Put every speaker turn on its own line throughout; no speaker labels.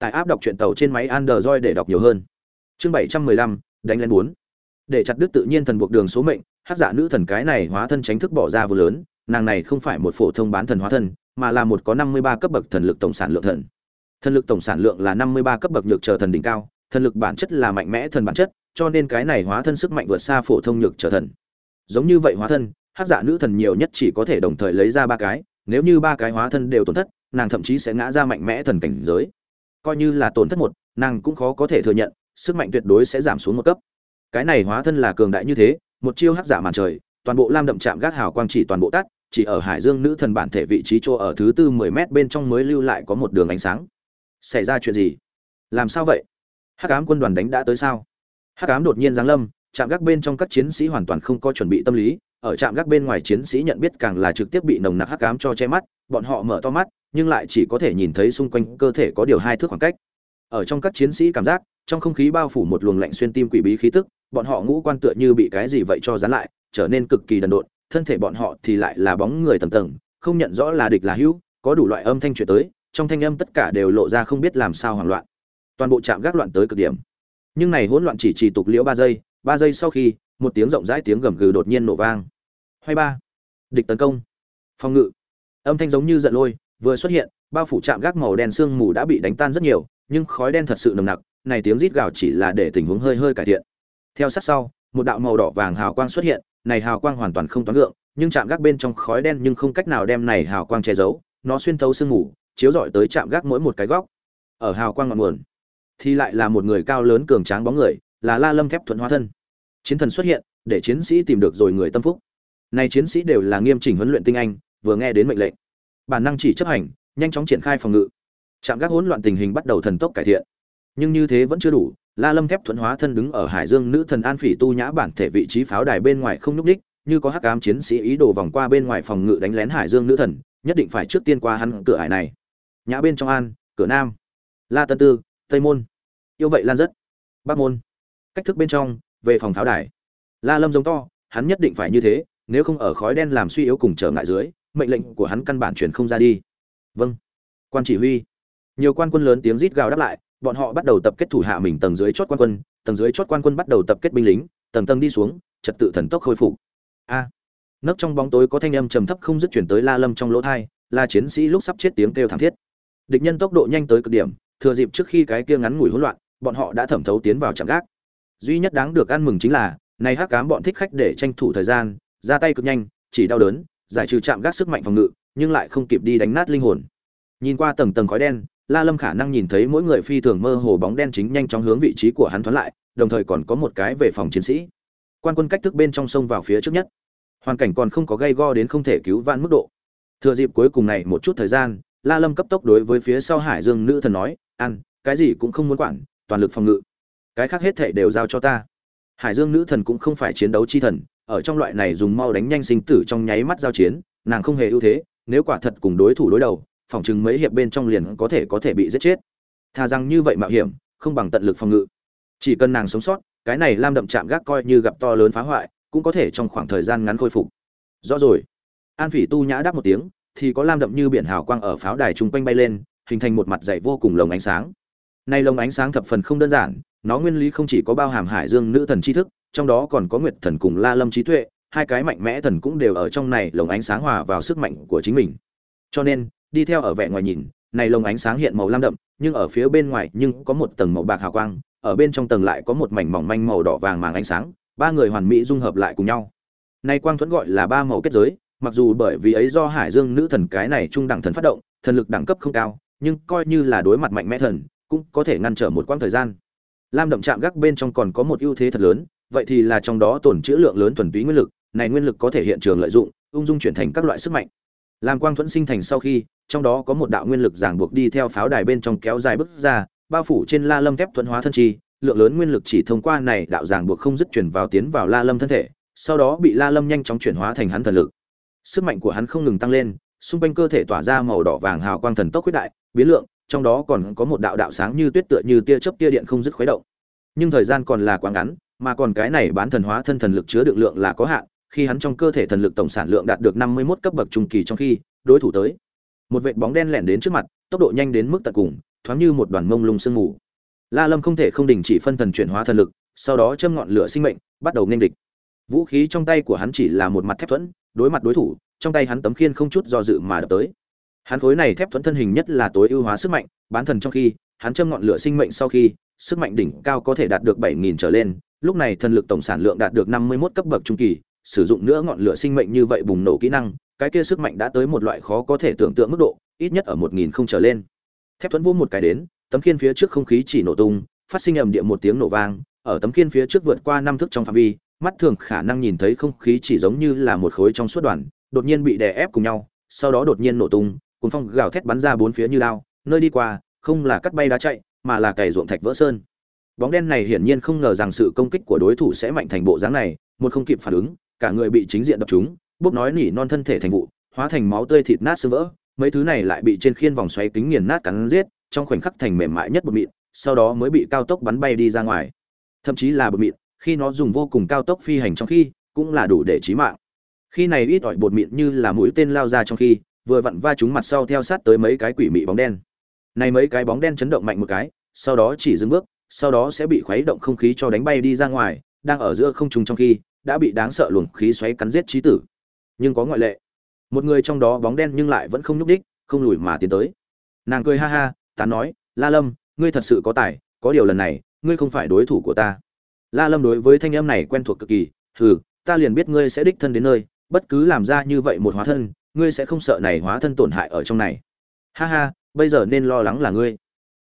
tại áp đọc truyện tàu trên máy android để đọc nhiều hơn. Chương bảy trăm mười lăm, đánh lên 4. để chặt đứt tự nhiên thần buộc đường số mệnh hắc giả nữ thần cái này hóa thân tránh thức bỏ ra vừa lớn, nàng này không phải một phổ thông bán thần hóa thân, mà là một có năm mươi ba cấp bậc thần lực tổng sản lượng thần. Thần lực tổng sản lượng là năm mươi ba cấp bậc nhược trở thần đỉnh cao, thần lực bản chất là mạnh mẽ thần bản chất, cho nên cái này hóa thân sức mạnh vượt xa phổ thông nhược trở thần. Giống như vậy hóa thân hắc giả nữ thần nhiều nhất chỉ có thể đồng thời lấy ra ba cái, nếu như ba cái hóa thân đều tổn thất, nàng thậm chí sẽ ngã ra mạnh mẽ thần cảnh giới coi như là tổn thất một, nàng cũng khó có thể thừa nhận, sức mạnh tuyệt đối sẽ giảm xuống một cấp. Cái này hóa thân là cường đại như thế, một chiêu hắc giả màn trời, toàn bộ lam đậm chạm gác hào quang chỉ toàn bộ tắt, chỉ ở hải dương nữ thần bản thể vị trí chỗ ở thứ tư mười mét bên trong mới lưu lại có một đường ánh sáng. Xảy ra chuyện gì? Làm sao vậy? Hắc ám quân đoàn đánh đã tới sao? Hắc ám đột nhiên giáng lâm chạm gác bên trong các chiến sĩ hoàn toàn không có chuẩn bị tâm lý, ở trạm gác bên ngoài chiến sĩ nhận biết càng là trực tiếp bị nồng nặc hắc ám cho che mắt, bọn họ mở to mắt nhưng lại chỉ có thể nhìn thấy xung quanh cơ thể có điều hai thước khoảng cách. Ở trong các chiến sĩ cảm giác, trong không khí bao phủ một luồng lạnh xuyên tim quỷ bí khí tức, bọn họ ngũ quan tựa như bị cái gì vậy cho dán lại, trở nên cực kỳ đần độn, thân thể bọn họ thì lại là bóng người tầng tầng, không nhận rõ là địch là hữu, có đủ loại âm thanh chuyển tới, trong thanh âm tất cả đều lộ ra không biết làm sao hoảng loạn. Toàn bộ trạm gác loạn tới cực điểm. Nhưng này hỗn loạn chỉ trì tục liễu ba giây ba giây sau khi, một tiếng rộng rãi tiếng gầm gừ đột nhiên nổ vang. Hoay ba. Địch tấn công. Phòng ngự. Âm thanh giống như giận lôi vừa xuất hiện, bao phủ chạm gác màu đen sương mù đã bị đánh tan rất nhiều, nhưng khói đen thật sự nồng nặc, này tiếng rít gào chỉ là để tình huống hơi hơi cải thiện. Theo sát sau, một đạo màu đỏ vàng hào quang xuất hiện, này hào quang hoàn toàn không toán lượng, nhưng chạm gác bên trong khói đen nhưng không cách nào đem này hào quang che giấu, nó xuyên thấu sương mù, chiếu rọi tới chạm gác mỗi một cái góc. Ở hào quang ngọn nguồn, thì lại là một người cao lớn cường tráng bóng người, là la lâm thép thuận hóa thân. Chiến thần xuất hiện, để chiến sĩ tìm được rồi người tâm phúc. Này chiến sĩ đều là nghiêm chỉnh huấn luyện tinh anh, vừa nghe đến mệnh lệnh bản năng chỉ chấp hành, nhanh chóng triển khai phòng ngự. Trạm gác hỗn loạn tình hình bắt đầu thần tốc cải thiện. Nhưng như thế vẫn chưa đủ, la lâm thép thuần hóa thân đứng ở hải dương nữ thần an phỉ tu nhã bản thể vị trí pháo đài bên ngoài không nhúc đích như có hắc ám chiến sĩ ý đồ vòng qua bên ngoài phòng ngự đánh lén hải dương nữ thần, nhất định phải trước tiên qua hắn cửa hải này. Nhã bên trong an, cửa nam. La tân tư, tây môn. Yêu vậy lan rất. Bắc môn. Cách thức bên trong, về phòng pháo đài. La lâm giống to, hắn nhất định phải như thế, nếu không ở khói đen làm suy yếu cùng trở ngại dưới mệnh lệnh của hắn căn bản truyền không ra đi. Vâng. Quan chỉ huy. Nhiều quan quân lớn tiếng rít gào đáp lại, bọn họ bắt đầu tập kết thủ hạ mình tầng dưới chót quan quân, tầng dưới chót quan quân bắt đầu tập kết binh lính, tầng tầng đi xuống, trật tự thần tốc khôi phục. A. Nấc trong bóng tối có thanh âm trầm thấp không dứt chuyển tới la lâm trong lỗ thai là chiến sĩ lúc sắp chết tiếng kêu thảm thiết. Địch nhân tốc độ nhanh tới cực điểm, thừa dịp trước khi cái kia ngắn ngủi hỗn loạn, bọn họ đã thẩm thấu tiến vào trạm gác. Duy nhất đáng được ăn mừng chính là, này hắc cám bọn thích khách để tranh thủ thời gian, ra tay cực nhanh, chỉ đau đớn giải trừ chạm gác sức mạnh phòng ngự, nhưng lại không kịp đi đánh nát linh hồn. Nhìn qua tầng tầng khói đen, la lâm khả năng nhìn thấy mỗi người phi thường mơ hồ bóng đen chính nhanh chóng hướng vị trí của hắn thoát lại, đồng thời còn có một cái về phòng chiến sĩ. Quan quân cách thức bên trong sông vào phía trước nhất. Hoàn cảnh còn không có gây go đến không thể cứu vãn mức độ. Thừa dịp cuối cùng này một chút thời gian, la lâm cấp tốc đối với phía sau hải dương nữ thần nói, ăn, cái gì cũng không muốn quản, toàn lực phòng ngự. Cái khác hết thể đều giao cho ta. Hải dương nữ thần cũng không phải chiến đấu chi thần ở trong loại này dùng mau đánh nhanh sinh tử trong nháy mắt giao chiến, nàng không hề ưu thế, nếu quả thật cùng đối thủ đối đầu phòng chừng mấy hiệp bên trong liền có thể có thể bị giết chết. Tha rằng như vậy mạo hiểm, không bằng tận lực phòng ngự. Chỉ cần nàng sống sót, cái này lam đậm chạm gác coi như gặp to lớn phá hoại, cũng có thể trong khoảng thời gian ngắn khôi phục. Rõ rồi. An phỉ tu nhã đáp một tiếng, thì có lam đậm như biển hào quang ở pháo đài trung quanh bay lên, hình thành một mặt dày vô cùng lồng ánh sáng nay lồng ánh sáng thập phần không đơn giản, nó nguyên lý không chỉ có bao hàm hải dương nữ thần tri thức, trong đó còn có nguyệt thần cùng la lâm trí tuệ, hai cái mạnh mẽ thần cũng đều ở trong này lồng ánh sáng hòa vào sức mạnh của chính mình. Cho nên, đi theo ở vẻ ngoài nhìn, này lồng ánh sáng hiện màu lam đậm, nhưng ở phía bên ngoài nhưng có một tầng màu bạc hào quang, ở bên trong tầng lại có một mảnh mỏng manh màu đỏ vàng màng ánh sáng, ba người hoàn mỹ dung hợp lại cùng nhau. Nay quang thuẫn gọi là ba màu kết giới, mặc dù bởi vì ấy do hải dương nữ thần cái này trung đẳng thần phát động, thần lực đẳng cấp không cao, nhưng coi như là đối mặt mạnh mẽ thần cũng có thể ngăn trở một quãng thời gian. Lam đậm chạm gác bên trong còn có một ưu thế thật lớn, vậy thì là trong đó tổn trữ lượng lớn thuần túy nguyên lực, này nguyên lực có thể hiện trường lợi dụng, ung dung chuyển thành các loại sức mạnh. Làm quang thuẫn sinh thành sau khi, trong đó có một đạo nguyên lực giảng buộc đi theo pháo đài bên trong kéo dài bước ra, bao phủ trên la lâm thép thuẫn hóa thân chi, lượng lớn nguyên lực chỉ thông qua này đạo giảng buộc không dứt chuyển vào tiến vào la lâm thân thể, sau đó bị la lâm nhanh chóng chuyển hóa thành hắn thần lực. Sức mạnh của hắn không ngừng tăng lên, xung quanh cơ thể tỏa ra màu đỏ vàng hào quang thần tốc quyết đại, biến lượng trong đó còn có một đạo đạo sáng như tuyết tựa như tia chớp tia điện không dứt khuấy động. Nhưng thời gian còn là quá ngắn, mà còn cái này bán thần hóa thân thần lực chứa được lượng là có hạn, khi hắn trong cơ thể thần lực tổng sản lượng đạt được năm mươi 51 cấp bậc trung kỳ trong khi, đối thủ tới. Một vệt bóng đen lẻn đến trước mặt, tốc độ nhanh đến mức tận cùng, thoáng như một đoàn mông lung sương mù. La lâm không thể không đình chỉ phân thần chuyển hóa thần lực, sau đó châm ngọn lửa sinh mệnh, bắt đầu nên địch. Vũ khí trong tay của hắn chỉ là một mặt thép thuẫn, đối mặt đối thủ, trong tay hắn tấm khiên không chút do dự mà đập tới hắn khối này thép thuẫn thân hình nhất là tối ưu hóa sức mạnh bán thần trong khi hắn châm ngọn lửa sinh mệnh sau khi sức mạnh đỉnh cao có thể đạt được 7000 trở lên, lúc này thần lực tổng sản lượng đạt được 51 cấp bậc trung kỳ, sử dụng nữa ngọn lửa sinh mệnh như vậy bùng nổ kỹ năng, cái kia sức mạnh đã tới một loại khó có thể tưởng tượng mức độ, ít nhất ở 1000 không trở lên. Thép thuẫn vỗ một cái đến, tấm khiên phía trước không khí chỉ nổ tung, phát sinh ầm địa một tiếng nổ vang, ở tấm khiên phía trước vượt qua năm thước trong phạm vi, mắt thường khả năng nhìn thấy không khí chỉ giống như là một khối trong suốt đoàn, đột nhiên bị đè ép cùng nhau, sau đó đột nhiên nổ tung, cuốn phong gào thét bắn ra bốn phía như lao, nơi đi qua, không là cắt bay đá chạy, mà là cày ruộng thạch vỡ sơn. Bóng đen này hiển nhiên không ngờ rằng sự công kích của đối thủ sẽ mạnh thành bộ dáng này, một không kịp phản ứng, cả người bị chính diện đập trúng, bốc nói nỉ non thân thể thành vụ, hóa thành máu tươi thịt nát xương vỡ, mấy thứ này lại bị trên khiên vòng xoáy kính nghiền nát cắn giết, trong khoảnh khắc thành mềm mại nhất bột mịn, sau đó mới bị cao tốc bắn bay đi ra ngoài. Thậm chí là bột mịn, khi nó dùng vô cùng cao tốc phi hành trong khi, cũng là đủ để chí mạng. Khi này ít ỏi bột mịn như là mũi tên lao ra trong khi, vừa vặn va chúng mặt sau theo sát tới mấy cái quỷ mị bóng đen. Này mấy cái bóng đen chấn động mạnh một cái, sau đó chỉ dừng bước, sau đó sẽ bị khuấy động không khí cho đánh bay đi ra ngoài, đang ở giữa không trung trong khi đã bị đáng sợ luồng khí xoáy cắn giết chí tử. Nhưng có ngoại lệ. Một người trong đó bóng đen nhưng lại vẫn không nhúc đích, không lùi mà tiến tới. Nàng cười ha ha, tán nói, "La Lâm, ngươi thật sự có tài, có điều lần này, ngươi không phải đối thủ của ta." La Lâm đối với thanh âm này quen thuộc cực kỳ, "Hừ, ta liền biết ngươi sẽ đích thân đến nơi, bất cứ làm ra như vậy một hóa thân, ngươi sẽ không sợ này hóa thân tổn hại ở trong này." "Ha ha, bây giờ nên lo lắng là ngươi."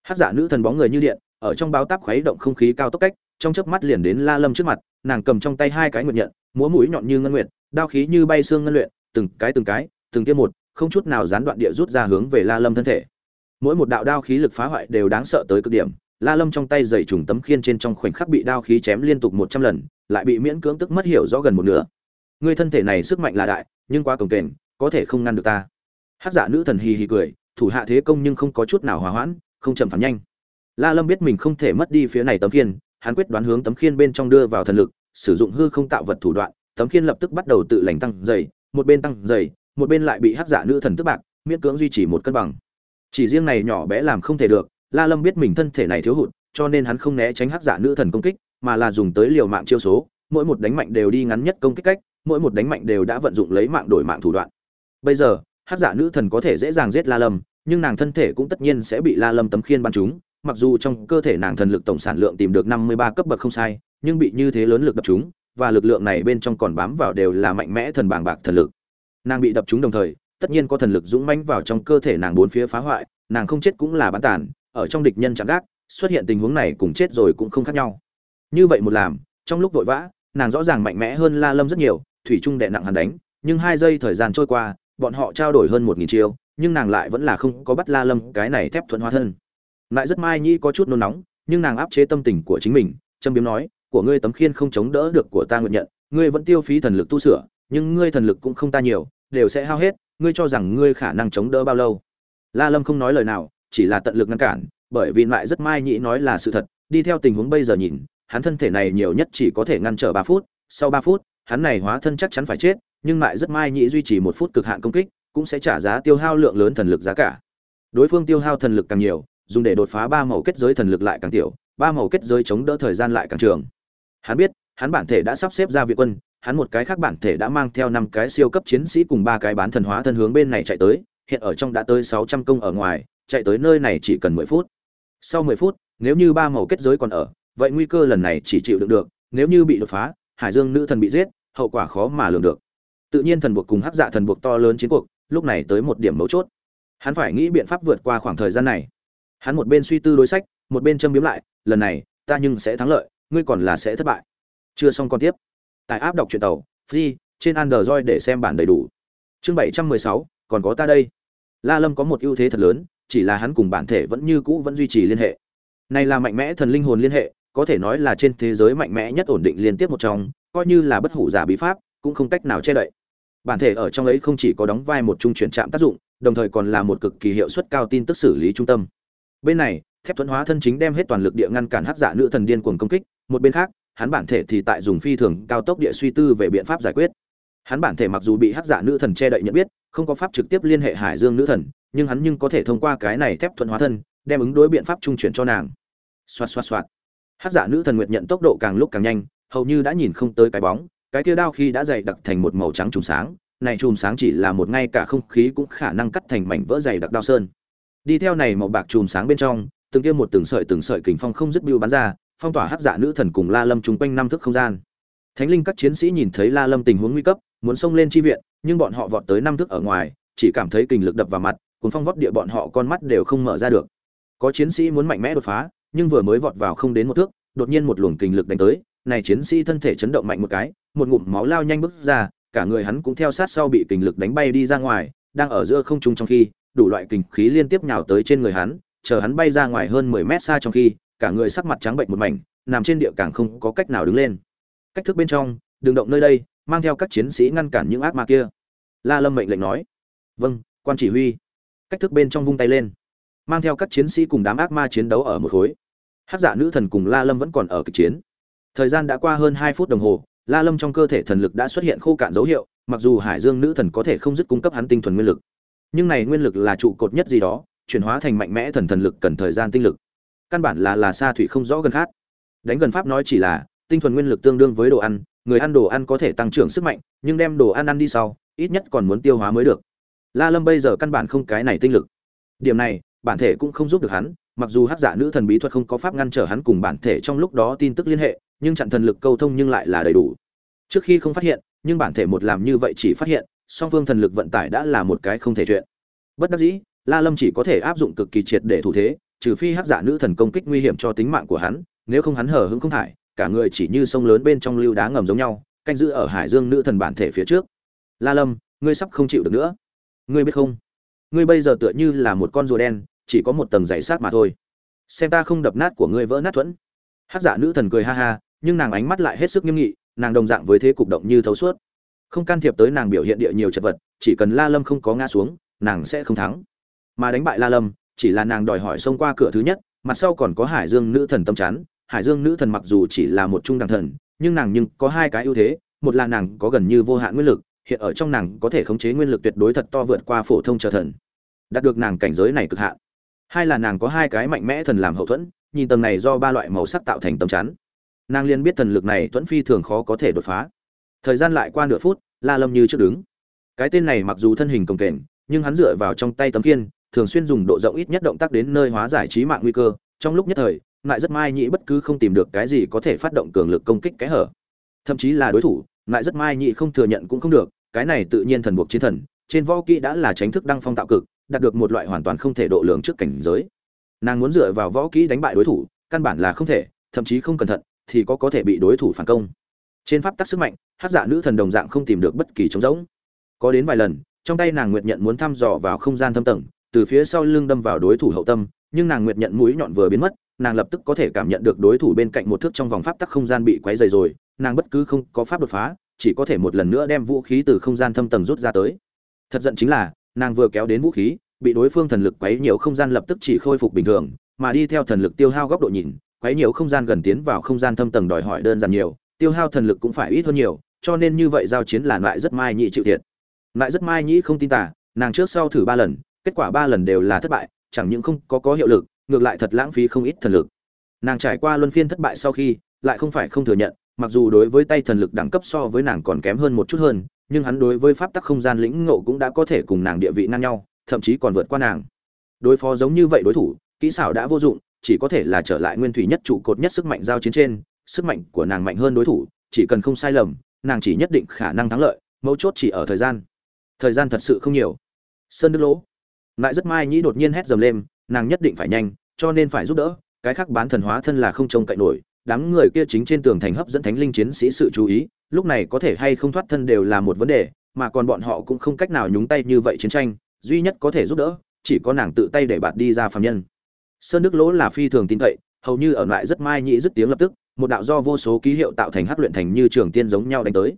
Hát giả nữ thần bóng người như điện, ở trong báo táp khuấy động không khí cao tốc cách, trong chớp mắt liền đến La Lâm trước mặt, nàng cầm trong tay hai cái nguyệt nhận, múa mũi nhọn như ngân nguyệt, đao khí như bay xương ngân luyện, từng cái từng cái, từng tiêm một, không chút nào gián đoạn địa rút ra hướng về La Lâm thân thể. Mỗi một đạo đao khí lực phá hoại đều đáng sợ tới cực điểm, La Lâm trong tay dày trùng tấm khiên trên trong khoảnh khắc bị đao khí chém liên tục một trăm lần, lại bị miễn cưỡng tức mất hiểu rõ gần một nửa. Ngươi thân thể này sức mạnh là đại, nhưng quá cồng kềnh, có thể không ngăn được ta. Hắc Dạ nữ thần hì hì cười, thủ hạ thế công nhưng không có chút nào hòa hoãn, không chậm phản nhanh. La Lâm biết mình không thể mất đi phía này tấm khiên, hắn quyết đoán hướng tấm khiên bên trong đưa vào thần lực, sử dụng hư không tạo vật thủ đoạn, tấm khiên lập tức bắt đầu tự lành tăng dày, một bên tăng dày, một bên lại bị hắc dạ nữ thần tức bạc, miễn cưỡng duy trì một cân bằng. Chỉ riêng này nhỏ bé làm không thể được, La Lâm biết mình thân thể này thiếu hụt, cho nên hắn không né tránh hắc dạ nữ thần công kích, mà là dùng tới liều mạng chiêu số, mỗi một đánh mạnh đều đi ngắn nhất công kích cách, mỗi một đánh mạnh đều đã vận dụng lấy mạng đổi mạng thủ đoạn. Bây giờ, hát giả nữ thần có thể dễ dàng giết La Lâm, nhưng nàng thân thể cũng tất nhiên sẽ bị La Lâm tấm khiên bắn trúng, mặc dù trong cơ thể nàng thần lực tổng sản lượng tìm được 53 cấp bậc không sai, nhưng bị như thế lớn lực đập trúng, và lực lượng này bên trong còn bám vào đều là mạnh mẽ thần bàng bạc thần lực. Nàng bị đập trúng đồng thời, tất nhiên có thần lực dũng mãnh vào trong cơ thể nàng bốn phía phá hoại, nàng không chết cũng là bán tàn, ở trong địch nhân chẳng gác, xuất hiện tình huống này cùng chết rồi cũng không khác nhau. Như vậy một làm, trong lúc vội vã, nàng rõ ràng mạnh mẽ hơn La Lâm rất nhiều, thủy trung đệ nặng hắn đánh, nhưng hai giây thời gian trôi qua, bọn họ trao đổi hơn 1000 chiêu, nhưng nàng lại vẫn là không có bắt La Lâm cái này thép thuận hóa thân. Lại rất mai nhi có chút nôn nóng nhưng nàng áp chế tâm tình của chính mình châm biếm nói của ngươi tấm khiên không chống đỡ được của ta nguyện nhận ngươi vẫn tiêu phí thần lực tu sửa nhưng ngươi thần lực cũng không ta nhiều đều sẽ hao hết ngươi cho rằng ngươi khả năng chống đỡ bao lâu? La lâm không nói lời nào chỉ là tận lực ngăn cản bởi vì lại rất mai nhĩ nói là sự thật. Đi theo tình huống bây giờ nhìn hắn thân thể này nhiều nhất chỉ có thể ngăn trở ba phút sau ba phút hắn này hóa thân chắc chắn phải chết nhưng lại rất mai nhị duy trì một phút cực hạn công kích cũng sẽ trả giá tiêu hao lượng lớn thần lực giá cả đối phương tiêu hao thần lực càng nhiều dùng để đột phá ba màu kết giới thần lực lại càng tiểu, ba màu kết giới chống đỡ thời gian lại càng trường. Hắn biết, hắn bản thể đã sắp xếp ra viện quân, hắn một cái khác bản thể đã mang theo năm cái siêu cấp chiến sĩ cùng ba cái bán thần hóa thân hướng bên này chạy tới, hiện ở trong đã tới 600 công ở ngoài, chạy tới nơi này chỉ cần 10 phút. Sau 10 phút, nếu như ba màu kết giới còn ở, vậy nguy cơ lần này chỉ chịu đựng được, nếu như bị đột phá, Hải Dương nữ thần bị giết, hậu quả khó mà lường được. Tự nhiên thần buộc cùng Hắc Dạ thần buộc to lớn chiến cuộc, lúc này tới một điểm mấu chốt. Hắn phải nghĩ biện pháp vượt qua khoảng thời gian này. Hắn một bên suy tư đối sách một bên châm biếm lại lần này ta nhưng sẽ thắng lợi ngươi còn là sẽ thất bại. Chưa xong còn tiếp. Tại áp đọc truyện tàu free trên android để xem bản đầy đủ. Chương bảy trăm mười sáu còn có ta đây. La lâm có một ưu thế thật lớn chỉ là hắn cùng bản thể vẫn như cũ vẫn duy trì liên hệ. Này là mạnh mẽ thần linh hồn liên hệ có thể nói là trên thế giới mạnh mẽ nhất ổn định liên tiếp một trong coi như là bất hủ giả bí pháp cũng không cách nào che đậy bản thể ở trong ấy không chỉ có đóng vai một trung chuyển trạm tác dụng, đồng thời còn là một cực kỳ hiệu suất cao tin tức xử lý trung tâm. Bên này, thép thuẫn hóa thân chính đem hết toàn lực địa ngăn cản hắc giả nữ thần điên cuồng công kích, một bên khác, hắn bản thể thì tại dùng phi thường cao tốc địa suy tư về biện pháp giải quyết. Hắn bản thể mặc dù bị hắc giả nữ thần che đậy nhận biết, không có pháp trực tiếp liên hệ hải dương nữ thần, nhưng hắn nhưng có thể thông qua cái này thép thuẫn hóa thân, đem ứng đối biện pháp trung chuyển cho nàng. Xoạt xoạt xoạt. Hát giả nữ thần nguyệt nhận tốc độ càng lúc càng nhanh, hầu như đã nhìn không tới cái bóng cái kia đao khi đã dày đặc thành một màu trắng chùm sáng, này chùm sáng chỉ là một ngay cả không khí cũng khả năng cắt thành mảnh vỡ dày đặc đao sơn. Đi theo này màu bạc chùm sáng bên trong, từng kia một từng sợi từng sợi kình phong không dứt bưu bắn ra, phong tỏa hắc dạ nữ thần cùng la lâm chung quanh năm thước không gian. Thánh linh các chiến sĩ nhìn thấy la lâm tình huống nguy cấp, muốn xông lên chi viện, nhưng bọn họ vọt tới năm thước ở ngoài, chỉ cảm thấy kình lực đập vào mặt, cuốn phong vót địa bọn họ con mắt đều không mở ra được. Có chiến sĩ muốn mạnh mẽ đột phá, nhưng vừa mới vọt vào không đến một thước, đột nhiên một luồng kình lực đánh tới này chiến sĩ thân thể chấn động mạnh một cái, một ngụm máu lao nhanh bước ra, cả người hắn cũng theo sát sau bị kình lực đánh bay đi ra ngoài, đang ở giữa không trung trong khi, đủ loại kình khí liên tiếp nhào tới trên người hắn, chờ hắn bay ra ngoài hơn 10 mét xa trong khi, cả người sắc mặt trắng bệnh một mảnh, nằm trên địa càng không có cách nào đứng lên. Cách thức bên trong đường động nơi đây, mang theo các chiến sĩ ngăn cản những ác ma kia. La lâm mệnh lệnh nói. Vâng quan chỉ huy. Cách thức bên trong vung tay lên. Mang theo các chiến sĩ cùng đám ác ma chiến đấu ở một khối. Hát giả nữ thần cùng la lâm vẫn còn ở kịch chiến thời gian đã qua hơn hai phút đồng hồ, la lâm trong cơ thể thần lực đã xuất hiện khô cạn dấu hiệu, mặc dù hải dương nữ thần có thể không dứt cung cấp hắn tinh thuần nguyên lực. Nhưng này nguyên lực là trụ cột nhất gì đó, chuyển hóa thành mạnh mẽ thần thần lực cần thời gian tinh lực. Căn bản là là xa thủy không rõ gần khát đánh gần pháp nói chỉ là, tinh thuần nguyên lực tương đương với đồ ăn, người ăn đồ ăn có thể tăng trưởng sức mạnh, nhưng đem đồ ăn ăn đi sau, ít nhất còn muốn tiêu hóa mới được. La lâm bây giờ căn bản không cái này tinh lực. Điểm này, bản thể cũng không giúp được hắn, mặc dù hắc giả nữ thần bí thuật không có pháp ngăn trở hắn cùng bản thể trong lúc đó tin tức liên hệ nhưng chặn thần lực câu thông nhưng lại là đầy đủ. Trước khi không phát hiện, nhưng bản thể một làm như vậy chỉ phát hiện, song phương thần lực vận tải đã là một cái không thể chuyện. Bất đắc dĩ, la lâm chỉ có thể áp dụng cực kỳ triệt để thủ thế, trừ phi hắc giả nữ thần công kích nguy hiểm cho tính mạng của hắn, nếu không hắn hở hững không thải, cả người chỉ như sông lớn bên trong lưu đá ngầm giống nhau, canh giữ ở hải dương nữ thần bản thể phía trước. La lâm, ngươi sắp không chịu được nữa. Ngươi biết không? Ngươi bây giờ tựa như là một con rùa đen, chỉ có một tầng dày sát mà thôi. Xem ta không đập nát của ngươi vỡ nát thuẫn. Hát giả nữ thần cười ha ha nhưng nàng ánh mắt lại hết sức nghiêm nghị, nàng đồng dạng với thế cục động như thấu suốt. Không can thiệp tới nàng biểu hiện địa nhiều chật vật, chỉ cần la lâm không có ngã xuống, nàng sẽ không thắng. Mà đánh bại la lâm, chỉ là nàng đòi hỏi xông qua cửa thứ nhất, mặt sau còn có hải dương nữ thần tâm chắn hải dương nữ thần mặc dù chỉ là một trung đẳng thần, nhưng nàng nhưng có hai cái ưu thế, một là nàng có gần như vô hạn nguyên lực, hiện ở trong nàng có thể khống chế nguyên lực tuyệt đối thật to vượt qua phổ thông trở thần, đạt được nàng cảnh giới này cực hạn. Hai là nàng có hai cái mạnh mẽ thần làm hậu thuẫn, nhìn tầng này do ba loại màu sắc tạo thành tâm chắn nàng liền biết thần lực này thuẫn phi thường khó có thể đột phá. Thời gian lại qua nửa phút, la lâm như trước đứng. Cái tên này mặc dù thân hình cồng kềnh, nhưng hắn dựa vào trong tay tấm kiên thường xuyên dùng độ rộng ít nhất động tác đến nơi hóa giải trí mạng nguy cơ. Trong lúc nhất thời lại rất mai nhị bất cứ không tìm được cái gì có thể phát động cường lực công kích kẽ hở. Thậm chí là đối thủ lại rất mai nhị không thừa nhận cũng không được, cái này tự nhiên thần buộc chiến thần, trên võ kỹ đã là tránh thức đăng phong tạo cực, đạt được một loại hoàn toàn không thể độ lượng trước cảnh giới. Nàng muốn dựa vào võ kỹ đánh bại đối thủ, căn bản là không thể, thậm chí không cẩn thận thì có có thể bị đối thủ phản công. Trên pháp tắc sức mạnh, hát giả nữ thần đồng dạng không tìm được bất kỳ trống rỗng. Có đến vài lần, trong tay nàng nguyệt nhận muốn thăm dò vào không gian thâm tầng, từ phía sau lưng đâm vào đối thủ hậu tâm, nhưng nàng nguyệt nhận mũi nhọn vừa biến mất, nàng lập tức có thể cảm nhận được đối thủ bên cạnh một thước trong vòng pháp tắc không gian bị quấy dày rồi, nàng bất cứ không có pháp đột phá, chỉ có thể một lần nữa đem vũ khí từ không gian thâm tầng rút ra tới. Thật giận chính là, nàng vừa kéo đến vũ khí, bị đối phương thần lực quấy nhiều không gian lập tức chỉ khôi phục bình thường, mà đi theo thần lực tiêu hao góc độ nhìn quấy nhiều không gian gần tiến vào không gian thâm tầng đòi hỏi đơn giản nhiều, tiêu hao thần lực cũng phải ít hơn nhiều, cho nên như vậy giao chiến là loại rất mai nhị chịu thiệt. Lại rất mai nhị không tin tả nàng trước sau thử ba lần, kết quả ba lần đều là thất bại, chẳng những không có có hiệu lực, ngược lại thật lãng phí không ít thần lực. Nàng trải qua luân phiên thất bại sau khi, lại không phải không thừa nhận, mặc dù đối với tay thần lực đẳng cấp so với nàng còn kém hơn một chút hơn, nhưng hắn đối với pháp tắc không gian lĩnh ngộ cũng đã có thể cùng nàng địa vị ngang nhau, thậm chí còn vượt qua nàng. Đối phó giống như vậy đối thủ, kỹ xảo đã vô dụng chỉ có thể là trở lại nguyên thủy nhất trụ cột nhất sức mạnh giao chiến trên, sức mạnh của nàng mạnh hơn đối thủ, chỉ cần không sai lầm, nàng chỉ nhất định khả năng thắng lợi, mấu chốt chỉ ở thời gian. Thời gian thật sự không nhiều. Sơn đức lỗ. Lại rất mai nhĩ đột nhiên hét dầm lên, nàng nhất định phải nhanh, cho nên phải giúp đỡ, cái khác bán thần hóa thân là không trông cậy nổi, đám người kia chính trên tường thành hấp dẫn thánh linh chiến sĩ sự chú ý, lúc này có thể hay không thoát thân đều là một vấn đề, mà còn bọn họ cũng không cách nào nhúng tay như vậy chiến tranh, duy nhất có thể giúp đỡ, chỉ có nàng tự tay để bạt đi ra phàm nhân sơn đức lỗ là phi thường tin cậy, hầu như ở lại rất mai nhĩ dứt tiếng lập tức, một đạo do vô số ký hiệu tạo thành hắc luyện thành như trường tiên giống nhau đánh tới.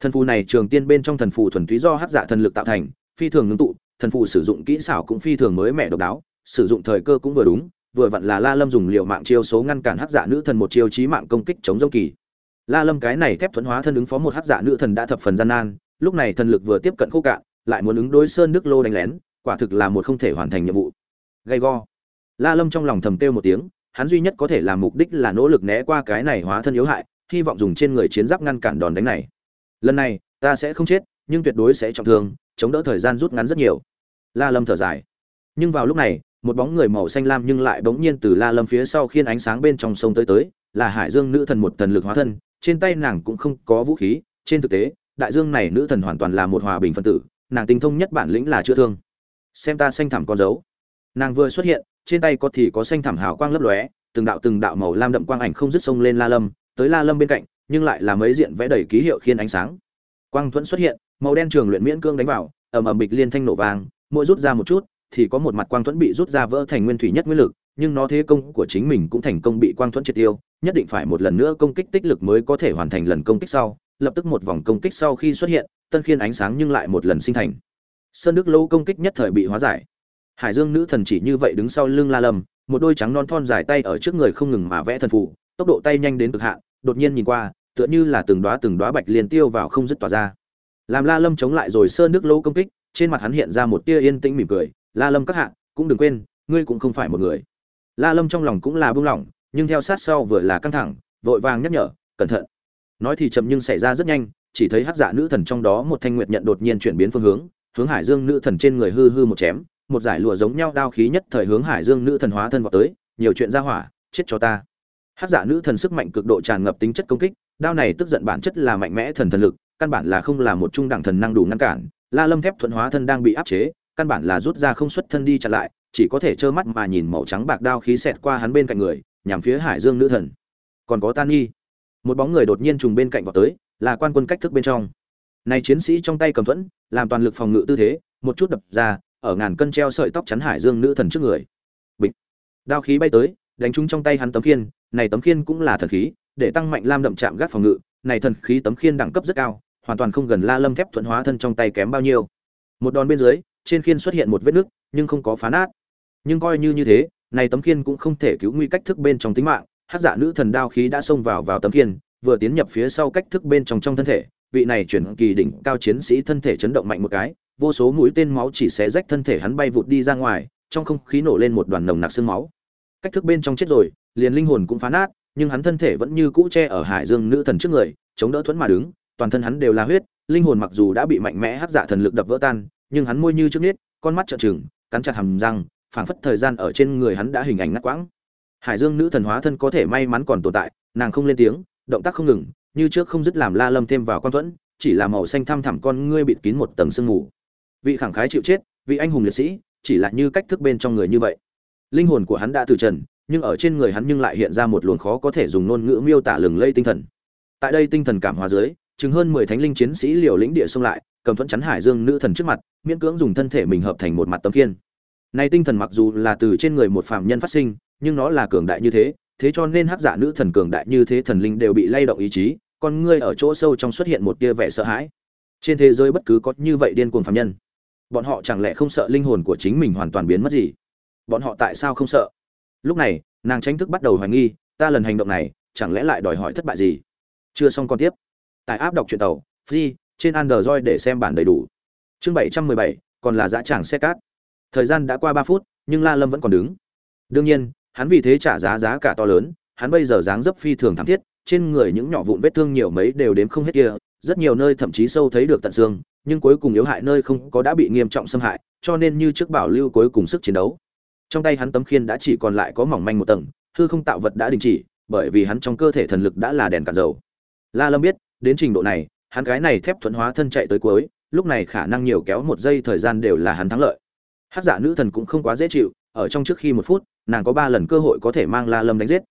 Thần phù này trường tiên bên trong thần phù thuần túy do hắc dạ thần lực tạo thành, phi thường ngưng tụ, thần phù sử dụng kỹ xảo cũng phi thường mới mẻ độc đáo, sử dụng thời cơ cũng vừa đúng, vừa vặn là la lâm dùng liều mạng chiêu số ngăn cản hắc dạ nữ thần một chiêu chí mạng công kích chống dông kỳ. La lâm cái này thép thuẫn hóa thân ứng phó một hắc dạ nữ thần đã thập phần gian nan, lúc này thần lực vừa tiếp cận khô cạn, lại muốn ứng đối sơn đức lô đánh lén, quả thực là một không thể hoàn thành nhiệm vụ. Gay go la lâm trong lòng thầm kêu một tiếng, hắn duy nhất có thể làm mục đích là nỗ lực né qua cái này hóa thân yếu hại, hy vọng dùng trên người chiến giáp ngăn cản đòn đánh này. Lần này, ta sẽ không chết, nhưng tuyệt đối sẽ trọng thương, chống đỡ thời gian rút ngắn rất nhiều. La lâm thở dài. Nhưng vào lúc này, một bóng người màu xanh lam nhưng lại bỗng nhiên từ la lâm phía sau khiên ánh sáng bên trong sông tới tới, là hải dương nữ thần một thần lực hóa thân, trên tay nàng cũng không có vũ khí, trên thực tế, đại dương này nữ thần hoàn toàn là một hòa bình phân tử, nàng tinh thông nhất bản lĩnh là chữa thương. Xem ta xanh thẳm con dấu. Nàng vừa xuất hiện trên tay có thì có xanh thảm hào quang lấp lóe, từng đạo từng đạo màu lam đậm quang ảnh không dứt sông lên la lâm, tới la lâm bên cạnh, nhưng lại là mấy diện vẽ đầy ký hiệu khiên ánh sáng. Quang thuẫn xuất hiện, màu đen trường luyện miễn cương đánh vào, ầm ầm bịch liên thanh nổ vàng mỗi rút ra một chút, thì có một mặt quang thuẫn bị rút ra vỡ thành nguyên thủy nhất nguyên lực, nhưng nó thế công của chính mình cũng thành công bị quang thuẫn triệt tiêu, nhất định phải một lần nữa công kích tích lực mới có thể hoàn thành lần công kích sau, lập tức một vòng công kích sau khi xuất hiện, tân khiên ánh sáng nhưng lại một lần sinh thành. Sơn đức lâu công kích nhất thời bị hóa giải hải dương nữ thần chỉ như vậy đứng sau lưng la lâm, một đôi trắng non thon dài tay ở trước người không ngừng mà vẽ thần phù tốc độ tay nhanh đến cực hạn, đột nhiên nhìn qua, tựa như là từng đóa từng đóa bạch liên tiêu vào không dứt tỏa ra. Làm la lâm chống lại rồi sơn nước lâu công kích, trên mặt hắn hiện ra một tia yên tĩnh mỉm cười, la lâm các hạ, cũng đừng quên, ngươi cũng không phải một người. La lâm trong lòng cũng là buông lỏng, nhưng theo sát sau vừa là căng thẳng, vội vàng nhắc nhở, cẩn thận. Nói thì chậm nhưng xảy ra rất nhanh, chỉ thấy hắc dạ nữ thần trong đó một thanh nguyệt nhận đột nhiên chuyển biến phương hướng hướng hải dương nữ thần trên người hư hư một chém một giải lụa giống nhau đao khí nhất thời hướng hải dương nữ thần hóa thân vào tới, nhiều chuyện ra hỏa, chết cho ta. Hát giả nữ thần sức mạnh cực độ tràn ngập tính chất công kích, đao này tức giận bản chất là mạnh mẽ thần thần lực, căn bản là không là một trung đẳng thần năng đủ ngăn cản, la lâm thép thuận hóa thân đang bị áp chế, căn bản là rút ra không xuất thân đi chặn lại, chỉ có thể trơ mắt mà nhìn màu trắng bạc đao khí xẹt qua hắn bên cạnh người, nhằm phía hải dương nữ thần. Còn có tan nghi một bóng người đột nhiên trùng bên cạnh vào tới, là quan quân cách thức bên trong. Này chiến sĩ trong tay cầm thuẫn, làm toàn lực phòng ngự tư thế, một chút đập ra ở ngàn cân treo sợi tóc chắn hải dương nữ thần trước người. Bịch. Đao khí bay tới, đánh trúng trong tay hắn tấm khiên, này tấm khiên cũng là thần khí, để tăng mạnh lam đậm chạm gác phòng ngự, này thần khí tấm khiên đẳng cấp rất cao, hoàn toàn không gần la lâm thép thuận hóa thân trong tay kém bao nhiêu. Một đòn bên dưới, trên khiên xuất hiện một vết nứt, nhưng không có phá nát. Nhưng coi như như thế, này tấm khiên cũng không thể cứu nguy cách thức bên trong tính mạng, hát giả nữ thần đao khí đã xông vào vào tấm khiên, vừa tiến nhập phía sau cách thức bên trong trong thân thể, vị này chuyển kỳ đỉnh cao chiến sĩ thân thể chấn động mạnh một cái vô số mũi tên máu chỉ xé rách thân thể hắn bay vụt đi ra ngoài, trong không khí nổ lên một đoàn nồng nặc xương máu. Cách thức bên trong chết rồi, liền linh hồn cũng phá nát, nhưng hắn thân thể vẫn như cũ che ở hải dương nữ thần trước người, chống đỡ thuẫn mà đứng, toàn thân hắn đều là huyết, linh hồn mặc dù đã bị mạnh mẽ hắc dạ thần lực đập vỡ tan, nhưng hắn môi như trước nít con mắt trợn trừng, cắn chặt hàm răng, phảng phất thời gian ở trên người hắn đã hình ảnh ngắt quãng. Hải dương nữ thần hóa thân có thể may mắn còn tồn tại, nàng không lên tiếng, động tác không ngừng, như trước không dứt làm la lâm thêm vào quan thuẫn, chỉ là màu xanh thăm thẳm con ngươi bịt kín một tầng sương mù vị khẳng khái chịu chết, vị anh hùng liệt sĩ, chỉ là như cách thức bên trong người như vậy. Linh hồn của hắn đã từ trần, nhưng ở trên người hắn nhưng lại hiện ra một luồng khó có thể dùng ngôn ngữ miêu tả lừng lây tinh thần. Tại đây tinh thần cảm hóa dưới, chừng hơn mười thánh linh chiến sĩ liều lĩnh địa xông lại, cầm thuẫn chắn hải dương nữ thần trước mặt, miễn cưỡng dùng thân thể mình hợp thành một mặt tấm kiên này tinh thần mặc dù là từ trên người một phạm nhân phát sinh, nhưng nó là cường đại như thế thế cho nên hắc giả nữ thần cường đại như thế thần linh đều bị lay động ý chí, con ngươi ở chỗ sâu trong xuất hiện một tia vẻ sợ hãi. Trên thế giới bất cứ có như vậy điên cuồng phạm nhân bọn họ chẳng lẽ không sợ linh hồn của chính mình hoàn toàn biến mất gì? Bọn họ tại sao không sợ? Lúc này, nàng tranh thức bắt đầu hoài nghi, ta lần hành động này, chẳng lẽ lại đòi hỏi thất bại gì? Chưa xong còn tiếp. Tại áp đọc truyện tàu, free, trên android để xem bản đầy đủ. Chương bảy trăm mười bảy, còn là dã tràng xe cát. Thời gian đã qua ba phút, nhưng la lâm vẫn còn đứng. Đương nhiên, hắn vì thế trả giá giá cả to lớn, hắn bây giờ dáng dấp phi thường thảm thiết, trên người những nhỏ vụn vết thương nhiều mấy đều đếm không hết kia, rất nhiều nơi thậm chí sâu thấy được tận xương nhưng cuối cùng yếu hại nơi không có đã bị nghiêm trọng xâm hại, cho nên như trước bảo lưu cuối cùng sức chiến đấu. Trong tay hắn tấm khiên đã chỉ còn lại có mỏng manh một tầng, hư không tạo vật đã đình chỉ, bởi vì hắn trong cơ thể thần lực đã là đèn cạn dầu. La lâm biết, đến trình độ này, hắn cái này thép thuần hóa thân chạy tới cuối, lúc này khả năng nhiều kéo một giây thời gian đều là hắn thắng lợi. Hát giả nữ thần cũng không quá dễ chịu, ở trong trước khi một phút, nàng có ba lần cơ hội có thể mang la lâm đánh giết.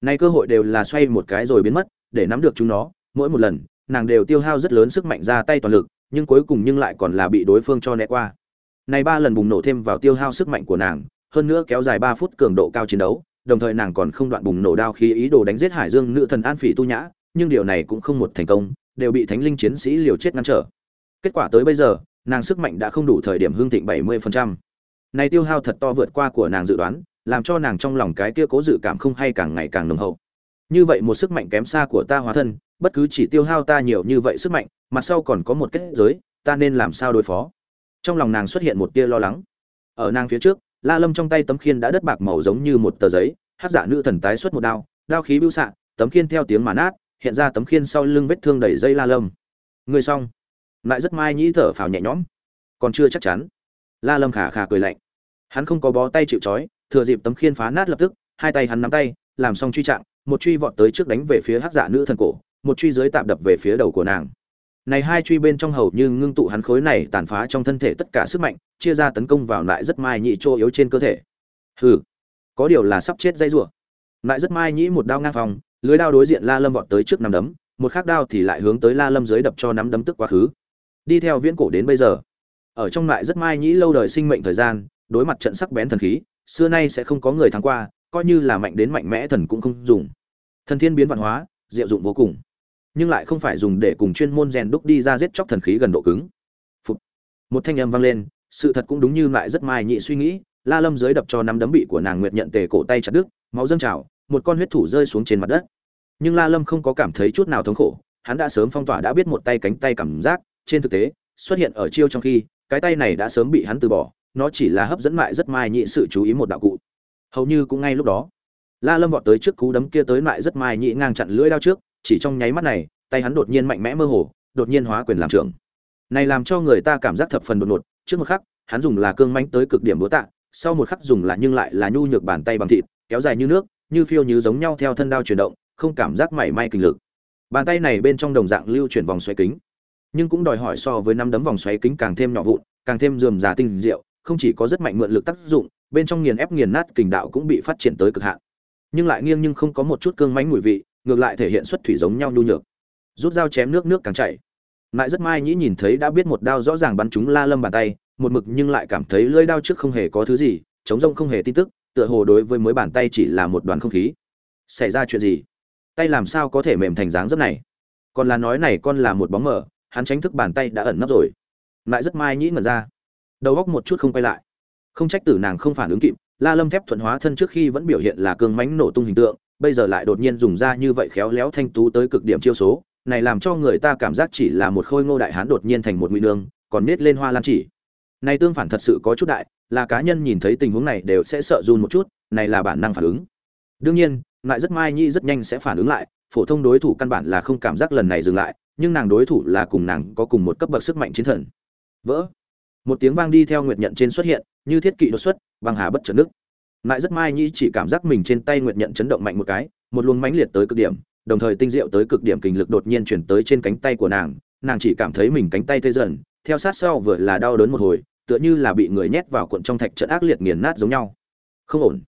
Nay cơ hội đều là xoay một cái rồi biến mất, để nắm được chúng nó, mỗi một lần, nàng đều tiêu hao rất lớn sức mạnh ra tay toàn lực nhưng cuối cùng nhưng lại còn là bị đối phương cho né qua. Này ba lần bùng nổ thêm vào tiêu hao sức mạnh của nàng, hơn nữa kéo dài ba phút cường độ cao chiến đấu, đồng thời nàng còn không đoạn bùng nổ đao khí ý đồ đánh giết hải dương nữ thần an phỉ tu nhã, nhưng điều này cũng không một thành công, đều bị thánh linh chiến sĩ liều chết ngăn trở. Kết quả tới bây giờ, nàng sức mạnh đã không đủ thời điểm hương thịnh 70%. này tiêu hao thật to vượt qua của nàng dự đoán, làm cho nàng trong lòng cái kia cố dự cảm không hay càng ngày càng nồng hậu như vậy một sức mạnh kém xa của ta hóa thân, bất cứ chỉ tiêu hao ta nhiều như vậy sức mạnh, mặt sau còn có một kết giới, ta nên làm sao đối phó? Trong lòng nàng xuất hiện một tia lo lắng. Ở nàng phía trước, la lâm trong tay tấm khiên đã đất bạc màu giống như một tờ giấy, hát giả nữ thần tái xuất một đao đao khí bưu xạ, tấm khiên theo tiếng mà nát, hiện ra tấm khiên sau lưng vết thương đầy dây la lâm. Người xong. Lại rất mai nhĩ thở phào nhẹ nhõm. Còn chưa chắc chắn. La lâm khả khả cười lạnh. Hắn không có bó tay chịu trói, thừa dịp tấm khiên phá nát lập tức, hai tay hắn nắm tay, làm xong truy trạng một truy vọt tới trước đánh về phía hắc dạ nữ thần cổ, một truy dưới tạm đập về phía đầu của nàng. Này hai truy bên trong hầu như ngưng tụ hắn khối này tàn phá trong thân thể tất cả sức mạnh, chia ra tấn công vào lại rất mai nhị chỗ yếu trên cơ thể. Hừ, có điều là sắp chết dây rủa. Lại rất mai nhĩ một đao ngang phòng, lưới đao đối diện la lâm vọt tới trước nắm đấm, một khác đao thì lại hướng tới la lâm dưới đập cho nắm đấm tức quá khứ. Đi theo viễn cổ đến bây giờ, ở trong lại rất mai nhĩ lâu đời sinh mệnh thời gian, đối mặt trận sắc bén thần khí, xưa nay sẽ không có người thắng qua, coi như là mạnh đến mạnh mẽ thần cũng không dùng thần thiên biến văn hóa, diệu dụng vô cùng. Nhưng lại không phải dùng để cùng chuyên môn rèn đúc đi ra giết chóc thần khí gần độ cứng. Phục. một thanh âm vang lên, sự thật cũng đúng như lại rất mai nhị suy nghĩ, la lâm dưới đập cho nắm đấm bị của nàng nguyệt nhận tề cổ tay chặt đứt, máu dâng trào, một con huyết thủ rơi xuống trên mặt đất. Nhưng la lâm không có cảm thấy chút nào thống khổ, hắn đã sớm phong tỏa đã biết một tay cánh tay cảm giác, trên thực tế, xuất hiện ở chiêu trong khi, cái tay này đã sớm bị hắn từ bỏ, nó chỉ là hấp dẫn lại rất mai nhị sự chú ý một đạo cụ. Hầu như cũng ngay lúc đó la lâm vọt tới trước cú đấm kia tới lại rất mai nhị ngang chặn lưỡi đao trước, chỉ trong nháy mắt này, tay hắn đột nhiên mạnh mẽ mơ hồ, đột nhiên hóa quyền làm trưởng. Này làm cho người ta cảm giác thập phần đột ngột, trước một khắc, hắn dùng là cương mãnh tới cực điểm búa tạ, sau một khắc dùng là nhưng lại là nhu nhược bàn tay bằng thịt, kéo dài như nước, như phiêu như giống nhau theo thân đao chuyển động, không cảm giác mảy may kinh lực. Bàn tay này bên trong đồng dạng lưu chuyển vòng xoáy kính, nhưng cũng đòi hỏi so với năm đấm vòng xoáy kính càng thêm nhỏ vụn, càng thêm rườm rà tinh diệu, không chỉ có rất mạnh mượn lực tác dụng, bên trong nghiền ép nghiền nát kình đạo cũng bị phát triển tới cực hạn nhưng lại nghiêng nhưng không có một chút cương mánh mùi vị, ngược lại thể hiện xuất thủy giống nhau nhu nhược. Rút dao chém nước nước càng chảy. Lại rất mai nhĩ nhìn thấy đã biết một đao rõ ràng bắn trúng la lâm bàn tay, một mực nhưng lại cảm thấy lưỡi đao trước không hề có thứ gì, chống rông không hề tin tức, tựa hồ đối với mới bàn tay chỉ là một đoàn không khí. Xảy ra chuyện gì? Tay làm sao có thể mềm thành dáng dấp này? Còn là nói này con là một bóng mờ, hắn tránh thức bàn tay đã ẩn nấp rồi. Lại rất mai nhĩ ngẩn ra. Đầu góc một chút không quay lại. Không trách tử nàng không phản ứng kịp la lâm thép thuần hóa thân trước khi vẫn biểu hiện là cường mãnh nổ tung hình tượng, bây giờ lại đột nhiên dùng ra như vậy khéo léo thanh tú tới cực điểm chiêu số, này làm cho người ta cảm giác chỉ là một khôi ngô đại hán đột nhiên thành một nguy nương, còn nết lên hoa lan chỉ. Này tương phản thật sự có chút đại, là cá nhân nhìn thấy tình huống này đều sẽ sợ run một chút, này là bản năng phản ứng. Đương nhiên, lại rất mai nhi rất nhanh sẽ phản ứng lại, phổ thông đối thủ căn bản là không cảm giác lần này dừng lại, nhưng nàng đối thủ là cùng nàng có cùng một cấp bậc sức mạnh chiến thần. Vỡ một tiếng vang đi theo nguyệt nhận trên xuất hiện, như thiết kỵ đột xuất, băng hà bất chợt nước lại rất mai nhĩ chỉ cảm giác mình trên tay nguyệt nhận chấn động mạnh một cái, một luồng mãnh liệt tới cực điểm, đồng thời tinh diệu tới cực điểm kinh lực đột nhiên chuyển tới trên cánh tay của nàng. Nàng chỉ cảm thấy mình cánh tay tê dần, theo sát sau vừa là đau đớn một hồi, tựa như là bị người nhét vào cuộn trong thạch trận ác liệt nghiền nát giống nhau. Không ổn.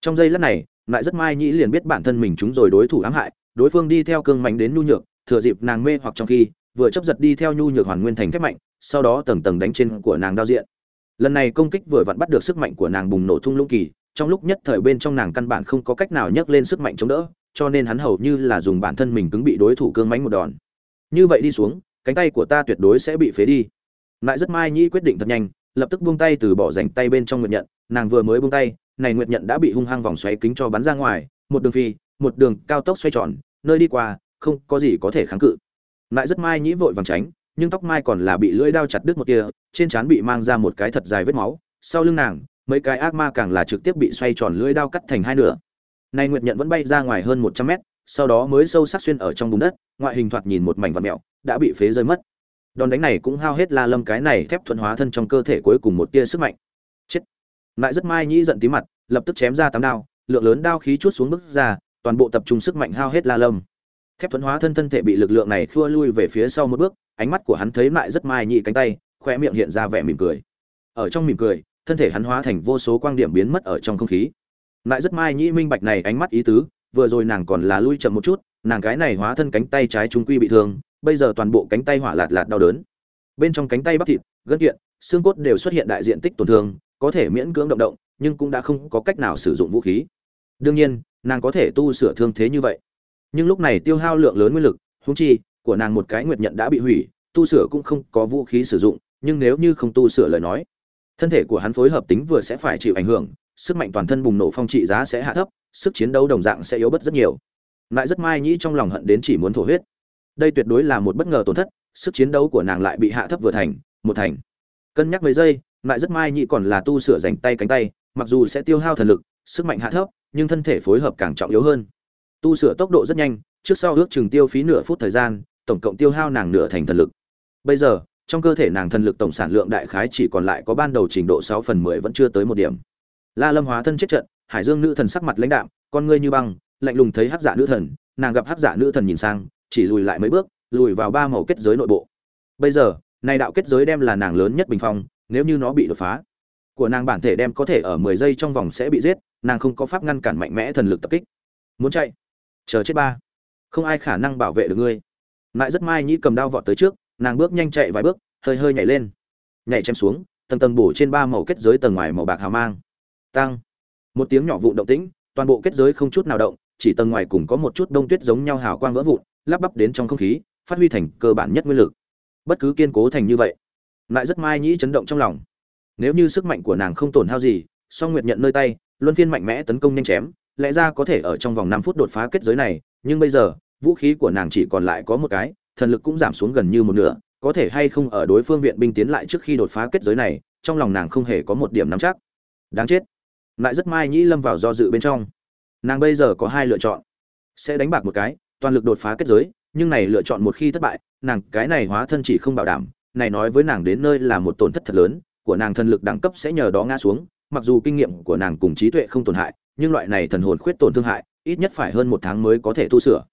Trong giây lát này lại rất mai nhĩ liền biết bản thân mình chúng rồi đối thủ ám hại, đối phương đi theo cương mạnh đến nhu nhược, thừa dịp nàng mê hoặc trong khi, vừa chấp giật đi theo nhu nhược hoàn nguyên thành thép mạnh sau đó tầng tầng đánh trên của nàng đao diện. Lần này công kích vừa vặn bắt được sức mạnh của nàng bùng nổ thung lũng kỳ, trong lúc nhất thời bên trong nàng căn bản không có cách nào nhấc lên sức mạnh chống đỡ, cho nên hắn hầu như là dùng bản thân mình cứng bị đối thủ cương mánh một đòn. Như vậy đi xuống, cánh tay của ta tuyệt đối sẽ bị phế đi. Lại rất mai nhĩ quyết định thật nhanh, lập tức buông tay từ bỏ rảnh tay bên trong nguyệt nhận nàng vừa mới buông tay, này nguyệt nhận đã bị hung hăng vòng xoáy kính cho bắn ra ngoài, một đường phi, một đường cao tốc xoay tròn, nơi đi qua, không có gì có thể kháng cự. Lại rất mai nhĩ vội vàng tránh nhưng tóc mai còn là bị lưỡi đao chặt đứt một kia, trên trán bị mang ra một cái thật dài vết máu, sau lưng nàng, mấy cái ác ma càng là trực tiếp bị xoay tròn lưỡi đao cắt thành hai nửa. Nay nguyệt nhận vẫn bay ra ngoài hơn một trăm mét, sau đó mới sâu sắc xuyên ở trong bùn đất, ngoại hình thoạt nhìn một mảnh vật mẹo đã bị phế rơi mất. Đòn đánh này cũng hao hết la lâm cái này thép thuận hóa thân trong cơ thể cuối cùng một tia sức mạnh. Chết! Lại rất mai nhĩ giận tí mặt, lập tức chém ra tám đao, lượng lớn đao khí chút xuống bức ra, toàn bộ tập trung sức mạnh hao hết la lâm. Thép thuận hóa thân thân thể bị lực lượng này khua lui về phía sau một bước ánh mắt của hắn thấy lại rất mai nhị cánh tay, khoe miệng hiện ra vẻ mỉm cười. Ở trong mỉm cười, thân thể hắn hóa thành vô số quang điểm biến mất ở trong không khí. Lại rất mai nhị minh bạch này ánh mắt ý tứ, vừa rồi nàng còn là lui chậm một chút, nàng cái này hóa thân cánh tay trái trung quy bị thương, bây giờ toàn bộ cánh tay hỏa lạt lạt đau đớn. Bên trong cánh tay bắp thịt, gân kiện, xương cốt đều xuất hiện đại diện tích tổn thương, có thể miễn cưỡng động động, nhưng cũng đã không có cách nào sử dụng vũ khí. Đương nhiên, nàng có thể tu sửa thương thế như vậy. Nhưng lúc này tiêu hao lượng lớn nguyên lực húng chi của nàng một cái nguyệt nhận đã bị hủy, tu sửa cũng không có vũ khí sử dụng, nhưng nếu như không tu sửa lời nói, thân thể của hắn phối hợp tính vừa sẽ phải chịu ảnh hưởng, sức mạnh toàn thân bùng nổ phong trị giá sẽ hạ thấp, sức chiến đấu đồng dạng sẽ yếu bớt rất nhiều. Lại rất mai nhĩ trong lòng hận đến chỉ muốn thổ huyết. Đây tuyệt đối là một bất ngờ tổn thất, sức chiến đấu của nàng lại bị hạ thấp vừa thành, một thành. Cân nhắc mấy giây lại rất mai nhĩ còn là tu sửa dành tay cánh tay, mặc dù sẽ tiêu hao thần lực, sức mạnh hạ thấp, nhưng thân thể phối hợp càng trọng yếu hơn. Tu sửa tốc độ rất nhanh, trước sau ước chừng tiêu phí nửa phút thời gian tổng cộng tiêu hao nàng nửa thành thần lực. Bây giờ, trong cơ thể nàng thần lực tổng sản lượng đại khái chỉ còn lại có ban đầu trình độ sáu phần mười vẫn chưa tới một điểm. La lâm hóa thân chết trận, hải dương nữ thần sắc mặt lãnh đạm, con ngươi như băng, lạnh lùng thấy hắc giả nữ thần, nàng gặp hắc giả nữ thần nhìn sang, chỉ lùi lại mấy bước, lùi vào ba màu kết giới nội bộ. Bây giờ, này đạo kết giới đem là nàng lớn nhất bình phong, nếu như nó bị đột phá, của nàng bản thể đem có thể ở mười giây trong vòng sẽ bị giết, nàng không có pháp ngăn cản mạnh mẽ thần lực tập kích. Muốn chạy? Chờ chết ba. Không ai khả năng bảo vệ được ngươi lại rất mai nhĩ cầm đao vọt tới trước, nàng bước nhanh chạy vài bước, hơi hơi nhảy lên. Nhảy chém xuống, tầng tầng bổ trên ba màu kết giới tầng ngoài màu bạc hào mang. Tăng một tiếng nhỏ vụn động tĩnh, toàn bộ kết giới không chút nào động, chỉ tầng ngoài cùng có một chút đông tuyết giống nhau hào quang vỡ vụn, lắp bắp đến trong không khí, phát huy thành cơ bản nhất nguyên lực. Bất cứ kiên cố thành như vậy lại rất mai nhĩ chấn động trong lòng. Nếu như sức mạnh của nàng không tổn hao gì, song nguyệt nhận nơi tay, luân phiên mạnh mẽ tấn công nhanh chém, lẽ ra có thể ở trong vòng năm phút đột phá kết giới này, nhưng bây giờ vũ khí của nàng chỉ còn lại có một cái, thần lực cũng giảm xuống gần như một nửa, có thể hay không ở đối phương viện binh tiến lại trước khi đột phá kết giới này, trong lòng nàng không hề có một điểm nắm chắc. Đáng chết. Lại rất mai nhĩ lâm vào do dự bên trong. Nàng bây giờ có hai lựa chọn. Sẽ đánh bạc một cái, toàn lực đột phá kết giới, nhưng này lựa chọn một khi thất bại, nàng cái này hóa thân chỉ không bảo đảm, này nói với nàng đến nơi là một tổn thất thật lớn, của nàng thần lực đẳng cấp sẽ nhờ đó ngã xuống, mặc dù kinh nghiệm của nàng cùng trí tuệ không tổn hại, nhưng loại này thần hồn khuyết tổn thương hại, ít nhất phải hơn một tháng mới có thể tu sửa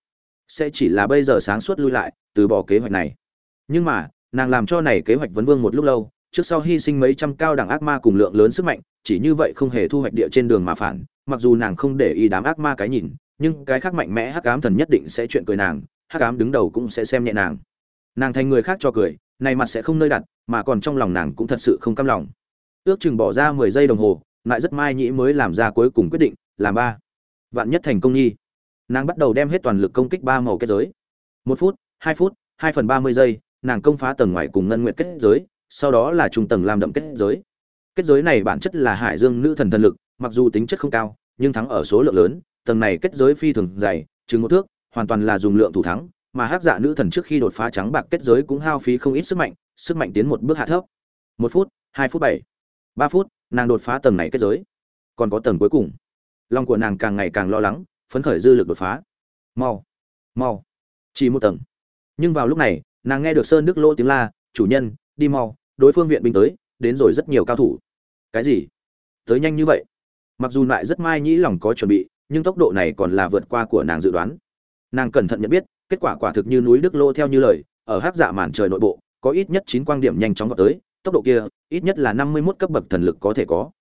sẽ chỉ là bây giờ sáng suốt lui lại, từ bỏ kế hoạch này. Nhưng mà, nàng làm cho này kế hoạch vấn vương một lúc lâu, trước sau hy sinh mấy trăm cao đẳng ác ma cùng lượng lớn sức mạnh, chỉ như vậy không hề thu hoạch địa trên đường mà phản, mặc dù nàng không để ý đám ác ma cái nhìn, nhưng cái khác mạnh mẽ hắc ám thần nhất định sẽ chuyện cười nàng, hắc ám đứng đầu cũng sẽ xem nhẹ nàng. Nàng thành người khác cho cười, này mặt sẽ không nơi đặt, mà còn trong lòng nàng cũng thật sự không cam lòng. Ước chừng bỏ ra mười giây đồng hồ, lại rất mai nhĩ mới làm ra cuối cùng quyết định, làm ba. Vạn nhất thành công nhi nàng bắt đầu đem hết toàn lực công kích ba màu kết giới. Một phút, hai phút, hai phần ba mươi giây, nàng công phá tầng ngoài cùng ngân nguyện kết giới, sau đó là trung tầng làm đậm kết giới. Kết giới này bản chất là hải dương nữ thần thần lực, mặc dù tính chất không cao, nhưng thắng ở số lượng lớn, tầng này kết giới phi thường dày, chừng một thước, hoàn toàn là dùng lượng thủ thắng, mà hát dạ nữ thần trước khi đột phá trắng bạc kết giới cũng hao phí không ít sức mạnh sức mạnh tiến một bước hạ thấp. Một phút, hai phút bảy, ba phút, nàng đột phá tầng này kết giới. Còn có tầng cuối cùng. Lòng của nàng càng ngày càng lo lắng phấn khởi dư lực đột phá. Mau mau, chỉ một tầng. Nhưng vào lúc này, nàng nghe được sơn đức lỗ tiếng la, chủ nhân, đi mau, đối phương viện binh tới, đến rồi rất nhiều cao thủ. Cái gì? Tới nhanh như vậy? Mặc dù lại rất mai nhĩ lòng có chuẩn bị, nhưng tốc độ này còn là vượt qua của nàng dự đoán. Nàng cẩn thận nhận biết, kết quả quả thực như núi đức lô theo như lời, ở hắc dạ màn trời nội bộ, có ít nhất chín quang điểm nhanh chóng vào tới, tốc độ kia, ít nhất là năm mươi 51 cấp bậc thần lực có thể có.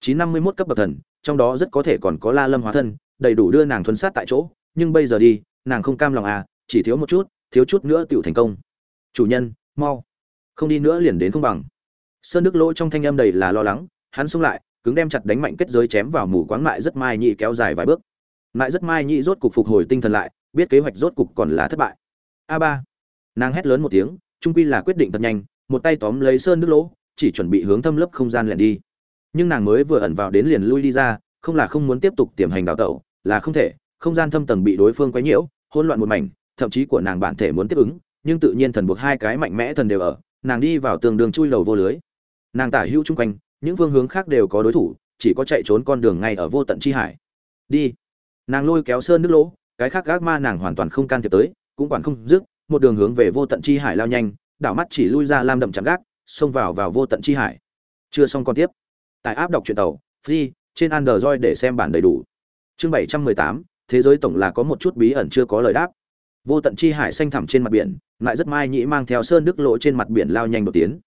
Chín năm mươi 91 cấp bậc thần, trong đó rất có thể còn có la lâm hóa thân đầy đủ đưa nàng thuần sát tại chỗ, nhưng bây giờ đi, nàng không cam lòng à chỉ thiếu một chút, thiếu chút nữa tựu thành công. Chủ nhân, mau. Không đi nữa liền đến không bằng. Sơn đức lỗ trong thanh âm đầy là lo lắng, hắn xông lại, cứng đem chặt đánh mạnh kết giới chém vào mù quáng mại rất mai nhị kéo dài vài bước. Mại rất mai nhị rốt cục phục hồi tinh thần lại, biết kế hoạch rốt cục còn là thất bại. A ba. Nàng hét lớn một tiếng, trung quy là quyết định thật nhanh, một tay tóm lấy sơn nước lỗ, chỉ chuẩn bị hướng thâm lớp không gian lẻn đi. Nhưng nàng mới vừa ẩn vào đến liền lui đi ra không là không muốn tiếp tục tiềm hành đào tẩu, là không thể, không gian thâm tầng bị đối phương quấy nhiễu, hỗn loạn một mảnh, thậm chí của nàng bản thể muốn tiếp ứng, nhưng tự nhiên thần buộc hai cái mạnh mẽ thần đều ở, nàng đi vào tường đường chui lầu vô lưới. Nàng tả hữu chung quanh, những phương hướng khác đều có đối thủ, chỉ có chạy trốn con đường ngay ở vô tận chi hải. Đi. Nàng lôi kéo sơn nước lỗ, cái khác gác ma nàng hoàn toàn không can thiệp tới, cũng quản không dứt, một đường hướng về vô tận chi hải lao nhanh, đảo mắt chỉ lui ra lam đậm chạm gác, xông vào vào vô tận chi hải. Chưa xong con tiếp. Tại áp đọc truyện tàu, free trên android để xem bản đầy đủ. Chương bảy trăm mười tám, thế giới tổng là có một chút bí ẩn chưa có lời đáp. Vô tận chi hải xanh thẳm trên mặt biển, lại rất mai nhĩ mang theo sơn đức lộ trên mặt biển lao nhanh đột tiến.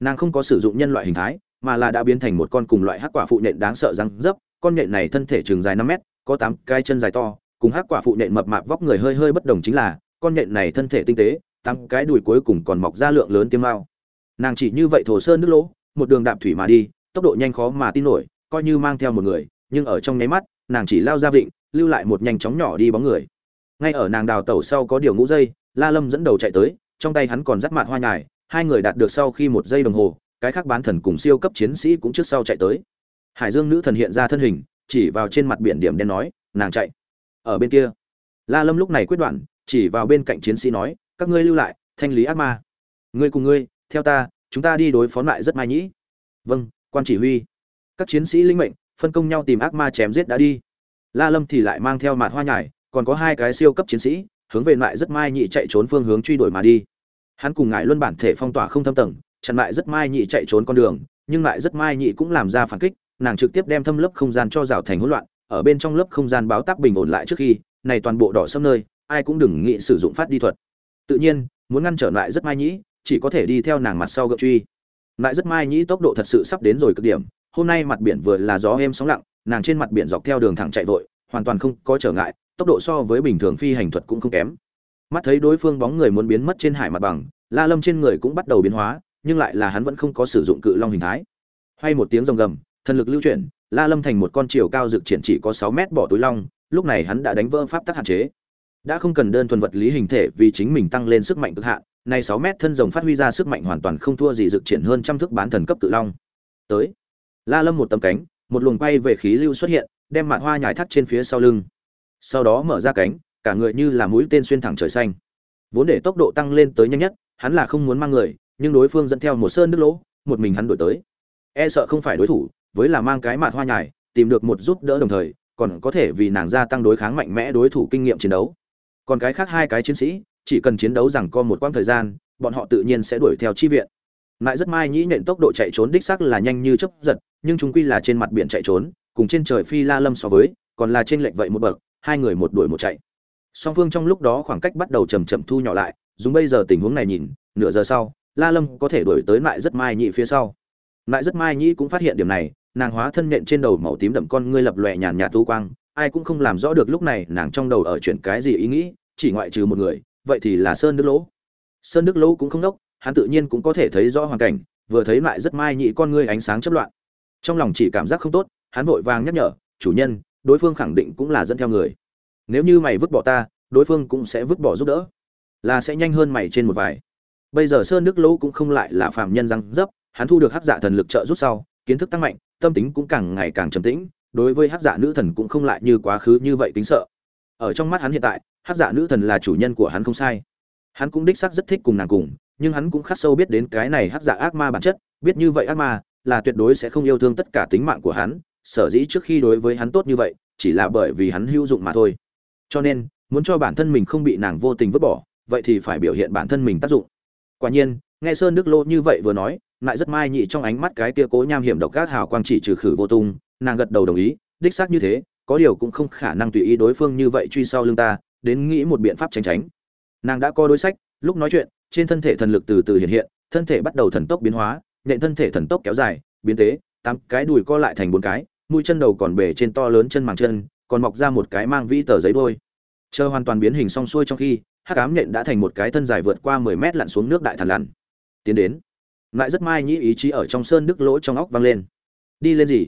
Nàng không có sử dụng nhân loại hình thái, mà là đã biến thành một con cùng loại hắc quả phụ nện đáng sợ răng dấp. Con nện này thân thể trường dài năm mét, có tám cái chân dài to, cùng hắc quả phụ nện mập mạp vóc người hơi hơi bất đồng chính là, con nện này thân thể tinh tế, tám cái đùi cuối cùng còn mọc ra lượng lớn tiêm mao. Nàng chỉ như vậy thổ sơn nước lỗ, một đường đạp thủy mà đi, tốc độ nhanh khó mà tin nổi coi như mang theo một người, nhưng ở trong nháy mắt, nàng chỉ lao ra vịnh, lưu lại một nhanh chóng nhỏ đi bóng người. Ngay ở nàng đào tẩu sau có điều ngũ dây, la lâm dẫn đầu chạy tới, trong tay hắn còn dắt mạn hoa nhài, hai người đạt được sau khi một giây đồng hồ, cái khác bán thần cùng siêu cấp chiến sĩ cũng trước sau chạy tới. Hải dương nữ thần hiện ra thân hình, chỉ vào trên mặt biển điểm đen nói, nàng chạy. Ở bên kia, la lâm lúc này quyết đoạn chỉ vào bên cạnh chiến sĩ nói, các ngươi lưu lại, thanh lý ác ma. Ngươi cùng ngươi, theo ta, chúng ta đi đối phó lại rất mai nhĩ vâng quan chỉ huy các chiến sĩ linh mệnh, phân công nhau tìm ác ma chém giết đã đi. La lâm thì lại mang theo mạt hoa nhải, còn có hai cái siêu cấp chiến sĩ, hướng về lại rất mai nhị chạy trốn phương hướng truy đuổi mà đi. Hắn cùng ngại luân bản thể phong tỏa không thâm tầng, chặn lại rất mai nhị chạy trốn con đường, nhưng lại rất mai nhị cũng làm ra phản kích, nàng trực tiếp đem thâm lớp không gian cho rào thành hỗn loạn, ở bên trong lớp không gian báo tác bình ổn lại trước khi, này toàn bộ đỏ sâm nơi, ai cũng đừng nghĩ sử dụng phát đi thuật. Tự nhiên, muốn ngăn trở lại rất mai nhĩ chỉ có thể đi theo nàng mặt sau gợi truy. Lại rất mai nhĩ tốc độ thật sự sắp đến rồi cực điểm hôm nay mặt biển vừa là gió êm sóng lặng, nàng trên mặt biển dọc theo đường thẳng chạy vội, hoàn toàn không có trở ngại, tốc độ so với bình thường phi hành thuật cũng không kém. Mắt thấy đối phương bóng người muốn biến mất trên hải mặt bằng, la lâm trên người cũng bắt đầu biến hóa, nhưng lại là hắn vẫn không có sử dụng cự long hình thái. Hay một tiếng rồng gầm, thần lực lưu chuyển, la lâm thành một con chiều cao dự triển chỉ có sáu mét bỏ túi long, lúc này hắn đã đánh vỡ pháp tắc hạn chế. Đã không cần đơn thuần vật lý hình thể vì chính mình tăng lên sức mạnh cực hạn này sáu mét thân rồng phát huy ra sức mạnh hoàn toàn không thua gì dự triển hơn trăm thước bán thần cấp cự long. Tới la lâm một tấm cánh, một luồng quay về khí lưu xuất hiện, đem mạn hoa nhảy thắt trên phía sau lưng. Sau đó mở ra cánh, cả người như là mũi tên xuyên thẳng trời xanh. Vốn để tốc độ tăng lên tới nhanh nhất, hắn là không muốn mang người, nhưng đối phương dẫn theo một sơn nước lỗ, một mình hắn đổi tới. E sợ không phải đối thủ, với là mang cái mạn hoa nhài, tìm được một giúp đỡ đồng thời, còn có thể vì nàng gia tăng đối kháng mạnh mẽ đối thủ kinh nghiệm chiến đấu. Còn cái khác hai cái chiến sĩ, chỉ cần chiến đấu rằng co một quãng thời gian, bọn họ tự nhiên sẽ đuổi theo chi viện lại rất mai nhĩ nện tốc độ chạy trốn đích xác là nhanh như chớp giật, nhưng chúng quy là trên mặt biển chạy trốn, cùng trên trời phi la lâm so với, còn là trên lệnh vậy một bậc, hai người một đuổi một chạy. Song phương trong lúc đó khoảng cách bắt đầu chầm chậm thu nhỏ lại, dùng bây giờ tình huống này nhìn, nửa giờ sau, la lâm có thể đuổi tới lại rất mai nhĩ phía sau. Lại rất mai nhĩ cũng phát hiện điểm này, nàng hóa thân nện trên đầu màu tím đậm con ngươi lập lòe nhàn nhạt tu quang, ai cũng không làm rõ được lúc này nàng trong đầu ở chuyện cái gì ý nghĩ, chỉ ngoại trừ một người, vậy thì là sơn đức lỗ. Sơn đức lỗ cũng không đốc hắn tự nhiên cũng có thể thấy rõ hoàn cảnh, vừa thấy lại rất mai nhị con ngươi ánh sáng chấp loạn. Trong lòng chỉ cảm giác không tốt, hắn vội vàng nhắc nhở, chủ nhân, đối phương khẳng định cũng là dẫn theo người. Nếu như mày vứt bỏ ta, đối phương cũng sẽ vứt bỏ giúp đỡ. Là sẽ nhanh hơn mày trên một vài. Bây giờ sơn nước lỗ cũng không lại là phạm nhân răng dấp, hắn thu được hắc dạ thần lực trợ rút sau, kiến thức tăng mạnh, tâm tính cũng càng ngày càng trầm tĩnh, đối với hắc dạ nữ thần cũng không lại như quá khứ như vậy tính sợ. Ở trong mắt hắn hiện tại, hắc dạ nữ thần là chủ nhân của hắn không sai. Hắn cũng đích xác rất thích cùng nàng cùng nhưng hắn cũng khắc sâu biết đến cái này hắc dạ ác ma bản chất, biết như vậy ác ma là tuyệt đối sẽ không yêu thương tất cả tính mạng của hắn, sở dĩ trước khi đối với hắn tốt như vậy, chỉ là bởi vì hắn hữu dụng mà thôi. Cho nên, muốn cho bản thân mình không bị nàng vô tình vứt bỏ, vậy thì phải biểu hiện bản thân mình tác dụng. Quả nhiên, nghe sơn đức lô như vậy vừa nói, lại rất mai nhị trong ánh mắt cái kia cố nham hiểm độc các hào quang chỉ trừ khử vô tung, nàng gật đầu đồng ý, đích xác như thế, có điều cũng không khả năng tùy ý đối phương như vậy truy sau lưng ta, đến nghĩ một biện pháp tránh tránh. Nàng đã có đối sách, lúc nói chuyện trên thân thể thần lực từ từ hiện hiện, thân thể bắt đầu thần tốc biến hóa nện thân thể thần tốc kéo dài, biến tế, tám cái đùi co lại thành bốn cái, mũi chân đầu còn bể trên to lớn chân màng chân, còn mọc ra một cái mang vĩ tờ giấy đôi chờ hoàn toàn biến hình xong xuôi trong khi, hắc ám nện đã thành một cái thân dài vượt qua mười mét lặn xuống nước đại thần lặn. Tiến đến. Lại rất mai nhĩ ý chí ở trong sơn đức lỗ trong óc vang lên. Đi lên gì?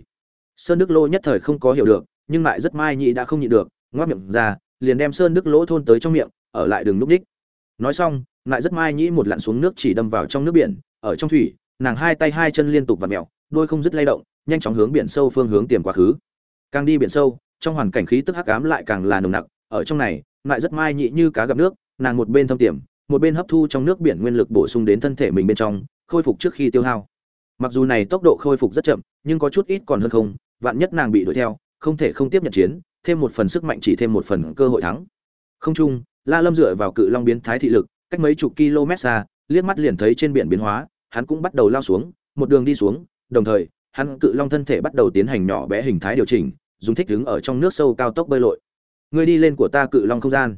Sơn đức lỗ nhất thời không có hiểu được, nhưng lại rất mai nhĩ đã không nhịn được, ngoác miệng ra, liền đem sơn đức lỗ thôn tới trong miệng, ở lại đường núp ních nói xong lại rất mai nhĩ một lặn xuống nước chỉ đâm vào trong nước biển ở trong thủy nàng hai tay hai chân liên tục vặn mèo, đôi không dứt lay động nhanh chóng hướng biển sâu phương hướng tiềm quá khứ. Càng đi biển sâu trong hoàn cảnh khí tức hắc ám lại càng là nồng nặc ở trong này lại rất mai nhĩ như cá gặp nước nàng một bên thâm tiềm một bên hấp thu trong nước biển nguyên lực bổ sung đến thân thể mình bên trong khôi phục trước khi tiêu hao. Mặc dù này tốc độ khôi phục rất chậm nhưng có chút ít còn hơn không vạn nhất nàng bị đuổi theo không thể không tiếp nhận chiến thêm một phần sức mạnh chỉ thêm một phần cơ hội thắng. Không chung la lâm dựa vào cự long biến thái thị lực cách mấy chục km xa, liếc mắt liền thấy trên biển biến hóa, hắn cũng bắt đầu lao xuống, một đường đi xuống, đồng thời, hắn cự long thân thể bắt đầu tiến hành nhỏ bé hình thái điều chỉnh, dùng thích đứng ở trong nước sâu cao tốc bơi lội. Ngươi đi lên của ta cự long không gian.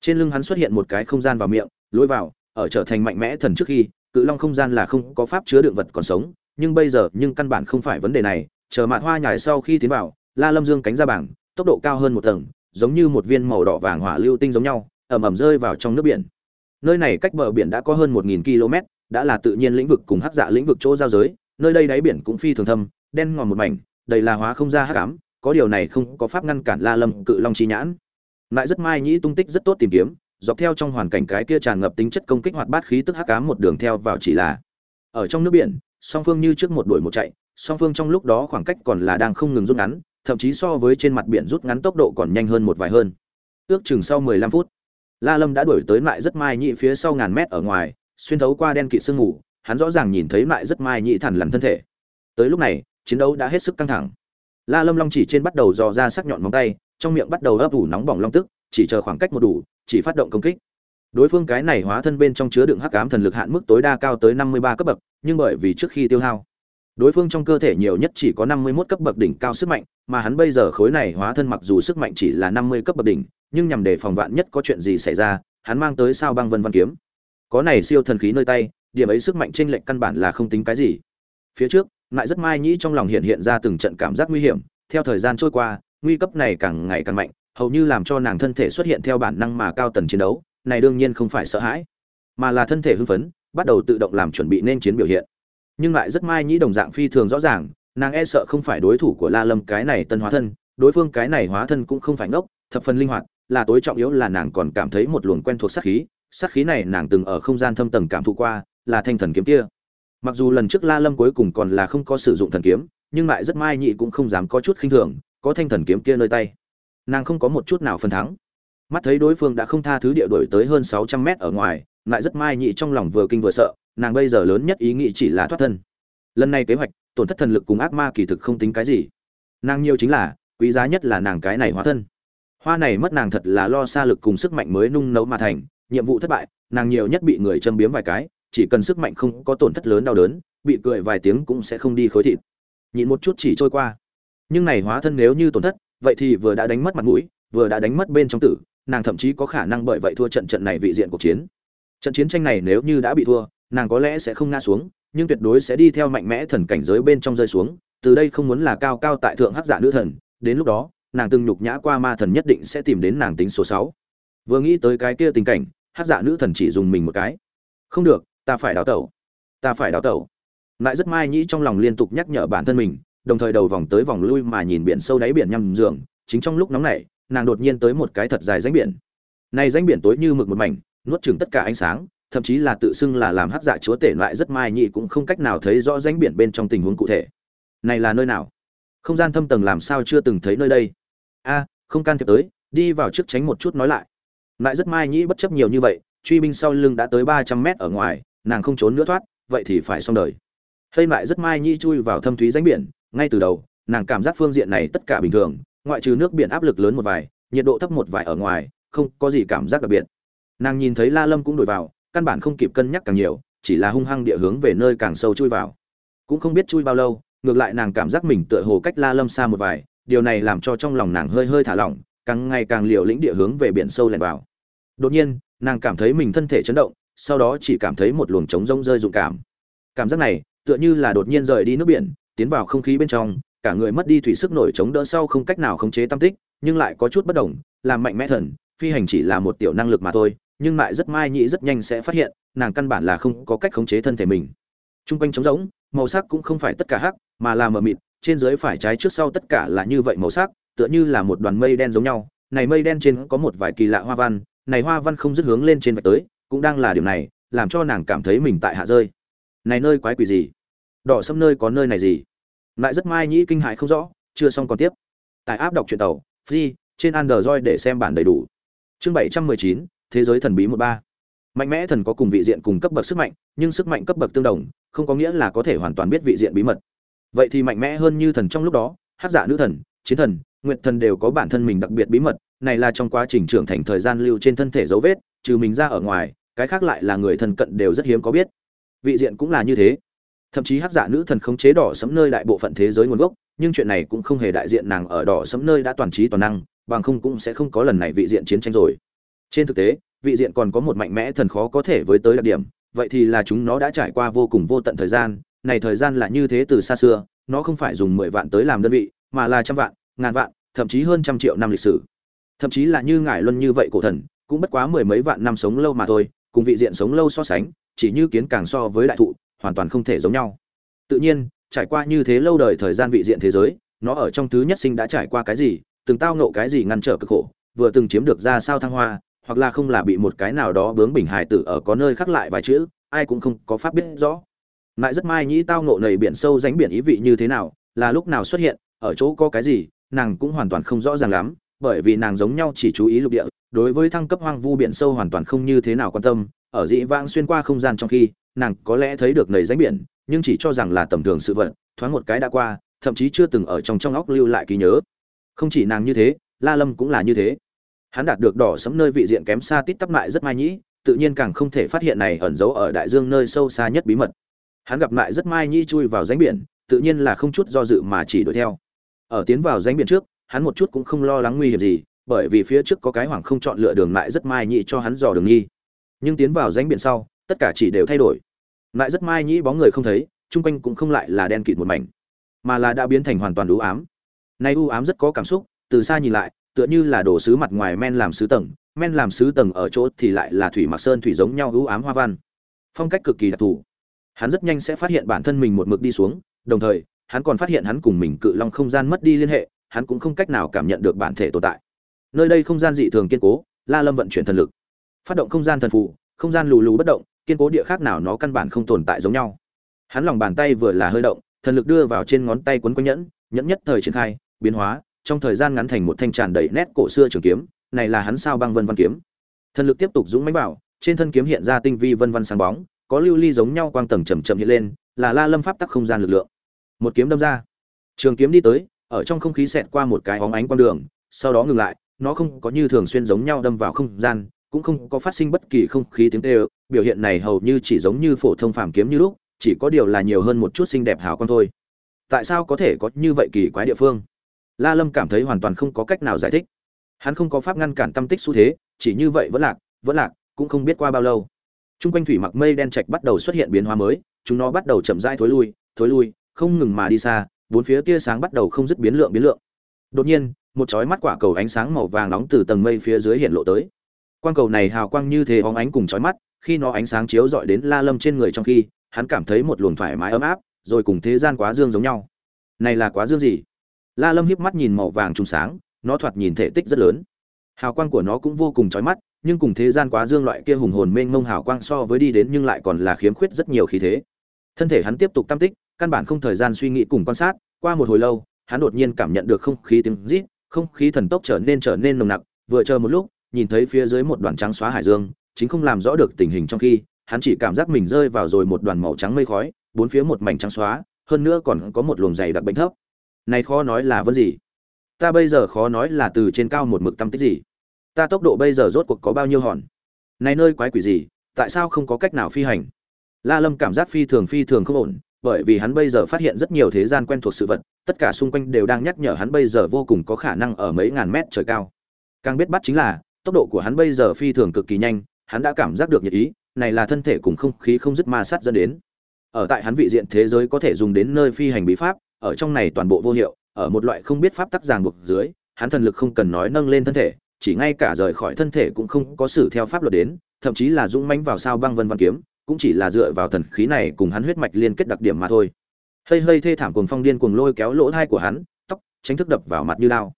Trên lưng hắn xuất hiện một cái không gian vào miệng, lối vào, ở trở thành mạnh mẽ thần trước khi, cự long không gian là không có pháp chứa đựng vật còn sống, nhưng bây giờ, nhưng căn bản không phải vấn đề này, chờ mạn hoa nhài sau khi tiến vào, la lâm dương cánh ra bảng, tốc độ cao hơn một tầng, giống như một viên màu đỏ vàng hỏa lưu tinh giống nhau ẩm ẩm rơi vào trong nước biển nơi này cách bờ biển đã có hơn một nghìn km, đã là tự nhiên lĩnh vực cùng hắc dạ lĩnh vực chỗ giao giới, nơi đây đáy biển cũng phi thường thâm, đen ngòm một mảnh, đầy là hóa không ra hắc ám, có điều này không có pháp ngăn cản la lâm cự long chi nhãn. Lại rất mai nhĩ tung tích rất tốt tìm kiếm, dọc theo trong hoàn cảnh cái kia tràn ngập tính chất công kích hoạt bát khí tức hắc ám một đường theo vào chỉ là ở trong nước biển, song phương như trước một đuổi một chạy, song phương trong lúc đó khoảng cách còn là đang không ngừng rút ngắn, thậm chí so với trên mặt biển rút ngắn tốc độ còn nhanh hơn một vài hơn. Ước chừng sau 15 phút la lâm đã đuổi tới lại rất mai nhị phía sau ngàn mét ở ngoài, xuyên thấu qua đen kịt sương mù, hắn rõ ràng nhìn thấy lại rất mai nhị thản lằn thân thể. Tới lúc này, chiến đấu đã hết sức căng thẳng. La lâm long chỉ trên bắt đầu dò ra sắc nhọn móng tay, trong miệng bắt đầu ấp ủ nóng bỏng long tức, chỉ chờ khoảng cách một đủ, chỉ phát động công kích. Đối phương cái này hóa thân bên trong chứa đựng hắc ám thần lực hạn mức tối đa cao tới năm mươi ba cấp bậc, nhưng bởi vì trước khi tiêu hao đối phương trong cơ thể nhiều nhất chỉ có năm mươi 51 cấp bậc đỉnh cao sức mạnh, mà hắn bây giờ khối này hóa thân mặc dù sức mạnh chỉ là năm mươi cấp bậc đỉnh, nhưng nhằm để phòng vạn nhất có chuyện gì xảy ra, hắn mang tới sao băng vân văn kiếm. Có này siêu thần khí nơi tay, điểm ấy sức mạnh trên lệnh căn bản là không tính cái gì. Phía trước, lại rất mai nhĩ trong lòng hiện hiện ra từng trận cảm giác nguy hiểm, theo thời gian trôi qua, nguy cấp này càng ngày càng mạnh, hầu như làm cho nàng thân thể xuất hiện theo bản năng mà cao tần chiến đấu, này đương nhiên không phải sợ hãi, mà là thân thể hưng phấn, bắt đầu tự động làm chuẩn bị nên chiến biểu hiện nhưng lại rất mai nhĩ đồng dạng phi thường rõ ràng, nàng e sợ không phải đối thủ của la lâm cái này tân hóa thân, đối phương cái này hóa thân cũng không phải ngốc, thập phần linh hoạt, là tối trọng yếu là nàng còn cảm thấy một luồng quen thuộc sát khí sát khí này nàng từng ở không gian thâm tầng cảm thụ qua, là thanh thần kiếm kia. Mặc dù lần trước la lâm cuối cùng còn là không có sử dụng thần kiếm, nhưng lại rất mai nhị cũng không dám có chút khinh thường, có thanh thần kiếm kia nơi tay. Nàng không có một chút nào phần thắng. Mắt thấy đối phương đã không tha thứ địa đổi tới hơn sáu trăm mét ở ngoài, lại rất mai nhị trong lòng vừa kinh vừa sợ nàng bây giờ lớn nhất ý nghĩ chỉ là thoát thân. Lần này kế hoạch, tổn thất thần lực cùng ác ma kỳ thực không tính cái gì. Nàng nhiều chính là, quý giá nhất là nàng cái này hóa thân. Hoa này mất nàng thật là lo xa lực cùng sức mạnh mới nung nấu mà thành, nhiệm vụ thất bại, nàng nhiều nhất bị người châm biếm vài cái, chỉ cần sức mạnh không có tổn thất lớn đau đớn, bị cười vài tiếng cũng sẽ không đi khối thịt. Nhịn một chút chỉ trôi qua. Nhưng này hóa thân nếu như tổn thất, vậy thì vừa đã đánh mất mặt mũi, vừa đã đánh mất bên trong tử, nàng thậm chí có khả năng bởi vậy thua trận trận này vị diện cuộc chiến. Trận chiến tranh này nếu như đã bị thua nàng có lẽ sẽ không ngã xuống, nhưng tuyệt đối sẽ đi theo mạnh mẽ thần cảnh giới bên trong rơi xuống, từ đây không muốn là cao cao tại thượng hắc giả nữ thần, đến lúc đó, nàng từng nhục nhã qua ma thần nhất định sẽ tìm đến nàng tính số sáu. Vừa nghĩ tới cái kia tình cảnh, hắc giả nữ thần chỉ dùng mình một cái. Không được, ta phải đào tẩu. Ta phải đào tẩu. Lại rất mai nhĩ trong lòng liên tục nhắc nhở bản thân mình, đồng thời đầu vòng tới vòng lui mà nhìn biển sâu đáy biển nhằm giường, chính trong lúc nóng nảy, nàng đột nhiên tới một cái thật dài rãnh biển. Này rãnh biển tối như mực một mảnh, nuốt chửng tất cả ánh sáng thậm chí là tự xưng là làm hắc dạ chúa tể lại rất mai nhị cũng không cách nào thấy rõ rãnh biển bên trong tình huống cụ thể. Này là nơi nào? Không gian thâm tầng làm sao chưa từng thấy nơi đây? A, không can thiệp tới, đi vào trước tránh một chút nói lại. Lại rất mai nhị bất chấp nhiều như vậy, truy binh sau lưng đã tới ba trăm mét ở ngoài, nàng không trốn nữa thoát, vậy thì phải xong đời. Hơi lại rất mai nhị chui vào thâm thúy rãnh biển, ngay từ đầu, nàng cảm giác phương diện này tất cả bình thường, ngoại trừ nước biển áp lực lớn một vài, nhiệt độ thấp một vài ở ngoài, không có gì cảm giác đặc biệt. Nàng nhìn thấy la lâm cũng đổi vào căn bản không kịp cân nhắc càng nhiều, chỉ là hung hăng địa hướng về nơi càng sâu chui vào. Cũng không biết chui bao lâu, ngược lại nàng cảm giác mình tựa hồ cách la lâm xa một vài, điều này làm cho trong lòng nàng hơi hơi thả lỏng, càng ngày càng liều lĩnh địa hướng về biển sâu lẻn vào. Đột nhiên, nàng cảm thấy mình thân thể chấn động, sau đó chỉ cảm thấy một luồng trống rông rơi dụng cảm. Cảm giác này, tựa như là đột nhiên rời đi nước biển, tiến vào không khí bên trong, cả người mất đi thủy sức nổi chống đỡ sau không cách nào khống chế tâm tích, nhưng lại có chút bất đồng làm mạnh mẽ thần, phi hành chỉ là một tiểu năng lực mà thôi nhưng lại rất mai nhị rất nhanh sẽ phát hiện, nàng căn bản là không có cách khống chế thân thể mình. T r u n g quanh trống rỗng, màu sắc cũng không phải tất cả hắc, mà là mờ mịt, trên dưới phải trái trước sau tất cả là như vậy màu sắc, tựa như là một đoàn mây đen giống nhau. Này mây đen trên có một vài kỳ lạ hoa văn, này hoa văn không dứt hướng lên trên vạch tới, cũng đang là điều này, làm cho nàng cảm thấy mình tại hạ rơi. Này nơi quái quỷ gì? Đỏ sâm nơi có nơi này gì? Lại rất mai nhĩ kinh hại không rõ, chưa xong còn tiếp. Tại áp đọc truyện tàu, free, trên android để xem bản đầy đủ. Chương bảy trăm mười chín thế giới thần bí một ba. Mạnh mẽ thần có cùng vị diện cùng cấp bậc sức mạnh, nhưng sức mạnh cấp bậc tương đồng, không có nghĩa là có thể hoàn toàn biết vị diện bí mật. Vậy thì mạnh mẽ hơn như thần trong lúc đó, hát giả nữ thần, chiến thần, nguyệt thần đều có bản thân mình đặc biệt bí mật, này là trong quá trình trưởng thành thời gian lưu trên thân thể dấu vết, trừ mình ra ở ngoài, cái khác lại là người thân cận đều rất hiếm có biết. Vị diện cũng là như thế. Thậm chí hát giả nữ thần khống chế đỏ sấm nơi đại bộ phận thế giới nguồn gốc, nhưng chuyện này cũng không hề đại diện nàng ở đỏ sấm nơi đã toàn trí toàn năng, bằng không cũng sẽ không có lần này vị diện chiến tranh rồi trên thực tế, vị diện còn có một mạnh mẽ thần khó có thể với tới đặc điểm, vậy thì là chúng nó đã trải qua vô cùng vô tận thời gian, này thời gian là như thế từ xa xưa, nó không phải dùng mười vạn tới làm đơn vị, mà là trăm vạn, ngàn vạn, thậm chí hơn trăm triệu năm lịch sử. Thậm chí là như ngải luân như vậy cổ thần, cũng bất quá mười mấy vạn năm sống lâu mà thôi, cùng vị diện sống lâu so sánh, chỉ như kiến càng so với đại thụ, hoàn toàn không thể giống nhau. Tự nhiên, trải qua như thế lâu đời thời gian vị diện thế giới, nó ở trong thứ nhất sinh đã trải qua cái gì, từng tao nộ cái gì ngăn trở cực khổ, vừa từng chiếm được ra sao thăng hoa hoặc là không là bị một cái nào đó bướng bình hài tử ở có nơi khắc lại vài chữ, ai cũng không có pháp biết rõ. Lại rất mai nhĩ tao ngộ nầy biển sâu ránh biển ý vị như thế nào, là lúc nào xuất hiện, ở chỗ có cái gì, nàng cũng hoàn toàn không rõ ràng lắm, bởi vì nàng giống nhau chỉ chú ý lục địa, đối với thăng cấp hoang vu biển sâu hoàn toàn không như thế nào quan tâm, ở dị vãng xuyên qua không gian trong khi, nàng có lẽ thấy được nầy ránh biển, nhưng chỉ cho rằng là tầm thường sự vật, thoáng một cái đã qua, thậm chí chưa từng ở trong trong óc lưu lại ký nhớ. Không chỉ nàng như thế, la lâm cũng là như thế hắn đạt được đỏ sẫm nơi vị diện kém xa tít tắp lại rất mai nhĩ, tự nhiên càng không thể phát hiện này ẩn giấu ở đại dương nơi sâu xa nhất bí mật. Hắn gặp lại rất mai nhĩ chui vào rãnh biển, tự nhiên là không chút do dự mà chỉ đuổi theo. Ở tiến vào rãnh biển trước, hắn một chút cũng không lo lắng nguy hiểm gì, bởi vì phía trước có cái hoàng không chọn lựa đường lại rất mai nhĩ cho hắn dò đường nghi. Nhưng tiến vào rãnh biển sau, tất cả chỉ đều thay đổi. Lại rất mai nhĩ bóng người không thấy, chung quanh cũng không lại là đen kịt một mảnh, mà là đã biến thành hoàn toàn u ám. Nay u ám rất có cảm xúc, từ xa nhìn lại tựa như là đồ sứ mặt ngoài men làm sứ tầng, men làm sứ tầng ở chỗ thì lại là thủy mặc sơn thủy giống nhau ưu ám hoa văn. Phong cách cực kỳ đặc thù. Hắn rất nhanh sẽ phát hiện bản thân mình một mực đi xuống, đồng thời, hắn còn phát hiện hắn cùng mình cự long không gian mất đi liên hệ, hắn cũng không cách nào cảm nhận được bản thể tồn tại. Nơi đây không gian dị thường kiên cố, la lâm vận chuyển thần lực. Phát động không gian thần phù, không gian lù lù bất động, kiên cố địa khác nào nó căn bản không tồn tại giống nhau. Hắn lòng bàn tay vừa là hơi động, thần lực đưa vào trên ngón tay quấn quanh nhẫn nhẫn nhất thời triển khai, biến hóa trong thời gian ngắn thành một thanh tràn đầy nét cổ xưa trường kiếm, này là hắn sao băng vân văn kiếm. Thần lực tiếp tục dũng mãnh bảo, trên thân kiếm hiện ra tinh vi vân văn sáng bóng, có lưu ly giống nhau quang tầng chầm chậm hiện lên, là la lâm pháp tắc không gian lực lượng. Một kiếm đâm ra, trường kiếm đi tới, ở trong không khí xẹt qua một cái óng ánh quang đường, sau đó ngừng lại, nó không có như thường xuyên giống nhau đâm vào không gian, cũng không có phát sinh bất kỳ không khí tiếng tê biểu hiện này hầu như chỉ giống như phổ thông phàm kiếm như lúc, chỉ có điều là nhiều hơn một chút xinh đẹp hào con thôi. Tại sao có thể có như vậy kỳ quái địa phương? La lâm cảm thấy hoàn toàn không có cách nào giải thích. Hắn không có pháp ngăn cản tâm tích xu thế, chỉ như vậy vẫn lạc vẫn lạc, cũng không biết qua bao lâu. Trung quanh thủy mặc mây đen trạch bắt đầu xuất hiện biến hóa mới, chúng nó bắt đầu chậm rãi thối lui thối lui, không ngừng mà đi xa, bốn phía tia sáng bắt đầu không dứt biến lượng biến lượng. Đột nhiên, một chói mắt quả cầu ánh sáng màu vàng nóng từ tầng mây phía dưới hiện lộ tới. Quang cầu này hào quang như thế óng ánh cùng chói mắt, khi nó ánh sáng chiếu rọi đến la lâm trên người trong khi, hắn cảm thấy một luồng thoải mái ấm áp, rồi cùng thế gian quá dương giống nhau. Này là quá dương gì? La lâm híp mắt nhìn màu vàng trùng sáng, nó thoạt nhìn thể tích rất lớn. Hào quang của nó cũng vô cùng chói mắt, nhưng cùng thế gian quá dương loại kia hùng hồn mênh mông hào quang so với đi đến nhưng lại còn là khiếm khuyết rất nhiều khí thế. Thân thể hắn tiếp tục tam tích, căn bản không thời gian suy nghĩ cùng quan sát, qua một hồi lâu, hắn đột nhiên cảm nhận được không khí tiếng rít, không khí thần tốc trở nên trở nên nồng nặc, vừa chờ một lúc, nhìn thấy phía dưới một đoàn trắng xóa hải dương, chính không làm rõ được tình hình trong khi, hắn chỉ cảm giác mình rơi vào rồi một đoàn màu trắng mây khói, bốn phía một mảnh trắng xóa, hơn nữa còn có một luồng dày đặc bệnh thấp này khó nói là vấn gì? Ta bây giờ khó nói là từ trên cao một mực tâm tích gì? Ta tốc độ bây giờ rốt cuộc có bao nhiêu hòn? Này nơi quái quỷ gì? Tại sao không có cách nào phi hành? La lâm cảm giác phi thường phi thường không ổn, bởi vì hắn bây giờ phát hiện rất nhiều thế gian quen thuộc sự vật, tất cả xung quanh đều đang nhắc nhở hắn bây giờ vô cùng có khả năng ở mấy ngàn mét trời cao. Càng biết bắt chính là, tốc độ của hắn bây giờ phi thường cực kỳ nhanh, hắn đã cảm giác được nhiệt ý, này là thân thể cùng không khí không dứt ma sát dẫn đến. Ở tại hắn vị diện thế giới có thể dùng đến nơi phi hành bí pháp ở trong này toàn bộ vô hiệu, ở một loại không biết pháp tắc ràng buộc dưới, hắn thần lực không cần nói nâng lên thân thể, chỉ ngay cả rời khỏi thân thể cũng không có xử theo pháp luật đến, thậm chí là dũng mãnh vào sao băng vân văn kiếm, cũng chỉ là dựa vào thần khí này cùng hắn huyết mạch liên kết đặc điểm mà thôi. Hơi hơi thê thảm cuồng phong điên cuồng lôi kéo lỗ thai của hắn, tóc, tránh thức đập vào mặt như lao.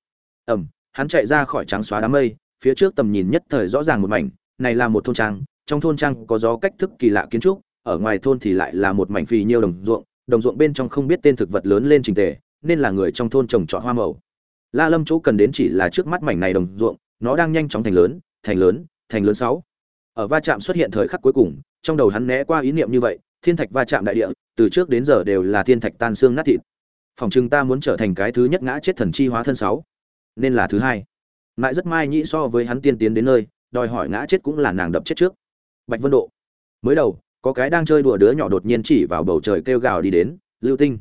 Ầm, hắn chạy ra khỏi trắng xóa đám mây, phía trước tầm nhìn nhất thời rõ ràng một mảnh, này là một thôn trang, trong thôn trang có gió cách thức kỳ lạ kiến trúc, ở ngoài thôn thì lại là một mảnh phì nhiêu đồng ruộng đồng ruộng bên trong không biết tên thực vật lớn lên trình tề, nên là người trong thôn trồng trọt hoa màu. La lâm chỗ cần đến chỉ là trước mắt mảnh này đồng ruộng, nó đang nhanh chóng thành lớn thành lớn thành lớn sáu. Ở va chạm xuất hiện thời khắc cuối cùng, trong đầu hắn né qua ý niệm như vậy, thiên thạch va chạm đại địa, từ trước đến giờ đều là thiên thạch tan xương nát thịt. Phòng chừng ta muốn trở thành cái thứ nhất ngã chết thần chi hóa thân sáu. Nên là thứ hai. Lại rất mai nhĩ so với hắn tiên tiến đến nơi, đòi hỏi ngã chết cũng là nàng đập chết trước. Bạch vân độ. Mới đầu có cái đang chơi đùa đứa nhỏ đột nhiên chỉ vào bầu trời kêu gào đi đến, lưu tinh!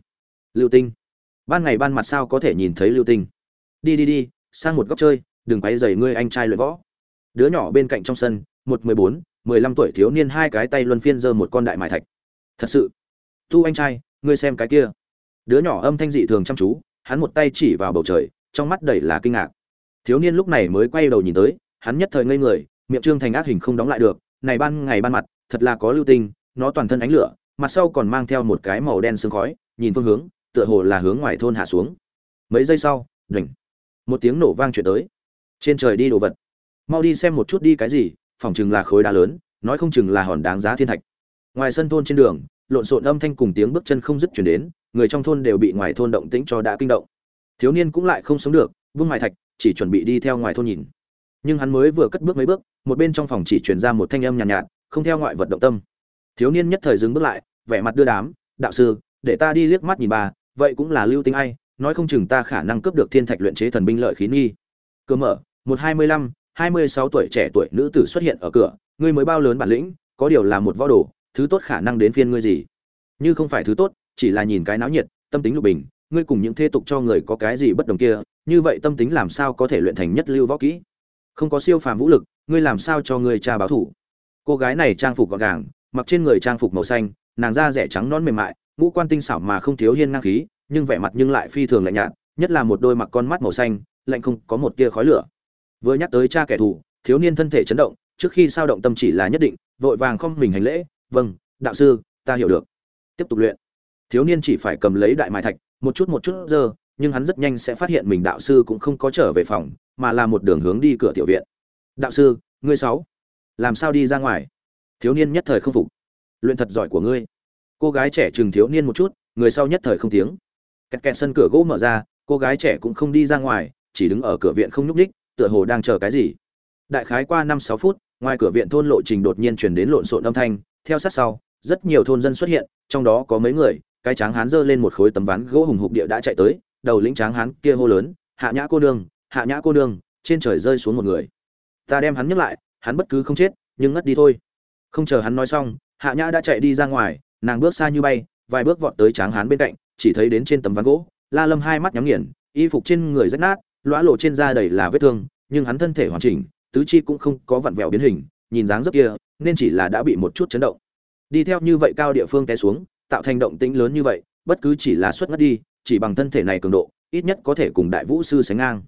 Lưu tinh! Ban ngày ban mặt sao có thể nhìn thấy lưu tinh? Đi đi đi, sang một góc chơi, đừng quay dày ngươi anh trai luyện võ. Đứa nhỏ bên cạnh trong sân, một mười bốn, mười lăm tuổi thiếu niên hai cái tay luân phiên giơ một con đại mài thạch. Thật sự? Tu anh trai, ngươi xem cái kia. Đứa nhỏ âm thanh dị thường chăm chú, hắn một tay chỉ vào bầu trời, trong mắt đầy là kinh ngạc. Thiếu niên lúc này mới quay đầu nhìn tới, hắn nhất thời ngây người, miệng trương thành ác hình không đóng lại được, này ban ngày ban mặt thật là có lưu tinh, nó toàn thân ánh lửa, mặt sau còn mang theo một cái màu đen sương khói, nhìn phương hướng, tựa hồ là hướng ngoài thôn hạ xuống. Mấy giây sau, đỉnh, một tiếng nổ vang truyền tới. Trên trời đi đồ vật. Mau đi xem một chút đi cái gì phỏng chừng là khối đá lớn, nói không chừng là hòn đáng giá thiên thạch. Ngoài sân thôn trên đường, lộn xộn âm thanh cùng tiếng bước chân không dứt truyền đến, người trong thôn đều bị ngoài thôn động tĩnh cho đã kinh động. Thiếu niên cũng lại không sống được vương mài thạch, chỉ chuẩn bị đi theo ngoài thôn nhìn. Nhưng hắn mới vừa cất bước mấy bước một bên trong phòng chỉ truyền ra một thanh âm nhàn nhạt, nhạt không theo ngoại vật động tâm. Thiếu niên nhất thời dừng bước lại vẻ mặt đưa đám đạo sư để ta đi liếc mắt nhìn bà, vậy cũng là lưu tinh ai nói không chừng ta khả năng cướp được thiên thạch luyện chế thần binh lợi khí nghi. Cửa mở một hai mươi lăm hai mươi sáu tuổi trẻ tuổi nữ tử xuất hiện ở cửa ngươi mới bao lớn bản lĩnh có điều là một võ đồ thứ tốt khả năng đến phiên ngươi gì? Như không phải thứ tốt chỉ là nhìn cái náo nhiệt tâm tính lục bình ngươi cùng những thế tục cho người có cái gì bất đồng kia như vậy tâm tính làm sao có thể luyện thành nhất lưu võ kỹ? Không có siêu phàm vũ lực ngươi làm sao cho ngươi cha báo thủ? Cô gái này trang phục gọn gàng, mặc trên người trang phục màu xanh, nàng da rẻ trắng non mềm mại, ngũ quan tinh xảo mà không thiếu hiên ngang khí, nhưng vẻ mặt nhưng lại phi thường lạnh nhạt, nhất là một đôi mặc con mắt màu xanh, lạnh không có một tia khói lửa. Vừa nhắc tới cha kẻ thù, thiếu niên thân thể chấn động, trước khi sao động tâm chỉ là nhất định, vội vàng không mình hành lễ vâng đạo sư, ta hiểu được. Tiếp tục luyện. Thiếu niên chỉ phải cầm lấy đại mài thạch, một chút một chút giờ nhưng hắn rất nhanh sẽ phát hiện mình đạo sư cũng không có trở về phòng, mà là một đường hướng đi cửa tiểu viện đạo sư, ngươi sáu, làm sao đi ra ngoài? Thiếu niên nhất thời không phục. Luyện thật giỏi của ngươi. Cô gái trẻ chừng thiếu niên một chút, người sau nhất thời không tiếng. Kẹt kẹt sân cửa gỗ mở ra, cô gái trẻ cũng không đi ra ngoài, chỉ đứng ở cửa viện không nhúc ních tựa hồ đang chờ cái gì. Đại khái qua năm sáu phút, ngoài cửa viện thôn lộ trình đột nhiên chuyển đến lộn xộn âm thanh. Theo sát sau, rất nhiều thôn dân xuất hiện, trong đó có mấy người, cái tráng hán giơ lên một khối tấm ván gỗ hùng hục địa đã chạy tới, đầu lĩnh tráng hán kia hô lớn, hạ nhã cô nương, hạ nhã cô nương. Trên trời rơi xuống một người ta đem hắn nhấc lại, hắn bất cứ không chết, nhưng ngất đi thôi. Không chờ hắn nói xong, hạ nhã đã chạy đi ra ngoài, nàng bước xa như bay, vài bước vọt tới tráng hán bên cạnh, chỉ thấy đến trên tấm ván gỗ, la lâm hai mắt nhắm nghiền, y phục trên người rách nát, lõa lộ trên da đầy là vết thương, nhưng hắn thân thể hoàn chỉnh, tứ chi cũng không có vặn vẹo biến hình, nhìn dáng dấp kia, nên chỉ là đã bị một chút chấn động. Đi theo như vậy cao địa phương té xuống, tạo thành động tĩnh lớn như vậy, bất cứ chỉ là xuất ngất đi, chỉ bằng thân thể này cường độ, ít nhất có thể cùng đại vũ sư sánh ngang.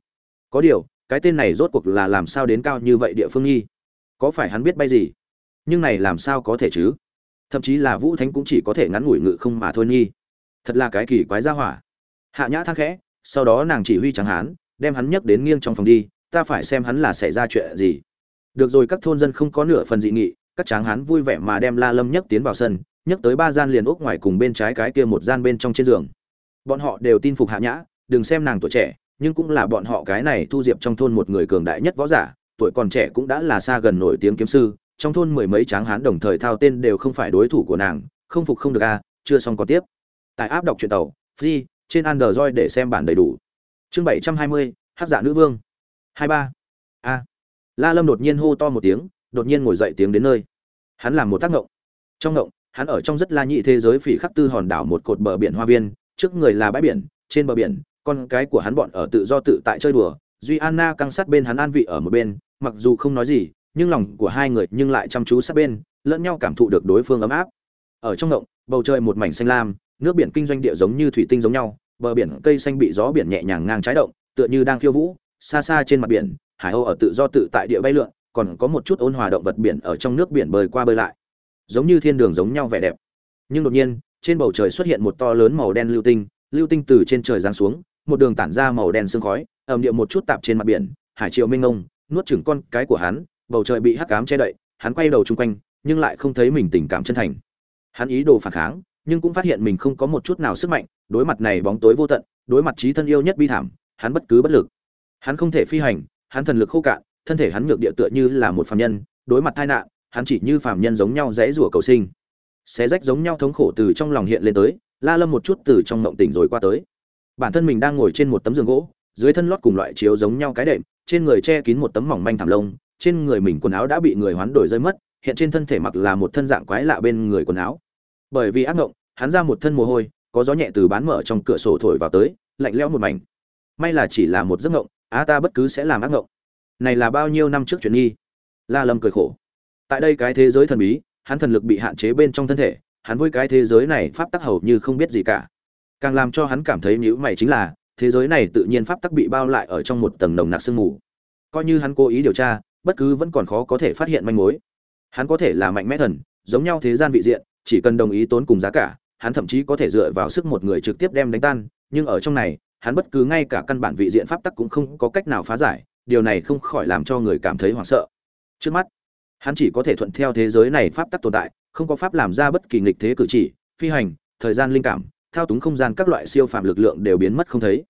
Có điều cái tên này rốt cuộc là làm sao đến cao như vậy địa phương nghi? Có phải hắn biết bay gì? Nhưng này làm sao có thể chứ? Thậm chí là vũ thánh cũng chỉ có thể ngắn ngủi ngự không mà thôi nghi. Thật là cái kỳ quái ra hỏa. Hạ nhã thang khẽ, sau đó nàng chỉ huy tráng hán, đem hắn nhấc đến nghiêng trong phòng đi, ta phải xem hắn là xảy ra chuyện gì. Được rồi, các thôn dân không có nửa phần dị nghị, các tráng hán vui vẻ mà đem la lâm nhấc tiến vào sân, nhấc tới ba gian liền ốc ngoài cùng bên trái cái kia một gian bên trong trên giường. Bọn họ đều tin phục hạ nhã, đừng xem nàng tuổi trẻ nhưng cũng là bọn họ cái này thu diệp trong thôn một người cường đại nhất võ giả, tuổi còn trẻ cũng đã là xa gần nổi tiếng kiếm sư, trong thôn mười mấy tráng hán đồng thời thao tên đều không phải đối thủ của nàng, không phục không được a, chưa xong còn tiếp. Tại áp đọc truyện tàu, free, trên android để xem bản đầy đủ. Chương bảy trăm hai mươi hát giả dạ nữ vương. hai ba. A. La lâm đột nhiên hô to một tiếng, đột nhiên ngồi dậy tiếng đến nơi. Hắn làm một tác ngộng. Trong ngộng, hắn ở trong rất la nhị thế giới phỉ khắc tư hòn đảo một cột bờ biển hoa viên, trước người là bãi biển, trên bờ biển con cái của hắn bọn ở tự do tự tại chơi đùa, duy anna căng sát bên hắn an vị ở một bên, mặc dù không nói gì, nhưng lòng của hai người nhưng lại chăm chú sát bên, lẫn nhau cảm thụ được đối phương ấm áp. Ở trong ngộng, bầu trời một mảnh xanh lam, nước biển kinh doanh địa giống như thủy tinh giống nhau, bờ biển cây xanh bị gió biển nhẹ nhàng ngang trái động, tựa như đang khiêu vũ, xa xa trên mặt biển, hải âu ở tự do tự tại địa bay lượn, còn có một chút ôn hòa động vật biển ở trong nước biển bơi qua bơi lại. Giống như thiên đường giống nhau vẻ đẹp. Nhưng đột nhiên, trên bầu trời xuất hiện một to lớn màu đen lưu tinh lưu tinh từ trên trời giáng xuống một đường tản ra màu đen sương khói, ẩm điệu một chút tạp trên mặt biển, hải triều minh ông nuốt chửng con cái của hắn, bầu trời bị hắc cám che đậy, hắn quay đầu chung quanh, nhưng lại không thấy mình tình cảm chân thành. Hắn ý đồ phản kháng, nhưng cũng phát hiện mình không có một chút nào sức mạnh, đối mặt này bóng tối vô tận, đối mặt trí thân yêu nhất bi thảm, hắn bất cứ bất lực. Hắn không thể phi hành, hắn thần lực khô cạn, thân thể hắn nhược địa tựa như là một phàm nhân, đối mặt tai nạn, hắn chỉ như phàm nhân giống nhau dễ rủa cầu sinh. Xé rách giống nhau thống khổ từ trong lòng hiện lên tới, la lâm một chút từ trong mộng tỉnh rồi qua tới bản thân mình đang ngồi trên một tấm giường gỗ, dưới thân lót cùng loại chiếu giống nhau cái đệm, trên người che kín một tấm mỏng manh thảm lông, trên người mình quần áo đã bị người hoán đổi rơi mất, hiện trên thân thể mặc là một thân dạng quái lạ bên người quần áo. Bởi vì ác ngộng, hắn ra một thân mồ hôi, có gió nhẹ từ bán mở trong cửa sổ thổi vào tới, lạnh lẽo một mảnh. May là chỉ là một giấc ngộng, á ta bất cứ sẽ làm ác ngộng. Này là bao nhiêu năm trước chuyện nghi? La lâm cười khổ. Tại đây cái thế giới thần bí, hắn thần lực bị hạn chế bên trong thân thể, hắn với cái thế giới này pháp tắc hầu như không biết gì cả càng làm cho hắn cảm thấy nhữ mày chính là, thế giới này tự nhiên pháp tắc bị bao lại ở trong một tầng nồng nặc sương mù. Coi như hắn cố ý điều tra, bất cứ vẫn còn khó có thể phát hiện manh mối. Hắn có thể là mạnh mẽ thần, giống nhau thế gian vị diện, chỉ cần đồng ý tốn cùng giá cả, hắn thậm chí có thể dựa vào sức một người trực tiếp đem đánh tan, nhưng ở trong này, hắn bất cứ ngay cả căn bản vị diện pháp tắc cũng không có cách nào phá giải, điều này không khỏi làm cho người cảm thấy hoảng sợ. Trước mắt, hắn chỉ có thể thuận theo thế giới này pháp tắc tồn tại, không có pháp làm ra bất kỳ nghịch thế cử chỉ, phi hành, thời gian linh cảm thao túng không gian các loại siêu phàm lực lượng đều biến mất không thấy.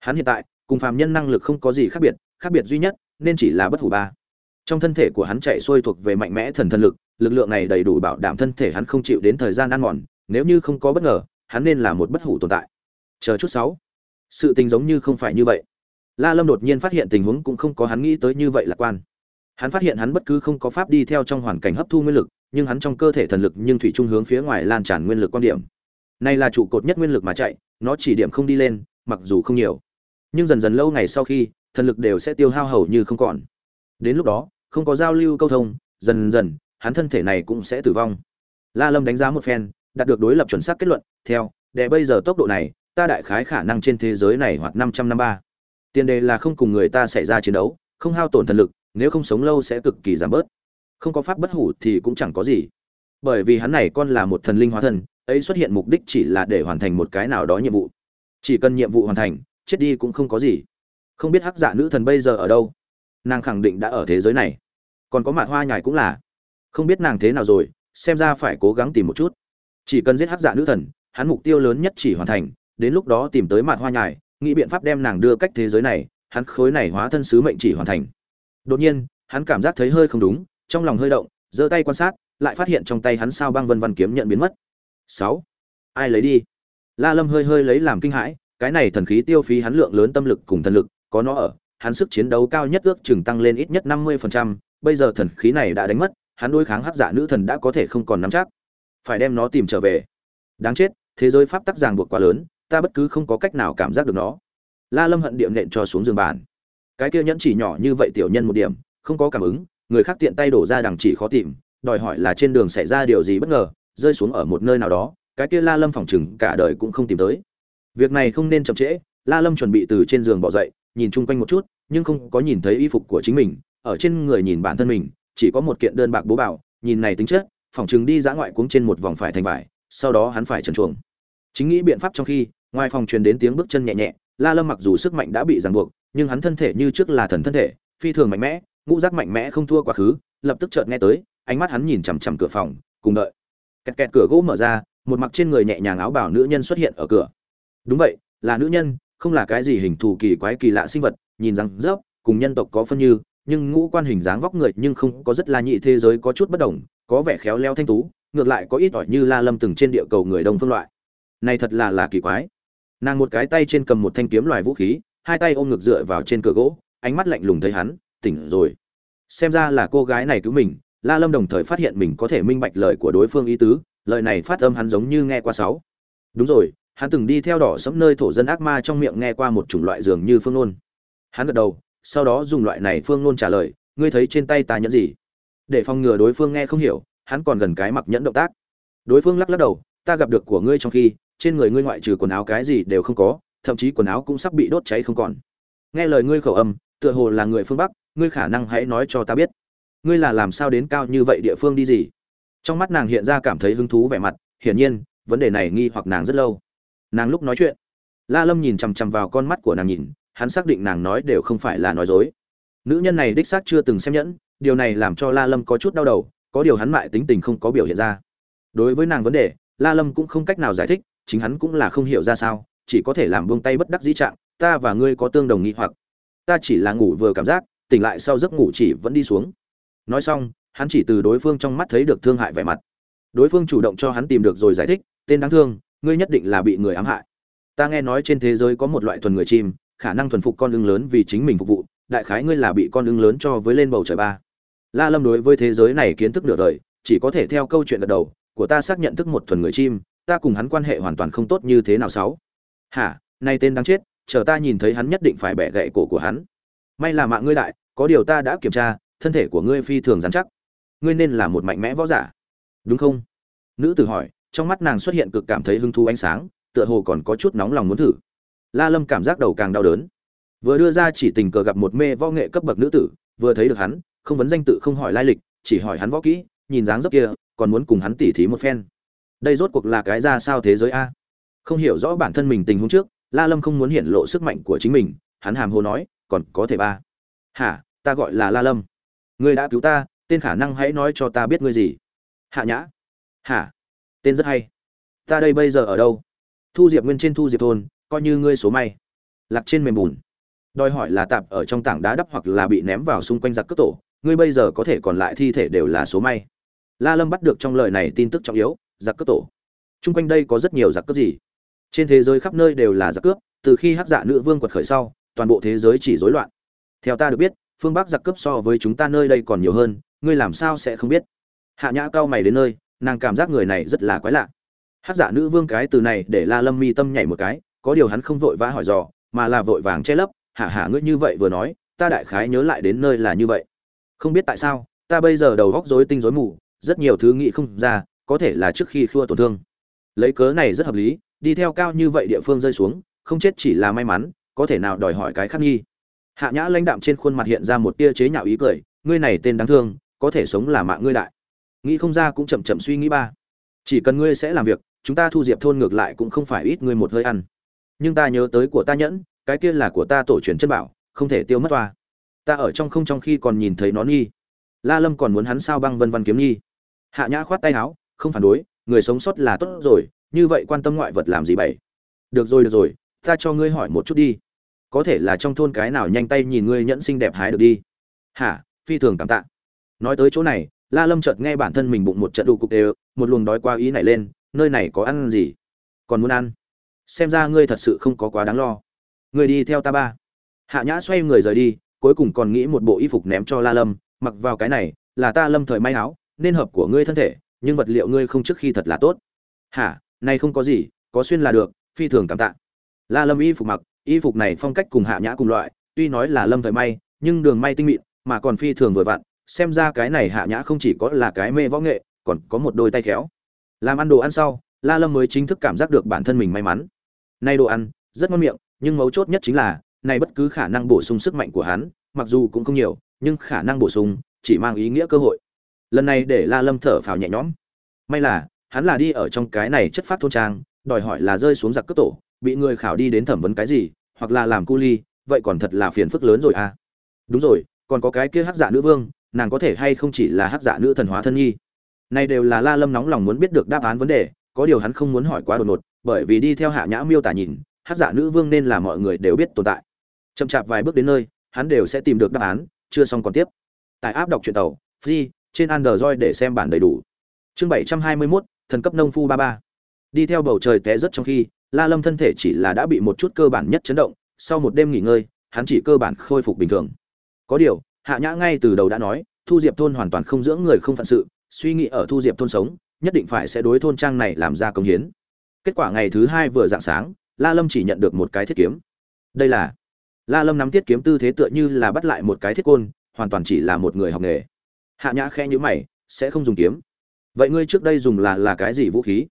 Hắn hiện tại, cùng phàm nhân năng lực không có gì khác biệt khác biệt duy nhất, nên chỉ là bất hủ ba. Trong thân thể của hắn chạy xuôi thuộc về mạnh mẽ thần thần lực lực lượng này đầy đủ bảo đảm thân thể hắn không chịu đến thời gian ăn mòn, nếu như không có bất ngờ, hắn nên là một bất hủ tồn tại. Chờ chút sáu. Sự tình giống như không phải như vậy. La lâm đột nhiên phát hiện tình huống cũng không có hắn nghĩ tới như vậy lạc quan. Hắn phát hiện hắn bất cứ không có pháp đi theo trong hoàn cảnh hấp thu nguyên lực, nhưng hắn trong cơ thể thần lực nhưng thủy trung hướng phía ngoài lan tràn nguyên lực quan điểm này là trụ cột nhất nguyên lực mà chạy, nó chỉ điểm không đi lên, mặc dù không nhiều. Nhưng dần dần lâu ngày sau khi, thần lực đều sẽ tiêu hao hầu như không còn. Đến lúc đó, không có giao lưu câu thông, dần dần, hắn thân thể này cũng sẽ tử vong. La lâm đánh giá một phen, đạt được đối lập chuẩn xác kết luận, theo để bây giờ tốc độ này, ta đại khái khả năng trên thế giới này hoặc năm trăm năm ba. Tiền đề là không cùng người ta xảy ra chiến đấu, không hao tổn thần lực, nếu không sống lâu sẽ cực kỳ giảm bớt. Không có pháp bất hủ thì cũng chẳng có gì. Bởi vì hắn này con là một thần linh hóa thân ấy xuất hiện mục đích chỉ là để hoàn thành một cái nào đó nhiệm vụ. Chỉ cần nhiệm vụ hoàn thành, chết đi cũng không có gì. Không biết hắc dạ nữ thần bây giờ ở đâu? Nàng khẳng định đã ở thế giới này. Còn có mạt hoa nhài cũng là. Không biết nàng thế nào rồi, xem ra phải cố gắng tìm một chút. Chỉ cần giết hắc dạ nữ thần, hắn mục tiêu lớn nhất chỉ hoàn thành, đến lúc đó tìm tới mạt hoa nhài, nghĩ biện pháp đem nàng đưa cách thế giới này, hắn khối này hóa thân sứ mệnh chỉ hoàn thành. Đột nhiên, hắn cảm giác thấy hơi không đúng, trong lòng hơi động, giơ tay quan sát, lại phát hiện trong tay hắn sao băng vân vân kiếm nhận biến mất sáu. Ai lấy đi? La lâm hơi hơi lấy làm kinh hãi, cái này thần khí tiêu phí hắn lượng lớn tâm lực cùng thần lực, có nó ở, hắn sức chiến đấu cao nhất ước chừng tăng lên ít nhất năm mươi phần trăm. bây giờ thần khí này đã đánh mất, hắn đối kháng hắc giả nữ thần đã có thể không còn nắm chắc. Phải đem nó tìm trở về. Đáng chết, thế giới pháp tắc ràng buộc quá lớn, ta bất cứ không có cách nào cảm giác được nó. La lâm hận điểm nện cho xuống giường bàn. Cái kia nhẫn chỉ nhỏ như vậy tiểu nhân một điểm, không có cảm ứng, người khác tiện tay đổ ra đằng chỉ khó tìm, đòi hỏi là trên đường xảy ra điều gì bất ngờ rơi xuống ở một nơi nào đó, cái kia la lâm phòng chừng cả đời cũng không tìm tới. Việc này không nên chậm trễ, la lâm chuẩn bị từ trên giường bỏ dậy, nhìn chung quanh một chút, nhưng không có nhìn thấy y phục của chính mình, ở trên người nhìn bản thân mình, chỉ có một kiện đơn bạc bố bảo, nhìn này tính chất, phòng chừng đi dã ngoại cuống trên một vòng phải thành vải, sau đó hắn phải trần chuồng. Chính nghĩ biện pháp trong khi, ngoài phòng truyền đến tiếng bước chân nhẹ nhẹ, la lâm mặc dù sức mạnh đã bị ràng buộc, nhưng hắn thân thể như trước là thần thân thể, phi thường mạnh mẽ, ngũ giác mạnh mẽ không thua quá khứ, lập tức chợt nghe tới, ánh mắt hắn nhìn chằm chằm cửa phòng, cùng đợi kẹt kẹt cửa gỗ mở ra, một mặc trên người nhẹ nhàng áo bảo nữ nhân xuất hiện ở cửa. Đúng vậy, là nữ nhân, không là cái gì hình thù kỳ quái kỳ lạ sinh vật, nhìn rằng rớp cùng nhân tộc có phân như, nhưng ngũ quan hình dáng vóc người nhưng không có rất là nhị thế giới có chút bất đồng, có vẻ khéo leo thanh tú, ngược lại có ít ỏi như la lâm từng trên địa cầu người đông phương loại. Này thật là là kỳ quái. Nàng một cái tay trên cầm một thanh kiếm loài vũ khí, hai tay ôm ngực dựa vào trên cửa gỗ, ánh mắt lạnh lùng thấy hắn, tỉnh rồi. Xem ra là cô gái này cứu mình la lâm đồng thời phát hiện mình có thể minh bạch lời của đối phương ý tứ, lời này phát âm hắn giống như nghe qua sáu. Đúng rồi, hắn từng đi theo đỏ sẫm nơi thổ dân ác ma trong miệng nghe qua một chủng loại dường như phương nôn hắn gật đầu, sau đó dùng loại này phương nôn trả lời, ngươi thấy trên tay ta nhẫn gì? Để phòng ngừa đối phương nghe không hiểu, hắn còn gần cái mặc nhẫn động tác. Đối phương lắc lắc đầu, ta gặp được của ngươi trong khi, trên người ngươi ngoại trừ quần áo cái gì đều không có, thậm chí quần áo cũng sắp bị đốt cháy không còn. Nghe lời ngươi khẩu âm, tựa hồ là người phương bắc, ngươi khả năng hãy nói cho ta biết ngươi là làm sao đến cao như vậy địa phương đi gì? Trong mắt nàng hiện ra cảm thấy hứng thú vẻ mặt, hiển nhiên, vấn đề này nghi hoặc nàng rất lâu. Nàng lúc nói chuyện, la lâm nhìn chằm chằm vào con mắt của nàng nhìn, hắn xác định nàng nói đều không phải là nói dối. Nữ nhân này đích xác chưa từng xem nhẫn, điều này làm cho la lâm có chút đau đầu, có điều hắn mại tính tình không có biểu hiện ra. Đối với nàng vấn đề, la lâm cũng không cách nào giải thích, chính hắn cũng là không hiểu ra sao, chỉ có thể làm buông tay bất đắc dĩ trạng, ta và ngươi có tương đồng nghi hoặc. Ta chỉ là ngủ vừa cảm giác, tỉnh lại sau giấc ngủ chỉ vẫn đi xuống nói xong, hắn chỉ từ đối phương trong mắt thấy được thương hại vẻ mặt. Đối phương chủ động cho hắn tìm được rồi giải thích, tên đáng thương, ngươi nhất định là bị người ám hại. Ta nghe nói trên thế giới có một loại thuần người chim, khả năng thuần phục con ưng lớn vì chính mình phục vụ, đại khái ngươi là bị con ưng lớn cho với lên bầu trời ba. La lâm đối với thế giới này kiến thức nửa đời, chỉ có thể theo câu chuyện gật đầu, của ta xác nhận thức một thuần người chim, ta cùng hắn quan hệ hoàn toàn không tốt như thế nào sáu. Hả, nay tên đáng chết, chờ ta nhìn thấy hắn nhất định phải bẻ gãy cổ của hắn. May là mạng ngươi đại, có điều ta đã kiểm tra thân thể của ngươi phi thường rắn chắc. Ngươi nên là một mạnh mẽ võ giả. Đúng không? Nữ tử hỏi, trong mắt nàng xuất hiện cực cảm thấy hứng thú ánh sáng, tựa hồ còn có chút nóng lòng muốn thử. La lâm cảm giác đầu càng đau đớn. Vừa đưa ra chỉ tình cờ gặp một mê võ nghệ cấp bậc nữ tử, vừa thấy được hắn, không vấn danh tự không hỏi lai lịch, chỉ hỏi hắn võ kỹ, nhìn dáng dấp kia, còn muốn cùng hắn tỉ thí một phen. Đây rốt cuộc là cái ra sao thế giới a? Không hiểu rõ bản thân mình tình huống trước, la lâm không muốn hiện lộ sức mạnh của chính mình, hắn hàm hồ nói, còn có thể ba. Hả? Ta gọi là la lâm ngươi đã cứu ta, tên khả năng hãy nói cho ta biết ngươi gì. Hạ nhã. Hả? Tên rất hay. Ta đây bây giờ ở đâu? Thu diệp nguyên trên thu diệp thôn, coi như ngươi số may. Lạc trên mềm bùn. Đòi hỏi là tạp ở trong tảng đá đắp hoặc là bị ném vào xung quanh giặc cướp tổ, ngươi bây giờ có thể còn lại thi thể đều là số may. La lâm bắt được trong lời này tin tức trọng yếu, giặc cướp tổ. Chung quanh đây có rất nhiều giặc cướp gì? Trên thế giới khắp nơi đều là giặc cướp, từ khi hắc dạ nữ vương quật khởi sau, toàn bộ thế giới chỉ rối loạn. Theo ta được biết phương bắc giặc cướp so với chúng ta nơi đây còn nhiều hơn, ngươi làm sao sẽ không biết? Hạ nhã cao mày đến nơi, nàng cảm giác người này rất là quái lạ. Hát giả nữ vương cái từ này để la lâm mi tâm nhảy một cái, có điều hắn không vội vã hỏi dò, mà là vội vàng che lấp, hạ hạ ngươi như vậy vừa nói, ta đại khái nhớ lại đến nơi là như vậy. Không biết tại sao, ta bây giờ đầu góc rối tinh rối mù, rất nhiều thứ nghĩ không ra, có thể là trước khi khua tổn thương. Lấy cớ này rất hợp lý, đi theo cao như vậy địa phương rơi xuống, không chết chỉ là may mắn, có thể nào đòi hỏi cái khác nghi hạ nhã lãnh đạm trên khuôn mặt hiện ra một tia chế nhạo ý cười, ngươi này tên đáng thương, có thể sống là mạng ngươi đại. Nghĩ không ra cũng chậm chậm suy nghĩ ba. Chỉ cần ngươi sẽ làm việc, chúng ta thu diệp thôn ngược lại cũng không phải ít ngươi một hơi ăn. Nhưng ta nhớ tới của ta nhẫn, cái kia là của ta tổ truyền chân bảo, không thể tiêu mất toa. Ta ở trong không trong khi còn nhìn thấy nó nghi. La lâm còn muốn hắn sao băng vân văn kiếm nghi. Hạ nhã khoát tay áo, không phản đối, người sống sót là tốt rồi, như vậy quan tâm ngoại vật làm gì vậy. được rồi được rồi, ta cho ngươi hỏi một chút đi có thể là trong thôn cái nào nhanh tay nhìn ngươi nhẫn xinh đẹp hái được đi. Hả, phi thường cảm tạ. Nói tới chỗ này, la lâm chợt nghe bản thân mình bụng một trận đủ cục đều, một luồng đói qua ý nảy lên, nơi này có ăn gì? Còn muốn ăn? Xem ra ngươi thật sự không có quá đáng lo. Ngươi đi theo ta ba. Hạ nhã xoay người rời đi, cuối cùng còn nghĩ một bộ y phục ném cho la lâm, mặc vào cái này, là ta lâm thời may áo, nên hợp của ngươi thân thể, nhưng vật liệu ngươi không trước khi thật là tốt. Hả, này không có gì, có xuyên là được, phi thường cảm tạ. La lâm y phục mặc y phục này phong cách cùng hạ nhã cùng loại, tuy nói là lâm thời may, nhưng đường may tinh mịn, mà còn phi thường vừa vặn, xem ra cái này hạ nhã không chỉ có là cái mê võ nghệ, còn có một đôi tay khéo. Làm ăn đồ ăn sau, la lâm mới chính thức cảm giác được bản thân mình may mắn. Nay đồ ăn, rất ngon miệng, nhưng mấu chốt nhất chính là, này bất cứ khả năng bổ sung sức mạnh của hắn, mặc dù cũng không nhiều, nhưng khả năng bổ sung chỉ mang ý nghĩa cơ hội. Lần này để la lâm thở phào nhẹ nhõm. May là, hắn là đi ở trong cái này chất phát thôn trang, đòi hỏi là rơi xuống giặc cướp tổ, bị người khảo đi đến thẩm vấn cái gì hoặc là làm cu ly vậy còn thật là phiền phức lớn rồi à. Đúng rồi còn có cái kia hắc dạ nữ vương nàng có thể hay không chỉ là hắc dạ nữ thần hóa thân nhi? Này đều là la lâm nóng lòng muốn biết được đáp án vấn đề có điều hắn không muốn hỏi quá đột ngột bởi vì đi theo hạ nhã miêu tả nhìn hắc dạ nữ vương nên là mọi người đều biết tồn tại. Chậm chạp vài bước đến nơi hắn đều sẽ tìm được đáp án chưa xong còn tiếp. Tại áp đọc truyện tàu free trên android để xem bản đầy đủ. Chương bảy trăm hai mươi 721, thần cấp nông phu ba ba. Đi theo bầu trời té rất trong khi la lâm thân thể chỉ là đã bị một chút cơ bản nhất chấn động, sau một đêm nghỉ ngơi, hắn chỉ cơ bản khôi phục bình thường. Có điều, hạ nhã ngay từ đầu đã nói, thu diệp thôn hoàn toàn không dưỡng người không phận sự, suy nghĩ ở thu diệp thôn sống, nhất định phải sẽ đối thôn trang này làm ra công hiến. Kết quả ngày thứ hai vừa dạng sáng, la lâm chỉ nhận được một cái thiết kiếm. Đây là la lâm nắm thiết kiếm tư thế tựa như là bắt lại một cái thiết côn, hoàn toàn chỉ là một người học nghề. Hạ nhã khẽ nhíu mày, sẽ không dùng kiếm. Vậy ngươi trước đây dùng là là cái gì vũ khí?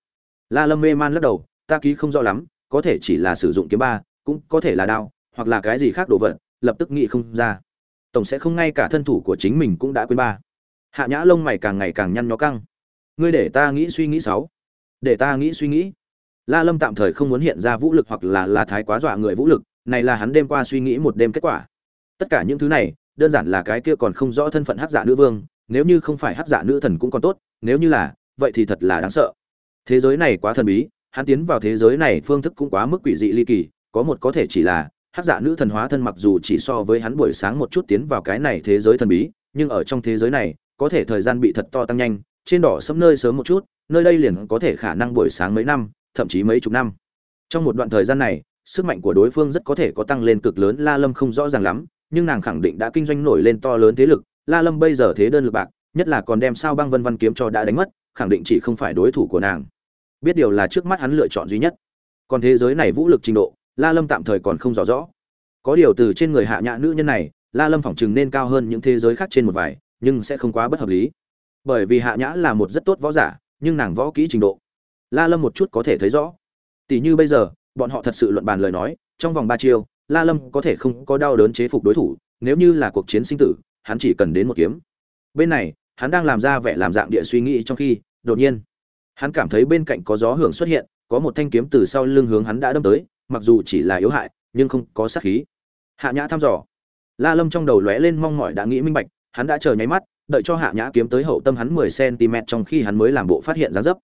La lâm mê man lắc đầu ta ký không rõ lắm, có thể chỉ là sử dụng kiếm ba, cũng có thể là đao, hoặc là cái gì khác đồ vật, lập tức nghĩ không ra. Tổng sẽ không ngay cả thân thủ của chính mình cũng đã quên ba. Hạ nhã lông mày càng ngày càng nhăn nhó căng. Ngươi để ta nghĩ suy nghĩ sáu. Để ta nghĩ suy nghĩ. La lâm tạm thời không muốn hiện ra vũ lực hoặc là là thái quá dọa người vũ lực, này là hắn đêm qua suy nghĩ một đêm kết quả. Tất cả những thứ này, đơn giản là cái kia còn không rõ thân phận hắc giả nữ vương, nếu như không phải hắc giả nữ thần cũng còn tốt, nếu như là, vậy thì thật là đáng sợ. Thế giới này quá thần bí hắn tiến vào thế giới này phương thức cũng quá mức quỷ dị ly kỳ, có một có thể chỉ là, hắc giả nữ thần hóa thân mặc dù chỉ so với hắn buổi sáng một chút tiến vào cái này thế giới thần bí, nhưng ở trong thế giới này, có thể thời gian bị thật to tăng nhanh, trên đỏ sẫm nơi sớm một chút, nơi đây liền có thể khả năng buổi sáng mấy năm, thậm chí mấy chục năm. Trong một đoạn thời gian này, sức mạnh của đối phương rất có thể có tăng lên cực lớn, la lâm không rõ ràng lắm, nhưng nàng khẳng định đã kinh doanh nổi lên to lớn thế lực, la lâm bây giờ thế đơn lực bạc, nhất là còn đem sao băng vân văn kiếm cho đã đánh mất, khẳng định chỉ không phải đối thủ của nàng biết điều là trước mắt hắn lựa chọn duy nhất. Còn thế giới này vũ lực trình độ, la lâm tạm thời còn không rõ rõ. Có điều từ trên người hạ nhã nữ nhân này, la lâm phỏng chừng nên cao hơn những thế giới khác trên một vài, nhưng sẽ không quá bất hợp lý. Bởi vì hạ nhã là một rất tốt võ giả, nhưng nàng võ kỹ trình độ, la lâm một chút có thể thấy rõ. Tỷ như bây giờ, bọn họ thật sự luận bàn lời nói, trong vòng ba chiêu, la lâm có thể không có đau đớn chế phục đối thủ, nếu như là cuộc chiến sinh tử, hắn chỉ cần đến một kiếm. Bên này, hắn đang làm ra vẻ làm dạng địa suy nghĩ trong khi, đột nhiên hắn cảm thấy bên cạnh có gió hưởng xuất hiện, có một thanh kiếm từ sau lưng hướng hắn đã đâm tới, mặc dù chỉ là yếu hại, nhưng không có sát khí. Hạ nhã thăm dò. La lâm trong đầu lóe lên mong mỏi đã nghĩ minh bạch, hắn đã chờ nháy mắt, đợi cho hạ nhã kiếm tới hậu tâm hắn 10 cm trong khi hắn mới làm bộ phát hiện dáng dấp.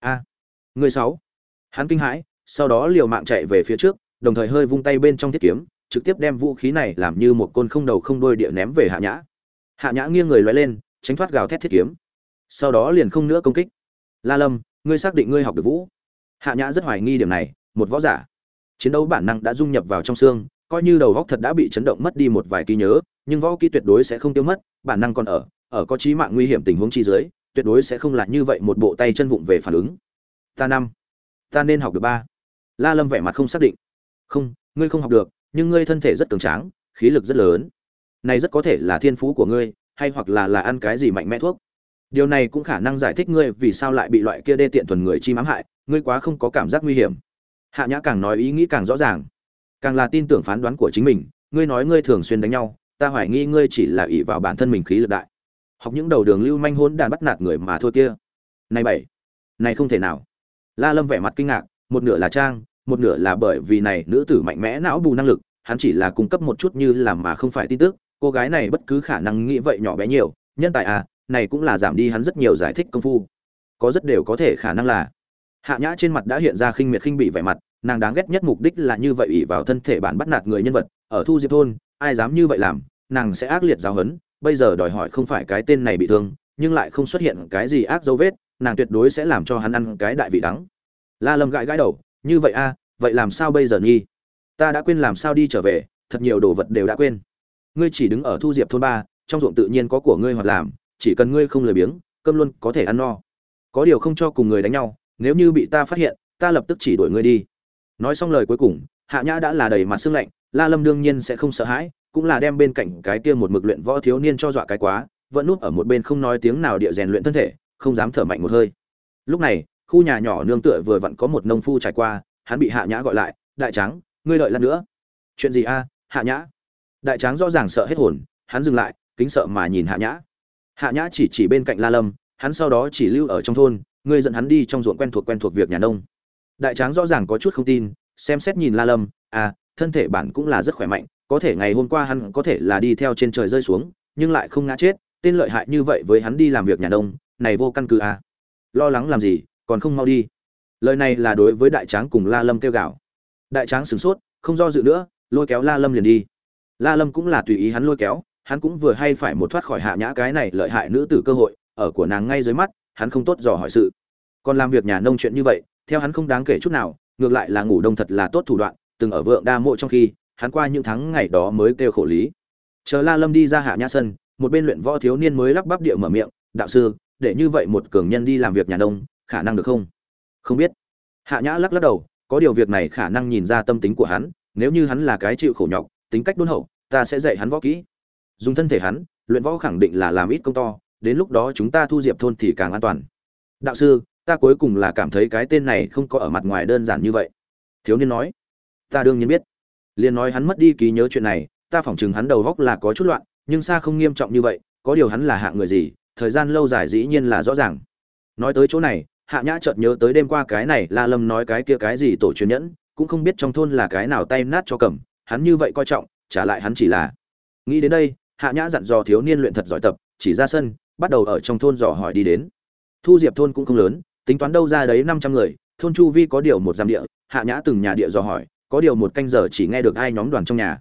A, người sáu. Hắn kinh hãi, sau đó liều mạng chạy về phía trước, đồng thời hơi vung tay bên trong thiết kiếm, trực tiếp đem vũ khí này làm như một côn không đầu không đuôi địa ném về hạ nhã. Hạ nhã nghiêng người lóe lên, tránh thoát gào thét thiết kiếm. Sau đó liền không nữa công kích la lâm, ngươi xác định ngươi học được vũ. Hạ nhã rất hoài nghi điểm này, một võ giả. Chiến đấu bản năng đã dung nhập vào trong xương, coi như đầu góc thật đã bị chấn động mất đi một vài ký nhớ, nhưng võ kỹ tuyệt đối sẽ không tiêu mất, bản năng còn ở ở có trí mạng nguy hiểm tình huống chi dưới, tuyệt đối sẽ không là như vậy một bộ tay chân vụng về phản ứng. Ta năm, ta nên học được ba. La lâm vẻ mặt không xác định. Không, ngươi không học được, nhưng ngươi thân thể rất cường tráng, khí lực rất lớn. Này rất có thể là thiên phú của ngươi, hay hoặc là là ăn cái gì mạnh mẽ thuốc điều này cũng khả năng giải thích ngươi vì sao lại bị loại kia đê tiện thuần người chi ám hại, ngươi quá không có cảm giác nguy hiểm. Hạ nhã càng nói ý nghĩ càng rõ ràng. Càng là tin tưởng phán đoán của chính mình, ngươi nói ngươi thường xuyên đánh nhau, ta hoài nghi ngươi chỉ là ỷ vào bản thân mình khí lực đại. Học những đầu đường lưu manh hỗn đàn bắt nạt người mà thua kia. Này bảy, này không thể nào. La lâm vẻ mặt kinh ngạc, một nửa là trang, một nửa là bởi vì này nữ tử mạnh mẽ não bù năng lực, hắn chỉ là cung cấp một chút như làm mà không phải tin tức, cô gái này bất cứ khả năng nghĩ vậy nhỏ bé nhiều, nhân tài à này cũng là giảm đi hắn rất nhiều giải thích công phu. Có rất đều có thể khả năng là hạ nhã trên mặt đã hiện ra khinh miệt khinh bị vẻ mặt nàng đáng ghét nhất mục đích là như vậy ủy vào thân thể bản bắt nạt người nhân vật ở thu diệp thôn ai dám như vậy làm nàng sẽ ác liệt giáo hấn bây giờ đòi hỏi không phải cái tên này bị thương nhưng lại không xuất hiện cái gì ác dấu vết nàng tuyệt đối sẽ làm cho hắn ăn cái đại vị đắng. La lâm gãi gãi đầu như vậy a à, vậy làm sao bây giờ nhi, ta đã quên làm sao đi trở về thật nhiều đồ vật đều đã quên. Ngươi chỉ đứng ở thu diệp thôn ba trong ruộng tự nhiên có của ngươi hoặc làm chỉ cần ngươi không lười biếng, cơm luôn có thể ăn no. Có điều không cho cùng người đánh nhau, nếu như bị ta phát hiện, ta lập tức chỉ đuổi ngươi đi. Nói xong lời cuối cùng, hạ nhã đã là đầy mặt xương lạnh, la lâm đương nhiên sẽ không sợ hãi, cũng là đem bên cạnh cái kia một mực luyện võ thiếu niên cho dọa cái quá, vẫn núp ở một bên không nói tiếng nào địa rèn luyện thân thể, không dám thở mạnh một hơi. Lúc này, khu nhà nhỏ nương tựa vừa vặn có một nông phu trải qua, hắn bị hạ nhã gọi lại, đại tráng, ngươi đợi lần nữa. Chuyện gì a, hạ nhã? Đại tráng rõ ràng sợ hết hồn, hắn dừng lại, kính sợ mà nhìn hạ nhã hạ nhã chỉ chỉ bên cạnh la lâm, hắn sau đó chỉ lưu ở trong thôn ngươi dẫn hắn đi trong ruộng quen thuộc quen thuộc việc nhà nông. Đại tráng rõ ràng có chút không tin, xem xét nhìn la lâm à thân thể bản cũng là rất khỏe mạnh, có thể ngày hôm qua hắn có thể là đi theo trên trời rơi xuống, nhưng lại không ngã chết, tên lợi hại như vậy với hắn đi làm việc nhà nông, này vô căn cứ à. Lo lắng làm gì, còn không mau đi. Lời này là đối với đại tráng cùng la lâm kêu gào. Đại tráng sửng sốt, không do dự nữa, lôi kéo la lâm liền đi. La lâm cũng là tùy ý hắn lôi kéo hắn cũng vừa hay phải một thoát khỏi hạ nhã cái này lợi hại nữ tử cơ hội, ở của nàng ngay dưới mắt, hắn không tốt dò hỏi sự. Còn làm việc nhà nông chuyện như vậy, theo hắn không đáng kể chút nào, ngược lại là ngủ đông thật là tốt thủ đoạn, từng ở vượng đa mộ trong khi, hắn qua những tháng ngày đó mới kêu khổ lý. Chờ la lâm đi ra hạ nhã sân, một bên luyện võ thiếu niên mới lắp bắp địa mở miệng, đạo sư, để như vậy một cường nhân đi làm việc nhà nông, khả năng được không? Không biết. Hạ nhã lắc lắc đầu, có điều việc này khả năng nhìn ra tâm tính của hắn, nếu như hắn là cái chịu khổ nhọc, tính cách đôn hậu, ta sẽ dạy hắn võ kỹ dùng thân thể hắn, luyện võ khẳng định là làm ít công to, đến lúc đó chúng ta thu diệp thôn thì càng an toàn. Đạo sư, ta cuối cùng là cảm thấy cái tên này không có ở mặt ngoài đơn giản như vậy. Thiếu niên nói. Ta đương nhiên biết. Liền nói hắn mất đi ký nhớ chuyện này, ta phỏng chừng hắn đầu góc là có chút loạn, nhưng xa không nghiêm trọng như vậy, có điều hắn là hạng người gì, thời gian lâu dài dĩ nhiên là rõ ràng. Nói tới chỗ này, hạ nhã chợt nhớ tới đêm qua cái này, la lâm nói cái kia cái gì tổ truyền nhẫn, cũng không biết trong thôn là cái nào tay nát cho cầm, hắn như vậy coi trọng, trả lại hắn chỉ là. Nghĩ đến đây hạ nhã dặn dò thiếu niên luyện thật giỏi tập, chỉ ra sân, bắt đầu ở trong thôn dò hỏi đi đến. Thu diệp thôn cũng không lớn, tính toán đâu ra đấy năm trăm người, thôn chu vi có điều một giam địa, hạ nhã từng nhà địa dò hỏi, có điều một canh giờ chỉ nghe được ai nhóm đoàn trong nhà.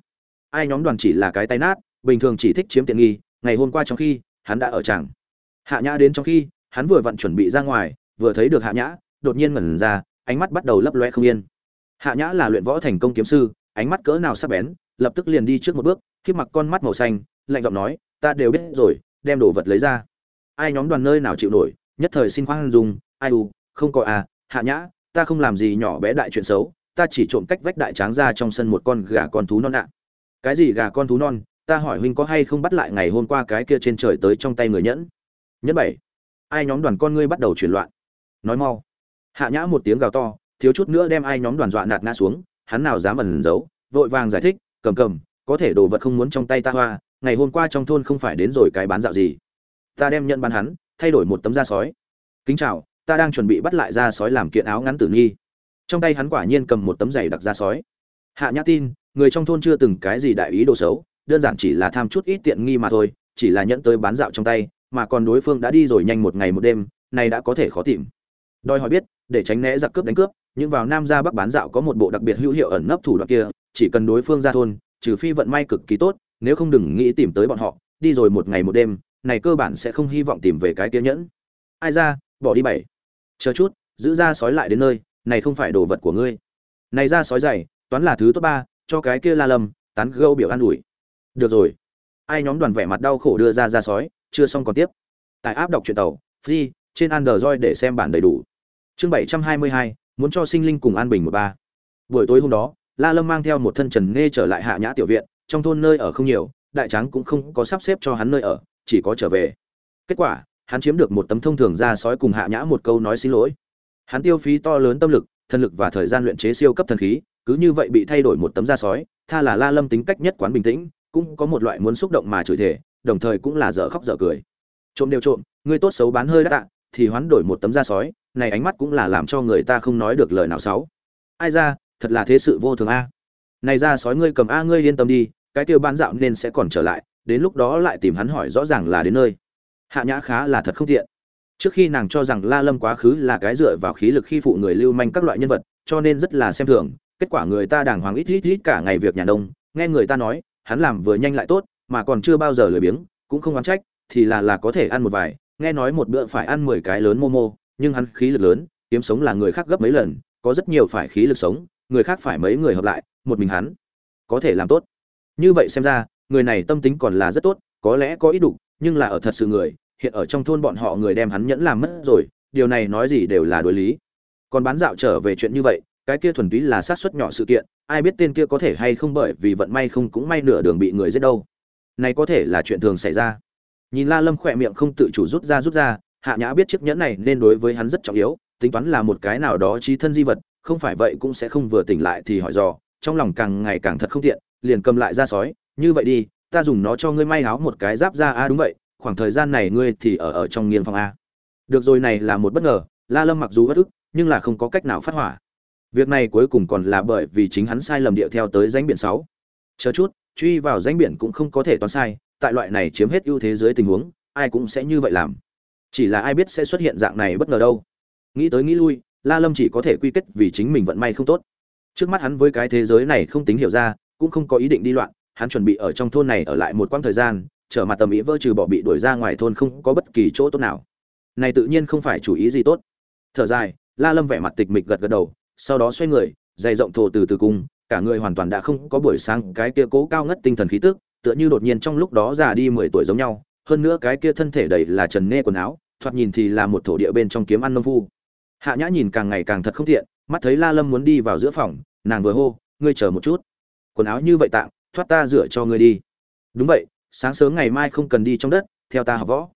Ai nhóm đoàn chỉ là cái tay nát, bình thường chỉ thích chiếm tiện nghi, ngày hôm qua trong khi, hắn đã ở chẳng hạ nhã đến trong khi, hắn vừa vặn chuẩn bị ra ngoài, vừa thấy được hạ nhã, đột nhiên ngẩn ra, ánh mắt bắt đầu lấp loe không yên. Hạ nhã là luyện võ thành công kiếm sư, ánh mắt cỡ nào sắc bén, lập tức liền đi trước một bước khi mặc con mắt màu xanh lạnh giọng nói, ta đều biết rồi, đem đồ vật lấy ra. Ai nhóm đoàn nơi nào chịu nổi, nhất thời xin khoan dung. ai u, không có à hạ nhã, ta không làm gì nhỏ bé đại chuyện xấu, ta chỉ trộm cách vách đại tráng ra trong sân một con gà con thú non ạ. Cái gì gà con thú non? Ta hỏi huynh có hay không bắt lại ngày hôm qua cái kia trên trời tới trong tay người nhẫn? Nhẫn bảy. Ai nhóm đoàn con ngươi bắt đầu chuyển loạn. Nói mau. Hạ nhã một tiếng gào to, thiếu chút nữa đem ai nhóm đoàn dọa nạt ngã xuống, hắn nào dám ẩn giấu, vội vàng giải thích, cầm cầm, có thể đồ vật không muốn trong tay ta hoa ngày hôm qua trong thôn không phải đến rồi cái bán dạo gì. Ta đem nhận bán hắn, thay đổi một tấm da sói. Kính chào, ta đang chuẩn bị bắt lại da sói làm kiện áo ngắn tử nghi. Trong tay hắn quả nhiên cầm một tấm giày đặc da sói. Hạ nhã tin, người trong thôn chưa từng cái gì đại ý đồ xấu, đơn giản chỉ là tham chút ít tiện nghi mà thôi, chỉ là nhận tới bán dạo trong tay, mà còn đối phương đã đi rồi nhanh một ngày một đêm, này đã có thể khó tìm. Đòi hỏi biết, để tránh né giặc cướp đánh cướp, nhưng vào nam ra bắc bán dạo có một bộ đặc biệt hữu hiệu ẩn nấp thủ đoạn kia, chỉ cần đối phương ra thôn, trừ phi vận may cực kỳ tốt nếu không đừng nghĩ tìm tới bọn họ, đi rồi một ngày một đêm, này cơ bản sẽ không hy vọng tìm về cái kia nhẫn. Ai ra, bỏ đi bảy. Chờ chút, giữ ra sói lại đến nơi, này không phải đồ vật của ngươi. Này ra sói dày, toán là thứ tốt ba, cho cái kia la lâm tán gâu biểu an ủi. Được rồi. Ai nhóm đoàn vẻ mặt đau khổ đưa ra ra sói, chưa xong còn tiếp. Tại áp đọc truyện tàu, free, trên android để xem bản đầy đủ. Chương bảy trăm hai mươi hai, muốn cho sinh linh cùng an bình một ba. Buổi tối hôm đó, la lâm mang theo một thân trần nghe trở lại hạ nhã tiểu viện trong thôn nơi ở không nhiều, đại tráng cũng không có sắp xếp cho hắn nơi ở, chỉ có trở về. Kết quả, hắn chiếm được một tấm thông thường ra sói cùng hạ nhã một câu nói xin lỗi. Hắn tiêu phí to lớn tâm lực, thân lực và thời gian luyện chế siêu cấp thần khí, cứ như vậy bị thay đổi một tấm da sói, tha là la lâm tính cách nhất quán bình tĩnh, cũng có một loại muốn xúc động mà chửi thể đồng thời cũng là dở khóc dở cười. Trộm đều trộm ngươi tốt xấu bán hơi đắt tạ thì hoán đổi một tấm da sói, này ánh mắt cũng là làm cho người ta không nói được lời nào xấu. Ai ra, thật là thế sự vô thường a. Này ra sói ngươi cầm a ngươi yên tâm đi cái tiêu bán dạo nên sẽ còn trở lại, đến lúc đó lại tìm hắn hỏi rõ ràng là đến nơi. Hạ nhã khá là thật không tiện. Trước khi nàng cho rằng la lâm quá khứ là cái dựa vào khí lực khi phụ người lưu manh các loại nhân vật, cho nên rất là xem thường, kết quả người ta đàng hoàng ít ít ít cả ngày việc nhà đông nghe người ta nói, hắn làm vừa nhanh lại tốt, mà còn chưa bao giờ lười biếng, cũng không oán trách, thì là là có thể ăn một vài, nghe nói một bữa phải ăn mười cái lớn momo, nhưng hắn khí lực lớn, kiếm sống là người khác gấp mấy lần, có rất nhiều phải khí lực sống, người khác phải mấy người hợp lại, một mình hắn, có thể làm tốt như vậy xem ra, người này tâm tính còn là rất tốt, có lẽ có ý đủ, nhưng là ở thật sự người, hiện ở trong thôn bọn họ người đem hắn nhẫn làm mất rồi, điều này nói gì đều là đối lý. Còn bán dạo trở về chuyện như vậy, cái kia thuần túy là sát xuất nhỏ sự kiện, ai biết tên kia có thể hay không bởi vì vận may không cũng may nửa đường bị người giết đâu. Này có thể là chuyện thường xảy ra. Nhìn la lâm khỏe miệng không tự chủ rút ra rút ra, hạ nhã biết chiếc nhẫn này nên đối với hắn rất trọng yếu, tính toán là một cái nào đó trí thân di vật, không phải vậy cũng sẽ không vừa tỉnh lại thì hỏi dò, trong lòng càng ngày càng thật không tiện liền cầm lại ra sói, như vậy đi, ta dùng nó cho ngươi may áo một cái giáp ra a, đúng vậy, khoảng thời gian này ngươi thì ở ở trong nghiên phòng a. Được rồi này là một bất ngờ, la lâm mặc dù bất ức, nhưng là không có cách nào phát hỏa. Việc này cuối cùng còn là bởi vì chính hắn sai lầm điệu theo tới danh biển sáu. Chờ chút, truy vào danh biển cũng không có thể toán sai, tại loại này chiếm hết ưu thế dưới tình huống, ai cũng sẽ như vậy làm. Chỉ là ai biết sẽ xuất hiện dạng này bất ngờ đâu. Nghĩ tới nghĩ lui, la lâm chỉ có thể quy kết vì chính mình vận may không tốt. Trước mắt hắn với cái thế giới này không tính hiểu ra cũng không có ý định đi loạn, hắn chuẩn bị ở trong thôn này ở lại một quãng thời gian trở mặt tầm ý vỡ trừ bỏ bị đuổi ra ngoài thôn không có bất kỳ chỗ tốt nào. Này tự nhiên không phải chủ ý gì tốt. Thở dài, la lâm vẻ mặt tịch mịch gật gật đầu, sau đó xoay người, dày rộng thổ từ từ cung cả người hoàn toàn đã không có buổi sáng, cái kia cố cao ngất tinh thần khí tức, tựa như đột nhiên trong lúc đó già đi mười tuổi giống nhau, hơn nữa cái kia thân thể đầy là trần nê quần áo, thoạt nhìn thì là một thổ địa bên trong kiếm ăn nông phu. Hạ nhã nhìn càng ngày càng thật không tiện, mắt thấy la lâm muốn đi vào giữa phòng, nàng vừa hô, ngươi chờ một chút quần áo như vậy tạm thoát ta rửa cho ngươi đi. Đúng vậy, sáng sớm ngày mai không cần đi trong đất, theo ta học võ.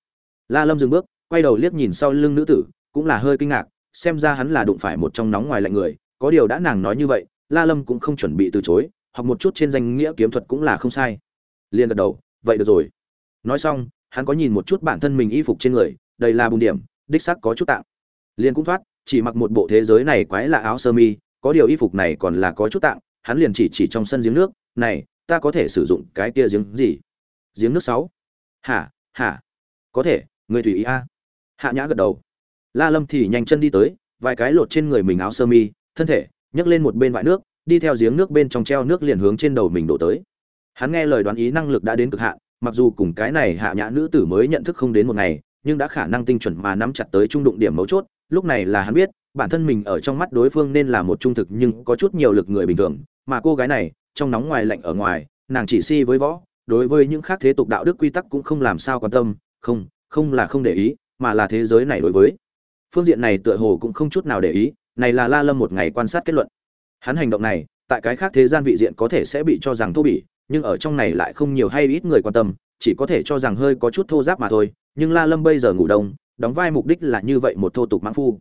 La lâm dừng bước, quay đầu liếc nhìn sau lưng nữ tử, cũng là hơi kinh ngạc, xem ra hắn là đụng phải một trong nóng ngoài lạnh người, có điều đã nàng nói như vậy, la lâm cũng không chuẩn bị từ chối, học một chút trên danh nghĩa kiếm thuật cũng là không sai. Liền gật đầu, vậy được rồi. Nói xong, hắn có nhìn một chút bản thân mình y phục trên người đây là bùn điểm, đích xác có chút tạm liền cũng thoát, chỉ mặc một bộ thế giới này quái lạ áo sơ mi, có điều y phục này còn là có chút tạm hắn liền chỉ chỉ trong sân giếng nước, này, ta có thể sử dụng cái kia giếng gì? Giếng nước sáu. Hả hả, có thể, người tùy ý a. Hạ nhã gật đầu. La lâm thì nhanh chân đi tới, vài cái lột trên người mình áo sơ mi, thân thể, nhấc lên một bên vại nước, đi theo giếng nước bên trong treo nước liền hướng trên đầu mình đổ tới. Hắn nghe lời đoán ý năng lực đã đến cực hạn, mặc dù cùng cái này hạ nhã nữ tử mới nhận thức không đến một ngày, nhưng đã khả năng tinh chuẩn mà nắm chặt tới trung đụng điểm mấu chốt, lúc này là hắn biết, bản thân mình ở trong mắt đối phương nên là một trung thực nhưng có chút nhiều lực người bình thường mà cô gái này, trong nóng ngoài lạnh ở ngoài, nàng chỉ si với võ, đối với những khác thế tục đạo đức quy tắc cũng không làm sao quan tâm, không không là không để ý, mà là thế giới này đối với. Phương diện này tựa hồ cũng không chút nào để ý, này là la lâm một ngày quan sát kết luận. Hắn hành động này, tại cái khác thế gian vị diện có thể sẽ bị cho rằng thô bỉ, nhưng ở trong này lại không nhiều hay ít người quan tâm, chỉ có thể cho rằng hơi có chút thô giáp mà thôi, nhưng la lâm bây giờ ngủ đông, đóng vai mục đích là như vậy một thô tục mãng phu.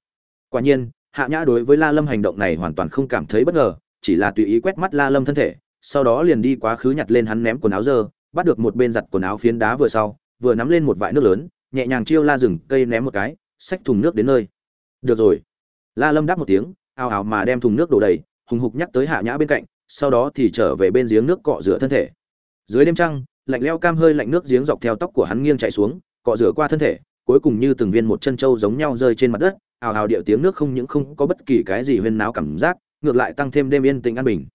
Quả nhiên, hạ nhã đối với la lâm hành động này hoàn toàn không cảm thấy bất ngờ chỉ là tùy ý quét mắt la lâm thân thể, sau đó liền đi quá khứ nhặt lên hắn ném quần áo dơ, bắt được một bên giặt quần áo phiến đá vừa sau, vừa nắm lên một vại nước lớn, nhẹ nhàng chiêu la rừng cây ném một cái, xách thùng nước đến nơi. Được rồi. La lâm đáp một tiếng, ào ào mà đem thùng nước đổ đầy, hùng hục nhắc tới hạ nhã bên cạnh, sau đó thì trở về bên giếng nước cọ rửa thân thể. Dưới đêm trăng, lạnh leo cam hơi lạnh nước giếng dọc theo tóc của hắn nghiêng chảy xuống, cọ rửa qua thân thể, cuối cùng như từng viên một chân trâu giống nhau rơi trên mặt đất, ào ào điệu tiếng nước không những không có bất kỳ cái gì huyên náo cảm giác ngược lại tăng thêm đêm yên tĩnh an bình.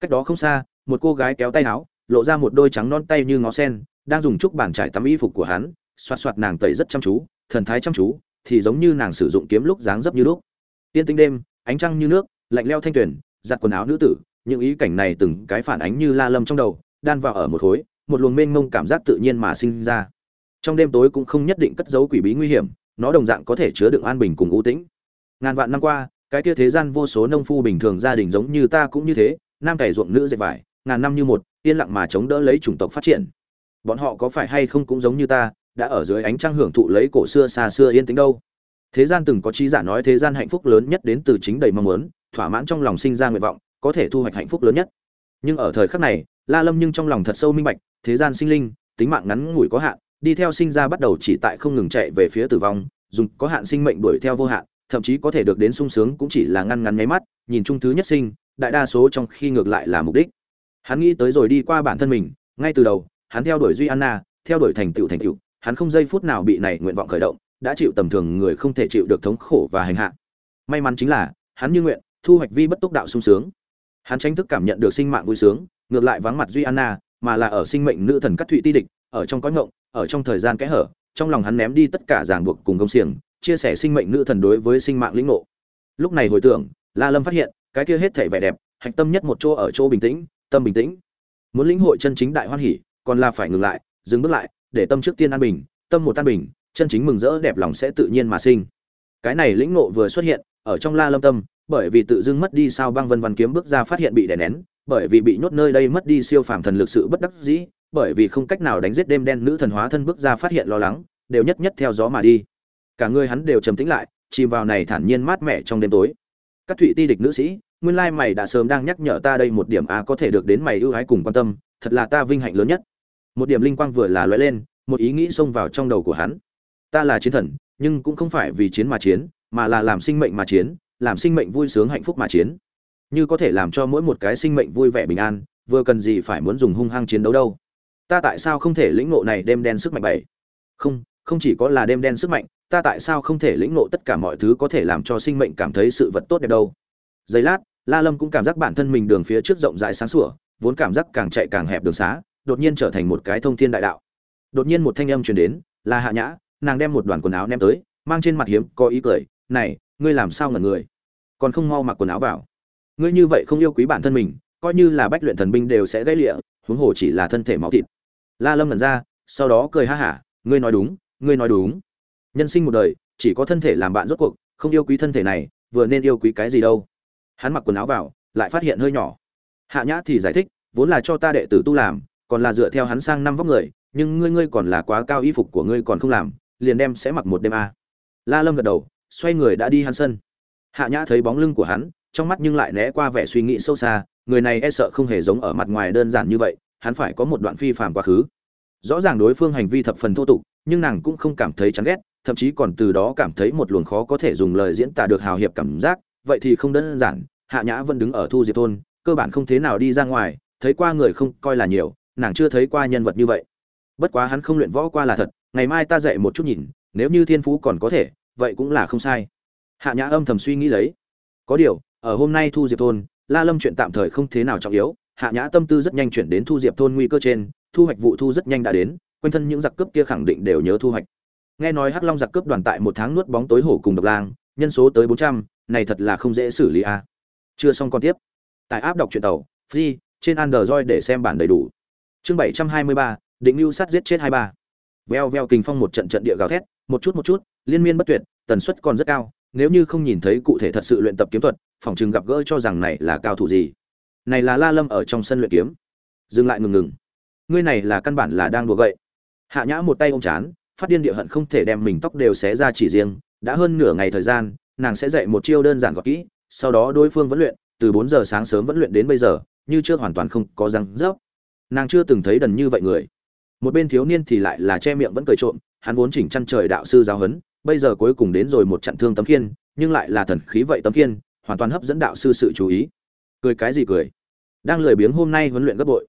Cách đó không xa, một cô gái kéo tay áo, lộ ra một đôi trắng non tay như ngó sen, đang dùng chúc bàn trải tắm y phục của hắn, xoạt xoạt nàng tẩy rất chăm chú, thần thái chăm chú, thì giống như nàng sử dụng kiếm lúc dáng dấp như lúc tiên tinh đêm, ánh trăng như nước, lạnh leo thanh tuyển giặt quần áo nữ tử, những ý cảnh này từng cái phản ánh như la lâm trong đầu, đan vào ở một khối, một luồng mênh mông cảm giác tự nhiên mà sinh ra. Trong đêm tối cũng không nhất định cất giấu quỷ bí nguy hiểm, nó đồng dạng có thể chứa đựng an bình cùng u tĩnh. Ngàn vạn năm qua cái kia thế gian vô số nông phu bình thường gia đình giống như ta cũng như thế, nam cày ruộng nữ dệt vải, ngàn năm như một, yên lặng mà chống đỡ lấy chủng tộc phát triển. Bọn họ có phải hay không cũng giống như ta, đã ở dưới ánh trăng hưởng thụ lấy cổ xưa xa xưa yên tĩnh đâu. Thế gian từng có trí giả nói thế gian hạnh phúc lớn nhất đến từ chính đầy mong muốn, thỏa mãn trong lòng sinh ra nguyện vọng, có thể thu hoạch hạnh phúc lớn nhất. Nhưng ở thời khắc này, la lâm nhưng trong lòng thật sâu minh bạch, thế gian sinh linh, tính mạng ngắn ngủi có hạn, đi theo sinh ra bắt đầu chỉ tại không ngừng chạy về phía tử vong, dùng có hạn sinh mệnh đuổi theo vô hạn thậm chí có thể được đến sung sướng cũng chỉ là ngăn ngắn nháy mắt, nhìn chung thứ nhất sinh, đại đa số trong khi ngược lại là mục đích. Hắn nghĩ tới rồi đi qua bản thân mình, ngay từ đầu, hắn theo đuổi duy anna, theo đuổi thành tựu thành tựu, hắn không giây phút nào bị này nguyện vọng khởi động, đã chịu tầm thường người không thể chịu được thống khổ và hành hạ. May mắn chính là, hắn như nguyện, thu hoạch vi bất túc đạo sung sướng. Hắn tranh thức cảm nhận được sinh mạng vui sướng, ngược lại vắng mặt duy anna, mà là ở sinh mệnh nữ thần cắt thụy ti địch, ở trong có ngộng, ở trong thời gian kẽ hở, trong lòng hắn ném đi tất cả ràng buộc cùng công xiềng chia sẻ sinh mệnh nữ thần đối với sinh mạng lĩnh ngộ. Lúc này hồi tưởng, la lâm phát hiện, cái kia hết thảy vẻ đẹp, hạch tâm nhất một chỗ ở chỗ bình tĩnh, tâm bình tĩnh. Muốn lĩnh hội chân chính đại hoan hỉ còn là phải ngừng lại, dừng bước lại, để tâm trước tiên an bình, tâm một an bình, chân chính mừng rỡ đẹp lòng sẽ tự nhiên mà sinh. Cái này lĩnh ngộ vừa xuất hiện, ở trong la lâm tâm, bởi vì tự dưng mất đi sao băng vân văn kiếm bước ra phát hiện bị đè nén, bởi vì bị nhốt nơi đây mất đi siêu phàm thần lực sự bất đắc dĩ, bởi vì không cách nào đánh giết đêm đen nữ thần hóa thân bước ra phát hiện lo lắng, đều nhất nhất theo gió mà đi cả người hắn đều trầm tĩnh lại, chìm vào này thản nhiên mát mẻ trong đêm tối. Các thụy ti địch nữ sĩ, nguyên lai mày đã sớm đang nhắc nhở ta đây một điểm a, có thể được đến mày ưu ái cùng quan tâm, thật là ta vinh hạnh lớn nhất. Một điểm linh quang vừa là lóe lên, một ý nghĩ xông vào trong đầu của hắn. Ta là chiến thần, nhưng cũng không phải vì chiến mà chiến, mà là làm sinh mệnh mà chiến, làm sinh mệnh vui sướng hạnh phúc mà chiến. Như có thể làm cho mỗi một cái sinh mệnh vui vẻ bình an, vừa cần gì phải muốn dùng hung hăng chiến đấu đâu. Ta tại sao không thể lĩnh ngộ này đêm đen sức mạnh bảy? Không không chỉ có là đêm đen sức mạnh ta tại sao không thể lĩnh ngộ tất cả mọi thứ có thể làm cho sinh mệnh cảm thấy sự vật tốt đẹp đâu? Giây lát, la lâm cũng cảm giác bản thân mình đường phía trước rộng rãi sáng sủa, vốn cảm giác càng chạy càng hẹp đường xá, đột nhiên trở thành một cái thông thiên đại đạo. Đột nhiên một thanh âm truyền đến là hạ nhã, nàng đem một đoàn quần áo ném tới, mang trên mặt hiếm, có ý cười, này, ngươi làm sao ngẩn người? Còn không mau mặc quần áo vào. Ngươi như vậy không yêu quý bản thân mình, coi như là bách luyện thần binh đều sẽ gãy lịa, huống hồ chỉ là thân thể máu thịt. La lâm ngẩn ra, sau đó cười ha hả, ngươi nói đúng, ngươi nói đúng nhân sinh một đời, chỉ có thân thể làm bạn rốt cuộc, không yêu quý thân thể này, vừa nên yêu quý cái gì đâu. Hắn mặc quần áo vào, lại phát hiện hơi nhỏ. Hạ nhã thì giải thích, vốn là cho ta đệ tử tu làm, còn là dựa theo hắn sang năm vóc người, nhưng ngươi ngươi còn là quá cao y phục của ngươi còn không làm, liền đem sẽ mặc một đêm a. La lâm gật đầu, xoay người đã đi hắn sân. Hạ nhã thấy bóng lưng của hắn, trong mắt nhưng lại né qua vẻ suy nghĩ sâu xa, người này e sợ không hề giống ở mặt ngoài đơn giản như vậy, hắn phải có một đoạn phi phàm quá khứ. Rõ ràng đối phương hành vi thập phần thô tục, nhưng nàng cũng không cảm thấy chán ghét thậm chí còn từ đó cảm thấy một luồng khó có thể dùng lời diễn tả được hào hiệp cảm giác, vậy thì không đơn giản, hạ nhã vẫn đứng ở thu diệp thôn, cơ bản không thế nào đi ra ngoài, thấy qua người không coi là nhiều, nàng chưa thấy qua nhân vật như vậy. Bất quá hắn không luyện võ qua là thật, ngày mai ta dạy một chút nhìn, nếu như thiên phú còn có thể, vậy cũng là không sai. Hạ nhã âm thầm suy nghĩ lấy. Có điều, ở hôm nay thu diệp thôn, la lâm chuyện tạm thời không thế nào trọng yếu, hạ nhã tâm tư rất nhanh chuyển đến thu diệp thôn nguy cơ trên, thu hoạch vụ thu rất nhanh đã đến, quanh thân những giặc cướp kia khẳng định đều nhớ thu hoạch nghe nói hắc long giặc cướp đoàn tại một tháng nuốt bóng tối hổ cùng độc lang, nhân số tới bốn trăm, này thật là không dễ xử lý a chưa xong còn tiếp. Tại áp đọc truyện tàu, free, trên android để xem bản đầy đủ. Chương bảy trăm hai mươi ba, định mưu sát giết chết hai ba. Veo veo kinh phong một trận trận địa gào thét, một chút một chút, liên miên bất tuyệt, tần suất còn rất cao, nếu như không nhìn thấy cụ thể thật sự luyện tập kiếm thuật, phòng chừng gặp gỡ cho rằng này là cao thủ gì. Này là la lâm ở trong sân luyện kiếm. Dừng lại ngừng ngừng. Ngươi này là căn bản là đang đùa gậy. Hạ nhã một tay ôm chán phát điên địa hận không thể đem mình tóc đều xé ra chỉ riêng, đã hơn nửa ngày thời gian, nàng sẽ dạy một chiêu đơn giản gọt kỹ, sau đó đối phương vẫn luyện, từ bốn giờ sáng sớm vẫn luyện đến bây giờ, như chưa hoàn toàn không có răng rớp. Nàng chưa từng thấy đần như vậy người. Một bên thiếu niên thì lại là che miệng vẫn cười trộm, hắn vốn chỉnh chăn trời đạo sư giáo huấn, bây giờ cuối cùng đến rồi một trận thương tấm khiên, nhưng lại là thần khí vậy tấm khiên, hoàn toàn hấp dẫn đạo sư sự chú ý. Cười cái gì cười? Đang lười biếng hôm nay huấn luyện gấp bội.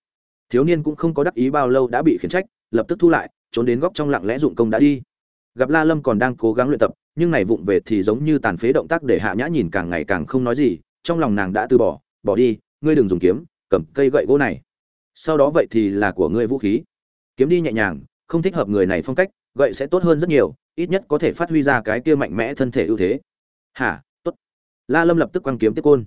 Thiếu niên cũng không có đắc ý bao lâu đã bị khiển trách, lập tức thu lại trốn đến góc trong lặng lẽ dụng công đã đi. Gặp la lâm còn đang cố gắng luyện tập, nhưng này vụng về thì giống như tàn phế động tác để hạ nhã nhìn càng ngày càng không nói gì, trong lòng nàng đã từ bỏ bỏ đi, ngươi đừng dùng kiếm, cầm cây gậy gỗ này. Sau đó vậy thì là của ngươi vũ khí. Kiếm đi nhẹ nhàng, không thích hợp người này phong cách, gậy sẽ tốt hơn rất nhiều, ít nhất có thể phát huy ra cái kia mạnh mẽ thân thể ưu thế. Hả, tốt. La lâm lập tức quăng kiếm tiếp côn.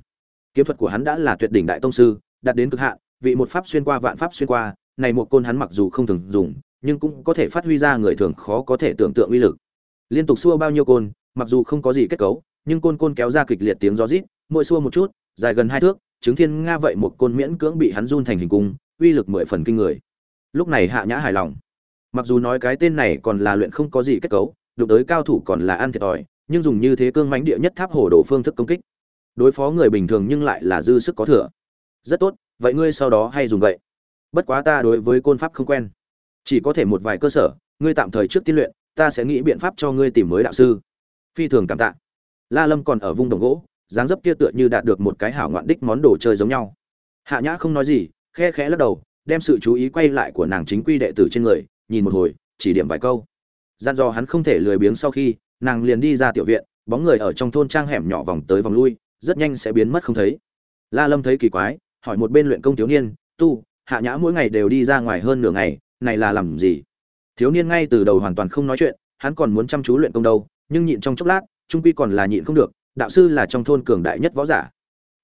Kiếm thuật của hắn đã là tuyệt đỉnh đại tông sư, đạt đến cực hạn, vị một pháp xuyên qua vạn pháp xuyên qua, này một côn hắn mặc dù không thường dùng nhưng cũng có thể phát huy ra người thường khó có thể tưởng tượng uy lực. Liên tục xua bao nhiêu côn, mặc dù không có gì kết cấu, nhưng côn côn kéo ra kịch liệt tiếng gió rít, mỗi xua một chút, dài gần hai thước chứng thiên nga vậy một côn miễn cưỡng bị hắn run thành hình cung, uy lực mười phần kinh người. Lúc này hạ nhã hài lòng. Mặc dù nói cái tên này còn là luyện không có gì kết cấu, đụng tới cao thủ còn là ăn thiệt thòi, nhưng dùng như thế cương mãnh địa nhất tháp hổ đổ phương thức công kích, đối phó người bình thường nhưng lại là dư sức có thừa. Rất tốt, vậy ngươi sau đó hay dùng vậy. Bất quá ta đối với côn pháp không quen chỉ có thể một vài cơ sở, ngươi tạm thời trước tiên luyện, ta sẽ nghĩ biện pháp cho ngươi tìm mới đạo sư. Phi thường cảm tạ. La lâm còn ở vung đồng gỗ, dáng dấp kia tựa như đạt được một cái hảo ngoạn đích món đồ chơi giống nhau. Hạ nhã không nói gì, khe khẽ lắc đầu, đem sự chú ý quay lại của nàng chính quy đệ tử trên người, nhìn một hồi, chỉ điểm vài câu. Gian do hắn không thể lười biếng sau khi, nàng liền đi ra tiểu viện, bóng người ở trong thôn trang hẻm nhỏ vòng tới vòng lui, rất nhanh sẽ biến mất không thấy. La lâm thấy kỳ quái, hỏi một bên luyện công thiếu niên, tu, hạ nhã mỗi ngày đều đi ra ngoài hơn nửa ngày này là làm gì? Thiếu niên ngay từ đầu hoàn toàn không nói chuyện, hắn còn muốn chăm chú luyện công đâu, nhưng nhịn trong chốc lát, trung quy còn là nhịn không được, đạo sư là trong thôn cường đại nhất võ giả.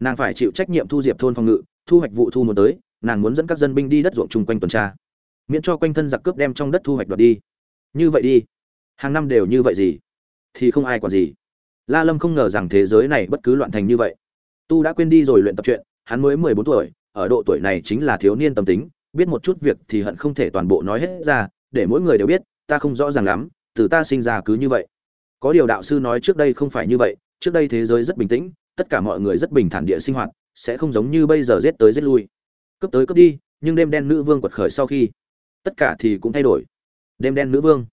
Nàng phải chịu trách nhiệm thu diệp thôn phòng ngự, thu hoạch vụ thu muốn tới, nàng muốn dẫn các dân binh đi đất ruộng chung quanh tuần tra. Miễn cho quanh thân giặc cướp đem trong đất thu hoạch đoạt đi. Như vậy đi. Hàng năm đều như vậy gì? Thì không ai còn gì. La lâm không ngờ rằng thế giới này bất cứ loạn thành như vậy. Tu đã quên đi rồi luyện tập chuyện, hắn mới mười bốn tuổi, ở độ tuổi này chính là thiếu niên tâm tính biết một chút việc thì hận không thể toàn bộ nói hết ra, để mỗi người đều biết, ta không rõ ràng lắm, từ ta sinh ra cứ như vậy. Có điều đạo sư nói trước đây không phải như vậy, trước đây thế giới rất bình tĩnh, tất cả mọi người rất bình thản địa sinh hoạt, sẽ không giống như bây giờ giết tới giết lui. Cướp tới cướp đi, nhưng đêm đen nữ vương quật khởi sau khi, tất cả thì cũng thay đổi. Đêm đen nữ vương,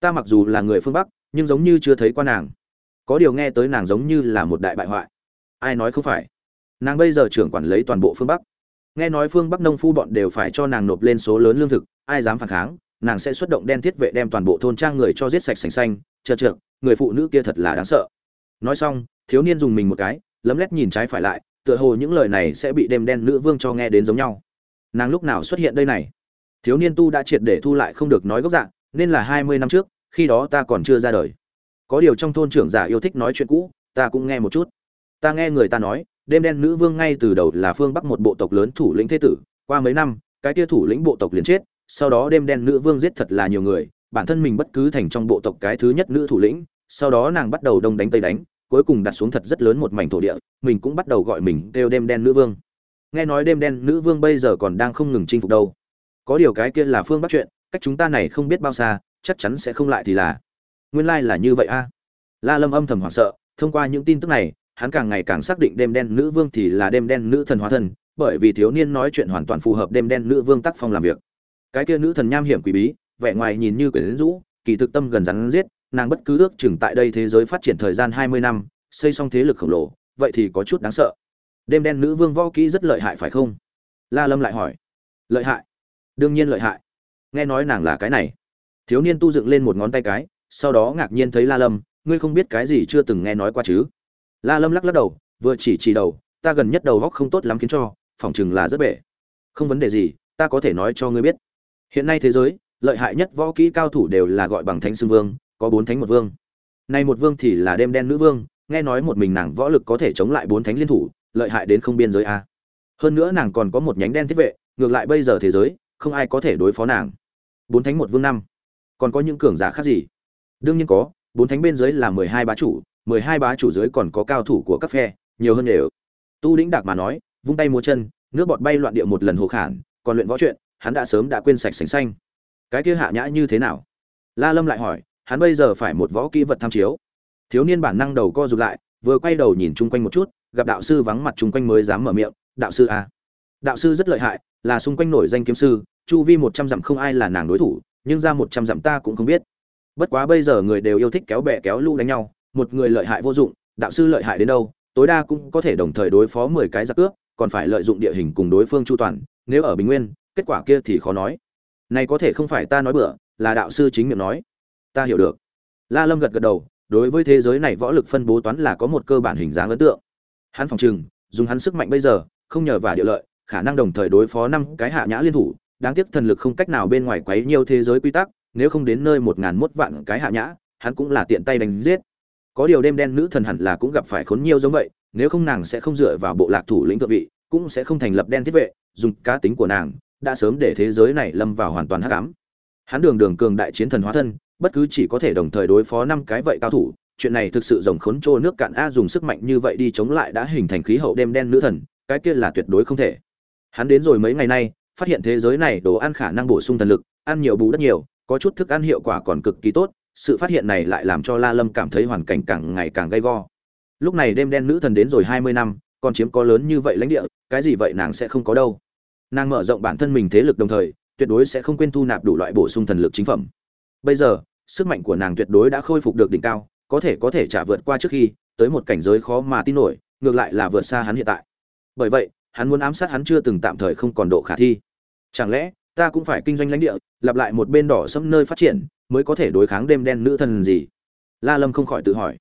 ta mặc dù là người phương bắc, nhưng giống như chưa thấy qua nàng. Có điều nghe tới nàng giống như là một đại bại hoại. Ai nói không phải? Nàng bây giờ trưởng quản lấy toàn bộ phương bắc nghe nói phương bắc nông phu bọn đều phải cho nàng nộp lên số lớn lương thực, ai dám phản kháng, nàng sẽ xuất động đen thiết vệ đem toàn bộ thôn trang người cho giết sạch sành xanh, chờ trượt người phụ nữ kia thật là đáng sợ. Nói xong, thiếu niên dùng mình một cái, lấm lét nhìn trái phải lại, tựa hồ những lời này sẽ bị đêm đen nữ vương cho nghe đến giống nhau. Nàng lúc nào xuất hiện đây này? Thiếu niên tu đã triệt để thu lại không được nói gốc dạng, nên là hai mươi năm trước, khi đó ta còn chưa ra đời. Có điều trong thôn trưởng giả yêu thích nói chuyện cũ, ta cũng nghe một chút. Ta nghe người ta nói đêm đen nữ vương ngay từ đầu là phương bắc một bộ tộc lớn thủ lĩnh thế tử, qua mấy năm, cái kia thủ lĩnh bộ tộc liền chết, sau đó đêm đen nữ vương giết thật là nhiều người, bản thân mình bất cứ thành trong bộ tộc cái thứ nhất nữ thủ lĩnh, sau đó nàng bắt đầu đông đánh tây đánh, cuối cùng đặt xuống thật rất lớn một mảnh thổ địa, mình cũng bắt đầu gọi mình kêu đêm đen nữ vương. Nghe nói đêm đen nữ vương bây giờ còn đang không ngừng chinh phục đâu. Có điều cái kia là phương bắc chuyện, cách chúng ta này không biết bao xa, chắc chắn sẽ không lại thì là. Nguyên lai là như vậy a. La lâm âm thầm hoảng sợ, thông qua những tin tức này hắn càng ngày càng xác định đêm đen nữ vương thì là đêm đen nữ thần hóa thân, bởi vì thiếu niên nói chuyện hoàn toàn phù hợp đêm đen nữ vương tác phong làm việc. Cái kia nữ thần nham hiểm quỷ bí, vẻ ngoài nhìn như quyển rũ, kỳ thực tâm gần rắn giết, nàng bất cứ ước chừng tại đây thế giới phát triển thời gian hai mươi năm, xây xong thế lực khổng lồ, vậy thì có chút đáng sợ. Đêm đen nữ vương võ kỹ rất lợi hại phải không? La lâm lại hỏi. Lợi hại. Đương nhiên lợi hại. Nghe nói nàng là cái này. Thiếu niên tu dựng lên một ngón tay cái, sau đó ngạc nhiên thấy la lâm, ngươi không biết cái gì chưa từng nghe nói qua chứ? La lâm lắc lắc đầu, vừa chỉ chỉ đầu, ta gần nhất đầu góc không tốt lắm khiến cho phỏng chừng là rất bể. Không vấn đề gì, ta có thể nói cho ngươi biết. Hiện nay thế giới, lợi hại nhất võ kỹ cao thủ đều là gọi bằng thánh xưng vương, có bốn thánh một vương. Nay một vương thì là đêm đen nữ vương, nghe nói một mình nàng võ lực có thể chống lại bốn thánh liên thủ, lợi hại đến không biên giới a. Hơn nữa nàng còn có một nhánh đen thiết vệ, ngược lại bây giờ thế giới, không ai có thể đối phó nàng. Bốn thánh một vương năm. Còn có những cường giả khác gì? Đương nhiên có, bốn thánh bên dưới là mười hai bá chủ mười hai bá chủ dưới còn có cao thủ của các phe, nhiều hơn đều. Tu đĩnh đạc mà nói, vung tay múa chân, nước bọt bay loạn địa một lần hồ khản, còn luyện võ chuyện, hắn đã sớm đã quên sạch sành xanh. Cái kia hạ nhã như thế nào? La lâm lại hỏi, hắn bây giờ phải một võ kỹ vật tham chiếu. Thiếu niên bản năng đầu co rụt lại, vừa quay đầu nhìn chung quanh một chút, gặp đạo sư vắng mặt chung quanh mới dám mở miệng, đạo sư à? đạo sư rất lợi hại, là xung quanh nổi danh kiếm sư, chu vi một trăm dặm không ai là nàng đối thủ, nhưng ra một trăm dặm ta cũng không biết. Bất quá bây giờ người đều yêu thích kéo bè kéo lũ đánh nhau một người lợi hại vô dụng, đạo sư lợi hại đến đâu, tối đa cũng có thể đồng thời đối phó mười cái giặc cướp, còn phải lợi dụng địa hình cùng đối phương chu toàn, nếu ở bình nguyên, kết quả kia thì khó nói. Này có thể không phải ta nói bừa, là đạo sư chính miệng nói. Ta hiểu được. La lâm gật gật đầu, đối với thế giới này võ lực phân bố toán là có một cơ bản hình dáng ấn tượng. Hắn phòng trừng, dùng hắn sức mạnh bây giờ, không nhờ vào địa lợi, khả năng đồng thời đối phó năm cái hạ nhã liên thủ, đáng tiếc thần lực không cách nào bên ngoài quấy nhiều thế giới quy tắc, nếu không đến nơi một ngàn mốt vạn cái hạ nhã, hắn cũng là tiện tay đánh giết có điều đêm đen nữ thần hẳn là cũng gặp phải khốn nhiều giống vậy, nếu không nàng sẽ không dựa vào bộ lạc thủ lĩnh thượng vị, cũng sẽ không thành lập đen thiết vệ, dùng cá tính của nàng, đã sớm để thế giới này lâm vào hoàn toàn hắc ám. Hắn đường đường cường đại chiến thần hóa thân, bất cứ chỉ có thể đồng thời đối phó năm cái vậy cao thủ, chuyện này thực sự rồng khốn trô nước cạn a dùng sức mạnh như vậy đi chống lại đã hình thành khí hậu đêm đen nữ thần, cái kia là tuyệt đối không thể. Hắn đến rồi mấy ngày nay, phát hiện thế giới này đồ ăn khả năng bổ sung thần lực, ăn nhiều bù đất nhiều, có chút thức ăn hiệu quả còn cực kỳ tốt sự phát hiện này lại làm cho la lâm cảm thấy hoàn cảnh càng ngày càng gay go. Lúc này đêm đen nữ thần đến rồi hai mươi năm, còn chiếm có lớn như vậy lãnh địa, cái gì vậy nàng sẽ không có đâu. Nàng mở rộng bản thân mình thế lực đồng thời, tuyệt đối sẽ không quên thu nạp đủ loại bổ sung thần lực chính phẩm. Bây giờ, sức mạnh của nàng tuyệt đối đã khôi phục được đỉnh cao, có thể có thể trả vượt qua trước khi, tới một cảnh giới khó mà tin nổi, ngược lại là vượt xa hắn hiện tại. Bởi vậy, hắn muốn ám sát hắn chưa từng tạm thời không còn độ khả thi. Chẳng lẽ, ta cũng phải kinh doanh lãnh địa, lặp lại một bên đỏ sẫm nơi phát triển mới có thể đối kháng đêm đen nữ thần gì? La lâm không khỏi tự hỏi.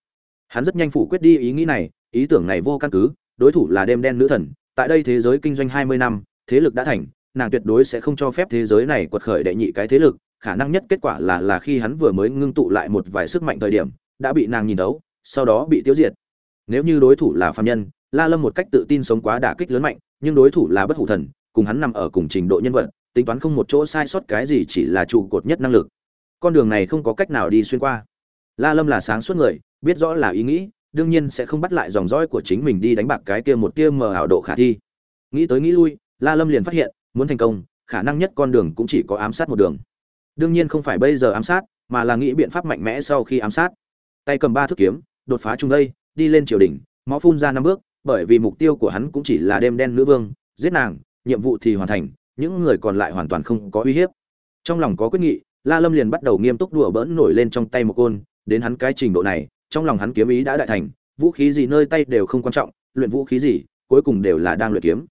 Hắn rất nhanh phủ quyết đi ý nghĩ này, ý tưởng này vô căn cứ, đối thủ là đêm đen nữ thần, tại đây thế giới kinh doanh hai mươi năm, thế lực đã thành, nàng tuyệt đối sẽ không cho phép thế giới này quật khởi đệ nhị cái thế lực, khả năng nhất kết quả là là khi hắn vừa mới ngưng tụ lại một vài sức mạnh thời điểm, đã bị nàng nhìn đấu sau đó bị tiêu diệt. Nếu như đối thủ là phạm nhân, la lâm một cách tự tin sống quá đả kích lớn mạnh, nhưng đối thủ là bất hủ thần, cùng hắn nằm ở cùng trình độ nhân vật, tính toán không một chỗ sai sót cái gì chỉ là trụ cột nhất năng lực con đường này không có cách nào đi xuyên qua. La lâm là sáng suốt người, biết rõ là ý nghĩ, đương nhiên sẽ không bắt lại dòng dõi của chính mình đi đánh bạc cái kia một tia mờ ảo độ khả thi. Nghĩ tới nghĩ lui, la lâm liền phát hiện, muốn thành công, khả năng nhất con đường cũng chỉ có ám sát một đường. Đương nhiên không phải bây giờ ám sát, mà là nghĩ biện pháp mạnh mẽ sau khi ám sát. Tay cầm ba thước kiếm, đột phá trung đây đi lên triều đình máu phun ra năm bước, bởi vì mục tiêu của hắn cũng chỉ là đêm đen nữ vương, giết nàng, nhiệm vụ thì hoàn thành, những người còn lại hoàn toàn không có uy hiếp. Trong lòng có quyết nghị la lâm liền bắt đầu nghiêm túc đùa bỡn nổi lên trong tay một côn đến hắn cái trình độ này trong lòng hắn kiếm ý đã đại thành vũ khí gì nơi tay đều không quan trọng luyện vũ khí gì cuối cùng đều là đang luyện kiếm.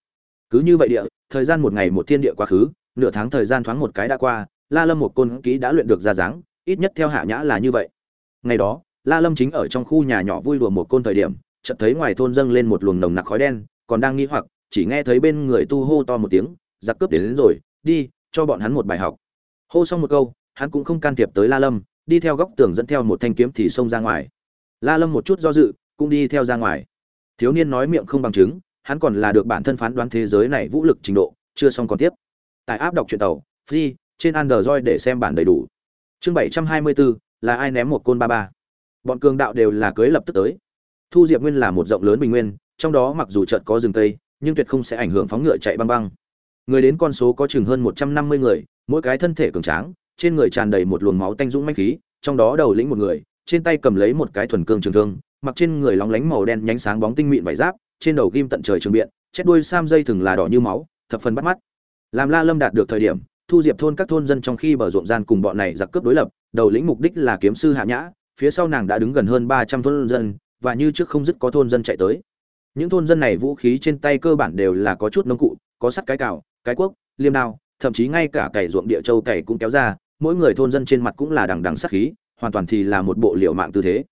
Cứ như vậy địa thời gian một ngày một thiên địa quá khứ nửa tháng thời gian thoáng một cái đã qua la lâm một côn kỹ đã luyện được ra dáng ít nhất theo hạ nhã là như vậy. Ngày đó la lâm chính ở trong khu nhà nhỏ vui đùa một côn thời điểm chợt thấy ngoài thôn dâng lên một luồng nồng nặc khói đen còn đang nghi hoặc chỉ nghe thấy bên người tu hô to một tiếng giặc cướp đến, đến rồi đi cho bọn hắn một bài học hô xong một câu, hắn cũng không can thiệp tới la lâm, đi theo góc tường dẫn theo một thanh kiếm thì xông ra ngoài. La lâm một chút do dự, cũng đi theo ra ngoài. Thiếu niên nói miệng không bằng chứng, hắn còn là được bản thân phán đoán thế giới này vũ lực trình độ, chưa xong còn tiếp. Tại áp đọc truyện tàu, free, trên android để xem bản đầy đủ. Chương bảy trăm hai mươi bốn là ai ném một côn ba ba? Bọn cường đạo đều là cưới lập tức tới. Thu diệp nguyên là một rộng lớn bình nguyên, trong đó mặc dù trận có rừng tây nhưng tuyệt không sẽ ảnh hưởng phóng ngựa chạy băng băng người đến con số có chừng hơn một trăm năm mươi người, mỗi cái thân thể cường tráng, trên người tràn đầy một luồng máu tanh dũng manh khí, trong đó đầu lĩnh một người, trên tay cầm lấy một cái thuần cương trường thương, mặc trên người lóng lánh màu đen nhánh sáng bóng tinh mịn vải giáp, trên đầu ghim tận trời trường biện, chết đuôi sam dây thừng là đỏ như máu, thập phần bắt mắt. Làm la lâm đạt được thời điểm, thu diệp thôn các thôn dân trong khi bờ ruộng gian cùng bọn này giặc cướp đối lập, đầu lĩnh mục đích là kiếm sư hạ nhã, phía sau nàng đã đứng gần hơn ba trăm thôn dân, và như trước không dứt có thôn dân chạy tới. Những thôn dân này vũ khí trên tay cơ bản đều là có chút nông cụ, có sắt cái cào cái quốc, liêm đao thậm chí ngay cả cày ruộng địa châu cày cũng kéo ra mỗi người thôn dân trên mặt cũng là đằng đằng sát khí hoàn toàn thì là một bộ liều mạng tư thế.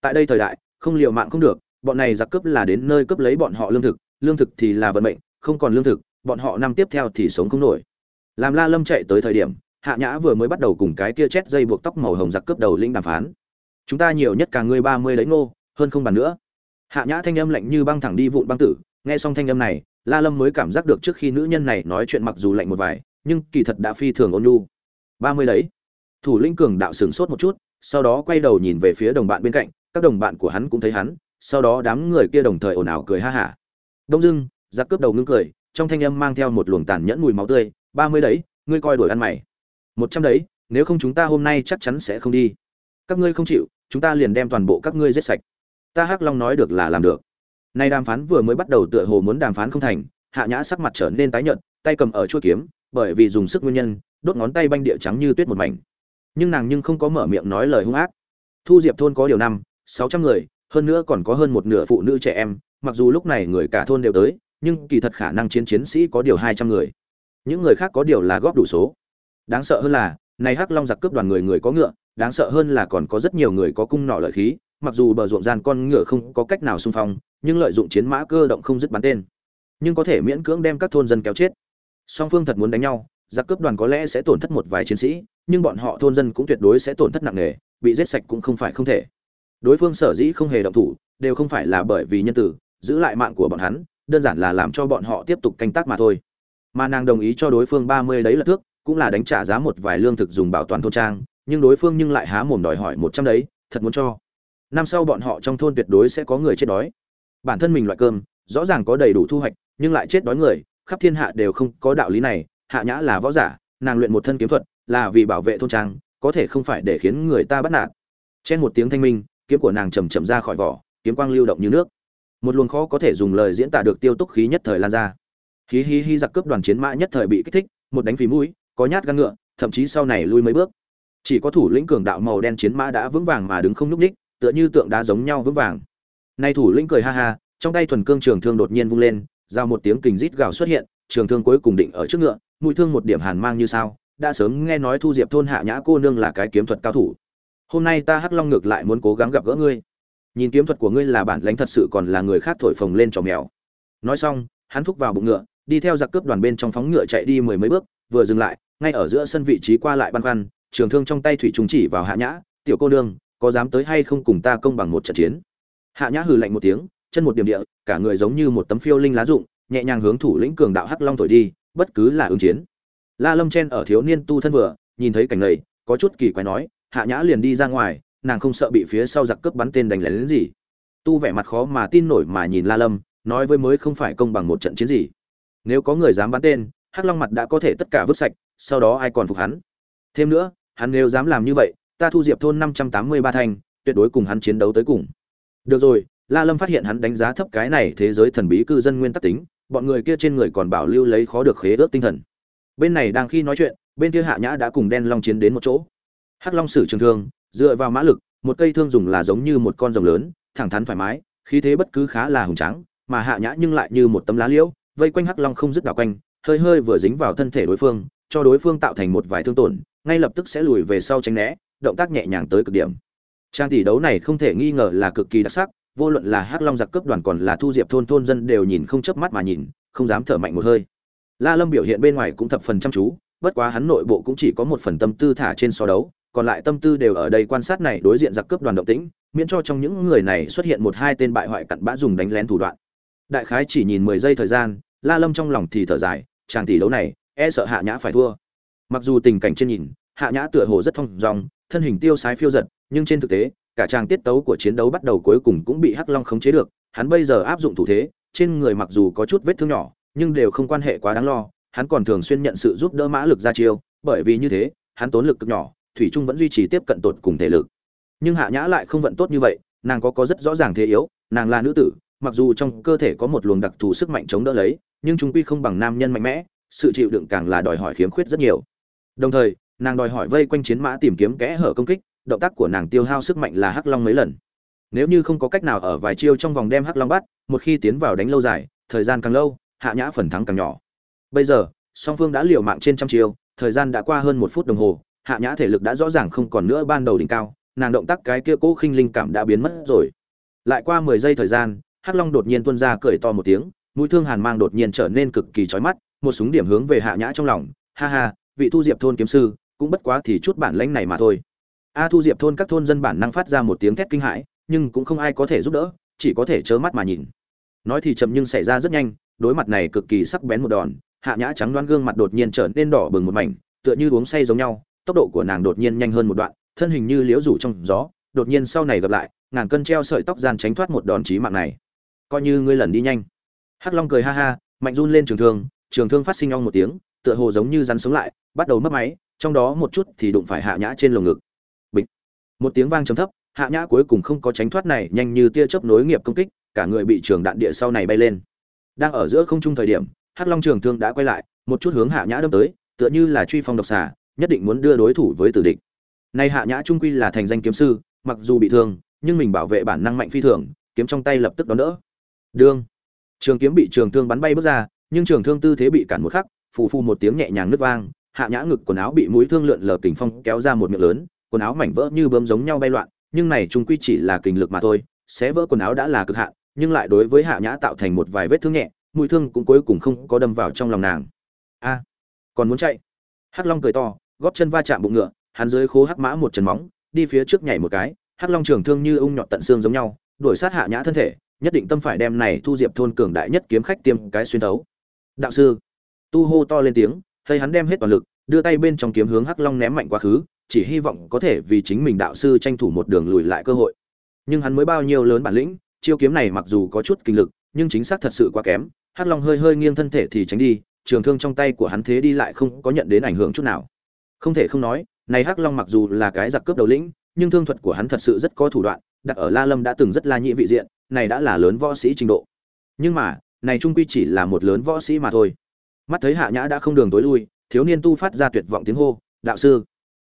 Tại đây thời đại không liều mạng không được bọn này giặc cướp là đến nơi cướp lấy bọn họ lương thực lương thực thì là vận mệnh không còn lương thực bọn họ năm tiếp theo thì sống không nổi. Làm la lâm chạy tới thời điểm hạ nhã vừa mới bắt đầu cùng cái kia chét dây buộc tóc màu hồng giặc cướp đầu linh đàm phán. Chúng ta nhiều nhất cả ngươi ba mươi lấy ngô hơn không bàn nữa. Hạ nhã thanh âm lạnh như băng thẳng đi vụn băng tử nghe xong thanh âm này la lâm mới cảm giác được trước khi nữ nhân này nói chuyện mặc dù lạnh một vài, nhưng kỳ thật đã phi thường ôn nhu. Ba mươi đấy. Thủ linh cường đạo sửng sốt một chút, sau đó quay đầu nhìn về phía đồng bạn bên cạnh, các đồng bạn của hắn cũng thấy hắn, sau đó đám người kia đồng thời ồn ào cười ha hả. Đông dưng giặc cướp đầu ngưng cười, trong thanh âm mang theo một luồng tàn nhẫn mùi máu tươi, ba mươi đấy, ngươi coi đuổi ăn mày. Một trăm đấy, nếu không chúng ta hôm nay chắc chắn sẽ không đi. Các ngươi không chịu, chúng ta liền đem toàn bộ các ngươi giết sạch. Ta hắc long nói được là làm được nay đàm phán vừa mới bắt đầu tựa hồ muốn đàm phán không thành, hạ nhã sắc mặt trở nên tái nhợt, tay cầm ở chuôi kiếm, bởi vì dùng sức nguyên nhân, đốt ngón tay banh địa trắng như tuyết một mảnh. Nhưng nàng nhưng không có mở miệng nói lời hung ác. Thu diệp thôn có điều năm, sáu trăm người, hơn nữa còn có hơn một nửa phụ nữ trẻ em, mặc dù lúc này người cả thôn đều tới, nhưng kỳ thật khả năng chiến chiến sĩ có điều hai trăm người. Những người khác có điều là góp đủ số. Đáng sợ hơn là, này hắc long giặc cướp đoàn người người có ngựa, đáng sợ hơn là còn có rất nhiều người có cung nỏ lợi khí, mặc dù bờ ruộng gian con ngựa không có cách nào xung phong nhưng lợi dụng chiến mã cơ động không dứt bắn tên. Nhưng có thể miễn cưỡng đem các thôn dân kéo chết. Song phương thật muốn đánh nhau, giặc cướp đoàn có lẽ sẽ tổn thất một vài chiến sĩ, nhưng bọn họ thôn dân cũng tuyệt đối sẽ tổn thất nặng nề, bị giết sạch cũng không phải không thể. Đối phương sở dĩ không hề động thủ, đều không phải là bởi vì nhân tử, giữ lại mạng của bọn hắn, đơn giản là làm cho bọn họ tiếp tục canh tác mà thôi. Mà nàng đồng ý cho đối phương ba mươi đấy là thước, cũng là đánh trả giá một vài lương thực dùng bảo toàn thôn trang, nhưng đối phương nhưng lại há mồm đòi hỏi một trăm đấy, thật muốn cho. Năm sau bọn họ trong thôn tuyệt đối sẽ có người chết đói bản thân mình loại cơm, rõ ràng có đầy đủ thu hoạch, nhưng lại chết đói người, khắp thiên hạ đều không có đạo lý này, hạ nhã là võ giả, nàng luyện một thân kiếm thuật, là vì bảo vệ thôn trang, có thể không phải để khiến người ta bắt nạt. Trên một tiếng thanh minh, kiếm của nàng chầm chậm ra khỏi vỏ, kiếm quang lưu động như nước. Một luồng khó có thể dùng lời diễn tả được tiêu túc khí nhất thời lan ra. Khí hí hí giặc cướp đoàn chiến mã nhất thời bị kích thích, một đánh phí mũi, có nhát gan ngựa, thậm chí sau này lui mấy bước. Chỉ có thủ lĩnh cường đạo màu đen chiến mã đã vững vàng mà đứng không nhúc ních tựa như tượng đá giống nhau vững vàng nay thủ lĩnh cười ha ha, trong tay thuần cương trường thương đột nhiên vung lên, giao một tiếng kình rít gào xuất hiện, trường thương cuối cùng định ở trước ngựa, mũi thương một điểm hàn mang như sao, đã sớm nghe nói thu diệp thôn hạ nhã cô nương là cái kiếm thuật cao thủ. Hôm nay ta hắc long ngược lại muốn cố gắng gặp gỡ ngươi. Nhìn kiếm thuật của ngươi là bản lãnh thật sự còn là người khác thổi phồng lên trò mèo. Nói xong, hắn thúc vào bụng ngựa, đi theo giặc cướp đoàn bên trong phóng ngựa chạy đi mười mấy bước, vừa dừng lại, ngay ở giữa sân vị trí qua lại băn khoăn, trường thương trong tay thủy trùng chỉ vào hạ nhã, tiểu cô nương, có dám tới hay không cùng ta công bằng một trận chiến? Hạ nhã hừ lạnh một tiếng chân một điểm địa cả người giống như một tấm phiêu linh lá rụng nhẹ nhàng hướng thủ lĩnh cường đạo hắc long thổi đi bất cứ là ứng chiến. La lâm chen ở thiếu niên tu thân vừa nhìn thấy cảnh này có chút kỳ quái nói hạ nhã liền đi ra ngoài nàng không sợ bị phía sau giặc cướp bắn tên đánh lén đến gì? Tu vẻ mặt khó mà tin nổi mà nhìn la lâm nói với mới không phải công bằng một trận chiến gì. Nếu có người dám bắn tên hắc long mặt đã có thể tất cả vứt sạch sau đó ai còn phục hắn? Thêm nữa hắn nếu dám làm như vậy ta thu diệp thôn năm trăm tám mươi ba thành, tuyệt đối cùng hắn chiến đấu tới cùng được rồi, la lâm phát hiện hắn đánh giá thấp cái này thế giới thần bí cư dân nguyên tắc tính, bọn người kia trên người còn bảo lưu lấy khó được khế ước tinh thần. Bên này đang khi nói chuyện, bên kia hạ nhã đã cùng đen long chiến đến một chỗ. Hắc long sử trường thương, dựa vào mã lực, một cây thương dùng là giống như một con rồng lớn, thẳng thắn thoải mái, khí thế bất cứ khá là hùng tráng, mà hạ nhã nhưng lại như một tấm lá liễu, vây quanh hắc long không dứt đảo quanh, hơi hơi vừa dính vào thân thể đối phương, cho đối phương tạo thành một vài thương tổn, ngay lập tức sẽ lùi về sau tránh né, động tác nhẹ nhàng tới cực điểm trang tỷ đấu này không thể nghi ngờ là cực kỳ đặc sắc, vô luận là hắc long giặc cướp đoàn còn là thu diệp thôn thôn dân đều nhìn không chớp mắt mà nhìn, không dám thở mạnh một hơi. La lâm biểu hiện bên ngoài cũng thập phần chăm chú, bất quá hắn nội bộ cũng chỉ có một phần tâm tư thả trên so đấu, còn lại tâm tư đều ở đây quan sát này đối diện giặc cướp đoàn động tĩnh, miễn cho trong những người này xuất hiện một hai tên bại hoại cặn bã dùng đánh lén thủ đoạn. Đại khái chỉ nhìn mười giây thời gian, la lâm trong lòng thì thở dài, chàng tỷ đấu này e sợ hạ nhã phải thua. Mặc dù tình cảnh trên nhìn, hạ nhã tựa hồ rất thong dong, thân hình tiêu sái phiêu giật nhưng trên thực tế, cả trang tiết tấu của chiến đấu bắt đầu cuối cùng cũng bị hắc long khống chế được, hắn bây giờ áp dụng thủ thế, trên người mặc dù có chút vết thương nhỏ, nhưng đều không quan hệ quá đáng lo, hắn còn thường xuyên nhận sự giúp đỡ mã lực ra chiêu, bởi vì như thế, hắn tốn lực cực nhỏ, thủy trung vẫn duy trì tiếp cận tột cùng thể lực. Nhưng hạ nhã lại không vận tốt như vậy, nàng có có rất rõ ràng thế yếu, nàng là nữ tử, mặc dù trong cơ thể có một luồng đặc thù sức mạnh chống đỡ lấy, nhưng chúng quy không bằng nam nhân mạnh mẽ, sự chịu đựng càng là đòi hỏi khiếm khuyết rất nhiều. Đồng thời, nàng đòi hỏi vây quanh chiến mã tìm kiếm kẽ hở công kích động tác của nàng tiêu hao sức mạnh là hắc long mấy lần. Nếu như không có cách nào ở vài chiêu trong vòng đem hắc long bắt, một khi tiến vào đánh lâu dài, thời gian càng lâu, hạ nhã phần thắng càng nhỏ. Bây giờ, song phương đã liều mạng trên trăm chiêu, thời gian đã qua hơn một phút đồng hồ, hạ nhã thể lực đã rõ ràng không còn nữa ban đầu đỉnh cao, nàng động tác cái kia cố khinh linh cảm đã biến mất rồi. Lại qua mười giây thời gian, hắc long đột nhiên tuôn ra cười to một tiếng, mũi thương hàn mang đột nhiên trở nên cực kỳ chói mắt, một súng điểm hướng về hạ nhã trong lòng. Ha ha, vị thu diệp thôn kiếm sư, cũng bất quá thì chút bản lãnh này mà thôi a thu diệp thôn các thôn dân bản năng phát ra một tiếng thét kinh hãi, nhưng cũng không ai có thể giúp đỡ, chỉ có thể trơ mắt mà nhìn. Nói thì chậm nhưng xảy ra rất nhanh, đối mặt này cực kỳ sắc bén một đòn, hạ nhã trắng đoán gương mặt đột nhiên trở nên đỏ bừng một mảnh, tựa như uống say giống nhau, tốc độ của nàng đột nhiên nhanh hơn một đoạn, thân hình như liễu rủ trong gió, đột nhiên sau này gặp lại, ngàn cân treo sợi tóc gian tránh thoát một đòn chí mạng này. Coi như ngươi lần đi nhanh. Hắc long cười ha ha, mạnh run lên trường thương trường thương phát sinh ong một tiếng, tựa hồ giống như rắn sống lại, bắt đầu mất máy, trong đó một chút thì đụng phải hạ nhã trên lồng ngực một tiếng vang trầm thấp, hạ nhã cuối cùng không có tránh thoát này, nhanh như tia chớp nối nghiệp công kích, cả người bị trường đạn địa sau này bay lên. Đang ở giữa không trung thời điểm, hắc long trường thương đã quay lại, một chút hướng hạ nhã đâm tới, tựa như là truy phong độc xà, nhất định muốn đưa đối thủ với tử địch. Nay hạ nhã trung quy là thành danh kiếm sư, mặc dù bị thương, nhưng mình bảo vệ bản năng mạnh phi thường, kiếm trong tay lập tức đón đỡ. Đương, trường kiếm bị trường thương bắn bay bước ra, nhưng trường thương tư thế bị cản một khắc, phù phù một tiếng nhẹ nhàng nứt vang, hạ nhã ngực quần áo bị mũi thương lượn lờ kình phong kéo ra một miệng lớn quần áo mảnh vỡ như bơm giống nhau bay loạn, nhưng này trung quy chỉ là kình lực mà thôi, xé vỡ quần áo đã là cực hạn, nhưng lại đối với hạ nhã tạo thành một vài vết thương nhẹ mũi thương cũng cuối cùng không có đâm vào trong lòng nàng. A, còn muốn chạy? Hắc long cười to, góp chân va chạm bụng ngựa, hắn dưới khố hắc mã một chân móng, đi phía trước nhảy một cái, hắc long trường thương như ung nhọt tận xương giống nhau, đuổi sát hạ nhã thân thể, nhất định tâm phải đem này thu diệp thôn cường đại nhất kiếm khách tiêm cái xuyên thấu. Đạo sư. Tu hô to lên tiếng, thấy hắn đem hết toàn lực, đưa tay bên trong kiếm hướng hắc long ném mạnh quá khứ chỉ hy vọng có thể vì chính mình đạo sư tranh thủ một đường lùi lại cơ hội. Nhưng hắn mới bao nhiêu lớn bản lĩnh, chiêu kiếm này mặc dù có chút kinh lực, nhưng chính xác thật sự quá kém, hắc long hơi hơi nghiêng thân thể thì tránh đi, trường thương trong tay của hắn thế đi lại không có nhận đến ảnh hưởng chút nào. Không thể không nói, này hắc long mặc dù là cái giặc cướp đầu lĩnh, nhưng thương thuật của hắn thật sự rất có thủ đoạn, đặt ở la lâm đã từng rất la nhị vị diện, này đã là lớn võ sĩ trình độ. Nhưng mà, này trung quy chỉ là một lớn võ sĩ mà thôi. Mắt thấy hạ nhã đã không đường tối lui, thiếu niên tu phát ra tuyệt vọng tiếng hô, đạo sư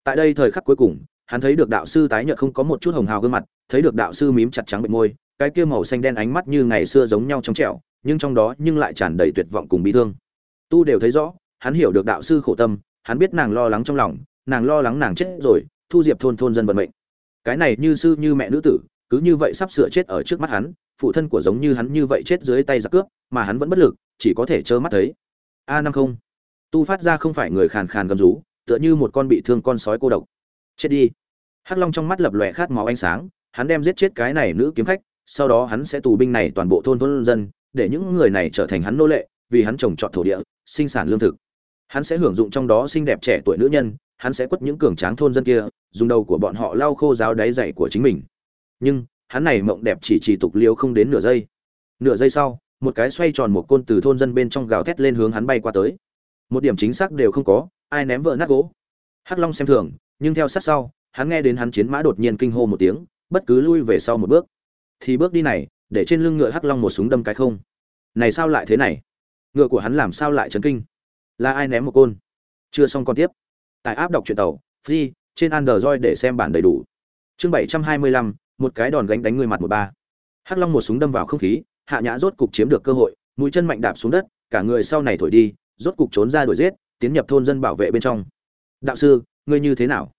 tại đây thời khắc cuối cùng, hắn thấy được đạo sư tái nhợt không có một chút hồng hào gương mặt, thấy được đạo sư mím chặt trắng bệnh môi, cái kia màu xanh đen ánh mắt như ngày xưa giống nhau trong trẻo, nhưng trong đó nhưng lại tràn đầy tuyệt vọng cùng bi thương. Tu đều thấy rõ, hắn hiểu được đạo sư khổ tâm, hắn biết nàng lo lắng trong lòng, nàng lo lắng nàng chết rồi, thu diệp thôn thôn dân vận mệnh. Cái này như sư như mẹ nữ tử, cứ như vậy sắp sửa chết ở trước mắt hắn, phụ thân của giống như hắn như vậy chết dưới tay giặc cướp, mà hắn vẫn bất lực, chỉ có thể trơ mắt thấy. A năm không. Tu phát ra không phải người khàn khàn gầm rú tựa như một con bị thương con sói cô độc. Chết đi. Hắc long trong mắt lập lòe khát máu ánh sáng, hắn đem giết chết cái này nữ kiếm khách, sau đó hắn sẽ tù binh này toàn bộ thôn thôn dân, để những người này trở thành hắn nô lệ, vì hắn trồng trọt thổ địa, sinh sản lương thực. Hắn sẽ hưởng dụng trong đó xinh đẹp trẻ tuổi nữ nhân, hắn sẽ quất những cường tráng thôn dân kia, dùng đầu của bọn họ lau khô giáo đáy dày của chính mình. Nhưng, hắn này mộng đẹp chỉ chỉ tục liêu không đến nửa giây. Nửa giây sau, một cái xoay tròn một côn từ thôn dân bên trong gào thét lên hướng hắn bay qua tới. Một điểm chính xác đều không có ai ném vỡ nát gỗ? Hắc long xem thường, nhưng theo sát sau, hắn nghe đến hắn chiến mã đột nhiên kinh hô một tiếng, bất cứ lui về sau một bước. Thì bước đi này, để trên lưng ngựa hắc long một súng đâm cái không. Này sao lại thế này? Ngựa của hắn làm sao lại chấn kinh? Là ai ném một côn? Chưa xong con tiếp. Tại áp đọc truyện tàu, free, trên android để xem bản đầy đủ. Chương bảy trăm hai mươi lăm, một cái đòn gánh đánh người mặt một ba. Hắc long một súng đâm vào không khí, hạ nhã rốt cục chiếm được cơ hội, mũi chân mạnh đạp xuống đất, cả người sau này thổi đi, rốt cục trốn ra đuổi giết tiến nhập thôn dân bảo vệ bên trong. Đạo sư, ngươi như thế nào?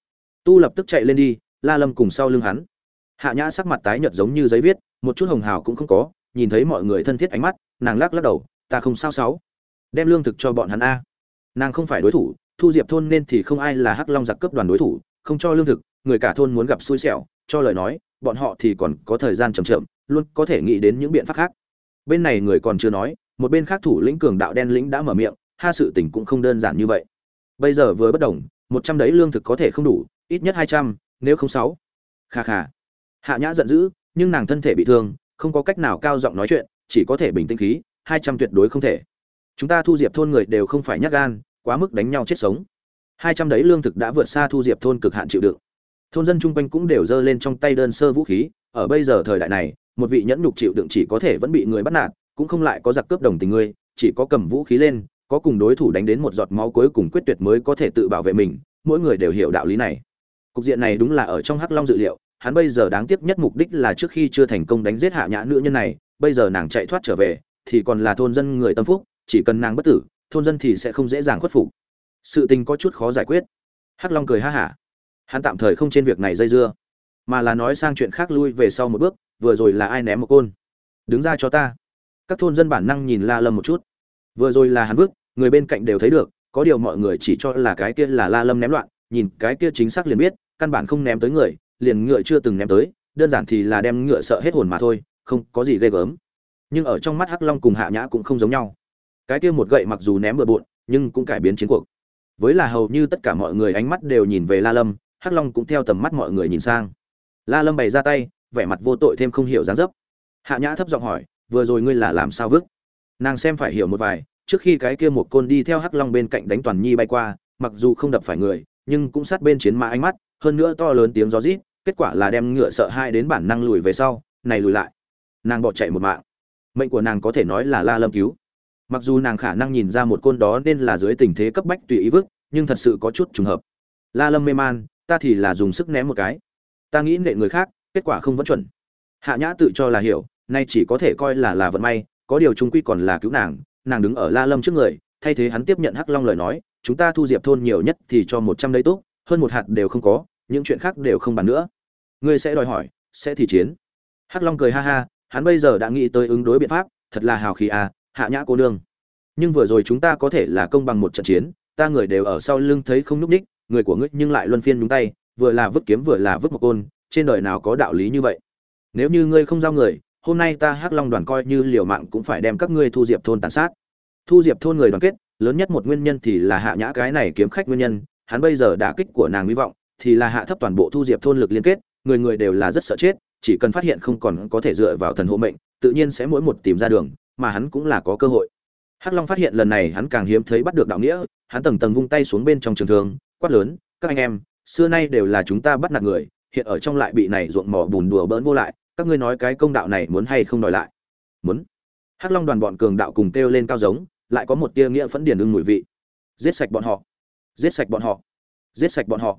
Tu lập tức chạy lên đi, la lâm cùng sau lưng hắn. Hạ nhã sắc mặt tái nhợt giống như giấy viết, một chút hồng hào cũng không có, nhìn thấy mọi người thân thiết ánh mắt, nàng lắc lắc đầu, ta không sao sáu. Đem lương thực cho bọn hắn a. Nàng không phải đối thủ, thu diệp thôn nên thì không ai là hắc long giặc cướp đoàn đối thủ, không cho lương thực, người cả thôn muốn gặp xui xẻo, cho lời nói, bọn họ thì còn có thời gian chậm chậm, luôn có thể nghĩ đến những biện pháp khác. Bên này người còn chưa nói, một bên khác thủ lĩnh cường đạo đen lĩnh đã mở miệng ha sự tình cũng không đơn giản như vậy. Bây giờ vừa bất đồng, một trăm đấy lương thực có thể không đủ, ít nhất hai trăm, nếu không sáu. Kha kha. Hạ nhã giận dữ, nhưng nàng thân thể bị thương, không có cách nào cao giọng nói chuyện, chỉ có thể bình tĩnh khí, hai trăm tuyệt đối không thể. Chúng ta thu diệp thôn người đều không phải nhát gan, quá mức đánh nhau chết sống. Hai trăm đấy lương thực đã vượt xa thu diệp thôn cực hạn chịu đựng. Thôn dân chung quanh cũng đều giơ lên trong tay đơn sơ vũ khí, ở bây giờ thời đại này, một vị nhẫn nhục chịu đựng chỉ có thể vẫn bị người bắt nạt, cũng không lại có giặc cướp đồng tình ngươi, chỉ có cầm vũ khí lên có cùng đối thủ đánh đến một giọt máu cuối cùng quyết tuyệt mới có thể tự bảo vệ mình, mỗi người đều hiểu đạo lý này. Cục diện này đúng là ở trong hắc long dự liệu, hắn bây giờ đáng tiếc nhất mục đích là trước khi chưa thành công đánh giết hạ nhã nữ nhân này, bây giờ nàng chạy thoát trở về, thì còn là thôn dân người tâm phúc, chỉ cần nàng bất tử, thôn dân thì sẽ không dễ dàng khuất phục. Sự tình có chút khó giải quyết. Hắc long cười ha hả. Hắn tạm thời không trên việc này dây dưa, mà là nói sang chuyện khác lui về sau một bước, vừa rồi là ai ném một côn? Đứng ra cho ta. Các thôn dân bản năng nhìn la lâm một chút. Vừa rồi là hắn vứt người bên cạnh đều thấy được, có điều mọi người chỉ cho là cái kia là la lâm ném loạn, nhìn cái kia chính xác liền biết, căn bản không ném tới người, liền ngựa chưa từng ném tới, đơn giản thì là đem ngựa sợ hết hồn mà thôi, không có gì ghê gớm. Nhưng ở trong mắt hắc long cùng hạ nhã cũng không giống nhau. Cái kia một gậy mặc dù ném bừa bộn, nhưng cũng cải biến chiến cuộc. Với là hầu như tất cả mọi người ánh mắt đều nhìn về la lâm, hắc long cũng theo tầm mắt mọi người nhìn sang. La lâm bày ra tay, vẻ mặt vô tội thêm không hiểu dáng dấp. Hạ nhã thấp giọng hỏi, vừa rồi ngươi là làm sao vứt? Nàng xem phải hiểu một vài trước khi cái kia một côn đi theo hắc long bên cạnh đánh toàn nhi bay qua, mặc dù không đập phải người, nhưng cũng sát bên chiến mã ánh mắt, hơn nữa to lớn tiếng gió rít, kết quả là đem ngựa sợ hai đến bản năng lùi về sau, này lùi lại. Nàng bỏ chạy một mạng. Mệnh của nàng có thể nói là la lâm cứu. Mặc dù nàng khả năng nhìn ra một côn đó nên là dưới tình thế cấp bách tùy ý vứt, nhưng thật sự có chút trùng hợp. La lâm mê man, ta thì là dùng sức ném một cái. Ta nghĩ nệ người khác, kết quả không vẫn chuẩn. Hạ nhã tự cho là hiểu, nay chỉ có thể coi là là vận may, có điều trung quy còn là cứu nàng nàng đứng ở la lâm trước người, thay thế hắn tiếp nhận hắc long lời nói, chúng ta thu diệp thôn nhiều nhất thì cho một trăm đấy tốt hơn một hạt đều không có, những chuyện khác đều không bàn nữa. Ngươi sẽ đòi hỏi, sẽ thì chiến. Hắc long cười ha ha, hắn bây giờ đã nghĩ tới ứng đối biện pháp, thật là hào khí à hạ nhã cô nương. Nhưng vừa rồi chúng ta có thể là công bằng một trận chiến, ta người đều ở sau lưng thấy không núp ních, người của ngươi nhưng lại luân phiên nhúng tay, vừa là vứt kiếm vừa là vứt một côn, trên đời nào có đạo lý như vậy? Nếu như ngươi không giao người hôm nay ta hắc long đoàn coi như liều mạng cũng phải đem các ngươi thu diệp thôn tàn sát. Thu diệp thôn người đoàn kết, lớn nhất một nguyên nhân thì là hạ nhã cái này kiếm khách nguyên nhân, hắn bây giờ đả kích của nàng hy vọng thì là hạ thấp toàn bộ thu diệp thôn lực liên kết, người người đều là rất sợ chết, chỉ cần phát hiện không còn có thể dựa vào thần hộ mệnh, tự nhiên sẽ mỗi một tìm ra đường, mà hắn cũng là có cơ hội. Hắc long phát hiện lần này hắn càng hiếm thấy bắt được đạo nghĩa, hắn tầng tầng vung tay xuống bên trong trường thường quát lớn, các anh em, xưa nay đều là chúng ta bắt nạt người, hiện ở trong lại bị này ruộng mỏ bùn đùa bỡn vô lại các ngươi nói cái công đạo này muốn hay không đòi lại? Muốn. Hắc long đoàn bọn cường đạo cùng kêu lên cao giống, lại có một tia nghĩa phẫn điển ưng mùi vị. Giết sạch bọn họ. Giết sạch bọn họ. Giết sạch bọn họ.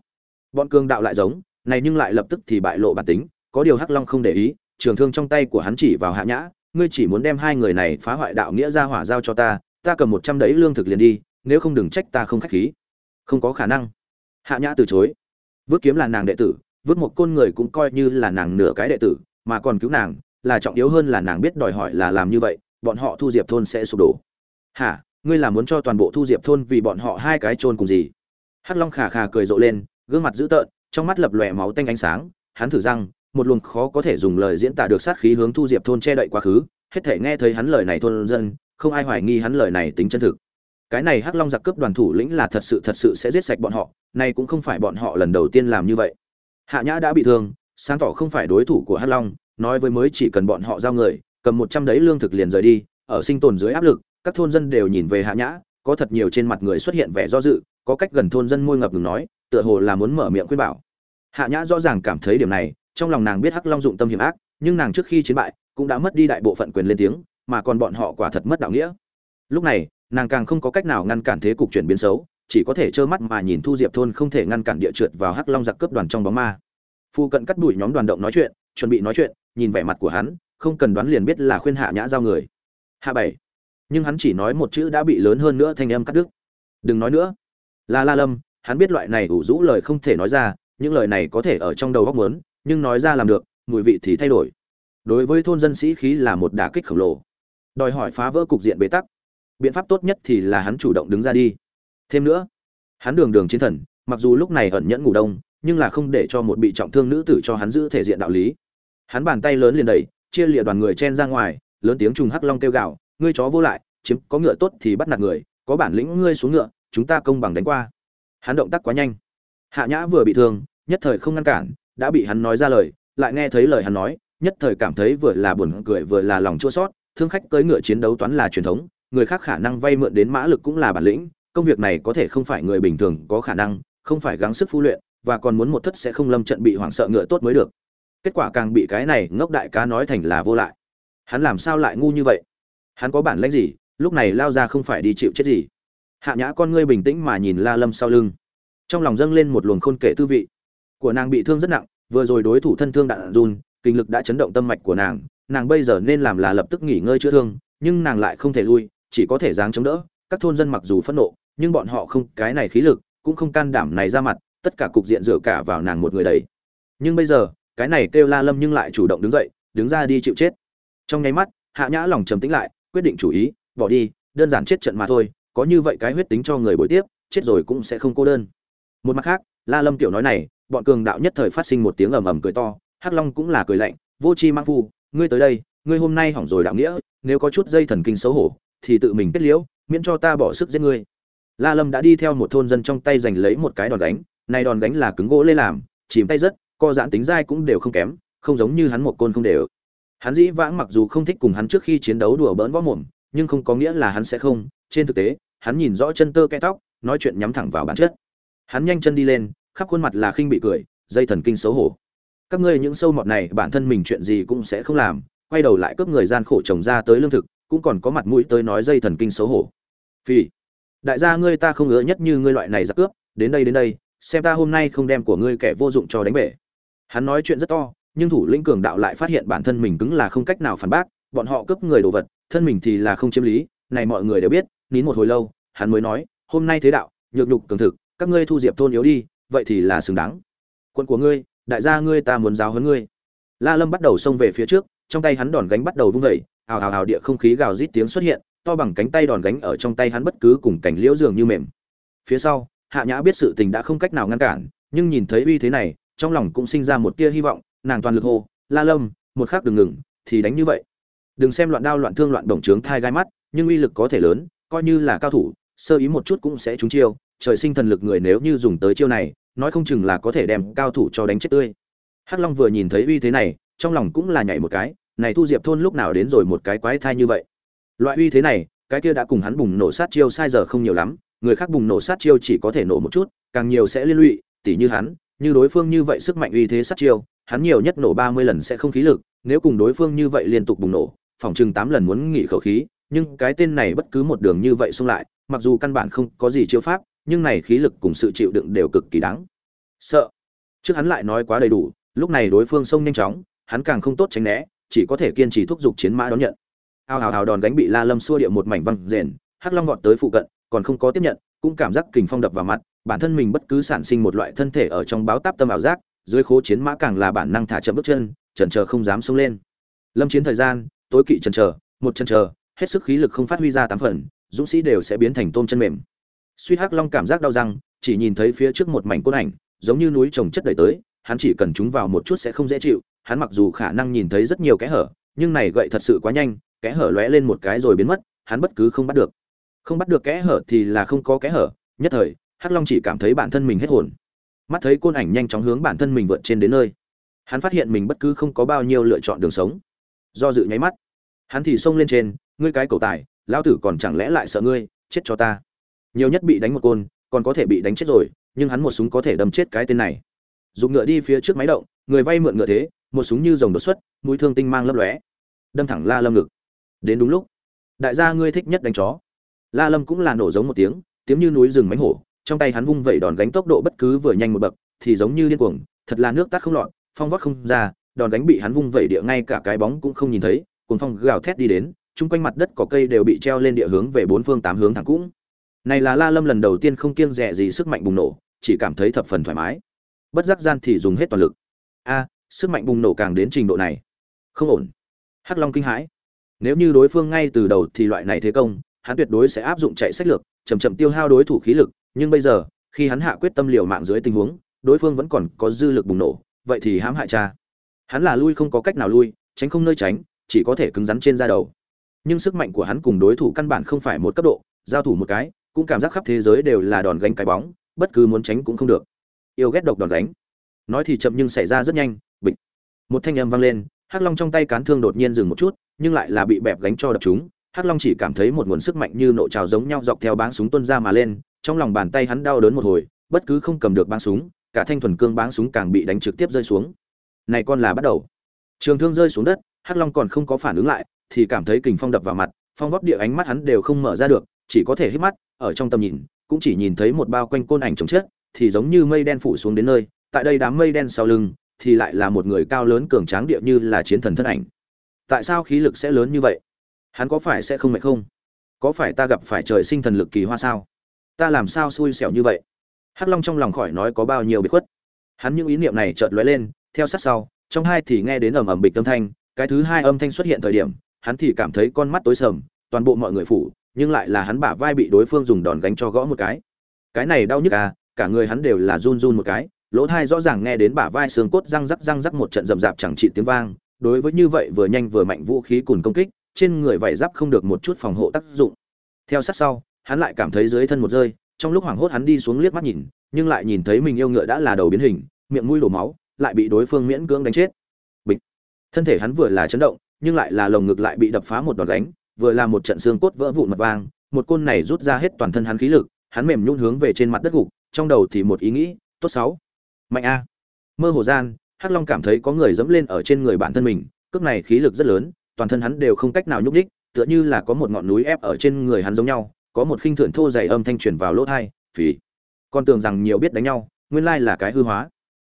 Bọn cường đạo lại giống, này nhưng lại lập tức thì bại lộ bản tính, có điều hắc long không để ý, trường thương trong tay của hắn chỉ vào hạ nhã, ngươi chỉ muốn đem hai người này phá hoại đạo nghĩa ra hỏa giao cho ta ta cầm một trăm đấy lương thực liền đi, nếu không đừng trách ta không khách khí. Không có khả năng. Hạ nhã từ chối. Vước kiếm là nàng đệ tử, vước một côn người cũng coi như là nàng nửa cái đệ tử mà còn cứu nàng, là trọng yếu hơn là nàng biết đòi hỏi là làm như vậy, bọn họ thu diệp thôn sẽ sụp đổ. Hả? Ngươi là muốn cho toàn bộ thu diệp thôn vì bọn họ hai cái chôn cùng gì? Hắc long khà khà cười rộ lên, gương mặt dữ tợn, trong mắt lập lòe máu tanh ánh sáng, hắn thử răng, một luồng khó có thể dùng lời diễn tả được sát khí hướng thu diệp thôn che đậy quá khứ, hết thể nghe thấy hắn lời này thôn dân, không ai hoài nghi hắn lời này tính chân thực. Cái này hắc long giặc cướp đoàn thủ lĩnh là thật sự thật sự sẽ giết sạch bọn họ, nay cũng không phải bọn họ lần đầu tiên làm như vậy. Hạ nhã đã bị thương sáng tỏ không phải đối thủ của hắc long, nói với mới chỉ cần bọn họ giao người, cầm một trăm đấy lương thực liền rời đi, ở sinh tồn dưới áp lực, các thôn dân đều nhìn về hạ nhã, có thật nhiều trên mặt người xuất hiện vẻ do dự, có cách gần thôn dân môi ngập ngừng nói, tựa hồ là muốn mở miệng khuyên bảo. Hạ nhã rõ ràng cảm thấy điểm này, trong lòng nàng biết hắc long dụng tâm hiểm ác, nhưng nàng trước khi chiến bại, cũng đã mất đi đại bộ phận quyền lên tiếng, mà còn bọn họ quả thật mất đạo nghĩa. Lúc này, nàng càng không có cách nào ngăn cản thế cục chuyển biến xấu, chỉ có thể trơ mắt mà nhìn thu diệp thôn không thể ngăn cản địa trượt vào hắc long giặc cướp đoàn trong bóng ma phu cận cắt đuổi nhóm đoàn động nói chuyện, chuẩn bị nói chuyện, nhìn vẻ mặt của hắn, không cần đoán liền biết là khuyên hạ nhã giao người. Hạ bảy. Nhưng hắn chỉ nói một chữ đã bị lớn hơn nữa thanh âm cắt đứt. Đừng nói nữa. La la lâm, hắn biết loại này ủ rũ lời không thể nói ra, những lời này có thể ở trong đầu góc muốn, nhưng nói ra làm được, mùi vị thì thay đổi. Đối với thôn dân sĩ khí là một đả kích khổng lồ. Đòi hỏi phá vỡ cục diện bế tắc. Biện pháp tốt nhất thì là hắn chủ động đứng ra đi. Thêm nữa, hắn đường đường chiến thần, mặc dù lúc này ẩn nhẫn ngủ đông nhưng là không để cho một bị trọng thương nữ tử cho hắn giữ thể diện đạo lý. Hắn bàn tay lớn liền đẩy, chia lịa đoàn người chen ra ngoài, lớn tiếng trùng hắc long kêu gào, ngươi chó vô lại, chiếm có ngựa tốt thì bắt nạt người, có bản lĩnh ngươi xuống ngựa, chúng ta công bằng đánh qua. Hắn động tác quá nhanh. Hạ nhã vừa bị thương, nhất thời không ngăn cản, đã bị hắn nói ra lời, lại nghe thấy lời hắn nói, nhất thời cảm thấy vừa là buồn cười vừa là lòng chua sót thương khách tới ngựa chiến đấu toán là truyền thống, người khác khả năng vay mượn đến mã lực cũng là bản lĩnh, công việc này có thể không phải người bình thường có khả năng, không phải gắng sức phu luyện và còn muốn một thất sẽ không lâm trận bị hoảng sợ ngựa tốt mới được. Kết quả càng bị cái này ngốc đại cá nói thành là vô lại. Hắn làm sao lại ngu như vậy? Hắn có bản lãnh gì? Lúc này lao ra không phải đi chịu chết gì. Hạ nhã con ngươi bình tĩnh mà nhìn la lâm sau lưng. Trong lòng dâng lên một luồng khôn kể tư vị. Của nàng bị thương rất nặng, vừa rồi đối thủ thân thương đạn run, kinh lực đã chấn động tâm mạch của nàng nàng bây giờ nên làm là lập tức nghỉ ngơi chữa thương, nhưng nàng lại không thể lui, chỉ có thể dáng chống đỡ. Các thôn dân mặc dù phẫn nộ, nhưng bọn họ không, cái này khí lực, cũng không can đảm này ra mặt tất cả cục diện dựa cả vào nàng một người đấy nhưng bây giờ, cái này kêu la lâm nhưng lại chủ động đứng dậy, đứng ra đi chịu chết. Trong nháy mắt, hạ nhã lòng trầm tĩnh lại, quyết định chủ ý, bỏ đi, đơn giản chết trận mà thôi, có như vậy cái huyết tính cho người bồi tiếp, chết rồi cũng sẽ không cô đơn. Một mặt khác, la lâm tiểu nói này, bọn cường đạo nhất thời phát sinh một tiếng ầm ầm cười to, hắc long cũng là cười lạnh, vô chi mang phu, ngươi tới đây, ngươi hôm nay hỏng rồi đạo nghĩa, nếu có chút dây thần kinh xấu hổ, thì tự mình kết liễu, miễn cho ta bỏ sức giết ngươi. La lâm đã đi theo một thôn dân trong tay giành lấy một cái đòn đánh này đòn gánh là cứng gỗ lê làm, chìm tay rất, co giãn tính dai cũng đều không kém, không giống như hắn một côn không đều. Hắn dĩ vãng mặc dù không thích cùng hắn trước khi chiến đấu đùa bỡn võ mồm, nhưng không có nghĩa là hắn sẽ không. Trên thực tế, hắn nhìn rõ chân tơ kẽ tóc, nói chuyện nhắm thẳng vào bản chất. Hắn nhanh chân đi lên, khắp khuôn mặt là khinh bị cười, dây thần kinh xấu hổ. Các ngươi những sâu mọt này, bản thân mình chuyện gì cũng sẽ không làm, quay đầu lại cướp người gian khổ trồng ra tới lương thực, cũng còn có mặt mũi tới nói dây thần kinh xấu hổ. Phi đại gia ngươi ta không ngứa nhất như ngươi loại này giặc cướp, đến đây đến đây xem ta hôm nay không đem của ngươi kẻ vô dụng cho đánh bể. Hắn nói chuyện rất to, nhưng thủ lĩnh cường đạo lại phát hiện bản thân mình cứng là không cách nào phản bác, bọn họ cướp người đồ vật, thân mình thì là không chiếm lý, này mọi người đều biết, nín một hồi lâu, hắn mới nói, hôm nay thế đạo, nhược nhục cường thực, các ngươi thu diệp thôn yếu đi, vậy thì là xứng đáng. Quân của ngươi, đại gia ngươi ta muốn giáo huấn ngươi. La lâm bắt đầu xông về phía trước, trong tay hắn đòn gánh bắt đầu vung vẩy ào ào ào địa không khí gào rít tiếng xuất hiện, to bằng cánh tay đòn gánh ở trong tay hắn bất cứ cùng cảnh liễu dường như mềm. Phía sau hạ nhã biết sự tình đã không cách nào ngăn cản, nhưng nhìn thấy uy thế này, trong lòng cũng sinh ra một tia hy vọng, nàng toàn lực hô, la lâm, một khắc đừng ngừng, thì đánh như vậy. Đừng xem loạn đao loạn thương loạn đồng trướng thai gai mắt, nhưng uy lực có thể lớn, coi như là cao thủ, sơ ý một chút cũng sẽ trúng chiêu. Trời sinh thần lực người nếu như dùng tới chiêu này, nói không chừng là có thể đem cao thủ cho đánh chết tươi. Hắc long vừa nhìn thấy uy thế này, trong lòng cũng là nhảy một cái, này thu diệp thôn lúc nào đến rồi một cái quái thai như vậy? Loại uy thế này, cái kia đã cùng hắn bùng nổ sát chiêu sai giờ không nhiều lắm người khác bùng nổ sát chiêu chỉ có thể nổ một chút, càng nhiều sẽ liên lụy, tỉ như hắn, như đối phương như vậy sức mạnh uy thế sát chiêu, hắn nhiều nhất nổ ba mươi lần sẽ không khí lực, nếu cùng đối phương như vậy liên tục bùng nổ, phòng chừng tám lần muốn nghỉ khẩu khí, nhưng cái tên này bất cứ một đường như vậy xông lại, mặc dù căn bản không có gì chiêu pháp, nhưng này khí lực cùng sự chịu đựng đều cực kỳ đáng. Sợ. Trước hắn lại nói quá đầy đủ, lúc này đối phương xông nhanh chóng, hắn càng không tốt tránh né, chỉ có thể kiên trì thúc giục chiến mã đón nhận. Ao hào hào đòn gánh bị la lâm xua địa một mảnh văng rền, hắc long vọt tới phụ cận còn không có tiếp nhận, cũng cảm giác kình phong đập vào mặt, bản thân mình bất cứ sản sinh một loại thân thể ở trong báo táp tâm ảo giác, dưới khố chiến mã càng là bản năng thả chậm bước chân, chần chờ không dám xông lên. Lâm chiến thời gian, tối kỵ chần chờ, một chân chờ, hết sức khí lực không phát huy ra tám phần, dũng sĩ đều sẽ biến thành tôm chân mềm. Suy hắc long cảm giác đau răng, chỉ nhìn thấy phía trước một mảnh côn ảnh, giống như núi trồng chất đầy tới, hắn chỉ cần chúng vào một chút sẽ không dễ chịu, hắn mặc dù khả năng nhìn thấy rất nhiều kẽ hở, nhưng này gậy thật sự quá nhanh, kẽ hở lóe lên một cái rồi biến mất, hắn bất cứ không bắt được không bắt được kẽ hở thì là không có kẽ hở. Nhất thời, hắc long chỉ cảm thấy bản thân mình hết hồn. Mắt thấy côn ảnh nhanh chóng hướng bản thân mình vượt trên đến nơi. Hắn phát hiện mình bất cứ không có bao nhiêu lựa chọn đường sống. Do dự nháy mắt, hắn thì xông lên trên, ngươi cái cầu tài, lão tử còn chẳng lẽ lại sợ ngươi, chết cho ta? Nhiều nhất bị đánh một côn, còn có thể bị đánh chết rồi, nhưng hắn một súng có thể đâm chết cái tên này. Dùng ngựa đi phía trước máy động, người vay mượn ngựa thế, một súng như rồng đột xuất, mũi thương tinh mang lấp lóe, đâm thẳng la lâm ngực. Đến đúng lúc, đại gia ngươi thích nhất đánh chó la lâm cũng là nổ giống một tiếng tiếng như núi rừng mánh hổ, trong tay hắn vung vẩy đòn gánh tốc độ bất cứ vừa nhanh một bậc, thì giống như điên cuồng, thật là nước tắt không lọt, phong vót không ra, đòn gánh bị hắn vung vẩy địa ngay cả cái bóng cũng không nhìn thấy cuốn phong gào thét đi đến, chung quanh mặt đất có cây đều bị treo lên địa hướng về bốn phương tám hướng thẳng cũng. Này là la lâm lần đầu tiên không kiêng dè gì sức mạnh bùng nổ, chỉ cảm thấy thập phần thoải mái. Bất giác gian thì dùng hết toàn lực. A, sức mạnh bùng nổ càng đến trình độ này. Không ổn. Hắc long kinh hãi. Nếu như đối phương ngay từ đầu thì loại này thế công hắn tuyệt đối sẽ áp dụng chạy sách lược chậm chậm tiêu hao đối thủ khí lực nhưng bây giờ khi hắn hạ quyết tâm liều mạng dưới tình huống đối phương vẫn còn có dư lực bùng nổ vậy thì hãm hại cha. Hắn là lui không có cách nào lui tránh không nơi tránh chỉ có thể cứng rắn trên da đầu. Nhưng sức mạnh của hắn cùng đối thủ căn bản không phải một cấp độ giao thủ một cái cũng cảm giác khắp thế giới đều là đòn gánh cái bóng bất cứ muốn tránh cũng không được. Yêu ghét độc đòn gánh, nói thì chậm nhưng xảy ra rất nhanh bịch. Một thanh âm vang lên hắc long trong tay cán thương đột nhiên dừng một chút nhưng lại là bị bẹp gánh cho đập chúng hắc long chỉ cảm thấy một nguồn sức mạnh như nộ trào giống nhau dọc theo báng súng tuôn ra mà lên, trong lòng bàn tay hắn đau đớn một hồi, bất cứ không cầm được báng súng, cả thanh thuần cương báng súng càng bị đánh trực tiếp rơi xuống. Này con là bắt đầu. Trường thương rơi xuống đất, hắc long còn không có phản ứng lại, thì cảm thấy kình phong đập vào mặt, phong vóc địa ánh mắt hắn đều không mở ra được, chỉ có thể hít mắt, ở trong tầm nhìn, cũng chỉ nhìn thấy một bao quanh côn ảnh chống chết, thì giống như mây đen phủ xuống đến nơi, tại đây đám mây đen sau lưng, thì lại là một người cao lớn cường tráng địa như là chiến thần thân ảnh. Tại sao khí lực sẽ lớn như vậy? Hắn có phải sẽ không mệt không? Có phải ta gặp phải trời sinh thần lực kỳ hoa sao? Ta làm sao xui xẻo như vậy? Hắc long trong lòng khỏi nói có bao nhiêu bị khuất. Hắn những ý niệm này chợt lóe lên, theo sát sau, trong hai thì nghe đến ầm ầm bịch âm thanh, cái thứ hai âm thanh xuất hiện thời điểm, hắn thì cảm thấy con mắt tối sầm, toàn bộ mọi người phủ, nhưng lại là hắn bả vai bị đối phương dùng đòn gánh cho gõ một cái. Cái này đau nhức à cả người hắn đều là run run một cái, lỗ thai rõ ràng nghe đến bả vai xương cốt răng rắc răng rắc một trận rậm rạp chẳng trị tiếng vang, đối với như vậy vừa nhanh vừa mạnh vũ khí cùng công kích trên người vải giáp không được một chút phòng hộ tác dụng. Theo sát sau, hắn lại cảm thấy dưới thân một rơi, trong lúc hoảng hốt hắn đi xuống liếc mắt nhìn, nhưng lại nhìn thấy mình yêu ngựa đã là đầu biến hình, miệng mũi đổ máu, lại bị đối phương miễn cưỡng đánh chết. Bịch. Thân thể hắn vừa là chấn động, nhưng lại là lồng ngực lại bị đập phá một đòn đánh vừa là một trận xương cốt vỡ vụn mật vang, một côn này rút ra hết toàn thân hắn khí lực, hắn mềm nhún hướng về trên mặt đất gục, trong đầu thì một ý nghĩ, tốt sáu mạnh a. Mơ hồ gian, hắc long cảm thấy có người dẫm lên ở trên người bản thân mình, cước này khí lực rất lớn toàn thân hắn đều không cách nào nhúc nhích tựa như là có một ngọn núi ép ở trên người hắn giống nhau có một khinh thượng thô dày âm thanh truyền vào lỗ tai, "Phỉ." con tưởng rằng nhiều biết đánh nhau nguyên lai là cái hư hóa.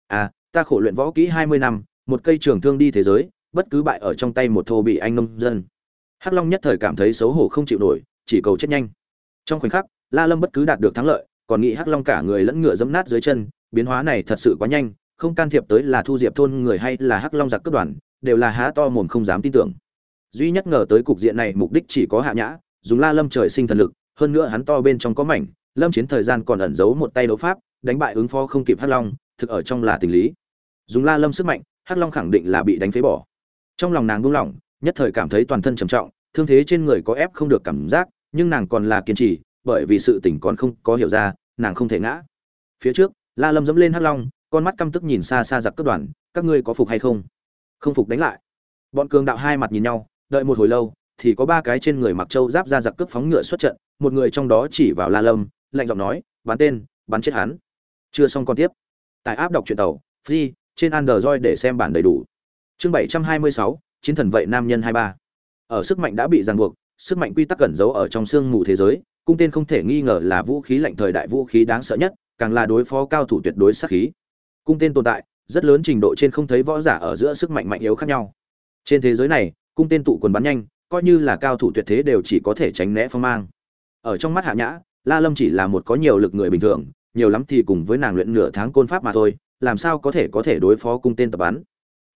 À ta khổ luyện võ kỹ hai mươi năm một cây trường thương đi thế giới bất cứ bại ở trong tay một thô bị anh nông dân. Hắc long nhất thời cảm thấy xấu hổ không chịu nổi chỉ cầu chết nhanh. Trong khoảnh khắc la lâm bất cứ đạt được thắng lợi còn nghĩ hắc long cả người lẫn ngựa dẫm nát dưới chân biến hóa này thật sự quá nhanh không can thiệp tới là thu diệp thôn người hay là hắc long giặc cướp đoàn đều là há to mồm không dám tin tưởng duy nhất ngờ tới cục diện này mục đích chỉ có hạ nhã, dùng la lâm trời sinh thần lực, hơn nữa hắn to bên trong có mảnh, lâm chiến thời gian còn ẩn giấu một tay đấu pháp, đánh bại ứng phó không kịp hắc long, thực ở trong là tình lý. Dùng la lâm sức mạnh, hắc long khẳng định là bị đánh phế bỏ. Trong lòng nàng buông lỏng, nhất thời cảm thấy toàn thân trầm trọng, thương thế trên người có ép không được cảm giác, nhưng nàng còn là kiên trì, bởi vì sự tỉnh còn không có hiểu ra, nàng không thể ngã. Phía trước, la lâm dẫm lên hắc long, con mắt căm tức nhìn xa xa giặc cướp đoàn, các ngươi có phục hay không? Không phục đánh lại. Bọn cường đạo hai mặt nhìn nhau đợi một hồi lâu, thì có ba cái trên người mặc châu giáp ra giặc cướp phóng ngựa xuất trận, một người trong đó chỉ vào la lâm, lạnh giọng nói, bắn tên, bắn chết hắn. Chưa xong còn tiếp. Tại áp đọc truyện tàu, free, trên android để xem bản đầy đủ. Chương bảy trăm hai mươi sáu, chiến thần vậy nam nhân hai ba. Ở sức mạnh đã bị ràng buộc, sức mạnh quy tắc cẩn giấu ở trong xương mù thế giới, cung tên không thể nghi ngờ là vũ khí lạnh thời đại vũ khí đáng sợ nhất, càng là đối phó cao thủ tuyệt đối sát khí. Cung tên tồn tại, rất lớn trình độ trên không thấy võ giả ở giữa sức mạnh mạnh yếu khác nhau. Trên thế giới này cung tên tụ quần bắn nhanh, coi như là cao thủ tuyệt thế đều chỉ có thể tránh né phong mang. Ở trong mắt hạ nhã, la lâm chỉ là một có nhiều lực người bình thường, nhiều lắm thì cùng với nàng luyện nửa tháng côn pháp mà thôi, làm sao có thể có thể đối phó cung tên tập bắn.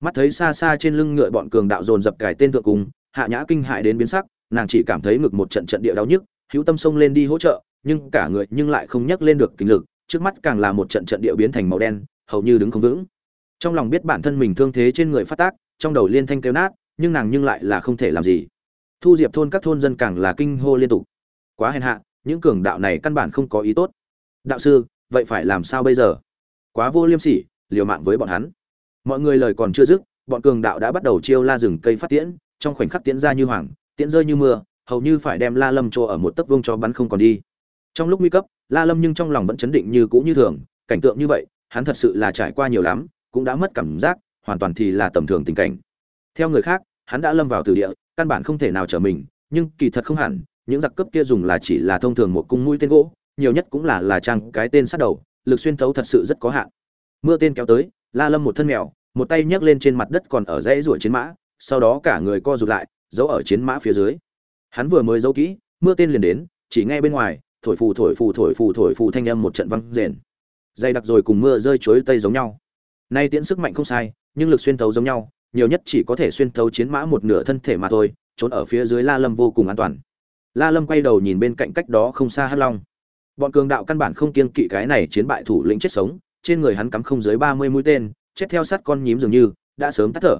Mắt thấy xa xa trên lưng ngựa bọn cường đạo dồn dập cài tên thượng cung hạ nhã kinh hại đến biến sắc, nàng chỉ cảm thấy ngực một trận trận địa đau nhức, hữu tâm xông lên đi hỗ trợ, nhưng cả người nhưng lại không nhấc lên được kinh lực, trước mắt càng là một trận trận địa biến thành màu đen, hầu như đứng không vững. Trong lòng biết bản thân mình thương thế trên người phát tác, trong đầu liên thanh kêu nát nhưng nàng nhưng lại là không thể làm gì. Thu diệp thôn các thôn dân càng là kinh hô liên tục. Quá hèn hạ, những cường đạo này căn bản không có ý tốt. Đạo sư, vậy phải làm sao bây giờ? Quá vô liêm sỉ, liều mạng với bọn hắn. Mọi người lời còn chưa dứt, bọn cường đạo đã bắt đầu chiêu la rừng cây phát tiễn, trong khoảnh khắc tiễn ra như hoàng, tiễn rơi như mưa, hầu như phải đem la lâm chỗ ở một tấc vương cho bắn không còn đi. Trong lúc nguy cấp, la lâm nhưng trong lòng vẫn chấn định như cũ như thường, cảnh tượng như vậy, hắn thật sự là trải qua nhiều lắm, cũng đã mất cảm giác, hoàn toàn thì là tầm thường tình cảnh. Theo người khác hắn đã lâm vào từ địa, căn bản không thể nào trở mình, nhưng kỳ thật không hẳn, những giặc cướp kia dùng là chỉ là thông thường một cung mũi tên gỗ, nhiều nhất cũng là là trang cái tên sát đầu, lực xuyên thấu thật sự rất có hạn. Mưa tên kéo tới, la lâm một thân mèo, một tay nhấc lên trên mặt đất còn ở dãy ruổi chiến mã, sau đó cả người co rụt lại, giấu ở chiến mã phía dưới. Hắn vừa mới giấu kỹ, mưa tên liền đến, chỉ nghe bên ngoài, thổi phù thổi phù thổi phù thổi phù thanh âm một trận văng rền. Dày đặc rồi cùng mưa rơi chuối tây giống nhau. Nay tiễn sức mạnh không sai, nhưng lực xuyên thấu giống nhau nhiều nhất chỉ có thể xuyên thấu chiến mã một nửa thân thể mà thôi, trốn ở phía dưới la lâm vô cùng an toàn. La lâm quay đầu nhìn bên cạnh cách đó không xa hắc long. Bọn cường đạo căn bản không kiên kỵ cái này chiến bại thủ lĩnh chết sống, trên người hắn cắm không dưới ba mươi mũi tên, chết theo sát con nhím dường như, đã sớm tắt thở.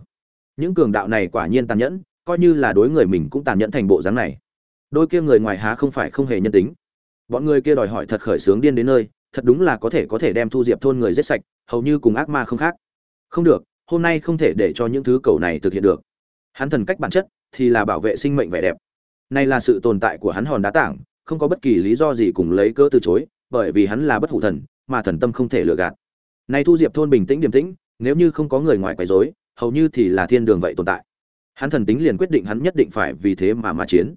Những cường đạo này quả nhiên tàn nhẫn, coi như là đối người mình cũng tàn nhẫn thành bộ dáng này. Đôi kia người ngoài há không phải không hề nhân tính. Bọn người kia đòi hỏi thật khởi sướng điên đến nơi, thật đúng là có thể có thể đem thu diệp thôn người giết sạch, hầu như cùng ác ma không khác. Không được hôm nay không thể để cho những thứ cầu này thực hiện được. Hắn thần cách bản chất thì là bảo vệ sinh mệnh vẻ đẹp. Này là sự tồn tại của hắn hòn đá tảng, không có bất kỳ lý do gì cùng lấy cơ từ chối, bởi vì hắn là bất hủ thần, mà thần tâm không thể lừa gạt. Này thu diệp thôn bình tĩnh điềm tĩnh, nếu như không có người ngoài quấy rối, hầu như thì là thiên đường vậy tồn tại. Hắn thần tính liền quyết định hắn nhất định phải vì thế mà mà chiến.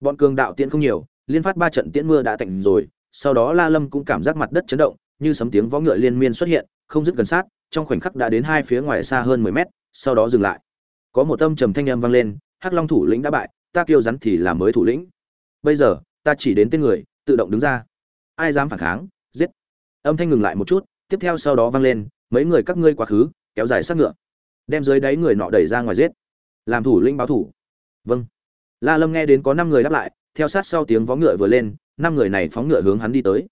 Bọn cường đạo tiễn không nhiều, liên phát ba trận tiễn mưa đã tạnh rồi, sau đó la lâm cũng cảm giác mặt đất chấn động, như sấm tiếng võ ngựa liên miên xuất hiện, không dứt gần sát trong khoảnh khắc đã đến hai phía ngoài xa hơn 10 mét, sau đó dừng lại. Có một âm trầm thanh âm vang lên, hắc long thủ lĩnh đã bại, ta kêu rắn thì là mới thủ lĩnh. Bây giờ, ta chỉ đến tên người, tự động đứng ra. Ai dám phản kháng, giết. Âm thanh ngừng lại một chút, tiếp theo sau đó vang lên, mấy người các ngươi quá khứ, kéo dài sát ngựa. Đem dưới đáy người nọ đẩy ra ngoài giết. Làm thủ lĩnh báo thủ. Vâng. La lâm nghe đến có năm người đáp lại, theo sát sau tiếng vó ngựa vừa lên, năm người này phóng ngựa hướng hắn đi tới.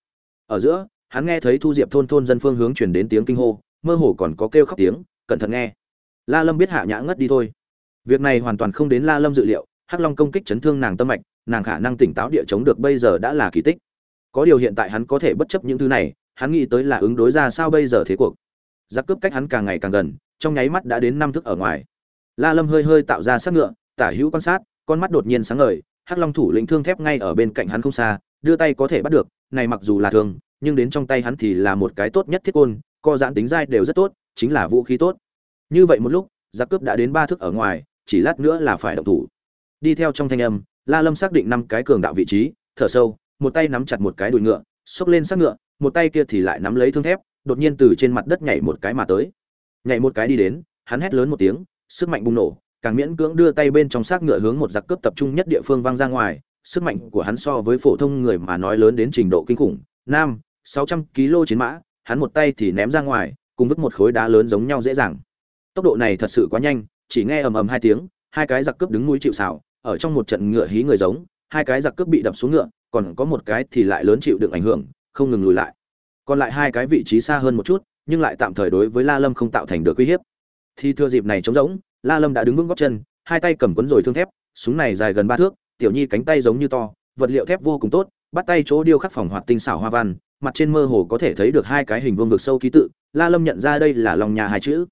Ở giữa, hắn nghe thấy thu diệp thôn thôn dân phương hướng truyền đến tiếng kinh hô mơ hồ còn có kêu khóc tiếng, cẩn thận nghe. La lâm biết hạ nhã ngất đi thôi. Việc này hoàn toàn không đến la lâm dự liệu, hắc long công kích chấn thương nàng tâm mạch, nàng khả năng tỉnh táo địa chống được bây giờ đã là kỳ tích. Có điều hiện tại hắn có thể bất chấp những thứ này, hắn nghĩ tới là ứng đối ra sao bây giờ thế cuộc. Giặc cướp cách hắn càng ngày càng gần, trong nháy mắt đã đến năm thước ở ngoài. La lâm hơi hơi tạo ra sát ngựa, tả hữu quan sát, con mắt đột nhiên sáng ngời, hắc long thủ lĩnh thương thép ngay ở bên cạnh hắn không xa, đưa tay có thể bắt được, này mặc dù là thương nhưng đến trong tay hắn thì là một cái tốt nhất thiết côn co giãn tính dai đều rất tốt, chính là vũ khí tốt. Như vậy một lúc, giặc cướp đã đến ba thước ở ngoài, chỉ lát nữa là phải động thủ. Đi theo trong thanh âm, la lâm xác định năm cái cường đạo vị trí, thở sâu, một tay nắm chặt một cái đùi ngựa, xốc lên xác ngựa, một tay kia thì lại nắm lấy thương thép, đột nhiên từ trên mặt đất nhảy một cái mà tới. Nhảy một cái đi đến, hắn hét lớn một tiếng, sức mạnh bùng nổ, càng miễn cưỡng đưa tay bên trong xác ngựa hướng một giặc cướp tập trung nhất địa phương vang ra ngoài, sức mạnh của hắn so với phổ thông người mà nói lớn đến trình độ kinh khủng, nam, sáu trăm kg chiến mã hắn một tay thì ném ra ngoài, cùng vứt một khối đá lớn giống nhau dễ dàng tốc độ này thật sự quá nhanh, chỉ nghe ầm ầm hai tiếng, hai cái giặc cướp đứng núi chịu sào. ở trong một trận ngựa hí người giống, hai cái giặc cướp bị đập xuống ngựa, còn có một cái thì lại lớn chịu đựng ảnh hưởng, không ngừng lùi lại còn lại hai cái vị trí xa hơn một chút, nhưng lại tạm thời đối với la lâm không tạo thành được uy hiếp thì thừa dịp này trống rỗng, la lâm đã đứng vững góc chân, hai tay cầm cuốn rồi thương thép, súng này dài gần ba thước, tiểu nhi cánh tay giống như to, vật liệu thép vô cùng tốt, bắt tay chỗ điêu khắc phòng hoạt tinh xảo hoa văn mặt trên mơ hồ có thể thấy được hai cái hình vuông vực sâu ký tự, la lâm nhận ra đây là long nha hai chữ.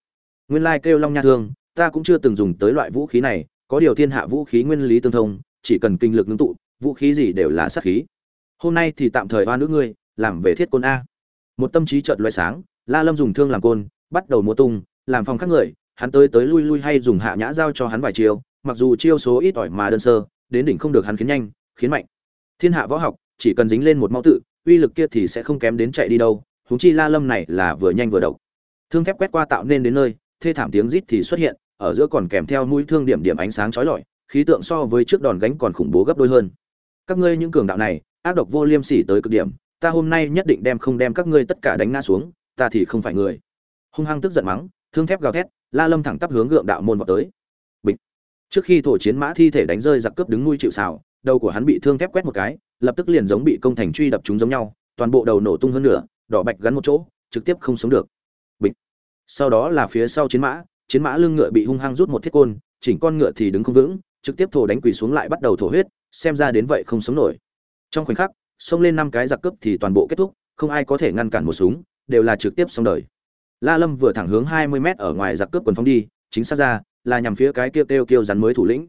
Nguyên lai kêu long nha thương, ta cũng chưa từng dùng tới loại vũ khí này, có điều thiên hạ vũ khí nguyên lý tương thông, chỉ cần kinh lực ngưng tụ, vũ khí gì đều là sát khí. Hôm nay thì tạm thời oan nữ ngươi, làm về thiết côn a. Một tâm trí chợt loại sáng, la lâm dùng thương làm côn, bắt đầu múa tung, làm phòng khác người, hắn tới tới lui lui hay dùng hạ nhã giao cho hắn vài chiêu, mặc dù chiêu số ít ỏi mà đơn sơ, đến đỉnh không được hắn khiến nhanh, khiến mạnh. Thiên hạ võ học, chỉ cần dính lên một mau tự uy lực kia thì sẽ không kém đến chạy đi đâu, huống chi la lâm này là vừa nhanh vừa độc. Thương thép quét qua tạo nên đến nơi, thê thảm tiếng rít thì xuất hiện, ở giữa còn kèm theo mũi thương điểm điểm ánh sáng chói lọi, khí tượng so với trước đòn gánh còn khủng bố gấp đôi hơn. Các ngươi những cường đạo này, ác độc vô liêm sỉ tới cực điểm, ta hôm nay nhất định đem không đem các ngươi tất cả đánh ngã xuống, ta thì không phải người. Hung hăng tức giận mắng, thương thép gào thét, la lâm thẳng tắp hướng gượng đạo môn vào tới. Bịch. Trước khi thổ chiến mã thi thể đánh rơi giặc cướp đứng nuôi chịu xào đầu của hắn bị thương thép quét một cái lập tức liền giống bị công thành truy đập chúng giống nhau, toàn bộ đầu nổ tung hơn nửa, đỏ bạch gắn một chỗ, trực tiếp không sống được. Bịch. Sau đó là phía sau chiến mã chiến mã lưng ngựa bị hung hăng rút một thiết côn, chỉnh con ngựa thì đứng không vững, trực tiếp thổ đánh quỳ xuống lại bắt đầu thổ huyết, xem ra đến vậy không sống nổi. Trong khoảnh khắc, xông lên năm cái giặc cướp thì toàn bộ kết thúc, không ai có thể ngăn cản một súng, đều là trực tiếp xong đời. La lâm vừa thẳng hướng 20 mét ở ngoài giặc cướp quần phóng đi, chính xác ra là nhằm phía cái kia kêu kêu rắn mới thủ lĩnh.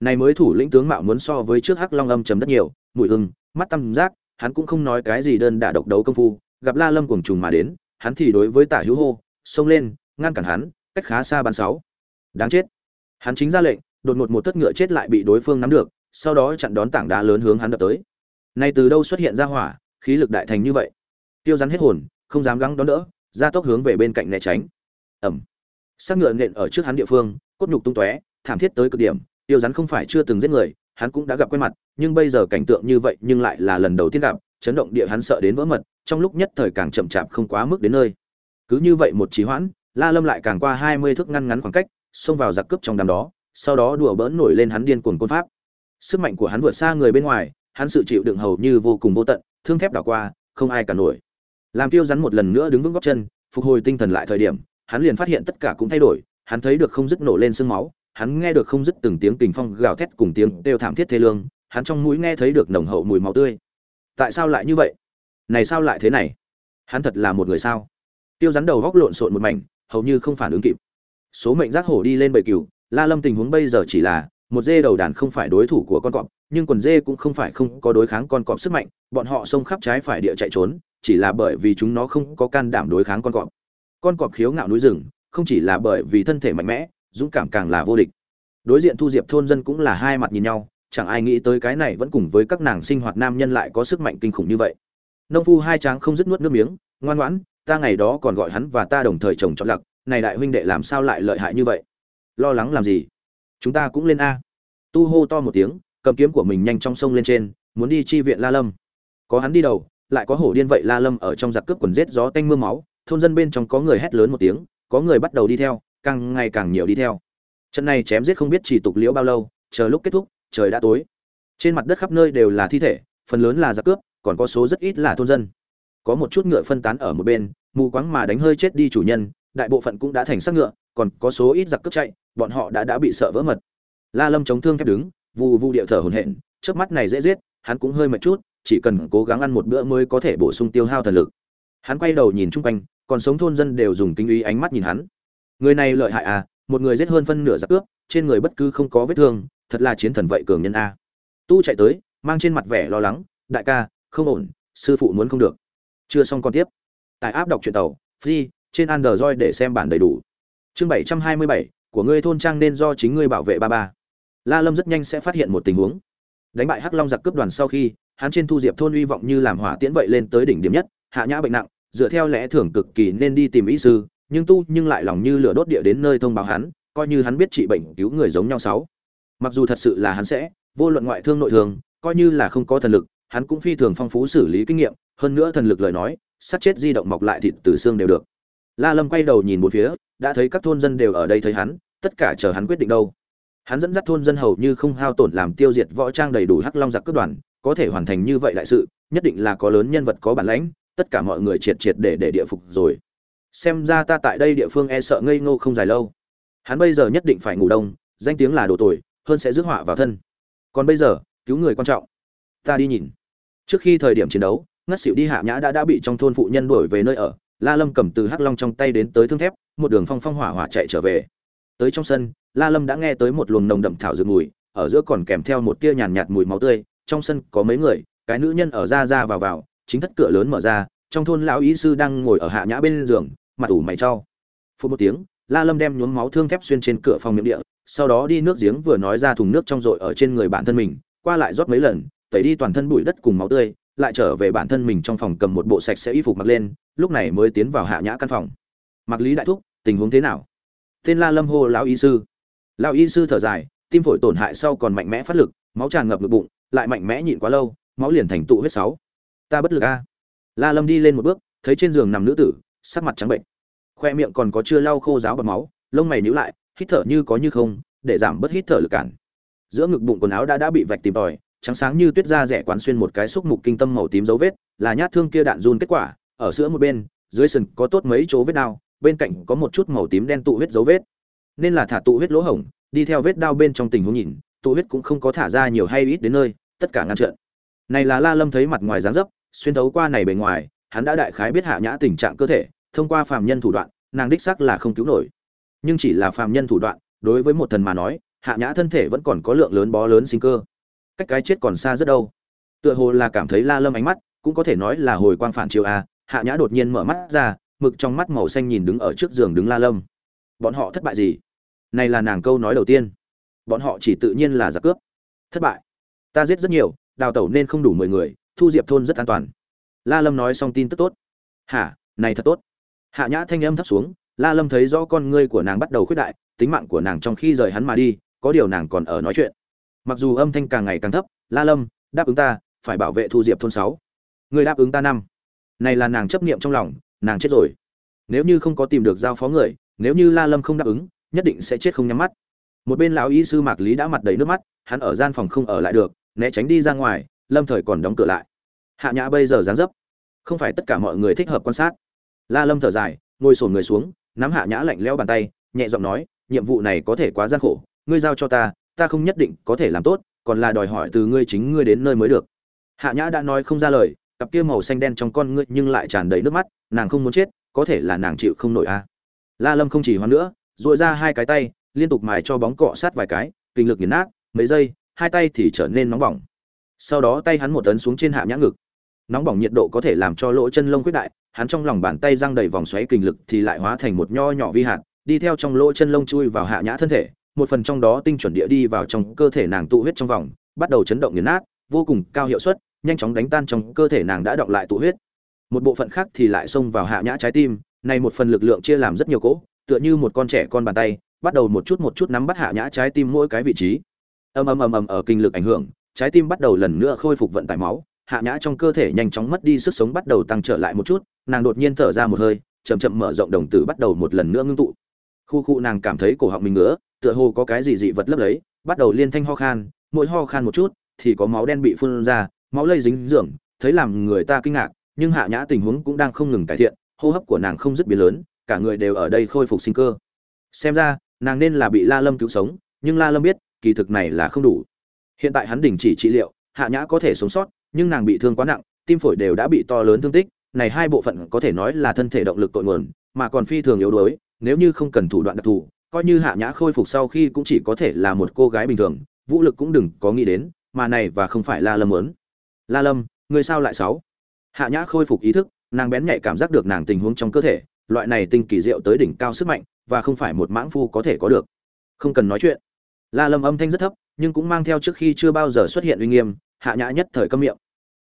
Này mới thủ lĩnh tướng mạo muốn so với trước hắc long âm trầm rất nhiều mùi hưng mắt tâm giác hắn cũng không nói cái gì đơn đả độc đấu công phu, gặp la lâm cuồng trùng mà đến, hắn thì đối với tả hữu hô, xông lên, ngăn cản hắn, cách khá xa bàn sáu. Đáng chết. Hắn chính ra lệnh, đột ngột một thất ngựa chết lại bị đối phương nắm được, sau đó chặn đón tảng đá lớn hướng hắn đập tới. Nay từ đâu xuất hiện ra hỏa, khí lực đại thành như vậy? Tiêu rắn hết hồn, không dám gắng đón đỡ, ra tốc hướng về bên cạnh né tránh. Ẩm xác ngựa nện ở trước hắn địa phương, cốt nhục tung tóe, thảm thiết tới cực điểm, tiêu rắn không phải chưa từng giết người hắn cũng đã gặp quen mặt, nhưng bây giờ cảnh tượng như vậy nhưng lại là lần đầu tiên gặp, chấn động địa hắn sợ đến vỡ mật, trong lúc nhất thời càng chậm chạp không quá mức đến nơi. Cứ như vậy một trí hoãn, la lâm lại càng qua hai mươi thước ngăn ngắn khoảng cách, xông vào giặc cướp trong đám đó, sau đó đùa bỡn nổi lên hắn điên cuồng côn pháp. Sức mạnh của hắn vượt xa người bên ngoài, hắn sự chịu đựng hầu như vô cùng vô tận, thương thép đảo qua, không ai cả nổi. Làm tiêu rắn một lần nữa đứng vững gót chân, phục hồi tinh thần lại thời điểm, hắn liền phát hiện tất cả cũng thay đổi, hắn thấy được không dứt nổ lên sương máu hắn nghe được không dứt từng tiếng kình phong gào thét cùng tiếng đều thảm thiết thê lương, hắn trong mũi nghe thấy được nồng hậu mùi máu tươi. Tại sao lại như vậy? Này sao lại thế này? Hắn thật là một người sao? Tiêu rắn đầu góc lộn xộn một mảnh, hầu như không phản ứng kịp. Số mệnh giác hổ đi lên bầy cừu, la lâm tình huống bây giờ chỉ là một dê đầu đàn không phải đối thủ của con cọp, nhưng quần dê cũng không phải không có đối kháng con cọp sức mạnh, bọn họ xông khắp trái phải địa chạy trốn, chỉ là bởi vì chúng nó không có can đảm đối kháng con cọp. Con cọp khiếu ngạo núi rừng, không chỉ là bởi vì thân thể mạnh mẽ dũng cảm càng là vô địch. Đối diện thu diệp thôn dân cũng là hai mặt nhìn nhau, chẳng ai nghĩ tới cái này vẫn cùng với các nàng sinh hoạt nam nhân lại có sức mạnh kinh khủng như vậy. Nông phu hai tráng không dứt nuốt nước miếng, ngoan ngoãn, ta ngày đó còn gọi hắn và ta đồng thời chồng chọn lặc, này đại huynh đệ làm sao lại lợi hại như vậy? Lo lắng làm gì? Chúng ta cũng lên a. Tu hô to một tiếng, cầm kiếm của mình nhanh trong sông lên trên, muốn đi chi viện la lâm. Có hắn đi đầu, lại có hổ điên vậy la lâm ở trong giặc cướp quần rết gió tanh mưa máu, thôn dân bên trong có người hét lớn một tiếng, có người bắt đầu đi theo càng ngày càng nhiều đi theo. Trận này chém giết không biết chỉ tục liễu bao lâu, chờ lúc kết thúc, trời đã tối. Trên mặt đất khắp nơi đều là thi thể, phần lớn là giặc cướp, còn có số rất ít là thôn dân. Có một chút ngựa phân tán ở một bên, mù quáng mà đánh hơi chết đi chủ nhân, đại bộ phận cũng đã thành xác ngựa, còn có số ít giặc cướp chạy, bọn họ đã đã bị sợ vỡ mật. La lâm chống thương thép đứng, vù vù điệu thở hổn hển trước mắt này dễ giết, hắn cũng hơi mệt chút, chỉ cần cố gắng ăn một bữa mới có thể bổ sung tiêu hao thần lực. Hắn quay đầu nhìn chung quanh, còn sống thôn dân đều dùng kinh ý ánh mắt nhìn hắn người này lợi hại à một người giết hơn phân nửa giặc cướp, trên người bất cứ không có vết thương, thật là chiến thần vậy cường nhân a. Tu chạy tới, mang trên mặt vẻ lo lắng, đại ca, không ổn, sư phụ muốn không được. Chưa xong con tiếp. Tại áp đọc truyện tàu, free, trên android để xem bản đầy đủ. Chương bảy trăm hai mươi bảy, của ngươi thôn trang nên do chính ngươi bảo vệ ba ba. La lâm rất nhanh sẽ phát hiện một tình huống. Đánh bại hắc long giặc cướp đoàn sau khi, hắn trên thu diệp thôn uy vọng như làm hỏa tiễn vậy lên tới đỉnh điểm nhất, hạ nhã bệnh nặng, dựa theo lẽ thường cực kỳ nên đi tìm ý sư nhưng tu nhưng lại lòng như lửa đốt địa đến nơi thông báo hắn, coi như hắn biết trị bệnh cứu người giống nhau sáu. Mặc dù thật sự là hắn sẽ, vô luận ngoại thương nội thương, coi như là không có thần lực, hắn cũng phi thường phong phú xử lý kinh nghiệm, hơn nữa thần lực lời nói, sát chết di động mọc lại thịt từ xương đều được. La lâm quay đầu nhìn một phía, đã thấy các thôn dân đều ở đây thấy hắn, tất cả chờ hắn quyết định đâu. Hắn dẫn dắt thôn dân hầu như không hao tổn làm tiêu diệt võ trang đầy đủ hắc long giặc cướp đoàn, có thể hoàn thành như vậy đại sự, nhất định là có lớn nhân vật có bản lãnh, tất cả mọi người triệt triệt để để địa phục rồi xem ra ta tại đây địa phương e sợ ngây ngô không dài lâu. Hắn bây giờ nhất định phải ngủ đông, danh tiếng là đồ tồi, hơn sẽ rước họa vào thân. Còn bây giờ, cứu người quan trọng. Ta đi nhìn. Trước khi thời điểm chiến đấu, ngất xỉu đi hạ nhã đã đã bị trong thôn phụ nhân đuổi về nơi ở. La lâm cầm từ hắc long trong tay đến tới thương thép, một đường phong phong hỏa hỏa chạy trở về. Tới trong sân, la lâm đã nghe tới một luồng nồng đậm thảo dược mùi, ở giữa còn kèm theo một tia nhàn nhạt mùi máu tươi. Trong sân có mấy người, cái nữ nhân ở ra ra vào vào, chính thất cửa lớn mở ra, trong thôn lão ý sư đang ngồi ở hạ nhã bên giường mặt ủ mày trao. Phút một tiếng, la lâm đem nhuốm máu thương thép xuyên trên cửa phòng miệng địa, sau đó đi nước giếng vừa nói ra thùng nước trong rội ở trên người bản thân mình, qua lại rót mấy lần, tẩy đi toàn thân bụi đất cùng máu tươi, lại trở về bản thân mình trong phòng cầm một bộ sạch sẽ y phục mặc lên, lúc này mới tiến vào hạ nhã căn phòng. Mặc lý đại thúc, tình huống thế nào? Tên la lâm hô, lão y sư. Lão y sư thở dài, tim phổi tổn hại sau còn mạnh mẽ phát lực, máu tràn ngập ngực bụng, lại mạnh mẽ nhịn quá lâu, máu liền thành tụ huyết sáu. Ta bất lực a. La lâm đi lên một bước, thấy trên giường nằm nữ tử sắc mặt trắng bệnh. Khoe miệng còn có chưa lau khô ráo bằng máu, lông mày nhíu lại, hít thở như có như không, để giảm bớt hít thở lực cản. Giữa ngực bụng quần áo đã đã bị vạch tìm tòi, trắng sáng như tuyết da rẻ quán xuyên một cái xúc mục kinh tâm màu tím dấu vết, là nhát thương kia đạn run kết quả, ở giữa một bên, dưới sừng có tốt mấy chỗ vết đao bên cạnh có một chút màu tím đen tụ huyết dấu vết. Nên là thả tụ huyết lỗ hổng, đi theo vết đao bên trong tình huống nhìn, tụ huyết cũng không có thả ra nhiều hay ít đến nơi, tất cả ngăn trận này là la lâm thấy mặt ngoài dáng dấp, xuyên thấu qua này bề ngoài, hắn đã đại khái biết hạ nhã tình trạng cơ thể thông qua phàm nhân thủ đoạn, nàng đích xác là không cứu nổi. Nhưng chỉ là phàm nhân thủ đoạn, đối với một thần mà nói, hạ nhã thân thể vẫn còn có lượng lớn bó lớn sinh cơ. Cách cái chết còn xa rất đâu. Tựa hồ là cảm thấy la lâm ánh mắt, cũng có thể nói là hồi quang phản chiếu a hạ nhã đột nhiên mở mắt ra, mực trong mắt màu xanh nhìn đứng ở trước giường đứng la lâm. Bọn họ thất bại gì? Này là nàng câu nói đầu tiên. Bọn họ chỉ tự nhiên là giặc cướp. Thất bại. Ta giết rất nhiều, đào tẩu nên không đủ mười người, thu diệp thôn rất an toàn. La lâm nói xong tin tức tốt. Hả, này thật tốt hạ nhã thanh âm thấp xuống, la lâm thấy rõ con ngươi của nàng bắt đầu khuyết đại, tính mạng của nàng trong khi rời hắn mà đi, có điều nàng còn ở nói chuyện. Mặc dù âm thanh càng ngày càng thấp, la lâm, đáp ứng ta, phải bảo vệ thu diệp thôn sáu. Người đáp ứng ta năm. Này là nàng chấp niệm trong lòng, nàng chết rồi. Nếu như không có tìm được giao phó người, nếu như la lâm không đáp ứng, nhất định sẽ chết không nhắm mắt. Một bên lão y sư mạc lý đã mặt đầy nước mắt, hắn ở gian phòng không ở lại được, né tránh đi ra ngoài, lâm thời còn đóng cửa lại. Hạ nhã bây giờ dáng dấp, không phải tất cả mọi người thích hợp quan sát la lâm thở dài, ngồi sổn người xuống, nắm hạ nhã lạnh lẽo bàn tay, nhẹ giọng nói, nhiệm vụ này có thể quá gian khổ, ngươi giao cho ta ta không nhất định có thể làm tốt, còn là đòi hỏi từ ngươi chính ngươi đến nơi mới được. Hạ nhã đã nói không ra lời, cặp kia màu xanh đen trong con ngươi nhưng lại tràn đầy nước mắt, nàng không muốn chết, có thể là nàng chịu không nổi a. La lâm không chỉ hoan nữa dội ra hai cái tay, liên tục mài cho bóng cọ sát vài cái, kinh lực nghiền nát, mấy giây, hai tay thì trở nên nóng bỏng. Sau đó tay hắn một tấn xuống trên hạ nhã ngực nóng bỏng nhiệt độ có thể làm cho lỗ chân lông khuyết đại, hắn trong lòng bàn tay răng đầy vòng xoáy kinh lực thì lại hóa thành một nho nhỏ vi hạt, đi theo trong lỗ chân lông chui vào hạ nhã thân thể, một phần trong đó tinh chuẩn địa đi vào trong cơ thể nàng tụ huyết trong vòng, bắt đầu chấn động nghiền nát, vô cùng cao hiệu suất, nhanh chóng đánh tan trong cơ thể nàng đã động lại tụ huyết. Một bộ phận khác thì lại xông vào hạ nhã trái tim, này một phần lực lượng chia làm rất nhiều cỗ, tựa như một con trẻ con bàn tay, bắt đầu một chút một chút nắm bắt hạ nhã trái tim mỗi cái vị trí. Ầm ầm ầm ầm ở kinh lực ảnh hưởng, trái tim bắt đầu lần nữa khôi phục vận tải máu hạ nhã trong cơ thể nhanh chóng mất đi sức sống bắt đầu tăng trở lại một chút, nàng đột nhiên thở ra một hơi, chậm chậm mở rộng đồng tử bắt đầu một lần nữa ngưng tụ. Khu khu nàng cảm thấy cổ họng mình ngứa, tựa hồ có cái gì dị vật lấp lấy, bắt đầu liên thanh ho khan, mỗi ho khan một chút thì có máu đen bị phun ra, máu lây dính dưỡng, thấy làm người ta kinh ngạc, nhưng hạ nhã tình huống cũng đang không ngừng cải thiện, hô hấp của nàng không dứt biến lớn, cả người đều ở đây khôi phục sinh cơ. Xem ra, nàng nên là bị la lâm cứu sống, nhưng la lâm biết, kỳ thực này là không đủ. Hiện tại hắn đình chỉ trị liệu, hạ nhã có thể sống sót nhưng nàng bị thương quá nặng, tim phổi đều đã bị to lớn thương tích, này hai bộ phận có thể nói là thân thể động lực tội nguồn, mà còn phi thường yếu đuối, nếu như không cần thủ đoạn đặc thù, coi như hạ nhã khôi phục sau khi cũng chỉ có thể là một cô gái bình thường, vũ lực cũng đừng có nghĩ đến, mà này và không phải la lâm muốn. La lâm, người sao lại sáu hạ nhã khôi phục ý thức, nàng bén nhạy cảm giác được nàng tình huống trong cơ thể, loại này tinh kỳ diệu tới đỉnh cao sức mạnh, và không phải một mãng phu có thể có được. Không cần nói chuyện. La lâm âm thanh rất thấp, nhưng cũng mang theo trước khi chưa bao giờ xuất hiện uy nghiêm, hạ nhã nhất thời câm miệng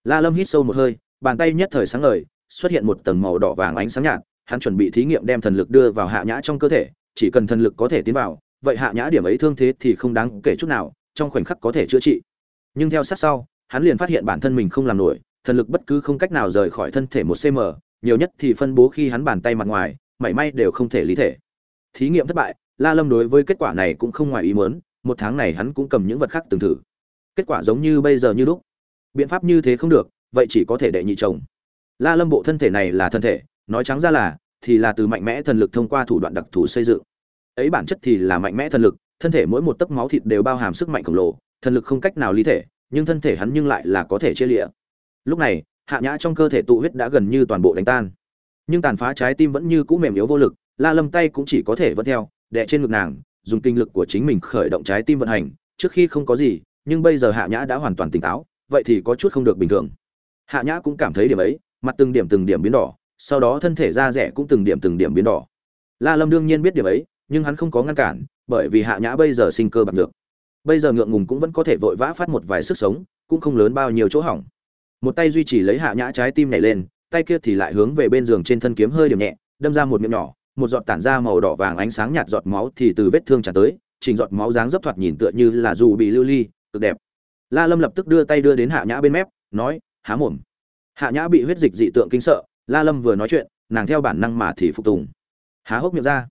la lâm hít sâu một hơi, bàn tay nhất thời sáng ngời, xuất hiện một tầng màu đỏ vàng ánh sáng nhạt, hắn chuẩn bị thí nghiệm đem thần lực đưa vào hạ nhã trong cơ thể, chỉ cần thần lực có thể tiến vào, vậy hạ nhã điểm ấy thương thế thì không đáng kể chút nào, trong khoảnh khắc có thể chữa trị. Nhưng theo sát sau, hắn liền phát hiện bản thân mình không làm nổi, thần lực bất cứ không cách nào rời khỏi thân thể một cm nhiều nhất thì phân bố khi hắn bàn tay mặt ngoài, mảy may đều không thể lý thể. Thí nghiệm thất bại, la lâm đối với kết quả này cũng không ngoài ý muốn, một tháng này hắn cũng cầm những vật khác từng thử. Kết quả giống như bây giờ như lúc biện pháp như thế không được, vậy chỉ có thể đệ nhị chồng. La lâm bộ thân thể này là thân thể, nói trắng ra là, thì là từ mạnh mẽ thần lực thông qua thủ đoạn đặc thù xây dựng. Ấy bản chất thì là mạnh mẽ thần lực, thân thể mỗi một tấc máu thịt đều bao hàm sức mạnh khổng lồ, thần lực không cách nào lý thể, nhưng thân thể hắn nhưng lại là có thể chia lịa. Lúc này, hạ nhã trong cơ thể tụ huyết đã gần như toàn bộ đánh tan. Nhưng tàn phá trái tim vẫn như cũ mềm yếu vô lực, la lâm tay cũng chỉ có thể vẫn theo, đè trên ngực nàng, dùng kinh lực của chính mình khởi động trái tim vận hành, trước khi không có gì, nhưng bây giờ hạ nhã đã hoàn toàn tỉnh táo vậy thì có chút không được bình thường. Hạ nhã cũng cảm thấy điểm ấy, mặt từng điểm từng điểm biến đỏ, sau đó thân thể da rẻ cũng từng điểm từng điểm biến đỏ. La lâm đương nhiên biết điểm ấy, nhưng hắn không có ngăn cản, bởi vì hạ nhã bây giờ sinh cơ bạc được bây giờ ngượng ngùng cũng vẫn có thể vội vã phát một vài sức sống, cũng không lớn bao nhiêu chỗ hỏng. Một tay duy trì lấy hạ nhã trái tim nhảy lên, tay kia thì lại hướng về bên giường trên thân kiếm hơi điểm nhẹ, đâm ra một miệng nhỏ, một giọt tản ra màu đỏ vàng ánh sáng nhạt giọt máu thì từ vết thương tràn tới, chỉnh giọt máu dáng dấp thoạt nhìn tựa như là dù bị lưu ly, cực đẹp la lâm lập tức đưa tay đưa đến hạ nhã bên mép, nói, há mồm. Hạ nhã bị huyết dịch dị tượng kinh sợ, la lâm vừa nói chuyện, nàng theo bản năng mà thì phục tùng. Há hốc miệng ra.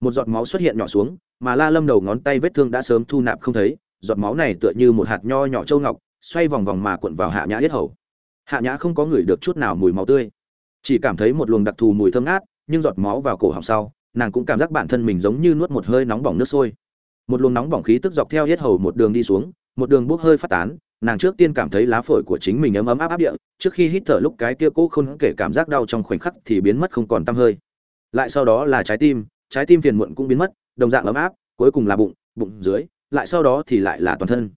Một giọt máu xuất hiện nhỏ xuống, mà la lâm đầu ngón tay vết thương đã sớm thu nạp không thấy, giọt máu này tựa như một hạt nho nhỏ châu ngọc, xoay vòng vòng mà cuộn vào hạ nhã yết hầu. Hạ nhã không có ngửi được chút nào mùi máu tươi. Chỉ cảm thấy một luồng đặc thù mùi thơm ngát, nhưng giọt máu vào cổ họng sau, nàng cũng cảm giác bản thân mình giống như nuốt một hơi nóng bỏng nước sôi. Một luồng nóng bỏng khí tức dọc theo yết hầu một đường đi xuống một đường bốc hơi phát tán, nàng trước tiên cảm thấy lá phổi của chính mình ấm ấm áp áp địa, trước khi hít thở lúc cái kia cô không kể cảm giác đau trong khoảnh khắc thì biến mất không còn tăm hơi. Lại sau đó là trái tim trái tim phiền muộn cũng biến mất, đồng dạng ấm áp, cuối cùng là bụng bụng dưới, lại sau đó thì lại là toàn thân.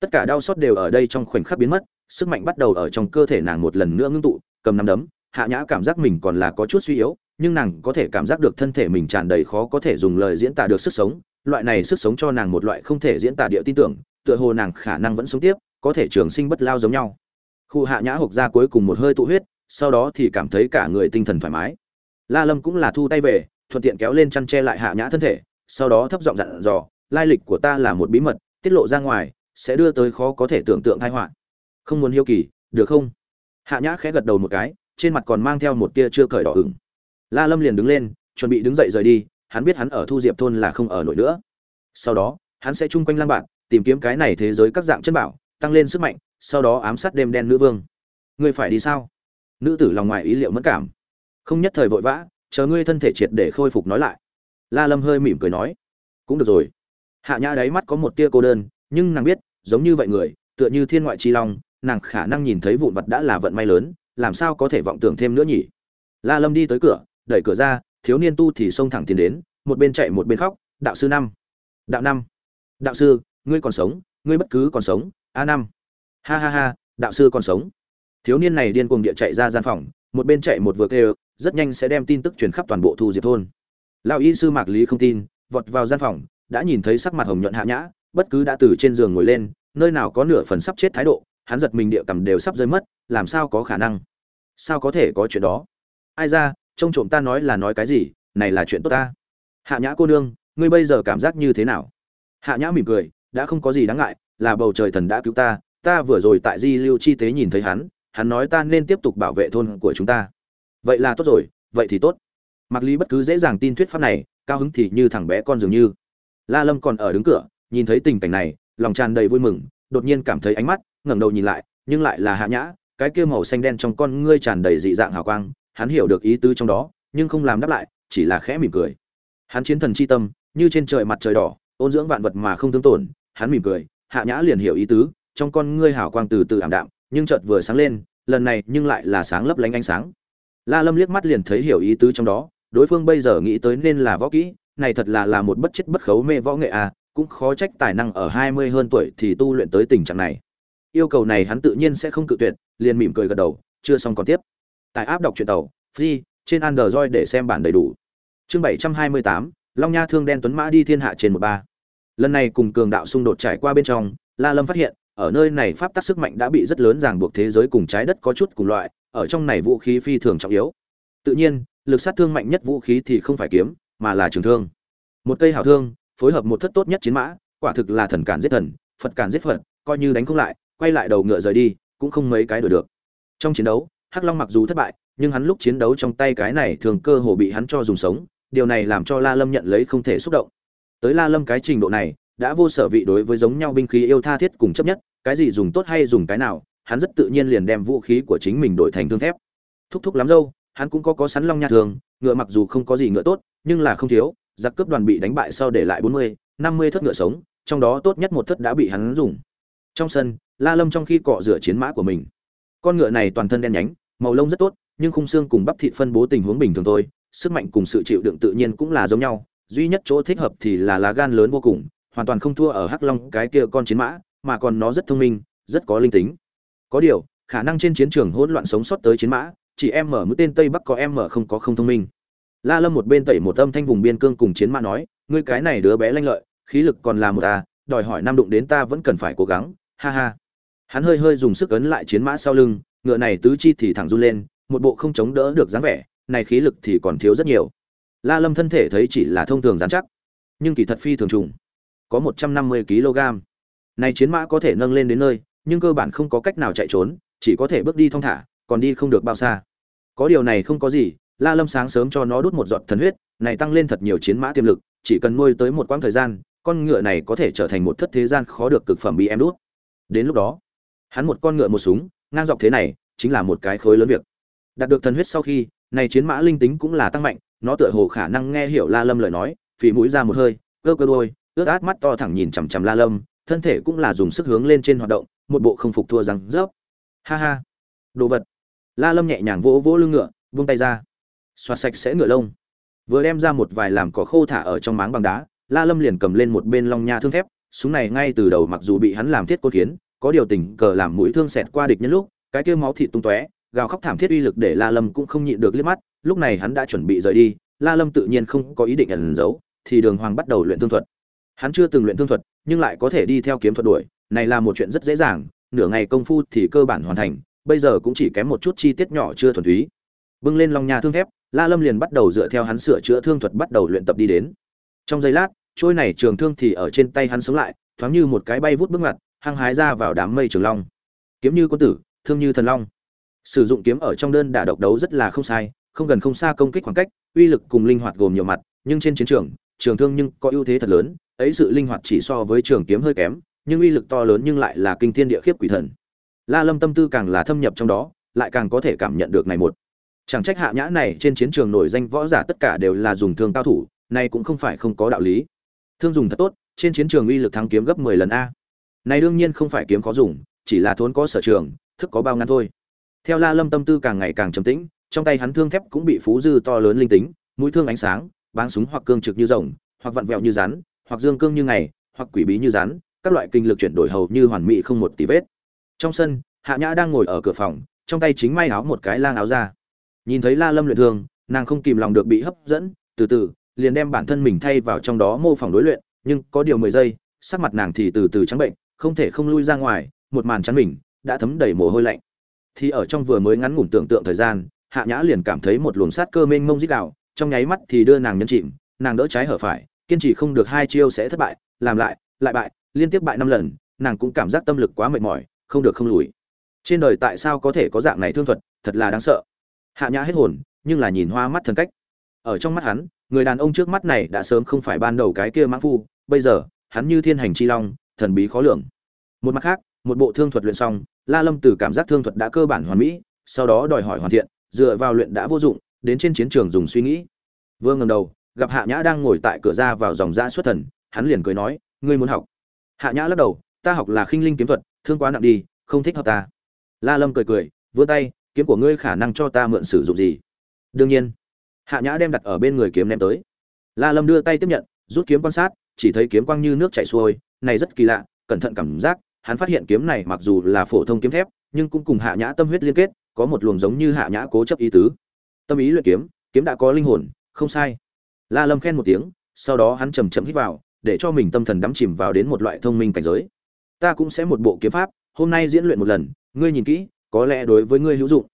Tất cả đau xót đều ở đây trong khoảnh khắc biến mất, sức mạnh bắt đầu ở trong cơ thể nàng một lần nữa ngưng tụ, cầm nắm đấm, hạ nhã cảm giác mình còn là có chút suy yếu, nhưng nàng có thể cảm giác được thân thể mình tràn đầy khó có thể dùng lời diễn tả được sức sống, loại này sức sống cho nàng một loại không thể diễn tả địa tin tưởng tựa hồ nàng khả năng vẫn sống tiếp, có thể trường sinh bất lao giống nhau. Khu hạ nhã hộc ra cuối cùng một hơi tụ huyết, sau đó thì cảm thấy cả người tinh thần thoải mái. La lâm cũng là thu tay về, thuận tiện kéo lên chăn che lại hạ nhã thân thể, sau đó thấp giọng dặn dò, lai lịch của ta là một bí mật, tiết lộ ra ngoài, sẽ đưa tới khó có thể tưởng tượng tai họa. Không muốn hiếu kỳ, được không? Hạ nhã khẽ gật đầu một cái, trên mặt còn mang theo một tia chưa cởi đỏ ửng. La lâm liền đứng lên, chuẩn bị đứng dậy rời đi, hắn biết hắn ở thu diệp thôn là không ở nổi nữa. Sau đó, hắn sẽ chung quanh lang bạn tìm kiếm cái này thế giới các dạng chân bảo, tăng lên sức mạnh, sau đó ám sát đêm đen nữ vương. Ngươi phải đi sao? Nữ tử lòng ngoài ý liệu mất cảm. Không nhất thời vội vã, chờ ngươi thân thể triệt để khôi phục nói lại. La lâm hơi mỉm cười nói. Cũng được rồi. Hạ nhã đáy mắt có một tia cô đơn, nhưng nàng biết, giống như vậy người, tựa như thiên ngoại chi long, nàng khả năng nhìn thấy vụn vật đã là vận may lớn, làm sao có thể vọng tưởng thêm nữa nhỉ? La lâm đi tới cửa, đẩy cửa ra, thiếu niên tu thì xông thẳng tiến đến, một bên chạy một bên khóc, đạo sư năm, đạo năm, đạo sư ngươi còn sống, ngươi bất cứ còn sống, a năm. Ha ha ha, đạo sư còn sống. Thiếu niên này điên cuồng địa chạy ra gian phòng, một bên chạy một vừa kêu, rất nhanh sẽ đem tin tức truyền khắp toàn bộ thu diệp thôn. Lão y sư mạc lý không tin, vọt vào gian phòng, đã nhìn thấy sắc mặt hồng nhuận hạ nhã, bất cứ đã từ trên giường ngồi lên, nơi nào có nửa phần sắp chết thái độ, hắn giật mình địa cầm đều sắp rơi mất, làm sao có khả năng? Sao có thể có chuyện đó? Ai ra, trông trộm ta nói là nói cái gì, này là chuyện tốt ta. Hạ nhã cô nương, ngươi bây giờ cảm giác như thế nào? Hạ nhã mỉm cười đã không có gì đáng ngại, là bầu trời thần đã cứu ta ta vừa rồi tại di lưu chi tế nhìn thấy hắn hắn nói ta nên tiếp tục bảo vệ thôn của chúng ta. Vậy là tốt rồi, vậy thì tốt. Mặc lý bất cứ dễ dàng tin thuyết pháp này, cao hứng thì như thằng bé con dường như. La lâm còn ở đứng cửa, nhìn thấy tình cảnh này, lòng tràn đầy vui mừng, đột nhiên cảm thấy ánh mắt, ngẩng đầu nhìn lại, nhưng lại là hạ nhã, cái kia màu xanh đen trong con ngươi tràn đầy dị dạng hào quang, hắn hiểu được ý tứ trong đó, nhưng không làm đáp lại, chỉ là khẽ mỉm cười. Hắn chiến thần chi tâm, như trên trời mặt trời đỏ, ôn dưỡng vạn vật mà không thương tổn hắn mỉm cười, hạ nhã liền hiểu ý tứ, trong con ngươi hào quang từ từ ảm đạm, nhưng chợt vừa sáng lên, lần này nhưng lại là sáng lấp lánh ánh sáng. La lâm liếc mắt liền thấy hiểu ý tứ trong đó, đối phương bây giờ nghĩ tới nên là võ kỹ, này thật là là một bất chết bất khấu mê võ nghệ à cũng khó trách tài năng ở hai mươi hơn tuổi thì tu luyện tới tình trạng này. Yêu cầu này hắn tự nhiên sẽ không cự tuyệt, liền mỉm cười gật đầu, chưa xong còn tiếp. Tại áp đọc truyện tàu, free, trên android để xem bản đầy đủ. Chương bảy trăm hai mươi tám, long nha thương đen tuấn mã đi thiên hạ trên một ba lần này cùng cường đạo xung đột trải qua bên trong, la lâm phát hiện, ở nơi này pháp tắc sức mạnh đã bị rất lớn ràng buộc thế giới cùng trái đất có chút cùng loại, ở trong này vũ khí phi thường trọng yếu. Tự nhiên, lực sát thương mạnh nhất vũ khí thì không phải kiếm, mà là trường thương. Một cây hảo thương, phối hợp một thất tốt nhất chiến mã, quả thực là thần cản giết thần, phật cản giết phật, coi như đánh không lại, quay lại đầu ngựa rời đi, cũng không mấy cái đổi được. Trong chiến đấu, hắc long mặc dù thất bại, nhưng hắn lúc chiến đấu trong tay cái này thường cơ hồ bị hắn cho dùng sống, điều này làm cho la lâm nhận lấy không thể xúc động tới la lâm cái trình độ này, đã vô sở vị đối với giống nhau binh khí yêu tha thiết cùng chấp nhất, cái gì dùng tốt hay dùng cái nào, hắn rất tự nhiên liền đem vũ khí của chính mình đổi thành thương thép. Thúc thúc lắm dâu, hắn cũng có có sắn long nha thường, ngựa mặc dù không có gì ngựa tốt, nhưng là không thiếu, giặc cướp đoàn bị đánh bại sau để lại bốn mươi, năm mươi thất ngựa sống, trong đó tốt nhất một thất đã bị hắn dùng. Trong sân, la lâm trong khi cọ rửa chiến mã của mình. Con ngựa này toàn thân đen nhánh, màu lông rất tốt, nhưng khung xương cùng bắp thịt phân bố tình huống bình thường thôi, sức mạnh cùng sự chịu đựng tự nhiên cũng là giống nhau duy nhất chỗ thích hợp thì là lá gan lớn vô cùng, hoàn toàn không thua ở hắc long cái kia con chiến mã, mà còn nó rất thông minh, rất có linh tính. Có điều, khả năng trên chiến trường hỗn loạn sống sót tới chiến mã, chỉ em mở mũi tên tây bắc có em mở không có không thông minh. La lâm một bên tẩy một âm thanh vùng biên cương cùng chiến mã nói, ngươi cái này đứa bé lanh lợi, khí lực còn là một ta, đòi hỏi năm đụng đến ta vẫn cần phải cố gắng. Ha ha. Hắn hơi hơi dùng sức ấn lại chiến mã sau lưng, ngựa này tứ chi thì thẳng run lên, một bộ không chống đỡ được dáng vẻ, này khí lực thì còn thiếu rất nhiều la lâm thân thể thấy chỉ là thông thường rắn chắc, nhưng kỳ thật phi thường trùng, có một trăm năm mươi kg. Này chiến mã có thể nâng lên đến nơi, nhưng cơ bản không có cách nào chạy trốn, chỉ có thể bước đi thong thả, còn đi không được bao xa. Có điều này không có gì, la lâm sáng sớm cho nó đút một giọt thần huyết, này tăng lên thật nhiều chiến mã tiềm lực, chỉ cần nuôi tới một quãng thời gian, con ngựa này có thể trở thành một thất thế gian khó được cực phẩm bị em đút. Đến lúc đó, hắn một con ngựa một súng, ngang dọc thế này, chính là một cái khối lớn việc. Đạt được thần huyết sau khi, này chiến mã linh tính cũng là tăng mạnh nó tựa hồ khả năng nghe hiểu la lâm lời nói, phì mũi ra một hơi, cơ cơ đôi ướt át mắt to thẳng nhìn chằm chằm la lâm, thân thể cũng là dùng sức hướng lên trên hoạt động, một bộ không phục thua rằng rớp ha ha. Đồ vật. La lâm nhẹ nhàng vỗ vỗ lưng ngựa, vung tay ra. Xoa sạch sẽ ngựa lông. Vừa đem ra một vài làm cỏ khô thả ở trong máng bằng đá, la lâm liền cầm lên một bên long nha thương thép, súng này ngay từ đầu mặc dù bị hắn làm thiết cốt kiến có điều tình cờ làm mũi thương xẹt qua địch nhân lúc, cái kia máu thịt tung tóe, gào khóc thảm thiết uy lực để la lâm cũng không nhịn được liếc mắt lúc này hắn đã chuẩn bị rời đi, la lâm tự nhiên không có ý định ẩn giấu, thì đường hoàng bắt đầu luyện thương thuật. Hắn chưa từng luyện thương thuật, nhưng lại có thể đi theo kiếm thuật đuổi, này là một chuyện rất dễ dàng, nửa ngày công phu thì cơ bản hoàn thành, bây giờ cũng chỉ kém một chút chi tiết nhỏ chưa thuần túy. Bưng lên long nhà thương thép, la lâm liền bắt đầu dựa theo hắn sửa chữa thương thuật bắt đầu luyện tập đi đến. Trong giây lát trôi này trường thương thì ở trên tay hắn sống lại, thoáng như một cái bay vút bước ngoặt, hăng hái ra vào đám mây trường long. Kiếm như quân tử, thương như thần long. Sử dụng kiếm ở trong đơn đả độc đấu rất là không sai không gần không xa công kích khoảng cách, uy lực cùng linh hoạt gồm nhiều mặt, nhưng trên chiến trường trường thương nhưng có ưu thế thật lớn, ấy sự linh hoạt chỉ so với trường kiếm hơi kém, nhưng uy lực to lớn nhưng lại là kinh thiên địa khiếp quỷ thần. La lâm tâm tư càng là thâm nhập trong đó, lại càng có thể cảm nhận được này một. Chẳng trách hạ nhã này trên chiến trường nổi danh võ giả tất cả đều là dùng thương cao thủ, này cũng không phải không có đạo lý. Thương dùng thật tốt, trên chiến trường uy lực thắng kiếm gấp 10 lần a. Này đương nhiên không phải kiếm khó dùng, chỉ là thốn có sở trường, thức có bao ngăn thôi. Theo la lâm tâm tư càng ngày càng trầm tĩnh trong tay hắn thương thép cũng bị phú dư to lớn linh tính, mũi thương ánh sáng, báng súng hoặc cương trực như rồng, hoặc vặn vẹo như rắn, hoặc dương cương như ngày, hoặc quỷ bí như rắn, các loại kinh lực chuyển đổi hầu như hoàn mỹ không một tí vết. Trong sân, hạ nhã đang ngồi ở cửa phòng, trong tay chính may áo một cái lang áo ra. Nhìn thấy la lâm luyện thương, nàng không kìm lòng được bị hấp dẫn, từ từ, liền đem bản thân mình thay vào trong đó mô phỏng đối luyện, nhưng có điều mười giây, sắc mặt nàng thì từ từ trắng bệnh, không thể không lui ra ngoài, một màn chắn mình, đã thấm đầy mồ hôi lạnh. Thì ở trong vừa mới ngắn ngủn tưởng tượng thời gian hạ nhã liền cảm thấy một luồng sát cơ mênh mông dích đạo trong nháy mắt thì đưa nàng nhân chìm, nàng đỡ trái hở phải, kiên trì không được hai chiêu sẽ thất bại, làm lại lại bại, liên tiếp bại năm lần, nàng cũng cảm giác tâm lực quá mệt mỏi, không được không lùi. Trên đời tại sao có thể có dạng này thương thuật, thật là đáng sợ. Hạ nhã hết hồn, nhưng là nhìn hoa mắt thần cách. Ở trong mắt hắn, người đàn ông trước mắt này đã sớm không phải ban đầu cái kia mãng phu, bây giờ, hắn như thiên hành chi long, thần bí khó lường. Một mặt khác, một bộ thương thuật luyện xong, la lâm từ cảm giác thương thuật đã cơ bản hoàn mỹ, sau đó đòi hỏi hoàn thiện dựa vào luyện đã vô dụng, đến trên chiến trường dùng suy nghĩ. Vương ngầm đầu, gặp hạ nhã đang ngồi tại cửa ra vào dòng ra xuất thần, hắn liền cười nói, ngươi muốn học? Hạ nhã lắc đầu, ta học là khinh linh kiếm thuật, thương quá nặng đi, không thích hợp ta. La lâm cười cười, vươn tay, kiếm của ngươi khả năng cho ta mượn sử dụng gì? Đương nhiên. Hạ nhã đem đặt ở bên người kiếm ném tới. La lâm đưa tay tiếp nhận, rút kiếm quan sát, chỉ thấy kiếm quang như nước chảy xuôi, này rất kỳ lạ, cẩn thận cảm giác, hắn phát hiện kiếm này mặc dù là phổ thông kiếm thép, nhưng cũng cùng hạ nhã tâm huyết liên kết có một luồng giống như hạ nhã cố chấp ý tứ. Tâm ý luyện kiếm kiếm đã có linh hồn, không sai. La lâm khen một tiếng, sau đó hắn chầm chậm hít vào, để cho mình tâm thần đắm chìm vào đến một loại thông minh cảnh giới. Ta cũng sẽ một bộ kiếm pháp, hôm nay diễn luyện một lần, ngươi nhìn kỹ, có lẽ đối với ngươi hữu dụng.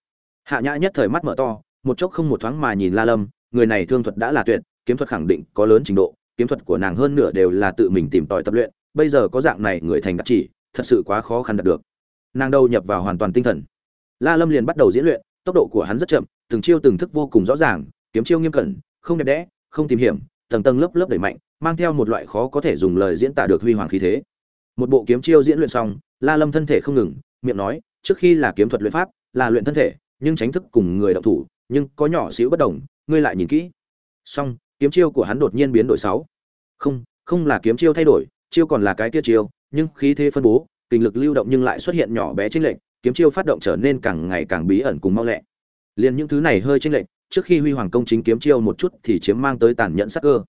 Hạ nhã nhất thời mắt mở to, một chốc không một thoáng mà nhìn la lâm, người này thương thuật đã là tuyệt, kiếm thuật khẳng định có lớn trình độ, kiếm thuật của nàng hơn nửa đều là tự mình tìm tòi tập luyện, bây giờ có dạng này người thành đặc chỉ, thật sự quá khó khăn đạt được. Nàng đâu nhập vào hoàn toàn tinh thần la lâm liền bắt đầu diễn luyện, tốc độ của hắn rất chậm, từng chiêu từng thức vô cùng rõ ràng, kiếm chiêu nghiêm cẩn, không đẹp đẽ, không tìm hiểm, tầng tầng lớp lớp đẩy mạnh, mang theo một loại khó có thể dùng lời diễn tả được huy hoàng khí thế. Một bộ kiếm chiêu diễn luyện xong, la lâm thân thể không ngừng, miệng nói, trước khi là kiếm thuật luyện pháp, là luyện thân thể, nhưng tránh thức cùng người động thủ, nhưng có nhỏ xíu bất đồng, ngươi lại nhìn kỹ. Xong, kiếm chiêu của hắn đột nhiên biến đổi sáu. Không không là kiếm chiêu thay đổi, chiêu còn là cái kia chiêu, nhưng khí thế phân bố, kinh lực lưu động nhưng lại xuất hiện nhỏ bé trên lệnh kiếm chiêu phát động trở nên càng ngày càng bí ẩn cùng mau lẹ. Liền những thứ này hơi trên lệch, trước khi huy hoàng công chính kiếm chiêu một chút thì chiếm mang tới tàn nhẫn sắc cơ.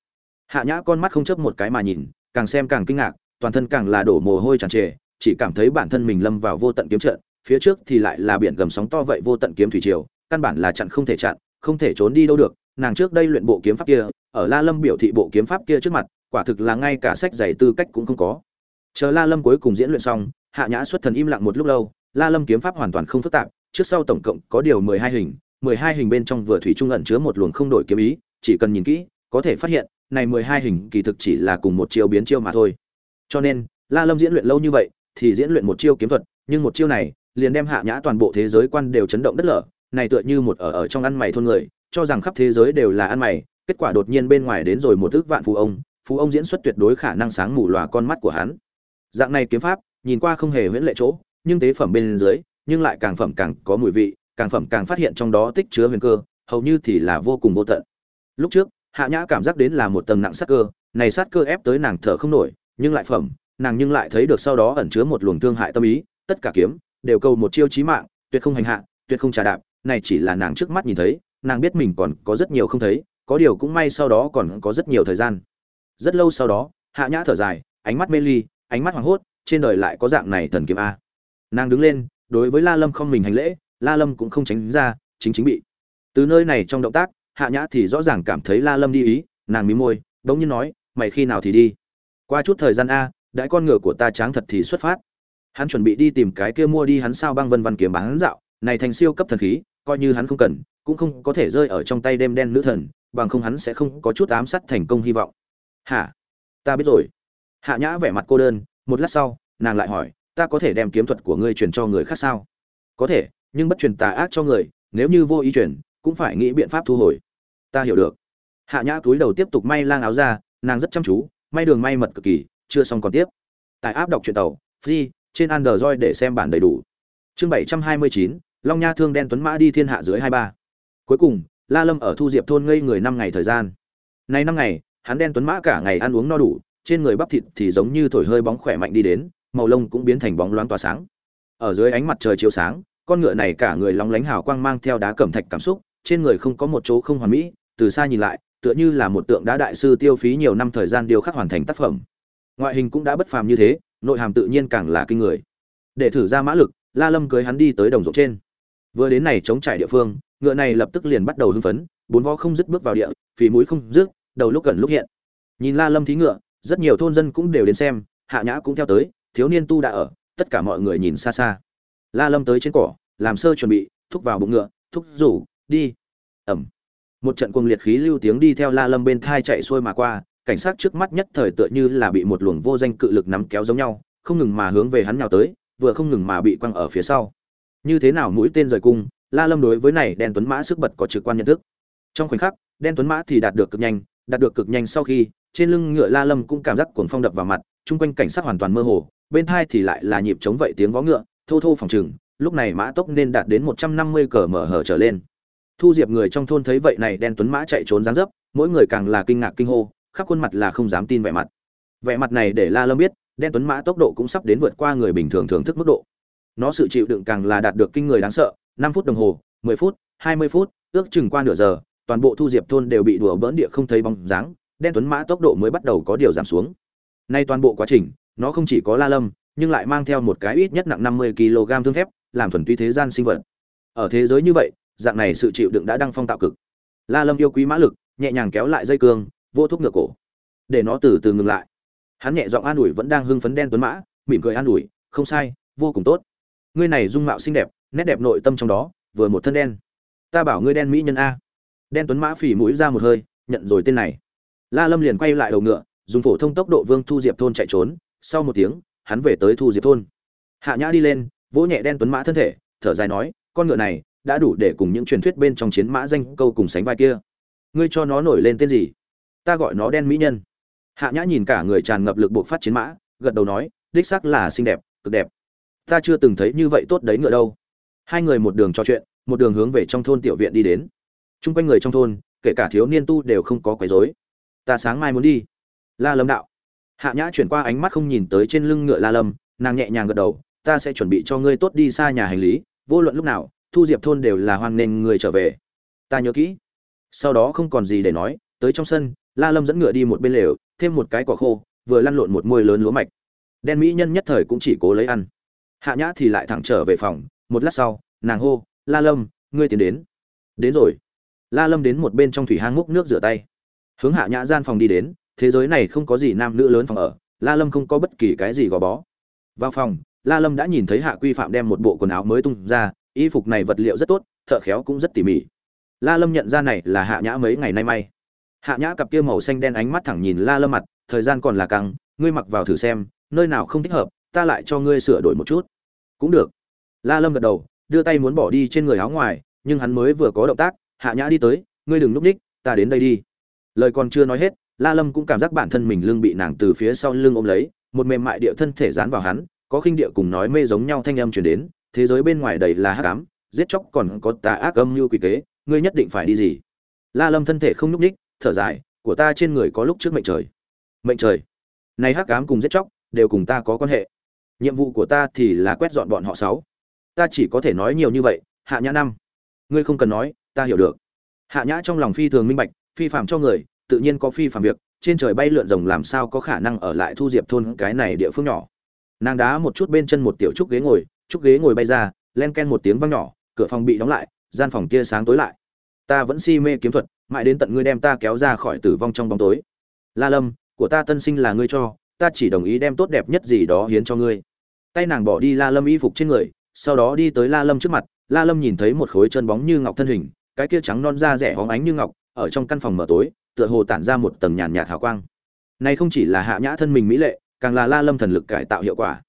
Hạ nhã con mắt không chấp một cái mà nhìn, càng xem càng kinh ngạc, toàn thân càng là đổ mồ hôi tràn trề, chỉ cảm thấy bản thân mình lâm vào vô tận kiếm trận, phía trước thì lại là biển gầm sóng to vậy vô tận kiếm thủy triều, căn bản là chặn không thể chặn, không thể trốn đi đâu được, nàng trước đây luyện bộ kiếm pháp kia, ở la lâm biểu thị bộ kiếm pháp kia trước mặt, quả thực là ngay cả sách giày tư cách cũng không có. Chờ la lâm cuối cùng diễn luyện xong, hạ nhã xuất thần im lặng một lúc lâu la lâm kiếm pháp hoàn toàn không phức tạp, trước sau tổng cộng có điều mười hai hình, mười hai hình bên trong vừa thủy trung ẩn chứa một luồng không đổi kiếm ý, chỉ cần nhìn kỹ, có thể phát hiện, này mười hai hình kỳ thực chỉ là cùng một chiêu biến chiêu mà thôi. Cho nên, la lâm diễn luyện lâu như vậy, thì diễn luyện một chiêu kiếm thuật, nhưng một chiêu này, liền đem hạ nhã toàn bộ thế giới quan đều chấn động đất lở, này tựa như một ở ở trong ăn mày thôn người, cho rằng khắp thế giới đều là ăn mày, kết quả đột nhiên bên ngoài đến rồi một ước vạn phú ông phú ông diễn xuất tuyệt đối khả năng sáng mù lòa con mắt của hắn. Dạng này kiếm pháp, nhìn qua không hề huyễn lệ chỗ nhưng tế phẩm bên dưới, nhưng lại càng phẩm càng có mùi vị, càng phẩm càng phát hiện trong đó tích chứa huyền cơ, hầu như thì là vô cùng vô tận. Lúc trước, hạ nhã cảm giác đến là một tầng nặng sát cơ, này sát cơ ép tới nàng thở không nổi, nhưng lại phẩm, nàng nhưng lại thấy được sau đó ẩn chứa một luồng thương hại tâm ý, tất cả kiếm, đều cầu một chiêu chí mạng, tuyệt không hành hạ, tuyệt không trà đạp, này chỉ là nàng trước mắt nhìn thấy, nàng biết mình còn có rất nhiều không thấy, có điều cũng may sau đó còn có rất nhiều thời gian. Rất lâu sau đó, hạ nhã thở dài, ánh mắt mê ly, ánh mắt hoảng hốt, trên đời lại có dạng này thần kiếm a nàng đứng lên, đối với la lâm không mình hành lễ, la lâm cũng không tránh ra, chính chính bị. Từ nơi này trong động tác, hạ nhã thì rõ ràng cảm thấy la lâm đi ý, nàng mí môi, đống nhiên nói, mày khi nào thì đi? Qua chút thời gian a, đãi con ngựa của ta tráng thật thì xuất phát. Hắn chuẩn bị đi tìm cái kia mua đi hắn sao băng vân văn kiếm bán dạo, này thành siêu cấp thần khí, coi như hắn không cần, cũng không có thể rơi ở trong tay đêm đen nữ thần, bằng không hắn sẽ không có chút ám sát thành công hy vọng. Hả? Ta biết rồi. Hạ nhã vẻ mặt cô đơn, một lát sau, nàng lại hỏi ta có thể đem kiếm thuật của ngươi truyền cho người khác sao? Có thể, nhưng bất truyền tà ác cho người, nếu như vô ý truyền, cũng phải nghĩ biện pháp thu hồi. Ta hiểu được. Hạ nhã túi đầu tiếp tục may lang áo ra, nàng rất chăm chú, may đường may mật cực kỳ, chưa xong còn tiếp. Tại áp đọc truyện tàu, free, trên android để xem bản đầy đủ. Chương bảy trăm hai mươi chín, long nha thương đen tuấn mã đi thiên hạ dưới hai ba. Cuối cùng, la lâm ở thu diệp thôn ngây người năm ngày thời gian. Nay năm ngày, hắn đen tuấn mã cả ngày ăn uống no đủ, trên người bắp thịt thì giống như thổi hơi bóng khỏe mạnh đi đến màu lông cũng biến thành bóng loáng tỏa sáng. Ở dưới ánh mặt trời chiếu sáng, con ngựa này cả người lóng lánh hào quang mang theo đá cẩm thạch cảm xúc, trên người không có một chỗ không hoàn mỹ, từ xa nhìn lại, tựa như là một tượng đá đại sư tiêu phí nhiều năm thời gian điêu khắc hoàn thành tác phẩm. Ngoại hình cũng đã bất phàm như thế, nội hàm tự nhiên càng là kinh người. Để thử ra mã lực, la lâm cưới hắn đi tới đồng ruộng trên. Vừa đến này chống trải địa phương, ngựa này lập tức liền bắt đầu hưng phấn, bốn vó không dứt bước vào địa, phì mũi không dứt, đầu lúc gần lúc hiện. Nhìn la lâm thí ngựa, rất nhiều thôn dân cũng đều đến xem, hạ nhã cũng theo tới thiếu niên tu đã ở, tất cả mọi người nhìn xa xa. La lâm tới trên cỏ, làm sơ chuẩn bị, thúc vào bụng ngựa, thúc rủ, đi. Ẩm. Một trận cuồng liệt khí lưu tiếng đi theo la lâm bên thai chạy xuôi mà qua, cảnh sát trước mắt nhất thời tựa như là bị một luồng vô danh cự lực nắm kéo giống nhau, không ngừng mà hướng về hắn nhào tới, vừa không ngừng mà bị quăng ở phía sau. Như thế nào mũi tên rời cung, la lâm đối với này đen tuấn mã sức bật có trực quan nhận thức. Trong khoảnh khắc, đen tuấn mã thì đạt được cực nhanh, đạt được cực nhanh sau khi, trên lưng ngựa la lâm cũng cảm giác cuồng phong đập vào mặt, chung quanh cảnh sát hoàn toàn mơ hồ bên thai thì lại là nhịp chống vậy tiếng vó ngựa, thô thô phòng chừng lúc này mã tốc nên đạt đến một trăm năm mươi cờ mở hở trở lên. Thu diệp người trong thôn thấy vậy này đen tuấn mã chạy trốn dáng dấp, mỗi người càng là kinh ngạc kinh hô, khắp khuôn mặt là không dám tin vẻ mặt. Vẻ mặt này để la lâm biết, đen tuấn mã tốc độ cũng sắp đến vượt qua người bình thường thưởng thức mức độ. Nó sự chịu đựng càng là đạt được kinh người đáng sợ, năm phút đồng hồ, mười phút, hai mươi phút, ước chừng qua nửa giờ, toàn bộ thu diệp thôn đều bị đùa bỡn địa không thấy bóng dáng, đen tuấn mã tốc độ mới bắt đầu có điều giảm xuống. Nay toàn bộ quá trình nó không chỉ có la lâm, nhưng lại mang theo một cái ít nhất nặng năm mươi kg thương thép, làm thuần túy thế gian sinh vật. Ở thế giới như vậy, dạng này sự chịu đựng đã đăng phong tạo cực. La lâm yêu quý mã lực, nhẹ nhàng kéo lại dây cương, vô thúc ngựa cổ. Để nó từ từ ngừng lại. Hắn nhẹ giọng an ủi vẫn đang hưng phấn đen tuấn mã, mỉm cười an ủi, không sai, vô cùng tốt. Ngươi này dung mạo xinh đẹp, nét đẹp nội tâm trong đó, vừa một thân đen. Ta bảo ngươi đen mỹ nhân a. Đen tuấn mã phỉ mũi ra một hơi, nhận rồi tên này. La lâm liền quay lại đầu ngựa, dùng phổ thông tốc độ vương thu diệp thôn chạy trốn sau một tiếng, hắn về tới thu diệp thôn. Hạ nhã đi lên, vỗ nhẹ đen tuấn mã thân thể, thở dài nói, con ngựa này đã đủ để cùng những truyền thuyết bên trong chiến mã danh câu cùng sánh vai kia. Ngươi cho nó nổi lên tên gì? Ta gọi nó đen mỹ nhân. Hạ nhã nhìn cả người tràn ngập lực buộc phát chiến mã, gật đầu nói, đích xác là xinh đẹp, cực đẹp. Ta chưa từng thấy như vậy tốt đấy ngựa đâu. Hai người một đường trò chuyện, một đường hướng về trong thôn tiểu viện đi đến. Chung quanh người trong thôn, kể cả thiếu niên tu đều không có quấy rối. Ta sáng mai muốn đi. La lâm đạo hạ nhã chuyển qua ánh mắt không nhìn tới trên lưng ngựa la lâm, nàng nhẹ nhàng gật đầu, ta sẽ chuẩn bị cho ngươi tốt đi xa nhà hành lý, vô luận lúc nào, thu diệp thôn đều là hoan nghênh người trở về. Ta nhớ kỹ. Sau đó không còn gì để nói, tới trong sân, la lâm dẫn ngựa đi một bên lều, thêm một cái quả khô, vừa lăn lộn một môi lớn lúa mạch. Đen mỹ nhân nhất thời cũng chỉ cố lấy ăn. Hạ nhã thì lại thẳng trở về phòng, một lát sau, nàng hô, la lâm, ngươi tiến đến. Đến rồi. La lâm đến một bên trong thủy hang múc nước rửa tay. Hướng hạ nhã gian phòng đi đến thế giới này không có gì nam nữ lớn phòng ở, la lâm không có bất kỳ cái gì gò bó. Vào phòng, la lâm đã nhìn thấy hạ quy phạm đem một bộ quần áo mới tung ra, y phục này vật liệu rất tốt, thợ khéo cũng rất tỉ mỉ. La lâm nhận ra này là hạ nhã mấy ngày nay may. Hạ nhã cặp kia màu xanh đen ánh mắt thẳng nhìn la lâm mặt, thời gian còn là căng, ngươi mặc vào thử xem, nơi nào không thích hợp, ta lại cho ngươi sửa đổi một chút. Cũng được. La lâm gật đầu, đưa tay muốn bỏ đi trên người áo ngoài, nhưng hắn mới vừa có động tác, hạ nhã đi tới, ngươi đừng núp ních, ta đến đây đi. Lời còn chưa nói hết la lâm cũng cảm giác bản thân mình lưng bị nàng từ phía sau lưng ôm lấy một mềm mại địa thân thể dán vào hắn có khinh địa cùng nói mê giống nhau thanh âm truyền đến thế giới bên ngoài đầy là hắc ám giết chóc còn có tà ác âm như quỷ kế ngươi nhất định phải đi gì? La lâm thân thể không nhúc nhích, thở dài của ta trên người có lúc trước mệnh trời. Mệnh trời? Này hắc ám cùng giết chóc đều cùng ta có quan hệ. Nhiệm vụ của ta thì là quét dọn bọn họ sáu. Ta chỉ có thể nói nhiều như vậy hạ nhã năm. Ngươi không cần nói ta hiểu được. Hạ nhã trong lòng phi thường minh bạch phi phạm cho người tự nhiên có phi phạm việc, trên trời bay lượn rồng làm sao có khả năng ở lại thu diệp thôn cái này địa phương nhỏ. Nàng đá một chút bên chân một tiểu trúc ghế ngồi, trúc ghế ngồi bay ra, len ken một tiếng vang nhỏ, cửa phòng bị đóng lại, gian phòng kia sáng tối lại. Ta vẫn si mê kiếm thuật, mãi đến tận ngươi đem ta kéo ra khỏi tử vong trong bóng tối. La lâm, của ta tân sinh là ngươi cho, ta chỉ đồng ý đem tốt đẹp nhất gì đó hiến cho ngươi. Tay nàng bỏ đi la lâm y phục trên người, sau đó đi tới la lâm trước mặt, la lâm nhìn thấy một khối chân bóng như ngọc thân hình, cái kia trắng non da rẻ hóng ánh như ngọc, ở trong căn phòng mở tối tựa hồ tản ra một tầng nhàn nhạt hào quang. Này không chỉ là hạ nhã thân mình mỹ lệ, càng là la lâm thần lực cải tạo hiệu quả.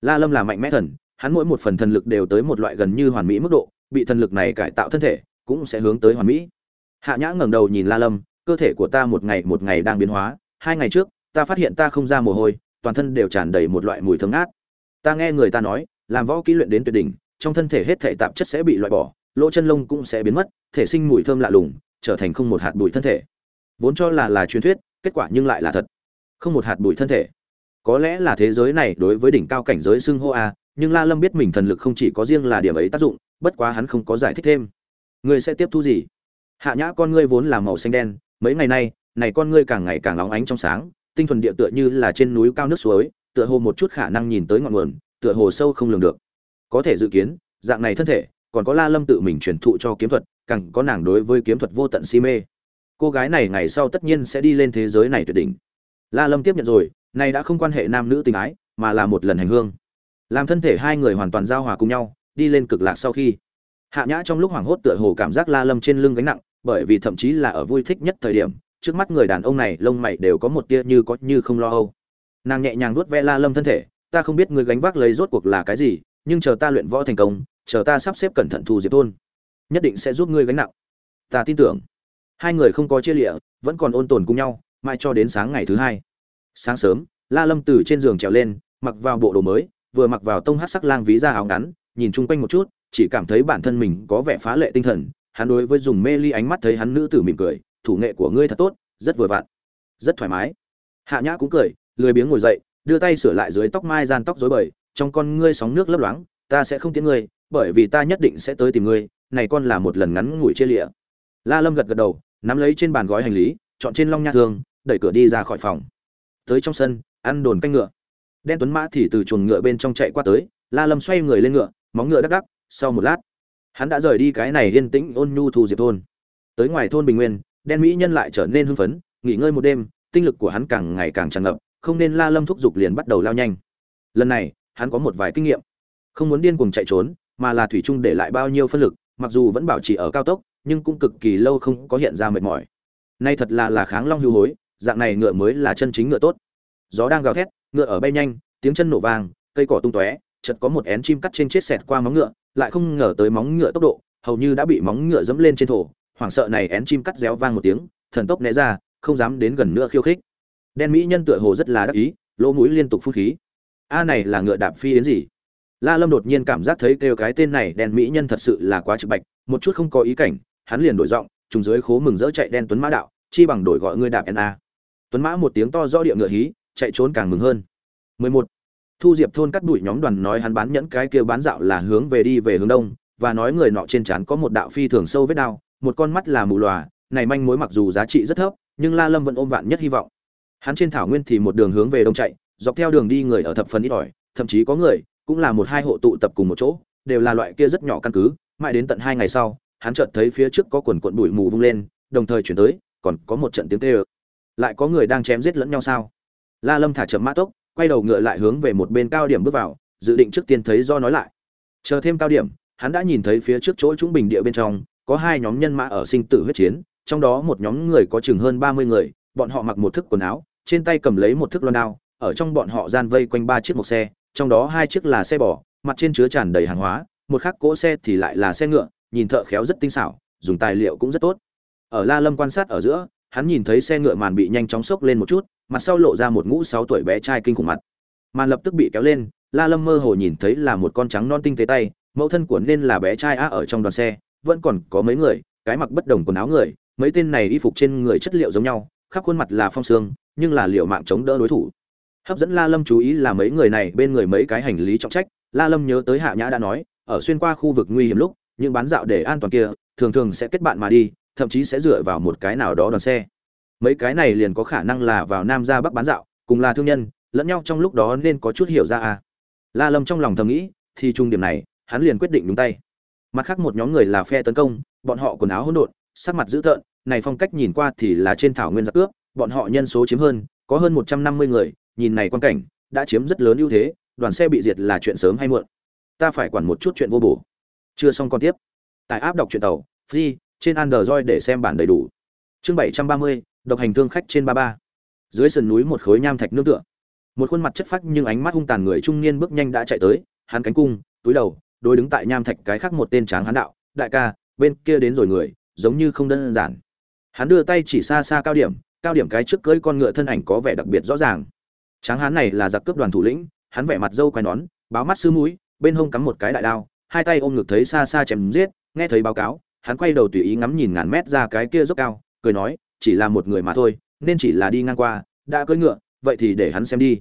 La lâm là mạnh mẽ thần, hắn mỗi một phần thần lực đều tới một loại gần như hoàn mỹ mức độ, bị thần lực này cải tạo thân thể, cũng sẽ hướng tới hoàn mỹ. Hạ nhã ngẩng đầu nhìn la lâm, cơ thể của ta một ngày một ngày đang biến hóa, hai ngày trước, ta phát hiện ta không ra mồ hôi, toàn thân đều tràn đầy một loại mùi thơm ngát. Ta nghe người ta nói, làm võ kỹ luyện đến tuyệt đỉnh, trong thân thể hết thể tạp chất sẽ bị loại bỏ, lỗ chân lông cũng sẽ biến mất, thể sinh mùi thơm lạ lùng, trở thành không một hạt bụi thân thể vốn cho là là truyền thuyết, kết quả nhưng lại là thật. Không một hạt bụi thân thể. Có lẽ là thế giới này đối với đỉnh cao cảnh giới xưng hô a, nhưng la lâm biết mình thần lực không chỉ có riêng là điểm ấy tác dụng, bất quá hắn không có giải thích thêm. Ngươi sẽ tiếp thu gì? Hạ nhã, con ngươi vốn là màu xanh đen, mấy ngày nay, này con ngươi càng ngày càng óng ánh trong sáng, tinh thuần địa tựa như là trên núi cao nước suối, tựa hồ một chút khả năng nhìn tới ngọn nguồn, tựa hồ sâu không lường được. Có thể dự kiến, dạng này thân thể, còn có la lâm tự mình truyền thụ cho kiếm thuật, càng có nàng đối với kiếm thuật vô tận si mê cô gái này ngày sau tất nhiên sẽ đi lên thế giới này tuyệt đỉnh. La lâm tiếp nhận rồi này đã không quan hệ nam nữ tình ái, mà là một lần hành hương. Làm thân thể hai người hoàn toàn giao hòa cùng nhau, đi lên cực lạc sau khi. Hạ nhã trong lúc hoảng hốt tựa hồ cảm giác la lâm trên lưng gánh nặng, bởi vì thậm chí là ở vui thích nhất thời điểm, trước mắt người đàn ông này lông mày đều có một tia như có như không lo âu. Nàng nhẹ nhàng vuốt ve la lâm thân thể, ta không biết người gánh vác lấy rốt cuộc là cái gì, nhưng chờ ta luyện võ thành công, chờ ta sắp xếp cẩn thận thu diệp thôn nhất định sẽ giúp ngươi gánh nặng. Ta tin tưởng hai người không có chia lịa, vẫn còn ôn tồn cùng nhau, mãi cho đến sáng ngày thứ hai. Sáng sớm, la lâm từ trên giường trèo lên, mặc vào bộ đồ mới, vừa mặc vào tông hát sắc lang ví ra áo ngắn, nhìn chung quanh một chút, chỉ cảm thấy bản thân mình có vẻ phá lệ tinh thần, hắn đối với dùng mê ly ánh mắt thấy hắn nữ tử mỉm cười, thủ nghệ của ngươi thật tốt, rất vừa vặn, rất thoải mái. Hạ nhã cũng cười, lười biếng ngồi dậy, đưa tay sửa lại dưới tóc mai gian tóc rối bời, trong con ngươi sóng nước lấp loáng, ta sẽ không tiến ngươi, bởi vì ta nhất định sẽ tới tìm ngươi, này con là một lần ngắn ngủi chia lịa. La lâm gật gật đầu nắm lấy trên bàn gói hành lý, chọn trên long nha thương, đẩy cửa đi ra khỏi phòng. Tới trong sân, ăn đồn canh ngựa. Đen tuấn mã thì từ chuồng ngựa bên trong chạy qua tới, la lâm xoay người lên ngựa, móng ngựa đắc đắc, sau một lát, hắn đã rời đi cái này yên tĩnh ôn nhu thu diệp thôn. Tới ngoài thôn bình nguyên, đen mỹ nhân lại trở nên hưng phấn, nghỉ ngơi một đêm, tinh lực của hắn càng ngày càng tràn ngập, không nên la lâm thúc giục liền bắt đầu lao nhanh. Lần này, hắn có một vài kinh nghiệm. Không muốn điên cuồng chạy trốn, mà là thủy chung để lại bao nhiêu phân lực, mặc dù vẫn bảo trì ở cao tốc nhưng cũng cực kỳ lâu không có hiện ra mệt mỏi. Nay thật là là kháng long hưu hối, dạng này ngựa mới là chân chính ngựa tốt. Gió đang gào thét, ngựa ở bay nhanh, tiếng chân nổ vang, cây cỏ tung tóe, chợt có một én chim cắt trên chết sẹt qua móng ngựa, lại không ngờ tới móng ngựa tốc độ, hầu như đã bị móng ngựa dẫm lên trên thổ, hoảng sợ này én chim cắt réo vang một tiếng, thần tốc né ra, không dám đến gần nữa khiêu khích. Đen mỹ nhân tựa hồ rất là đắc ý, lỗ mũi liên tục phun khí. A này là ngựa đạp phi đến gì? La lâm đột nhiên cảm giác thấy kêu cái tên này đen mỹ nhân thật sự là quá trực bạch, một chút không có ý cảnh hắn liền đổi giọng, trùng dưới khố mừng rỡ chạy đen tuấn mã đạo, chi bằng đổi gọi ngươi đạp na tuấn mã một tiếng to rõ địa ngựa hí, chạy trốn càng mừng hơn. 11. thu diệp thôn cắt đuổi nhóm đoàn nói hắn bán nhẫn cái kia bán dạo là hướng về đi về hướng đông, và nói người nọ trên trán có một đạo phi thường sâu vết đao, một con mắt là mù lòa, này manh mối mặc dù giá trị rất thấp, nhưng la lâm vẫn ôm vạn nhất hy vọng. Hắn trên thảo nguyên thì một đường hướng về đông chạy, dọc theo đường đi người ở thập phần ít ỏi, thậm chí có người, cũng là một hai hộ tụ tập cùng một chỗ, đều là loại kia rất nhỏ căn cứ, mãi đến tận hai ngày sau hắn chợt thấy phía trước có quần cuộn bụi mù vung lên, đồng thời chuyển tới, còn có một trận tiếng kêu. lại có người đang chém giết lẫn nhau sao la lâm thả chậm mã tốc, quay đầu ngựa lại hướng về một bên cao điểm bước vào, dự định trước tiên thấy do nói lại chờ thêm cao điểm, hắn đã nhìn thấy phía trước chỗ trung bình địa bên trong, có hai nhóm nhân mã ở sinh tử huyết chiến, trong đó một nhóm người có chừng hơn ba mươi người, bọn họ mặc một thức quần áo, trên tay cầm lấy một thức loan đao, ở trong bọn họ gian vây quanh ba chiếc một xe, trong đó hai chiếc là xe bò, mặt trên chứa tràn đầy hàng hóa, một khác cỗ xe thì lại là xe ngựa nhìn thợ khéo rất tinh xảo, dùng tài liệu cũng rất tốt. Ở la lâm quan sát ở giữa, hắn nhìn thấy xe ngựa màn bị nhanh chóng sốc lên một chút, mặt sau lộ ra một ngũ sáu tuổi bé trai kinh khủng mặt. Màn lập tức bị kéo lên, la lâm mơ hồ nhìn thấy là một con trắng non tinh tế tay, mẫu thân của nên là bé trai á ở trong đoàn xe, vẫn còn có mấy người, cái mặc bất đồng quần áo người, mấy tên này y phục trên người chất liệu giống nhau, khắp khuôn mặt là phong sương, nhưng là liệu mạng chống đỡ đối thủ. Hấp dẫn la lâm chú ý là mấy người này bên người mấy cái hành lý trọng trách, la lâm nhớ tới hạ nhã đã nói, ở xuyên qua khu vực nguy hiểm lúc những bán dạo để an toàn kia, thường thường sẽ kết bạn mà đi, thậm chí sẽ dựa vào một cái nào đó đoàn xe. Mấy cái này liền có khả năng là vào nam ra bắc bán dạo, cùng là thương nhân, lẫn nhau trong lúc đó nên có chút hiểu ra à. La lâm trong lòng thầm nghĩ, thì trung điểm này, hắn liền quyết định đúng tay. Mặt khác một nhóm người là phe tấn công, bọn họ quần áo hỗn độn, sắc mặt dữ tợn, này phong cách nhìn qua thì là trên thảo nguyên giặc cướp, bọn họ nhân số chiếm hơn, có hơn một trăm năm mươi người, nhìn này quan cảnh, đã chiếm rất lớn ưu thế, đoàn xe bị diệt là chuyện sớm hay muộn. Ta phải quản một chút chuyện vô bổ chưa xong còn tiếp. Tại áp đọc truyện tàu, free, trên android để xem bản đầy đủ. Chương bảy trăm ba mươi, độc hành thương khách trên ba ba. Dưới sườn núi một khối nham thạch nương tựa. Một khuôn mặt chất phác nhưng ánh mắt hung tàn người trung niên bước nhanh đã chạy tới, hắn cánh cung, túi đầu, đối đứng tại nham thạch cái khác một tên tráng hắn đạo, đại ca, bên kia đến rồi người, giống như không đơn giản. Hắn đưa tay chỉ xa xa cao điểm cao điểm cái trước cưỡi con ngựa thân ảnh có vẻ đặc biệt rõ ràng. Tráng hắn này là giặc cướp đoàn thủ lĩnh, hắn vẻ mặt dâu quai nón, báo mắt sư mũi, bên hông cắm một cái đại đao hai tay ôm ngực thấy xa xa chém giết, nghe thấy báo cáo, hắn quay đầu tùy ý ngắm nhìn ngàn mét ra cái kia dốc cao, cười nói, chỉ là một người mà thôi, nên chỉ là đi ngang qua, đã cưỡi ngựa, vậy thì để hắn xem đi.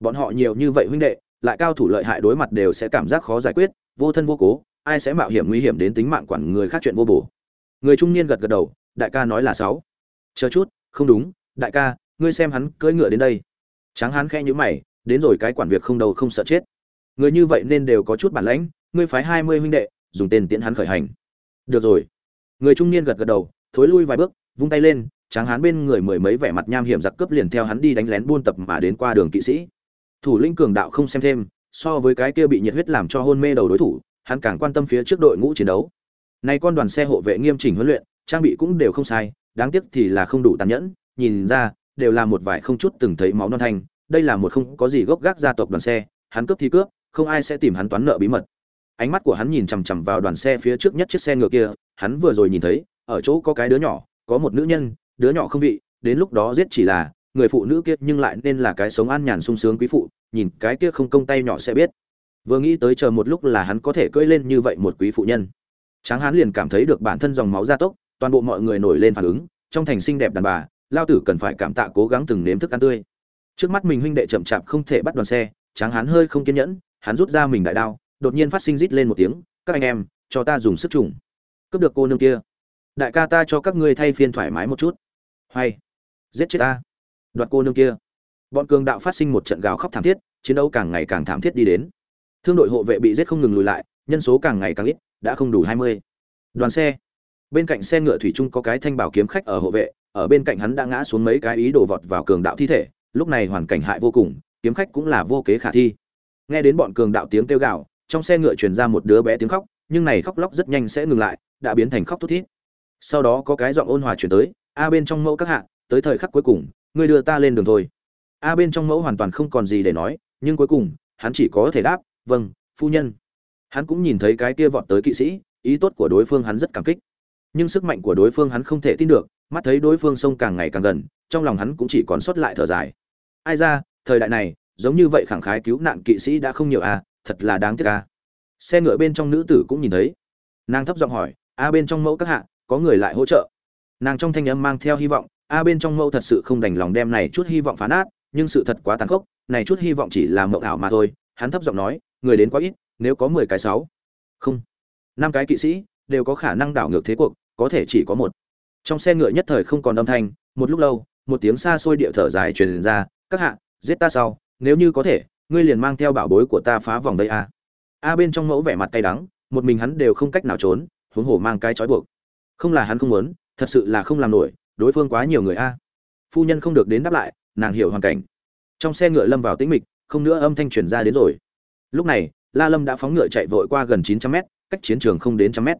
Bọn họ nhiều như vậy huynh đệ, lại cao thủ lợi hại đối mặt đều sẽ cảm giác khó giải quyết, vô thân vô cố, ai sẽ mạo hiểm nguy hiểm đến tính mạng quản người khác chuyện vô bổ. Người trung niên gật gật đầu, đại ca nói là sáu. Chờ chút, không đúng, đại ca, ngươi xem hắn cưỡi ngựa đến đây. Tráng hắn khẽ nhíu mày, đến rồi cái quản việc không đầu không sợ chết. Người như vậy nên đều có chút bản lãnh ngươi phái hai mươi huynh đệ, dùng tên tiễn hắn khởi hành. Được rồi. Người trung niên gật gật đầu, thối lui vài bước, vung tay lên, tráng hán bên người mười mấy vẻ mặt nham hiểm giặc cướp liền theo hắn đi đánh lén buôn tập mà đến qua đường kỵ sĩ. Thủ lĩnh cường đạo không xem thêm, so với cái kia bị nhiệt huyết làm cho hôn mê đầu đối thủ, hắn càng quan tâm phía trước đội ngũ chiến đấu. Nay con đoàn xe hộ vệ nghiêm chỉnh huấn luyện, trang bị cũng đều không sai, đáng tiếc thì là không đủ tàn nhẫn, nhìn ra, đều là một vài không chút từng thấy máu non thanh, đây là một không có gì gốc gác gia tộc đoàn xe, hắn cướp thì cướp, không ai sẽ tìm hắn toán nợ bí mật ánh mắt của hắn nhìn chằm chằm vào đoàn xe phía trước nhất chiếc xe ngựa kia, hắn vừa rồi nhìn thấy, ở chỗ có cái đứa nhỏ, có một nữ nhân, đứa nhỏ không vị, đến lúc đó giết chỉ là, người phụ nữ kia nhưng lại nên là cái sống an nhàn sung sướng quý phụ, nhìn cái kia không công tay nhỏ sẽ biết. Vừa nghĩ tới chờ một lúc là hắn có thể cưỡi lên như vậy một quý phụ nhân. Tráng hắn liền cảm thấy được bản thân dòng máu gia tốc, toàn bộ mọi người nổi lên phản ứng, trong thành xinh đẹp đàn bà, lao tử cần phải cảm tạ cố gắng từng nếm thức ăn tươi. Trước mắt mình huynh đệ chậm chạp không thể bắt đoàn xe, tráng hắn hơi không kiên nhẫn, hắn rút ra mình đại đao đột nhiên phát sinh rít lên một tiếng, các anh em, cho ta dùng sức trùng. Cướp được cô nương kia. Đại ca ta cho các ngươi thay phiên thoải mái một chút. Hay. Giết chết ta. Đoạt cô nương kia. Bọn cường đạo phát sinh một trận gào khóc thảm thiết, chiến đấu càng ngày càng thảm thiết đi đến. Thương đội hộ vệ bị giết không ngừng lùi lại, nhân số càng ngày càng ít, đã không đủ hai mươi. Đoàn xe. Bên cạnh xe ngựa thủy trung có cái thanh bảo kiếm khách ở hộ vệ, ở bên cạnh hắn đã ngã xuống mấy cái ý đồ vọt vào cường đạo thi thể, lúc này hoàn cảnh hại vô cùng, kiếm khách cũng là vô kế khả thi. Nghe đến bọn cường đạo tiếng kêu gào trong xe ngựa truyền ra một đứa bé tiếng khóc, nhưng này khóc lóc rất nhanh sẽ ngừng lại, đã biến thành khóc thút thít. Sau đó có cái giọng ôn hòa chuyển tới, a bên trong mẫu các hạ, tới thời khắc cuối cùng, ngươi đưa ta lên đường thôi. A bên trong mẫu hoàn toàn không còn gì để nói, nhưng cuối cùng, hắn chỉ có thể đáp vâng phu nhân. Hắn cũng nhìn thấy cái kia vọt tới kỵ sĩ, ý tốt của đối phương hắn rất cảm kích. Nhưng sức mạnh của đối phương hắn không thể tin được, mắt thấy đối phương sông càng ngày càng gần, trong lòng hắn cũng chỉ còn sót lại thở dài. Ai ra, thời đại này, giống như vậy khẳng khái cứu nạn kỵ sĩ đã không nhiều à thật là đáng tiếc ca xe ngựa bên trong nữ tử cũng nhìn thấy. Nàng thấp giọng hỏi, a bên trong mẫu các hạ, có người lại hỗ trợ? Nàng trong thanh âm mang theo hy vọng, a bên trong mẫu thật sự không đành lòng đem này chút hy vọng phá nát, nhưng sự thật quá tàn khốc, này chút hy vọng chỉ là mộng ảo mà thôi. Hắn thấp giọng nói, người đến quá ít, nếu có mười cái sáu. Không. Năm cái kỵ sĩ đều có khả năng đảo ngược thế cuộc, có thể chỉ có một. Trong xe ngựa nhất thời không còn âm thanh, một lúc lâu, một tiếng xa xôi địa thở dài truyền ra, các hạ, giết ta sau, nếu như có thể ngươi liền mang theo bảo bối của ta phá vòng đây a a bên trong mẫu vẻ mặt cay đắng, một mình hắn đều không cách nào trốn, huống hồ mang cái trói buộc. Không là hắn không muốn, thật sự là không làm nổi, đối phương quá nhiều người a. Phu nhân không được đến đáp lại, nàng hiểu hoàn cảnh. Trong xe ngựa lâm vào tĩnh mịch, không nữa âm thanh truyền ra đến rồi. Lúc này, la lâm đã phóng ngựa chạy vội qua gần chín trăm mét, cách chiến trường không đến trăm mét.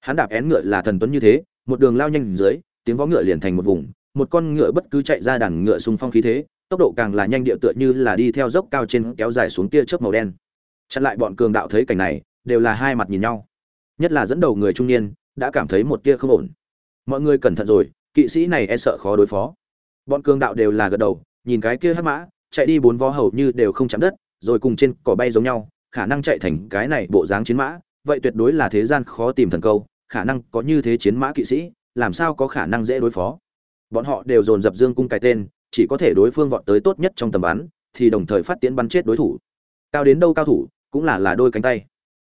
Hắn đạp én ngựa là thần tuấn như thế, một đường lao nhanh dưới, tiếng vó ngựa liền thành một vùng, một con ngựa bất cứ chạy ra đàn ngựa xung phong khí thế tốc độ càng là nhanh địa tựa như là đi theo dốc cao trên kéo dài xuống tia chớp màu đen. Chặn lại bọn cường đạo thấy cảnh này, đều là hai mặt nhìn nhau. Nhất là dẫn đầu người trung niên, đã cảm thấy một tia không ổn. Mọi người cẩn thận rồi, kỵ sĩ này e sợ khó đối phó. Bọn cường đạo đều là gật đầu, nhìn cái kia hắc mã, chạy đi bốn vó hầu như đều không chạm đất, rồi cùng trên cỏ bay giống nhau, khả năng chạy thành cái này bộ dáng chiến mã, vậy tuyệt đối là thế gian khó tìm thần câu, khả năng có như thế chiến mã kỵ sĩ, làm sao có khả năng dễ đối phó. Bọn họ đều dồn dập dương cung cái tên chỉ có thể đối phương vọt tới tốt nhất trong tầm bắn, thì đồng thời phát tiến bắn chết đối thủ. Cao đến đâu cao thủ, cũng là là đôi cánh tay.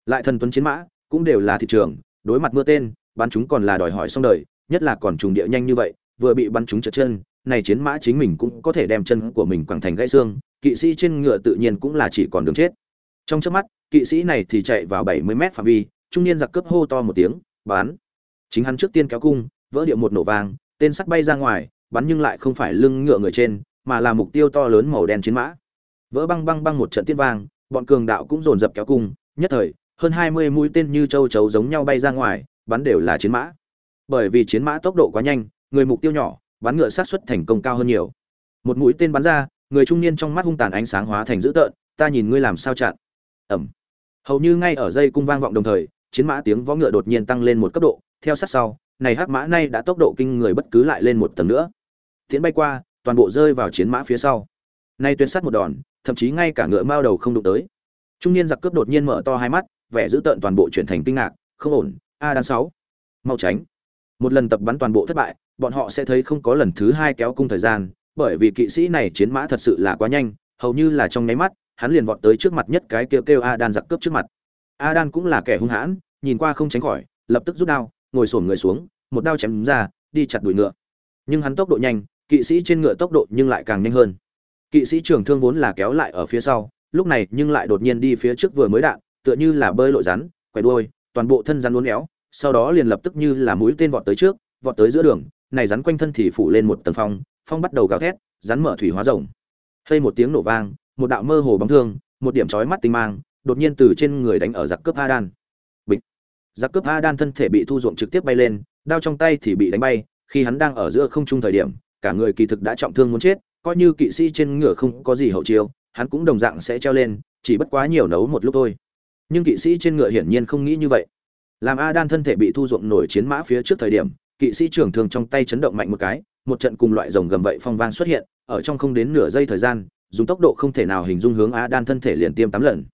Lại thần tuấn chiến mã, cũng đều là thị trường, đối mặt mưa tên, bắn chúng còn là đòi hỏi xong đời, nhất là còn trùng địa nhanh như vậy, vừa bị bắn chúng trượt chân, này chiến mã chính mình cũng có thể đem chân của mình quẳng thành gãy xương, kỵ sĩ trên ngựa tự nhiên cũng là chỉ còn đường chết. Trong chớp mắt, kỵ sĩ này thì chạy vào bảy mươi mét phạm vi, trung niên giặc cướp hô to một tiếng bán chính hắn trước tiên kéo cung, vỡ điệu một nổ vàng, tên sắt bay ra ngoài bắn nhưng lại không phải lưng ngựa người trên, mà là mục tiêu to lớn màu đen chiến mã. Vỡ băng băng băng một trận tiết vang, bọn cường đạo cũng dồn dập kéo cung, nhất thời, hơn hai mươi mũi tên như châu chấu giống nhau bay ra ngoài, bắn đều là chiến mã. Bởi vì chiến mã tốc độ quá nhanh, người mục tiêu nhỏ, bắn ngựa sát xuất thành công cao hơn nhiều. Một mũi tên bắn ra, người trung niên trong mắt hung tàn ánh sáng hóa thành dữ tợn, ta nhìn ngươi làm sao chặn? Ầm. Hầu như ngay ở dây cung vang vọng đồng thời, chiến mã tiếng vó ngựa đột nhiên tăng lên một cấp độ, theo sát sau, này hắc mã nay đã tốc độ kinh người bất cứ lại lên một tầng nữa tiến bay qua, toàn bộ rơi vào chiến mã phía sau. Nay tuyên sát một đòn, thậm chí ngay cả ngựa mao đầu không đụng tới. Trung niên giặc cướp đột nhiên mở to hai mắt, vẻ dữ tợn toàn bộ chuyển thành kinh ngạc, không ổn, a đan sáu, mau tránh. Một lần tập bắn toàn bộ thất bại, bọn họ sẽ thấy không có lần thứ hai kéo cung thời gian, bởi vì kỵ sĩ này chiến mã thật sự là quá nhanh, hầu như là trong nháy mắt, hắn liền vọt tới trước mặt nhất cái kêu kêu a đan giặc cướp trước mặt. A đan cũng là kẻ hung hãn, nhìn qua không tránh khỏi, lập tức rút đao, ngồi xổm người xuống, một đao chém ra, đi chặt đuổi ngựa. Nhưng hắn tốc độ nhanh kỵ sĩ trên ngựa tốc độ nhưng lại càng nhanh hơn kỵ sĩ trường thương vốn là kéo lại ở phía sau lúc này nhưng lại đột nhiên đi phía trước vừa mới đạn tựa như là bơi lội rắn quẹt đuôi toàn bộ thân rắn uốn éo sau đó liền lập tức như là mũi tên vọt tới trước vọt tới giữa đường này rắn quanh thân thì phủ lên một tầng phong phong bắt đầu gào thét rắn mở thủy hóa rồng Hây một tiếng nổ vang một đạo mơ hồ bóng thương một điểm chói mắt tinh mang đột nhiên từ trên người đánh ở giặc cướp Adan. Bịch. Giặc cướp Adan thân thể bị thu ruộng trực tiếp bay lên, đao trong tay thì bị đánh bay, khi hắn đang ở giữa không trung thời điểm, cả người kỳ thực đã trọng thương muốn chết, coi như kỵ sĩ trên ngựa không có gì hậu chiêu, hắn cũng đồng dạng sẽ treo lên, chỉ bất quá nhiều nấu một lúc thôi. Nhưng kỵ sĩ trên ngựa hiển nhiên không nghĩ như vậy. Làm a đan thân thể bị thu ruộng nổi chiến mã phía trước thời điểm, kỵ sĩ trưởng thường trong tay chấn động mạnh một cái, một trận cùng loại rồng gầm vậy phong vang xuất hiện, ở trong không đến nửa giây thời gian, dùng tốc độ không thể nào hình dung hướng a đan thân thể liền tiêm tám lần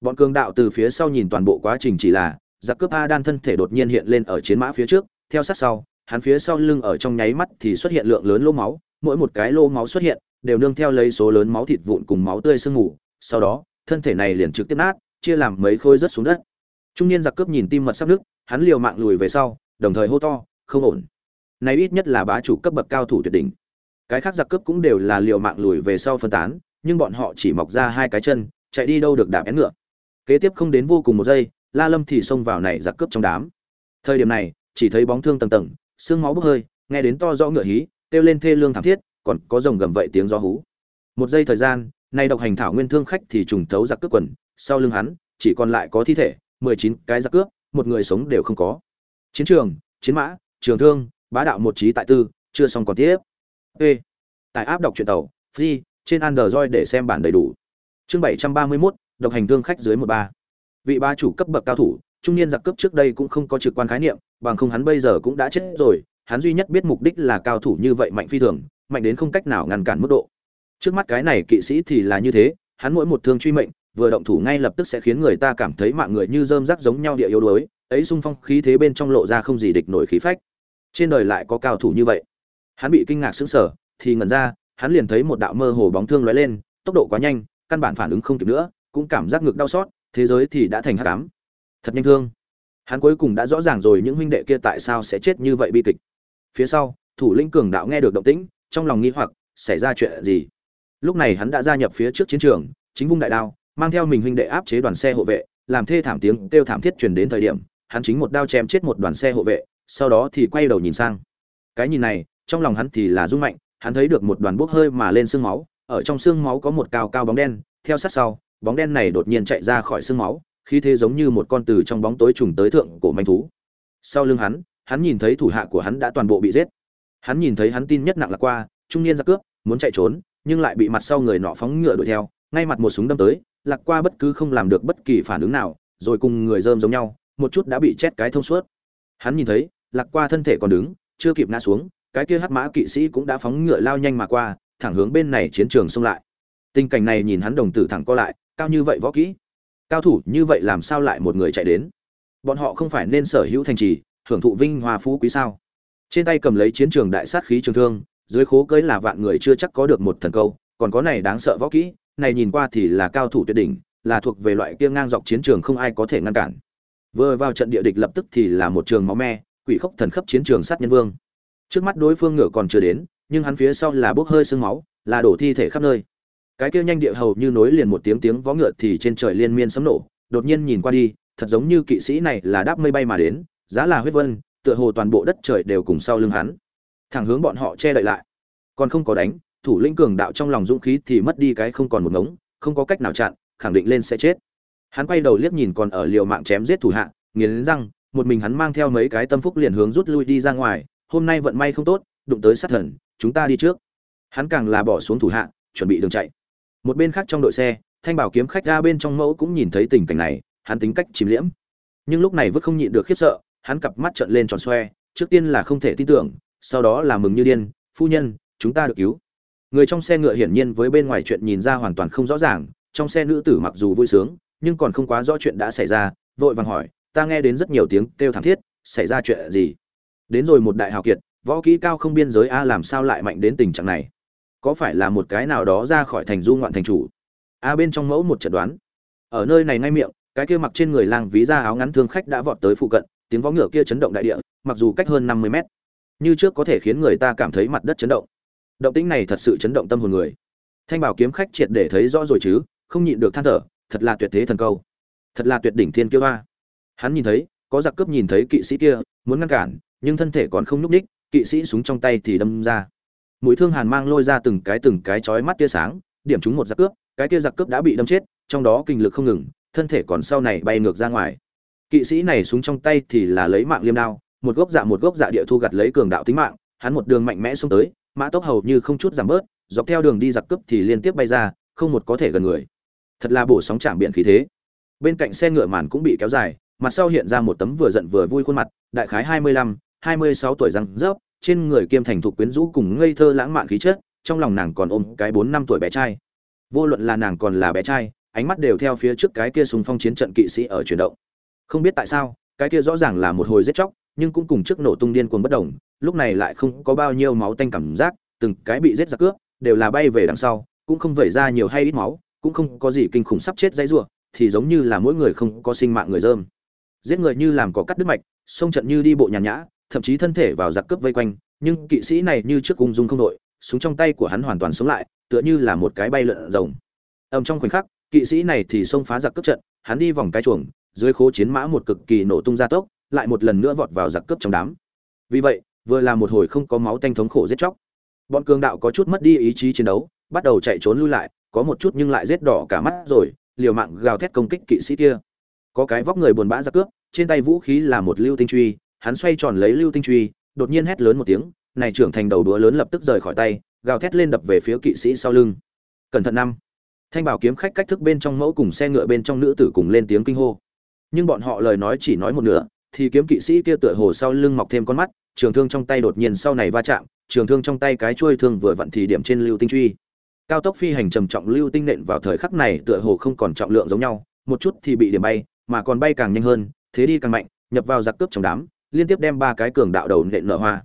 bọn cường đạo từ phía sau nhìn toàn bộ quá trình chỉ là giặc cướp a đan thân thể đột nhiên hiện lên ở chiến mã phía trước theo sát sau hắn phía sau lưng ở trong nháy mắt thì xuất hiện lượng lớn lô máu, mỗi một cái lô máu xuất hiện đều nương theo lấy số lớn máu thịt vụn cùng máu tươi sương mù, sau đó, thân thể này liền trực tiếp nát, chia làm mấy khối rất xuống đất. Trung niên giặc cướp nhìn tim mật sắp nước hắn liều mạng lùi về sau, đồng thời hô to, không ổn. Này ít nhất là bá chủ cấp bậc cao thủ tuyệt đỉnh. Cái khác giặc cướp cũng đều là liều mạng lùi về sau phân tán, nhưng bọn họ chỉ mọc ra hai cái chân, chạy đi đâu được đạp én ngựa. Kế tiếp không đến vô cùng một giây, la lâm thì xông vào này giặc cướp trong đám. Thời điểm này, chỉ thấy bóng thương tầng tầng xương máu bốc hơi nghe đến to rõ ngựa hí kêu lên thê lương thảm thiết còn có rồng gầm vậy tiếng gió hú. Một giây thời gian nay độc hành thảo nguyên thương khách thì trùng tấu giặc cướp quần sau lưng hắn chỉ còn lại có thi thể mười chín cái giặc cướp một người sống đều không có. Chiến trường chiến mã trường thương bá đạo một trí tại tư chưa xong còn tiếp. Ê tại áp đọc truyện tàu free trên android để xem bản đầy đủ. Chương bảy trăm ba mươi 731, độc hành thương khách dưới một ba. Vị ba chủ cấp bậc cao thủ trung niên giặc cướp trước đây cũng không có trực quan khái niệm bằng không hắn bây giờ cũng đã chết rồi, hắn duy nhất biết mục đích là cao thủ như vậy mạnh phi thường, mạnh đến không cách nào ngăn cản mức độ. Trước mắt cái này kỵ sĩ thì là như thế, hắn mỗi một thương truy mệnh, vừa động thủ ngay lập tức sẽ khiến người ta cảm thấy mạng người như rơm rác giống nhau địa yếu đuối, ấy xung phong khí thế bên trong lộ ra không gì địch nổi khí phách. Trên đời lại có cao thủ như vậy. Hắn bị kinh ngạc sững sờ, thì ngẩn ra, hắn liền thấy một đạo mơ hồ bóng thương lóe lên, tốc độ quá nhanh, căn bản phản ứng không kịp nữa, cũng cảm giác ngực đau xót, thế giới thì đã thành hắc ám. Thật nhanh thương hắn cuối cùng đã rõ ràng rồi những huynh đệ kia tại sao sẽ chết như vậy bi kịch. Phía sau, thủ lĩnh cường đạo nghe được động tĩnh, trong lòng nghi hoặc, xảy ra chuyện gì? Lúc này hắn đã gia nhập phía trước chiến trường, chính vung đại đao, mang theo mình huynh đệ áp chế đoàn xe hộ vệ, làm thê thảm tiếng kêu thảm thiết truyền đến thời điểm, hắn chính một đao chém chết một đoàn xe hộ vệ, sau đó thì quay đầu nhìn sang. Cái nhìn này, trong lòng hắn thì là rung mạnh, hắn thấy được một đoàn bốc hơi mà lên xương máu, ở trong xương máu có một cao cao bóng đen, theo sát sau, bóng đen này đột nhiên chạy ra khỏi xương máu khi thế giống như một con từ trong bóng tối trùng tới thượng cổ manh thú. Sau lưng hắn hắn nhìn thấy thủ hạ của hắn đã toàn bộ bị giết. Hắn nhìn thấy hắn tin nhất nặng là qua, trung niên giặc cướp, muốn chạy trốn, nhưng lại bị mặt sau người nọ phóng ngựa đuổi theo, ngay mặt một súng đâm tới, lạc qua bất cứ không làm được bất kỳ phản ứng nào, rồi cùng người dơm giống nhau, một chút đã bị chết cái thông suốt. Hắn nhìn thấy, lạc qua thân thể còn đứng, chưa kịp ngã xuống, cái kia hắc mã kỵ sĩ cũng đã phóng ngựa lao nhanh mà qua, thẳng hướng bên này chiến trường xông lại. Tình cảnh này nhìn hắn đồng tử thẳng co lại, cao như vậy võ kỹ cao thủ như vậy làm sao lại một người chạy đến? Bọn họ không phải nên sở hữu thành trì hưởng thụ vinh hoa phú quý sao? Trên tay cầm lấy chiến trường đại sát khí trường thương, dưới khố cưới là vạn người chưa chắc có được một thần câu, còn có này đáng sợ võ kỹ, này nhìn qua thì là cao thủ tuyệt đỉnh, là thuộc về loại kia ngang dọc chiến trường không ai có thể ngăn cản. Vừa vào trận địa địch lập tức thì là một trường máu me, quỷ khốc thần khắp chiến trường sát nhân vương. Trước mắt đối phương ngựa còn chưa đến, nhưng hắn phía sau là bốc hơi sương máu, là đổ thi thể khắp nơi cái kia nhanh địa hầu như nối liền một tiếng tiếng vó ngựa thì trên trời liên miên sấm nổ, đột nhiên nhìn qua đi, thật giống như kỵ sĩ này là đáp mây bay mà đến, giá là huyết vân, tựa hồ toàn bộ đất trời đều cùng sau lưng hắn. Thẳng hướng bọn họ che đậy lại. Còn không có đánh, thủ lĩnh cường đạo trong lòng dũng khí thì mất đi cái không còn một ngống, không có cách nào chặn, khẳng định lên sẽ chết. Hắn quay đầu liếc nhìn còn ở liều mạng chém giết thủ hạ, nghiến răng, một mình hắn mang theo mấy cái tâm phúc liền hướng rút lui đi ra ngoài, hôm nay vận may không tốt, đụng tới sát thần, chúng ta đi trước. Hắn càng là bỏ xuống thủ hạ, chuẩn bị đường chạy một bên khác trong đội xe, thanh bảo kiếm khách ra bên trong mẫu cũng nhìn thấy tình cảnh này, hắn tính cách chìm liễm. Nhưng lúc này vứt không nhịn được khiếp sợ, hắn cặp mắt trợn lên tròn xoe, trước tiên là không thể tin tưởng, sau đó là mừng như điên, phu nhân, chúng ta được cứu. Người trong xe ngựa hiển nhiên với bên ngoài chuyện nhìn ra hoàn toàn không rõ ràng, trong xe nữ tử mặc dù vui sướng, nhưng còn không quá rõ chuyện đã xảy ra, vội vàng hỏi, ta nghe đến rất nhiều tiếng kêu thảm thiết, xảy ra chuyện gì? Đến rồi một đại hào kiệt, võ kỹ cao không biên giới a làm sao lại mạnh đến tình trạng này? Có phải là một cái nào đó ra khỏi thành du ngoạn thành chủ? A bên trong mẫu một trận đoán. Ở nơi này ngay miệng, cái kia mặc trên người lang ví ra áo ngắn thương khách đã vọt tới phụ cận, tiếng võ ngựa kia chấn động đại địa, mặc dù cách hơn năm mươi mét, như trước có thể khiến người ta cảm thấy mặt đất chấn động. Động tĩnh này thật sự chấn động tâm hồn người. Thanh bảo kiếm khách triệt để thấy rõ rồi chứ, không nhịn được than thở, thật là tuyệt thế thần câu. Thật là tuyệt đỉnh thiên kiêu a hắn nhìn thấy, có giặc cướp nhìn thấy kỵ sĩ kia, muốn ngăn cản, nhưng thân thể còn không nhúc ních kỵ sĩ súng trong tay thì đâm ra mũi thương hàn mang lôi ra từng cái từng cái chói mắt tia sáng, điểm trúng một giặc cướp, cái tia giặc cướp đã bị đâm chết, trong đó kinh lực không ngừng, thân thể còn sau này bay ngược ra ngoài. Kỵ sĩ này súng trong tay thì là lấy mạng liêm đao, một gốc dạ một gốc dạ địa thu gặt lấy cường đạo tính mạng, hắn một đường mạnh mẽ xuống tới, mã tốc hầu như không chút giảm bớt, dọc theo đường đi giặc cướp thì liên tiếp bay ra, không một có thể gần người. Thật là bổ sóng chạm biện khí thế. Bên cạnh xe ngựa màn cũng bị kéo dài, mặt sau hiện ra một tấm vừa giận vừa vui khuôn mặt, đại khái hai mươi lăm, hai mươi sáu tuổi răng rớp trên người kiêm thành thục quyến rũ cùng ngây thơ lãng mạn khí chất, trong lòng nàng còn ôm cái bốn năm tuổi bé trai. Vô luận là nàng còn là bé trai, ánh mắt đều theo phía trước cái kia súng phong chiến trận kỵ sĩ ở chuyển động. Không biết tại sao, cái kia rõ ràng là một hồi giết chóc, nhưng cũng cùng trước nổ tung điên cuồng bất động lúc này lại không có bao nhiêu máu tanh cảm giác, từng cái bị giết giặc cướp, đều là bay về đằng sau, cũng không vẩy ra nhiều hay ít máu, cũng không có gì kinh khủng sắp chết dãy rủa, thì giống như là mỗi người không có sinh mạng người dơm. Giết người như làm có cắt đứt mạch xông trận như đi bộ nhàn nhã thậm chí thân thể vào giặc cướp vây quanh, nhưng kỵ sĩ này như trước cung dung không đội, súng trong tay của hắn hoàn toàn sống lại, tựa như là một cái bay lượn rồng. Ầm trong khoảnh khắc, kỵ sĩ này thì xông phá giặc cướp trận, hắn đi vòng cái chuồng, dưới khố chiến mã một cực kỳ nổ tung ra tốc, lại một lần nữa vọt vào giặc cướp trong đám. Vì vậy, vừa là một hồi không có máu tanh thống khổ giết chóc. Bọn cường đạo có chút mất đi ý chí chiến đấu, bắt đầu chạy trốn lui lại, có một chút nhưng lại rết đỏ cả mắt rồi, liều mạng gào thét công kích kỵ sĩ kia. Có cái vóc người buồn bã ra cướp, trên tay vũ khí là một lưu tinh truy hắn xoay tròn lấy lưu tinh truy, đột nhiên hét lớn một tiếng, này trưởng thành đầu đũa lớn lập tức rời khỏi tay, gào thét lên đập về phía kỵ sĩ sau lưng. Cẩn thận năm. Thanh bảo kiếm khách cách thức bên trong mẫu cùng xe ngựa bên trong nữ tử cùng lên tiếng kinh hô. Nhưng bọn họ lời nói chỉ nói một nửa, thì kiếm kỵ sĩ kia tựa hồ sau lưng mọc thêm con mắt, trường thương trong tay đột nhiên sau này va chạm, trường thương trong tay cái chuôi thương vừa vặn thì điểm trên lưu tinh truy. Cao tốc phi hành trầm trọng lưu tinh nện vào thời khắc này tựa hồ không còn trọng lượng giống nhau, một chút thì bị điểm bay, mà còn bay càng nhanh hơn, thế đi càng mạnh, nhập vào giặc cướp trong đám liên tiếp đem ba cái cường đạo đầu nện nở hoa.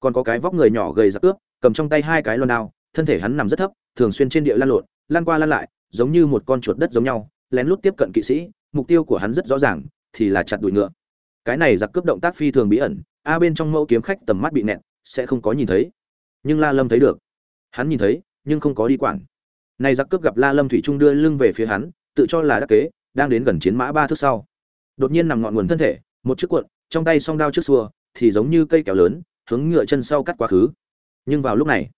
Còn có cái vóc người nhỏ gầy giặc cướp, cầm trong tay hai cái loan đao, thân thể hắn nằm rất thấp, thường xuyên trên địa lan lộn lan qua lan lại, giống như một con chuột đất giống nhau, lén lút tiếp cận kỵ sĩ, mục tiêu của hắn rất rõ ràng, thì là chặt đuổi ngựa. Cái này giặc cướp động tác phi thường bí ẩn, a bên trong mẫu kiếm khách tầm mắt bị nẹt, sẽ không có nhìn thấy. Nhưng la lâm thấy được. Hắn nhìn thấy, nhưng không có đi quản. Này giặc cướp gặp la lâm thủy trung đưa lưng về phía hắn, tự cho là đắc kế, đang đến gần chiến mã ba thước sau. Đột nhiên nằm ngọn nguồn thân thể, một chiếc cuộn trong tay song đao trước xua, thì giống như cây kéo lớn, hướng ngựa chân sau cắt quá khứ. Nhưng vào lúc này,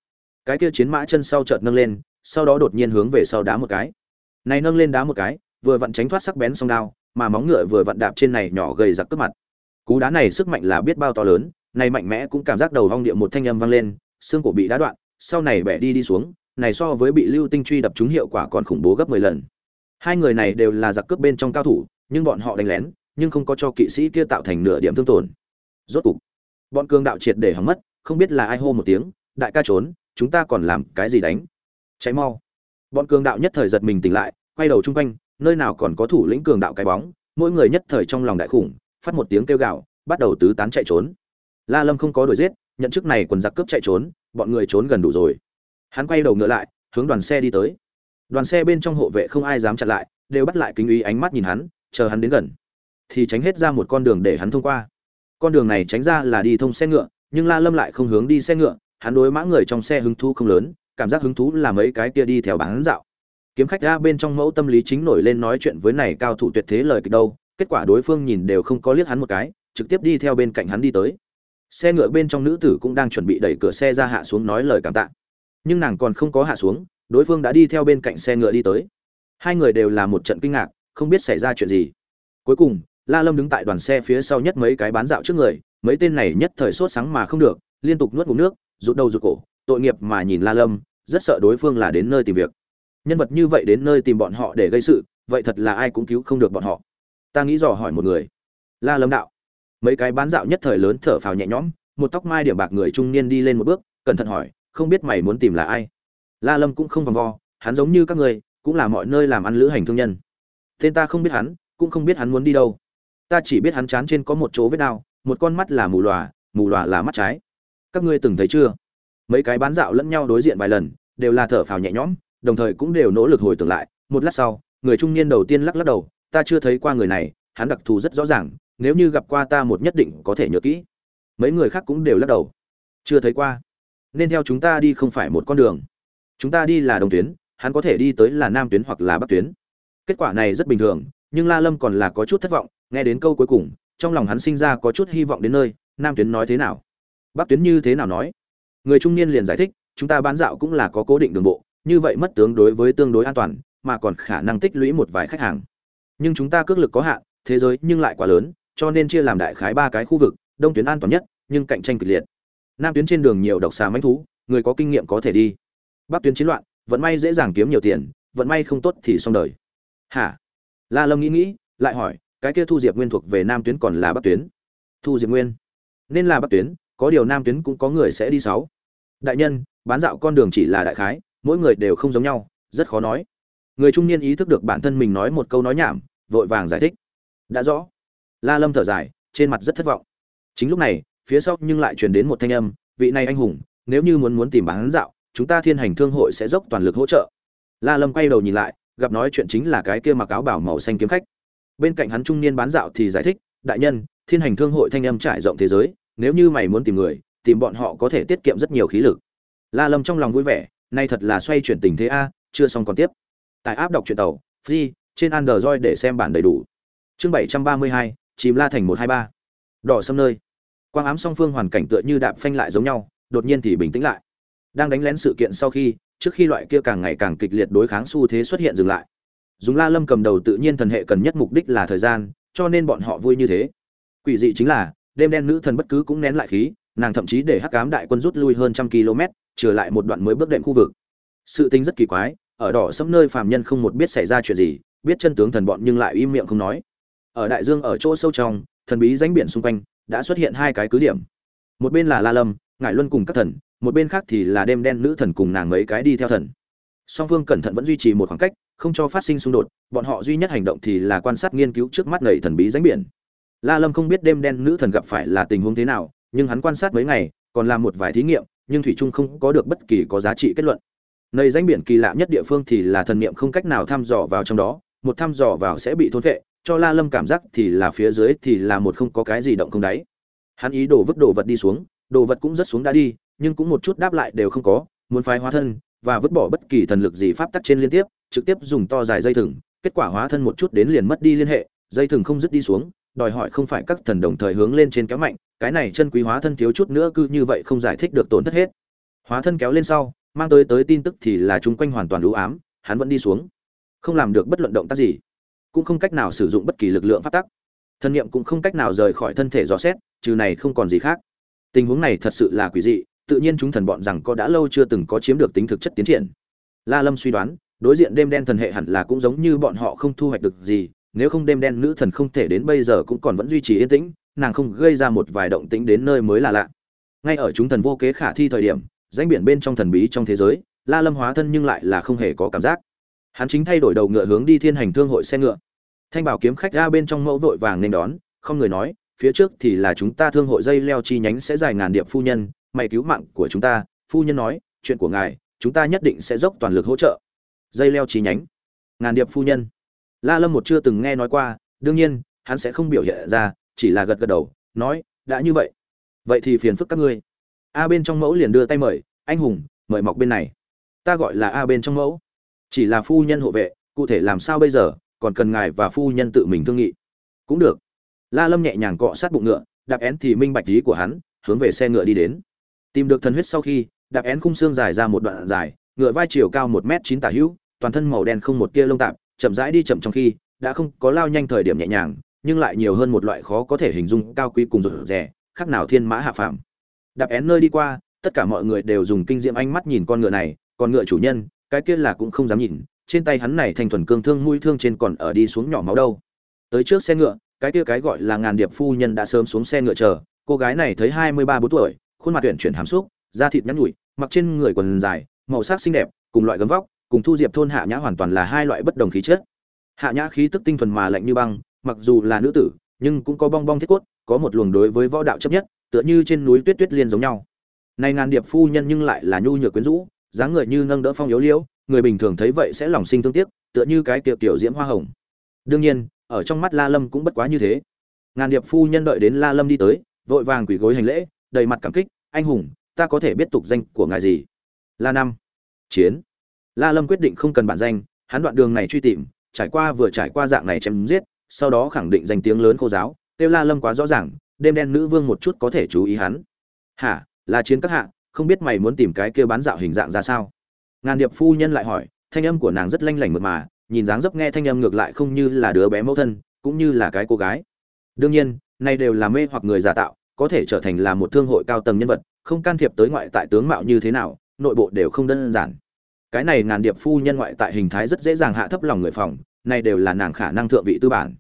cái kia chiến mã chân sau chợt nâng lên, sau đó đột nhiên hướng về sau đá một cái. Này nâng lên đá một cái, vừa vặn tránh thoát sắc bén song đao, mà móng ngựa vừa vặn đạp trên này nhỏ gầy giặc cướp mặt. Cú đá này sức mạnh là biết bao to lớn, này mạnh mẽ cũng cảm giác đầu vong địa một thanh âm vang lên, xương cổ bị đá đoạn, sau này bẻ đi đi xuống, này so với bị lưu tinh truy đập trúng hiệu quả còn khủng bố gấp 10 lần. Hai người này đều là giặc cướp bên trong cao thủ, nhưng bọn họ đánh lén nhưng không có cho kỵ sĩ kia tạo thành nửa điểm thương tổn. Rốt cục, bọn cường đạo triệt để hỏng mất, không biết là ai hô một tiếng, đại ca trốn, chúng ta còn làm cái gì đánh? Cháy mau. Bọn cường đạo nhất thời giật mình tỉnh lại, quay đầu chung quanh, nơi nào còn có thủ lĩnh cường đạo cái bóng, mỗi người nhất thời trong lòng đại khủng, phát một tiếng kêu gào, bắt đầu tứ tán chạy trốn. La lâm không có đuổi giết, nhận chức này quần giặc cướp chạy trốn, bọn người trốn gần đủ rồi. Hắn quay đầu ngựa lại, hướng đoàn xe đi tới. Đoàn xe bên trong hộ vệ không ai dám chặn lại, đều bắt lại kính ý ánh mắt nhìn hắn, chờ hắn đến gần thì tránh hết ra một con đường để hắn thông qua. Con đường này tránh ra là đi thông xe ngựa, nhưng la lâm lại không hướng đi xe ngựa, hắn đối mã người trong xe hứng thú không lớn, cảm giác hứng thú là mấy cái kia đi theo bán dạo. Kiếm khách ra bên trong mẫu tâm lý chính nổi lên nói chuyện với này cao thủ tuyệt thế lời kịch đâu, kết quả đối phương nhìn đều không có liếc hắn một cái, trực tiếp đi theo bên cạnh hắn đi tới. Xe ngựa bên trong nữ tử cũng đang chuẩn bị đẩy cửa xe ra hạ xuống nói lời cảm tạ. Nhưng nàng còn không có hạ xuống, đối phương đã đi theo bên cạnh xe ngựa đi tới. Hai người đều là một trận kinh ngạc, không biết xảy ra chuyện gì. Cuối cùng la lâm đứng tại đoàn xe phía sau nhất mấy cái bán dạo trước người, mấy tên này nhất thời sốt sáng mà không được, liên tục nuốt ngụm nước, rụt đầu rụt cổ, tội nghiệp mà nhìn la lâm, rất sợ đối phương là đến nơi tìm việc. Nhân vật như vậy đến nơi tìm bọn họ để gây sự, vậy thật là ai cũng cứu không được bọn họ. Ta nghĩ dò hỏi một người. La lâm đạo. Mấy cái bán dạo nhất thời lớn thở phào nhẹ nhõm, một tóc mai điểm bạc người trung niên đi lên một bước, cẩn thận hỏi, không biết mày muốn tìm là ai? La lâm cũng không vòng vo, hắn giống như các người cũng là mọi nơi làm ăn lữ hành thương nhân. Tên ta không biết hắn, cũng không biết hắn muốn đi đâu ta chỉ biết hắn chán trên có một chỗ vết đao một con mắt là mù lòa mù lòa là mắt trái. Các ngươi từng thấy chưa? Mấy cái bán dạo lẫn nhau đối diện vài lần, đều là thở phào nhẹ nhõm, đồng thời cũng đều nỗ lực hồi tưởng lại. Một lát sau, người trung niên đầu tiên lắc lắc đầu, ta chưa thấy qua người này, hắn đặc thù rất rõ ràng, nếu như gặp qua ta một nhất định có thể nhớ kỹ. Mấy người khác cũng đều lắc đầu. Chưa thấy qua. Nên theo chúng ta đi không phải một con đường. Chúng ta đi là đồng tuyến, hắn có thể đi tới là nam tuyến hoặc là bắc tuyến. Kết quả này rất bình thường, nhưng la lâm còn là có chút thất vọng nghe đến câu cuối cùng, trong lòng hắn sinh ra có chút hy vọng đến nơi, nam tuyến nói thế nào? Bắc tuyến như thế nào nói? Người trung niên liền giải thích, chúng ta bán dạo cũng là có cố định đường bộ, như vậy mất tướng đối với tương đối an toàn, mà còn khả năng tích lũy một vài khách hàng. Nhưng chúng ta cước lực có hạn, thế giới nhưng lại quá lớn, cho nên chia làm đại khái ba cái khu vực, đông tuyến an toàn nhất, nhưng cạnh tranh kịch liệt. Nam tuyến trên đường nhiều độc xà mánh thú, người có kinh nghiệm có thể đi. Bắc tuyến chiến loạn, vận may dễ dàng kiếm nhiều tiền, vận may không tốt thì xong đời. Hả? La lâm nghĩ nghĩ, lại hỏi cái kia thu diệp nguyên thuộc về nam tuyến còn là bắc tuyến. Thu diệp nguyên. Nên là bắc tuyến, có điều nam tuyến cũng có người sẽ đi sáu. Đại nhân, bán dạo con đường chỉ là đại khái, mỗi người đều không giống nhau, rất khó nói. Người trung niên ý thức được bản thân mình nói một câu nói nhảm, vội vàng giải thích. Đã rõ. La lâm thở dài, trên mặt rất thất vọng. Chính lúc này, phía sau nhưng lại truyền đến một thanh âm, vị này anh hùng, nếu như muốn muốn tìm bán dạo, chúng ta thiên hành thương hội sẽ dốc toàn lực hỗ trợ. La lâm quay đầu nhìn lại, gặp nói chuyện chính là cái kia mặc áo bảo màu xanh kiếm khách bên cạnh hắn trung niên bán dạo thì giải thích, đại nhân, thiên hành thương hội thanh âm trải rộng thế giới, nếu như mày muốn tìm người, tìm bọn họ có thể tiết kiệm rất nhiều khí lực. La lâm trong lòng vui vẻ, nay thật là xoay chuyển tình thế a, chưa xong còn tiếp. Tại áp đọc truyện tàu, free, trên android để xem bản đầy đủ. Chương bảy trăm ba mươi hai, chìm la thành một hai ba. Đỏ sâm nơi. Quang ám song phương hoàn cảnh tựa như đạp phanh lại giống nhau, đột nhiên thì bình tĩnh lại. Đang đánh lén sự kiện sau khi, trước khi loại kia càng ngày càng kịch liệt đối kháng xu thế xuất hiện dừng lại dùng la lâm cầm đầu tự nhiên thần hệ cần nhất mục đích là thời gian, cho nên bọn họ vui như thế. Quỷ dị chính là, đêm đen nữ thần bất cứ cũng nén lại khí, nàng thậm chí để hắc cám đại quân rút lui hơn trăm km, trở lại một đoạn mới bước đệm khu vực. Sự tính rất kỳ quái, ở đỏ sẫm nơi phàm nhân không một biết xảy ra chuyện gì, biết chân tướng thần bọn nhưng lại im miệng không nói. Ở đại dương ở chỗ sâu trong, thần bí rãnh biển xung quanh đã xuất hiện hai cái cứ điểm. Một bên là la lâm, ngải luân cùng các thần, một bên khác thì là đêm đen nữ thần cùng nàng mấy cái đi theo thần. Song phương cẩn thận vẫn duy trì một khoảng cách không cho phát sinh xung đột, bọn họ duy nhất hành động thì là quan sát nghiên cứu trước mắt nầy thần bí danh biển. La lâm không biết đêm đen nữ thần gặp phải là tình huống thế nào, nhưng hắn quan sát mấy ngày, còn làm một vài thí nghiệm, nhưng thủy trung không có được bất kỳ có giá trị kết luận. Nơi danh biển kỳ lạ nhất địa phương thì là thần niệm không cách nào thăm dò vào trong đó, một thăm dò vào sẽ bị thôn vệ cho la lâm cảm giác thì là phía dưới thì là một không có cái gì động không đáy. Hắn ý đồ vứt đồ vật đi xuống, đồ vật cũng rất xuống đã đi, nhưng cũng một chút đáp lại đều không có, muốn phái hóa thân và vứt bỏ bất kỳ thần lực gì pháp tắc trên liên tiếp trực tiếp dùng to dài dây thừng, kết quả hóa thân một chút đến liền mất đi liên hệ, dây thừng không dứt đi xuống, đòi hỏi không phải các thần đồng thời hướng lên trên kéo mạnh, cái này chân quý hóa thân thiếu chút nữa cứ như vậy không giải thích được tổn thất hết. Hóa thân kéo lên sau, mang tới tới tin tức thì là chung quanh hoàn toàn đủ ám, hắn vẫn đi xuống. Không làm được bất luận động tác gì, cũng không cách nào sử dụng bất kỳ lực lượng pháp tắc. Thân nhiệm cũng không cách nào rời khỏi thân thể dò xét, trừ này không còn gì khác. Tình huống này thật sự là quỷ dị, tự nhiên chúng thần bọn rằng có đã lâu chưa từng có chiếm được tính thực chất tiến triển. La lâm suy đoán đối diện đêm đen thần hệ hẳn là cũng giống như bọn họ không thu hoạch được gì, nếu không đêm đen nữ thần không thể đến bây giờ cũng còn vẫn duy trì yên tĩnh, nàng không gây ra một vài động tĩnh đến nơi mới là lạ. Ngay ở chúng thần vô kế khả thi thời điểm danh biển bên trong thần bí trong thế giới, la lâm hóa thân nhưng lại là không hề có cảm giác. Hắn chính thay đổi đầu ngựa hướng đi thiên hành thương hội xe ngựa. Thanh bảo kiếm khách ra bên trong mẫu vội vàng nên đón, không người nói, phía trước thì là chúng ta thương hội dây leo chi nhánh sẽ dài ngàn điệp phu nhân, mày cứu mạng của chúng ta. Phu nhân nói, chuyện của ngài, chúng ta nhất định sẽ dốc toàn lực hỗ trợ dây leo chi nhánh. Ngàn điệp phu nhân. La lâm một chưa từng nghe nói qua, đương nhiên, hắn sẽ không biểu hiện ra, chỉ là gật gật đầu, nói, đã như vậy vậy thì phiền phức các ngươi. A bên trong mẫu liền đưa tay mời, anh hùng, mời mọc bên này. Ta gọi là a bên trong mẫu. Chỉ là phu nhân hộ vệ, cụ thể làm sao bây giờ, còn cần ngài và phu nhân tự mình thương nghị. Cũng được. La lâm nhẹ nhàng cọ sát bụng ngựa, đạp én thì minh bạch lý của hắn, hướng về xe ngựa đi đến. Tìm được thần huyết sau khi, đạp én khung xương dài ra một đoạn dài, ngựa vai chiều cao một m chín tả hữu toàn thân màu đen không một tia lông tạp, chậm rãi đi chậm trong khi, đã không có lao nhanh thời điểm nhẹ nhàng, nhưng lại nhiều hơn một loại khó có thể hình dung cao quý cùng rụt rè, khác nào thiên mã hạ phàm. Đạp én nơi đi qua, tất cả mọi người đều dùng kinh diệm ánh mắt nhìn con ngựa này còn ngựa chủ nhân, cái kia là cũng không dám nhìn, trên tay hắn này thành thuần cương thương mũi thương trên còn ở đi xuống nhỏ máu đâu. Tới trước xe ngựa, cái kia cái gọi là ngàn điệp phu nhân đã sớm xuống xe ngựa chờ, cô gái này thấy hai mươi ba bốn tuổi, khuôn mặt tuyển chuyển hàm xúc, da thịt nhắn nhủi mặc trên người quần dài, màu sắc xinh đẹp, cùng loại gấm vóc cùng thu diệp thôn hạ nhã hoàn toàn là hai loại bất đồng khí chất. Hạ nhã khí tức tinh thuần mà lạnh như băng, mặc dù là nữ tử, nhưng cũng có bong bong thiết cốt, có một luồng đối với võ đạo chấp nhất, tựa như trên núi tuyết tuyết liên giống nhau. Này ngàn điệp phu nhân nhưng lại là nhu nhược quyến rũ, dáng người như nâng đỡ phong yếu liễu, người bình thường thấy vậy sẽ lòng sinh thương tiếc, tựa như cái tiểu tiểu diễm hoa hồng. Đương nhiên, ở trong mắt la lâm cũng bất quá như thế. Ngàn điệp phu nhân đợi đến la lâm đi tới, vội vàng quỳ gối hành lễ, đầy mặt cảm kích, anh hùng, ta có thể biết tục danh của ngài gì? La năm chiến la lâm quyết định không cần bản danh, hắn đoạn đường này truy tìm, trải qua vừa trải qua dạng này chém giết, sau đó khẳng định danh tiếng lớn khô giáo tiêu la lâm quá rõ ràng, đêm đen nữ vương một chút có thể chú ý hắn. Hả? Là chiến các hạ, không biết mày muốn tìm cái kia bán dạo hình dạng ra sao? Ngàn điệp phu nhân lại hỏi, thanh âm của nàng rất lanh lảnh mượt mà, nhìn dáng dấp nghe thanh âm ngược lại không như là đứa bé mẫu thân, cũng như là cái cô gái. Đương nhiên, này đều là mê hoặc người giả tạo, có thể trở thành là một thương hội cao tầng nhân vật, không can thiệp tới ngoại tại tướng mạo như thế nào, nội bộ đều không đơn giản cái này ngàn điệp phu nhân ngoại tại hình thái rất dễ dàng hạ thấp lòng người phòng, này đều là nàng khả năng thượng vị tư bản.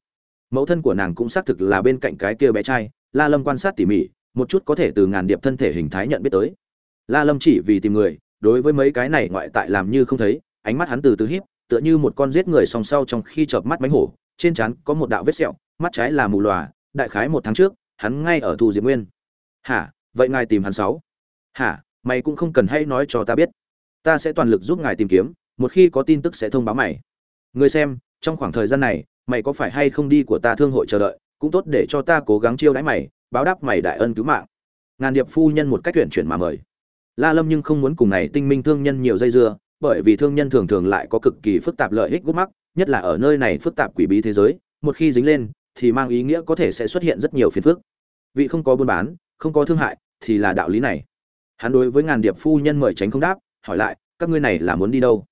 Mẫu thân của nàng cũng xác thực là bên cạnh cái kia bé trai, la lâm quan sát tỉ mỉ, một chút có thể từ ngàn điệp thân thể hình thái nhận biết tới. La lâm chỉ vì tìm người, đối với mấy cái này ngoại tại làm như không thấy, ánh mắt hắn từ từ híp, tựa như một con giết người song sau trong khi chợp mắt bánh hổ, trên trán có một đạo vết sẹo, mắt trái là mù lòa, đại khái một tháng trước, hắn ngay ở thu diệp nguyên. Hả, vậy ngài tìm hắn sáu? Hả, mày cũng không cần hay nói cho ta biết ta sẽ toàn lực giúp ngài tìm kiếm, một khi có tin tức sẽ thông báo mày. Người xem, trong khoảng thời gian này, mày có phải hay không đi của ta thương hội chờ đợi, cũng tốt để cho ta cố gắng chiêu đãi mày, báo đáp mày đại ân cứu mạng. Ngàn điệp phu nhân một cách tuyển chuyển mà mời. La lâm nhưng không muốn cùng này tinh minh thương nhân nhiều dây dưa, bởi vì thương nhân thường thường lại có cực kỳ phức tạp lợi ích gút mắc, nhất là ở nơi này phức tạp quỷ bí thế giới, một khi dính lên, thì mang ý nghĩa có thể sẽ xuất hiện rất nhiều phiền phức. Vị không có buôn bán, không có thương hại, thì là đạo lý này. Hắn đối với ngàn điệp phu nhân mời tránh không đáp hỏi lại, các ngươi này là muốn đi đâu?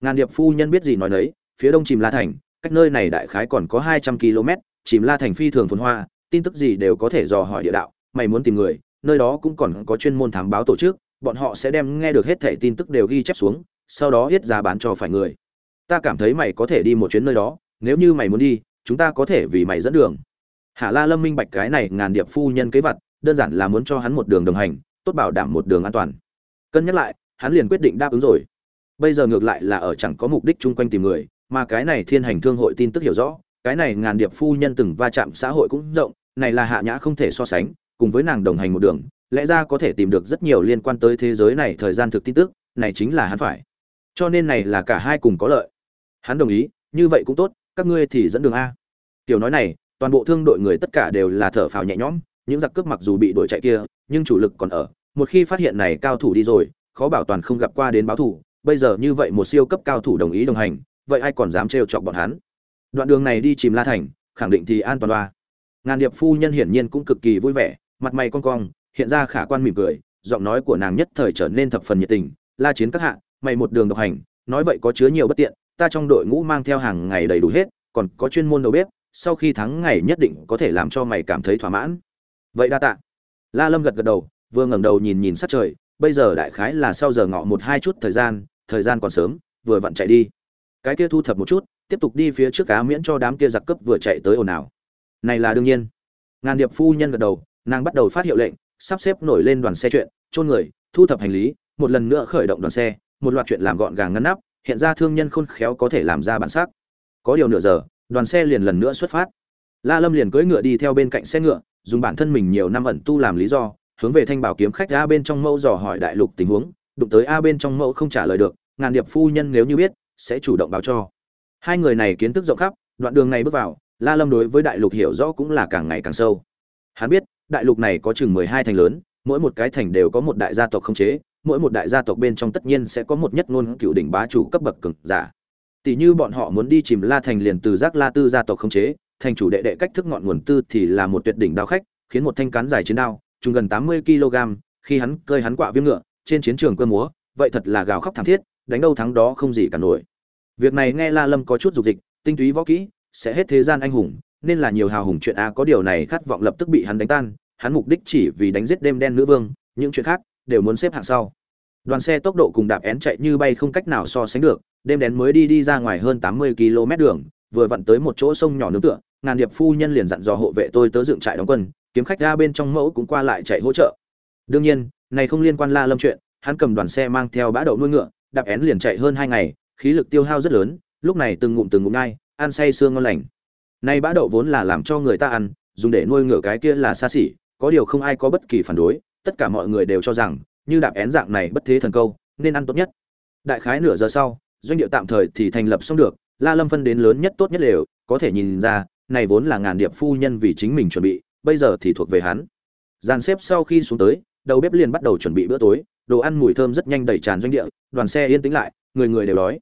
Ngàn điệp phu nhân biết gì nói nấy, phía đông chìm la thành, cách nơi này đại khái còn có hai trăm km, chìm la thành phi thường phồn hoa, tin tức gì đều có thể dò hỏi địa đạo, mày muốn tìm người, nơi đó cũng còn có chuyên môn thám báo tổ chức, bọn họ sẽ đem nghe được hết thẻ tin tức đều ghi chép xuống, sau đó hết giá bán cho phải người. Ta cảm thấy mày có thể đi một chuyến nơi đó, nếu như mày muốn đi, chúng ta có thể vì mày dẫn đường. Hạ la lâm minh bạch cái này, ngàn điệp phu nhân kế vật, đơn giản là muốn cho hắn một đường đồng hành, tốt bảo đảm một đường an toàn. Cân nhắc lại hắn liền quyết định đáp ứng rồi. Bây giờ ngược lại là ở chẳng có mục đích chung quanh tìm người, mà cái này thiên hành thương hội tin tức hiểu rõ, cái này ngàn điệp phu nhân từng va chạm xã hội cũng rộng, này là hạ nhã không thể so sánh, cùng với nàng đồng hành một đường, lẽ ra có thể tìm được rất nhiều liên quan tới thế giới này thời gian thực tin tức, này chính là hắn phải. Cho nên này là cả hai cùng có lợi. Hắn đồng ý, như vậy cũng tốt, các ngươi thì dẫn đường a. Tiểu nói này, toàn bộ thương đội người tất cả đều là thở phào nhẹ nhõm, những giặc cướp mặc dù bị đuổi chạy kia, nhưng chủ lực còn ở, một khi phát hiện này cao thủ đi rồi khó bảo toàn không gặp qua đến báo thủ bây giờ như vậy một siêu cấp cao thủ đồng ý đồng hành, vậy ai còn dám trêu chọc bọn hắn? Đoạn đường này đi chìm la thành, khẳng định thì an toàn đoa. Ngàn điệp phu nhân hiển nhiên cũng cực kỳ vui vẻ, mặt mày cong cong, hiện ra khả quan mỉm cười, giọng nói của nàng nhất thời trở nên thập phần nhiệt tình. La chiến các hạ, mày một đường độc hành, nói vậy có chứa nhiều bất tiện, ta trong đội ngũ mang theo hàng ngày đầy đủ hết, còn có chuyên môn đầu bếp, sau khi thắng ngày nhất định có thể làm cho mày cảm thấy thỏa mãn. Vậy đa tạ. La lâm gật gật đầu, vừa ngẩng đầu nhìn nhìn sát trời bây giờ đại khái là sau giờ ngọ một hai chút thời gian thời gian còn sớm, vừa vặn chạy đi. Cái kia thu thập một chút, tiếp tục đi phía trước cá miễn cho đám kia giặc cướp vừa chạy tới ồn ào. Này là đương nhiên. Ngàn điệp phu nhân gật đầu, nàng bắt đầu phát hiệu lệnh, sắp xếp nổi lên đoàn xe chuyện, chôn người, thu thập hành lý, một lần nữa khởi động đoàn xe, một loạt chuyện làm gọn gàng ngăn nắp, hiện ra thương nhân khôn khéo có thể làm ra bản sắc. Có điều nửa giờ, đoàn xe liền lần nữa xuất phát. La lâm liền cưỡi ngựa đi theo bên cạnh xe ngựa, dùng bản thân mình nhiều năm ẩn tu làm lý do hướng về thanh bảo kiếm khách a bên trong mẫu dò hỏi đại lục tình huống, đụng tới a bên trong mẫu không trả lời được, ngàn điệp phu nhân nếu như biết, sẽ chủ động báo cho. Hai người này kiến thức rộng khắp, đoạn đường này bước vào, la lâm đối với đại lục hiểu rõ cũng là càng ngày càng sâu. Hắn biết, đại lục này có chừng mười hai thành lớn, mỗi một cái thành đều có một đại gia tộc không chế, mỗi một đại gia tộc bên trong tất nhiên sẽ có một nhất ngôn cựu đỉnh bá chủ cấp bậc cường giả. Tỷ như bọn họ muốn đi chìm la thành liền từ giác la tư gia tộc không chế, thành chủ đệ đệ cách thức ngọn nguồn tư thì là một tuyệt đỉnh đao khách, khiến một thanh cán dài chiến đao trùng gần tám mươi kg, khi hắn cơi hắn quạ viêm ngựa, trên chiến trường cơ múa, vậy thật là gào khóc thảm thiết, đánh đâu thắng đó không gì cả nổi. Việc này nghe la lâm có chút dục dịch, tinh túy võ kỹ, sẽ hết thế gian anh hùng, nên là nhiều hào hùng chuyện a, có điều này khát vọng lập tức bị hắn đánh tan, hắn mục đích chỉ vì đánh giết đêm đen nữ vương, những chuyện khác đều muốn xếp hạng sau. Đoàn xe tốc độ cùng đạp én chạy như bay không cách nào so sánh được, đêm đen mới đi đi ra ngoài hơn tám mươi km đường, vừa vặn tới một chỗ sông nhỏ nướng tựa, ngàn điệp phu nhân liền dặn dò hộ vệ tôi tớ dựng trại đóng quân kiếm khách ra bên trong mẫu cũng qua lại chạy hỗ trợ. Đương nhiên, này không liên quan la lâm chuyện, hắn cầm đoàn xe mang theo bã đậu nuôi ngựa, đạp én liền chạy hơn hai ngày, khí lực tiêu hao rất lớn, lúc này từng ngụm từng ngụm ngai ăn say sương ngon lành. Nay bã đậu vốn là làm cho người ta ăn, dùng để nuôi ngựa cái kia là xa xỉ, có điều không ai có bất kỳ phản đối, tất cả mọi người đều cho rằng, như đạp én dạng này bất thế thần câu, nên ăn tốt nhất. Đại khái nửa giờ sau, doanh địa tạm thời thì thành lập xong được, la lâm phân đến lớn nhất tốt nhất đều có thể nhìn ra, này vốn là ngàn điệp phu nhân vì chính mình chuẩn bị bây giờ thì thuộc về hắn. Dàn xếp sau khi xuống tới, đầu bếp liền bắt đầu chuẩn bị bữa tối, đồ ăn mùi thơm rất nhanh đầy tràn doanh địa, đoàn xe yên tĩnh lại, người người đều đói.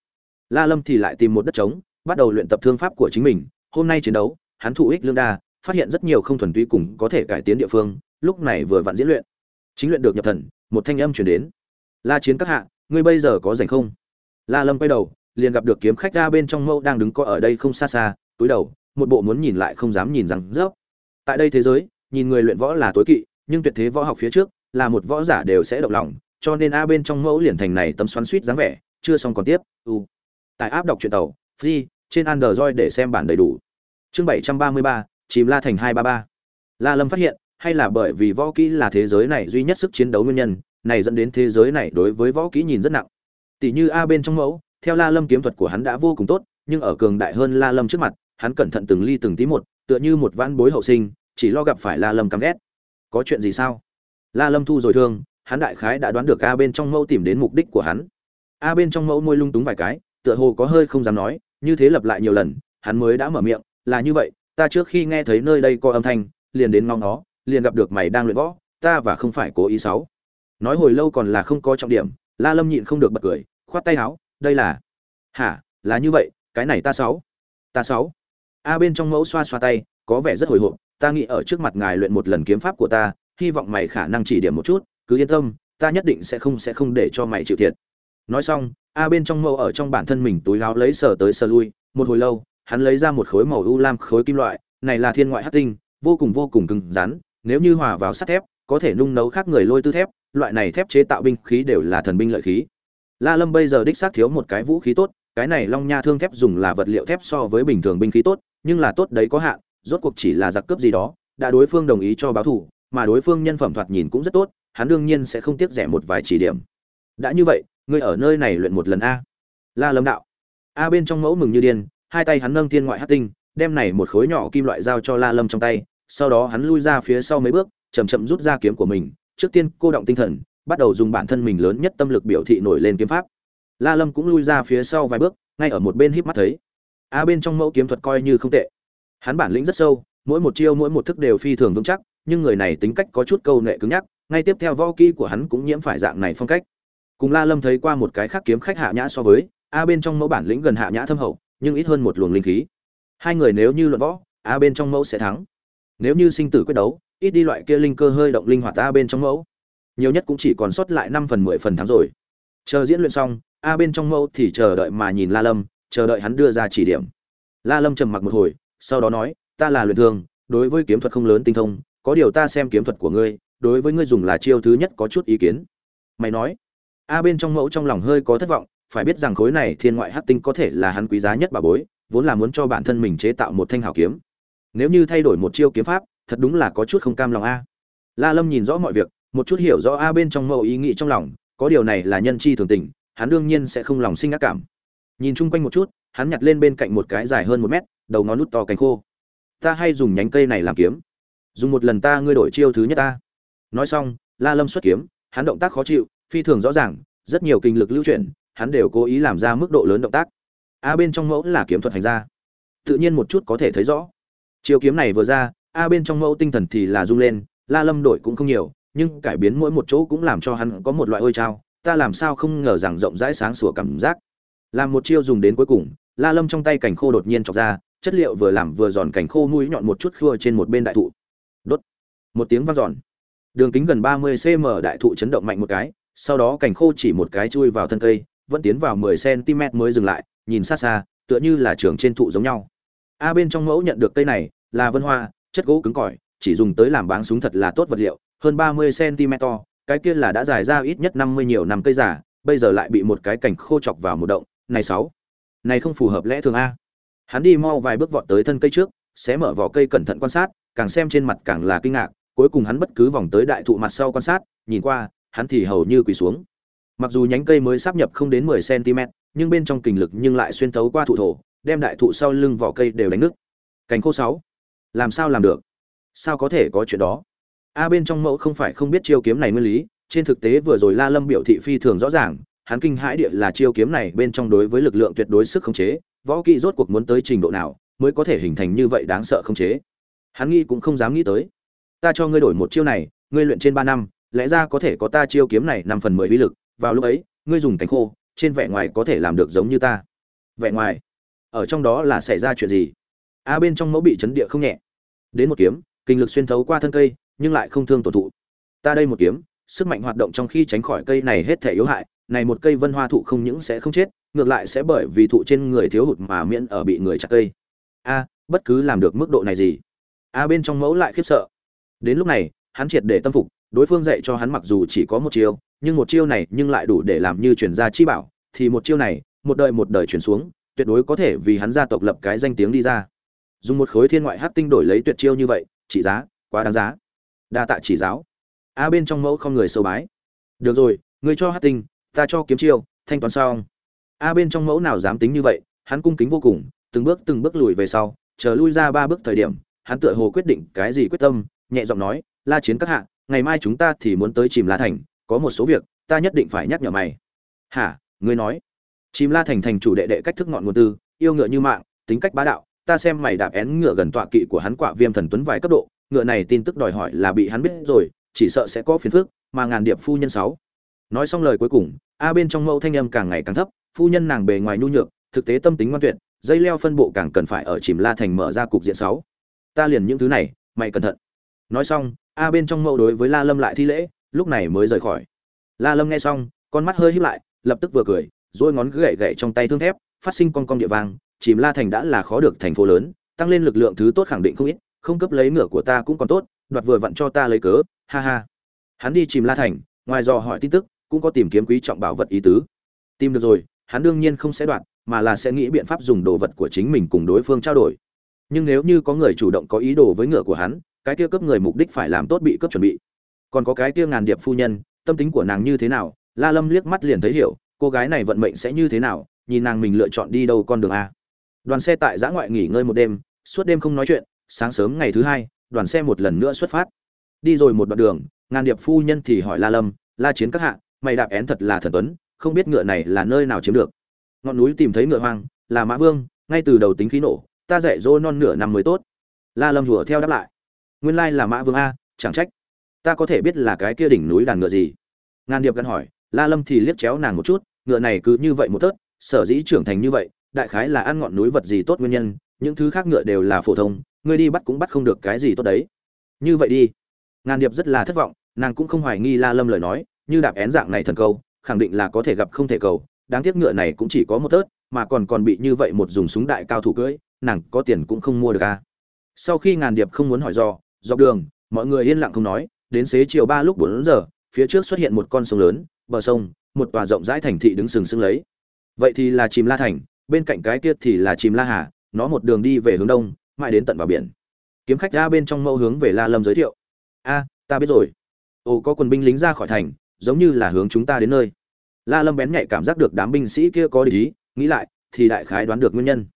La lâm thì lại tìm một đất trống, bắt đầu luyện tập thương pháp của chính mình. Hôm nay chiến đấu, hắn thụ ích lương đa, phát hiện rất nhiều không thuần túy cùng có thể cải tiến địa phương, lúc này vừa vặn diễn luyện. Chính luyện được nhập thần, một thanh âm chuyển đến. La chiến các hạ, ngươi bây giờ có rảnh không? La lâm quay đầu, liền gặp được kiếm khách ra bên trong mẫu đang đứng có ở đây không xa xa, túi đầu, một bộ muốn nhìn lại không dám nhìn rằng rớp tại đây thế giới, nhìn người luyện võ là tối kỵ, nhưng tuyệt thế võ học phía trước là một võ giả đều sẽ động lòng, cho nên a bên trong mẫu liền thành này tấm xoắn suýt dáng vẻ, chưa xong còn tiếp, u. Tại áp đọc truyện tàu, free, trên android để xem bản đầy đủ. Chương bảy trăm ba mươi ba, chìm la thành hai ba ba. La lâm phát hiện, hay là bởi vì võ kỹ là thế giới này duy nhất sức chiến đấu nguyên nhân, này dẫn đến thế giới này đối với võ kỹ nhìn rất nặng. Tỷ như a bên trong mẫu, theo la lâm kiếm thuật của hắn đã vô cùng tốt, nhưng ở cường đại hơn la lâm trước mặt, hắn cẩn thận từng ly từng tí một tựa như một vãn bối hậu sinh, chỉ lo gặp phải la lâm căm ghét. Có chuyện gì sao? La lâm thu rồi thương, hắn đại khái đã đoán được a bên trong mẫu tìm đến mục đích của hắn. A bên trong mẫu môi lung túng vài cái, tựa hồ có hơi không dám nói, như thế lặp lại nhiều lần, hắn mới đã mở miệng, là như vậy, ta trước khi nghe thấy nơi đây có âm thanh, liền đến ngóng nó, liền gặp được mày đang luyện võ, ta và không phải cố ý sáu nói hồi lâu còn là không có trọng điểm, la lâm nhịn không được bật cười, khoát tay áo, đây là hả, là như vậy, cái này ta sáu ta sáu a bên trong mẫu xoa xoa tay, có vẻ rất hồi hộp, ta nghĩ ở trước mặt ngài luyện một lần kiếm pháp của ta, hy vọng mày khả năng chỉ điểm một chút, cứ yên tâm, ta nhất định sẽ không sẽ không để cho mày chịu thiệt. Nói xong, a bên trong mẫu ở trong bản thân mình túi áo lấy sờ tới sờ lui, một hồi lâu, hắn lấy ra một khối màu u lam khối kim loại, này là thiên ngoại hắc tinh, vô cùng vô cùng cứng rắn, nếu như hòa vào sắt thép, có thể nung nấu khác người lôi tư thép, loại này thép chế tạo binh khí đều là thần binh lợi khí. La lâm bây giờ đích xác thiếu một cái vũ khí tốt cái này long nha thương thép dùng là vật liệu thép so với bình thường binh khí tốt, nhưng là tốt đấy có hạn, rốt cuộc chỉ là giặc cướp gì đó, đã đối phương đồng ý cho báo thù, mà đối phương nhân phẩm thoạt nhìn cũng rất tốt, hắn đương nhiên sẽ không tiếc rẻ một vài chỉ điểm. Đã như vậy, ngươi ở nơi này luyện một lần a. La lâm đạo. A bên trong mẫu mừng như điên, hai tay hắn nâng thiên ngoại hát tinh, đem này một khối nhỏ kim loại giao cho la lâm trong tay, sau đó hắn lui ra phía sau mấy bước, chậm chậm rút ra kiếm của mình, trước tiên cô động tinh thần, bắt đầu dùng bản thân mình lớn nhất tâm lực biểu thị nổi lên kiếm pháp la lâm cũng lui ra phía sau vài bước, ngay ở một bên híp mắt thấy. A, bên trong mẫu kiếm thuật coi như không tệ. Hắn bản lĩnh rất sâu, mỗi một chiêu mỗi một thức đều phi thường vững chắc, nhưng người này tính cách có chút câu nệ cứng nhắc, ngay tiếp theo võ kỹ của hắn cũng nhiễm phải dạng này phong cách. Cùng la lâm thấy qua một cái khác kiếm khách hạ nhã so với, a, bên trong mẫu bản lĩnh gần hạ nhã thâm hậu, nhưng ít hơn một luồng linh khí. Hai người nếu như luận võ, a, bên trong mẫu sẽ thắng. Nếu như sinh tử quyết đấu, ít đi loại kia linh cơ hơi động linh hoạt a, bên trong mẫu. Nhiều nhất cũng chỉ còn sót lại năm phần mười phần thắng rồi. Chờ diễn luyện xong a bên trong mẫu thì chờ đợi mà nhìn la lâm, chờ đợi hắn đưa ra chỉ điểm. La lâm trầm mặc một hồi, sau đó nói, ta là luyện thương, đối với kiếm thuật không lớn tinh thông, có điều ta xem kiếm thuật của ngươi, đối với ngươi dùng là chiêu thứ nhất có chút ý kiến. Mày nói, a bên trong mẫu trong lòng hơi có thất vọng, phải biết rằng khối này thiên ngoại hắc tinh có thể là hắn quý giá nhất bà bối, vốn là muốn cho bản thân mình chế tạo một thanh hảo kiếm. Nếu như thay đổi một chiêu kiếm pháp, thật đúng là có chút không cam lòng a. La lâm nhìn rõ mọi việc, một chút hiểu rõ a bên trong mẫu ý nghĩ trong lòng, có điều này là nhân chi thường tình hắn đương nhiên sẽ không lòng sinh ác cảm. Nhìn chung quanh một chút, hắn nhặt lên bên cạnh một cái dài hơn một mét, đầu ngón nút to cánh khô. Ta hay dùng nhánh cây này làm kiếm. Dùng một lần ta, ngươi đổi chiêu thứ nhất ta. Nói xong, la lâm xuất kiếm, hắn động tác khó chịu, phi thường rõ ràng, rất nhiều kinh lực lưu chuyển, hắn đều cố ý làm ra mức độ lớn động tác. A bên trong mẫu là kiếm thuật hành ra tự nhiên một chút có thể thấy rõ. Chiêu kiếm này vừa ra, a bên trong mẫu tinh thần thì là rung lên, la lâm đổi cũng không nhiều, nhưng cải biến mỗi một chỗ cũng làm cho hắn có một loại ôi trao ta làm sao không ngờ rằng rộng rãi sáng sủa cảm giác. Làm một chiêu dùng đến cuối cùng, la lâm trong tay cảnh khô đột nhiên chọc ra, chất liệu vừa làm vừa giòn cảnh khô mũi nhọn một chút khua trên một bên đại thụ. Đốt. Một tiếng vang giòn đường kính gần ba mươi cm đại thụ chấn động mạnh một cái, sau đó cảnh khô chỉ một cái chui vào thân cây, vẫn tiến vào mười cm mới dừng lại, nhìn xa xa, tựa như là trường trên thụ giống nhau. A bên trong mẫu nhận được cây này, là vân hoa, chất gỗ cứng cỏi, chỉ dùng tới làm báng súng thật là tốt vật liệu, hơn ba mươi cm to cái kia là đã dài ra ít nhất năm mươi nhiều năm cây giả bây giờ lại bị một cái cảnh khô chọc vào một động, này sáu, này không phù hợp lẽ thường a. Hắn đi mau vài bước vọt tới thân cây trước, xé mở vỏ cây cẩn thận quan sát, càng xem trên mặt càng là kinh ngạc, cuối cùng hắn bất cứ vòng tới đại thụ mặt sau quan sát, nhìn qua, hắn thì hầu như quỳ xuống. Mặc dù nhánh cây mới sắp nhập không đến mười cm nhưng bên trong kình lực nhưng lại xuyên thấu qua thụ thổ, đem đại thụ sau lưng vỏ cây đều đánh nứt. Cành khô sáu, làm sao làm được? Sao có thể có chuyện đó? A bên trong mẫu không phải không biết chiêu kiếm này nguyên lý, trên thực tế vừa rồi la lâm biểu thị phi thường rõ ràng, hắn kinh hãi địa là chiêu kiếm này bên trong đối với lực lượng tuyệt đối sức khống chế, võ kỹ rốt cuộc muốn tới trình độ nào mới có thể hình thành như vậy đáng sợ khống chế. Hắn nghĩ cũng không dám nghĩ tới. Ta cho ngươi đổi một chiêu này, ngươi luyện trên ba năm, lẽ ra có thể có ta chiêu kiếm này năm phần mười uy lực, vào lúc ấy, ngươi dùng cánh khô, trên vẻ ngoài có thể làm được giống như ta. Vẻ ngoài, ở trong đó là xảy ra chuyện gì? A bên trong mẫu bị chấn địa không nhẹ. Đến một kiếm, kinh lực xuyên thấu qua thân cây nhưng lại không thương tổn thụ. Ta đây một kiếm, sức mạnh hoạt động trong khi tránh khỏi cây này hết thể yếu hại, này một cây vân hoa thụ không những sẽ không chết, ngược lại sẽ bởi vì thụ trên người thiếu hụt mà miễn ở bị người chặt cây. A, bất cứ làm được mức độ này gì. A, bên trong mẫu lại khiếp sợ. Đến lúc này, hắn triệt để tâm phục, đối phương dạy cho hắn mặc dù chỉ có một chiêu, nhưng một chiêu này nhưng lại đủ để làm như chuyển gia chi bảo, thì một chiêu này, một đời một đời chuyển xuống, tuyệt đối có thể vì hắn gia tộc lập cái danh tiếng đi ra. Dùng một khối thiên ngoại hát tinh đổi lấy tuyệt chiêu như vậy, trị giá, quá đáng giá đa tạ chỉ giáo. A bên trong mẫu không người sâu bái. Được rồi ngươi cho hát tinh, ta cho kiếm chiêu, thanh toán xong. A bên trong mẫu nào dám tính như vậy, hắn cung kính vô cùng, từng bước từng bước lùi về sau, chờ lui ra ba bước thời điểm, hắn tựa hồ quyết định cái gì quyết tâm, nhẹ giọng nói, la chiến các hạ, ngày mai chúng ta thì muốn tới chìm la thành, có một số việc, ta nhất định phải nhắc nhở mày. Hả? Ngươi nói. Chìm la thành thành chủ đệ đệ cách thức ngọn nguồn tư, yêu ngựa như mạng, tính cách bá đạo, ta xem mày đạp én ngựa gần tọa kỵ của hắn quả viêm thần tuấn vài cấp độ ngựa này tin tức đòi hỏi là bị hắn biết rồi, chỉ sợ sẽ có phiền phức, mà ngàn điệp phu nhân sáu. Nói xong lời cuối cùng, a bên trong mẫu thanh âm càng ngày càng thấp, phu nhân nàng bề ngoài nhu nhược, thực tế tâm tính ngoan tuyệt, dây leo phân bộ càng cần phải ở chìm la thành mở ra cục diện sáu. Ta liền những thứ này, mày cẩn thận. Nói xong, a bên trong mẫu đối với la lâm lại thi lễ, lúc này mới rời khỏi. La lâm nghe xong, con mắt hơi híp lại, lập tức vừa cười rồi ngón gậy gậy trong tay thương thép, phát sinh con con địa vang chìm la thành đã là khó được thành phố lớn, tăng lên lực lượng thứ tốt khẳng định không ít không cấp lấy ngựa của ta cũng còn tốt, đoạt vừa vặn cho ta lấy cớ, ha ha. Hắn đi chìm la thành, ngoài dò hỏi tin tức, cũng có tìm kiếm quý trọng bảo vật ý tứ. Tìm được rồi, hắn đương nhiên không sẽ đoạt, mà là sẽ nghĩ biện pháp dùng đồ vật của chính mình cùng đối phương trao đổi. Nhưng nếu như có người chủ động có ý đồ với ngựa của hắn, cái kia cấp người mục đích phải làm tốt bị cấp chuẩn bị. Còn có cái kia ngàn điệp phu nhân, tâm tính của nàng như thế nào, la lâm liếc mắt liền thấy hiểu, cô gái này vận mệnh sẽ như thế nào, nhìn nàng mình lựa chọn đi đâu con đường a. Đoàn xe tại giã ngoại nghỉ ngơi một đêm, suốt đêm không nói chuyện sáng sớm ngày thứ hai, đoàn xe một lần nữa xuất phát. Đi rồi một đoạn đường, ngàn điệp phu nhân thì hỏi la lâm, la chiến các hạ, mày đạp én thật là thần tuấn, không biết ngựa này là nơi nào chiếm được? Ngọn núi tìm thấy ngựa hoang, là mã vương, ngay từ đầu tính khí nổ, ta dạy dỗ non nửa năm mới tốt. La lâm hùa theo đáp lại, nguyên lai là mã vương a, chẳng trách. Ta có thể biết là cái kia đỉnh núi đàn ngựa gì? Ngàn điệp gắn hỏi, la lâm thì liếc chéo nàng một chút, ngựa này cứ như vậy một tớt, sở dĩ trưởng thành như vậy, đại khái là ăn ngọn núi vật gì tốt nguyên nhân, những thứ khác ngựa đều là phổ thông ngươi đi bắt cũng bắt không được cái gì tốt đấy. Như vậy đi. Ngàn điệp rất là thất vọng, nàng cũng không hoài nghi la lâm lời nói, như đạp én dạng này thần câu, khẳng định là có thể gặp không thể cầu, đáng tiếc ngựa này cũng chỉ có một tớt, mà còn còn bị như vậy một dùng súng đại cao thủ cưỡi, nàng có tiền cũng không mua được à. sau khi ngàn điệp không muốn hỏi do, dọc đường, mọi người yên lặng không nói, đến xế chiều ba lúc bốn giờ, phía trước xuất hiện một con sông lớn, bờ sông, một tòa rộng rãi thành thị đứng sừng sững lấy. Vậy thì là chìm la thành, bên cạnh cái kia thì là chìm la hà, nó một đường đi về hướng đông mãi đến tận vào biển. Kiếm khách ra bên trong mẫu hướng về la lâm giới thiệu. A ta biết rồi. Ồ có quân binh lính ra khỏi thành giống như là hướng chúng ta đến nơi. La lâm bén nhạy cảm giác được đám binh sĩ kia có lý nghĩ lại thì đại khái đoán được nguyên nhân.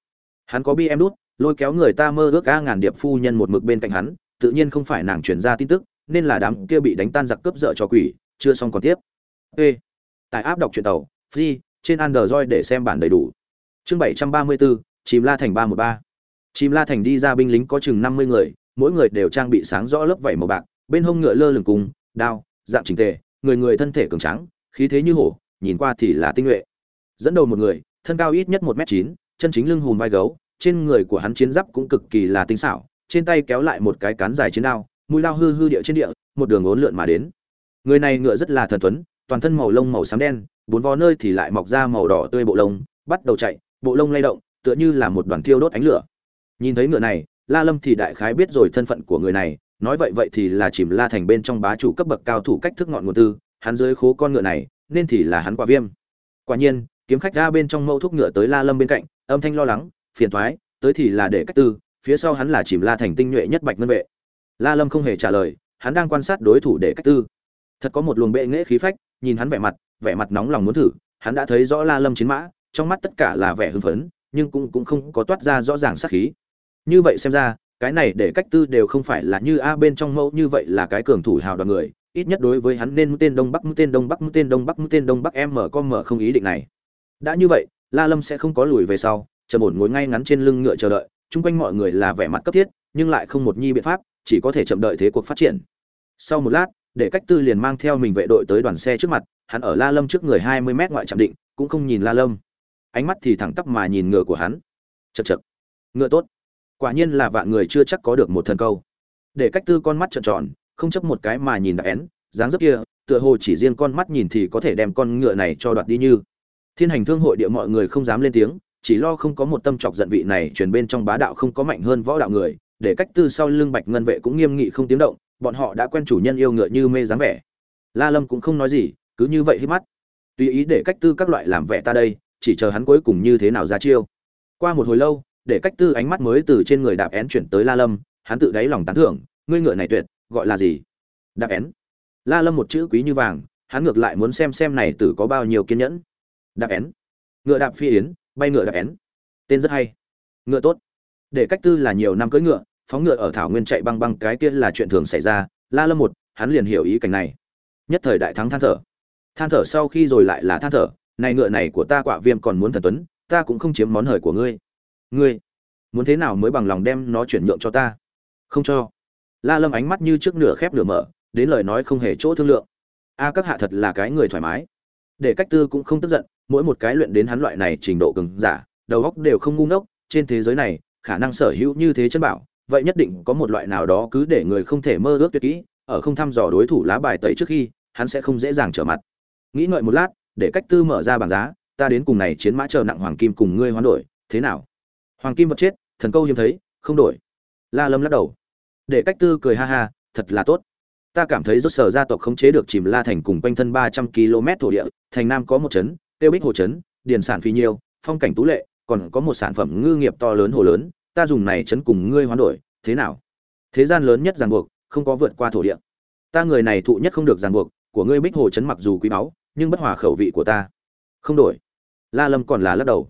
Hắn có bi em đút lôi kéo người ta mơ ước ca ngàn điệp phu nhân một mực bên cạnh hắn tự nhiên không phải nàng truyền ra tin tức nên là đám kia bị đánh tan giặc cướp dợ cho quỷ chưa xong còn tiếp. Ê tại áp đọc truyện tàu free trên android để xem bản đầy đủ. Chương 734, chìm la thành 313 chim la thành đi ra binh lính có chừng năm mươi người, mỗi người đều trang bị sáng rõ lớp vảy màu bạc, bên hông ngựa lơ lửng cùng, đao, dạng chỉnh tề, người người thân thể cường tráng, khí thế như hổ, nhìn qua thì là tinh nhuệ. Dẫn đầu một người, thân cao ít nhất một m chín, chân chính lưng hùm vai gấu, trên người của hắn chiến giáp cũng cực kỳ là tinh xảo, trên tay kéo lại một cái cán dài chiến đao, mũi lao hư hư địa trên địa, một đường ốn lượn mà đến. Người này ngựa rất là thần tuấn, toàn thân màu lông màu xám đen, bốn vó nơi thì lại mọc ra màu đỏ tươi bộ lông, bắt đầu chạy, bộ lông lay động, tựa như là một đoàn thiêu đốt ánh lửa nhìn thấy ngựa này, la lâm thì đại khái biết rồi thân phận của người này, nói vậy vậy thì là chìm la thành bên trong bá chủ cấp bậc cao thủ cách thức ngọn nguồn tư, hắn dưới khố con ngựa này, nên thì là hắn quả viêm. Quả nhiên, kiếm khách ra bên trong mâu thuốc ngựa tới la lâm bên cạnh, âm thanh lo lắng, phiền thoái tới thì là để cách tư, phía sau hắn là chìm la thành tinh nhuệ nhất bạch ngân vệ. La lâm không hề trả lời, hắn đang quan sát đối thủ để cách tư. Thật có một luồng bệ nghễ khí phách, nhìn hắn vẻ mặt vẻ mặt nóng lòng muốn thử, hắn đã thấy rõ la lâm chiến mã, trong mắt tất cả là vẻ hưng phấn, nhưng cũng cũng không có toát ra rõ ràng sát khí như vậy xem ra, cái này để cách tư đều không phải là như a bên trong mẫu, như vậy là cái cường thủ hào đoàn người. Ít nhất đối với hắn nên mũi tên đông bắc, mũi tên đông bắc, mũi tên đông bắc, mũi tên đông bắc em mở con mở không ý định này. Đã như vậy, la lâm sẽ không có lùi về sau, trầm ổn ngồi ngay ngắn trên lưng ngựa chờ đợi. Chung quanh mọi người là vẻ mặt cấp thiết, nhưng lại không một nhi biện pháp, chỉ có thể chậm đợi thế cuộc phát triển. Sau một lát, để cách tư liền mang theo mình vệ đội tới đoàn xe trước mặt, hắn ở la lâm trước người hai mươi mét ngoại trạm định, cũng không nhìn la lâm. Ánh mắt thì thẳng tắp mà nhìn ngựa của hắn. Chật chật ngựa tốt quả nhiên là vạn người chưa chắc có được một thần câu. Để cách tư con mắt trợn tròn, không chấp một cái mà nhìn đã én, dáng dấp kia, tựa hồ chỉ riêng con mắt nhìn thì có thể đem con ngựa này cho đoạt đi như. Thiên hành thương hội địa mọi người không dám lên tiếng, chỉ lo không có một tâm trọc giận vị này truyền bên trong bá đạo không có mạnh hơn võ đạo người, để cách tư sau lưng bạch ngân vệ cũng nghiêm nghị không tiếng động, bọn họ đã quen chủ nhân yêu ngựa như mê dáng vẻ. La lâm cũng không nói gì, cứ như vậy hít mắt. Tùy ý để cách tư các loại làm vẻ ta đây, chỉ chờ hắn cuối cùng như thế nào ra chiêu. Qua một hồi lâu để cách tư ánh mắt mới từ trên người đạp én chuyển tới la lâm, hắn tự đáy lòng tán thưởng, ngươi ngựa này tuyệt, gọi là gì? Đạp én. La lâm một chữ quý như vàng, hắn ngược lại muốn xem xem này tử có bao nhiêu kiên nhẫn. Đạp én. Ngựa đạp phi yến, bay ngựa đạp én. Tên rất hay. Ngựa tốt. Để cách tư là nhiều năm cưỡi ngựa, phóng ngựa ở thảo nguyên chạy băng băng, cái kia là chuyện thường xảy ra. La lâm một, hắn liền hiểu ý cảnh này. Nhất thời đại thắng than thở. Than thở sau khi rồi lại là than thở, này ngựa này của ta quả viêm còn muốn thần tuấn, ta cũng không chiếm món hời của ngươi ngươi muốn thế nào mới bằng lòng đem nó chuyển nhượng cho ta? Không cho. La lâm ánh mắt như trước nửa khép nửa mở, đến lời nói không hề chỗ thương lượng. A các hạ thật là cái người thoải mái. Để cách tư cũng không tức giận, mỗi một cái luyện đến hắn loại này trình độ cứng giả, đầu óc đều không ngu ngốc, trên thế giới này, khả năng sở hữu như thế chân bảo, vậy nhất định có một loại nào đó cứ để người không thể mơ ước tuyệt kỹ, ở không thăm dò đối thủ lá bài tẩy trước khi, hắn sẽ không dễ dàng trở mặt. Nghĩ ngợi một lát, để cách tư mở ra bảng giá, ta đến cùng này chiến mã chờ nặng hoàng kim cùng ngươi hoán đổi, thế nào? Hoàng kim vật chết, thần câu hiếm thấy, không đổi. La lâm lắc đầu. Để cách tư cười ha ha, thật là tốt. Ta cảm thấy rốt sở gia tộc khống chế được chìm la thành cùng quanh thân ba trăm km thổ địa, thành nam có một trấn tiêu bích hồ trấn điền sản phi nhiêu, phong cảnh tú lệ, còn có một sản phẩm ngư nghiệp to lớn hồ lớn, ta dùng này trấn cùng ngươi hoán đổi, thế nào? Thế gian lớn nhất ràng buộc, không có vượt qua thổ địa. Ta người này thụ nhất không được ràng buộc, của ngươi bích hồ trấn mặc dù quý báu, nhưng bất hòa khẩu vị của ta. Không đổi. La lâm còn là lắc đầu.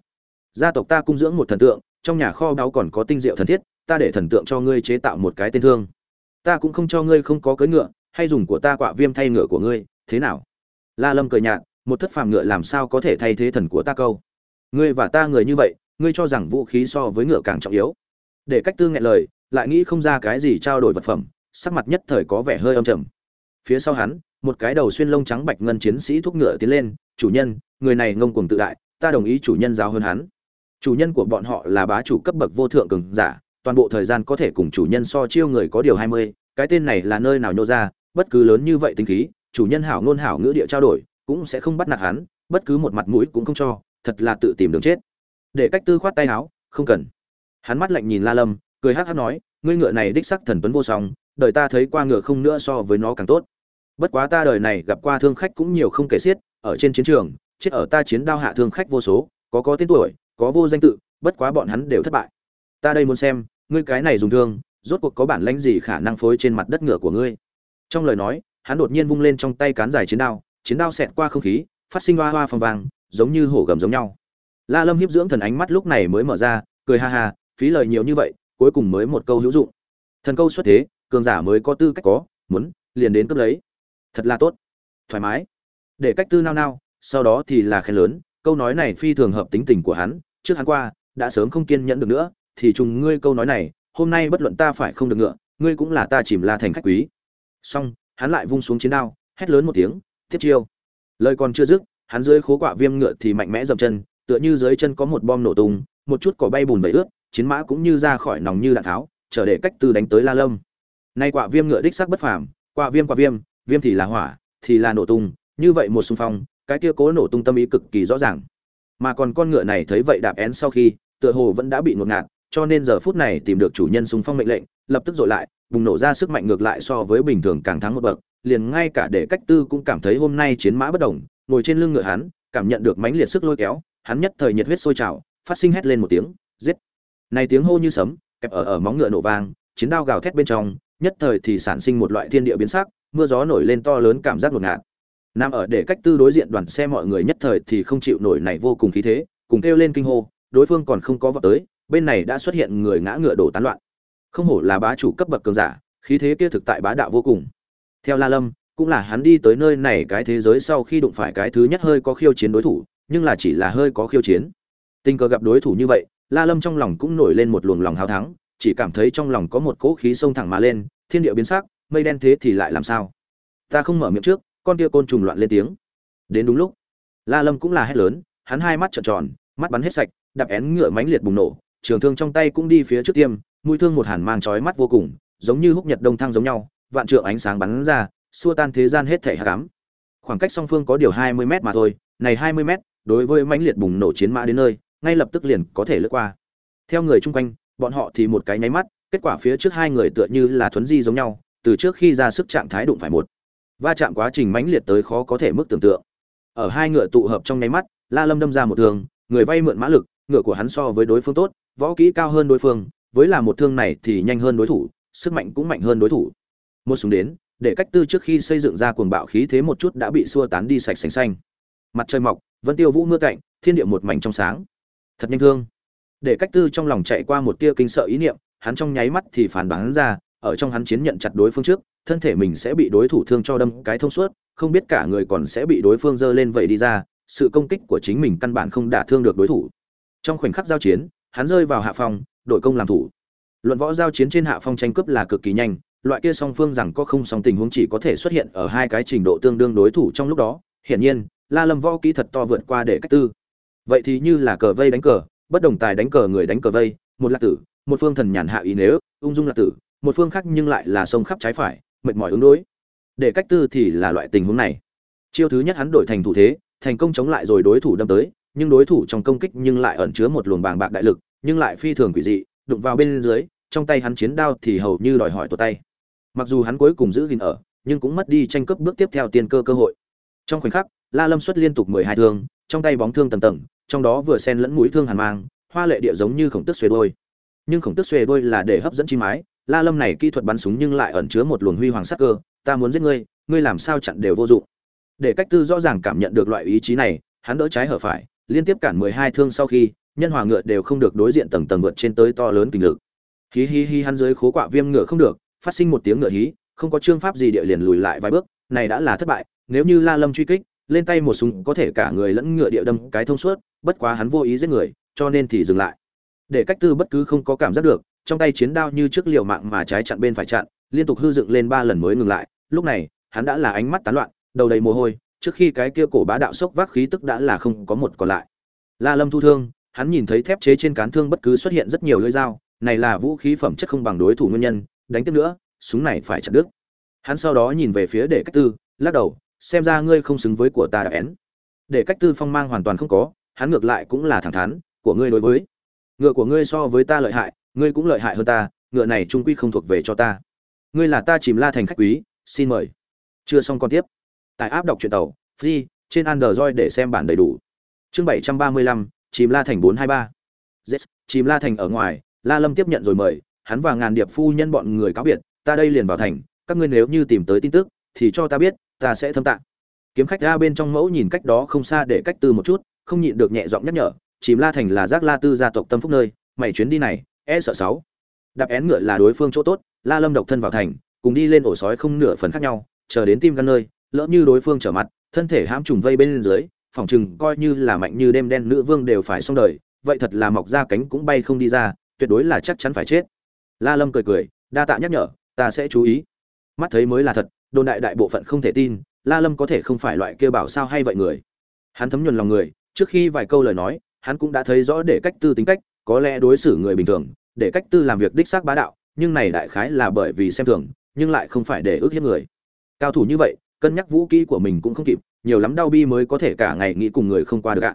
Gia tộc ta cung dưỡng một thần tượng trong nhà kho báu còn có tinh diệu thần thiết, ta để thần tượng cho ngươi chế tạo một cái tên thương. Ta cũng không cho ngươi không có cưỡi ngựa, hay dùng của ta quạ viêm thay ngựa của ngươi, thế nào? La lâm cười nhạt, một thất phàm ngựa làm sao có thể thay thế thần của ta câu? Ngươi và ta người như vậy, ngươi cho rằng vũ khí so với ngựa càng trọng yếu. Để cách tư nghẹn lời, lại nghĩ không ra cái gì trao đổi vật phẩm, sắc mặt nhất thời có vẻ hơi âm trầm. Phía sau hắn, một cái đầu xuyên lông trắng bạch ngân chiến sĩ thúc ngựa tiến lên, chủ nhân, người này ngông cuồng tự đại, ta đồng ý chủ nhân giáo hơn hắn chủ nhân của bọn họ là bá chủ cấp bậc vô thượng cường giả, toàn bộ thời gian có thể cùng chủ nhân so chiêu người có điều hai mươi, cái tên này là nơi nào nhô ra, bất cứ lớn như vậy tính khí, chủ nhân hảo ngôn hảo ngữ địa trao đổi, cũng sẽ không bắt nạt hắn, bất cứ một mặt mũi cũng không cho, thật là tự tìm đường chết. Để cách tư khoát tay áo, không cần. Hắn mắt lạnh nhìn la lâm, cười hắc hắc nói, ngươi ngựa này đích sắc thần tuấn vô song, đời ta thấy qua ngựa không nữa so với nó càng tốt. Bất quá ta đời này gặp qua thương khách cũng nhiều không kể xiết, ở trên chiến trường, chết ở ta chiến đao hạ thương khách vô số, có có tên tuổi có vô danh tự, bất quá bọn hắn đều thất bại. Ta đây muốn xem, ngươi cái này dùng thương, rốt cuộc có bản lãnh gì khả năng phối trên mặt đất ngựa của ngươi? Trong lời nói, hắn đột nhiên vung lên trong tay cán dài chiến đao chiến đao xẹt qua không khí, phát sinh hoa hoa phong vàng giống như hổ gầm giống nhau. La lâm hiếp dưỡng thần ánh mắt lúc này mới mở ra, cười ha ha, phí lời nhiều như vậy, cuối cùng mới một câu hữu dụng. Thần câu xuất thế, cường giả mới có tư cách có, muốn, liền đến cướp lấy. Thật là tốt. Thoải mái. Để cách tư nao nao, sau đó thì là khen lớn, câu nói này phi thường hợp tính tình của hắn trước hắn qua, đã sớm không kiên nhẫn được nữa, thì trùng ngươi câu nói này, hôm nay bất luận ta phải không được ngựa, ngươi cũng là ta chìm la thành khách quý. Xong, hắn lại vung xuống chiến đao, hét lớn một tiếng tiếp chiêu. Lời còn chưa dứt, hắn dưới khố quả viêm ngựa thì mạnh mẽ dậm chân, tựa như dưới chân có một bom nổ tung, một chút cỏ bay bùn bẫy ướt, chiến mã cũng như ra khỏi nòng như đạn tháo, trở để cách từ đánh tới la lâm. Nay quả viêm ngựa đích xác bất phàm, quả viêm quả viêm viêm thì là hỏa, thì là nổ tung, như vậy một xung phong, cái kia cố nổ tung tâm ý cực kỳ rõ ràng mà còn con ngựa này thấy vậy đạp én sau khi, tựa hồ vẫn đã bị ngột ngạt, cho nên giờ phút này tìm được chủ nhân xung phong mệnh lệnh, lập tức dội lại, bùng nổ ra sức mạnh ngược lại so với bình thường càng thắng một bậc, liền ngay cả để cách tư cũng cảm thấy hôm nay chiến mã bất đồng, ngồi trên lưng ngựa hắn, cảm nhận được mãnh liệt sức lôi kéo, hắn nhất thời nhiệt huyết sôi trào, phát sinh hét lên một tiếng, giết. Này tiếng hô như sấm, kẹp ở ở móng ngựa nổ vang, chiến đao gào thét bên trong, nhất thời thì sản sinh một loại thiên địa biến sắc, mưa gió nổi lên to lớn cảm giác ngột ngạt nằm ở để cách tư đối diện đoàn xe mọi người nhất thời thì không chịu nổi này vô cùng khí thế, cùng kêu lên kinh hô, đối phương còn không có vọt tới, bên này đã xuất hiện người ngã ngựa đổ tán loạn. Không hổ là bá chủ cấp bậc cường giả, khí thế kia thực tại bá đạo vô cùng. Theo la lâm, cũng là hắn đi tới nơi này cái thế giới sau khi đụng phải cái thứ nhất hơi có khiêu chiến đối thủ, nhưng là chỉ là hơi có khiêu chiến. Tình cờ gặp đối thủ như vậy, la lâm trong lòng cũng nổi lên một luồng lòng hào thắng, chỉ cảm thấy trong lòng có một cỗ khí sông thẳng mà lên, thiên địa biến sắc, mây đen thế thì lại làm sao? Ta không mở miệng trước con kia côn trùng loạn lên tiếng. Đến đúng lúc, la lâm cũng là hét lớn, hắn hai mắt trợn tròn, mắt bắn hết sạch, đạp én ngựa mãnh liệt bùng nổ, trường thương trong tay cũng đi phía trước tiêm, mũi thương một hàn mang chói mắt vô cùng, giống như húc nhật đông thăng giống nhau, vạn trượng ánh sáng bắn ra, xua tan thế gian hết thể hạ cám khoảng cách song phương có điều hai mươi mét mà thôi, này hai mươi mét, đối với mãnh liệt bùng nổ chiến mã đến nơi, ngay lập tức liền có thể lướt qua. Theo người chung quanh, bọn họ thì một cái nháy mắt, kết quả phía trước hai người tựa như là thuấn di giống nhau, từ trước khi ra sức trạng thái đụng phải một va chạm quá trình mãnh liệt tới khó có thể mức tưởng tượng. Ở hai ngựa tụ hợp trong nháy mắt, la lâm đâm ra một thương, người vay mượn mã lực, ngựa của hắn so với đối phương tốt, võ kỹ cao hơn đối phương, với là một thương này thì nhanh hơn đối thủ, sức mạnh cũng mạnh hơn đối thủ. Một súng đến, để cách tư trước khi xây dựng ra cuồng bạo khí thế một chút đã bị xua tán đi sạch sành xanh. Mặt trời mọc vẫn tiêu vũ mưa cạnh, thiên địa một mảnh trong sáng. Thật nhanh thương. Để cách tư trong lòng chạy qua một tia kinh sợ ý niệm, hắn trong nháy mắt thì phản đoán ra ở trong hắn chiến nhận chặt đối phương trước, thân thể mình sẽ bị đối thủ thương cho đâm cái thông suốt, không biết cả người còn sẽ bị đối phương giơ lên vậy đi ra, sự công kích của chính mình căn bản không đả thương được đối thủ. Trong khoảnh khắc giao chiến, hắn rơi vào hạ phòng đội công làm thủ. Luận võ giao chiến trên hạ phong tranh cướp là cực kỳ nhanh, loại kia song phương rằng có không song tình huống chỉ có thể xuất hiện ở hai cái trình độ tương đương đối thủ trong lúc đó, hiển nhiên, la lâm võ kỹ thật to vượt qua để cách tư. Vậy thì như là cờ vây đánh cờ, bất đồng tài đánh cờ người đánh cờ vây, một lạc tử, một phương thần nhàn hạ ý nếu, ung dung lạc tử một phương khác nhưng lại là sông khắp trái phải, mệt mỏi ứng đối. Để cách tư thì là loại tình huống này. Chiêu thứ nhất hắn đổi thành thủ thế, thành công chống lại rồi đối thủ đâm tới, nhưng đối thủ trong công kích nhưng lại ẩn chứa một luồng bàng bạc đại lực, nhưng lại phi thường quỷ dị, đụng vào bên dưới, trong tay hắn chiến đao thì hầu như đòi hỏi tột tay. Mặc dù hắn cuối cùng giữ gìn ở, nhưng cũng mất đi tranh cướp bước tiếp theo tiên cơ cơ hội. Trong khoảnh khắc, la lâm xuất liên tục mười hai thương, trong tay bóng thương tầng tầng, trong đó vừa xen lẫn mũi thương hàn mang, hoa lệ địa giống như khổng tức xuề đôi. Nhưng khổng tức xuề đôi là để hấp dẫn chi mái la lâm này kỹ thuật bắn súng nhưng lại ẩn chứa một luồng huy hoàng sắc cơ, ta muốn giết ngươi ngươi làm sao chặn đều vô dụng. Để cách tư rõ ràng cảm nhận được loại ý chí này, hắn đỡ trái hở phải, liên tiếp cản mười hai thương sau khi, nhân hòa ngựa đều không được đối diện tầng tầng vượt trên tới to lớn kinh lực. Hí hí hí hắn dưới khố quạ viêm ngựa không được, phát sinh một tiếng ngựa hí, không có chương pháp gì địa liền lùi lại vài bước, này đã là thất bại, nếu như la lâm truy kích, lên tay một súng có thể cả người lẫn ngựa địa đâm cái thông suốt, bất quá hắn vô ý giết người, cho nên thì dừng lại. Để cách tư bất cứ không có cảm giác được trong tay chiến đao như trước liều mạng mà trái chặn bên phải chặn, liên tục hư dựng lên ba lần mới ngừng lại. Lúc này, hắn đã là ánh mắt tán loạn, đầu đầy mồ hôi, trước khi cái kia cổ bá đạo sốc vác khí tức đã là không có một còn lại. La lâm thu thương, hắn nhìn thấy thép chế trên cán thương bất cứ xuất hiện rất nhiều lưỡi dao, này là vũ khí phẩm chất không bằng đối thủ nguyên nhân, đánh tiếp nữa, súng này phải chặt đứt. Hắn sau đó nhìn về phía để cách tư, lắc đầu, xem ra ngươi không xứng với của ta đã én để cách tư phong mang hoàn toàn không có, hắn ngược lại cũng là thẳng thắn, của ngươi đối với. Ngựa của ngươi so với ta lợi hại ngươi cũng lợi hại hơn ta ngựa này trung quy không thuộc về cho ta. Ngươi là ta chìm la thành khách quý xin mời. Chưa xong còn tiếp. Tại áp đọc truyện tàu free trên android để xem bản đầy đủ. Chương bảy trăm ba mươi lăm chìm la thành bốn hai ba. Yes, chìm la thành ở ngoài la lâm tiếp nhận rồi mời hắn và ngàn điệp phu nhân bọn người cáo biệt ta đây liền vào thành các ngươi nếu như tìm tới tin tức thì cho ta biết ta sẽ thâm tạng kiếm khách ra bên trong mẫu nhìn cách đó không xa để cách tư một chút không nhịn được nhẹ giọng nhắc nhở chìm la thành là giác la tư gia tộc tâm phúc nơi mày chuyến đi này e sợ sáu. Đạp én ngựa là đối phương chỗ tốt, la lâm độc thân vào thành, cùng đi lên ổ sói không nửa phần khác nhau, chờ đến tim gan nơi, lỡ như đối phương trở mặt, thân thể hãm trùng vây bên dưới, phòng chừng coi như là mạnh như đêm đen nữ vương đều phải xong đời, vậy thật là mọc ra cánh cũng bay không đi ra, tuyệt đối là chắc chắn phải chết. La lâm cười cười, đa tạ nhắc nhở, ta sẽ chú ý. Mắt thấy mới là thật, đồn đại đại bộ phận không thể tin, la lâm có thể không phải loại kêu bảo sao hay vậy người. Hắn thấm nhuần lòng người, trước khi vài câu lời nói, hắn cũng đã thấy rõ để cách tư tính cách, có lẽ đối xử người bình thường để cách tư làm việc đích xác bá đạo, nhưng này đại khái là bởi vì xem thường, nhưng lại không phải để ước hiếp người. Cao thủ như vậy, cân nhắc vũ kỹ của mình cũng không kịp, nhiều lắm đau bi mới có thể cả ngày nghĩ cùng người không qua được ạ.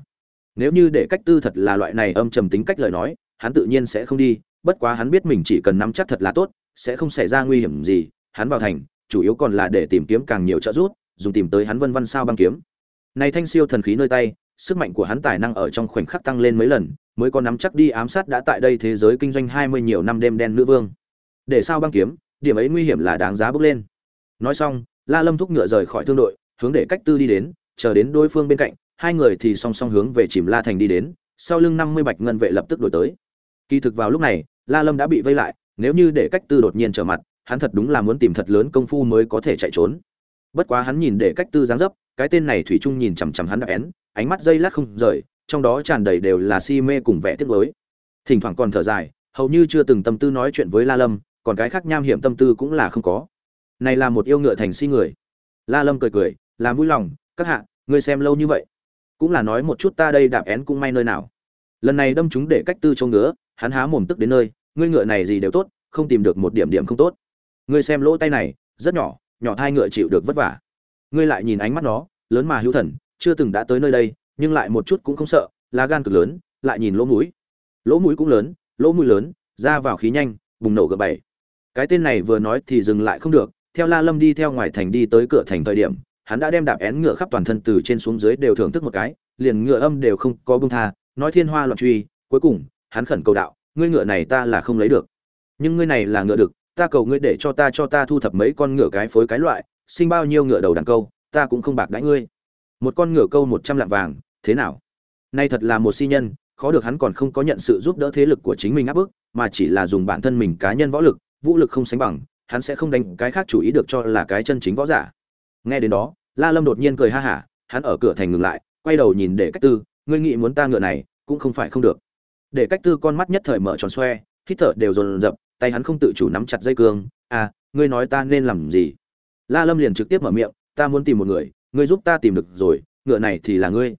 Nếu như để cách tư thật là loại này âm trầm tính cách lời nói, hắn tự nhiên sẽ không đi, bất quá hắn biết mình chỉ cần nắm chắc thật là tốt, sẽ không xảy ra nguy hiểm gì, hắn vào thành, chủ yếu còn là để tìm kiếm càng nhiều trợ giúp, dùng tìm tới hắn vân vân sao băng kiếm. Này thanh siêu thần khí nơi tay, sức mạnh của hắn tài năng ở trong khoảnh khắc tăng lên mấy lần mới có nắm chắc đi ám sát đã tại đây thế giới kinh doanh hai mươi nhiều năm đêm đen nữ vương. Để sao băng kiếm, điểm ấy nguy hiểm là đáng giá bước lên. Nói xong, la lâm thúc ngựa rời khỏi thương đội, hướng để cách tư đi đến, chờ đến đối phương bên cạnh, hai người thì song song hướng về chìm la thành đi đến, sau lưng năm mươi bạch ngân vệ lập tức đổi tới. Kỳ thực vào lúc này, la lâm đã bị vây lại, nếu như để cách tư đột nhiên trở mặt, hắn thật đúng là muốn tìm thật lớn công phu mới có thể chạy trốn. Bất quá hắn nhìn để cách tư dáng dấp, cái tên này thủy trung nhìn chằm chằm hắn đã én, ánh mắt dây lát không rời trong đó tràn đầy đều là si mê cùng vẻ tiếc nuối. Thỉnh thoảng còn thở dài, hầu như chưa từng tâm tư nói chuyện với la lâm, còn cái khác nham hiểm tâm tư cũng là không có. Này là một yêu ngựa thành si người. La lâm cười cười làm vui lòng, các hạ, ngươi xem lâu như vậy. Cũng là nói một chút ta đây đạp én cũng may nơi nào. Lần này đâm chúng để cách tư trông ngứa, hắn há mồm tức đến nơi, ngươi ngựa này gì đều tốt, không tìm được một điểm điểm không tốt. Ngươi xem lỗ tay này, rất nhỏ nhỏ thai ngựa chịu được vất vả. Ngươi lại nhìn ánh mắt nó, lớn mà hữu thần, chưa từng đã tới nơi đây nhưng lại một chút cũng không sợ, lá gan cực lớn, lại nhìn lỗ mũi. Lỗ mũi cũng lớn, lỗ mũi lớn, ra vào khí nhanh, bùng nổ gợn bảy cái tên này vừa nói thì dừng lại không được, theo la lâm đi theo ngoài thành đi tới cửa thành thời điểm, hắn đã đem đạp én ngựa khắp toàn thân từ trên xuống dưới đều thưởng thức một cái, liền ngựa âm đều không có bông tha, nói thiên hoa loạn truy, cuối cùng, hắn khẩn cầu đạo, ngươi ngựa này ta là không lấy được. Nhưng ngươi này là ngựa được, ta cầu ngươi để cho ta cho ta thu thập mấy con ngựa cái phối cái loại, sinh bao nhiêu ngựa đầu đàn câu, ta cũng không bạc đãi ngươi. Một con ngựa câu một trăm lạng vàng thế nào? Nay thật là một si nhân, khó được hắn còn không có nhận sự giúp đỡ thế lực của chính mình áp bức, mà chỉ là dùng bản thân mình cá nhân võ lực, vũ lực không sánh bằng, hắn sẽ không đánh cái khác chủ ý được cho là cái chân chính võ giả. Nghe đến đó, la lâm đột nhiên cười ha hả, hắn ở cửa thành ngừng lại, quay đầu nhìn để cách tư, ngươi nghĩ muốn ta ngựa này, cũng không phải không được. Để cách tư con mắt nhất thời mở tròn xoe, hít thở đều dồn dập, tay hắn không tự chủ nắm chặt dây cương à ngươi nói ta nên làm gì? La lâm liền trực tiếp mở miệng, ta muốn tìm một người, ngươi giúp ta tìm được rồi, ngựa này thì là ngươi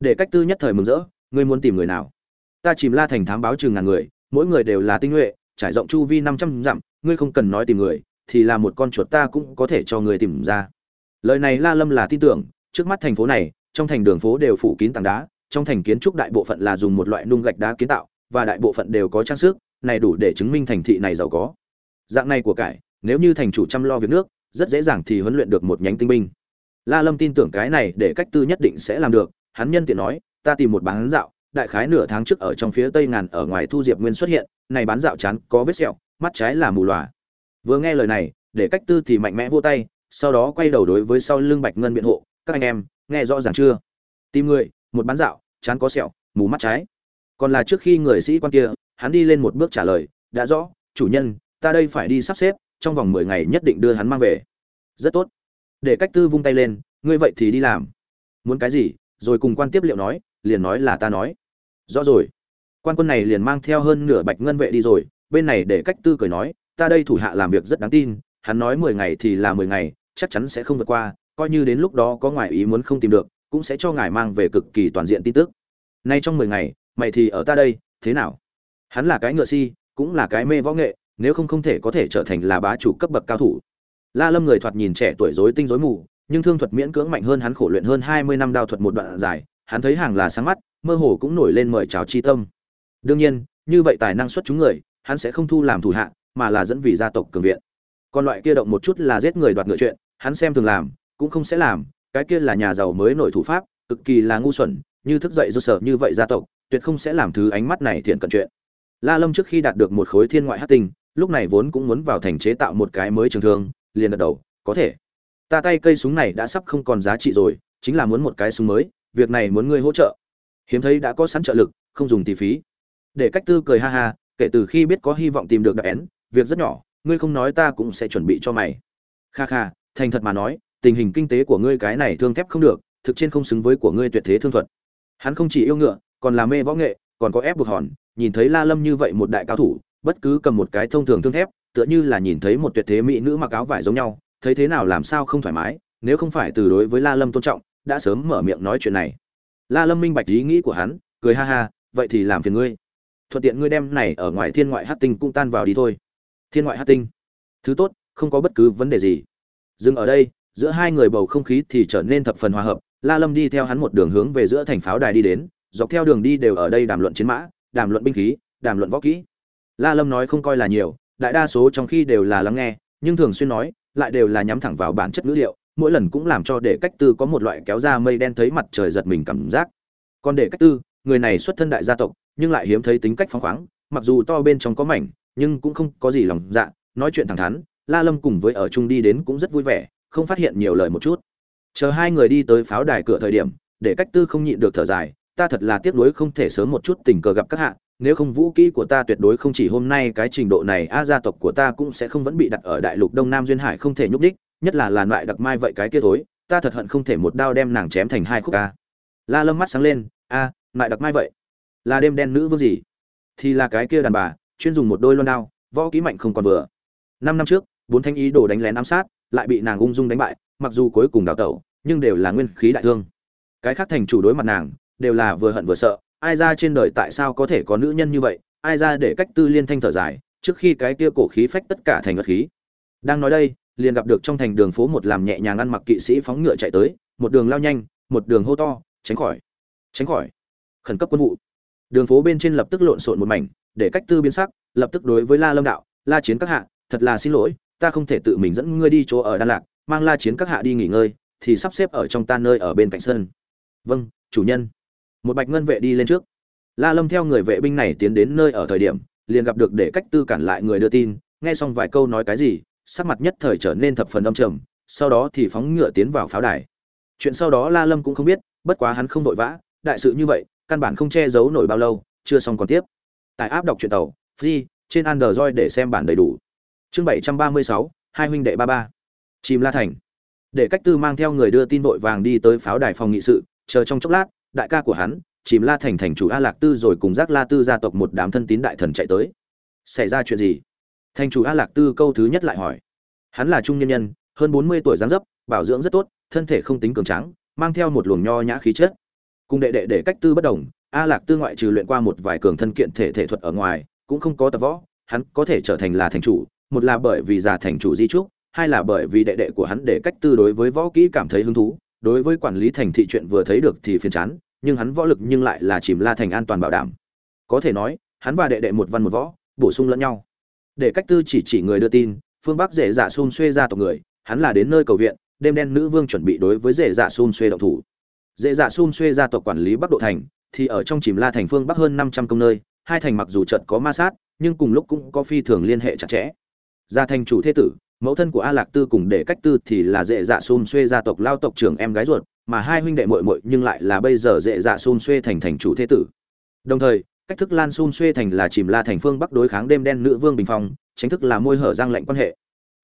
để cách tư nhất thời mừng rỡ, ngươi muốn tìm người nào? Ta chìm la thành thám báo chừng ngàn người, mỗi người đều là tinh nhuệ, trải rộng chu vi năm trăm dặm, ngươi không cần nói tìm người, thì là một con chuột ta cũng có thể cho người tìm ra. Lời này la lâm là tin tưởng, trước mắt thành phố này, trong thành đường phố đều phủ kín tảng đá, trong thành kiến trúc đại bộ phận là dùng một loại nung gạch đá kiến tạo, và đại bộ phận đều có trang sức, này đủ để chứng minh thành thị này giàu có. Dạng này của cải, nếu như thành chủ chăm lo việc nước, rất dễ dàng thì huấn luyện được một nhánh tinh binh. La lâm tin tưởng cái này để cách tư nhất định sẽ làm được hắn nhân tiện nói, ta tìm một bán dạo, đại khái nửa tháng trước ở trong phía tây ngàn ở ngoài thu diệp nguyên xuất hiện, này bán dạo chán có vết sẹo, mắt trái là mù lòa. Vừa nghe lời này, để cách tư thì mạnh mẽ vô tay, sau đó quay đầu đối với sau lưng bạch ngân biện hộ, các anh em, nghe rõ ràng chưa? Tìm người, một bán dạo, chán có sẹo, mù mắt trái. Còn là trước khi người sĩ quan kia, hắn đi lên một bước trả lời, đã rõ, chủ nhân, ta đây phải đi sắp xếp, trong vòng mười ngày nhất định đưa hắn mang về. Rất tốt. Để cách tư vung tay lên, ngươi vậy thì đi làm. Muốn cái gì rồi cùng quan tiếp liệu nói, liền nói là ta nói. Rõ rồi. Quan quân này liền mang theo hơn nửa bạch ngân vệ đi rồi, bên này để cách tư cười nói, ta đây thủ hạ làm việc rất đáng tin, hắn nói mười ngày thì là mười ngày, chắc chắn sẽ không vượt qua, coi như đến lúc đó có ngoại ý muốn không tìm được, cũng sẽ cho ngài mang về cực kỳ toàn diện tin tức. Nay trong mười ngày, mày thì ở ta đây, thế nào? Hắn là cái ngựa si, cũng là cái mê võ nghệ, nếu không không thể có thể trở thành là bá chủ cấp bậc cao thủ. La lâm người thoạt nhìn trẻ tuổi rối tinh rối mù nhưng thương thuật miễn cưỡng mạnh hơn hắn khổ luyện hơn hai mươi năm đao thuật một đoạn dài, hắn thấy hàng là sáng mắt, mơ hồ cũng nổi lên mời chào chi tâm. Đương nhiên, như vậy tài năng xuất chúng người, hắn sẽ không thu làm thủ hạ, mà là dẫn vì gia tộc cường viện. Còn loại kia động một chút là giết người đoạt ngựa chuyện, hắn xem thường làm, cũng không sẽ làm, cái kia là nhà giàu mới nổi thủ pháp, cực kỳ là ngu xuẩn, như thức dậy do sở như vậy gia tộc, tuyệt không sẽ làm thứ ánh mắt này thiện cận chuyện. La lâm trước khi đạt được một khối thiên ngoại hắc tinh, lúc này vốn cũng muốn vào thành chế tạo một cái mới trường thương, liền gật đầu, có thể ta tay cây súng này đã sắp không còn giá trị rồi, chính là muốn một cái súng mới, việc này muốn ngươi hỗ trợ. Hiếm thấy đã có sẵn trợ lực, không dùng tỷ phí. Để cách tư cười ha ha, kể từ khi biết có hy vọng tìm được đại én việc rất nhỏ, ngươi không nói ta cũng sẽ chuẩn bị cho mày. Kha kha, thành thật mà nói, tình hình kinh tế của ngươi cái này thương thép không được, thực trên không xứng với của ngươi tuyệt thế thương thuật. Hắn không chỉ yêu ngựa, còn là mê võ nghệ, còn có ép buộc hòn, nhìn thấy la lâm như vậy một đại cao thủ, bất cứ cầm một cái thông thường thương thép, tựa như là nhìn thấy một tuyệt thế mỹ nữ mặc áo vải giống nhau thấy thế nào làm sao không thoải mái, nếu không phải từ đối với la lâm tôn trọng, đã sớm mở miệng nói chuyện này. La lâm minh bạch ý nghĩ của hắn, cười ha ha, vậy thì làm phiền ngươi. Thuận tiện ngươi đem này ở ngoài thiên ngoại hát tinh cũng tan vào đi thôi. Thiên ngoại hát tinh? Thứ tốt, không có bất cứ vấn đề gì. Dừng ở đây, giữa hai người bầu không khí thì trở nên thập phần hòa hợp, la lâm đi theo hắn một đường hướng về giữa thành pháo đài đi đến, dọc theo đường đi đều ở đây đàm luận chiến mã, đàm luận binh khí, đàm luận võ kỹ. La lâm nói không coi là nhiều, đại đa số trong khi đều là lắng nghe, nhưng thường xuyên nói lại đều là nhắm thẳng vào bản chất ngữ liệu, mỗi lần cũng làm cho để cách tư có một loại kéo ra mây đen thấy mặt trời giật mình cảm giác. Còn để cách tư, người này xuất thân đại gia tộc, nhưng lại hiếm thấy tính cách phóng khoáng, mặc dù to bên trong có mảnh, nhưng cũng không có gì lòng dạ nói chuyện thẳng thắn, la lâm cùng với ở chung đi đến cũng rất vui vẻ, không phát hiện nhiều lời một chút. Chờ hai người đi tới pháo đài cửa thời điểm, để cách tư không nhịn được thở dài, ta thật là tiếc nuối không thể sớm một chút tình cờ gặp các hạ nếu không vũ kỹ của ta tuyệt đối không chỉ hôm nay cái trình độ này a gia tộc của ta cũng sẽ không vẫn bị đặt ở đại lục đông nam duyên hải không thể nhúc đích nhất là làn loại đặc mai vậy cái kia thối ta thật hận không thể một đao đem nàng chém thành hai khúc a. La lâm mắt sáng lên a à, lại đặc mai vậy? Là đêm đen nữ vương gì? Thì là cái kia đàn bà chuyên dùng một đôi loan đao võ kỹ mạnh không còn vừa. Năm năm trước bốn thanh ý đồ đánh lén ám sát lại bị nàng ung dung đánh bại mặc dù cuối cùng đào tẩu nhưng đều là nguyên khí đại thương. Cái khác thành chủ đối mặt nàng đều là vừa hận vừa sợ ai ra trên đời tại sao có thể có nữ nhân như vậy? Ai ra để cách tư liên thanh thở dài, trước khi cái kia cổ khí phách tất cả thành vật khí. Đang nói đây, liền gặp được trong thành đường phố một làm nhẹ nhàng ăn mặc kỵ sĩ phóng ngựa chạy tới, một đường lao nhanh, một đường hô to, tránh khỏi! Tránh khỏi! Khẩn cấp quân vụ! Đường phố bên trên lập tức lộn xộn một mảnh, để cách tư biến sắc, lập tức đối với la lâm đạo, la chiến các hạ, thật là xin lỗi, ta không thể tự mình dẫn ngươi đi chỗ ở đan lạc, mang la chiến các hạ đi nghỉ ngơi, thì sắp xếp ở trong ta nơi ở bên cạnh sân. Vâng chủ nhân một bạch ngân vệ đi lên trước. La lâm theo người vệ binh này tiến đến nơi ở thời điểm, liền gặp được để cách tư cản lại người đưa tin, nghe xong vài câu nói cái gì, sắc mặt nhất thời trở nên thập phần âm trầm, sau đó thì phóng ngựa tiến vào pháo đài. Chuyện sau đó la lâm cũng không biết, bất quá hắn không vội vã, đại sự như vậy, căn bản không che giấu nổi bao lâu, chưa xong còn tiếp. Tại áp đọc truyện tàu, free, trên android để xem bản đầy đủ. Chương bảy trăm ba mươi sáu, hai huynh đệ ba ba. Chìm la thành. Để cách tư mang theo người đưa tin vội vàng đi tới pháo đài phòng nghị sự, chờ trong chốc lát đại ca của hắn, chìm la thành thành chủ a lạc tư rồi cùng giác la tư gia tộc một đám thân tín đại thần chạy tới. Xảy ra chuyện gì? Thành chủ a lạc tư câu thứ nhất lại hỏi. Hắn là trung nhân nhân, hơn bốn mươi tuổi dáng dấp, bảo dưỡng rất tốt, thân thể không tính cường tráng, mang theo một luồng nho nhã khí chất. Cùng đệ đệ để cách tư bất đồng, a lạc tư ngoại trừ luyện qua một vài cường thân kiện thể thể thuật ở ngoài, cũng không có tập võ, hắn có thể trở thành là thành chủ, một là bởi vì già thành chủ di trúc, hai là bởi vì đệ đệ của hắn để cách tư đối với võ kỹ cảm thấy hứng thú, đối với quản lý thành thị chuyện vừa thấy được thì phiền chán nhưng hắn võ lực nhưng lại là chìm la thành an toàn bảo đảm. Có thể nói, hắn và đệ đệ một văn một võ, bổ sung lẫn nhau. Để cách tư chỉ chỉ người đưa tin, phương bắc dễ dạ xung xuê ra tộc người, hắn là đến nơi cầu viện, đêm đen nữ vương chuẩn bị đối với dễ dạ xung xuê động thủ. Dễ dạ xung xuê gia tộc quản lý bắc độ thành, thì ở trong chìm la thành phương bắc hơn năm trăm công nơi, hai thành mặc dù trận có ma sát, nhưng cùng lúc cũng có phi thường liên hệ chặt chẽ. Gia thành chủ thế tử mẫu thân của a lạc tư cùng để cách tư thì là dễ dạ xung xuê gia tộc lao tộc trưởng em gái ruột, mà hai huynh đệ muội muội nhưng lại là bây giờ dễ dạ xung xuê thành thành chủ thế tử. Đồng thời, cách thức lan xung xuê thành là chìm la thành phương bắc đối kháng đêm đen nữ vương bình phong chính thức là môi hở giang lệnh quan hệ.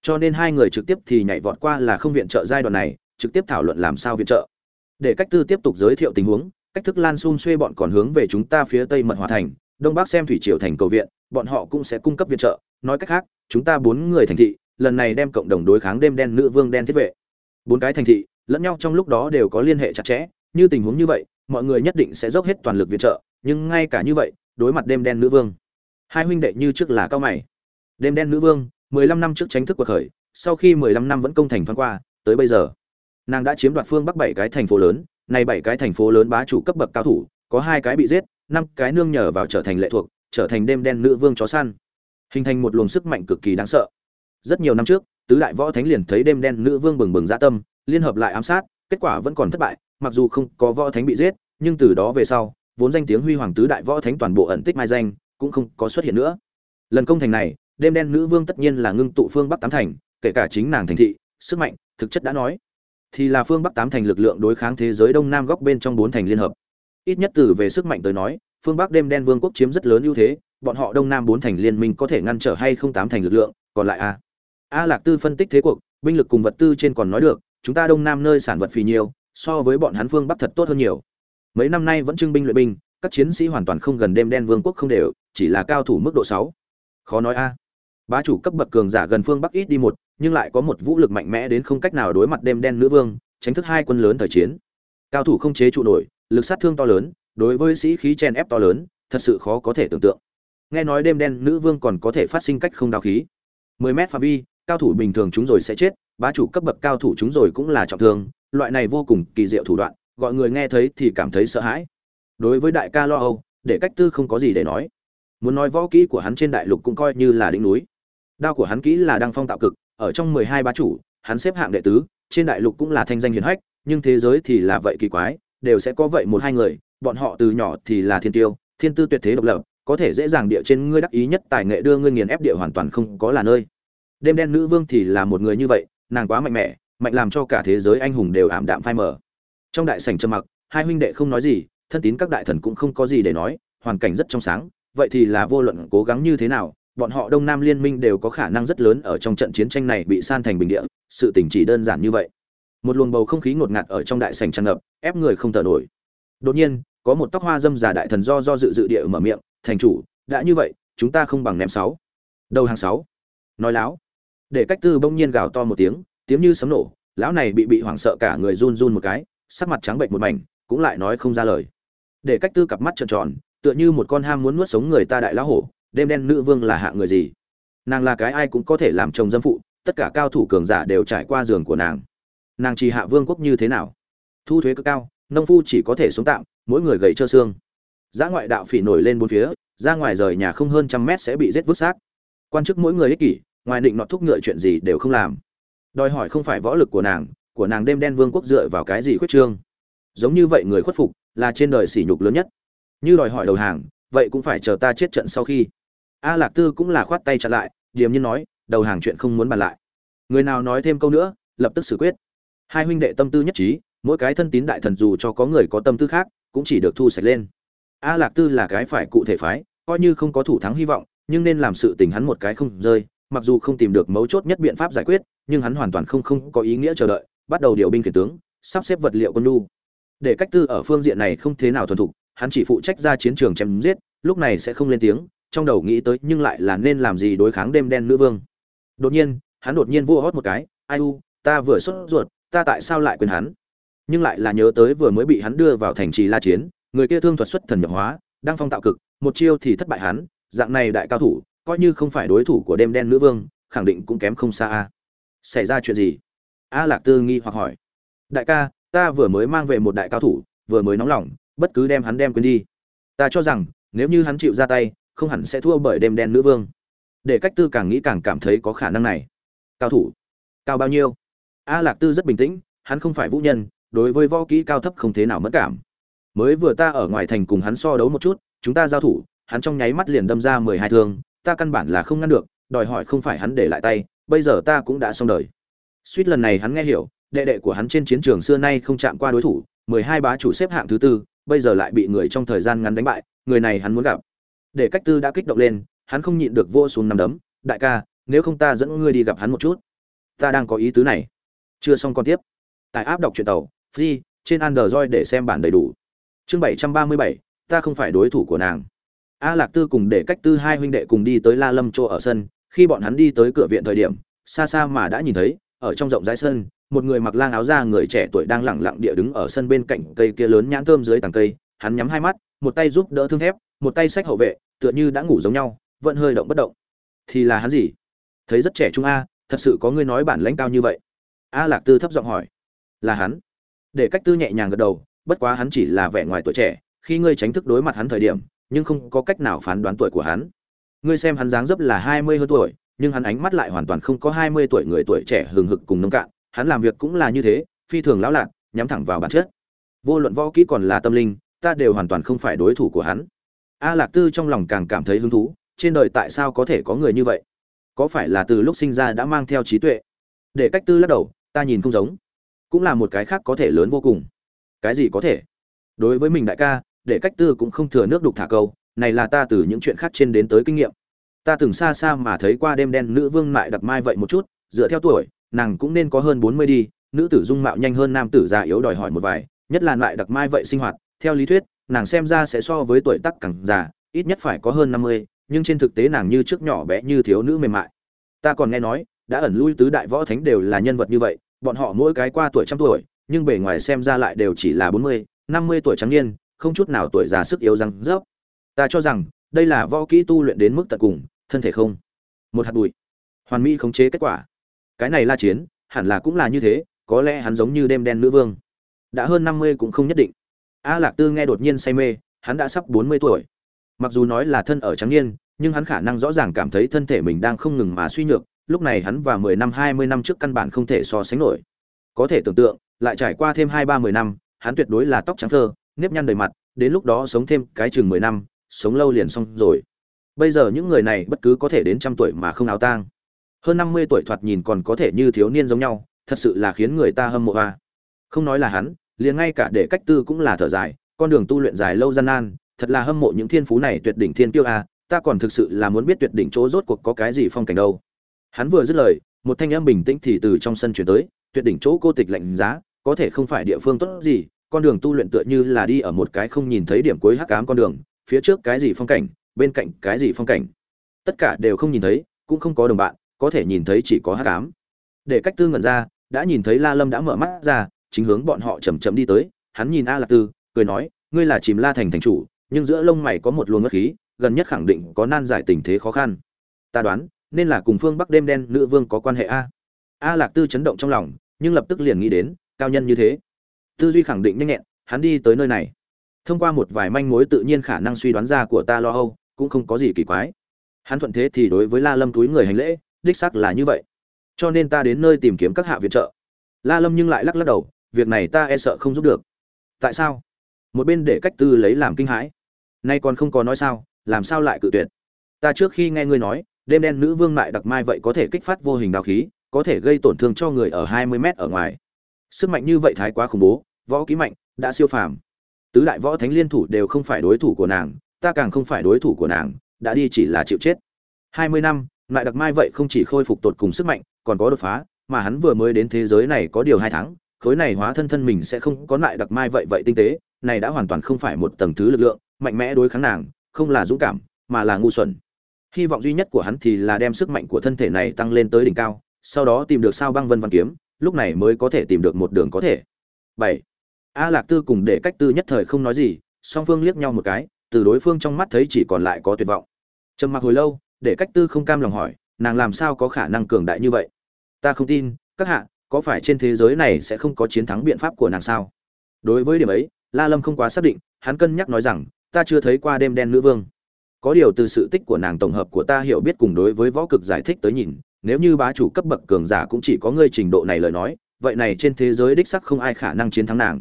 Cho nên hai người trực tiếp thì nhảy vọt qua là không viện trợ giai đoạn này, trực tiếp thảo luận làm sao viện trợ. Để cách tư tiếp tục giới thiệu tình huống, cách thức lan xung xuê bọn còn hướng về chúng ta phía tây mật hòa thành, đông bắc xem thủy triều thành cầu viện, bọn họ cũng sẽ cung cấp viện trợ. Nói cách khác, chúng ta bốn người thành thị lần này đem cộng đồng đối kháng đêm đen nữ vương đen thiết vệ. Bốn cái thành thị, lẫn nhau trong lúc đó đều có liên hệ chặt chẽ, như tình huống như vậy, mọi người nhất định sẽ dốc hết toàn lực viện trợ, nhưng ngay cả như vậy, đối mặt đêm đen nữ vương, hai huynh đệ như trước là cao mày. Đêm đen nữ vương, mười lăm năm trước tránh thức cuộc khởi, sau khi mười lăm năm vẫn công thành thoáng qua, tới bây giờ, nàng đã chiếm đoạt phương bắc bảy cái thành phố lớn, này bảy cái thành phố lớn bá chủ cấp bậc cao thủ, có hai cái bị giết, năm cái nương nhờ vào trở thành lệ thuộc, trở thành đêm đen nữ vương chó săn. Hình thành một luồng sức mạnh cực kỳ đáng sợ rất nhiều năm trước, tứ đại võ thánh liền thấy đêm đen nữ vương bừng bừng dạ tâm, liên hợp lại ám sát, kết quả vẫn còn thất bại, mặc dù không có võ thánh bị giết, nhưng từ đó về sau, vốn danh tiếng huy hoàng tứ đại võ thánh toàn bộ ẩn tích mai danh, cũng không có xuất hiện nữa. Lần công thành này, đêm đen nữ vương tất nhiên là ngưng tụ phương bắc tám thành, kể cả chính nàng thành thị, sức mạnh, thực chất đã nói. Thì là phương bắc tám thành lực lượng đối kháng thế giới đông nam góc bên trong bốn thành liên hợp. Ít nhất từ về sức mạnh tới nói, phương bắc đêm đen vương quốc chiếm rất lớn ưu thế, bọn họ đông nam bốn thành liên minh có thể ngăn trở hay không tám thành lực lượng, còn lại a a lạc tư phân tích thế cuộc, binh lực cùng vật tư trên còn nói được, chúng ta đông nam nơi sản vật phì nhiều, so với bọn hắn phương bắc thật tốt hơn nhiều. Mấy năm nay vẫn trưng binh luyện binh, các chiến sĩ hoàn toàn không gần đêm đen vương quốc không đều, chỉ là cao thủ mức độ sáu. Khó nói a. Bá chủ cấp bậc cường giả gần phương bắc ít đi một, nhưng lại có một vũ lực mạnh mẽ đến không cách nào đối mặt đêm đen nữ vương, tránh thức hai quân lớn thời chiến. Cao thủ không chế trụ nổi, lực sát thương to lớn, đối với sĩ khí chen ép to lớn, thật sự khó có thể tưởng tượng. Nghe nói đêm đen nữ vương còn có thể phát sinh cách không đao khí. 10 mét phạm vi cao thủ bình thường chúng rồi sẽ chết, bá chủ cấp bậc cao thủ chúng rồi cũng là trọng thương, loại này vô cùng kỳ diệu thủ đoạn, gọi người nghe thấy thì cảm thấy sợ hãi. Đối với đại ca lo âu, để cách tư không có gì để nói. Muốn nói võ kỹ của hắn trên đại lục cũng coi như là đỉnh núi. Đao của hắn kỹ là đăng phong tạo cực, ở trong mười hai bá chủ, hắn xếp hạng đệ tứ, trên đại lục cũng là thanh danh hiển hách, nhưng thế giới thì là vậy kỳ quái, đều sẽ có vậy một hai người, bọn họ từ nhỏ thì là thiên tiêu, thiên tư tuyệt thế độc lập, có thể dễ dàng địa trên ngươi đắc ý nhất tài nghệ đưa ngươi nghiền ép địa hoàn toàn không có là nơi đêm đen nữ vương thì là một người như vậy, nàng quá mạnh mẽ, mạnh làm cho cả thế giới anh hùng đều ảm đạm phai mờ. Trong đại sảnh trầm mặc, hai huynh đệ không nói gì, thân tín các đại thần cũng không có gì để nói, hoàn cảnh rất trong sáng, vậy thì là vô luận cố gắng như thế nào, bọn họ đông nam liên minh đều có khả năng rất lớn ở trong trận chiến tranh này bị san thành bình địa, sự tình chỉ đơn giản như vậy. Một luồng bầu không khí ngột ngạt ở trong đại sảnh tràn ngập, ép người không thở nổi. Đột nhiên, có một tóc hoa dâm già đại thần do do dự dự địa mở miệng, thành chủ, đã như vậy, chúng ta không bằng ném sáu. Đầu hàng sáu. Nói láo để cách tư bỗng nhiên gào to một tiếng tiếng như sấm nổ, lão này bị bị hoảng sợ cả người run run một cái, sắc mặt trắng bệnh một mảnh, cũng lại nói không ra lời. Để cách tư cặp mắt trợn tròn, tựa như một con ham muốn nuốt sống người ta đại lão hổ, đêm đen nữ vương là hạ người gì? Nàng là cái ai cũng có thể làm chồng dâm phụ, tất cả cao thủ cường giả đều trải qua giường của nàng. Nàng chỉ hạ vương quốc như thế nào? Thu thuế cực cao, nông phu chỉ có thể sống tạm, mỗi người gầy trơ xương. Giã ngoại đạo phỉ nổi lên bốn phía, ra ngoài rời nhà không hơn trăm mét sẽ bị giết vứt xác. Quan chức mỗi người ích kỷ ngoài định nọ thúc ngựa chuyện gì đều không làm. Đòi hỏi không phải võ lực của nàng của nàng đêm đen vương quốc dựa vào cái gì khuyết trương. Giống như vậy người khuất phục là trên đời sỉ nhục lớn nhất. Như đòi hỏi đầu hàng, vậy cũng phải chờ ta chết trận sau khi. A lạc tư cũng là khoát tay chặn lại, điềm nhiên nói, đầu hàng chuyện không muốn bàn lại. Người nào nói thêm câu nữa, lập tức xử quyết. Hai huynh đệ tâm tư nhất trí, mỗi cái thân tín đại thần dù cho có người có tâm tư khác, cũng chỉ được thu sạch lên. A lạc tư là cái phải cụ thể phái, coi như không có thủ thắng hy vọng, nhưng nên làm sự tình hắn một cái không rơi mặc dù không tìm được mấu chốt nhất biện pháp giải quyết, nhưng hắn hoàn toàn không không có ý nghĩa chờ đợi, bắt đầu điều binh khiển tướng, sắp xếp vật liệu quân lu để cách tư ở phương diện này không thế nào thuần thục, hắn chỉ phụ trách ra chiến trường chém giết, lúc này sẽ không lên tiếng, trong đầu nghĩ tới nhưng lại là nên làm gì đối kháng đêm đen nữ vương. Đột nhiên, hắn đột nhiên vô hót một cái, ai u, ta vừa xuất ruột, ta tại sao lại quên hắn? Nhưng lại là nhớ tới vừa mới bị hắn đưa vào thành trì la chiến, người kia thương thuật xuất thần nhập hóa, đang phong tạo cực, một chiêu thì thất bại hắn, dạng này đại cao thủ coi như không phải đối thủ của đêm đen nữ vương, khẳng định cũng kém không xa a. Xảy ra chuyện gì? A lạc tư nghi hoặc hỏi. Đại ca, ta vừa mới mang về một đại cao thủ, vừa mới nóng lòng, bất cứ đem hắn đem quên đi. Ta cho rằng, nếu như hắn chịu ra tay, không hẳn sẽ thua bởi đêm đen nữ vương. Để cách tư càng nghĩ càng cảm thấy có khả năng này. Cao thủ, cao bao nhiêu? A lạc tư rất bình tĩnh, hắn không phải vũ nhân, đối với võ kỹ cao thấp không thế nào mất cảm. Mới vừa ta ở ngoài thành cùng hắn so đấu một chút, chúng ta giao thủ, hắn trong nháy mắt liền đâm ra mười hai thương ta căn bản là không ngăn được, đòi hỏi không phải hắn để lại tay, bây giờ ta cũng đã xong đời. Suýt lần này hắn nghe hiểu, đệ đệ của hắn trên chiến trường xưa nay không chạm qua đối thủ, mười hai bá chủ xếp hạng thứ tư, bây giờ lại bị người trong thời gian ngắn đánh bại, người này hắn muốn gặp. Để cách tư đã kích động lên, hắn không nhịn được vô xuống nằm đấm, đại ca, nếu không ta dẫn ngươi đi gặp hắn một chút. Ta đang có ý tứ này. Chưa xong còn tiếp. Tại áp đọc truyện tàu, free, trên android để xem bản đầy đủ. Chương bảy trăm ba mươi bảy, ta không phải đối thủ của nàng a lạc tư cùng để cách tư hai huynh đệ cùng đi tới la lâm chỗ ở sân, khi bọn hắn đi tới cửa viện thời điểm, xa xa mà đã nhìn thấy, ở trong rộng rãi sân, một người mặc lang áo da người trẻ tuổi đang lẳng lặng địa đứng ở sân bên cạnh cây kia lớn nhãn thơm dưới tàng cây. Hắn nhắm hai mắt, một tay giúp đỡ thương thép, một tay sách hậu vệ, tựa như đã ngủ giống nhau, vẫn hơi động bất động. Thì là hắn gì? Thấy rất trẻ trung a, thật sự có người nói bản lãnh cao như vậy. A lạc tư thấp giọng hỏi. Là hắn. Để cách tư nhẹ nhàng gật đầu, bất quá hắn chỉ là vẻ ngoài tuổi trẻ, khi ngươi tránh thức đối mặt hắn thời điểm nhưng không có cách nào phán đoán tuổi của hắn. Ngươi xem hắn dáng dấp là hai mươi hơn tuổi, nhưng hắn ánh mắt lại hoàn toàn không có hai mươi tuổi người tuổi trẻ hừng hực cùng nông cạn. Hắn làm việc cũng là như thế, phi thường lão lạc nhắm thẳng vào bản chất. Vô luận võ kỹ còn là tâm linh, ta đều hoàn toàn không phải đối thủ của hắn. A lạc tư trong lòng càng cảm thấy hứng thú, trên đời tại sao có thể có người như vậy? Có phải là từ lúc sinh ra đã mang theo trí tuệ? Để cách tư lắc đầu, ta nhìn không giống. Cũng là một cái khác có thể lớn vô cùng. Cái gì có thể? Đối với mình đại ca để cách tư cũng không thừa nước đục thả câu, này là ta từ những chuyện khác trên đến tới kinh nghiệm. Ta từng xa xa mà thấy qua đêm đen nữ vương mại đặc mai vậy một chút, dựa theo tuổi, nàng cũng nên có hơn bốn mươi đi, nữ tử dung mạo nhanh hơn nam tử già yếu đòi hỏi một vài, nhất là lại đặc mai vậy sinh hoạt, theo lý thuyết, nàng xem ra sẽ so với tuổi tác càng già, ít nhất phải có hơn năm mươi, nhưng trên thực tế nàng như trước nhỏ bé như thiếu nữ mềm mại. Ta còn nghe nói, đã ẩn lui tứ đại võ thánh đều là nhân vật như vậy, bọn họ mỗi cái qua tuổi trăm tuổi, nhưng bề ngoài xem ra lại đều chỉ là bốn mươi, năm mươi tuổi trắng niên không chút nào tuổi già sức yếu răng rớp. Ta cho rằng, đây là võ kỹ tu luyện đến mức tận cùng, thân thể không. Một hạt bụi. Hoàn mỹ khống chế kết quả. Cái này la chiến, hẳn là cũng là như thế, có lẽ hắn giống như đêm đen nữ vương. Đã hơn năm mươi cũng không nhất định. A lạc tư nghe đột nhiên say mê, hắn đã sắp bốn mươi tuổi. Mặc dù nói là thân ở trắng niên, nhưng hắn khả năng rõ ràng cảm thấy thân thể mình đang không ngừng mà suy nhược, lúc này hắn và mười năm, hai mươi năm trước căn bản không thể so sánh nổi. Có thể tưởng tượng, lại trải qua thêm hai ba, mười năm, hắn tuyệt đối là tóc trắng thơ nếp nhăn đầy mặt, đến lúc đó sống thêm cái chừng mười năm, sống lâu liền xong rồi. Bây giờ những người này bất cứ có thể đến trăm tuổi mà không áo tang. Hơn năm mươi tuổi thoạt nhìn còn có thể như thiếu niên giống nhau, thật sự là khiến người ta hâm mộ a. Không nói là hắn, liền ngay cả để cách tư cũng là thở dài, con đường tu luyện dài lâu gian nan, thật là hâm mộ những thiên phú này tuyệt đỉnh thiên kiêu a, ta còn thực sự là muốn biết tuyệt đỉnh chỗ rốt cuộc có cái gì phong cảnh đâu. Hắn vừa dứt lời, một thanh âm bình tĩnh thì từ trong sân chuyển tới, tuyệt đỉnh chỗ cô tịch lạnh giá, có thể không phải địa phương tốt gì con đường tu luyện tựa như là đi ở một cái không nhìn thấy điểm cuối hắc ám con đường, phía trước cái gì phong cảnh, bên cạnh cái gì phong cảnh. Tất cả đều không nhìn thấy, cũng không có đồng bạn, có thể nhìn thấy chỉ có hắc ám. Để cách tư ngẩn ra, đã nhìn thấy la lâm đã mở mắt ra, chính hướng bọn họ chậm chậm đi tới, hắn nhìn a lạc tư, cười nói, ngươi là chìm la thành thành chủ, nhưng giữa lông mày có một luồng ngất khí, gần nhất khẳng định có nan giải tình thế khó khăn. Ta đoán, nên là cùng phương bắc đêm đen nữ vương có quan hệ a. A lạc tư chấn động trong lòng, nhưng lập tức liền nghĩ đến, cao nhân như thế tư duy khẳng định nhanh nhẹn, hắn đi tới nơi này. Thông qua một vài manh mối tự nhiên khả năng suy đoán ra của ta lo âu, cũng không có gì kỳ quái. Hắn thuận thế thì đối với la lâm túi người hành lễ, đích xác là như vậy. Cho nên ta đến nơi tìm kiếm các hạ viện trợ. La lâm nhưng lại lắc lắc đầu, việc này ta e sợ không giúp được. Tại sao? Một bên để cách tư lấy làm kinh hãi. Nay còn không có nói sao, làm sao lại cự tuyệt? Ta trước khi nghe ngươi nói, đêm đen nữ vương mại đặc mai vậy có thể kích phát vô hình đào khí, có thể gây tổn thương cho người ở hai mươi mét ở ngoài sức mạnh như vậy thái quá khủng bố, võ ký mạnh, đã siêu phàm. Tứ đại võ thánh liên thủ đều không phải đối thủ của nàng, ta càng không phải đối thủ của nàng, đã đi chỉ là chịu chết. Hai mươi năm lại đặc mai vậy không chỉ khôi phục tột cùng sức mạnh, còn có đột phá, mà hắn vừa mới đến thế giới này có điều hai tháng, khối này hóa thân thân mình sẽ không có lại đặc mai vậy vậy tinh tế, này đã hoàn toàn không phải một tầng thứ lực lượng, mạnh mẽ đối kháng nàng, không là dũng cảm, mà là ngu xuẩn. Hy vọng duy nhất của hắn thì là đem sức mạnh của thân thể này tăng lên tới đỉnh cao, sau đó tìm được sao băng vân văn kiếm lúc này mới có thể tìm được một đường có thể. Bảy. A lạc tư cùng để cách tư nhất thời không nói gì, song phương liếc nhau một cái, từ đối phương trong mắt thấy chỉ còn lại có tuyệt vọng. Trầm mặc hồi lâu, để cách tư không cam lòng hỏi, nàng làm sao có khả năng cường đại như vậy? Ta không tin, các hạ, có phải trên thế giới này sẽ không có chiến thắng biện pháp của nàng sao? Đối với điểm ấy, la lâm không quá xác định, hắn cân nhắc nói rằng, ta chưa thấy qua đêm đen nữ vương. Có điều từ sự tích của nàng tổng hợp của ta hiểu biết cùng đối với võ cực giải thích tới nhìn nếu như bá chủ cấp bậc cường giả cũng chỉ có ngươi trình độ này lời nói, vậy này trên thế giới đích sắc không ai khả năng chiến thắng nàng.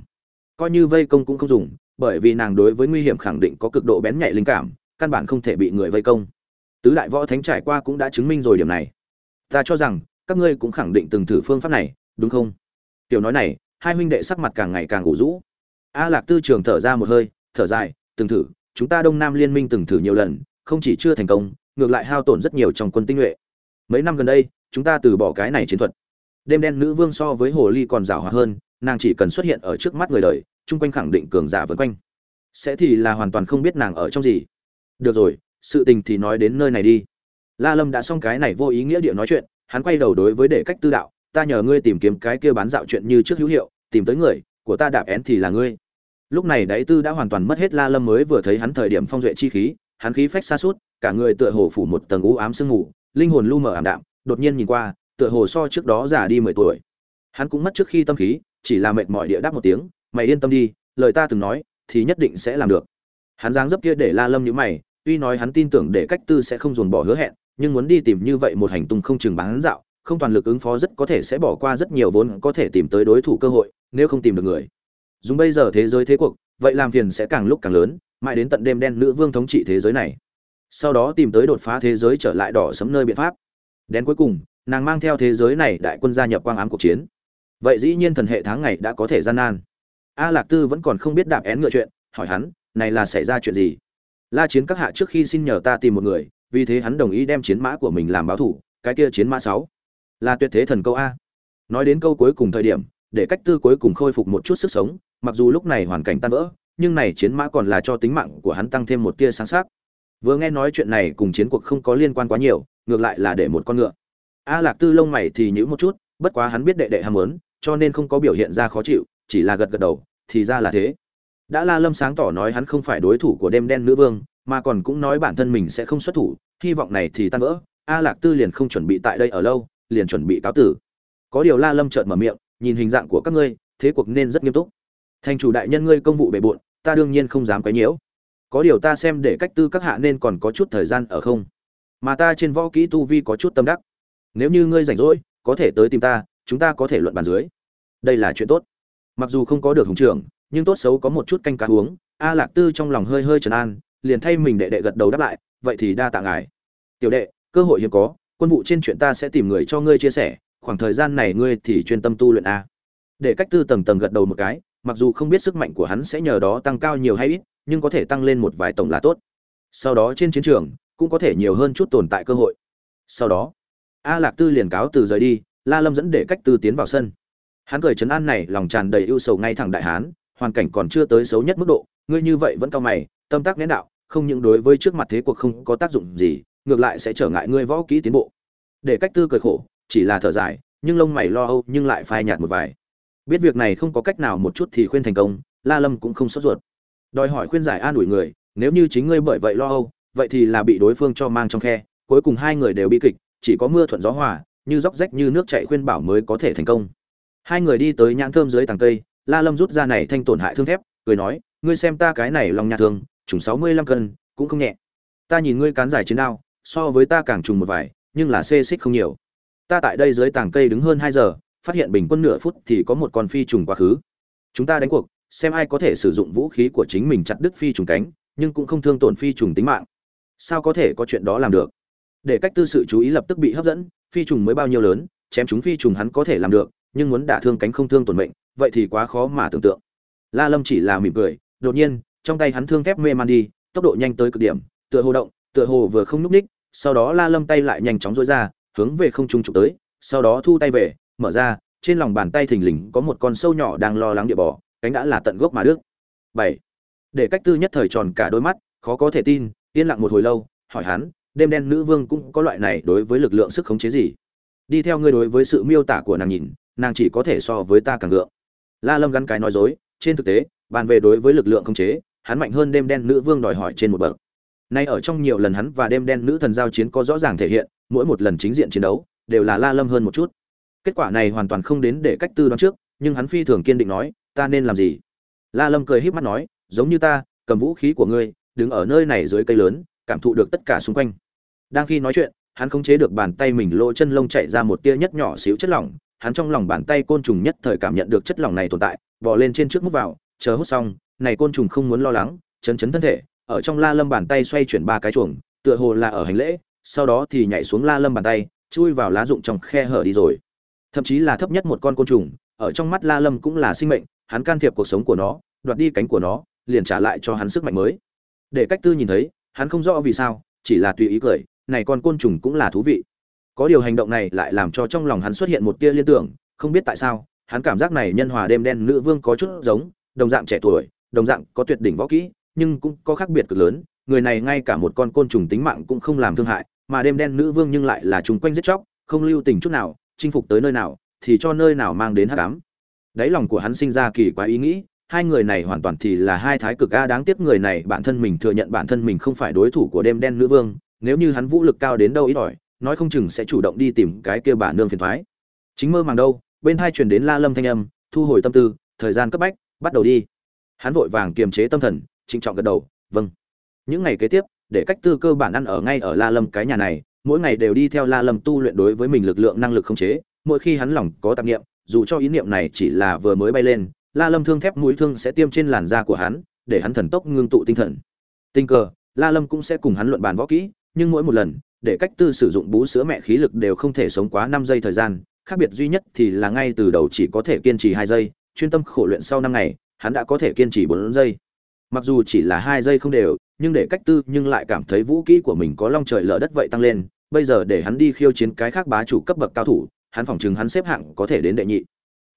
Coi như vây công cũng không dùng, bởi vì nàng đối với nguy hiểm khẳng định có cực độ bén nhạy linh cảm, căn bản không thể bị người vây công. Tứ đại võ thánh trải qua cũng đã chứng minh rồi điểm này. Ta cho rằng, các ngươi cũng khẳng định từng thử phương pháp này, đúng không? Tiểu nói này, hai huynh đệ sắc mặt càng ngày càng ủ rũ. A lạc tư trường thở ra một hơi, thở dài, từng thử, chúng ta đông nam liên minh từng thử nhiều lần, không chỉ chưa thành công, ngược lại hao tổn rất nhiều trong quân tinh nhuệ mấy năm gần đây, chúng ta từ bỏ cái này chiến thuật. Đêm đen nữ vương so với hồ ly còn rào hoạt hơn, nàng chỉ cần xuất hiện ở trước mắt người đời, chung quanh khẳng định cường giả vân quanh. Sẽ thì là hoàn toàn không biết nàng ở trong gì. Được rồi, sự tình thì nói đến nơi này đi. La lâm đã xong cái này vô ý nghĩa địa nói chuyện, hắn quay đầu đối với để cách tư đạo, ta nhờ ngươi tìm kiếm cái kia bán dạo chuyện như trước hữu hiệu, tìm tới người, của ta đạp én thì là ngươi. Lúc này đáy tư đã hoàn toàn mất hết la lâm mới vừa thấy hắn thời điểm phong duệ chi khí, hắn khí phách xa suốt, cả người tựa hồ phủ một tầng u ám sương mù linh hồn lu mờ ảm đạm, đột nhiên nhìn qua, tựa hồ so trước đó già đi mười tuổi. Hắn cũng mất trước khi tâm khí, chỉ là mệt mỏi địa đáp một tiếng, mày yên tâm đi, lời ta từng nói, thì nhất định sẽ làm được. Hắn dáng dấp kia để la lâm nhíu mày, tuy nói hắn tin tưởng để cách tư sẽ không dồn bỏ hứa hẹn, nhưng muốn đi tìm như vậy một hành tung không chừng bán dạo, không toàn lực ứng phó rất có thể sẽ bỏ qua rất nhiều vốn có thể tìm tới đối thủ cơ hội, nếu không tìm được người. Dùng bây giờ thế giới thế cuộc, vậy làm phiền sẽ càng lúc càng lớn, mãi đến tận đêm đen nữ vương thống trị thế giới này sau đó tìm tới đột phá thế giới trở lại đỏ sấm nơi biện pháp. Đến cuối cùng, nàng mang theo thế giới này đại quân gia nhập quang ám cuộc chiến. Vậy dĩ nhiên thần hệ tháng ngày đã có thể gian nan. A lạc tư vẫn còn không biết đạp én ngựa chuyện, hỏi hắn, này là xảy ra chuyện gì? La chiến các hạ trước khi xin nhờ ta tìm một người, vì thế hắn đồng ý đem chiến mã của mình làm báo thủ, cái kia chiến mã sáu. Là tuyệt thế thần câu a. Nói đến câu cuối cùng thời điểm, để cách tư cuối cùng khôi phục một chút sức sống, mặc dù lúc này hoàn cảnh tan vỡ, nhưng này chiến mã còn là cho tính mạng của hắn tăng thêm một tia sáng sắc vừa nghe nói chuyện này cùng chiến cuộc không có liên quan quá nhiều, ngược lại là để một con ngựa. A lạc tư lông mày thì nhữ một chút, bất quá hắn biết đệ đệ ham muốn, cho nên không có biểu hiện ra khó chịu, chỉ là gật gật đầu, thì ra là thế. Đã la lâm sáng tỏ nói hắn không phải đối thủ của đêm đen nữ vương, mà còn cũng nói bản thân mình sẽ không xuất thủ, hy vọng này thì tan vỡ. A lạc tư liền không chuẩn bị tại đây ở lâu, liền chuẩn bị cáo tử. Có điều la lâm chợt mở miệng, nhìn hình dạng của các ngươi, thế cuộc nên rất nghiêm túc. Thành chủ đại nhân ngươi công vụ bề bộn, ta đương nhiên không dám quấy nhiễu có điều ta xem để cách tư các hạ nên còn có chút thời gian ở không? Mà ta trên võ kỹ tu vi có chút tâm đắc. Nếu như ngươi rảnh rỗi, có thể tới tìm ta, chúng ta có thể luận bàn dưới. Đây là chuyện tốt. Mặc dù không có được hùng trưởng, nhưng tốt xấu có một chút canh cá uống a lạc tư trong lòng hơi hơi trấn an, liền thay mình đệ đệ gật đầu đáp lại, vậy thì đa tạ ngài. Tiểu đệ, cơ hội hiếm có, quân vụ trên chuyện ta sẽ tìm người cho ngươi chia sẻ, khoảng thời gian này ngươi thì chuyên tâm tu luyện a. Để cách tư tầng tầng gật đầu một cái, mặc dù không biết sức mạnh của hắn sẽ nhờ đó tăng cao nhiều hay ít nhưng có thể tăng lên một vài tổng là tốt. Sau đó trên chiến trường, cũng có thể nhiều hơn chút tồn tại cơ hội. Sau đó, a lạc tư liền cáo từ rời đi, la lâm dẫn để cách tư tiến vào sân. Hắn cười chấn an này, lòng tràn đầy ưu sầu ngay thẳng đại hán, hoàn cảnh còn chưa tới xấu nhất mức độ, ngươi như vậy vẫn cao mày, tâm tác nén đạo, không những đối với trước mặt thế cuộc không có tác dụng gì, ngược lại sẽ trở ngại ngươi võ kỹ tiến bộ. Để cách tư cười khổ, chỉ là thở dài, nhưng lông mày lo âu nhưng lại phai nhạt một vài. Biết việc này không có cách nào một chút thì khuyên thành công, la lâm cũng không sốt ruột đòi hỏi khuyên giải an ủi người, nếu như chính ngươi bởi vậy lo âu, vậy thì là bị đối phương cho mang trong khe, cuối cùng hai người đều bị kịch, chỉ có mưa thuận gió hòa, như róc rách như nước chảy khuyên bảo mới có thể thành công. Hai người đi tới nhãn thơm dưới tàng cây, la lâm rút ra này thanh tổn hại thương thép, cười nói, ngươi xem ta cái này lòng nhà thương, trùng sáu mươi lăm cân, cũng không nhẹ. Ta nhìn ngươi cán dài chiến đao, so với ta càng trùng một vài, nhưng là xê xích không nhiều. Ta tại đây dưới tàng cây đứng hơn hai giờ, phát hiện bình quân nửa phút thì có một con phi trùng quá khứ. Chúng ta đánh cuộc xem ai có thể sử dụng vũ khí của chính mình chặt đứt phi trùng cánh, nhưng cũng không thương tổn phi trùng tính mạng. Sao có thể có chuyện đó làm được? Để cách tư sự chú ý lập tức bị hấp dẫn, phi trùng mới bao nhiêu lớn, chém chúng phi trùng hắn có thể làm được, nhưng muốn đả thương cánh không thương tổn mệnh, vậy thì quá khó mà tưởng tượng. La lâm chỉ là mỉm cười, đột nhiên, trong tay hắn thương thép mê man đi, tốc độ nhanh tới cực điểm, tựa hồ động, tựa hồ vừa không núp ních, sau đó la lâm tay lại nhanh chóng dối ra, hướng về không trung trục tới, sau đó thu tay về, mở ra, trên lòng bàn tay thình lình có một con sâu nhỏ đang lo lắng địa bò cánh đã là tận gốc mà đức. Bảy. Để cách tư nhất thời tròn cả đôi mắt, khó có thể tin, yên lặng một hồi lâu, hỏi hắn, đêm đen nữ vương cũng có loại này đối với lực lượng sức khống chế gì? Đi theo ngươi đối với sự miêu tả của nàng nhìn, nàng chỉ có thể so với ta càng ngượng la lâm gắn cái nói dối, trên thực tế, bàn về đối với lực lượng khống chế, hắn mạnh hơn đêm đen nữ vương đòi hỏi trên một bậc. Nay ở trong nhiều lần hắn và đêm đen nữ thần giao chiến có rõ ràng thể hiện, mỗi một lần chính diện chiến đấu, đều là la lâm hơn một chút. Kết quả này hoàn toàn không đến để cách tư đoán trước, nhưng hắn phi thường kiên định nói ta nên làm gì? La lâm cười híp mắt nói, giống như ta, cầm vũ khí của ngươi, đứng ở nơi này dưới cây lớn, cảm thụ được tất cả xung quanh. Đang khi nói chuyện, hắn khống chế được bàn tay mình lỗ chân lông chạy ra một tia nhất nhỏ xíu chất lỏng, hắn trong lòng bàn tay côn trùng nhất thời cảm nhận được chất lỏng này tồn tại, bò lên trên trước múc vào, chờ hút xong, này côn trùng không muốn lo lắng, chấn chấn thân thể, ở trong la lâm bàn tay xoay chuyển ba cái chuồng, tựa hồ là ở hành lễ, sau đó thì nhảy xuống la lâm bàn tay, chui vào lá rụng trong khe hở đi rồi. Thậm chí là thấp nhất một con côn trùng, ở trong mắt la lâm cũng là sinh mệnh hắn can thiệp cuộc sống của nó, đoạt đi cánh của nó, liền trả lại cho hắn sức mạnh mới. Để cách tư nhìn thấy, hắn không rõ vì sao, chỉ là tùy ý cười, này con côn trùng cũng là thú vị. Có điều hành động này lại làm cho trong lòng hắn xuất hiện một tia liên tưởng, không biết tại sao, hắn cảm giác này nhân hòa đêm đen nữ vương có chút giống, đồng dạng trẻ tuổi, đồng dạng có tuyệt đỉnh võ kỹ, nhưng cũng có khác biệt cực lớn, người này ngay cả một con côn trùng tính mạng cũng không làm thương hại, mà đêm đen nữ vương nhưng lại là chúng quanh giết chóc, không lưu tình chút nào, chinh phục tới nơi nào, thì cho nơi nào mang đến hắc ám đáy lòng của hắn sinh ra kỳ quái ý nghĩ, hai người này hoàn toàn thì là hai thái cực a, đáng tiếc người này bản thân mình thừa nhận bản thân mình không phải đối thủ của đêm đen nữ vương, nếu như hắn vũ lực cao đến đâu ít ỏi, nói không chừng sẽ chủ động đi tìm cái kia bà nương phiền thoái. Chính mơ màng đâu, bên hai truyền đến la lâm thanh âm, thu hồi tâm tư, thời gian cấp bách, bắt đầu đi. Hắn vội vàng kiềm chế tâm thần, trịnh trọng gật đầu vâng. Những ngày kế tiếp, để cách tư cơ bản ăn ở ngay ở la lâm cái nhà này, mỗi ngày đều đi theo la lâm tu luyện đối với mình lực lượng năng lực không chế, mỗi khi hắn lòng có tạp niệm dù cho ý niệm này chỉ là vừa mới bay lên, la lâm thương thép mũi thương sẽ tiêm trên làn da của hắn, để hắn thần tốc ngưng tụ tinh thần. Tình cờ, la lâm cũng sẽ cùng hắn luận bàn võ kỹ, nhưng mỗi một lần, để cách tư sử dụng bú sữa mẹ khí lực đều không thể sống quá năm giây thời gian, khác biệt duy nhất thì là ngay từ đầu chỉ có thể kiên trì hai giây, chuyên tâm khổ luyện sau năm ngày, hắn đã có thể kiên trì bốn giây. Mặc dù chỉ là hai giây không đều, nhưng để cách tư nhưng lại cảm thấy vũ kỹ của mình có long trời lở đất vậy tăng lên, bây giờ để hắn đi khiêu chiến cái khác bá chủ cấp bậc cao thủ hắn phỏng chừng hắn xếp hạng có thể đến đệ nhị.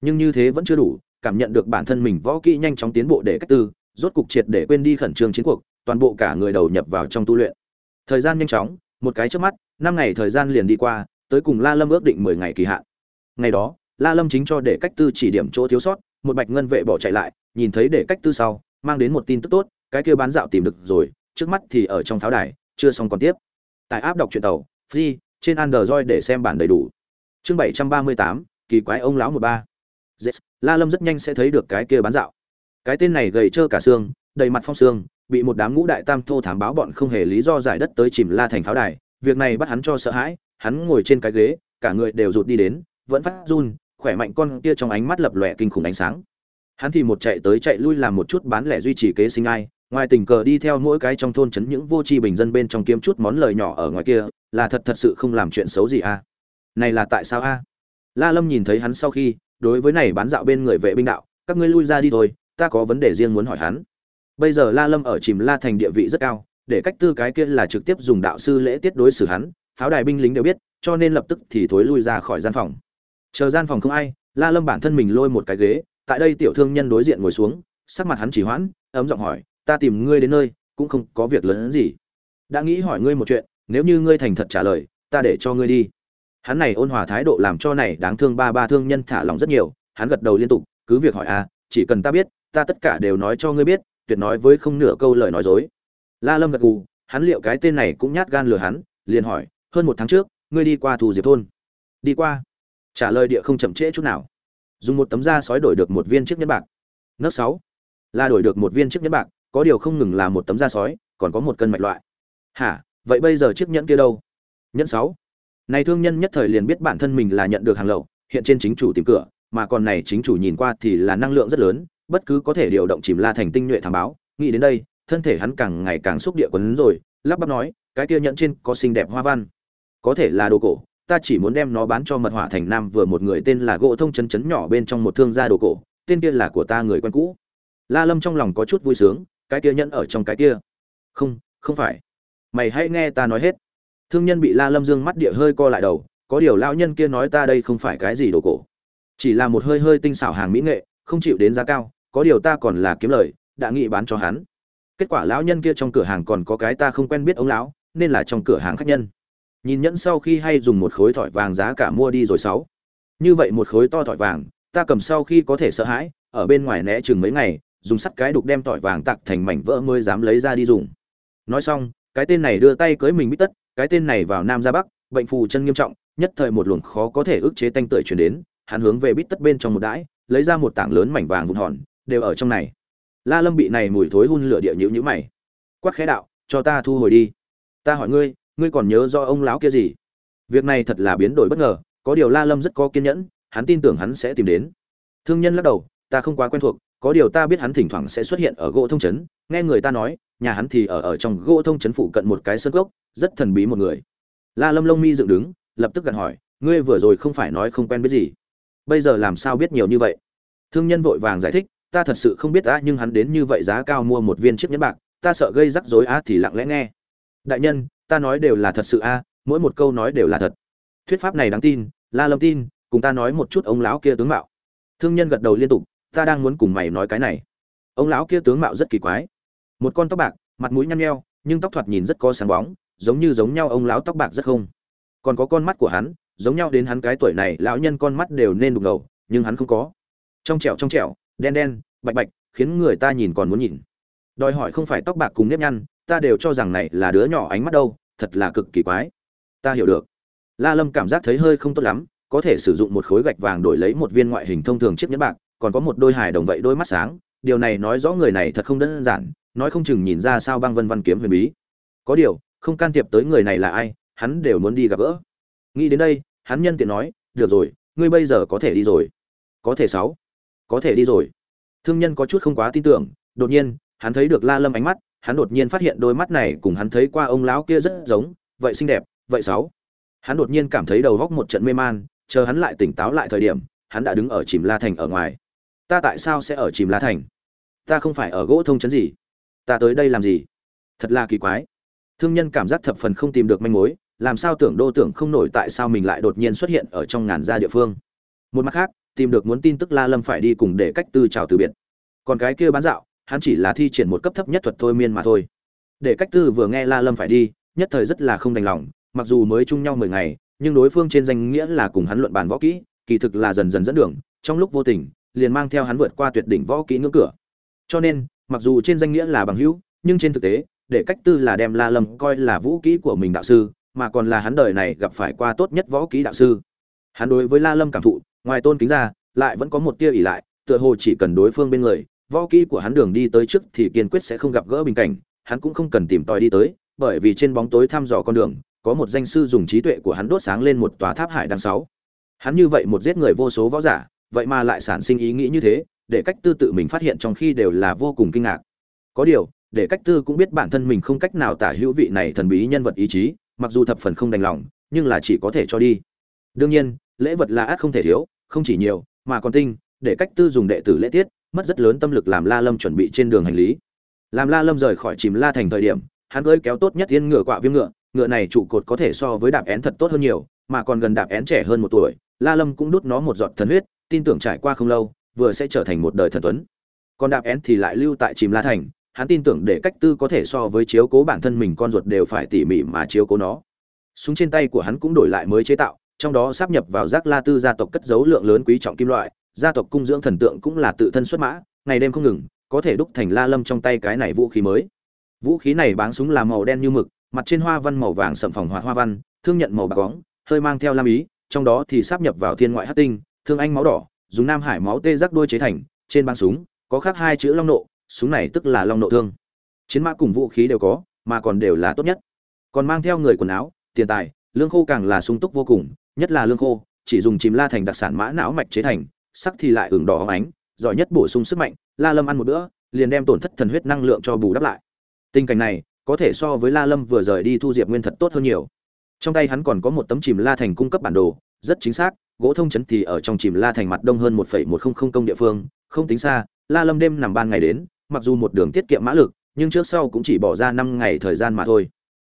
Nhưng như thế vẫn chưa đủ, cảm nhận được bản thân mình võ kỹ nhanh chóng tiến bộ để cách tư, rốt cục triệt để quên đi khẩn trương chiến cuộc, toàn bộ cả người đầu nhập vào trong tu luyện. Thời gian nhanh chóng, một cái trước mắt, năm ngày thời gian liền đi qua, tới cùng la lâm ước định mười ngày kỳ hạn. Ngày đó, la lâm chính cho để cách tư chỉ điểm chỗ thiếu sót, một bạch ngân vệ bỏ chạy lại, nhìn thấy để cách tư sau, mang đến một tin tức tốt, cái kia bán dạo tìm được rồi, trước mắt thì ở trong pháo đài, chưa xong còn tiếp. Tại áp đọc truyện tàu, free, trên android để xem bản đầy đủ chương bảy trăm ba mươi tám kỳ quái ông lão một ba. Yes, la lâm rất nhanh sẽ thấy được cái kia bán dạo. Cái tên này gầy trơ cả xương đầy mặt phong xương bị một đám ngũ đại tam thô thám báo bọn không hề lý do giải đất tới chìm la thành pháo đài. Việc này bắt hắn cho sợ hãi hắn ngồi trên cái ghế cả người đều rụt đi đến vẫn phát run khỏe mạnh con kia trong ánh mắt lập lòe kinh khủng ánh sáng. Hắn thì một chạy tới chạy lui làm một chút bán lẻ duy trì kế sinh ai ngoài tình cờ đi theo mỗi cái trong thôn trấn những vô tri bình dân bên trong kiếm chút món lời nhỏ ở ngoài kia là thật thật sự không làm chuyện xấu gì a à? Này là tại sao a? La lâm nhìn thấy hắn sau khi, đối với này bán dạo bên người vệ binh đạo, các ngươi lui ra đi thôi, ta có vấn đề riêng muốn hỏi hắn. Bây giờ la lâm ở chìm la thành địa vị rất cao, để cách tư cái kia là trực tiếp dùng đạo sư lễ tiết đối xử hắn, pháo đài binh lính đều biết, cho nên lập tức thì thối lui ra khỏi gian phòng. Chờ gian phòng không ai, la lâm bản thân mình lôi một cái ghế, tại đây tiểu thương nhân đối diện ngồi xuống, sắc mặt hắn chỉ hoãn, ấm giọng hỏi, ta tìm ngươi đến nơi, cũng không có việc lớn gì. Đã nghĩ hỏi ngươi một chuyện, nếu như ngươi thành thật trả lời, ta để cho ngươi đi hắn này ôn hòa thái độ làm cho này đáng thương ba ba thương nhân thả lòng rất nhiều, hắn gật đầu liên tục, cứ việc hỏi à chỉ cần ta biết, ta tất cả đều nói cho ngươi biết, tuyệt nói với không nửa câu lời nói dối. La lâm gật gù, hắn liệu cái tên này cũng nhát gan lừa hắn, liền hỏi, hơn một tháng trước, ngươi đi qua thù diệp thôn? Đi qua. Trả lời địa không chậm trễ chút nào. Dùng một tấm da sói đổi được một viên chiếc nhẫn bạc. Nấc sáu. Là đổi được một viên chiếc nhẫn bạc, có điều không ngừng là một tấm da sói, còn có một cân mạch loại. Hả, vậy bây giờ chiếc nhẫn kia đâu? Nhẫn sáu này thương nhân nhất thời liền biết bản thân mình là nhận được hàng lậu, hiện trên chính chủ tìm cửa, mà còn này chính chủ nhìn qua thì là năng lượng rất lớn, bất cứ có thể điều động chìm la thành tinh nhuệ thám báo. Nghĩ đến đây, thân thể hắn càng ngày càng xúc địa quấn rồi, lắp bắp nói, cái kia nhẫn trên có xinh đẹp hoa văn. Có thể là đồ cổ, ta chỉ muốn đem nó bán cho mật hỏa thành nam vừa một người tên là gỗ thông chấn chấn nhỏ bên trong một thương gia đồ cổ, tên kia là của ta người quen cũ. La lâm trong lòng có chút vui sướng, cái kia nhẫn ở trong cái kia. Không không phải. Mày hãy nghe ta nói hết thương nhân bị la lâm dương mắt địa hơi co lại đầu, có điều lão nhân kia nói ta đây không phải cái gì đồ cổ. Chỉ là một hơi hơi tinh xảo hàng mỹ nghệ, không chịu đến giá cao, có điều ta còn là kiếm lời, đã nghị bán cho hắn. Kết quả lão nhân kia trong cửa hàng còn có cái ta không quen biết ông lão, nên là trong cửa hàng khách nhân. Nhìn nhẫn sau khi hay dùng một khối thỏi vàng giá cả mua đi rồi sáu. Như vậy một khối to thỏi vàng, ta cầm sau khi có thể sợ hãi, ở bên ngoài né chừng mấy ngày, dùng sắt cái đục đem tỏi vàng tặc thành mảnh vỡ mới dám lấy ra đi dùng. Nói xong, cái tên này đưa tay cưới mình bít tất cái tên này vào nam ra bắc, bệnh phù chân nghiêm trọng, nhất thời một luồng khó có thể ức chế tanh tưởi chuyển đến, hắn hướng về bít tất bên trong một đãi, lấy ra một tảng lớn mảnh vàng vụn hòn, đều ở trong này. La lâm bị này mùi thối hun lửa địa nhữ nhữ mày. Quắc khẽ đạo, cho ta thu hồi đi. Ta hỏi ngươi ngươi còn nhớ do ông lão kia gì? Việc này thật là biến đổi bất ngờ, có điều la lâm rất có kiên nhẫn, hắn tin tưởng hắn sẽ tìm đến. Thương nhân lắc đầu, ta không quá quen thuộc, có điều ta biết hắn thỉnh thoảng sẽ xuất hiện ở gỗ thông trấn nghe người ta nói, nhà hắn thì ở ở trong gỗ thông trấn phụ cận một cái sân gốc rất thần bí một người. La lâm lông mi dựng đứng, lập tức gần hỏi, ngươi vừa rồi không phải nói không quen biết gì? Bây giờ làm sao biết nhiều như vậy? Thương nhân vội vàng giải thích, ta thật sự không biết á, nhưng hắn đến như vậy giá cao mua một viên chiếc nhẫn bạc, ta sợ gây rắc rối á thì lặng lẽ nghe. Đại nhân, ta nói đều là thật sự a mỗi một câu nói đều là thật. Thuyết pháp này đáng tin, la lâm tin, cùng ta nói một chút ông lão kia tướng mạo. Thương nhân gật đầu liên tục, ta đang muốn cùng mày nói cái này. Ông lão kia tướng mạo rất kỳ quái. Một con tóc bạc, mặt mũi nhăn nheo nhưng tóc thoạt nhìn rất có sáng bóng, giống như giống nhau ông lão tóc bạc rất không. Còn có con mắt của hắn, giống nhau đến hắn cái tuổi này, lão nhân con mắt đều nên đục ngầu, nhưng hắn không có. Trong trẻo trong trẻo, đen đen, bạch bạch, khiến người ta nhìn còn muốn nhìn. Đòi hỏi không phải tóc bạc cùng nếp nhăn, ta đều cho rằng này là đứa nhỏ ánh mắt đâu, thật là cực kỳ quái. Ta hiểu được. La lâm cảm giác thấy hơi không tốt lắm, có thể sử dụng một khối gạch vàng đổi lấy một viên ngoại hình thông thường chiếc nhẫn bạc, còn có một đôi hài đồng vậy đôi mắt sáng điều này nói rõ người này thật không đơn giản, nói không chừng nhìn ra sao băng vân văn kiếm huyền bí. Có điều, không can thiệp tới người này là ai, hắn đều muốn đi gặp gỡ. Nghĩ đến đây, hắn nhân tiện nói, được rồi, ngươi bây giờ có thể đi rồi. Có thể sáu. Có thể đi rồi. Thương nhân có chút không quá tin tưởng, đột nhiên, hắn thấy được la lâm ánh mắt, hắn đột nhiên phát hiện đôi mắt này cùng hắn thấy qua ông lão kia rất giống, vậy xinh đẹp, vậy sáu. Hắn đột nhiên cảm thấy đầu góc một trận mê man, chờ hắn lại tỉnh táo lại thời điểm, hắn đã đứng ở chìm la thành ở ngoài. Ta tại sao sẽ ở chìm la thành? Ta không phải ở gỗ thông chấn gì. Ta tới đây làm gì? Thật là kỳ quái. Thương nhân cảm giác thập phần không tìm được manh mối, làm sao tưởng đô tưởng không nổi tại sao mình lại đột nhiên xuất hiện ở trong ngàn gia địa phương. Một mặt khác, tìm được muốn tin tức la lâm phải đi cùng để cách tư chào từ biệt. Còn cái kia bán dạo, hắn chỉ là thi triển một cấp thấp nhất thuật thôi miên mà thôi. Để cách tư vừa nghe la lâm phải đi, nhất thời rất là không đành lòng, mặc dù mới chung nhau mười ngày, nhưng đối phương trên danh nghĩa là cùng hắn luận bàn võ kỹ, kỳ thực là dần dần dẫn đường, trong lúc vô tình, liền mang theo hắn vượt qua tuyệt đỉnh võ kỹ ngưỡng cửa cho nên, mặc dù trên danh nghĩa là bằng hữu, nhưng trên thực tế, để cách tư là đem la lâm coi là vũ kỹ của mình đạo sư, mà còn là hắn đời này gặp phải qua tốt nhất võ kỹ đạo sư. Hắn đối với la lâm cảm thụ, ngoài tôn kính ra, lại vẫn có một tia ỉ lại, tựa hồ chỉ cần đối phương bên người, võ kỹ của hắn đường đi tới trước thì kiên quyết sẽ không gặp gỡ bình cảnh, hắn cũng không cần tìm tòi đi tới, bởi vì trên bóng tối thăm dò con đường, có một danh sư dùng trí tuệ của hắn đốt sáng lên một tòa tháp hải đằng sáu hắn như vậy một giết người vô số võ giả, vậy mà lại sản sinh ý nghĩ như thế để cách tư tự mình phát hiện trong khi đều là vô cùng kinh ngạc. Có điều, để cách tư cũng biết bản thân mình không cách nào tả hữu vị này thần bí nhân vật ý chí, mặc dù thập phần không đành lòng, nhưng là chỉ có thể cho đi. Đương nhiên, lễ vật là ác không thể thiếu, không chỉ nhiều, mà còn tinh, để cách tư dùng đệ tử lễ tiết, mất rất lớn tâm lực làm la lâm chuẩn bị trên đường hành lý. Làm la lâm rời khỏi chìm la thành thời điểm, hắn gơi kéo tốt nhất thiên ngựa quạ viêm ngựa ngựa này trụ cột có thể so với đạp én thật tốt hơn nhiều, mà còn gần đạp én trẻ hơn một tuổi, la lâm cũng đút nó một giọt thần huyết, tin tưởng trải qua không lâu vừa sẽ trở thành một đời thần tuấn. Còn đạp én thì lại lưu tại chìm la thành, hắn tin tưởng để cách tư có thể so với chiếu cố bản thân mình con ruột đều phải tỉ mỉ mà chiếu cố nó. Súng trên tay của hắn cũng đổi lại mới chế tạo, trong đó sắp nhập vào giác la tư gia tộc cất dấu lượng lớn quý trọng kim loại, gia tộc cung dưỡng thần tượng cũng là tự thân xuất mã, ngày đêm không ngừng, có thể đúc thành la lâm trong tay cái này vũ khí mới. Vũ khí này báng súng là màu đen như mực, mặt trên hoa văn màu vàng sậm phòng hoạt hoa văn, thương nhận màu bạc bóng, hơi mang theo lam ý, trong đó thì sắp nhập vào thiên ngoại hát tinh, thương anh máu đỏ dùng nam hải máu tê giác đuôi chế thành, trên băng súng, có khắc hai chữ long nộ, súng này tức là long nộ thương. Chiến mã cùng vũ khí đều có, mà còn đều là tốt nhất. Còn mang theo người quần áo, tiền tài, lương khô càng là sung túc vô cùng, nhất là lương khô, chỉ dùng chìm la thành đặc sản mã não mạch chế thành, sắc thì lại ửng đỏ hóng ánh, giỏi nhất bổ sung sức mạnh, la lâm ăn một bữa, liền đem tổn thất thần huyết năng lượng cho bù đắp lại. Tình cảnh này, có thể so với la lâm vừa rời đi thu diệp nguyên thật tốt hơn nhiều. Trong tay hắn còn có một tấm chìm la thành cung cấp bản đồ rất chính xác, gỗ thông chấn thì ở trong chìm la thành mặt đông hơn một một không không công địa phương, không tính xa, la lâm đêm nằm ban ngày đến, mặc dù một đường tiết kiệm mã lực, nhưng trước sau cũng chỉ bỏ ra năm ngày thời gian mà thôi.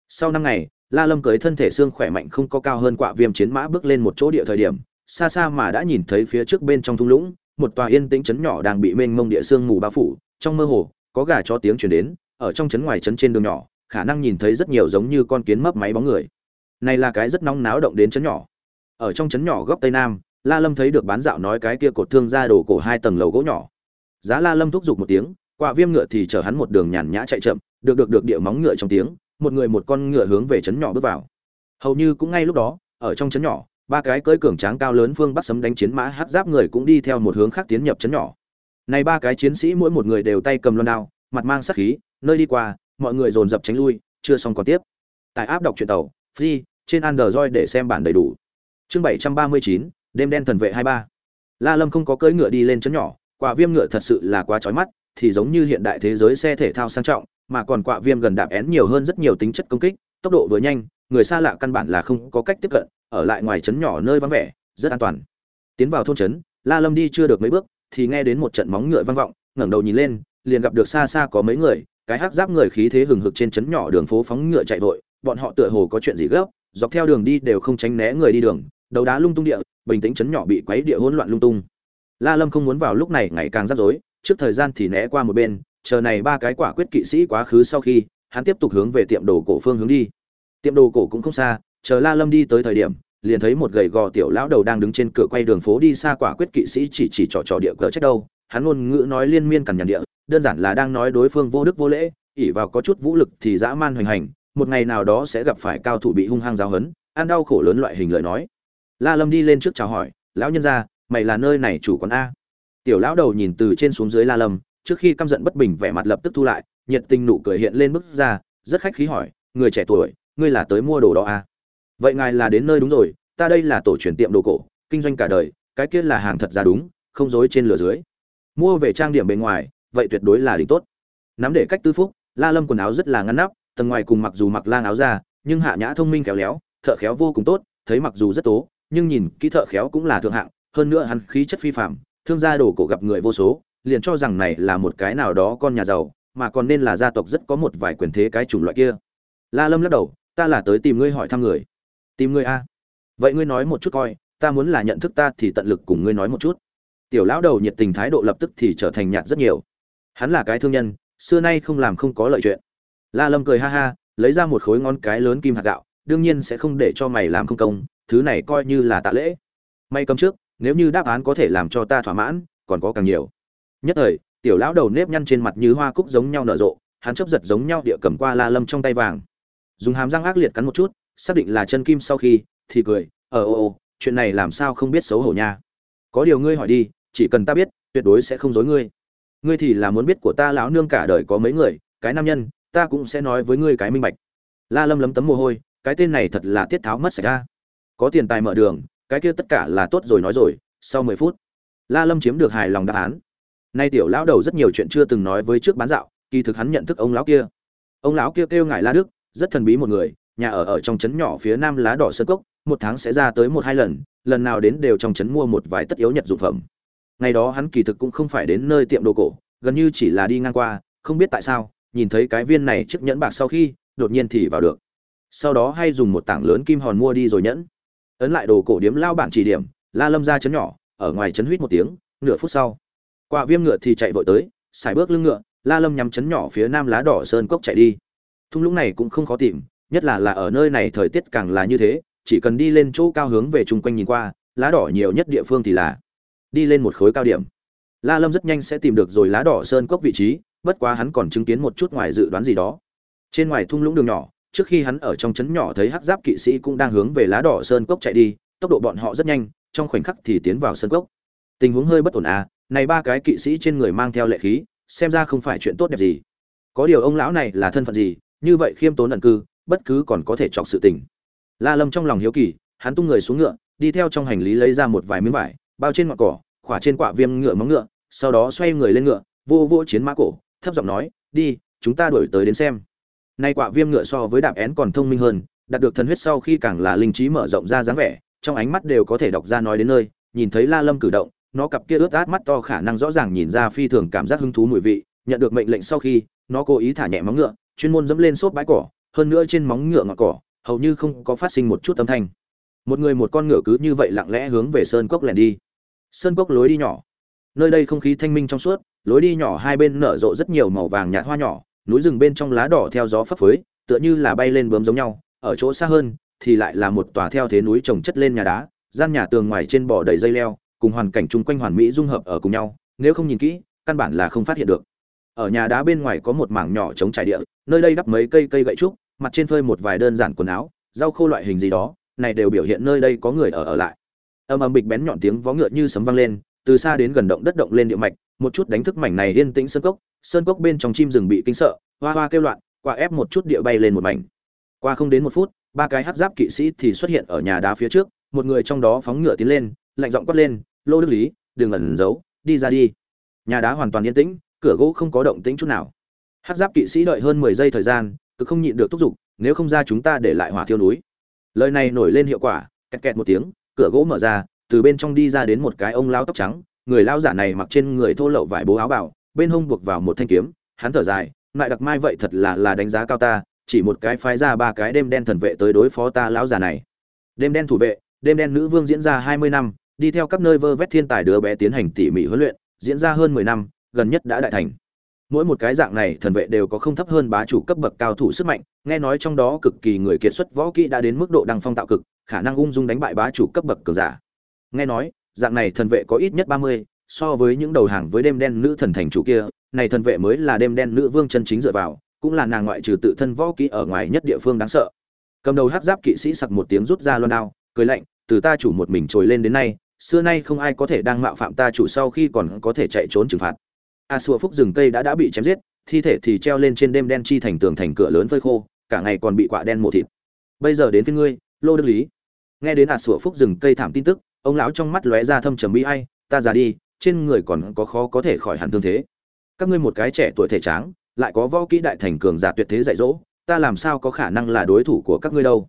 Sau năm ngày, la lâm cưới thân thể xương khỏe mạnh không có cao hơn quạ viêm chiến mã bước lên một chỗ địa thời điểm, xa xa mà đã nhìn thấy phía trước bên trong thung lũng, một tòa yên tĩnh chấn nhỏ đang bị mênh mông địa sương mù bao phủ, trong mơ hồ, có gà chó tiếng chuyển đến, ở trong chấn ngoài chấn trên đường nhỏ, khả năng nhìn thấy rất nhiều giống như con kiến mấp máy bóng người. Này là cái rất nóng náo động đến chấn nhỏ ở trong trấn nhỏ góc tây nam, la lâm thấy được bán dạo nói cái kia cột thương ra đồ cổ hai tầng lầu gỗ nhỏ. Giá la lâm thúc giục một tiếng quạ viêm ngựa thì chở hắn một đường nhàn nhã chạy chậm, được được được địa móng ngựa trong tiếng, một người một con ngựa hướng về trấn nhỏ bước vào. Hầu như cũng ngay lúc đó, ở trong trấn nhỏ, ba cái cưỡi cường tráng cao lớn phương bắc sấm đánh chiến mã hát giáp người cũng đi theo một hướng khác tiến nhập trấn nhỏ. Này ba cái chiến sĩ mỗi một người đều tay cầm loan đao, mặt mang sắc khí, nơi đi qua, mọi người dồn dập tránh lui, chưa xong còn tiếp. Tại áp đọc truyện tàu, free, trên android để xem bản đầy đủ chương bảy trăm ba mươi chín, đêm đen thần vệ hai ba. La lâm không có cưỡi ngựa đi lên trấn nhỏ, quả viêm ngựa thật sự là quá chói mắt, thì giống như hiện đại thế giới xe thể thao sang trọng, mà còn quả viêm gần đạp én nhiều hơn rất nhiều tính chất công kích, tốc độ vừa nhanh, người xa lạ căn bản là không có cách tiếp cận, ở lại ngoài trấn nhỏ nơi vắng vẻ, rất an toàn. Tiến vào thôn trấn, la lâm đi chưa được mấy bước, thì nghe đến một trận móng ngựa vang vọng, ngẩng đầu nhìn lên, liền gặp được xa xa có mấy người, cái hắc giáp người khí thế hừng hực trên trấn nhỏ đường phố phóng ngựa chạy vội, bọn họ tựa hồ có chuyện gì gấp, dọc theo đường đi đều không tránh né người đi đường đầu đá lung tung địa, bình tĩnh chấn nhỏ bị quấy địa hỗn loạn lung tung. La lâm không muốn vào lúc này ngày càng rắc rối, trước thời gian thì né qua một bên, chờ này ba cái quả quyết kỵ sĩ quá khứ sau khi, hắn tiếp tục hướng về tiệm đồ cổ phương hướng đi. Tiệm đồ cổ cũng không xa, chờ la lâm đi tới thời điểm, liền thấy một gầy gò tiểu lão đầu đang đứng trên cửa quay đường phố đi xa quả quyết kỵ sĩ chỉ chỉ trò trò địa cờ trách đâu. Hắn ngôn ngữ nói liên miên cằn nhằn địa, đơn giản là đang nói đối phương vô đức vô lễ ỉ vào có chút vũ lực thì dã man hoành hành, một ngày nào đó sẽ gặp phải cao thủ bị hung hăng giáo hấn ăn đau khổ lớn loại hình lời nói la lâm đi lên trước chào hỏi, lão nhân gia, mày là nơi này chủ quán a? Tiểu lão đầu nhìn từ trên xuống dưới la lâm, trước khi căm giận bất bình vẻ mặt lập tức thu lại, nhiệt tình nụ cười hiện lên bức ra, rất khách khí hỏi, người trẻ tuổi, ngươi là tới mua đồ đó a? Vậy ngài là đến nơi đúng rồi, ta đây là tổ truyền tiệm đồ cổ, kinh doanh cả đời, cái kia là hàng thật ra đúng, không dối trên lửa dưới. Mua về trang điểm bên ngoài, vậy tuyệt đối là đỉnh tốt. Nắm để cách tư phúc, la lâm quần áo rất là ngăn nắp, tầng ngoài cùng mặc dù mặc lang áo ra nhưng hạ nhã thông minh khéo léo, thợ khéo vô cùng tốt, thấy mặc dù rất tố nhưng nhìn kỹ thợ khéo cũng là thượng hạng, hơn nữa hắn khí chất phi phạm thương gia đồ cổ gặp người vô số, liền cho rằng này là một cái nào đó con nhà giàu, mà còn nên là gia tộc rất có một vài quyền thế cái chủng loại kia. La lâm lắc đầu, ta là tới tìm ngươi hỏi thăm người. Tìm ngươi a vậy ngươi nói một chút coi, ta muốn là nhận thức ta thì tận lực cùng ngươi nói một chút. Tiểu lão đầu nhiệt tình thái độ lập tức thì trở thành nhạt rất nhiều. Hắn là cái thương nhân, xưa nay không làm không có lợi chuyện. La lâm cười ha ha, lấy ra một khối ngón cái lớn kim hạt gạo, đương nhiên sẽ không để cho mày làm không công thứ này coi như là tạ lễ. May cầm trước, nếu như đáp án có thể làm cho ta thỏa mãn, còn có càng nhiều. Nhất thời, tiểu lão đầu nếp nhăn trên mặt như hoa cúc giống nhau nở rộ, hắn chấp giật giống nhau địa cầm qua la lâm trong tay vàng. Dùng hàm răng ác liệt cắn một chút, xác định là chân kim sau khi, thì cười ờ ô ô, chuyện này làm sao không biết xấu hổ nha. Có điều ngươi hỏi đi, chỉ cần ta biết, tuyệt đối sẽ không dối ngươi. Ngươi thì là muốn biết của ta lão nương cả đời có mấy người, cái nam nhân, ta cũng sẽ nói với ngươi cái minh bạch. La lâm lấm tấm mồ hôi, cái tên này thật là tiết tháo mất sạch ra có tiền tài mở đường, cái kia tất cả là tốt rồi nói rồi, sau mười phút, la lâm chiếm được hài lòng đáp án. Nay tiểu lão đầu rất nhiều chuyện chưa từng nói với trước bán dạo, kỳ thực hắn nhận thức ông lão kia. Ông lão kia kêu ngài la đức, rất thần bí một người, nhà ở ở trong trấn nhỏ phía nam lá đỏ sơn cốc, một tháng sẽ ra tới một hai lần lần nào đến đều trong trấn mua một vài tất yếu nhật dụng phẩm. Ngày đó hắn kỳ thực cũng không phải đến nơi tiệm đồ cổ, gần như chỉ là đi ngang qua, không biết tại sao, nhìn thấy cái viên này chiếc nhẫn bạc sau khi, đột nhiên thì vào được. Sau đó hay dùng một tảng lớn kim hòn mua đi rồi nhẫn ấn lại đồ cổ điếm lao bản chỉ điểm, la lâm ra chấn nhỏ, ở ngoài chấn huýt một tiếng, nửa phút sau, quả viêm ngựa thì chạy vội tới xài bước lưng ngựa, la lâm nhắm chấn nhỏ phía nam lá đỏ sơn cốc chạy đi. Thung lũng này cũng không khó tìm, nhất là là ở nơi này thời tiết càng là như thế, chỉ cần đi lên chỗ cao hướng về chung quanh nhìn qua, lá đỏ nhiều nhất địa phương thì là đi lên một khối cao điểm. La lâm rất nhanh sẽ tìm được rồi lá đỏ sơn cốc vị trí, bất quá hắn còn chứng kiến một chút ngoài dự đoán gì đó. Trên ngoài thung lũng đường nhỏ trước khi hắn ở trong trấn nhỏ thấy hắc giáp kỵ sĩ cũng đang hướng về lá đỏ sơn cốc chạy đi, tốc độ bọn họ rất nhanh, trong khoảnh khắc thì tiến vào sơn cốc. Tình huống hơi bất ổn à này ba cái kỵ sĩ trên người mang theo lệ khí, xem ra không phải chuyện tốt đẹp gì. Có điều ông lão này là thân phận gì, như vậy khiêm tốn ẩn cư, bất cứ còn có thể chọc sự tình. La lâm trong lòng hiếu kỳ, hắn tung người xuống ngựa, đi theo trong hành lý lấy ra một vài miếng vải, bao trên ngọn cỏ, khỏa trên quả viêm ngựa móng ngựa, sau đó xoay người lên ngựa, vô vô chiến mã cổ, thấp giọng nói, đi, chúng ta đuổi tới đến xem nay quạ viêm ngựa so với đạp én còn thông minh hơn, đạt được thần huyết sau khi càng là linh trí mở rộng ra dáng vẻ, trong ánh mắt đều có thể đọc ra nói đến nơi, nhìn thấy la lâm cử động, nó cặp kia ướt át mắt to khả năng rõ ràng nhìn ra phi thường cảm giác hứng thú mùi vị, nhận được mệnh lệnh sau khi, nó cố ý thả nhẹ móng ngựa, chuyên môn dẫm lên xốp bãi cỏ, hơn nữa trên móng ngựa ngọt cỏ, hầu như không có phát sinh một chút âm thanh. Một người một con ngựa cứ như vậy lặng lẽ hướng về sơn cốc lẻn đi. Sơn cốc lối đi nhỏ. Nơi đây không khí thanh minh trong suốt, lối đi nhỏ hai bên nở rộ rất nhiều màu vàng nhạt hoa nhỏ núi rừng bên trong lá đỏ theo gió phấp phới, tựa như là bay lên bướm giống nhau, ở chỗ xa hơn thì lại là một tòa theo thế núi trồng chất lên nhà đá, gian nhà tường ngoài trên bò đầy dây leo, cùng hoàn cảnh chung quanh hoàn mỹ dung hợp ở cùng nhau, nếu không nhìn kỹ, căn bản là không phát hiện được. Ở nhà đá bên ngoài có một mảng nhỏ trống trải địa, nơi đây đắp mấy cây cây gậy trúc, mặt trên phơi một vài đơn giản quần áo, rau khô loại hình gì đó, này đều biểu hiện nơi đây có người ở ở lại. Âm âm bịch bén nhọn tiếng vó ngựa như sấm vang lên, từ xa đến gần động đất động lên địa mạch, một chút đánh thức mảnh này yên tĩnh sơn cốc sơn cốc bên trong chim rừng bị kinh sợ, hoa hoa kêu loạn qua ép một chút địa bay lên một mảnh. Qua không đến một phút, ba cái hát giáp kỵ sĩ thì xuất hiện ở nhà đá phía trước, một người trong đó phóng ngựa tiến lên, lạnh giọng quát lên, lô đức lý, đừng ẩn giấu, đi ra đi. Nhà đá hoàn toàn yên tĩnh, cửa gỗ không có động tĩnh chút nào. Hát giáp kỵ sĩ đợi hơn mười giây thời gian, cứ không nhịn được thúc giục, nếu không ra chúng ta để lại hỏa thiêu núi. Lời này nổi lên hiệu quả, kẹt kẹt một tiếng, cửa gỗ mở ra, từ bên trong đi ra đến một cái ông lao tóc trắng, người lao giả này mặc trên người thô lậu vải bố áo bảo bên hông buộc vào một thanh kiếm, hắn thở dài lại đặc mai vậy thật là là đánh giá cao ta, chỉ một cái phái ra ba cái đêm đen thần vệ tới đối phó ta lão già này. Đêm đen thủ vệ, đêm đen nữ vương diễn ra hai mươi năm, đi theo các nơi vơ vét thiên tài đứa bé tiến hành tỉ mỉ huấn luyện, diễn ra hơn mười năm, gần nhất đã đại thành. Mỗi một cái dạng này, thần vệ đều có không thấp hơn bá chủ cấp bậc cao thủ sức mạnh, nghe nói trong đó cực kỳ người kiệt xuất võ kỹ đã đến mức độ đăng phong tạo cực, khả năng ung dung đánh bại bá chủ cấp bậc cường giả. Nghe nói, dạng này thần vệ có ít nhất ba mươi so với những đầu hàng với đêm đen nữ thần thành chủ kia, này thần vệ mới là đêm đen nữ vương chân chính dựa vào, cũng là nàng ngoại trừ tự thân võ kỹ ở ngoài nhất địa phương đáng sợ. Cầm đầu hát giáp kỵ sĩ sặc một tiếng rút ra loan đao, cười lạnh, từ ta chủ một mình trồi lên đến nay, xưa nay không ai có thể đang mạo phạm ta chủ sau khi còn có thể chạy trốn trừng phạt. A xua phúc rừng cây đã đã bị chém giết, thi thể thì treo lên trên đêm đen chi thành tường thành cửa lớn phơi khô, cả ngày còn bị quạ đen mổ thịt. Bây giờ đến phiên ngươi, lô đức lý. Nghe đến a xua phúc rừng cây thảm tin tức, ông lão trong mắt lóe ra thâm trầm bi ai, ta già đi trên người còn có khó có thể khỏi hẳn thương thế. Các ngươi một cái trẻ tuổi thể tráng, lại có võ kỹ đại thành cường giả tuyệt thế dạy dỗ, ta làm sao có khả năng là đối thủ của các ngươi đâu?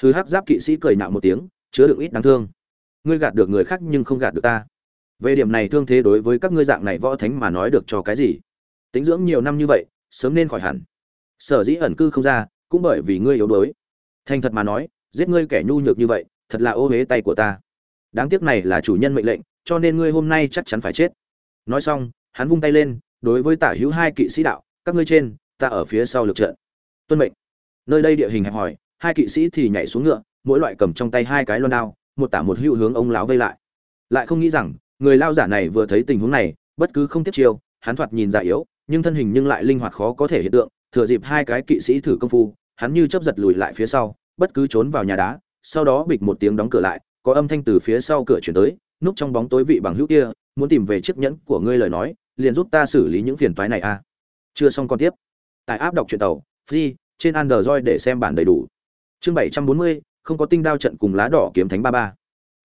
Hư hắc giáp kỵ sĩ cười nạo một tiếng, chứa đựng ít đáng thương. Ngươi gạt được người khác nhưng không gạt được ta. Về điểm này thương thế đối với các ngươi dạng này võ thánh mà nói được cho cái gì? Tính dưỡng nhiều năm như vậy, sớm nên khỏi hẳn. Sở dĩ ẩn cư không ra, cũng bởi vì ngươi yếu đuối. Thành thật mà nói, giết ngươi kẻ nhu nhược như vậy, thật là ô huế tay của ta. Đáng tiếc này là chủ nhân mệnh lệnh cho nên ngươi hôm nay chắc chắn phải chết. Nói xong, hắn vung tay lên, đối với tả hữu hai kỵ sĩ đạo, các ngươi trên, ta ở phía sau lực trận. Tuân mệnh. Nơi đây địa hình hẹp hòi, hai kỵ sĩ thì nhảy xuống ngựa, mỗi loại cầm trong tay hai cái loan đao, một tả một hữu hướng ông lão vây lại. Lại không nghĩ rằng, người lao giả này vừa thấy tình huống này, bất cứ không tiếp chiêu, hắn thoạt nhìn già yếu, nhưng thân hình nhưng lại linh hoạt khó có thể hiện tượng, thừa dịp hai cái kỵ sĩ thử công phu, hắn như chấp giật lùi lại phía sau, bất cứ trốn vào nhà đá, sau đó bịch một tiếng đóng cửa lại, có âm thanh từ phía sau cửa chuyển tới núp trong bóng tối vị bằng hữu kia, muốn tìm về chiếc nhẫn của ngươi lời nói, liền giúp ta xử lý những phiền toái này a à. chưa xong con tiếp. Tại áp đọc truyện tàu, free, trên android để xem bản đầy đủ. Chương bảy trăm bốn mươi, không có tinh đao trận cùng lá đỏ kiếm thánh ba ba.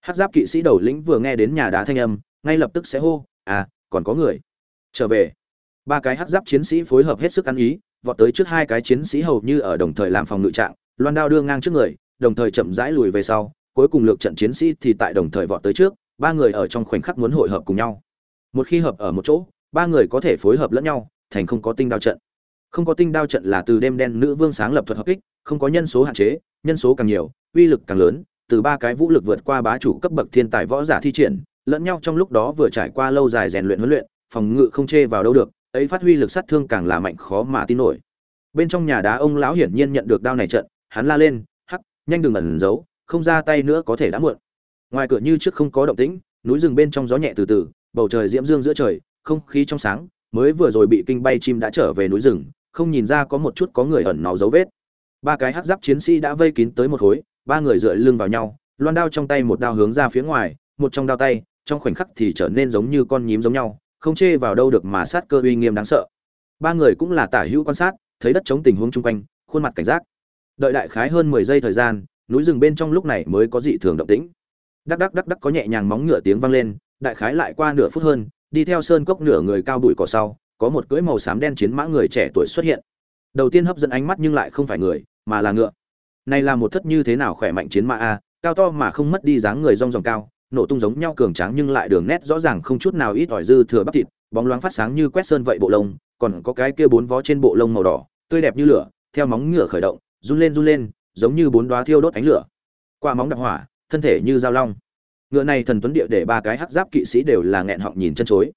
Hát giáp kỵ sĩ đầu lĩnh vừa nghe đến nhà đá thanh âm, ngay lập tức sẽ hô à còn có người. Trở về. Ba cái hát giáp chiến sĩ phối hợp hết sức ăn ý, vọt tới trước hai cái chiến sĩ hầu như ở đồng thời làm phòng ngự trạng, loan đao đưa ngang trước người, đồng thời chậm rãi lùi về sau, cuối cùng lược trận chiến sĩ thì tại đồng thời vọt tới trước ba người ở trong khoảnh khắc muốn hội hợp cùng nhau. Một khi hợp ở một chỗ, ba người có thể phối hợp lẫn nhau, thành không có tinh đao trận. Không có tinh đao trận là từ đêm đen nữ vương sáng lập thuật hợp kích, không có nhân số hạn chế, nhân số càng nhiều, uy lực càng lớn, từ ba cái vũ lực vượt qua bá chủ cấp bậc thiên tài võ giả thi triển, lẫn nhau trong lúc đó vừa trải qua lâu dài rèn luyện huấn luyện, phòng ngự không chê vào đâu được, ấy phát huy lực sát thương càng là mạnh khó mà tin nổi. Bên trong nhà đá ông lão hiển nhiên nhận được đao này trận, hắn la lên, hắc, nhanh đừng ẩn giấu, không ra tay nữa có thể đã muộn ngoài cửa như trước không có động tĩnh, núi rừng bên trong gió nhẹ từ từ, bầu trời diễm dương giữa trời, không khí trong sáng, mới vừa rồi bị kinh bay chim đã trở về núi rừng, không nhìn ra có một chút có người ẩn náu dấu vết. Ba cái hắc giáp chiến sĩ đã vây kín tới một khối, ba người dựa lưng vào nhau, loan đao trong tay một đao hướng ra phía ngoài, một trong đao tay, trong khoảnh khắc thì trở nên giống như con nhím giống nhau, không chê vào đâu được mà sát cơ uy nghiêm đáng sợ. Ba người cũng là tả hữu quan sát, thấy đất chống tình huống chung quanh, khuôn mặt cảnh giác. Đợi đại khái hơn mười giây thời gian, núi rừng bên trong lúc này mới có dị thường động tĩnh đắc đắc đắc đắc có nhẹ nhàng móng ngựa tiếng vang lên, đại khái lại qua nửa phút hơn, đi theo sơn cốc nửa người cao bụi cỏ sau, có một cưỡi màu xám đen chiến mã người trẻ tuổi xuất hiện. Đầu tiên hấp dẫn ánh mắt nhưng lại không phải người, mà là ngựa. Này là một thất như thế nào khỏe mạnh chiến mã a, cao to mà không mất đi dáng người rong ròng cao, nổ tung giống nhau cường tráng nhưng lại đường nét rõ ràng không chút nào ít ỏi dư thừa bắp thịt, bóng loáng phát sáng như quét sơn vậy bộ lông, còn có cái kia bốn vó trên bộ lông màu đỏ, tươi đẹp như lửa, theo móng ngựa khởi động, run lên run lên, giống như bốn đóa thiêu đốt ánh lửa. Qua móng đập hỏa thân thể như dao long. Ngựa này thần tuấn địa để ba cái hắc giáp kỵ sĩ đều là nghẹn họng nhìn chân chối.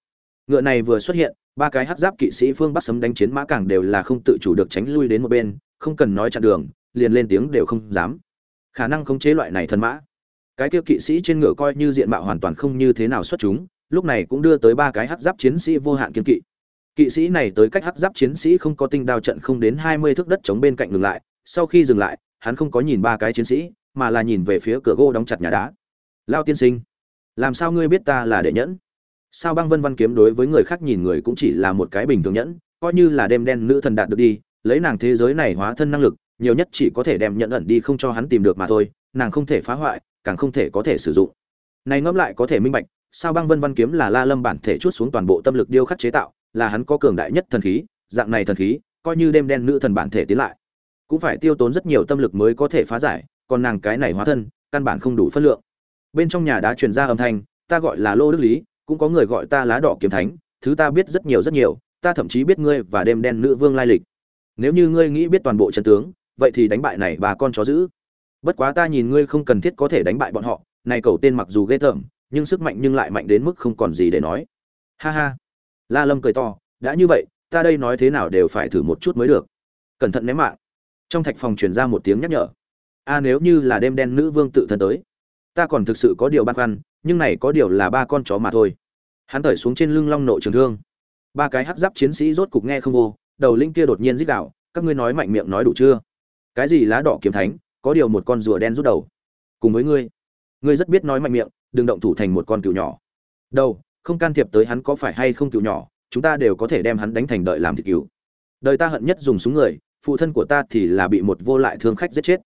Ngựa này vừa xuất hiện, ba cái hắc giáp kỵ sĩ phương bắc sấm đánh chiến mã càng đều là không tự chủ được tránh lui đến một bên, không cần nói chặn đường, liền lên tiếng đều không dám. Khả năng khống chế loại này thần mã. Cái kia kỵ sĩ trên ngựa coi như diện mạo hoàn toàn không như thế nào xuất chúng, lúc này cũng đưa tới ba cái hắc giáp chiến sĩ vô hạn kiên kỵ. Kỵ sĩ này tới cách hắc giáp chiến sĩ không có tinh đao trận không đến hai mươi thước đất chống bên cạnh ngừng lại, sau khi dừng lại, hắn không có nhìn ba cái chiến sĩ mà là nhìn về phía cửa gỗ đóng chặt nhà đá. Lao tiên sinh, làm sao ngươi biết ta là đệ nhẫn? Sao băng vân văn kiếm đối với người khác nhìn người cũng chỉ là một cái bình thường nhẫn, coi như là đêm đen nữ thần đạt được đi, lấy nàng thế giới này hóa thân năng lực, nhiều nhất chỉ có thể đem nhận ẩn đi không cho hắn tìm được mà thôi, nàng không thể phá hoại, càng không thể có thể sử dụng. Này ngẫm lại có thể minh bạch, sao băng vân văn kiếm là la lâm bản thể chút xuống toàn bộ tâm lực điêu khắc chế tạo, là hắn có cường đại nhất thần khí, dạng này thần khí, coi như đêm đen nữ thần bản thể tiến lại, cũng phải tiêu tốn rất nhiều tâm lực mới có thể phá giải còn nàng cái này hóa thân, căn bản không đủ phân lượng. Bên trong nhà đã truyền ra âm thanh, ta gọi là lô đức lý, cũng có người gọi ta lá đỏ kiếm thánh, thứ ta biết rất nhiều rất nhiều, ta thậm chí biết ngươi và đêm đen nữ vương lai lịch. Nếu như ngươi nghĩ biết toàn bộ trận tướng, vậy thì đánh bại này bà con chó giữ bất quá ta nhìn ngươi không cần thiết có thể đánh bại bọn họ, này cầu tên mặc dù ghê tởm, nhưng sức mạnh nhưng lại mạnh đến mức không còn gì để nói. Ha ha. La lâm cười to, đã như vậy, ta đây nói thế nào đều phải thử một chút mới được. Cẩn thận ném mạng. Trong thạch phòng truyền ra một tiếng nhắc nhở a nếu như là đêm đen nữ vương tự thân tới, ta còn thực sự có điều băn khoăn, nhưng này có điều là ba con chó mà thôi. Hắn tởi xuống trên lưng long nộ trường thương. Ba cái hắc giáp chiến sĩ rốt cục nghe không vô, đầu linh kia đột nhiên rít đạo các ngươi nói mạnh miệng nói đủ chưa? Cái gì lá đỏ kiếm thánh, có điều một con rùa đen rút đầu. Cùng với ngươi ngươi rất biết nói mạnh miệng, đừng động thủ thành một con cừu nhỏ. Đâu không can thiệp tới hắn có phải hay không cừu nhỏ, chúng ta đều có thể đem hắn đánh thành đợi làm thịt cừu. Đời ta hận nhất dùng súng người, phụ thân của ta thì là bị một vô lại thương khách giết chết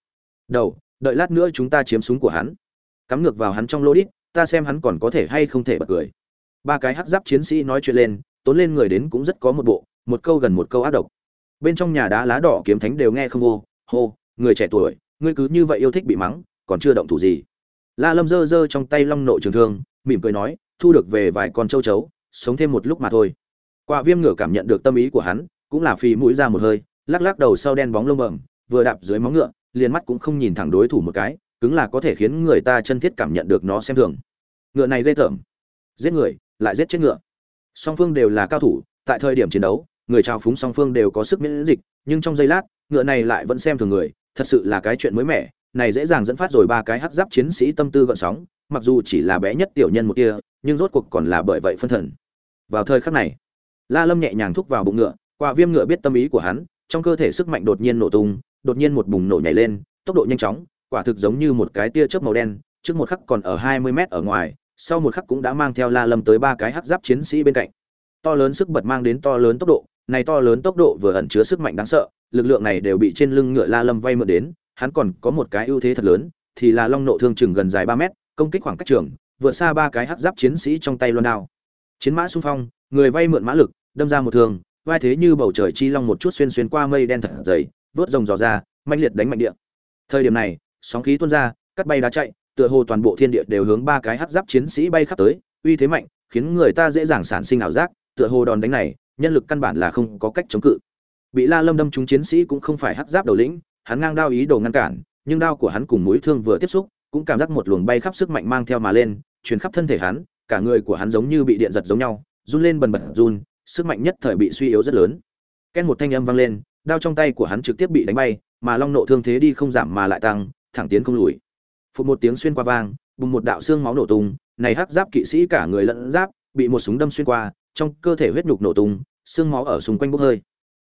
đầu, đợi lát nữa chúng ta chiếm súng của hắn. Cắm ngược vào hắn trong lô đít, ta xem hắn còn có thể hay không thể bật cười. Ba cái hắc giáp chiến sĩ nói chuyện lên, tốn lên người đến cũng rất có một bộ, một câu gần một câu ác độc. Bên trong nhà đá lá đỏ kiếm thánh đều nghe không vô, hô, người trẻ tuổi, ngươi cứ như vậy yêu thích bị mắng, còn chưa động thủ gì. La lâm giơ giơ trong tay long nộ trường thương, mỉm cười nói, thu được về vài con châu chấu, sống thêm một lúc mà thôi. Quả viêm ngựa cảm nhận được tâm ý của hắn, cũng là phì mũi ra một hơi, lắc lắc đầu sau đen bóng lông bẩm vừa đạp dưới móng ngựa liền mắt cũng không nhìn thẳng đối thủ một cái, cứng là có thể khiến người ta chân thiết cảm nhận được nó xem thường. Ngựa này ghê tởm. Giết người, lại giết chết ngựa. Song phương đều là cao thủ, tại thời điểm chiến đấu, người trao phúng song phương đều có sức miễn dịch, nhưng trong giây lát, ngựa này lại vẫn xem thường người, thật sự là cái chuyện mới mẻ, này dễ dàng dẫn phát rồi ba cái hắc giáp chiến sĩ tâm tư gợn sóng, mặc dù chỉ là bé nhất tiểu nhân một kia, nhưng rốt cuộc còn là bởi vậy phân thần. Vào thời khắc này, la lâm nhẹ nhàng thúc vào bụng ngựa quả viêm ngựa biết tâm ý của hắn, trong cơ thể sức mạnh đột nhiên nổ tung đột nhiên một bùng nổ nhảy lên, tốc độ nhanh chóng, quả thực giống như một cái tia chớp màu đen, trước một khắc còn ở 20 mét ở ngoài, sau một khắc cũng đã mang theo la lâm tới ba cái hắc giáp chiến sĩ bên cạnh. To lớn sức bật mang đến to lớn tốc độ, này to lớn tốc độ vừa ẩn chứa sức mạnh đáng sợ, lực lượng này đều bị trên lưng ngựa la lâm vay mượn đến, hắn còn có một cái ưu thế thật lớn, thì là long nộ thương chừng gần dài ba mét, công kích khoảng cách trường, vượt xa ba cái hắc giáp chiến sĩ trong tay loan đao. Chiến mã xung phong, người vay mượn mã lực, đâm ra một thương, vai thế như bầu trời chi long một chút xuyên xuyên qua mây đen thật dày vớt rồng dò ra mạnh liệt đánh mạnh địa. Thời điểm này, sóng khí tuôn ra cắt bay đá chạy, tựa hồ toàn bộ thiên địa đều hướng ba cái hắc giáp chiến sĩ bay khắp tới, uy thế mạnh, khiến người ta dễ dàng sản sinh ảo giác, tựa hồ đòn đánh này, nhân lực căn bản là không có cách chống cự. Bị la lâm đâm trúng chiến sĩ cũng không phải hắc giáp đầu lĩnh, hắn ngang đao ý đồ ngăn cản, nhưng đao của hắn cùng mũi thương vừa tiếp xúc, cũng cảm giác một luồng bay khắp sức mạnh mang theo mà lên, truyền khắp thân thể hắn, cả người của hắn giống như bị điện giật giống nhau, run lên bần bật run, sức mạnh nhất thời bị suy yếu rất lớn. Ken một thanh âm vang lên đao trong tay của hắn trực tiếp bị đánh bay, mà long nộ thương thế đi không giảm mà lại tăng, thẳng tiến không lùi. Phụt một tiếng xuyên qua vang, bùng một đạo xương máu nổ tung, này hắc giáp kỵ sĩ cả người lẫn giáp, bị một súng đâm xuyên qua, trong cơ thể huyết nhục nổ tung, xương máu ở xung quanh bốc hơi.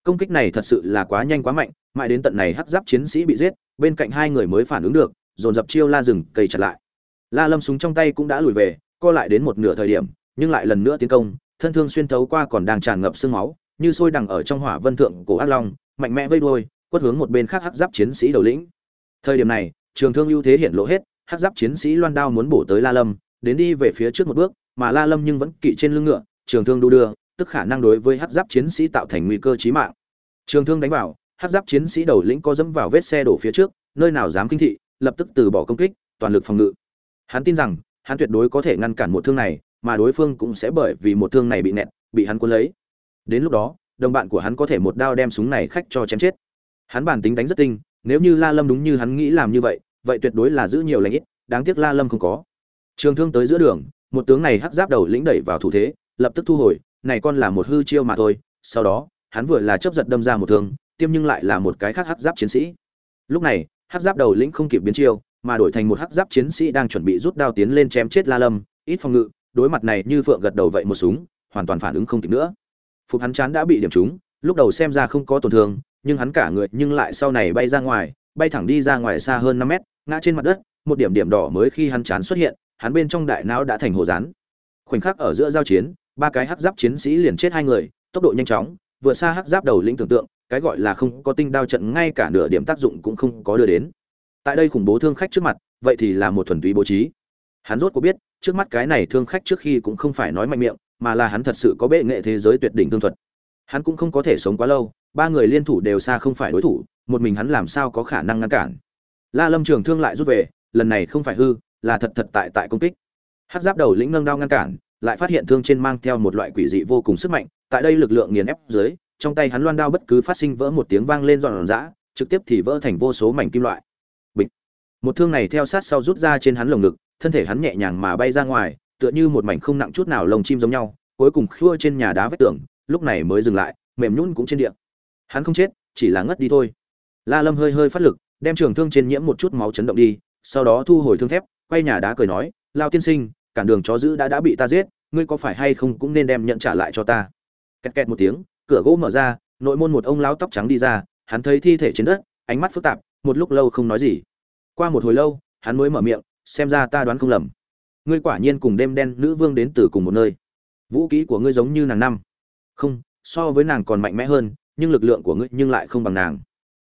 Công kích này thật sự là quá nhanh quá mạnh, mãi đến tận này hắc giáp chiến sĩ bị giết, bên cạnh hai người mới phản ứng được, dồn dập chiêu la rừng, cây chặt lại. La lâm súng trong tay cũng đã lùi về, co lại đến một nửa thời điểm, nhưng lại lần nữa tiến công, thân thương xuyên thấu qua còn đang tràn ngập xương máu như sôi đằng ở trong hỏa vân thượng cổ ác long, mạnh mẽ vây đuôi, quất hướng một bên khác hắc giáp chiến sĩ đầu lĩnh. Thời điểm này, trường thương ưu thế hiện lộ hết, hắc giáp chiến sĩ loan đao muốn bổ tới la lâm, đến đi về phía trước một bước, mà la lâm nhưng vẫn kỵ trên lưng ngựa, trường thương đu đưa, tức khả năng đối với hắc giáp chiến sĩ tạo thành nguy cơ chí mạng. Trường thương đánh vào, hắc giáp chiến sĩ đầu lĩnh có dẫm vào vết xe đổ phía trước, nơi nào dám kinh thị, lập tức từ bỏ công kích, toàn lực phòng ngự. Hắn tin rằng, hắn tuyệt đối có thể ngăn cản một thương này, mà đối phương cũng sẽ bởi vì một thương này bị nẹt, bị hắn cuốn lấy đến lúc đó, đồng bạn của hắn có thể một đao đem súng này khách cho chém chết. Hắn bản tính đánh rất tinh, nếu như la lâm đúng như hắn nghĩ làm như vậy vậy tuyệt đối là giữ nhiều lãnh ít, đáng tiếc la lâm không có. Trường thương tới giữa đường, một tướng này hắc giáp đầu lĩnh đẩy vào thủ thế, lập tức thu hồi, này con là một hư chiêu mà thôi, sau đó, hắn vừa là chấp giật đâm ra một thương, tiêm nhưng lại là một cái khác hắc giáp chiến sĩ. Lúc này, hắc giáp đầu lĩnh không kịp biến chiêu, mà đổi thành một hắc giáp chiến sĩ đang chuẩn bị rút đao tiến lên chém chết la lâm, ít phòng ngự, đối mặt này như phượng gật đầu vậy một súng, hoàn toàn phản ứng không kịp nữa phục hắn chán đã bị điểm trúng, lúc đầu xem ra không có tổn thương, nhưng hắn cả người nhưng lại sau này bay ra ngoài, bay thẳng đi ra ngoài xa hơn năm mét, ngã trên mặt đất, một điểm điểm đỏ mới khi hắn chán xuất hiện, hắn bên trong đại não đã thành hồ rán khoảnh khắc ở giữa giao chiến, ba cái hắc giáp chiến sĩ liền chết hai người, tốc độ nhanh chóng, vừa xa hắc giáp đầu lĩnh tưởng tượng, cái gọi là không có tinh đao trận ngay cả nửa điểm tác dụng cũng không có đưa đến. Tại đây khủng bố thương khách trước mặt, vậy thì là một thuần túy bố trí. Hắn rốt có biết, trước mắt cái này thương khách trước khi cũng không phải nói mạnh miệng mà là hắn thật sự có bệ nghệ thế giới tuyệt đỉnh thương thuật. Hắn cũng không có thể sống quá lâu, ba người liên thủ đều xa không phải đối thủ, một mình hắn làm sao có khả năng ngăn cản. La lâm trường thương lại rút về, lần này không phải hư, là thật thật tại tại công kích. Hát giáp đầu lĩnh nâng đao ngăn cản, lại phát hiện thương trên mang theo một loại quỷ dị vô cùng sức mạnh, tại đây lực lượng nghiền ép dưới, trong tay hắn loan đao bất cứ phát sinh vỡ một tiếng vang lên giòn giã, trực tiếp thì vỡ thành vô số mảnh kim loại. Bịch. Một thương này theo sát sau rút ra trên hắn lồng ngực, thân thể hắn nhẹ nhàng mà bay ra ngoài tựa như một mảnh không nặng chút nào lồng chim giống nhau, cuối cùng khua trên nhà đá vách tường, lúc này mới dừng lại, mềm nhún cũng trên địa. Hắn không chết, chỉ là ngất đi thôi. La lâm hơi hơi phát lực, đem trường thương trên nhiễm một chút máu chấn động đi, sau đó thu hồi thương thép, quay nhà đá cười nói, lao tiên sinh, cản đường chó giữ đã đã bị ta giết, ngươi có phải hay không cũng nên đem nhận trả lại cho ta? Kẹt kẹt một tiếng, cửa gỗ mở ra, nội môn một ông lão tóc trắng đi ra, hắn thấy thi thể trên đất, ánh mắt phức tạp, một lúc lâu không nói gì. Qua một hồi lâu, hắn mới mở miệng, xem ra ta đoán không lầm ngươi quả nhiên cùng đêm đen nữ vương đến từ cùng một nơi. Vũ kỹ của ngươi giống như nàng năm. Không, so với nàng còn mạnh mẽ hơn, nhưng lực lượng của ngươi nhưng lại không bằng nàng.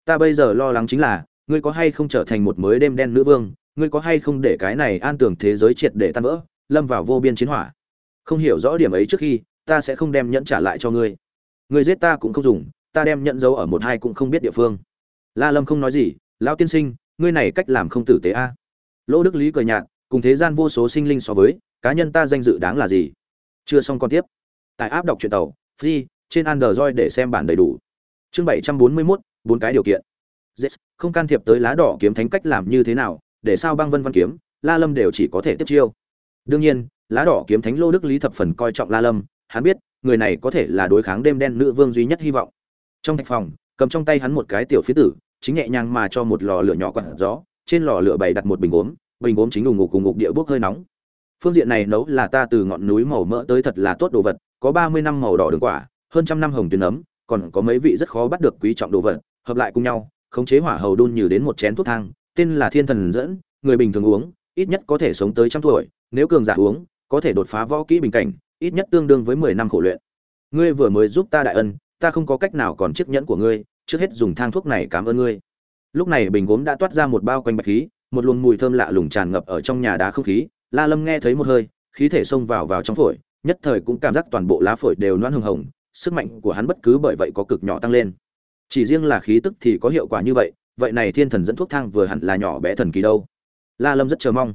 Ta bây giờ lo lắng chính là, ngươi có hay không trở thành một mới đêm đen nữ vương, ngươi có hay không để cái này an tưởng thế giới triệt để tan vỡ, lâm vào vô biên chiến hỏa. Không hiểu rõ điểm ấy trước khi, ta sẽ không đem nhẫn trả lại cho ngươi. Ngươi giết ta cũng không dùng, ta đem nhận dấu ở một hai cũng không biết địa phương. La lâm không nói gì, lão tiên sinh, ngươi này cách làm không tử tế a. Lỗ đức lý cười nhạt cùng thế gian vô số sinh linh so với cá nhân ta danh dự đáng là gì? Chưa xong còn tiếp. Tại áp đọc truyện tàu free trên android để xem bản đầy đủ. Chương bảy trăm bốn mươi 741, bốn cái điều kiện. Yes, không can thiệp tới lá đỏ kiếm thánh cách làm như thế nào để sao băng vân văn kiếm la lâm đều chỉ có thể tiếp chiêu. Đương nhiên lá đỏ kiếm thánh lô đức lý thập phần coi trọng la lâm hắn biết người này có thể là đối kháng đêm đen nữ vương duy nhất hy vọng. Trong thạch phòng cầm trong tay hắn một cái tiểu phía tử chính nhẹ nhàng mà cho một lò lửa nhỏ quặn gió trên lò lửa bày đặt một bình gốm bình gốm chính ủng ngục cùng ngục địa bốc hơi nóng. Phương diện này nấu là ta từ ngọn núi màu mỡ tới thật là tốt đồ vật, có ba mươi năm màu đỏ đường quả, hơn trăm năm hồng tuyến ấm, còn có mấy vị rất khó bắt được quý trọng đồ vật, hợp lại cùng nhau, khống chế hỏa hầu đun như đến một chén thuốc thang, tên là thiên thần dẫn, người bình thường uống, ít nhất có thể sống tới trăm tuổi, nếu cường giả uống, có thể đột phá võ kỹ bình cảnh, ít nhất tương đương với mười năm khổ luyện. Ngươi vừa mới giúp ta đại ân, ta không có cách nào còn chiếc nhẫn của ngươi, trước hết dùng thang thuốc này cảm ơn ngươi. Lúc này bình gốm đã toát ra một bao quanh bạch khí một luồng mùi thơm lạ lùng tràn ngập ở trong nhà đá không khí la lâm nghe thấy một hơi khí thể xông vào vào trong phổi nhất thời cũng cảm giác toàn bộ lá phổi đều loãng hồng hồng sức mạnh của hắn bất cứ bởi vậy có cực nhỏ tăng lên. Chỉ riêng là khí tức thì có hiệu quả như vậy vậy này thiên thần dẫn thuốc thang vừa hẳn là nhỏ bé thần kỳ đâu. La lâm rất chờ mong.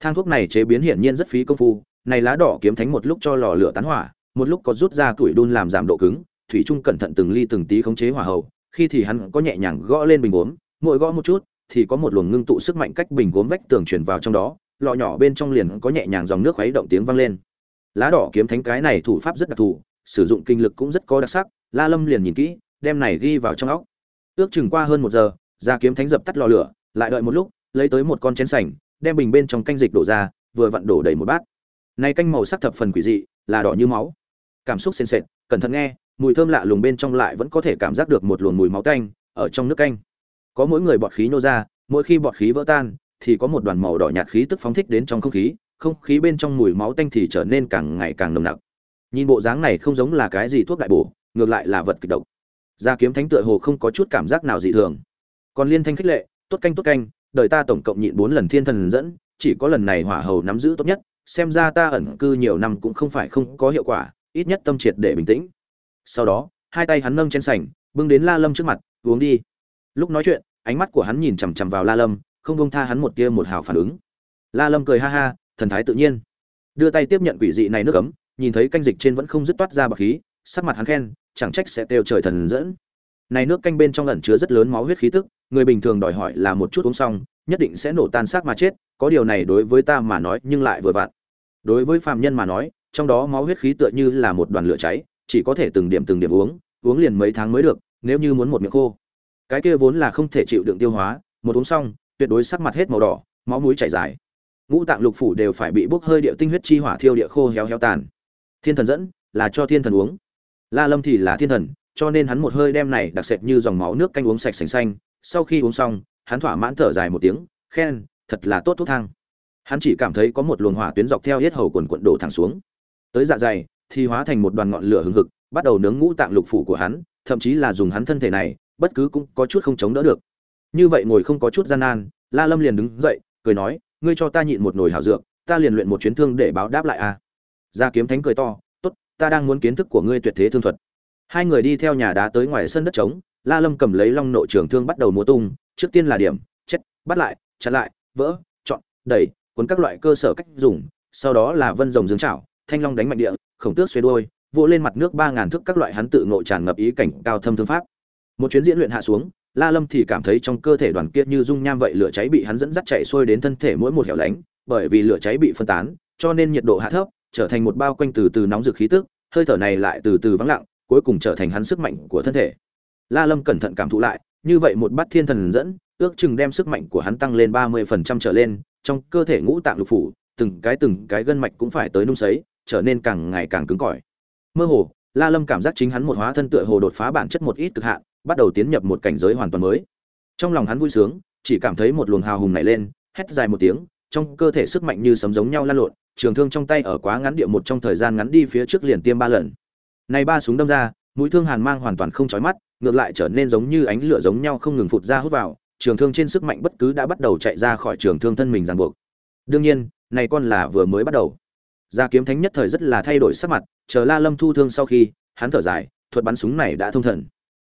Thang thuốc này chế biến hiển nhiên rất phí công phu này lá đỏ kiếm thánh một lúc cho lò lửa tán hỏa một lúc có rút ra tuổi đun làm giảm độ cứng thủy trung cẩn thận từng ly từng tí khống chế hỏa hầu khi thì hắn có nhẹ nhàng gõ lên bình uống, mỗi gõ một chút thì có một luồng ngưng tụ sức mạnh cách bình gốm vách tường truyền vào trong đó, lọ nhỏ bên trong liền có nhẹ nhàng dòng nước khuấy động tiếng vang lên. Lá đỏ kiếm thánh cái này thủ pháp rất đặc thù, sử dụng kinh lực cũng rất có đặc sắc, la lâm liền nhìn kỹ, đem này ghi vào trong óc. Ước chừng qua hơn một giờ ra kiếm thánh dập tắt lò lửa, lại đợi một lúc, lấy tới một con chén sành, đem bình bên trong canh dịch đổ ra, vừa vặn đổ đầy một bát. Này canh màu sắc thập phần quỷ dị, là đỏ như máu. Cảm xúc sền sệt, cẩn thận nghe, mùi thơm lạ lùng bên trong lại vẫn có thể cảm giác được một luồng mùi máu canh ở trong nước canh có mỗi người bọt khí nô ra, mỗi khi bọt khí vỡ tan, thì có một đoàn màu đỏ nhạt khí tức phóng thích đến trong không khí không khí bên trong mùi máu tanh thì trở nên càng ngày càng nồng nặc. Nhìn bộ dáng này không giống là cái gì thuốc đại bổ, ngược lại là vật kịch độc. Gia kiếm thánh tựa hồ không có chút cảm giác nào dị thường. Còn liên thanh khích lệ, tốt canh tốt canh, đời ta tổng cộng nhịn bốn lần thiên thần dẫn, chỉ có lần này hỏa hầu nắm giữ tốt nhất, xem ra ta ẩn cư nhiều năm cũng không phải không có hiệu quả, ít nhất tâm triệt để bình tĩnh. Sau đó, hai tay hắn nâng trên sảnh bưng đến la lâm trước mặt, uống đi. Lúc nói chuyện ánh mắt của hắn nhìn chằm chằm vào la lâm, không bông tha hắn một tia một hào phản ứng. La lâm cười ha ha, thần thái tự nhiên. Đưa tay tiếp nhận quỷ dị này nước ấm, nhìn thấy canh dịch trên vẫn không dứt toát ra bạc khí, sắc mặt hắn khen, chẳng trách sẽ đều trời thần dẫn. Này nước canh bên trong ẩn chứa rất lớn máu huyết khí tức, người bình thường đòi hỏi là một chút uống xong, nhất định sẽ nổ tan xác mà chết, có điều này đối với ta mà nói nhưng lại vừa vặn. Đối với phàm nhân mà nói, trong đó máu huyết khí tựa như là một đoàn lửa cháy, chỉ có thể từng điểm từng điểm uống uống liền mấy tháng mới được, nếu như muốn một miệng khô cái kia vốn là không thể chịu đựng tiêu hóa, một uống xong, tuyệt đối sắc mặt hết màu đỏ, máu mũi chảy dài. Ngũ tạng lục phủ đều phải bị bốc hơi địa tinh huyết chi hỏa thiêu địa khô héo héo tàn. Thiên thần dẫn, là cho thiên thần uống. La lâm thì là thiên thần, cho nên hắn một hơi đem này đặc sệt như dòng máu nước canh uống sạch sành xanh. Sau khi uống xong, hắn thỏa mãn thở dài một tiếng, khen, thật là tốt thuốc thang. Hắn chỉ cảm thấy có một luồng hỏa tuyến dọc theo hết hầu quần quận đổ thẳng xuống. Tới dạ dày, thì hóa thành một đoàn ngọn lửa hừng hực, bắt đầu nướng ngũ tạng lục phủ của hắn, thậm chí là dùng hắn thân thể này bất cứ cũng có chút không chống đỡ được. Như vậy ngồi không có chút gian nan, la lâm liền đứng dậy, cười nói, ngươi cho ta nhịn một nồi hảo dược, ta liền luyện một chuyến thương để báo đáp lại a. À. gia kiếm thánh cười to, tốt, ta đang muốn kiến thức của ngươi tuyệt thế thương thuật. Hai người đi theo nhà đá tới ngoài sân đất trống, la lâm cầm lấy long nội trường thương bắt đầu múa tung, trước tiên là điểm, chết, bắt lại, chặn lại, vỡ, chọn, đẩy, cuốn các loại cơ sở cách dùng, sau đó là vân rồng dương chảo, thanh long đánh mạnh địa, khổng tước xuê đuôi, vỗ lên mặt nước ba ngàn thước các loại hắn tự ngộ tràn ngập ý cảnh cao thâm thương pháp một chuyến diễn luyện hạ xuống, la lâm thì cảm thấy trong cơ thể đoàn kia như dung nham vậy lửa cháy bị hắn dẫn dắt chạy xuôi đến thân thể mỗi một hẻo lánh, bởi vì lửa cháy bị phân tán, cho nên nhiệt độ hạ thấp, trở thành một bao quanh từ từ nóng rực khí tức, hơi thở này lại từ từ vắng lặng, cuối cùng trở thành hắn sức mạnh của thân thể. La lâm cẩn thận cảm thụ lại, như vậy một bát thiên thần dẫn, ước chừng đem sức mạnh của hắn tăng lên ba mươi phần trăm trở lên, trong cơ thể ngũ tạng lục phủ, từng cái từng cái gân mạch cũng phải tới nung sấy, trở nên càng ngày càng cứng cỏi. Mơ hồ, la lâm cảm giác chính hắn một hóa thân tựa hồ đột phá bản chất một ít cực hạn bắt đầu tiến nhập một cảnh giới hoàn toàn mới. Trong lòng hắn vui sướng, chỉ cảm thấy một luồng hào hùng nảy lên, hét dài một tiếng, trong cơ thể sức mạnh như sấm giống nhau lan lộn, trường thương trong tay ở quá ngắn địa một trong thời gian ngắn đi phía trước liền tiêm ba lần. Này ba súng đâm ra, mũi thương hàn mang hoàn toàn không chói mắt, ngược lại trở nên giống như ánh lửa giống nhau không ngừng phụt ra hút vào, trường thương trên sức mạnh bất cứ đã bắt đầu chạy ra khỏi trường thương thân mình ràng buộc. Đương nhiên, này con là vừa mới bắt đầu. Gia kiếm thánh nhất thời rất là thay đổi sắc mặt, chờ la lâm thu thương sau khi, hắn thở dài, thuật bắn súng này đã thông thần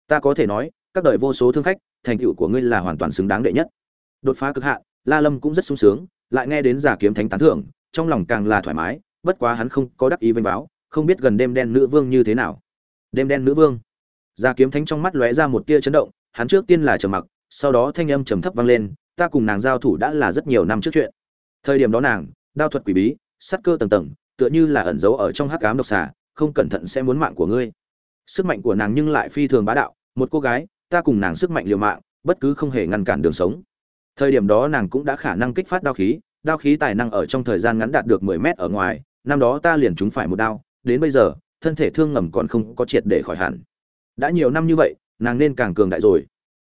ta có thể nói, các đời vô số thương khách, thành tựu của ngươi là hoàn toàn xứng đáng đệ nhất. Đột phá cực hạn, la lâm cũng rất sung sướng, lại nghe đến giả kiếm thánh tán thưởng, trong lòng càng là thoải mái, bất quá hắn không có đắc ý vênh báo, không biết gần đêm đen nữ vương như thế nào. Đêm đen nữ vương. Giả kiếm thánh trong mắt lóe ra một tia chấn động, hắn trước tiên là trầm mặc, sau đó thanh âm trầm thấp vang lên, ta cùng nàng giao thủ đã là rất nhiều năm trước chuyện. Thời điểm đó nàng, đao thuật quỷ bí sắt cơ tầng tầng, tựa như là ẩn giấu ở trong hắc ám độc xà, không cẩn thận sẽ muốn mạng của ngươi sức mạnh của nàng nhưng lại phi thường bá đạo, một cô gái, ta cùng nàng sức mạnh liều mạng, bất cứ không hề ngăn cản đường sống. Thời điểm đó nàng cũng đã khả năng kích phát đao khí đao khí tài năng ở trong thời gian ngắn đạt được mười mét ở ngoài, năm đó ta liền trúng phải một đao, đến bây giờ, thân thể thương ngầm còn không có triệt để khỏi hẳn. Đã nhiều năm như vậy, nàng nên càng cường đại rồi.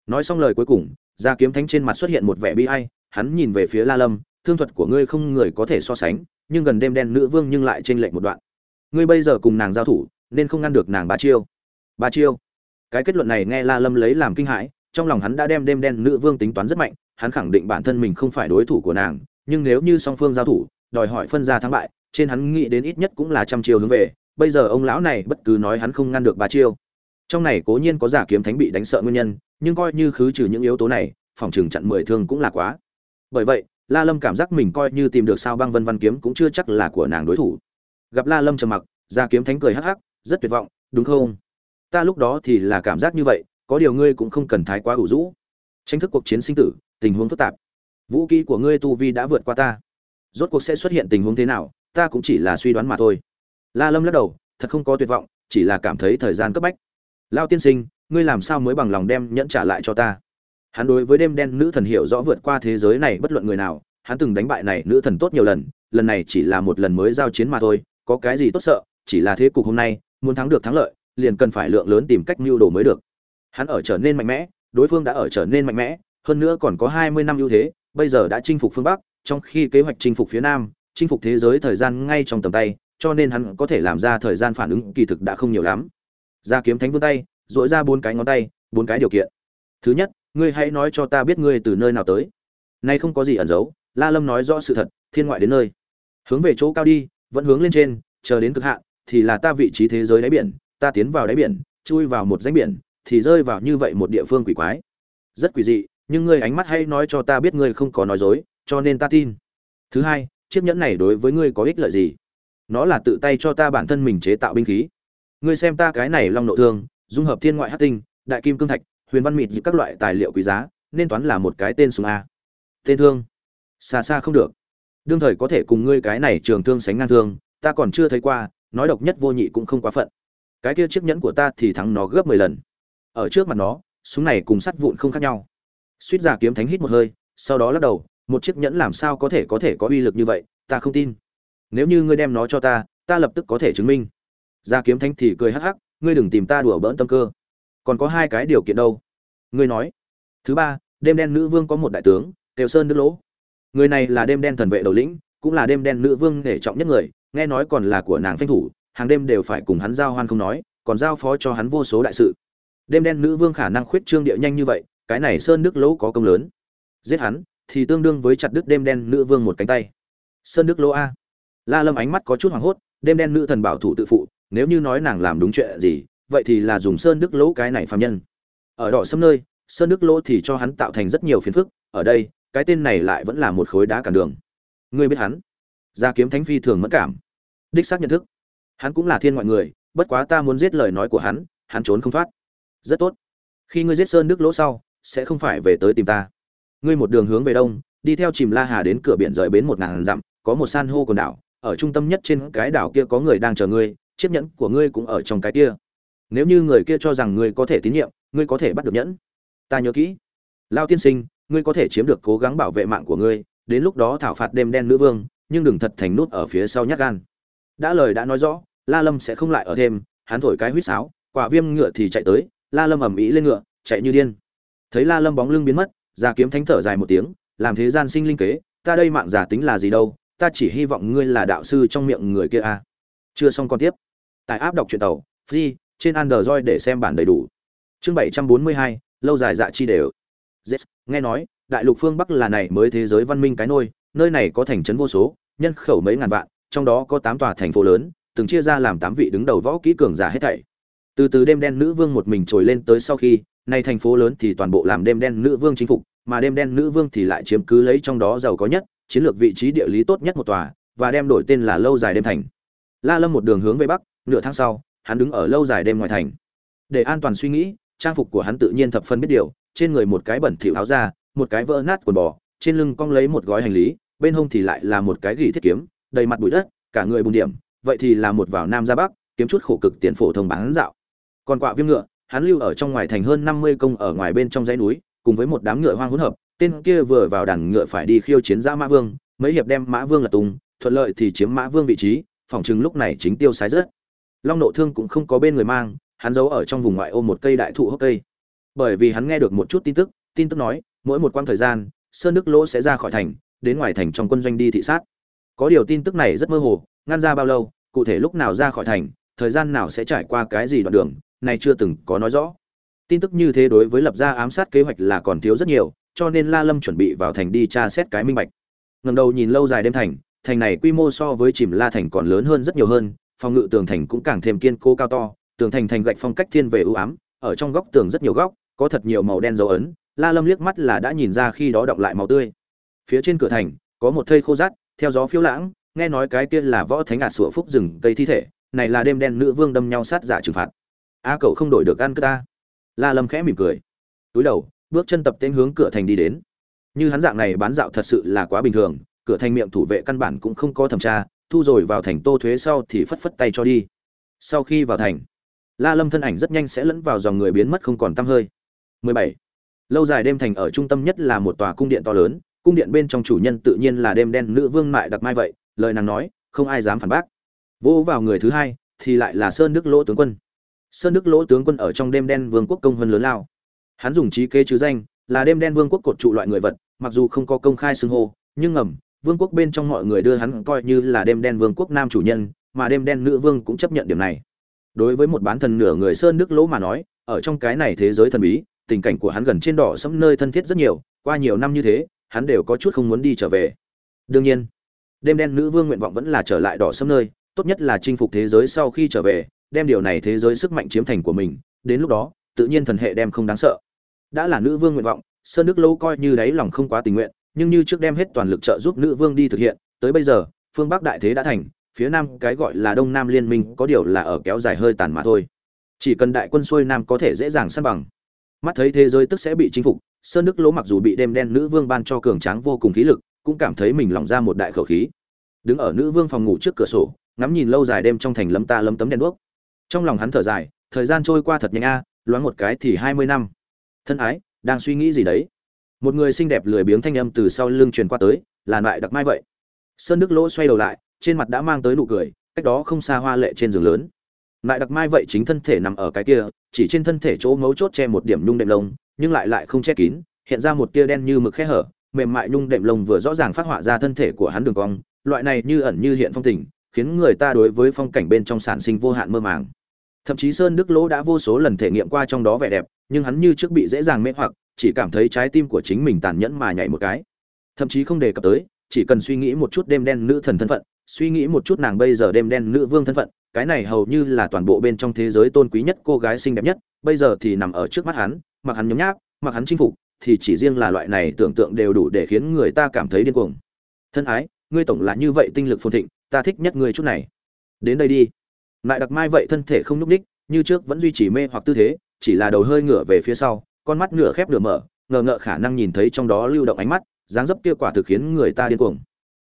Nói xong lời cuối cùng, gia kiếm thánh trên mặt xuất hiện một vẻ bi ai, hắn nhìn về phía la lâm, thương thuật của ngươi không người có thể so sánh, nhưng gần đêm đen nữ vương nhưng lại trên lệnh một đoạn. Ngươi bây giờ cùng nàng giao thủ nên không ngăn được nàng ba chiêu. Ba chiêu. Cái kết luận này nghe la lâm lấy làm kinh hãi, trong lòng hắn đã đem đêm đen nữ vương tính toán rất mạnh, hắn khẳng định bản thân mình không phải đối thủ của nàng, nhưng nếu như song phương giao thủ, đòi hỏi phân ra thắng bại, trên hắn nghĩ đến ít nhất cũng là trăm chiêu hướng về, bây giờ ông lão này bất cứ nói hắn không ngăn được ba chiêu. Trong này cố nhiên có giả kiếm thánh bị đánh sợ nguyên nhân, nhưng coi như khứ trừ những yếu tố này, phòng trường chặn mười thương cũng là quá. Bởi vậy, la lâm cảm giác mình coi như tìm được sao băng vân văn kiếm cũng chưa chắc là của nàng đối thủ. Gặp la lâm trầm mặc, giả kiếm thánh cười hắc hắc rất tuyệt vọng, đúng không? Ta lúc đó thì là cảm giác như vậy, có điều ngươi cũng không cần thái quá ủ rũ. Tranh thức cuộc chiến sinh tử, tình huống phức tạp. Vũ kỹ của ngươi tu vi đã vượt qua ta. Rốt cuộc sẽ xuất hiện tình huống thế nào, ta cũng chỉ là suy đoán mà thôi. La lâm lắc đầu, thật không có tuyệt vọng, chỉ là cảm thấy thời gian cấp bách. Lao tiên sinh, ngươi làm sao mới bằng lòng đem nhẫn trả lại cho ta? Hắn đối với đêm đen nữ thần hiểu rõ vượt qua thế giới này bất luận người nào, hắn từng đánh bại này nữ thần tốt nhiều lần lần này chỉ là một lần mới giao chiến mà thôi, có cái gì tốt sợ, chỉ là thế cục hôm nay muốn thắng được thắng lợi, liền cần phải lượng lớn tìm cách mưu đồ mới được. Hắn ở trở nên mạnh mẽ, đối phương đã ở trở nên mạnh mẽ, hơn nữa còn có hai mươi năm ưu thế, bây giờ đã chinh phục phương bắc, trong khi kế hoạch chinh phục phía nam, chinh phục thế giới thời gian ngay trong tầm tay, cho nên hắn có thể làm ra thời gian phản ứng kỳ thực đã không nhiều lắm. Ra kiếm thánh vươn tay dội ra bốn cái ngón tay, bốn cái điều kiện. Thứ nhất, ngươi hãy nói cho ta biết ngươi từ nơi nào tới. Nay không có gì ẩn giấu, la lâm nói rõ sự thật, thiên ngoại đến nơi. Hướng về chỗ cao đi, vẫn hướng lên trên, chờ đến cực hạn thì là ta vị trí thế giới đáy biển, ta tiến vào đáy biển, chui vào một rãnh biển, thì rơi vào như vậy một địa phương quỷ quái. Rất quỷ dị, nhưng ngươi ánh mắt hay nói cho ta biết ngươi không có nói dối, cho nên ta tin. Thứ hai, chiếc nhẫn này đối với ngươi có ích lợi gì? Nó là tự tay cho ta bản thân mình chế tạo binh khí. Ngươi xem ta cái này long nội thương, dung hợp thiên ngoại hát tinh, đại kim cương thạch, huyền văn mịt giúp các loại tài liệu quý giá, nên toán là một cái tên súng a. Tên thương? Xa xa không được. Đương thời có thể cùng ngươi cái này trường thương sánh ngang thương, ta còn chưa thấy qua nói độc nhất vô nhị cũng không quá phận. Cái kia chiếc nhẫn của ta thì thắng nó gấp mười lần. Ở trước mặt nó, súng này cùng sắt vụn không khác nhau. Suýt giả kiếm thánh hít một hơi, sau đó lắc đầu, một chiếc nhẫn làm sao có thể có thể có uy lực như vậy, ta không tin. Nếu như ngươi đem nó cho ta ta lập tức có thể chứng minh. Gia kiếm thánh thì cười hắc hắc, ngươi đừng tìm ta đùa bỡn tâm cơ. Còn có hai cái điều kiện đâu? Ngươi nói. Thứ ba, đêm đen nữ vương có một đại tướng tiêu sơn đức lỗ. Người này là đêm đen thần vệ đầu lĩnh, cũng là đêm đen nữ vương để trọng nhất người nghe nói còn là của nàng phanh thủ, hàng đêm đều phải cùng hắn giao hoan không nói, còn giao phó cho hắn vô số đại sự. Đêm đen nữ vương khả năng khuyết trương địa nhanh như vậy, cái này sơn đức lỗ có công lớn. Giết hắn, thì tương đương với chặt đứt đêm đen nữ vương một cánh tay. Sơn đức lỗ a. La lâm ánh mắt có chút hoảng hốt, đêm đen nữ thần bảo thủ tự phụ, nếu như nói nàng làm đúng chuyện gì, vậy thì là dùng sơn đức lỗ cái này phạm nhân. Ở đỏ sâm nơi, sơn đức lỗ thì cho hắn tạo thành rất nhiều phiền phức, ở đây, cái tên này lại vẫn là một khối đá cản đường. Ngươi biết hắn? Gia kiếm thánh phi thường mất cảm. Đích xác nhận thức. Hắn cũng là thiên ngoại người, bất quá ta muốn giết lời nói của hắn hắn trốn không thoát. Rất tốt. Khi ngươi giết sơn đức lỗ sau, sẽ không phải về tới tìm ta. Ngươi một đường hướng về đông, đi theo chìm la hà đến cửa biển rời bến một ngàn dặm, có một san hô quần đảo, ở trung tâm nhất trên cái đảo kia có người đang chờ ngươi, chiếc nhẫn của ngươi cũng ở trong cái kia. Nếu như người kia cho rằng ngươi có thể tín nhiệm, ngươi có thể bắt được nhẫn. Ta nhớ kỹ. Lao tiên sinh, ngươi có thể chiếm được cố gắng bảo vệ mạng của ngươi, đến lúc đó thảo phạt đêm đen nữ vương nhưng đừng thật thành nút ở phía sau nhát gan. Đã lời đã nói rõ la lâm sẽ không lại ở thêm hắn thổi cái huýt sáo quả viêm ngựa thì chạy tới la lâm ầm ĩ lên ngựa chạy như điên. Thấy la lâm bóng lưng biến mất già kiếm thánh thở dài một tiếng làm thế gian sinh linh kế ta đây mạng giả tính là gì đâu ta chỉ hy vọng ngươi là đạo sư trong miệng người kia a à. chưa xong con tiếp. Tại áp đọc truyện tàu free trên android để xem bản đầy đủ. Chương bảy trăm bốn mươi hai lâu dài dạ chi đều. Yes, nghe nói đại lục phương bắc là này mới thế giới văn minh cái nôi nơi này có thành trấn vô số nhân khẩu mấy ngàn vạn, trong đó có tám tòa thành phố lớn, từng chia ra làm tám vị đứng đầu võ kỹ cường giả hết thảy. Từ từ đêm đen nữ vương một mình trồi lên tới sau khi, nay thành phố lớn thì toàn bộ làm đêm đen nữ vương chính phục, mà đêm đen nữ vương thì lại chiếm cứ lấy trong đó giàu có nhất, chiến lược vị trí địa lý tốt nhất một tòa, và đem đổi tên là lâu dài đêm thành. La lâm một đường hướng về bắc, nửa tháng sau, hắn đứng ở lâu dài đêm ngoài thành. Để an toàn suy nghĩ, trang phục của hắn tự nhiên thập phân biết điều, trên người một cái bẩn thỉu áo da, một cái vỡ nát quần bò, trên lưng cong lấy một gói hành lý bên hông thì lại là một cái gỉ thiết kiếm, đầy mặt bụi đất, cả người bùn điểm, vậy thì là một vào nam ra bắc, kiếm chút khổ cực tiền phổ thông bán dạo. Còn quạ viêm ngựa, hắn lưu ở trong ngoài thành hơn năm mươi công ở ngoài bên trong dãy núi, cùng với một đám ngựa hoang hỗn hợp, tên kia vừa vào đàn ngựa phải đi khiêu chiến ra mã vương, mấy hiệp đem mã vương là tùng, thuận lợi thì chiếm mã vương vị trí phỏng chừng lúc này chính tiêu sái rớt. Long nộ thương cũng không có bên người mang, hắn giấu ở trong vùng ngoại ô một cây đại thụ hốc cây. Bởi vì hắn nghe được một chút tin tức tin tức nói, mỗi một quãng thời gian, sơn đức lỗ sẽ ra khỏi thành đến ngoài thành trong quân doanh đi thị sát. Có điều tin tức này rất mơ hồ, ngăn ra bao lâu, cụ thể lúc nào ra khỏi thành, thời gian nào sẽ trải qua cái gì đoạn đường, này chưa từng có nói rõ. Tin tức như thế đối với lập ra ám sát kế hoạch là còn thiếu rất nhiều, cho nên la lâm chuẩn bị vào thành đi tra xét cái minh bạch. Ngầm đầu nhìn lâu dài đêm thành thành này quy mô so với chìm la thành còn lớn hơn rất nhiều hơn, phòng ngự tường thành cũng càng thêm kiên cố cao to, tường thành thành gạch phong cách thiên về ưu ám, ở trong góc tường rất nhiều góc, có thật nhiều màu đen dấu ấn, la lâm liếc mắt là đã nhìn ra khi đó động lại màu tươi phía trên cửa thành, có một thây khô rát, theo gió phiêu lãng, nghe nói cái kia là võ thánh ạt sủa phúc rừng cây thi thể, này là đêm đen nữ vương đâm nhau sát giả trừng phạt. A cậu không đổi được ăn cơ ta. La lâm khẽ mỉm cười. Túi đầu, bước chân tập tên hướng cửa thành đi đến. Như hắn dạng này bán dạo thật sự là quá bình thường, cửa thành miệng thủ vệ căn bản cũng không có thẩm tra, thu rồi vào thành tô thuế sau thì phất phất tay cho đi. Sau khi vào thành, la lâm thân ảnh rất nhanh sẽ lẫn vào dòng người biến mất không còn tăm hơi. 17. lâu dài đêm thành ở trung tâm nhất là một tòa cung điện to lớn cung điện bên trong chủ nhân tự nhiên là đêm đen nữ vương mại đặc mai vậy, lời nàng nói, không ai dám phản bác. Vỗ vào người thứ hai, thì lại là sơn đức lỗ tướng quân. Sơn đức lỗ tướng quân ở trong đêm đen vương quốc công hơn lớn lao. Hắn dùng trí kế chứ danh, là đêm đen vương quốc cột trụ loại người vật, mặc dù không có công khai xưng hô, nhưng ngầm, vương quốc bên trong mọi người đưa hắn coi như là đêm đen vương quốc nam chủ nhân, mà đêm đen nữ vương cũng chấp nhận điểm này. Đối với một bán thần nửa người sơn đức lỗ mà nói, ở trong cái này thế giới thần bí, tình cảnh của hắn gần trên đỏ sẫm nơi thân thiết rất nhiều, qua nhiều năm như thế hắn đều có chút không muốn đi trở về. Đương nhiên, đêm đen nữ vương nguyện vọng vẫn là trở lại đỏ sẫm nơi, tốt nhất là chinh phục thế giới sau khi trở về, đem điều này thế giới sức mạnh chiếm thành của mình, đến lúc đó, tự nhiên thần hệ đem không đáng sợ. Đã là nữ vương nguyện vọng, sơn đức lâu coi như đáy lòng không quá tình nguyện, nhưng như trước đem hết toàn lực trợ giúp nữ vương đi thực hiện, tới bây giờ, phương bắc đại thế đã thành, phía nam cái gọi là đông nam liên minh có điều là ở kéo dài hơi tàn mà thôi. Chỉ cần đại quân xuôi nam có thể dễ dàng săn bằng mắt thấy thế giới tức sẽ bị chinh phục, sơn đức lỗ mặc dù bị đêm đen nữ vương ban cho cường tráng vô cùng khí lực, cũng cảm thấy mình lỏng ra một đại khẩu khí. Đứng ở nữ vương phòng ngủ trước cửa sổ, ngắm nhìn lâu dài đêm trong thành lấm ta lấm tấm đèn đuốc. Trong lòng hắn thở dài, thời gian trôi qua thật nhanh a, loáng một cái thì hai mươi năm. Thân ái, đang suy nghĩ gì đấy? Một người xinh đẹp lười biếng thanh âm từ sau lưng truyền qua tới, là loại đặc mai vậy. Sơn đức lỗ xoay đầu lại, trên mặt đã mang tới nụ cười, cách đó không xa hoa lệ trên giường lớn lại đặc mai vậy chính thân thể nằm ở cái kia, chỉ trên thân thể chỗ mấu chốt che một điểm nhung đệm lông, nhưng lại lại không che kín, hiện ra một tia đen như mực khe hở, mềm mại nhung đệm lông vừa rõ ràng phát họa ra thân thể của hắn đường cong, loại này như ẩn như hiện phong tình, khiến người ta đối với phong cảnh bên trong sản sinh vô hạn mơ màng. Thậm chí sơn đức lỗ đã vô số lần thể nghiệm qua trong đó vẻ đẹp, nhưng hắn như trước bị dễ dàng mê hoặc, chỉ cảm thấy trái tim của chính mình tàn nhẫn mà nhảy một cái. Thậm chí không đề cập tới, chỉ cần suy nghĩ một chút đêm đen nữ thần thân phận, suy nghĩ một chút nàng bây giờ đêm đen nữ vương thân phận cái này hầu như là toàn bộ bên trong thế giới tôn quý nhất cô gái xinh đẹp nhất, bây giờ thì nằm ở trước mắt hắn, mặc hắn nhấm nháp, mặc hắn chinh phục, thì chỉ riêng là loại này tưởng tượng đều đủ để khiến người ta cảm thấy điên cuồng. Thân ái, ngươi tổng là như vậy tinh lực phồn thịnh, ta thích nhất ngươi chút này. Đến đây đi. Lại đặc mai vậy thân thể không nhúc ních như trước vẫn duy trì mê hoặc tư thế, chỉ là đầu hơi ngửa về phía sau, con mắt nửa khép nửa mở, ngờ ngợ khả năng nhìn thấy trong đó lưu động ánh mắt, dáng dấp kia quả thực khiến người ta điên cuồng.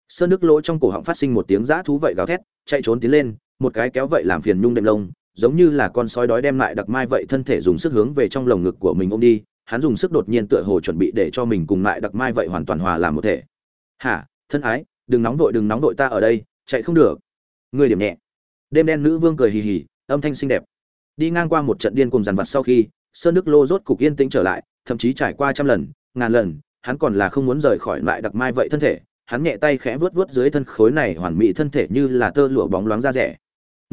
Sơn nước lỗ trong cổ họng phát sinh một tiếng dã thú vậy gào thét, chạy trốn tiến lên một cái kéo vậy làm phiền nhung đệm lông, giống như là con sói đói đem lại đặc mai vậy thân thể dùng sức hướng về trong lồng ngực của mình ôm đi, hắn dùng sức đột nhiên tựa hồ chuẩn bị để cho mình cùng lại đặc mai vậy hoàn toàn hòa làm một thể. Hả, thân ái, đừng nóng vội, đừng nóng vội ta ở đây, chạy không được. Người điểm nhẹ. Đêm đen nữ vương cười hì hì, âm thanh xinh đẹp. Đi ngang qua một trận điên cùng dằn vặt sau khi, sơn đức lô rốt cục yên tĩnh trở lại, thậm chí trải qua trăm lần, ngàn lần, hắn còn là không muốn rời khỏi lại đặc mai vậy thân thể, hắn nhẹ tay khẽ vuốt vuốt dưới thân khối này hoàn mỹ thân thể như là tơ lụa bóng loáng da rẻ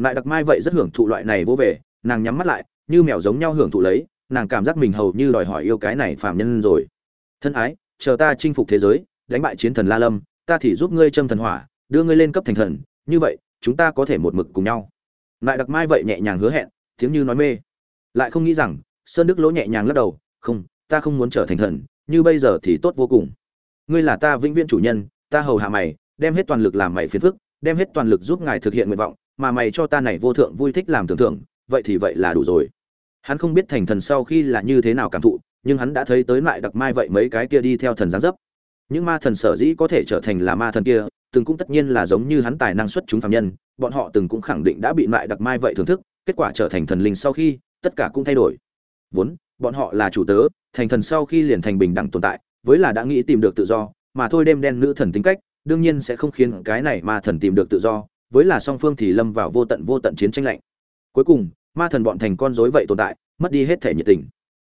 lại đặc mai vậy rất hưởng thụ loại này vô về, nàng nhắm mắt lại, như mèo giống nhau hưởng thụ lấy, nàng cảm giác mình hầu như đòi hỏi yêu cái này phàm nhân rồi. Thân ái, chờ ta chinh phục thế giới, đánh bại chiến thần la lâm, ta thì giúp ngươi châm thần hỏa, đưa ngươi lên cấp thành thần, như vậy, chúng ta có thể một mực cùng nhau. Lại đặc mai vậy nhẹ nhàng hứa hẹn, tiếng như nói mê. Lại không nghĩ rằng, sơn đức lỗ nhẹ nhàng lắc đầu, không, ta không muốn trở thành thần, như bây giờ thì tốt vô cùng. Ngươi là ta vĩnh viễn chủ nhân, ta hầu hạ mày, đem hết toàn lực làm mày phiền phức, đem hết toàn lực giúp ngài thực hiện nguyện vọng mà mày cho ta này vô thượng vui thích làm tưởng tượng, vậy thì vậy là đủ rồi. Hắn không biết thành thần sau khi là như thế nào cảm thụ, nhưng hắn đã thấy tới lại đặc mai vậy mấy cái kia đi theo thần giáng dấp. Những ma thần sở dĩ có thể trở thành là ma thần kia, từng cũng tất nhiên là giống như hắn tài năng xuất chúng phạm nhân, bọn họ từng cũng khẳng định đã bị lại đặc mai vậy thưởng thức, kết quả trở thành thần linh sau khi, tất cả cũng thay đổi. Vốn, bọn họ là chủ tớ, thành thần sau khi liền thành bình đẳng tồn tại, với là đã nghĩ tìm được tự do, mà thôi đêm đen nữ thần tính cách, đương nhiên sẽ không khiến cái này ma thần tìm được tự do với là song phương thì lâm vào vô tận vô tận chiến tranh lạnh. Cuối cùng, ma thần bọn thành con rối vậy tồn tại, mất đi hết thể nhiệt tình.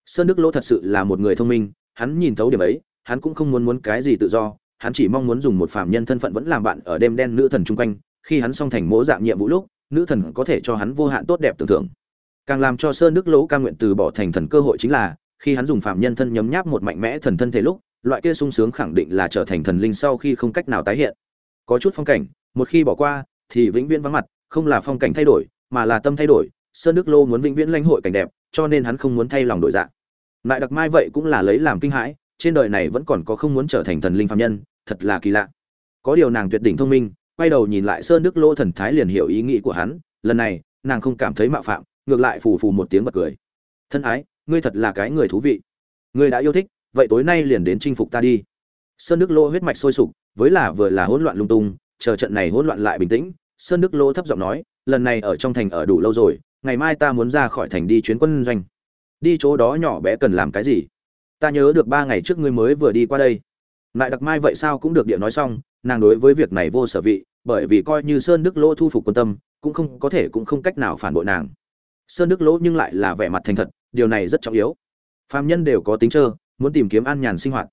Sơn đức lỗ thật sự là một người thông minh, hắn nhìn thấu điểm ấy, hắn cũng không muốn muốn cái gì tự do, hắn chỉ mong muốn dùng một phạm nhân thân phận vẫn làm bạn ở đêm đen nữ thần chung quanh, khi hắn xong thành mỗ dạng nhiệm vụ lúc, nữ thần có thể cho hắn vô hạn tốt đẹp tưởng thưởng càng làm cho sơn đức lỗ ca nguyện từ bỏ thành thần cơ hội chính là, khi hắn dùng phạm nhân thân nhấm nháp một mạnh mẽ thần thân thể lúc, loại kia sung sướng khẳng định là trở thành thần linh sau khi không cách nào tái hiện. Có chút phong cảnh, một khi bỏ qua thì vĩnh viễn vắng mặt, không là phong cảnh thay đổi, mà là tâm thay đổi. Sơn đức lô muốn vĩnh viễn lãnh hội cảnh đẹp, cho nên hắn không muốn thay lòng đổi dạng lại đặc mai vậy cũng là lấy làm kinh hãi, trên đời này vẫn còn có không muốn trở thành thần linh phàm nhân, thật là kỳ lạ. Có điều nàng tuyệt đỉnh thông minh, quay đầu nhìn lại sơn đức lô thần thái liền hiểu ý nghĩ của hắn. Lần này, nàng không cảm thấy mạo phạm, ngược lại phù phù một tiếng bật cười. Thân ái, ngươi thật là cái người thú vị. Ngươi đã yêu thích, vậy tối nay liền đến chinh phục ta đi. Sơn đức lô huyết mạch sôi sục, với là vừa là hỗn loạn lung tung, chờ trận này hỗn loạn lại bình tĩnh sơn đức lô thấp giọng nói, lần này ở trong thành ở đủ lâu rồi, ngày mai ta muốn ra khỏi thành đi chuyến quân doanh. Đi chỗ đó nhỏ bé cần làm cái gì? Ta nhớ được ba ngày trước ngươi mới vừa đi qua đây. Lại đặc mai vậy sao cũng được địa nói xong, nàng đối với việc này vô sở vị, bởi vì coi như sơn đức lỗ thu phục quân tâm, cũng không có thể cũng không cách nào phản bội nàng. Sơn đức lỗ nhưng lại là vẻ mặt thành thật, điều này rất trọng yếu. Phạm nhân đều có tính trơ, muốn tìm kiếm an nhàn sinh hoạt.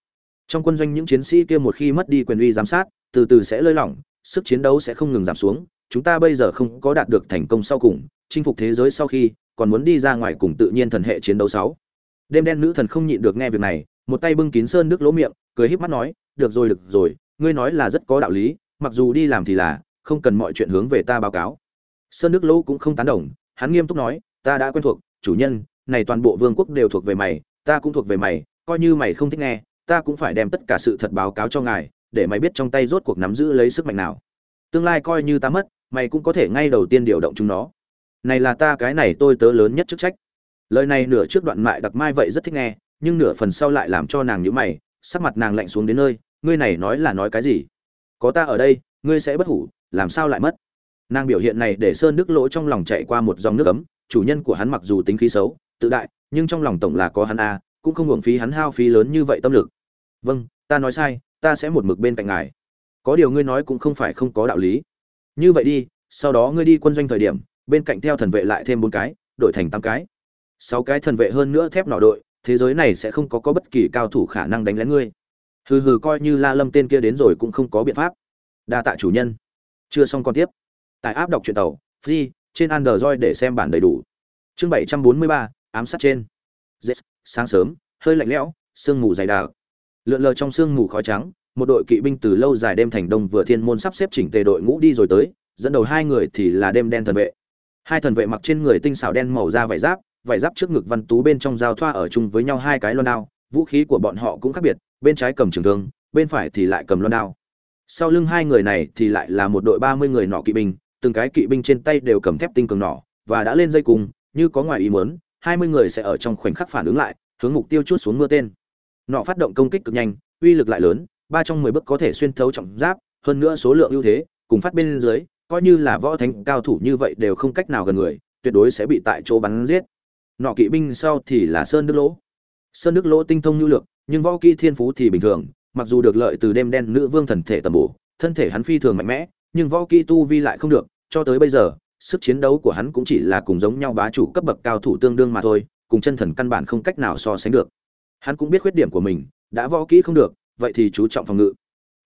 Trong quân doanh những chiến sĩ kia một khi mất đi quyền uy giám sát, từ từ sẽ lơi lỏng sức chiến đấu sẽ không ngừng giảm xuống, chúng ta bây giờ không có đạt được thành công sau cùng, chinh phục thế giới sau khi, còn muốn đi ra ngoài cùng tự nhiên thần hệ chiến đấu sáu. Đêm đen nữ thần không nhịn được nghe việc này, một tay bưng kín sơn nước lỗ miệng, cười híp mắt nói, được rồi được rồi, ngươi nói là rất có đạo lý, mặc dù đi làm thì là, không cần mọi chuyện hướng về ta báo cáo. Sơn nước lỗ cũng không tán đồng, hắn nghiêm túc nói, ta đã quen thuộc, chủ nhân, này toàn bộ vương quốc đều thuộc về mày, ta cũng thuộc về mày, coi như mày không thích nghe, ta cũng phải đem tất cả sự thật báo cáo cho ngài để mày biết trong tay rốt cuộc nắm giữ lấy sức mạnh nào. Tương lai coi như ta mất, mày cũng có thể ngay đầu tiên điều động chúng nó. Này là ta cái này tôi tớ lớn nhất chức trách. Lời này nửa trước đoạn mại đặc mai vậy rất thích nghe, nhưng nửa phần sau lại làm cho nàng nhíu mày, sắc mặt nàng lạnh xuống đến nơi, ngươi này nói là nói cái gì? Có ta ở đây, ngươi sẽ bất hủ, làm sao lại mất? Nàng biểu hiện này để sơn đức lỗ trong lòng chạy qua một dòng nước ấm, chủ nhân của hắn mặc dù tính khí xấu, tự đại, nhưng trong lòng tổng là có hắn a, cũng không hưởng phí hắn hao phí lớn như vậy tâm lực. Vâng ta nói sai ta sẽ một mực bên cạnh ngài. Có điều ngươi nói cũng không phải không có đạo lý. Như vậy đi sau đó ngươi đi quân doanh thời điểm bên cạnh theo thần vệ lại thêm bốn cái đổi thành tám cái. Sáu cái thần vệ hơn nữa thép nỏ đội thế giới này sẽ không có có bất kỳ cao thủ khả năng đánh lén ngươi. Hừ hừ coi như la lâm tên kia đến rồi cũng không có biện pháp. Đa tạ chủ nhân. Chưa xong còn tiếp. Tại áp đọc truyện tàu free trên android để xem bản đầy đủ. Chương bảy trăm bốn mươi ba ám sát trên. Yes, sáng sớm hơi lạnh lẽo sương mù dày đặc lượn lờ trong sương mù khói trắng, một đội kỵ binh từ lâu dài đêm thành đông vừa thiên môn sắp xếp chỉnh tề đội ngũ đi rồi tới, dẫn đầu hai người thì là đêm đen thần vệ. Hai thần vệ mặc trên người tinh xảo đen màu da vải giáp vải giáp trước ngực văn tú bên trong giao thoa ở chung với nhau hai cái loan đao, vũ khí của bọn họ cũng khác biệt, bên trái cầm trường thương, bên phải thì lại cầm loan đao. Sau lưng hai người này thì lại là một đội ba mươi người nọ kỵ binh, từng cái kỵ binh trên tay đều cầm thép tinh cường nỏ và đã lên dây cùng như có ngoài ý muốn, hai mươi người sẽ ở trong khoảnh khắc phản ứng lại, hướng mục tiêu chút xuống mưa tên nọ phát động công kích cực nhanh, uy lực lại lớn, ba trong mười bước có thể xuyên thấu trọng giáp, hơn nữa số lượng ưu thế, cùng phát bên dưới, coi như là võ thánh cao thủ như vậy đều không cách nào gần người, tuyệt đối sẽ bị tại chỗ bắn giết. Nọ kỵ binh sau thì là sơn đức lỗ. Sơn đức lỗ tinh thông nhu lược nhưng võ kỹ thiên phú thì bình thường, mặc dù được lợi từ đêm đen nữ vương thần thể tầm bổ, thân thể hắn phi thường mạnh mẽ, nhưng võ kỹ tu vi lại không được, cho tới bây giờ, sức chiến đấu của hắn cũng chỉ là cùng giống nhau bá chủ cấp bậc cao thủ tương đương mà thôi, cùng chân thần căn bản không cách nào so sánh được hắn cũng biết khuyết điểm của mình, đã võ kỹ không được, vậy thì chú trọng phòng ngự.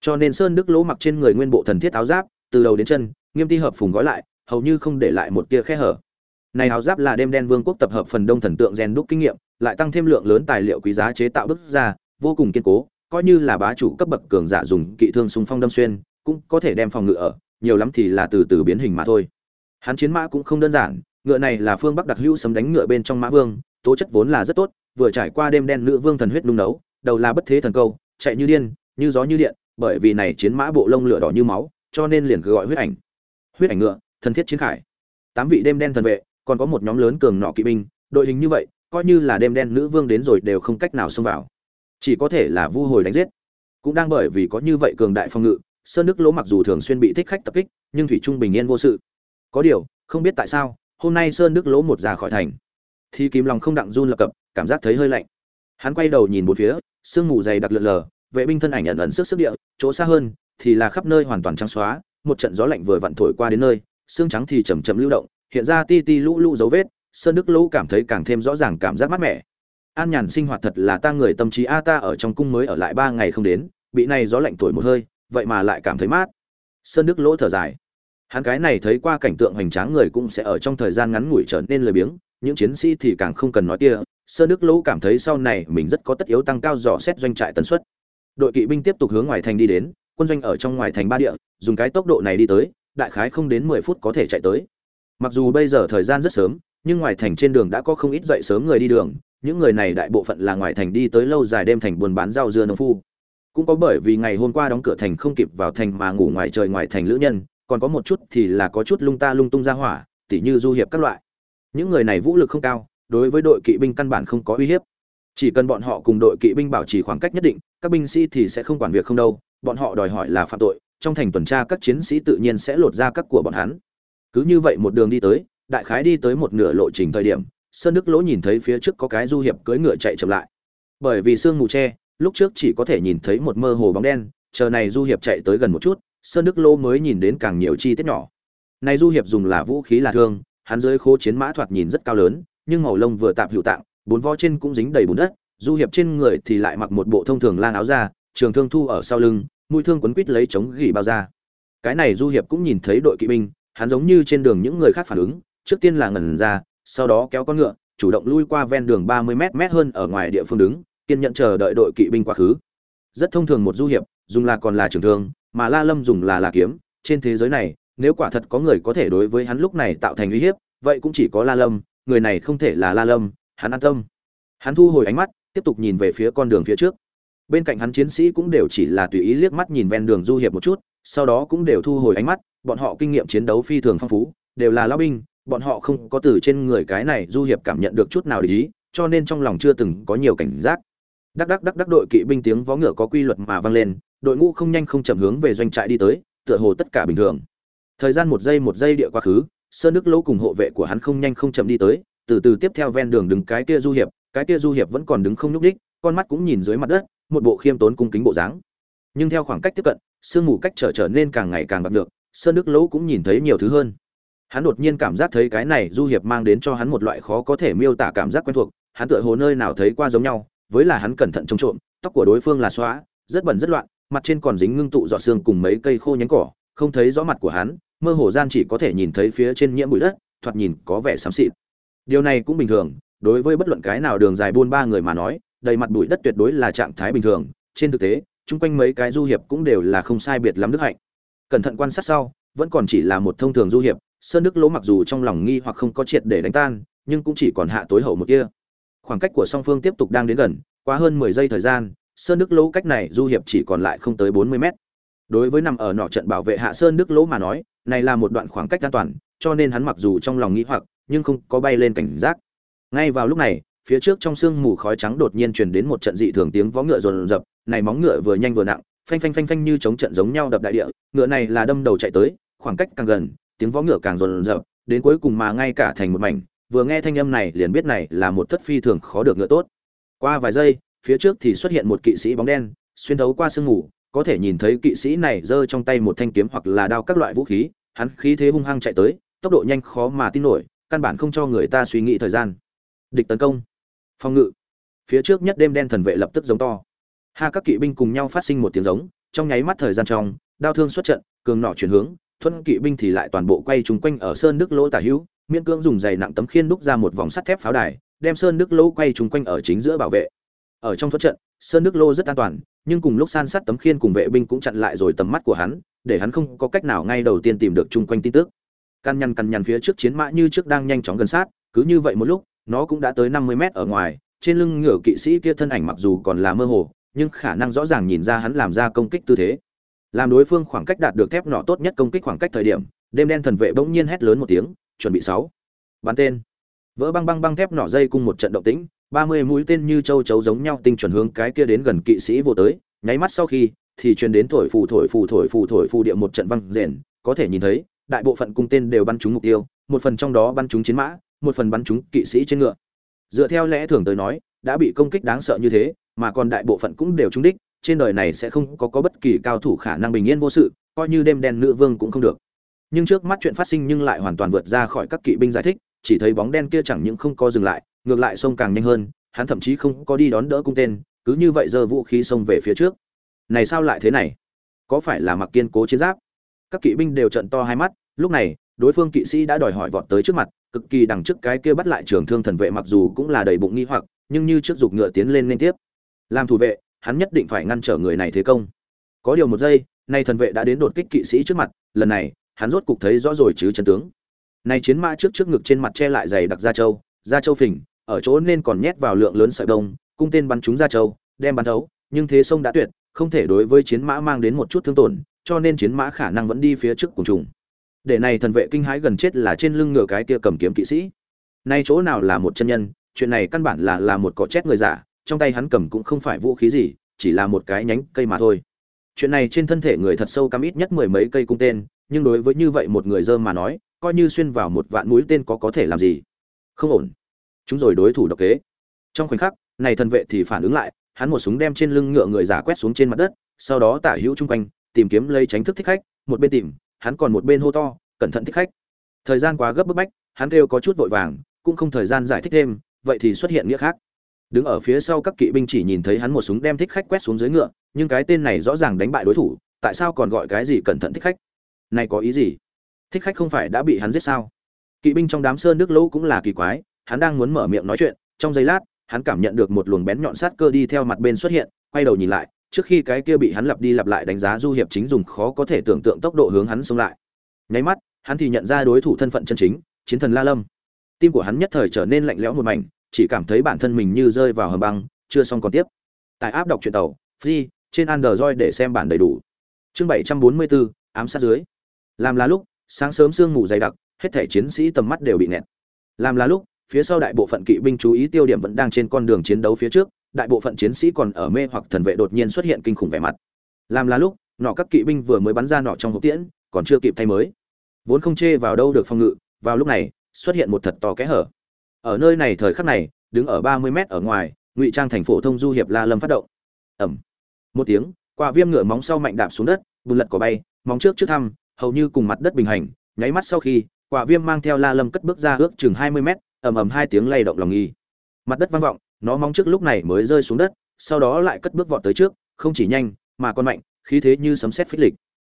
Cho nên sơn đức lỗ mặc trên người nguyên bộ thần thiết áo giáp, từ đầu đến chân, nghiêm ti hợp phùng gói lại, hầu như không để lại một tia khe hở. Này áo giáp là đêm đen vương quốc tập hợp phần đông thần tượng rèn đúc kinh nghiệm, lại tăng thêm lượng lớn tài liệu quý giá chế tạo bức ra, vô cùng kiên cố, coi như là bá chủ cấp bậc cường giả dùng kỵ thương xung phong đâm xuyên, cũng có thể đem phòng ngự ở, nhiều lắm thì là từ từ biến hình mà thôi. Hắn chiến mã cũng không đơn giản, ngựa này là phương bắc đặc hữu sấm đánh ngựa bên trong mã vương, tố chất vốn là rất tốt vừa trải qua đêm đen nữ vương thần huyết nung nấu, đầu là bất thế thần câu, chạy như điên, như gió như điện, bởi vì này chiến mã bộ lông lửa đỏ như máu, cho nên liền gọi huyết ảnh. Huyết ảnh ngựa, thần thiết chiến khải. Tám vị đêm đen thần vệ, còn có một nhóm lớn cường nọ kỵ binh, đội hình như vậy, coi như là đêm đen nữ vương đến rồi đều không cách nào xông vào. Chỉ có thể là vu hồi đánh giết. Cũng đang bởi vì có như vậy cường đại phong ngự, sơn đức lỗ mặc dù thường xuyên bị thích khách tập kích, nhưng thủy trung bình yên vô sự. Có điều, không biết tại sao, hôm nay sơn đức lỗ một ra khỏi thành thì kìm lòng không đặng run lập cập, cảm giác thấy hơi lạnh. Hắn quay đầu nhìn bốn phía, sương mù dày đặc lượn lờ, vệ binh thân ảnh ẩn ẩn sức sức địa, chỗ xa hơn thì là khắp nơi hoàn toàn trắng xóa, một trận gió lạnh vừa vặn thổi qua đến nơi, xương trắng thì chầm chậm lưu động, hiện ra ti ti lũ lũ dấu vết, sơn đức lũ cảm thấy càng thêm rõ ràng cảm giác mát mẻ. An nhàn sinh hoạt thật là ta người tâm trí a, ta ở trong cung mới ở lại ba ngày không đến, bị này gió lạnh thổi một hơi, vậy mà lại cảm thấy mát. Sơn đức lỗ thở dài. Hắn cái này thấy qua cảnh tượng hoành tráng người cũng sẽ ở trong thời gian ngắn ngủi trở nên lười biếng những chiến sĩ thì càng không cần nói kia sơn đức lỗ cảm thấy sau này mình rất có tất yếu tăng cao dò xét doanh trại tần suất. Đội kỵ binh tiếp tục hướng ngoài thành đi đến, quân doanh ở trong ngoài thành ba địa, dùng cái tốc độ này đi tới, đại khái không đến mười phút có thể chạy tới. Mặc dù bây giờ thời gian rất sớm, nhưng ngoài thành trên đường đã có không ít dậy sớm người đi đường, những người này đại bộ phận là ngoài thành đi tới lâu dài đêm thành buôn bán rau dưa nông phu. Cũng có bởi vì ngày hôm qua đóng cửa thành không kịp vào thành mà ngủ ngoài trời ngoài thành lữ nhân, còn có một chút thì là có chút lung ta lung tung ra hỏa, tỉ như du hiệp các loại những người này vũ lực không cao, đối với đội kỵ binh căn bản không có uy hiếp. Chỉ cần bọn họ cùng đội kỵ binh bảo trì khoảng cách nhất định, các binh sĩ thì sẽ không quản việc không đâu, bọn họ đòi hỏi là phạm tội, trong thành tuần tra các chiến sĩ tự nhiên sẽ lột ra các của bọn hắn. Cứ như vậy một đường đi tới, đại khái đi tới một nửa lộ trình thời điểm, sơn đức lỗ nhìn thấy phía trước có cái du hiệp cưỡi ngựa chạy chậm lại. Bởi vì sương mù che, lúc trước chỉ có thể nhìn thấy một mơ hồ bóng đen, chờ này du hiệp chạy tới gần một chút, sơn đức lỗ mới nhìn đến càng nhiều chi tiết nhỏ. Này du hiệp dùng là vũ khí là thương hắn dưới khố chiến mã thoạt nhìn rất cao lớn, nhưng màu lông vừa tạm hữu tạng, bốn vó trên cũng dính đầy bùn đất, du hiệp trên người thì lại mặc một bộ thông thường lang áo ra trường thương thu ở sau lưng, mũi thương quấn quít lấy chống gỉ bao ra cái này du hiệp cũng nhìn thấy đội kỵ binh, hắn giống như trên đường những người khác phản ứng, trước tiên là ngẩn ra, sau đó kéo con ngựa, chủ động lui qua ven đường ba mươi m mét hơn ở ngoài địa phương đứng, kiên nhận chờ đợi đội kỵ binh quá khứ. Rất thông thường một du hiệp, dùng là còn là trường thương, mà la lâm dùng là là kiếm, trên thế giới này nếu quả thật có người có thể đối với hắn lúc này tạo thành uy hiếp, vậy cũng chỉ có la lâm, người này không thể là la lâm, hắn an tâm. Hắn thu hồi ánh mắt, tiếp tục nhìn về phía con đường phía trước. Bên cạnh hắn chiến sĩ cũng đều chỉ là tùy ý liếc mắt nhìn ven đường du hiệp một chút, sau đó cũng đều thu hồi ánh mắt, bọn họ kinh nghiệm chiến đấu phi thường phong phú, đều là lão binh, bọn họ không có từ trên người cái này du hiệp cảm nhận được chút nào để ý, cho nên trong lòng chưa từng có nhiều cảnh giác. Đắc đắc đắc đắc đội kỵ binh tiếng vó ngựa có quy luật mà vang lên, đội ngũ không nhanh không chậm hướng về doanh trại đi tới, tựa hồ tất cả bình thường thời gian một giây một giây địa quá khứ, sơn đức lỗ cùng hộ vệ của hắn không nhanh không chậm đi tới, từ từ tiếp theo ven đường đứng cái kia du hiệp, cái kia du hiệp vẫn còn đứng không nhúc đích con mắt cũng nhìn dưới mặt đất, một bộ khiêm tốn cung kính bộ dáng. Nhưng theo khoảng cách tiếp cận, sương mù cách trở trở nên càng ngày càng bạc được sơn đức lỗ cũng nhìn thấy nhiều thứ hơn. Hắn đột nhiên cảm giác thấy cái này du hiệp mang đến cho hắn một loại khó có thể miêu tả cảm giác quen thuộc, hắn tựa hồ nơi nào thấy qua giống nhau, với là hắn cẩn thận trông trộm, tóc của đối phương là xóa, rất bẩn rất loạn, mặt trên còn dính ngưng tụ dọ xương cùng mấy cây khô nhánh cỏ không thấy rõ mặt của hắn, mơ hồ gian chỉ có thể nhìn thấy phía trên nhiễm bụi đất, thoạt nhìn có vẻ xám xịt. Điều này cũng bình thường, đối với bất luận cái nào đường dài buôn ba người mà nói, đầy mặt bụi đất tuyệt đối là trạng thái bình thường. Trên thực tế, chung quanh mấy cái du hiệp cũng đều là không sai biệt lắm đức hạnh. Cẩn thận quan sát sau, vẫn còn chỉ là một thông thường du hiệp, sơn đức lỗ mặc dù trong lòng nghi hoặc không có triệt để đánh tan, nhưng cũng chỉ còn hạ tối hậu một kia. Khoảng cách của song phương tiếp tục đang đến gần quá hơn mười giây thời gian, sơn đức lỗ cách này du hiệp chỉ còn lại không tới bốn mươi mét đối với nằm ở nọ trận bảo vệ hạ sơn đức lỗ mà nói, này là một đoạn khoảng cách an toàn, cho nên hắn mặc dù trong lòng nghĩ hoặc, nhưng không có bay lên cảnh giác. Ngay vào lúc này, phía trước trong sương mù khói trắng đột nhiên truyền đến một trận dị thường tiếng vó ngựa rồn rập, này móng ngựa vừa nhanh vừa nặng, phanh phanh phanh phanh như chống trận giống nhau đập đại địa, ngựa này là đâm đầu chạy tới, khoảng cách càng gần, tiếng vó ngựa càng rồn rập, đến cuối cùng mà ngay cả thành một mảnh, vừa nghe thanh âm này liền biết này là một thất phi thường khó được ngựa tốt. Qua vài giây, phía trước thì xuất hiện một kỵ sĩ bóng đen, xuyên thấu qua sương mù có thể nhìn thấy kỵ sĩ này giơ trong tay một thanh kiếm hoặc là đao các loại vũ khí, hắn khí thế hung hăng chạy tới, tốc độ nhanh khó mà tin nổi, căn bản không cho người ta suy nghĩ thời gian. Địch tấn công. Phòng ngự. Phía trước nhất đêm đen thần vệ lập tức giống to. Hai các kỵ binh cùng nhau phát sinh một tiếng giống, trong nháy mắt thời gian trong, đao thương xuất trận, cường nọ chuyển hướng thuận kỵ binh thì lại toàn bộ quay trúng quanh ở sơn đức lỗ tả hữu, miễn cưỡng dùng dày nặng tấm khiên đúc ra một vòng sắt thép pháo đài, đem sơn đức lỗ quay trúng quanh ở chính giữa bảo vệ. Ở trong thoát trận, sơn đức lô rất an toàn nhưng cùng lúc san sát tấm khiên cùng vệ binh cũng chặn lại rồi tầm mắt của hắn, để hắn không có cách nào ngay đầu tiên tìm được chung quanh tin tức. Căn nhăn căn nhằn phía trước chiến mã như trước đang nhanh chóng gần sát, cứ như vậy một lúc, nó cũng đã tới năm mươi mét ở ngoài, trên lưng ngựa kỵ sĩ kia thân ảnh mặc dù còn là mơ hồ, nhưng khả năng rõ ràng nhìn ra hắn làm ra công kích tư thế. Làm đối phương khoảng cách đạt được thép nọ tốt nhất công kích khoảng cách thời điểm, đêm đen thần vệ bỗng nhiên hét lớn một tiếng, chuẩn bị sáu. Bắn tên. Vỡ băng băng băng thép nọ dây cùng một trận động tĩnh ba mươi mũi tên như châu chấu giống nhau tinh chuẩn hướng cái kia đến gần kỵ sĩ vô tới nháy mắt sau khi thì truyền đến thổi phù thổi phù thổi phù thổi phù địa một trận văng rền. Có thể nhìn thấy đại bộ phận cung tên đều bắn trúng mục tiêu một phần trong đó bắn trúng chiến mã một phần bắn trúng kỵ sĩ trên ngựa. Dựa theo lẽ thường tới nói đã bị công kích đáng sợ như thế mà còn đại bộ phận cũng đều trúng đích trên đời này sẽ không có, có bất kỳ cao thủ khả năng bình yên vô sự coi như đêm đen nữ vương cũng không được. Nhưng trước mắt chuyện phát sinh nhưng lại hoàn toàn vượt ra khỏi các kỵ binh giải thích chỉ thấy bóng đen kia chẳng những không có dừng lại ngược lại sông càng nhanh hơn, hắn thậm chí không có đi đón đỡ cung tên, cứ như vậy giơ vũ khí xông về phía trước. Này sao lại thế này? Có phải là mặc kiên cố chiến giáp? Các kỵ binh đều trận to hai mắt, lúc này, đối phương kỵ sĩ đã đòi hỏi vọt tới trước mặt, cực kỳ đằng trước cái kia bắt lại trường thương thần vệ mặc dù cũng là đầy bụng nghi hoặc, nhưng như trước dục ngựa tiến lên liên tiếp. Làm thủ vệ, hắn nhất định phải ngăn trở người này thế công. Có điều một giây, nay thần vệ đã đến đột kích kỵ sĩ trước mặt, lần này, hắn rốt cục thấy rõ rồi chứ chân tướng. Nay chiến mã trước trước ngực trên mặt che lại dày đặc da châu da châu phình ở chỗ nên còn nhét vào lượng lớn sợi đông cung tên bắn chúng ra châu đem bắn thấu, nhưng thế sông đã tuyệt, không thể đối với chiến mã mang đến một chút thương tổn, cho nên chiến mã khả năng vẫn đi phía trước cùng trùng. Để này thần vệ kinh hãi gần chết là trên lưng ngựa cái kia cầm kiếm kỵ sĩ. Nay chỗ nào là một chân nhân, chuyện này căn bản là là một cỏ chết người giả, trong tay hắn cầm cũng không phải vũ khí gì, chỉ là một cái nhánh cây mà thôi. Chuyện này trên thân thể người thật sâu cắm ít nhất mười mấy cây cung tên, nhưng đối với như vậy một người dơ mà nói, coi như xuyên vào một vạn mũi tên có có thể làm gì? Không ổn chúng rồi đối thủ độc kế. Trong khoảnh khắc, này thần vệ thì phản ứng lại, hắn một súng đem trên lưng ngựa người giả quét xuống trên mặt đất, sau đó tả hữu chung quanh, tìm kiếm lấy tránh thức thích khách, một bên tìm, hắn còn một bên hô to, cẩn thận thích khách. Thời gian quá gấp bức bách, hắn kêu có chút vội vàng, cũng không thời gian giải thích thêm, vậy thì xuất hiện nghĩa khác. Đứng ở phía sau các kỵ binh chỉ nhìn thấy hắn một súng đem thích khách quét xuống dưới ngựa, nhưng cái tên này rõ ràng đánh bại đối thủ, tại sao còn gọi cái gì cẩn thận thích khách? Này có ý gì? Thích khách không phải đã bị hắn giết sao? Kỵ binh trong đám sơn nước lỗ cũng là kỳ quái hắn đang muốn mở miệng nói chuyện, trong giây lát, hắn cảm nhận được một luồng bén nhọn sát cơ đi theo mặt bên xuất hiện, quay đầu nhìn lại, trước khi cái kia bị hắn lặp đi lặp lại đánh giá du hiệp chính dùng khó có thể tưởng tượng tốc độ hướng hắn xông lại. Nháy mắt, hắn thì nhận ra đối thủ thân phận chân chính, chiến thần la lâm. Tim của hắn nhất thời trở nên lạnh lẽo một mảnh, chỉ cảm thấy bản thân mình như rơi vào hầm băng, chưa xong còn tiếp. Tại áp đọc truyện tàu, free, trên android để xem bản đầy đủ. Chương bảy trăm bốn mươi bốn ám sát dưới. Làm là lúc, sáng sớm sương mù dày đặc, hết thể chiến sĩ tầm mắt đều bị nẹt. Làm là lúc phía sau đại bộ phận kỵ binh chú ý tiêu điểm vẫn đang trên con đường chiến đấu phía trước, đại bộ phận chiến sĩ còn ở mê hoặc thần vệ đột nhiên xuất hiện kinh khủng vẻ mặt. Làm là lúc, nọ các kỵ binh vừa mới bắn ra nọ trong hộp tiễn, còn chưa kịp thay mới. Vốn không chê vào đâu được phòng ngự, vào lúc này, xuất hiện một thật to kẽ hở. Ở nơi này thời khắc này, đứng ở ba mươi mét ở ngoài, ngụy trang thành phổ thông du hiệp la lâm phát động. Ẩm. Một tiếng, quả viêm ngựa móng sau mạnh đạp xuống đất, bùn lật cỏ bay, móng trước trước thăm, hầu như cùng mặt đất bình hành, nháy mắt sau khi, quả viêm mang theo la lâm cất bước ra ước chừng hai mươi mét ầm ầm hai tiếng lay động lòng nghi. Mặt đất vang vọng, nó mong trước lúc này mới rơi xuống đất, sau đó lại cất bước vọt tới trước, không chỉ nhanh, mà còn mạnh, khí thế như sấm sét phích lịch.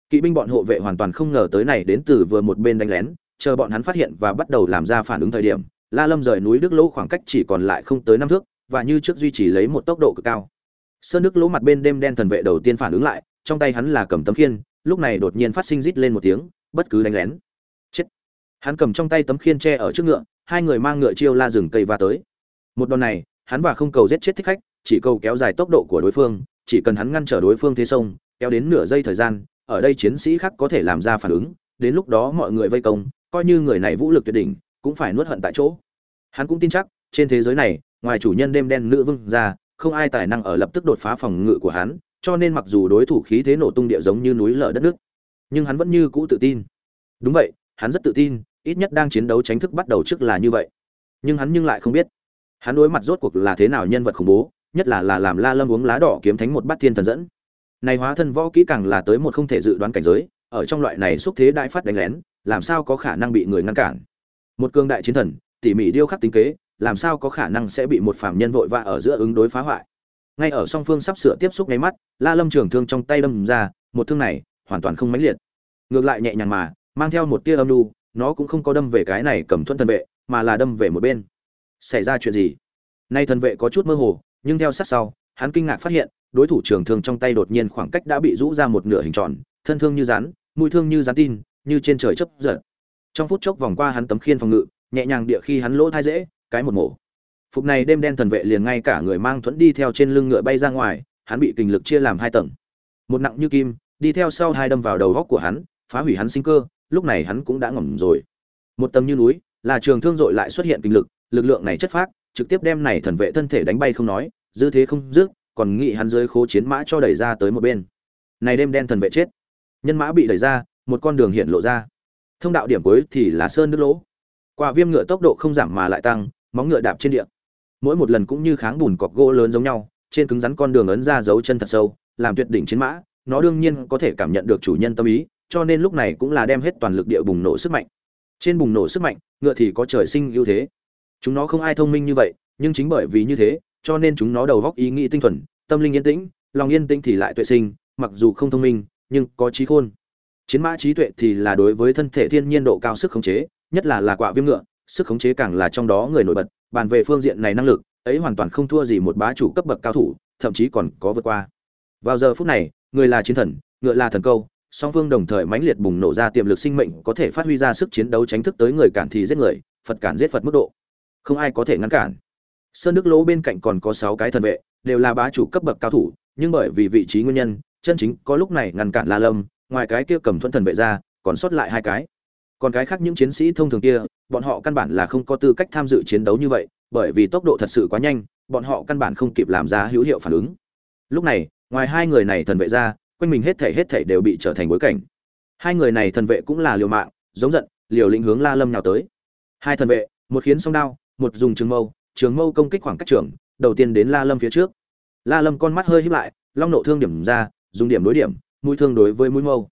Kỵ binh bọn hộ vệ hoàn toàn không ngờ tới này đến từ vừa một bên đánh lén, chờ bọn hắn phát hiện và bắt đầu làm ra phản ứng thời điểm, la lâm rời núi đức lỗ khoảng cách chỉ còn lại không tới năm thước, và như trước duy trì lấy một tốc độ cực cao. Sơn đức lỗ mặt bên đêm đen thần vệ đầu tiên phản ứng lại, trong tay hắn là cầm tấm khiên, lúc này đột nhiên phát sinh rít lên một tiếng, bất cứ đánh lén. Chết. Hắn cầm trong tay tấm khiên tre ở trước ngựa hai người mang ngựa chiêu la rừng cây va tới. Một đòn này, hắn và không cầu giết chết thích khách, chỉ cầu kéo dài tốc độ của đối phương, chỉ cần hắn ngăn trở đối phương thế sông, kéo đến nửa giây thời gian, ở đây chiến sĩ khác có thể làm ra phản ứng, đến lúc đó mọi người vây công, coi như người này vũ lực tuyệt đỉnh, cũng phải nuốt hận tại chỗ. Hắn cũng tin chắc, trên thế giới này, ngoài chủ nhân đêm đen nữ vương ra, không ai tài năng ở lập tức đột phá phòng ngự của hắn, cho nên mặc dù đối thủ khí thế nổ tung địa giống như núi lở đất nước, nhưng hắn vẫn như cũ tự tin. Đúng vậy, hắn rất tự tin ít nhất đang chiến đấu tránh thức bắt đầu trước là như vậy. Nhưng hắn nhưng lại không biết. Hắn đối mặt rốt cuộc là thế nào nhân vật khủng bố nhất là là làm la lâm uống lá đỏ kiếm thánh một bát thiên thần dẫn. Này hóa thân võ kỹ càng là tới một không thể dự đoán cảnh giới ở trong loại này xúc thế đại phát đánh lén làm sao có khả năng bị người ngăn cản? Một cương đại chiến thần tỉ mỉ điêu khắc tính kế làm sao có khả năng sẽ bị một phạm nhân vội vã ở giữa ứng đối phá hoại? Ngay ở song phương sắp sửa tiếp xúc ngay mắt la lâm trường thương trong tay đâm ra một thương này hoàn toàn không mãnh liệt. Ngược lại nhẹ nhàng mà mang theo một tia âm nu, nó cũng không có đâm về cái này cầm thuẫn thần vệ, mà là đâm về một bên. Xảy ra chuyện gì? Nay thần vệ có chút mơ hồ, nhưng theo sát sau, hắn kinh ngạc phát hiện, đối thủ trường thương trong tay đột nhiên khoảng cách đã bị rũ ra một nửa hình tròn, thân thương như rắn, mũi thương như rắn tin, như trên trời chấp giật. Trong phút chốc vòng qua hắn tấm khiên phòng ngự, nhẹ nhàng địa khi hắn lỗ thai dễ, cái một mổ. Phục này đêm đen thần vệ liền ngay cả người mang thuẫn đi theo trên lưng ngựa bay ra ngoài, hắn bị kình lực chia làm hai tầng. Một nặng như kim, đi theo sau hai đâm vào đầu góc của hắn, phá hủy hắn sinh cơ lúc này hắn cũng đã ngầm rồi. Một tầng như núi, là trường thương dội lại xuất hiện kinh lực lực lượng này chất phác, trực tiếp đem này thần vệ thân thể đánh bay không nói, dư thế không dứt, còn nghĩ hắn dưới khố chiến mã cho đẩy ra tới một bên. Này đêm đen thần vệ chết. Nhân mã bị đẩy ra, một con đường hiện lộ ra. Thông đạo điểm cuối thì là sơn nước lỗ. Quả viêm ngựa tốc độ không giảm mà lại tăng, móng ngựa đạp trên địa. Mỗi một lần cũng như kháng bùn cọc gỗ lớn giống nhau, trên cứng rắn con đường ấn ra dấu chân thật sâu, làm tuyệt đỉnh chiến mã, nó đương nhiên có thể cảm nhận được chủ nhân tâm ý cho nên lúc này cũng là đem hết toàn lực địa bùng nổ sức mạnh. Trên bùng nổ sức mạnh, ngựa thì có trời sinh ưu thế. Chúng nó không ai thông minh như vậy, nhưng chính bởi vì như thế, cho nên chúng nó đầu góc ý nghĩ tinh thuần, tâm linh yên tĩnh, lòng yên tĩnh thì lại tuệ sinh, mặc dù không thông minh, nhưng có trí khôn. Chiến mã trí tuệ thì là đối với thân thể thiên nhiên độ cao sức khống chế, nhất là là quạ viêm ngựa, sức khống chế càng là trong đó người nổi bật, bàn về phương diện này năng lực, ấy hoàn toàn không thua gì một bá chủ cấp bậc cao thủ, thậm chí còn có vượt qua. Vào giờ phút này, người là chiến thần, ngựa là thần câu song phương đồng thời mãnh liệt bùng nổ ra tiềm lực sinh mệnh có thể phát huy ra sức chiến đấu tránh thức tới người cản thì giết người, phật cản giết phật mức độ. Không ai có thể ngăn cản. Sơn đức lỗ bên cạnh còn có sáu cái thần vệ, đều là bá chủ cấp bậc cao thủ, nhưng bởi vì vị trí nguyên nhân, chân chính có lúc này ngăn cản la lâm, ngoài cái kia cầm thuẫn thần vệ ra, còn sót lại hai cái. Còn cái khác những chiến sĩ thông thường kia, bọn họ căn bản là không có tư cách tham dự chiến đấu như vậy, bởi vì tốc độ thật sự quá nhanh, bọn họ căn bản không kịp làm ra hữu hiệu phản ứng. Lúc này, ngoài hai người này thần vệ ra quanh mình hết thể hết thể đều bị trở thành bối cảnh. Hai người này thần vệ cũng là liều mạng, giống giận, liều lĩnh hướng la lâm nhào tới. Hai thần vệ, một khiến song đao, một dùng trường mâu trường mâu công kích khoảng cách trường, đầu tiên đến la lâm phía trước. La lâm con mắt hơi híp lại, long nộ thương điểm ra, dùng điểm đối điểm, mũi thương đối với mũi mâu.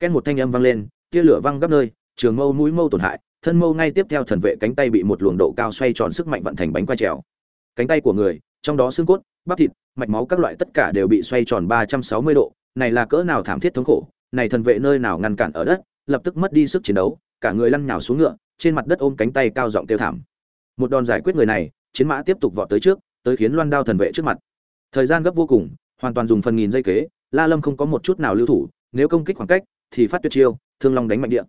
Ken một thanh âm vang lên, tia lửa văng gấp nơi, trường mâu mũi mâu tổn hại, thân mâu ngay tiếp theo thần vệ cánh tay bị một luồng độ cao xoay tròn sức mạnh vận thành bánh quay trèo. Cánh tay của người, trong đó xương cốt, bắp thịt, mạch máu các loại tất cả đều bị xoay tròn ba trăm sáu mươi độ này là cỡ nào thảm thiết thống khổ, này thần vệ nơi nào ngăn cản ở đất, lập tức mất đi sức chiến đấu, cả người lăn nhào xuống ngựa, trên mặt đất ôm cánh tay cao giọng kêu thảm. Một đòn giải quyết người này, chiến mã tiếp tục vọt tới trước, tới khiến loan đao thần vệ trước mặt. Thời gian gấp vô cùng, hoàn toàn dùng phần nghìn dây kế, la lâm không có một chút nào lưu thủ, nếu công kích khoảng cách, thì phát tuyệt chiêu, thương long đánh mạnh địa.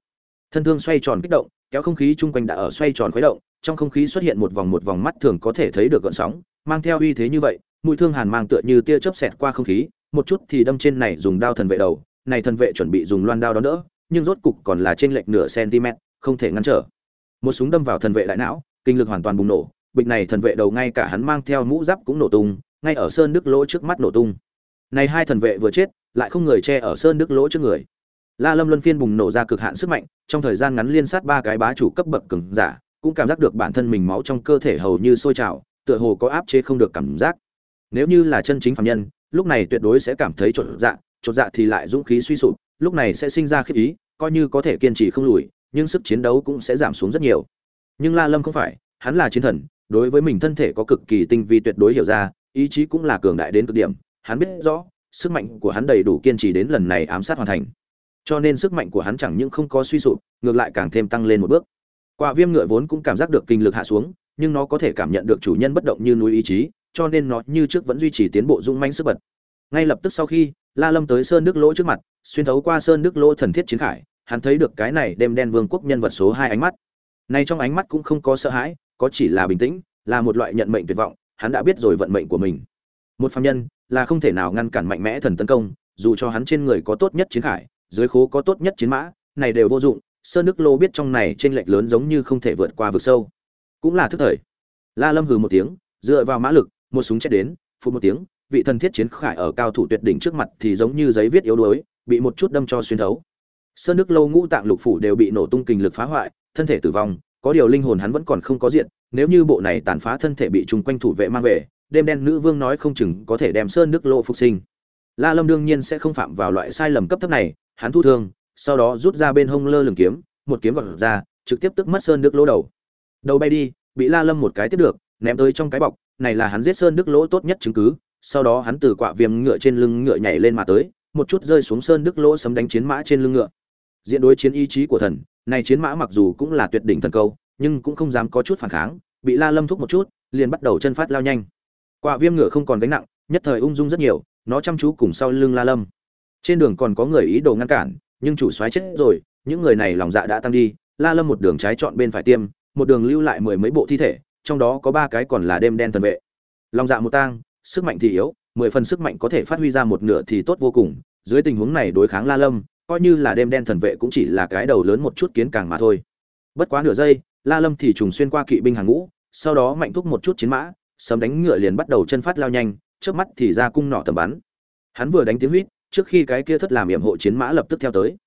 Thân thương xoay tròn kích động, kéo không khí chung quanh đã ở xoay tròn khuấy động, trong không khí xuất hiện một vòng một vòng mắt thường có thể thấy được gợn sóng, mang theo uy thế như vậy, mũi thương hàn mang tựa như tia chớp xẹt qua không khí một chút thì đâm trên này dùng đao thần vệ đầu, này thần vệ chuẩn bị dùng loan đao đó đỡ, nhưng rốt cục còn là trên lệch nửa cm, không thể ngăn trở. Một súng đâm vào thần vệ đại não, kinh lực hoàn toàn bùng nổ, bịch này thần vệ đầu ngay cả hắn mang theo mũ giáp cũng nổ tung, ngay ở sơn đức lỗ trước mắt nổ tung. Này hai thần vệ vừa chết, lại không người che ở sơn đức lỗ trước người. La lâm luân phiên bùng nổ ra cực hạn sức mạnh, trong thời gian ngắn liên sát ba cái bá chủ cấp bậc cường giả, cũng cảm giác được bản thân mình máu trong cơ thể hầu như sôi trào, tựa hồ có áp chế không được cảm giác. Nếu như là chân chính phàm nhân lúc này tuyệt đối sẽ cảm thấy chột dạ chột dạ thì lại dũng khí suy sụp, lúc này sẽ sinh ra khiếp ý, coi như có thể kiên trì không lùi, nhưng sức chiến đấu cũng sẽ giảm xuống rất nhiều. Nhưng la lâm không phải, hắn là chiến thần, đối với mình thân thể có cực kỳ tinh vi tuyệt đối hiểu ra, ý chí cũng là cường đại đến cực điểm, hắn biết rõ, sức mạnh của hắn đầy đủ kiên trì đến lần này ám sát hoàn thành. Cho nên sức mạnh của hắn chẳng những không có suy sụp, ngược lại càng thêm tăng lên một bước. Quả viêm ngựa vốn cũng cảm giác được kinh lực hạ xuống, nhưng nó có thể cảm nhận được chủ nhân bất động như núi ý chí cho nên nó như trước vẫn duy trì tiến bộ dung manh sức bật. Ngay lập tức sau khi, la lâm tới sơn nước lỗ trước mặt, xuyên thấu qua sơn nước lỗ thần thiết chiến khải, hắn thấy được cái này đêm đen vương quốc nhân vật số hai ánh mắt. Nay trong ánh mắt cũng không có sợ hãi, có chỉ là bình tĩnh, là một loại nhận mệnh tuyệt vọng, hắn đã biết rồi vận mệnh của mình. Một phạm nhân, là không thể nào ngăn cản mạnh mẽ thần tấn công, dù cho hắn trên người có tốt nhất chiến khải, dưới khố có tốt nhất chiến mã, này đều vô dụng, sơn đức lô biết trong này trên lệch lớn giống như không thể vượt qua vực sâu. Cũng là thức thời. La lâm hừ một tiếng, dựa vào mã lực một súng chết đến phút một tiếng, vị thần thiết chiến khải ở cao thủ tuyệt đỉnh trước mặt thì giống như giấy viết yếu đuối, bị một chút đâm cho xuyên thấu. Sơn đức lâu ngũ tạng lục phủ đều bị nổ tung kình lực phá hoại, thân thể tử vong, có điều linh hồn hắn vẫn còn không có diện nếu như bộ này tàn phá thân thể bị chung quanh thủ vệ mang về, đêm đen nữ vương nói không chừng có thể đem sơn đức lô phục sinh. La lâm đương nhiên sẽ không phạm vào loại sai lầm cấp thấp này, hắn thu thương, sau đó rút ra bên hông lơ lửng kiếm, một kiếm gọt ra, trực tiếp tức mất sơn đức lỗ đầu. Đầu bay đi, bị la lâm một cái tiếp được, ném tới trong cái bọc này là hắn giết sơn đức lỗ tốt nhất chứng cứ, sau đó hắn từ quạ viêm ngựa trên lưng ngựa nhảy lên mà tới, một chút rơi xuống sơn đức lỗ sấm đánh chiến mã trên lưng ngựa. Diện đối chiến ý chí của thần, này chiến mã mặc dù cũng là tuyệt đỉnh thần câu, nhưng cũng không dám có chút phản kháng, bị la lâm thúc một chút, liền bắt đầu chân phát lao nhanh. Quạ viêm ngựa không còn gánh nặng, nhất thời ung dung rất nhiều, nó chăm chú cùng sau lưng la lâm. Trên đường còn có người ý đồ ngăn cản, nhưng chủ soái chết rồi, những người này lòng dạ đã tăng đi, la lâm một đường trái chọn bên phải tiêm, một đường lưu lại mười mấy bộ thi thể trong đó có ba cái còn là đêm đen thần vệ. Lòng dạ một tang, sức mạnh thì yếu, mười phần sức mạnh có thể phát huy ra một nửa thì tốt vô cùng. Dưới tình huống này đối kháng la lâm, coi như là đêm đen thần vệ cũng chỉ là cái đầu lớn một chút kiến càng mà thôi. Bất quá nửa giây, la lâm thì trùng xuyên qua kỵ binh hàng ngũ, sau đó mạnh thúc một chút chiến mã, sấm đánh ngựa liền bắt đầu chân phát lao nhanh trước mắt thì ra cung nỏ tầm bắn. Hắn vừa đánh tiếng huýt, trước khi cái kia thất làm yểm hộ chiến mã lập tức theo tới.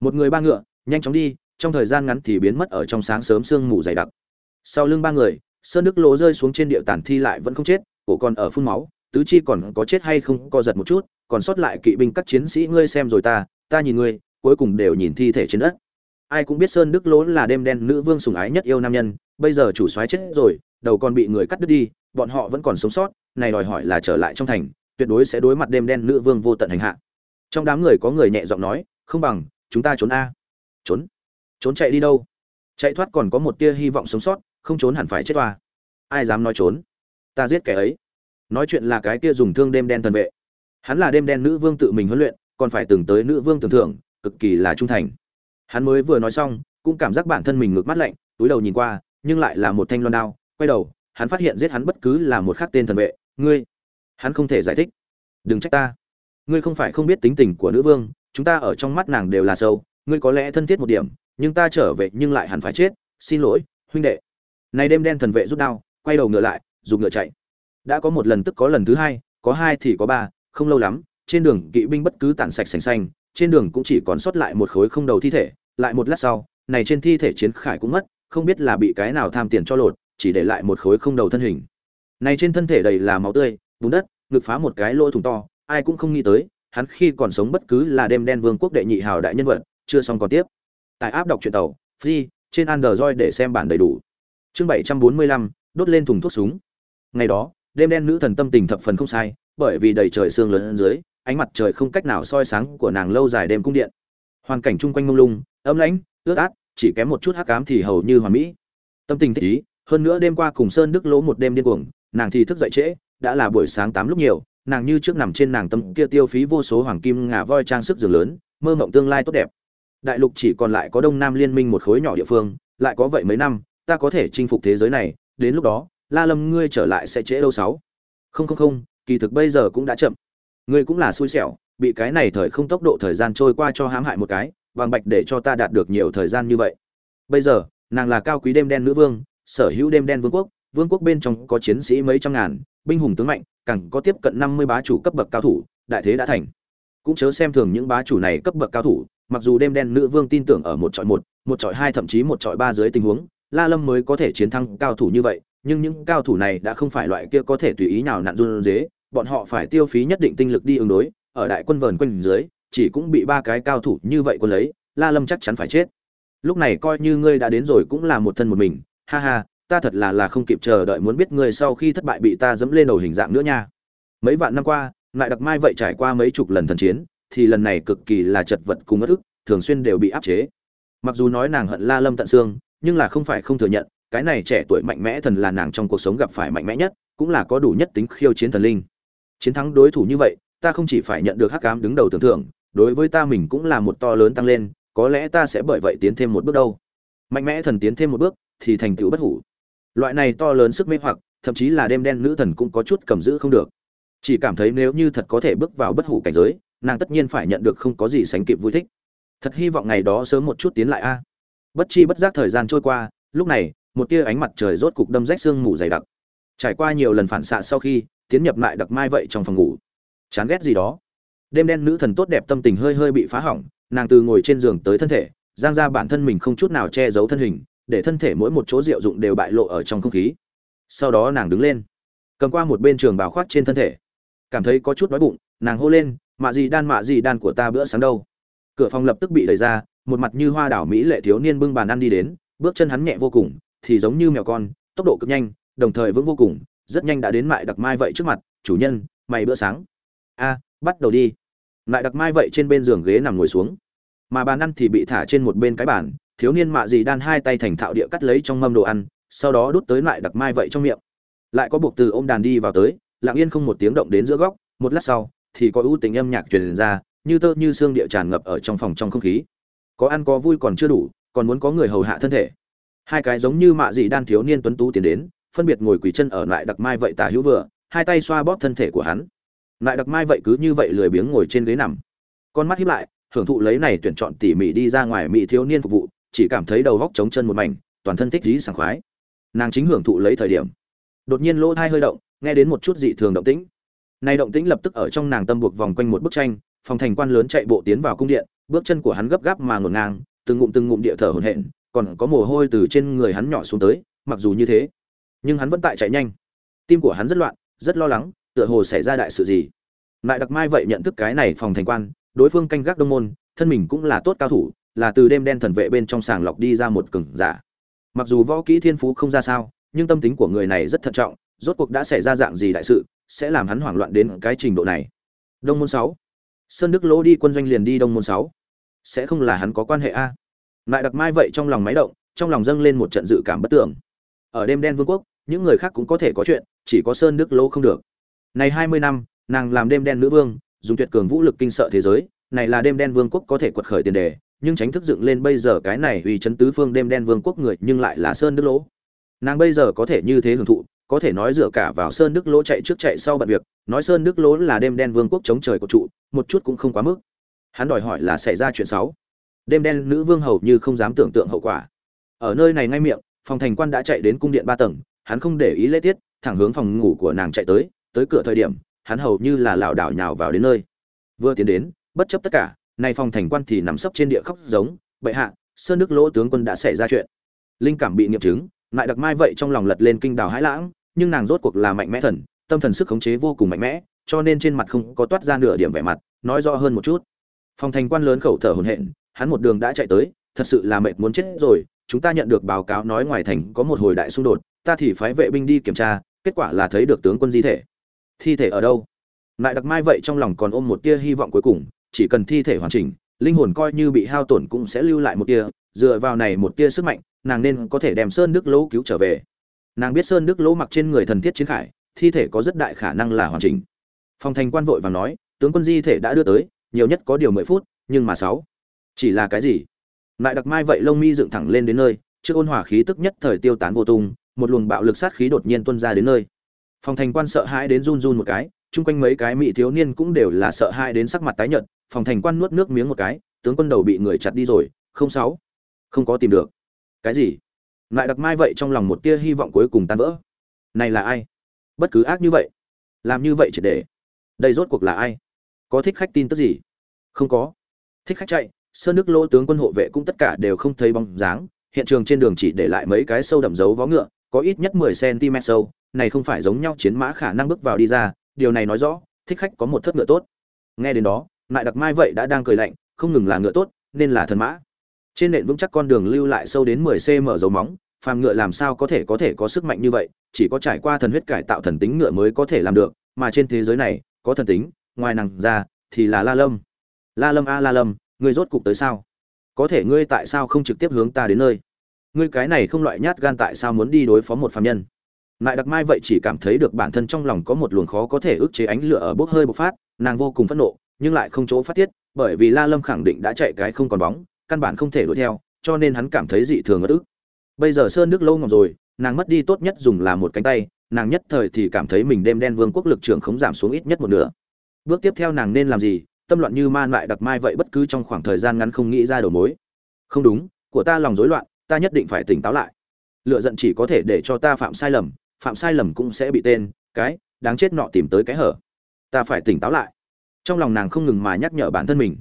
Một người ba ngựa, nhanh chóng đi, trong thời gian ngắn thì biến mất ở trong sáng sớm sương mù dày đặc. Sau lưng ba người sơn đức lỗ rơi xuống trên địa tản thi lại vẫn không chết, cổ còn ở phun máu, tứ chi còn có chết hay không co giật một chút, còn sót lại kỵ binh các chiến sĩ ngươi xem rồi ta ta nhìn ngươi, cuối cùng đều nhìn thi thể trên đất. Ai cũng biết sơn đức lỗ là đêm đen nữ vương sùng ái nhất yêu nam nhân, bây giờ chủ soái chết rồi, đầu còn bị người cắt đứt đi, bọn họ vẫn còn sống sót, này đòi hỏi là trở lại trong thành, tuyệt đối sẽ đối mặt đêm đen nữ vương vô tận hành hạ. Trong đám người có người nhẹ giọng nói, không bằng, chúng ta trốn a. Trốn? Trốn chạy đi đâu? Chạy thoát còn có một tia hy vọng sống sót không trốn hẳn phải chết toa. Ai dám nói trốn? Ta giết kẻ ấy. Nói chuyện là cái kia dùng thương đêm đen thần vệ. Hắn là đêm đen nữ vương tự mình huấn luyện, còn phải từng tới nữ vương tưởng thưởng, cực kỳ là trung thành. Hắn mới vừa nói xong, cũng cảm giác bản thân mình ngược mắt lạnh, túi đầu nhìn qua, nhưng lại là một thanh loan đao, quay đầu, hắn phát hiện giết hắn bất cứ là một khắc tên thần vệ. Ngươi, hắn không thể giải thích. Đừng trách ta. Ngươi không phải không biết tính tình của nữ vương, chúng ta ở trong mắt nàng đều là sâu, ngươi có lẽ thân thiết một điểm, nhưng ta trở về nhưng lại hẳn phải chết. Xin lỗi, huynh đệ này đêm đen thần vệ rút đao, quay đầu ngựa lại dùng ngựa chạy. Đã có một lần tức có lần thứ hai, có hai thì có ba, không lâu lắm, trên đường kỵ binh bất cứ tản sạch sành xanh, trên đường cũng chỉ còn sót lại một khối không đầu thi thể, lại một lát sau, này trên thi thể chiến khải cũng mất, không biết là bị cái nào tham tiền cho lột, chỉ để lại một khối không đầu thân hình. Này trên thân thể đầy là máu tươi, bùn đất, ngực phá một cái lỗ thủng to, ai cũng không nghĩ tới, hắn khi còn sống bất cứ là đêm đen vương quốc đệ nhị hào đại nhân vật, chưa xong còn tiếp. Tại áp đọc truyện tàu, free, trên android để xem bản đầy đủ chương bảy trăm bốn mươi lăm, đốt lên thùng thuốc súng. Ngày đó, đêm đen nữ thần tâm tình thập phần không sai, bởi vì đầy trời sương lớn dưới, ánh mặt trời không cách nào soi sáng của nàng lâu dài đêm cung điện. Hoàn cảnh chung quanh mông lung, ấm lãnh, ướt át, chỉ kém một chút hắc ám thì hầu như hoàn mỹ. Tâm tình thích ý, hơn nữa đêm qua cùng sơn đức lỗ một đêm điên cuồng, nàng thì thức dậy trễ, đã là buổi sáng tám lúc nhiều, nàng như trước nằm trên nàng tâm kia tiêu phí vô số hoàng kim ngà voi trang sức giường lớn, mơ mộng tương lai tốt đẹp. Đại lục chỉ còn lại có đông nam liên minh một khối nhỏ địa phương, lại có vậy mấy năm ta có thể chinh phục thế giới này, đến lúc đó, la lâm ngươi trở lại sẽ trễ lâu sáu? Không không không, kỳ thực bây giờ cũng đã chậm. Ngươi cũng là xui xẻo, bị cái này thời không tốc độ thời gian trôi qua cho hãm hại một cái, vàng bạch để cho ta đạt được nhiều thời gian như vậy. Bây giờ, nàng là cao quý đêm đen nữ vương, sở hữu đêm đen vương quốc vương quốc bên trong có chiến sĩ mấy trăm ngàn, binh hùng tướng mạnh, càng có tiếp cận năm mươi bá chủ cấp bậc cao thủ, đại thế đã thành. Cũng chớ xem thường những bá chủ này cấp bậc cao thủ, mặc dù đêm đen nữ vương tin tưởng ở một trọi một một trọi hai thậm chí một trọi ba dưới tình huống la lâm mới có thể chiến thắng cao thủ như vậy, nhưng những cao thủ này đã không phải loại kia có thể tùy ý nào nặn run dế bọn họ phải tiêu phí nhất định tinh lực đi ứng đối, ở đại quân vờn quanh dưới, chỉ cũng bị ba cái cao thủ như vậy quân lấy, la lâm chắc chắn phải chết. Lúc này coi như ngươi đã đến rồi cũng là một thân một mình, ha ha, ta thật là là không kịp chờ đợi muốn biết ngươi sau khi thất bại bị ta dẫm lên đầu hình dạng nữa nha. Mấy vạn năm qua lại đặc mai vậy trải qua mấy chục lần thần chiến, thì lần này cực kỳ là chật vật cùng mất ức, thường xuyên đều bị áp chế. Mặc dù nói nàng hận la lâm tận xương nhưng là không phải không thừa nhận, cái này trẻ tuổi mạnh mẽ thần là nàng trong cuộc sống gặp phải mạnh mẽ nhất, cũng là có đủ nhất tính khiêu chiến thần linh. Chiến thắng đối thủ như vậy, ta không chỉ phải nhận được hắc ám đứng đầu tưởng thưởng, đối với ta mình cũng là một to lớn tăng lên, có lẽ ta sẽ bởi vậy tiến thêm một bước đâu. Mạnh mẽ thần tiến thêm một bước, thì thành tựu bất hủ. Loại này to lớn sức mê hoặc, thậm chí là đêm đen nữ thần cũng có chút cầm giữ không được. Chỉ cảm thấy nếu như thật có thể bước vào bất hủ cảnh giới, nàng tất nhiên phải nhận được không có gì sánh kịp vui thích. Thật hy vọng ngày đó sớm một chút tiến lại a bất chi bất giác thời gian trôi qua, lúc này, một tia ánh mặt trời rốt cục đâm rách xương mù dày đặc. Trải qua nhiều lần phản xạ sau khi, tiến nhập lại đặc mai vậy trong phòng ngủ. Chán ghét gì đó. Đêm đen nữ thần tốt đẹp tâm tình hơi hơi bị phá hỏng, nàng từ ngồi trên giường tới thân thể, giang ra bản thân mình không chút nào che giấu thân hình, để thân thể mỗi một chỗ diệu dụng đều bại lộ ở trong không khí. Sau đó nàng đứng lên, cầm qua một bên trường bào khoác trên thân thể. Cảm thấy có chút đói bụng, nàng hô lên, mạ gì đan, mạ gì đan của ta bữa sáng đâu? Cửa phòng lập tức bị đẩy ra một mặt như hoa đảo mỹ lệ thiếu niên bưng bàn ăn đi đến, bước chân hắn nhẹ vô cùng, thì giống như mèo con, tốc độ cực nhanh, đồng thời vững vô cùng, rất nhanh đã đến mại đặc mai vậy trước mặt, chủ nhân, mày bữa sáng. A, bắt đầu đi. Lại đặc mai vậy trên bên giường ghế nằm ngồi xuống. Mà bàn ăn thì bị thả trên một bên cái bàn, thiếu niên mạ gì đan hai tay thành thạo địa cắt lấy trong mâm đồ ăn, sau đó đút tới lại đặc mai vậy trong miệng. Lại có buộc từ ôm đàn đi vào tới, lặng yên không một tiếng động đến giữa góc, một lát sau, thì có ưu tình âm nhạc truyền ra, như tơ như xương địa tràn ngập ở trong phòng trong không khí có ăn có vui còn chưa đủ, còn muốn có người hầu hạ thân thể. Hai cái giống như mạ dị đan thiếu niên tuấn tú tiến đến, phân biệt ngồi quỳ chân ở lại đặc mai vậy tả hữu vừa, hai tay xoa bóp thân thể của hắn. Lại đặc mai vậy cứ như vậy lười biếng ngồi trên ghế nằm. Con mắt hiếp lại, hưởng thụ lấy này tuyển chọn tỉ mỉ đi ra ngoài mỹ thiếu niên phục vụ, chỉ cảm thấy đầu góc trống chân một mảnh, toàn thân thích dí sảng khoái. Nàng chính hưởng thụ lấy thời điểm. Đột nhiên lỗ thai hơi động, nghe đến một chút dị thường động tĩnh. Nay động tĩnh lập tức ở trong nàng tâm buộc vòng quanh một bức tranh, phòng thành quan lớn chạy bộ tiến vào cung điện bước chân của hắn gấp gáp mà ngổn ngang, từng ngụm từng ngụm địa thở hổn hển, còn có mồ hôi từ trên người hắn nhỏ xuống tới, mặc dù như thế, nhưng hắn vẫn tại chạy nhanh. Tim của hắn rất loạn, rất lo lắng, tựa hồ xảy ra đại sự gì. Lại đặc mai vậy nhận thức cái này phòng thành quan, đối phương canh gác đông môn, thân mình cũng là tốt cao thủ, là từ đêm đen thần vệ bên trong sàng lọc đi ra một cường giả. Mặc dù võ kỹ thiên phú không ra sao, nhưng tâm tính của người này rất thận trọng, rốt cuộc đã xảy ra dạng gì đại sự, sẽ làm hắn hoảng loạn đến cái trình độ này. Đông môn sáu sơn đức lỗ đi quân doanh liền đi đông môn sáu. Sẽ không là hắn có quan hệ a? Lại đặc mai vậy trong lòng máy động, trong lòng dâng lên một trận dự cảm bất tưởng ở đêm đen vương quốc, những người khác cũng có thể có chuyện, chỉ có sơn đức lỗ không được. Này hai mươi năm, nàng làm đêm đen nữ vương, dùng tuyệt cường vũ lực kinh sợ thế giới, này là đêm đen vương quốc có thể quật khởi tiền đề, nhưng tránh thức dựng lên bây giờ cái này uy chấn tứ phương đêm đen vương quốc người, nhưng lại là sơn đức lỗ. Nàng bây giờ có thể như thế hưởng thụ, có thể nói dựa cả vào sơn đức lỗ chạy trước chạy sau bận việc nói sơn nước lỗ là đêm đen vương quốc chống trời của trụ, một chút cũng không quá mức. Hắn đòi hỏi là xảy ra chuyện xấu. Đêm đen nữ vương hầu như không dám tưởng tượng hậu quả. Ở nơi này ngay miệng, phòng thành quan đã chạy đến cung điện ba tầng, hắn không để ý lễ tiết, thẳng hướng phòng ngủ của nàng chạy tới tới cửa thời điểm, hắn hầu như là lảo đảo nhào vào đến nơi. Vừa tiến đến, bất chấp tất cả nay phòng thành quan thì nằm sấp trên địa khóc giống, bệ hạ, sơn nước lỗ tướng quân đã xảy ra chuyện. Linh cảm bị nghiệm chứng lại đặc mai vậy trong lòng lật lên kinh đào hãi lãng, nhưng nàng rốt cuộc là mạnh mẽ thần tâm thần sức khống chế vô cùng mạnh mẽ, cho nên trên mặt không có toát ra nửa điểm vẻ mặt, nói rõ hơn một chút. Phòng thành quan lớn khẩu thở hổn hển, hắn một đường đã chạy tới, thật sự là mệt muốn chết rồi, chúng ta nhận được báo cáo nói ngoài thành có một hồi đại xung đột, ta thì phái vệ binh đi kiểm tra, kết quả là thấy được tướng quân di thể. Thi thể ở đâu? Lại đặc mai vậy trong lòng còn ôm một tia hy vọng cuối cùng, chỉ cần thi thể hoàn chỉnh, linh hồn coi như bị hao tổn cũng sẽ lưu lại một tia, dựa vào này một tia sức mạnh, nàng nên có thể đem sơn đức lỗ cứu trở về. Nàng biết sơn đức lỗ mặc trên người thần thiết chiến khải thi thể có rất đại khả năng là hoàn chỉnh. Phòng thành quan vội và nói, tướng quân di thể đã đưa tới, nhiều nhất có điều mười phút, nhưng mà sáu. Chỉ là cái gì? Lại đặc mai vậy lông mi dựng thẳng lên đến nơi, trước ôn hòa khí tức nhất thời tiêu tán vô tung, một luồng bạo lực sát khí đột nhiên tuôn ra đến nơi. Phòng thành quan sợ hãi đến run run một cái, chung quanh mấy cái mỹ thiếu niên cũng đều là sợ hãi đến sắc mặt tái nhợt, phòng thành quan nuốt nước miếng một cái, tướng quân đầu bị người chặt đi rồi, không sáu. Không có tìm được. Cái gì? Lại đặc mai vậy trong lòng một tia hy vọng cuối cùng tan vỡ. Này là ai? Bất cứ ác như vậy. Làm như vậy chỉ để đây rốt cuộc là ai? Có thích khách tin tức gì? Không có. Thích khách chạy, sơn nước lỗ tướng quân hộ vệ cũng tất cả đều không thấy bóng dáng. Hiện trường trên đường chỉ để lại mấy cái sâu đậm dấu vó ngựa, có ít nhất mười cm sâu. Này không phải giống nhau chiến mã khả năng bước vào đi ra. Điều này nói rõ, thích khách có một thất ngựa tốt. Nghe đến đó lại đặc mai vậy đã đang cười lạnh, không ngừng là ngựa tốt, nên là thần mã. Trên nền vững chắc con đường lưu lại sâu đến 10 cm dấu móng phàm ngựa làm sao có thể có thể có sức mạnh như vậy, chỉ có trải qua thần huyết cải tạo thần tính ngựa mới có thể làm được, mà trên thế giới này, có thần tính, ngoài nàng ra, thì là la lâm. La lâm a, la lâm, ngươi rốt cục tới sao? Có thể ngươi tại sao không trực tiếp hướng ta đến nơi? Ngươi cái này không loại nhát gan tại sao muốn đi đối phó một phàm nhân? Lại đặc mai vậy chỉ cảm thấy được bản thân trong lòng có một luồng khó có thể ức chế ánh lửa ở bốc hơi bộc phát, nàng vô cùng phẫn nộ, nhưng lại không chỗ phát tiết, bởi vì la lâm khẳng định đã chạy cái không còn bóng, căn bản không thể đuổi theo, cho nên hắn cảm thấy dị thường ngất ức bây giờ sơn nước lâu ngọc rồi, nàng mất đi tốt nhất dùng là một cánh tay, nàng nhất thời thì cảm thấy mình đêm đen vương quốc lực trưởng khống giảm xuống ít nhất một nửa. Bước tiếp theo nàng nên làm gì? Tâm loạn như man lại đặc mai vậy bất cứ trong khoảng thời gian ngắn không nghĩ ra đầu mối. Không đúng, của ta lòng rối loạn, ta nhất định phải tỉnh táo lại. Lựa giận chỉ có thể để cho ta phạm sai lầm, phạm sai lầm cũng sẽ bị tên, cái, đáng chết nọ tìm tới cái hở. Ta phải tỉnh táo lại. Trong lòng nàng không ngừng mà nhắc nhở bản thân mình.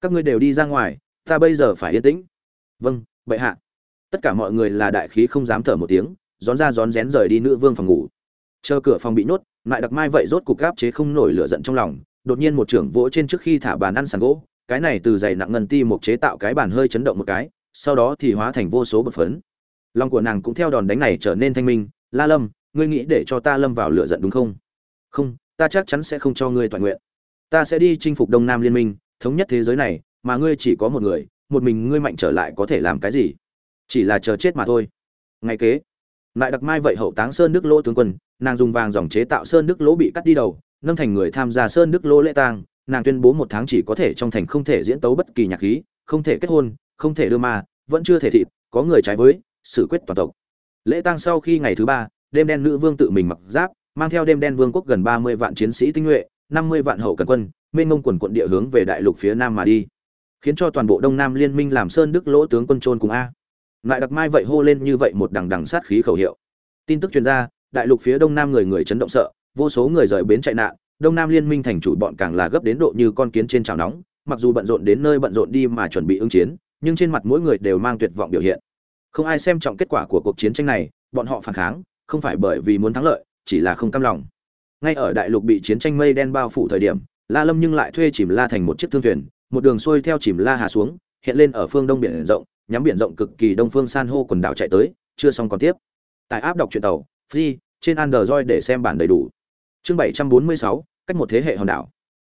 Các ngươi đều đi ra ngoài, ta bây giờ phải yên tĩnh. Vâng bệ hạ tất cả mọi người là đại khí không dám thở một tiếng rón ra rón rén rời đi nữ vương phòng ngủ. Chờ cửa phòng bị nhốt lại đặc mai vậy rốt cục gáp chế không nổi lửa giận trong lòng, đột nhiên một trưởng vỗ trên trước khi thả bàn ăn sàn gỗ, cái này từ dày nặng ngân ti một chế tạo cái bàn hơi chấn động một cái, sau đó thì hóa thành vô số bột phấn. Lòng của nàng cũng theo đòn đánh này trở nên thanh minh, la lâm, ngươi nghĩ để cho ta lâm vào lửa giận đúng không? Không, ta chắc chắn sẽ không cho ngươi toàn nguyện. Ta sẽ đi chinh phục đông nam liên minh, thống nhất thế giới này, mà ngươi chỉ có một người, một mình ngươi mạnh trở lại có thể làm cái gì? Chỉ là chờ chết mà thôi. Ngay kế lại đặc mai vậy hậu táng sơn đức lỗ tướng quân, nàng dùng vàng dòng chế tạo sơn đức lỗ bị cắt đi đầu, nâng thành người tham gia sơn đức lỗ lễ tang, nàng tuyên bố một tháng chỉ có thể trong thành không thể diễn tấu bất kỳ nhạc khí, không thể kết hôn, không thể đưa ma, vẫn chưa thể thịt, có người trái với, xử quyết toàn tộc. Lễ tang sau khi ngày thứ ba, đêm đen nữ vương tự mình mặc giáp, mang theo đêm đen vương quốc gần ba mươi vạn chiến sĩ tinh nhuệ, năm mươi vạn hậu cần quân, mênh ngông quần quận địa hướng về đại lục phía nam mà đi, khiến cho toàn bộ đông nam liên minh làm sơn đức lỗ tướng quân trôn cùng a lại đặc mai vậy hô lên như vậy một đằng đằng sát khí khẩu hiệu. Tin tức truyền ra, đại lục phía đông nam người người chấn động sợ, vô số người rời bến chạy nạn, đông nam liên minh thành chủ bọn càng là gấp đến độ như con kiến trên chảo nóng, mặc dù bận rộn đến nơi bận rộn đi mà chuẩn bị ứng chiến, nhưng trên mặt mỗi người đều mang tuyệt vọng biểu hiện. Không ai xem trọng kết quả của cuộc chiến tranh này, bọn họ phản kháng, không phải bởi vì muốn thắng lợi, chỉ là không cam lòng. Ngay ở đại lục bị chiến tranh mây đen bao phủ thời điểm, la lâm nhưng lại thuê chìm la thành một chiếc thương thuyền, một đường xuôi theo chìm la hà xuống, hiện lên ở phương đông biển rộng nhắm biển rộng cực kỳ đông phương san hô quần đảo chạy tới chưa xong còn tiếp. Tại áp đọc truyện tàu free trên android để xem bản đầy đủ. Chương 746, cách một thế hệ hòn đảo.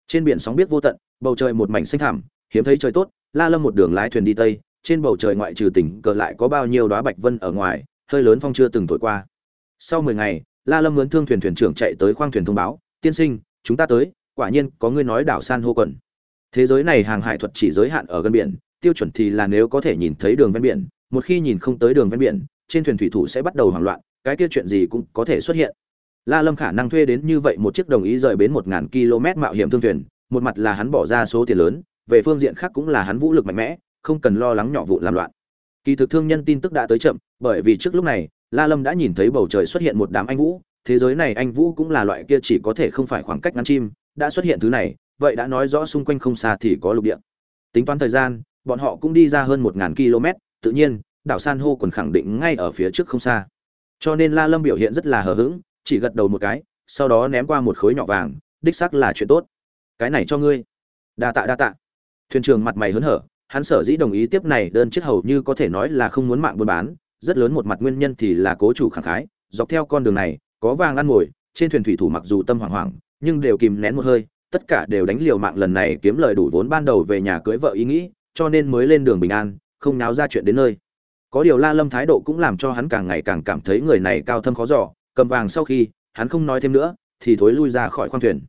Trên biển sóng biết vô tận bầu trời một mảnh xanh thẳm hiếm thấy trời tốt la lâm một đường lái thuyền đi tây trên bầu trời ngoại trừ tỉnh cờ lại có bao nhiêu đóa bạch vân ở ngoài hơi lớn phong chưa từng thổi qua. Sau 10 ngày la lâm mướn thương thuyền thuyền trưởng chạy tới khoang thuyền thông báo tiên sinh chúng ta tới quả nhiên có người nói đảo san hô quần. Thế giới này hàng hải thuật chỉ giới hạn ở gần biển tiêu chuẩn thì là nếu có thể nhìn thấy đường ven biển, một khi nhìn không tới đường ven biển, trên thuyền thủy thủ sẽ bắt đầu hoảng loạn, cái kia chuyện gì cũng có thể xuất hiện. La lâm khả năng thuê đến như vậy một chiếc đồng ý rời bến một ngàn km mạo hiểm thương thuyền, một mặt là hắn bỏ ra số tiền lớn, về phương diện khác cũng là hắn vũ lực mạnh mẽ, không cần lo lắng nhỏ vụ làm loạn. Kỳ thực thương nhân tin tức đã tới chậm, bởi vì trước lúc này, la lâm đã nhìn thấy bầu trời xuất hiện một đám anh vũ, thế giới này anh vũ cũng là loại kia chỉ có thể không phải khoảng cách ngắn chim, đã xuất hiện thứ này, vậy đã nói rõ xung quanh không xa thì có lục địa. Tính toán thời gian bọn họ cũng đi ra hơn một ngàn km, tự nhiên, đảo san hô còn khẳng định ngay ở phía trước không xa. Cho nên la lâm biểu hiện rất là hờ hững, chỉ gật đầu một cái, sau đó ném qua một khối nhỏ vàng, đích xác là chuyện tốt. Cái này cho ngươi. Đa tạ đa tạ. Thuyền trưởng mặt mày hớn hở, hắn sở dĩ đồng ý tiếp này đơn chiếc hầu như có thể nói là không muốn mạng buôn bán, rất lớn một mặt nguyên nhân thì là cố chủ khẳng khái, dọc theo con đường này, có vàng ăn ngồi trên thuyền thủy thủ mặc dù tâm hoảng hoảng, nhưng đều kìm nén một hơi, tất cả đều đánh liều mạng lần này kiếm lời đủ vốn ban đầu về nhà cưới vợ ý nghĩ cho nên mới lên đường bình an, không náo ra chuyện đến nơi. Có điều la lâm thái độ cũng làm cho hắn càng ngày càng cảm thấy người này cao thâm khó giỏ cầm vàng sau khi, hắn không nói thêm nữa, thì thối lui ra khỏi khoang thuyền.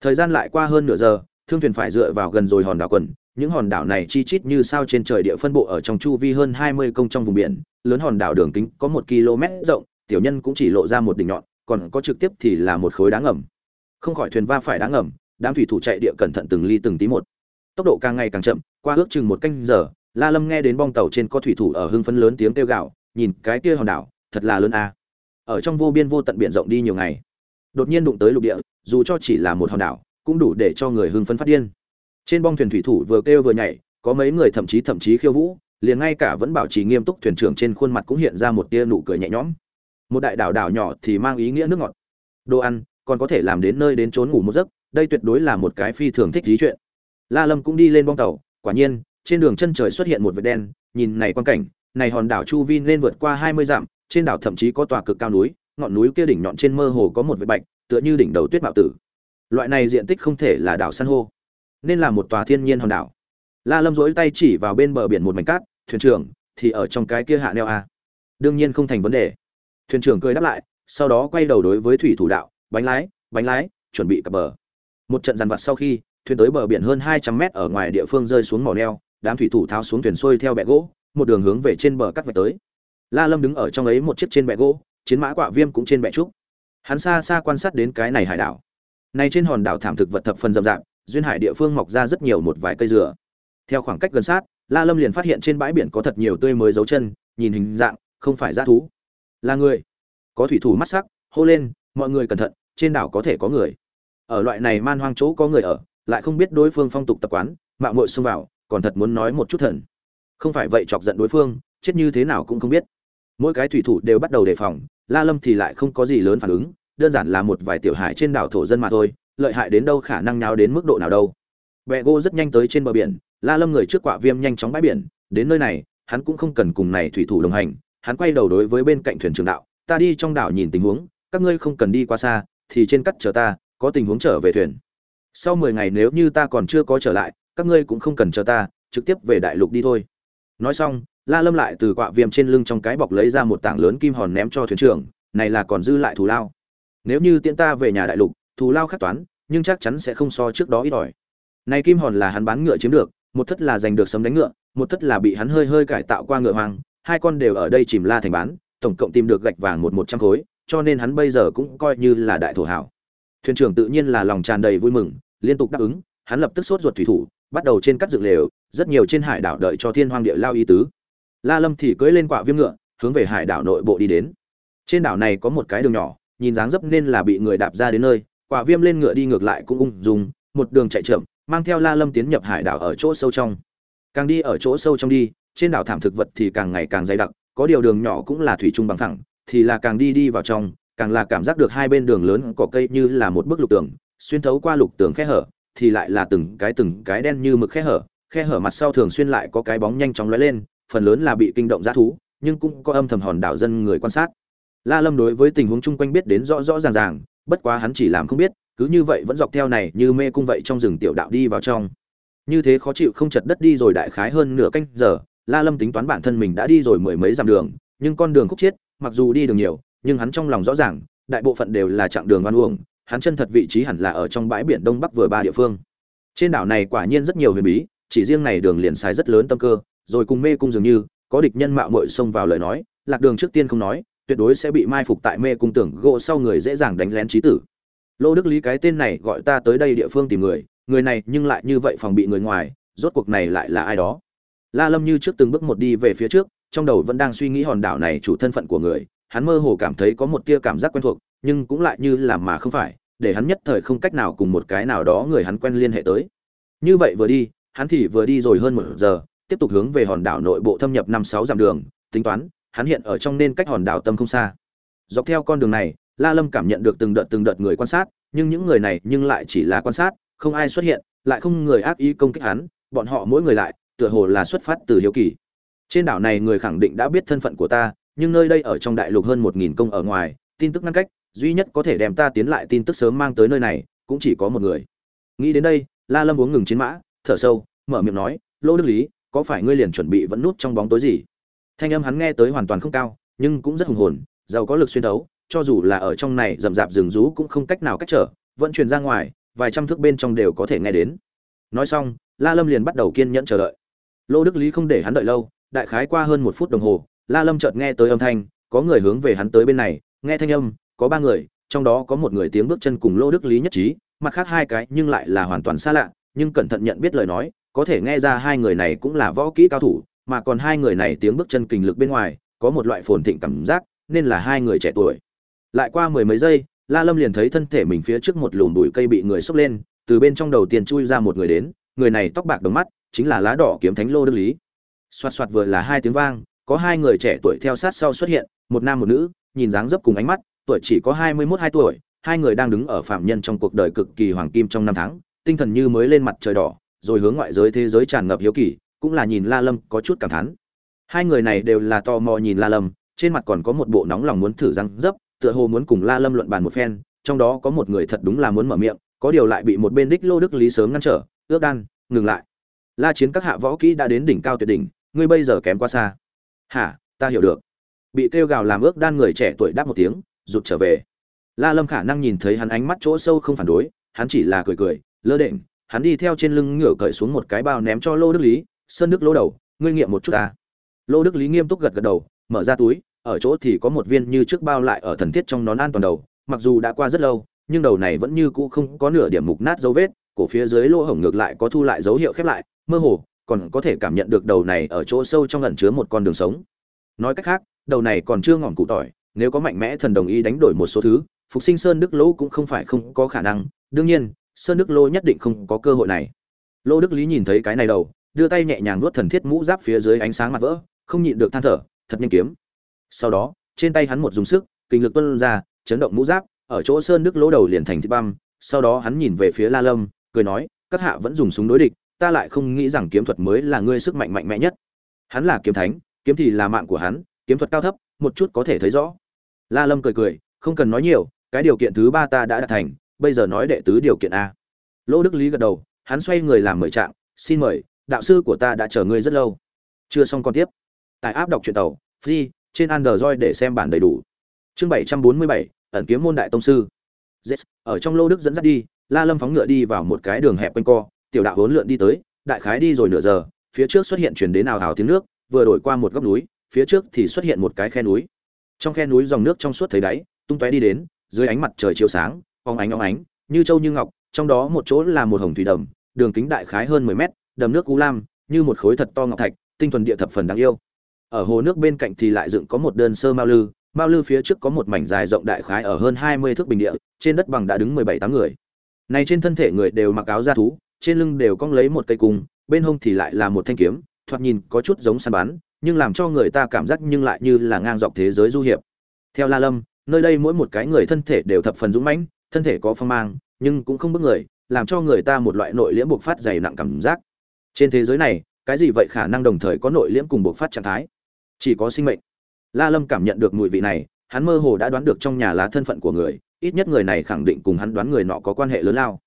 Thời gian lại qua hơn nửa giờ, thương thuyền phải dựa vào gần rồi hòn đảo quần, những hòn đảo này chi chít như sao trên trời địa phân bộ ở trong chu vi hơn 20 công trong vùng biển, lớn hòn đảo đường kính có một km rộng, tiểu nhân cũng chỉ lộ ra một đỉnh nhọn, còn có trực tiếp thì là một khối đá ngầm. Không khỏi thuyền va phải đá ngầm, đám thủy thủ chạy địa cẩn thận từng ly từng tí một. Tốc độ càng ngày càng chậm qua ước chừng một canh giờ, la lâm nghe đến bong tàu trên có thủy thủ ở hưng phấn lớn tiếng kêu gạo nhìn cái kia hòn đảo, thật là lớn a. Ở trong vô biên vô tận biển rộng đi nhiều ngày, đột nhiên đụng tới lục địa, dù cho chỉ là một hòn đảo, cũng đủ để cho người hưng phấn phát điên. Trên bong thuyền thủy thủ vừa kêu vừa nhảy, có mấy người thậm chí thậm chí khiêu vũ, liền ngay cả vẫn bảo trì nghiêm túc thuyền trưởng trên khuôn mặt cũng hiện ra một tia nụ cười nhẹ nhõm. Một đại đảo đảo nhỏ thì mang ý nghĩa nước ngọt, đồ ăn, còn có thể làm đến nơi đến trốn ngủ một giấc, đây tuyệt đối là một cái phi thường thích lý chuyện. La lâm cũng đi lên bong tàu quả nhiên, trên đường chân trời xuất hiện một vệt đen, nhìn này quan cảnh, này hòn đảo chu vi nên vượt qua hai mươi dặm, trên đảo thậm chí có tòa cực cao núi, ngọn núi kia đỉnh nhọn trên mơ hồ có một vệt bạch, tựa như đỉnh đầu tuyết mạo tử. Loại này diện tích không thể là đảo san hô, nên là một tòa thiên nhiên hòn đảo. La lâm dỗi tay chỉ vào bên bờ biển một mảnh cát, thuyền trưởng, thì ở trong cái kia hạ neo a đương nhiên không thành vấn đề. Thuyền trưởng cười đáp lại, sau đó quay đầu đối với thủy thủ đạo, bánh lái bánh lái, chuẩn bị cập bờ. Một trận dàn vặt sau khi thuyền tới bờ biển hơn hai trăm mét ở ngoài địa phương rơi xuống mỏ neo, đám thủy thủ tháo xuống thuyền xuôi theo bè gỗ, một đường hướng về trên bờ cắt vạch tới. La lâm đứng ở trong ấy một chiếc trên bè gỗ, chiến mã quạ viêm cũng trên bè trúc. Hắn xa xa quan sát đến cái này hải đảo. Này trên hòn đảo thảm thực vật thập phần rậm rạp, duyên hải địa phương mọc ra rất nhiều một vài cây dừa. Theo khoảng cách gần sát, la lâm liền phát hiện trên bãi biển có thật nhiều tươi mới dấu chân, nhìn hình dạng, không phải dã thú. Là người. Có thủy thủ mắt sắc, hô lên, mọi người cẩn thận, trên đảo có thể có người. Ở loại này man hoang chỗ có người ở lại không biết đối phương phong tục tập quán, mạo muội xông vào, còn thật muốn nói một chút thần. Không phải vậy chọc giận đối phương, chết như thế nào cũng không biết. Mỗi cái thủy thủ đều bắt đầu đề phòng, la lâm thì lại không có gì lớn phản ứng, đơn giản là một vài tiểu hải trên đảo thổ dân mà thôi, lợi hại đến đâu khả năng nháo đến mức độ nào đâu. Bẹ gỗ rất nhanh tới trên bờ biển, la lâm người trước quả viêm nhanh chóng bãi biển, đến nơi này, hắn cũng không cần cùng này thủy thủ đồng hành, hắn quay đầu đối với bên cạnh thuyền trưởng đạo, ta đi trong đảo nhìn tình huống, các ngươi không cần đi qua xa, thì trên cắt chờ ta, có tình huống trở về thuyền sau mười ngày nếu như ta còn chưa có trở lại, các ngươi cũng không cần chờ ta, trực tiếp về đại lục đi thôi. Nói xong, la lâm lại từ quạ viêm trên lưng trong cái bọc lấy ra một tảng lớn kim hòn ném cho thuyền trưởng, này là còn dư lại thù lao. Nếu như tiễn ta về nhà đại lục, thù lao khắc toán, nhưng chắc chắn sẽ không so trước đó ít ỏi. Này kim hòn là hắn bán ngựa chiếm được, một thất là giành được sấm đánh ngựa, một thất là bị hắn hơi hơi cải tạo qua ngựa hoang, hai con đều ở đây chìm la thành bán, tổng cộng tìm được gạch vàng một một trăm khối, cho nên hắn bây giờ cũng coi như là đại thổ hảo. Thuyền trưởng tự nhiên là lòng tràn đầy vui mừng liên tục đáp ứng, hắn lập tức sốt ruột thủy thủ, bắt đầu trên cắt dựng lều, rất nhiều trên hải đảo đợi cho thiên hoang địa lao y tứ. La lâm thì cưỡi lên quả viêm ngựa, hướng về hải đảo nội bộ đi đến. Trên đảo này có một cái đường nhỏ, nhìn dáng dấp nên là bị người đạp ra đến nơi, Quả viêm lên ngựa đi ngược lại cũng ung dung, một đường chạy chậm, mang theo la lâm tiến nhập hải đảo ở chỗ sâu trong. Càng đi ở chỗ sâu trong đi, trên đảo thảm thực vật thì càng ngày càng dày đặc, có điều đường nhỏ cũng là thủy chung bằng thẳng thì là càng đi đi vào trong, càng là cảm giác được hai bên đường lớn cỏ cây như là một bức lục tường xuyên thấu qua lục tường khe hở, thì lại là từng cái từng cái đen như mực khe hở. Khe hở mặt sau thường xuyên lại có cái bóng nhanh chóng lóe lên, phần lớn là bị kinh động dã thú, nhưng cũng có âm thầm hòn đảo dân người quan sát. La lâm đối với tình huống chung quanh biết đến rõ rõ ràng ràng, bất quá hắn chỉ làm không biết, cứ như vậy vẫn dọc theo này như mê cung vậy trong rừng tiểu đạo đi vào trong. Như thế khó chịu không chật đất đi rồi đại khái hơn nửa canh giờ, la lâm tính toán bản thân mình đã đi rồi mười mấy dặm đường, nhưng con đường khúc chiết, mặc dù đi đường nhiều, nhưng hắn trong lòng rõ ràng, đại bộ phận đều là chặng đường văn uổng hắn chân thật vị trí hẳn là ở trong bãi biển đông bắc vừa ba địa phương. Trên đảo này quả nhiên rất nhiều huyền bí, chỉ riêng này đường liền xài rất lớn tâm cơ, rồi cùng mê cung dường như, có địch nhân mạo muội xông vào lời nói, lạc đường trước tiên không nói, tuyệt đối sẽ bị mai phục tại mê cung tưởng gỗ sau người dễ dàng đánh lén trí tử. Lô đức lý cái tên này gọi ta tới đây địa phương tìm người người này nhưng lại như vậy phòng bị người ngoài, rốt cuộc này lại là ai đó? La lâm như trước từng bước một đi về phía trước, trong đầu vẫn đang suy nghĩ hòn đảo này chủ thân phận của người, hắn mơ hồ cảm thấy có một tia cảm giác quen thuộc nhưng cũng lại như là mà không phải, để hắn nhất thời không cách nào cùng một cái nào đó người hắn quen liên hệ tới. Như vậy vừa đi, hắn thì vừa đi rồi hơn một giờ, tiếp tục hướng về hòn đảo nội bộ thâm nhập năm sáu dặm đường, tính toán, hắn hiện ở trong nên cách hòn đảo tâm không xa. Dọc theo con đường này, la lâm cảm nhận được từng đợt từng đợt người quan sát, nhưng những người này nhưng lại chỉ là quan sát, không ai xuất hiện, lại không người ác ý công kích hắn, bọn họ mỗi người lại, tựa hồ là xuất phát từ hiếu kỳ. Trên đảo này người khẳng định đã biết thân phận của ta, nhưng nơi đây ở trong đại lục hơn một nghìn công ở ngoài, tin tức ngăn cách duy nhất có thể đem ta tiến lại tin tức sớm mang tới nơi này, cũng chỉ có một người. Nghĩ đến đây, la lâm uống ngừng chiến mã, thở sâu, mở miệng nói, lô đức lý, có phải ngươi liền chuẩn bị vẫn nút trong bóng tối gì? Thanh âm hắn nghe tới hoàn toàn không cao, nhưng cũng rất hùng hồn, giàu có lực xuyên đấu cho dù là ở trong này rậm rạp rừng rú cũng không cách nào cách trở vẫn truyền ra ngoài, vài trăm thước bên trong đều có thể nghe đến. Nói xong, la lâm liền bắt đầu kiên nhẫn chờ đợi. Lô đức lý không để hắn đợi lâu, đại khái qua hơn một phút đồng hồ, la lâm chợt nghe tới âm thanh, có người hướng về hắn tới bên này, nghe thanh âm có ba người, trong đó có một người tiếng bước chân cùng lô đức lý nhất trí, mặt khác hai cái nhưng lại là hoàn toàn xa lạ, nhưng cẩn thận nhận biết lời nói, có thể nghe ra hai người này cũng là võ kỹ cao thủ, mà còn hai người này tiếng bước chân kình lực bên ngoài, có một loại phồn thịnh cảm giác, nên là hai người trẻ tuổi. Lại qua mười mấy giây, la lâm liền thấy thân thể mình phía trước một lùm bụi cây bị người xốc lên, từ bên trong đầu tiên chui ra một người đến, người này tóc bạc đồng mắt, chính là lá đỏ kiếm thánh lô đức lý. Xoạt xoạt vừa là hai tiếng vang, có hai người trẻ tuổi theo sát sau xuất hiện, một nam một nữ, nhìn dáng dấp cùng ánh mắt tuổi chỉ có hai mươi mốt hai tuổi, hai người đang đứng ở phạm nhân trong cuộc đời cực kỳ hoàng kim trong năm tháng, tinh thần như mới lên mặt trời đỏ, rồi hướng ngoại giới thế giới tràn ngập hiếu kỳ, cũng là nhìn la lâm có chút cảm thán. Hai người này đều là tò mò nhìn la lâm, trên mặt còn có một bộ nóng lòng muốn thử răng dấp, tựa hồ muốn cùng la lâm luận bàn một phen, trong đó có một người thật đúng là muốn mở miệng, có điều lại bị một bên đích lô đức lý sớm ngăn trở, ước đan, ngừng lại. La chiến các hạ võ kỹ đã đến đỉnh cao tuyệt đỉnh, ngươi bây giờ kém quá xa. Hả, ta hiểu được. Bị kêu gào làm ước đan người trẻ tuổi đáp một tiếng rụt trở về. La lâm khả năng nhìn thấy hắn ánh mắt chỗ sâu không phản đối, hắn chỉ là cười cười, lơ đễnh, hắn đi theo trên lưng ngựa cởi xuống một cái bao ném cho lô đức lý, sơn đức lỗ đầu, ngươi nghiệm một chút ta. Lô đức lý nghiêm túc gật gật đầu, mở ra túi, ở chỗ thì có một viên như trước bao lại ở thần thiết trong nón an toàn đầu, mặc dù đã qua rất lâu, nhưng đầu này vẫn như cũ không có nửa điểm mục nát dấu vết, cổ phía dưới lỗ hổng ngược lại có thu lại dấu hiệu khép lại, mơ hồ, còn có thể cảm nhận được đầu này ở chỗ sâu trong ẩn chứa một con đường sống. Nói cách khác, đầu này còn chưa ngọn cụ tỏi nếu có mạnh mẽ thần đồng ý đánh đổi một số thứ, phục sinh sơn đức lỗ cũng không phải không có khả năng. Đương nhiên, sơn đức lô nhất định không có cơ hội này. Lô đức lý nhìn thấy cái này đầu, đưa tay nhẹ nhàng nuốt thần thiết mũ giáp phía dưới ánh sáng mặt vỡ, không nhịn được than thở, thật nhanh kiếm. Sau đó, trên tay hắn một dùng sức, kinh lực tuân ra, chấn động mũ giáp, ở chỗ sơn đức lỗ đầu liền thành thịt băm. Sau đó hắn nhìn về phía la lâm, cười nói, các hạ vẫn dùng súng đối địch, ta lại không nghĩ rằng kiếm thuật mới là ngươi sức mạnh mạnh mẽ nhất. Hắn là kiếm thánh, kiếm thì là mạng của hắn, kiếm thuật cao thấp, một chút có thể thấy rõ la lâm cười cười không cần nói nhiều cái điều kiện thứ ba ta đã đạt thành bây giờ nói đệ tứ điều kiện a. Lỗ đức lý gật đầu hắn xoay người làm mời trạng xin mời đạo sư của ta đã chờ ngươi rất lâu. Chưa xong con tiếp. Tại áp đọc truyện tàu free trên android để xem bản đầy đủ. Chương bảy trăm bốn mươi bảy ẩn kiếm môn đại tông sư. Yes, ở trong lô đức dẫn dắt đi la lâm phóng ngựa đi vào một cái đường hẹp quanh co tiểu đạo hỗn lượn đi tới đại khái đi rồi nửa giờ phía trước xuất hiện chuyển đến nào hào tiếng nước vừa đổi qua một góc núi phía trước thì xuất hiện một cái khe núi trong khe núi dòng nước trong suốt thấy đáy, tung tóe đi đến, dưới ánh mặt trời chiếu sáng phóng ánh óng ánh, như châu như ngọc, trong đó một chỗ là một hồng thủy đầm, đường kính đại khái hơn 10 mét, đầm nước cú lam, như một khối thật to ngọc thạch, tinh thuần địa thập phần đáng yêu. Ở hồ nước bên cạnh thì lại dựng có một đơn sơ mao lư mao lư phía trước có một mảnh dài rộng đại khái ở hơn 20 thước bình địa, trên đất bằng đã đứng 17 tám người. Này trên thân thể người đều mặc áo da thú, trên lưng đều cong lấy một cây cung, bên hông thì lại là một thanh kiếm thoạt nhìn có chút giống săn bắn, nhưng làm cho người ta cảm giác nhưng lại như là ngang dọc thế giới du hiệp. Theo la lâm, nơi đây mỗi một cái người thân thể đều thập phần dũng mãnh, thân thể có phong mang, nhưng cũng không bức người, làm cho người ta một loại nội liễm buộc phát dày nặng cảm giác. Trên thế giới này, cái gì vậy khả năng đồng thời có nội liễm cùng buộc phát trạng thái? Chỉ có sinh mệnh. La lâm cảm nhận được mùi vị này, hắn mơ hồ đã đoán được trong nhà lá thân phận của người, ít nhất người này khẳng định cùng hắn đoán người nọ có quan hệ lớn lao.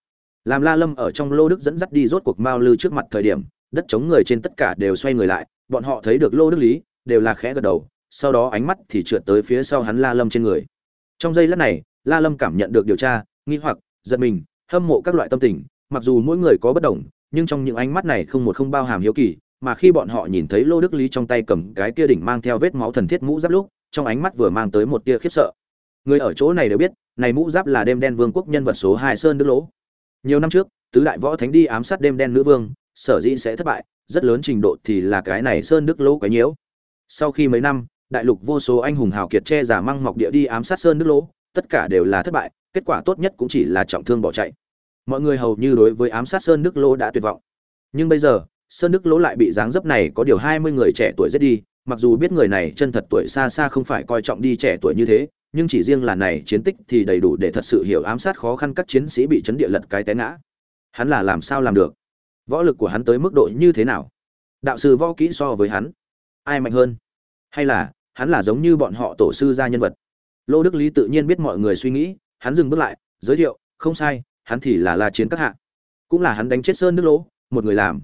Làm la lâm ở trong lô đức dẫn dắt đi rốt cuộc mao lư trước mặt thời điểm đất chống người trên tất cả đều xoay người lại, bọn họ thấy được lô đức lý, đều là khẽ gật đầu, sau đó ánh mắt thì trượt tới phía sau hắn la lâm trên người. Trong giây lát này, la lâm cảm nhận được điều tra, nghi hoặc giật mình, hâm mộ các loại tâm tình, mặc dù mỗi người có bất đồng, nhưng trong những ánh mắt này không một không bao hàm hiếu kỳ, mà khi bọn họ nhìn thấy lô đức lý trong tay cầm cái kia đỉnh mang theo vết máu thần thiết mũ giáp lúc, trong ánh mắt vừa mang tới một tia khiếp sợ. Người ở chỗ này đều biết, này mũ giáp là đêm đen vương quốc nhân vật số hai sơn đức lỗ. Nhiều năm trước, tứ đại võ thánh đi ám sát đêm đen nữ vương sở dĩ sẽ thất bại, rất lớn trình độ thì là cái này sơn đức lỗ quấy nhiễu. Sau khi mấy năm, đại lục vô số anh hùng hào kiệt che giả măng mọc địa đi ám sát sơn đức lỗ, tất cả đều là thất bại, kết quả tốt nhất cũng chỉ là trọng thương bỏ chạy. Mọi người hầu như đối với ám sát sơn đức lỗ đã tuyệt vọng. Nhưng bây giờ, sơn đức lỗ lại bị dáng dấp này có điều hai mươi người trẻ tuổi giết đi, mặc dù biết người này chân thật tuổi xa xa không phải coi trọng đi trẻ tuổi như thế, nhưng chỉ riêng là này chiến tích thì đầy đủ để thật sự hiểu ám sát khó khăn các chiến sĩ bị chấn địa lật cái té ngã. Hắn là làm sao làm được? Võ lực của hắn tới mức độ như thế nào? Đạo sư võ kỹ so với hắn, ai mạnh hơn? Hay là, hắn là giống như bọn họ tổ sư gia nhân vật? Lô đức lý tự nhiên biết mọi người suy nghĩ, hắn dừng bước lại, giới thiệu, không sai, hắn thì là la chiến các hạ. Cũng là hắn đánh chết sơn nước lỗ, một người làm.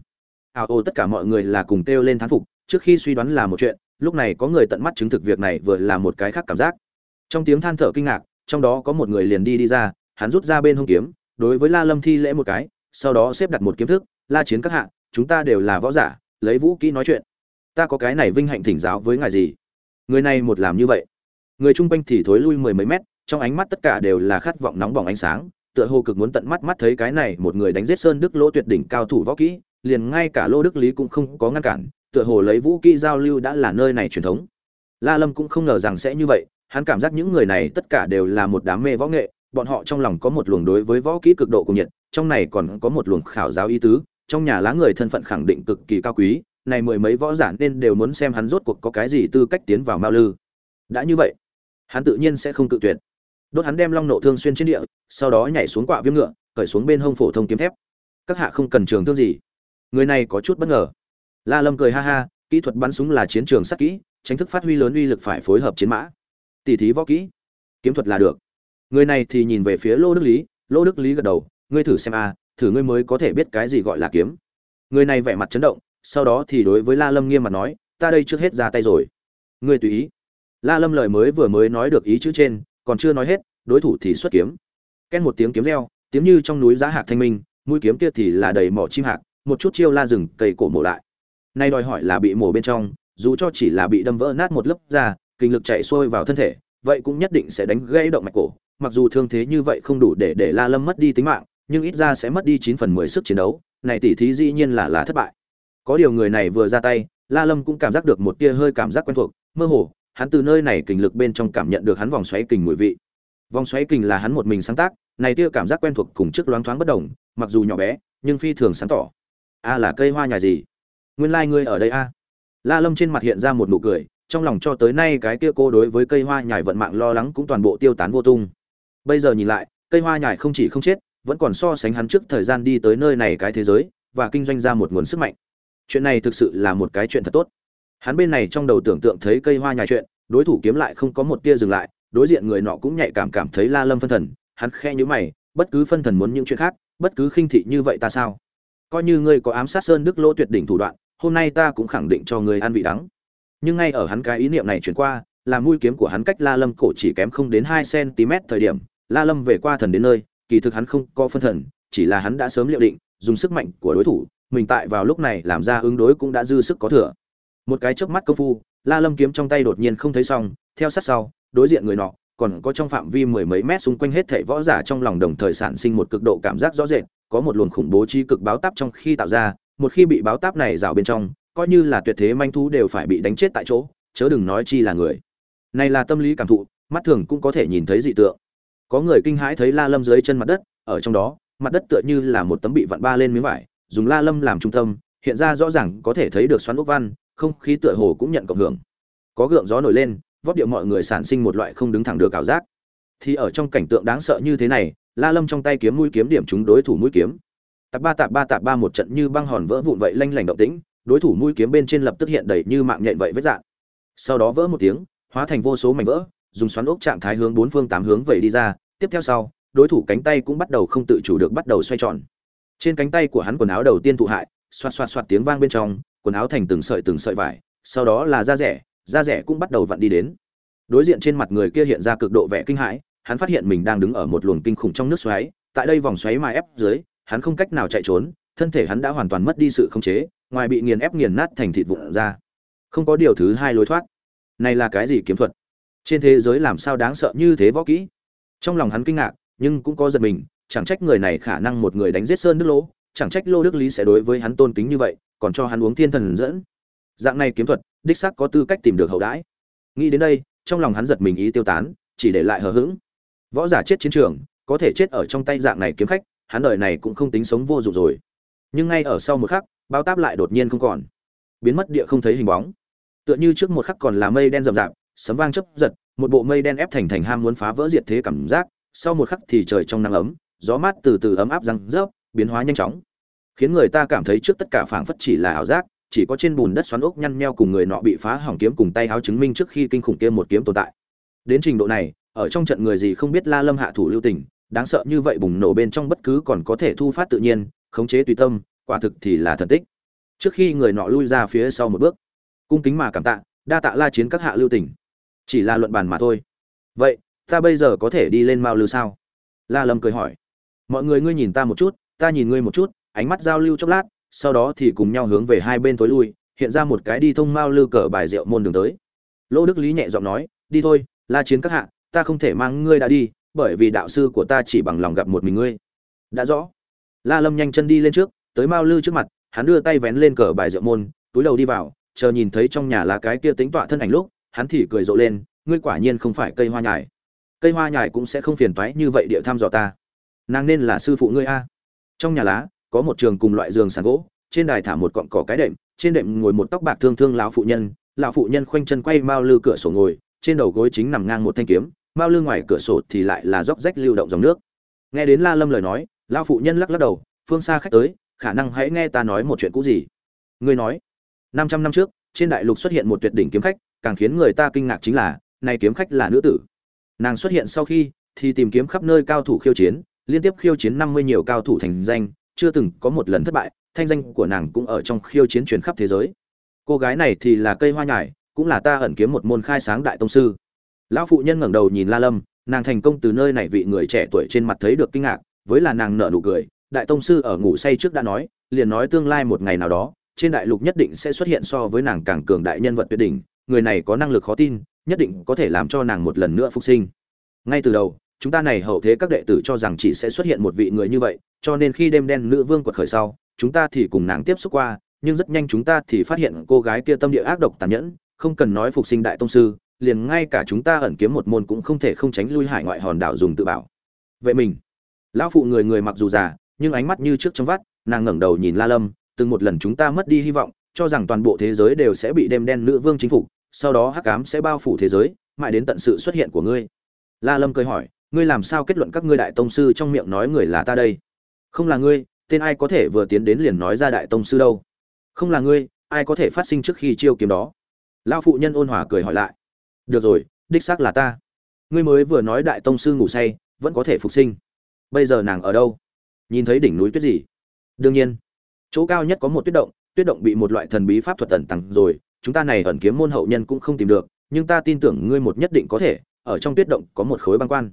Ảo ồ tất cả mọi người là cùng kêu lên thán phục, trước khi suy đoán là một chuyện, lúc này có người tận mắt chứng thực việc này vừa là một cái khác cảm giác. Trong tiếng than thở kinh ngạc, trong đó có một người liền đi đi ra, hắn rút ra bên hông kiếm, đối với la lâm thi lễ một cái, sau đó xếp đặt một kiếm thức la chiến các hạ, chúng ta đều là võ giả, lấy vũ kỹ nói chuyện. Ta có cái này vinh hạnh thỉnh giáo với ngài gì? Người này một làm như vậy. Người chung quanh thì thối lui mười mấy mét, trong ánh mắt tất cả đều là khát vọng nóng bỏng ánh sáng, tựa hồ cực muốn tận mắt mắt thấy cái này một người đánh giết sơn đức lỗ tuyệt đỉnh cao thủ võ kỹ, liền ngay cả lô đức lý cũng không có ngăn cản, tựa hồ lấy vũ kỹ giao lưu đã là nơi này truyền thống. La lâm cũng không ngờ rằng sẽ như vậy, hắn cảm giác những người này tất cả đều là một đám mê võ nghệ, bọn họ trong lòng có một luồng đối với võ kỹ cực độ cùng nhiệt, trong này còn có một luồng khảo giáo ý tứ trong nhà lá người thân phận khẳng định cực kỳ cao quý, này mười mấy võ giả nên đều muốn xem hắn rốt cuộc có cái gì tư cách tiến vào mao lư. Đã như vậy, hắn tự nhiên sẽ không cự tuyệt. Đốt hắn đem long nộ thương xuyên trên địa, sau đó nhảy xuống quạ viêm ngựa, cởi xuống bên hông phổ thông kiếm thép. Các hạ không cần trường thương gì. Người này có chút bất ngờ. La lâm cười ha ha, kỹ thuật bắn súng là chiến trường sắc kỹ, tránh thức phát huy lớn uy lực phải phối hợp chiến mã. Tỉ thí võ kỹ, kiếm thuật là được. Người này thì nhìn về phía lô đức lý, lô đức lý gật đầu, ngươi thử xem a thử ngươi mới có thể biết cái gì gọi là kiếm. Người này vẻ mặt chấn động, sau đó thì đối với la lâm nghiêm mặt nói, ta đây trước hết ra tay rồi. Ngươi tùy ý. La lâm lời mới vừa mới nói được ý chữ trên, còn chưa nói hết, đối thủ thì xuất kiếm. Ken một tiếng kiếm reo, tiếng như trong núi giá hạc thanh minh, mũi kiếm kia thì là đầy mỏ chim hạc, một chút chiêu la rừng, cây cổ mổ lại. Nay đòi hỏi là bị mổ bên trong, dù cho chỉ là bị đâm vỡ nát một lớp da, kinh lực chạy xuôi vào thân thể, vậy cũng nhất định sẽ đánh gãy động mạch cổ, mặc dù thương thế như vậy không đủ để để la lâm mất đi tính mạng nhưng ít ra sẽ mất đi chín phần mười sức chiến đấu, này tỷ thí dĩ nhiên là là thất bại. Có điều người này vừa ra tay, la lâm cũng cảm giác được một tia hơi cảm giác quen thuộc, mơ hồ, hắn từ nơi này kình lực bên trong cảm nhận được hắn vòng xoáy kình mùi vị. Vòng xoáy kình là hắn một mình sáng tác, này tia cảm giác quen thuộc cùng trước loáng thoáng bất đồng, mặc dù nhỏ bé, nhưng phi thường sáng tỏ. A là cây hoa nhà gì? Nguyên lai like ngươi ở đây a. La lâm trên mặt hiện ra một nụ cười, trong lòng cho tới nay cái kia cô đối với cây hoa nhài vận mạng lo lắng cũng toàn bộ tiêu tán vô tung. Bây giờ nhìn lại, cây hoa nhài không chỉ không chết vẫn còn so sánh hắn trước thời gian đi tới nơi này cái thế giới, và kinh doanh ra một nguồn sức mạnh. Chuyện này thực sự là một cái chuyện thật tốt. Hắn bên này trong đầu tưởng tượng thấy cây hoa nhà chuyện, đối thủ kiếm lại không có một tia dừng lại, đối diện người nọ cũng nhạy cảm cảm thấy la lâm phân thần, hắn khe nhữ mày, bất cứ phân thần muốn những chuyện khác, bất cứ khinh thị như vậy ta sao? Coi như ngươi có ám sát sơn đức lỗ tuyệt đỉnh thủ đoạn, hôm nay ta cũng khẳng định cho ngươi ăn vị đắng. Nhưng ngay ở hắn cái ý niệm này chuyển qua, là mũi kiếm của hắn cách la lâm cổ chỉ kém không đến hai cm thời điểm, la lâm về qua thần đến nơi kỳ thực hắn không có phân thần, chỉ là hắn đã sớm liệu định, dùng sức mạnh của đối thủ, mình tại vào lúc này làm ra ứng đối cũng đã dư sức có thừa. Một cái chớp mắt công phu, la lâm kiếm trong tay đột nhiên không thấy xong, theo sát sau, đối diện người nọ, còn có trong phạm vi mười mấy mét xung quanh hết thảy võ giả trong lòng đồng thời sản sinh một cực độ cảm giác rõ rệt, có một luồng khủng bố chi cực báo táp trong khi tạo ra, một khi bị báo táp này rào bên trong, coi như là tuyệt thế manh thú đều phải bị đánh chết tại chỗ, chớ đừng nói chi là người. Này là tâm lý cảm thụ, mắt thường cũng có thể nhìn thấy dị tượng có người kinh hãi thấy la lâm dưới chân mặt đất, ở trong đó, mặt đất tựa như là một tấm bị vặn ba lên miếng vải, dùng la lâm làm trung tâm, hiện ra rõ ràng có thể thấy được xoắn ốc văn, không khí tựa hồ cũng nhận cộng hưởng. Có gượng gió nổi lên vóc điệu mọi người sản sinh một loại không đứng thẳng được ảo giác. Thì ở trong cảnh tượng đáng sợ như thế này, la lâm trong tay kiếm mũi kiếm điểm chúng đối thủ mũi kiếm. Tạp ba tạp ba tạp ba một trận như băng hòn vỡ vụn vậy lanh lảnh động tĩnh, đối thủ mũi kiếm bên trên lập tức hiện đầy như mạng nhện vậy vết dạng sau đó vỡ một tiếng, hóa thành vô số mảnh vỡ dùng xoắn ốc trạng thái hướng bốn phương tám hướng vậy đi ra, tiếp theo sau, đối thủ cánh tay cũng bắt đầu không tự chủ được bắt đầu xoay tròn. Trên cánh tay của hắn quần áo đầu tiên thụ hại, xoạt xoạt xoạt tiếng vang bên trong, quần áo thành từng sợi từng sợi vải, sau đó là da rẻ da rẻ cũng bắt đầu vặn đi đến. Đối diện trên mặt người kia hiện ra cực độ vẻ kinh hãi, hắn phát hiện mình đang đứng ở một luồng kinh khủng trong nước xoáy, tại đây vòng xoáy mà ép dưới, hắn không cách nào chạy trốn, thân thể hắn đã hoàn toàn mất đi sự khống chế, ngoài bị nghiền ép nghiền nát thành thịt vụn ra. Không có điều thứ hai lối thoát. Này là cái gì kiếm thuật? Trên thế giới làm sao đáng sợ như thế võ kỹ? Trong lòng hắn kinh ngạc, nhưng cũng có giật mình, chẳng trách người này khả năng một người đánh giết sơn đức lỗ, chẳng trách lô đức lý sẽ đối với hắn tôn kính như vậy, còn cho hắn uống thiên thần dẫn dạng này kiếm thuật, đích xác có tư cách tìm được hậu đãi. Nghĩ đến đây, trong lòng hắn giật mình ý tiêu tán, chỉ để lại hờ hững. Võ giả chết chiến trường, có thể chết ở trong tay dạng này kiếm khách, hắn đời này cũng không tính sống vô dụng rồi. Nhưng ngay ở sau một khắc, bao táp lại đột nhiên không còn. Biến mất địa không thấy hình bóng. Tựa như trước một khắc còn là mây đen rậm rạp sấm vang chớp giật, một bộ mây đen ép thành thành ham muốn phá vỡ diệt thế cảm giác, sau một khắc thì trời trong nắng ấm, gió mát từ từ ấm áp răng rớp, biến hóa nhanh chóng. Khiến người ta cảm thấy trước tất cả phảng phất chỉ là ảo giác, chỉ có trên bùn đất xoắn ốc nhăn nheo cùng người nọ bị phá hỏng kiếm cùng tay áo chứng minh trước khi kinh khủng kia một kiếm tồn tại. Đến trình độ này, ở trong trận người gì không biết la lâm hạ thủ lưu tình, đáng sợ như vậy bùng nổ bên trong bất cứ còn có thể thu phát tự nhiên, khống chế tùy tâm, quả thực thì là thần tích. Trước khi người nọ lui ra phía sau một bước, cung kính mà cảm tạ, đa tạ la chiến các hạ lưu tình chỉ là luận bàn mà thôi. Vậy, ta bây giờ có thể đi lên mao lư sao? La lâm cười hỏi. Mọi người ngươi nhìn ta một chút, ta nhìn ngươi một chút, ánh mắt giao lưu chốc lát, sau đó thì cùng nhau hướng về hai bên tối lui, hiện ra một cái đi thông mao lư cờ bài rượu môn đường tới. Lỗ đức lý nhẹ giọng nói, đi thôi, la chiến các hạ, ta không thể mang ngươi đã đi, bởi vì đạo sư của ta chỉ bằng lòng gặp một mình ngươi. Đã rõ. La lâm nhanh chân đi lên trước, tới mao lư trước mặt, hắn đưa tay vén lên cờ bài rượu môn, túi đầu đi vào, chờ nhìn thấy trong nhà là cái kia tính tọa thân ảnh lúc hắn thì cười rộ lên, ngươi quả nhiên không phải cây hoa nhài. Cây hoa nhài cũng sẽ không phiền toái như vậy địa thăm dò ta. Nàng nên là sư phụ ngươi a. Trong nhà lá, có một trường cùng loại giường sàn gỗ, trên đài thả một cọn cỏ cái đệm, trên đệm ngồi một tóc bạc thương thương lão phụ nhân. Lão phụ nhân khoanh chân quay mao lư cửa sổ ngồi, trên đầu gối chính nằm ngang một thanh kiếm, mao lư ngoài cửa sổ thì lại là róc rách lưu động dòng nước. Nghe đến la lâm lời nói, lão phụ nhân lắc lắc đầu, phương xa khách tới, khả năng hãy nghe ta nói một chuyện cũ gì? Ngươi nói. Năm trăm năm trước, trên đại lục xuất hiện một tuyệt đỉnh kiếm khách càng khiến người ta kinh ngạc chính là này kiếm khách là nữ tử. Nàng xuất hiện sau khi, thì tìm kiếm khắp nơi cao thủ khiêu chiến, liên tiếp khiêu chiến năm mươi nhiều cao thủ thành danh, chưa từng có một lần thất bại, thanh danh của nàng cũng ở trong khiêu chiến truyền khắp thế giới. Cô gái này thì là cây hoa nhài cũng là ta ẩn kiếm một môn khai sáng đại tông sư. Lão phụ nhân ngẩng đầu nhìn la lâm, nàng thành công từ nơi này vị người trẻ tuổi trên mặt thấy được kinh ngạc, với là nàng nở nụ cười, đại tông sư ở ngủ say trước đã nói, liền nói tương lai một ngày nào đó, trên đại lục nhất định sẽ xuất hiện so với nàng càng cường đại nhân vật tuyệt đỉnh người này có năng lực khó tin, nhất định có thể làm cho nàng một lần nữa phục sinh. Ngay từ đầu, chúng ta này hậu thế các đệ tử cho rằng chỉ sẽ xuất hiện một vị người như vậy, cho nên khi đêm đen nữ vương quật khởi sau, chúng ta thì cùng nàng tiếp xúc qua, nhưng rất nhanh chúng ta thì phát hiện cô gái kia tâm địa ác độc tàn nhẫn, không cần nói phục sinh đại tông sư, liền ngay cả chúng ta ẩn kiếm một môn cũng không thể không tránh lui hải ngoại hòn đảo dùng tự bảo. Vậy mình. Lão phụ người người mặc dù già, nhưng ánh mắt như trước trong vắt, nàng ngẩng đầu nhìn la lâm, từng một lần chúng ta mất đi hy vọng, cho rằng toàn bộ thế giới đều sẽ bị đêm đen nữ vương chính phục sau đó hắc ám sẽ bao phủ thế giới, mãi đến tận sự xuất hiện của ngươi. La lâm cười hỏi, ngươi làm sao kết luận các ngươi đại tông sư trong miệng nói người là ta đây? Không là ngươi, tên ai có thể vừa tiến đến liền nói ra đại tông sư đâu? Không là ngươi, ai có thể phát sinh trước khi chiêu kiếm đó? Lão phụ nhân ôn hòa cười hỏi lại. Được rồi, đích xác là ta. Ngươi mới vừa nói đại tông sư ngủ say, vẫn có thể phục sinh. Bây giờ nàng ở đâu? Nhìn thấy đỉnh núi tuyết gì? Đương nhiên. Chỗ cao nhất có một tuyết động tuyết động bị một loại thần bí pháp thuật tẩn tặng rồi chúng ta này ẩn kiếm môn hậu nhân cũng không tìm được, nhưng ta tin tưởng ngươi một nhất định có thể, ở trong tuyết động có một khối băng quan.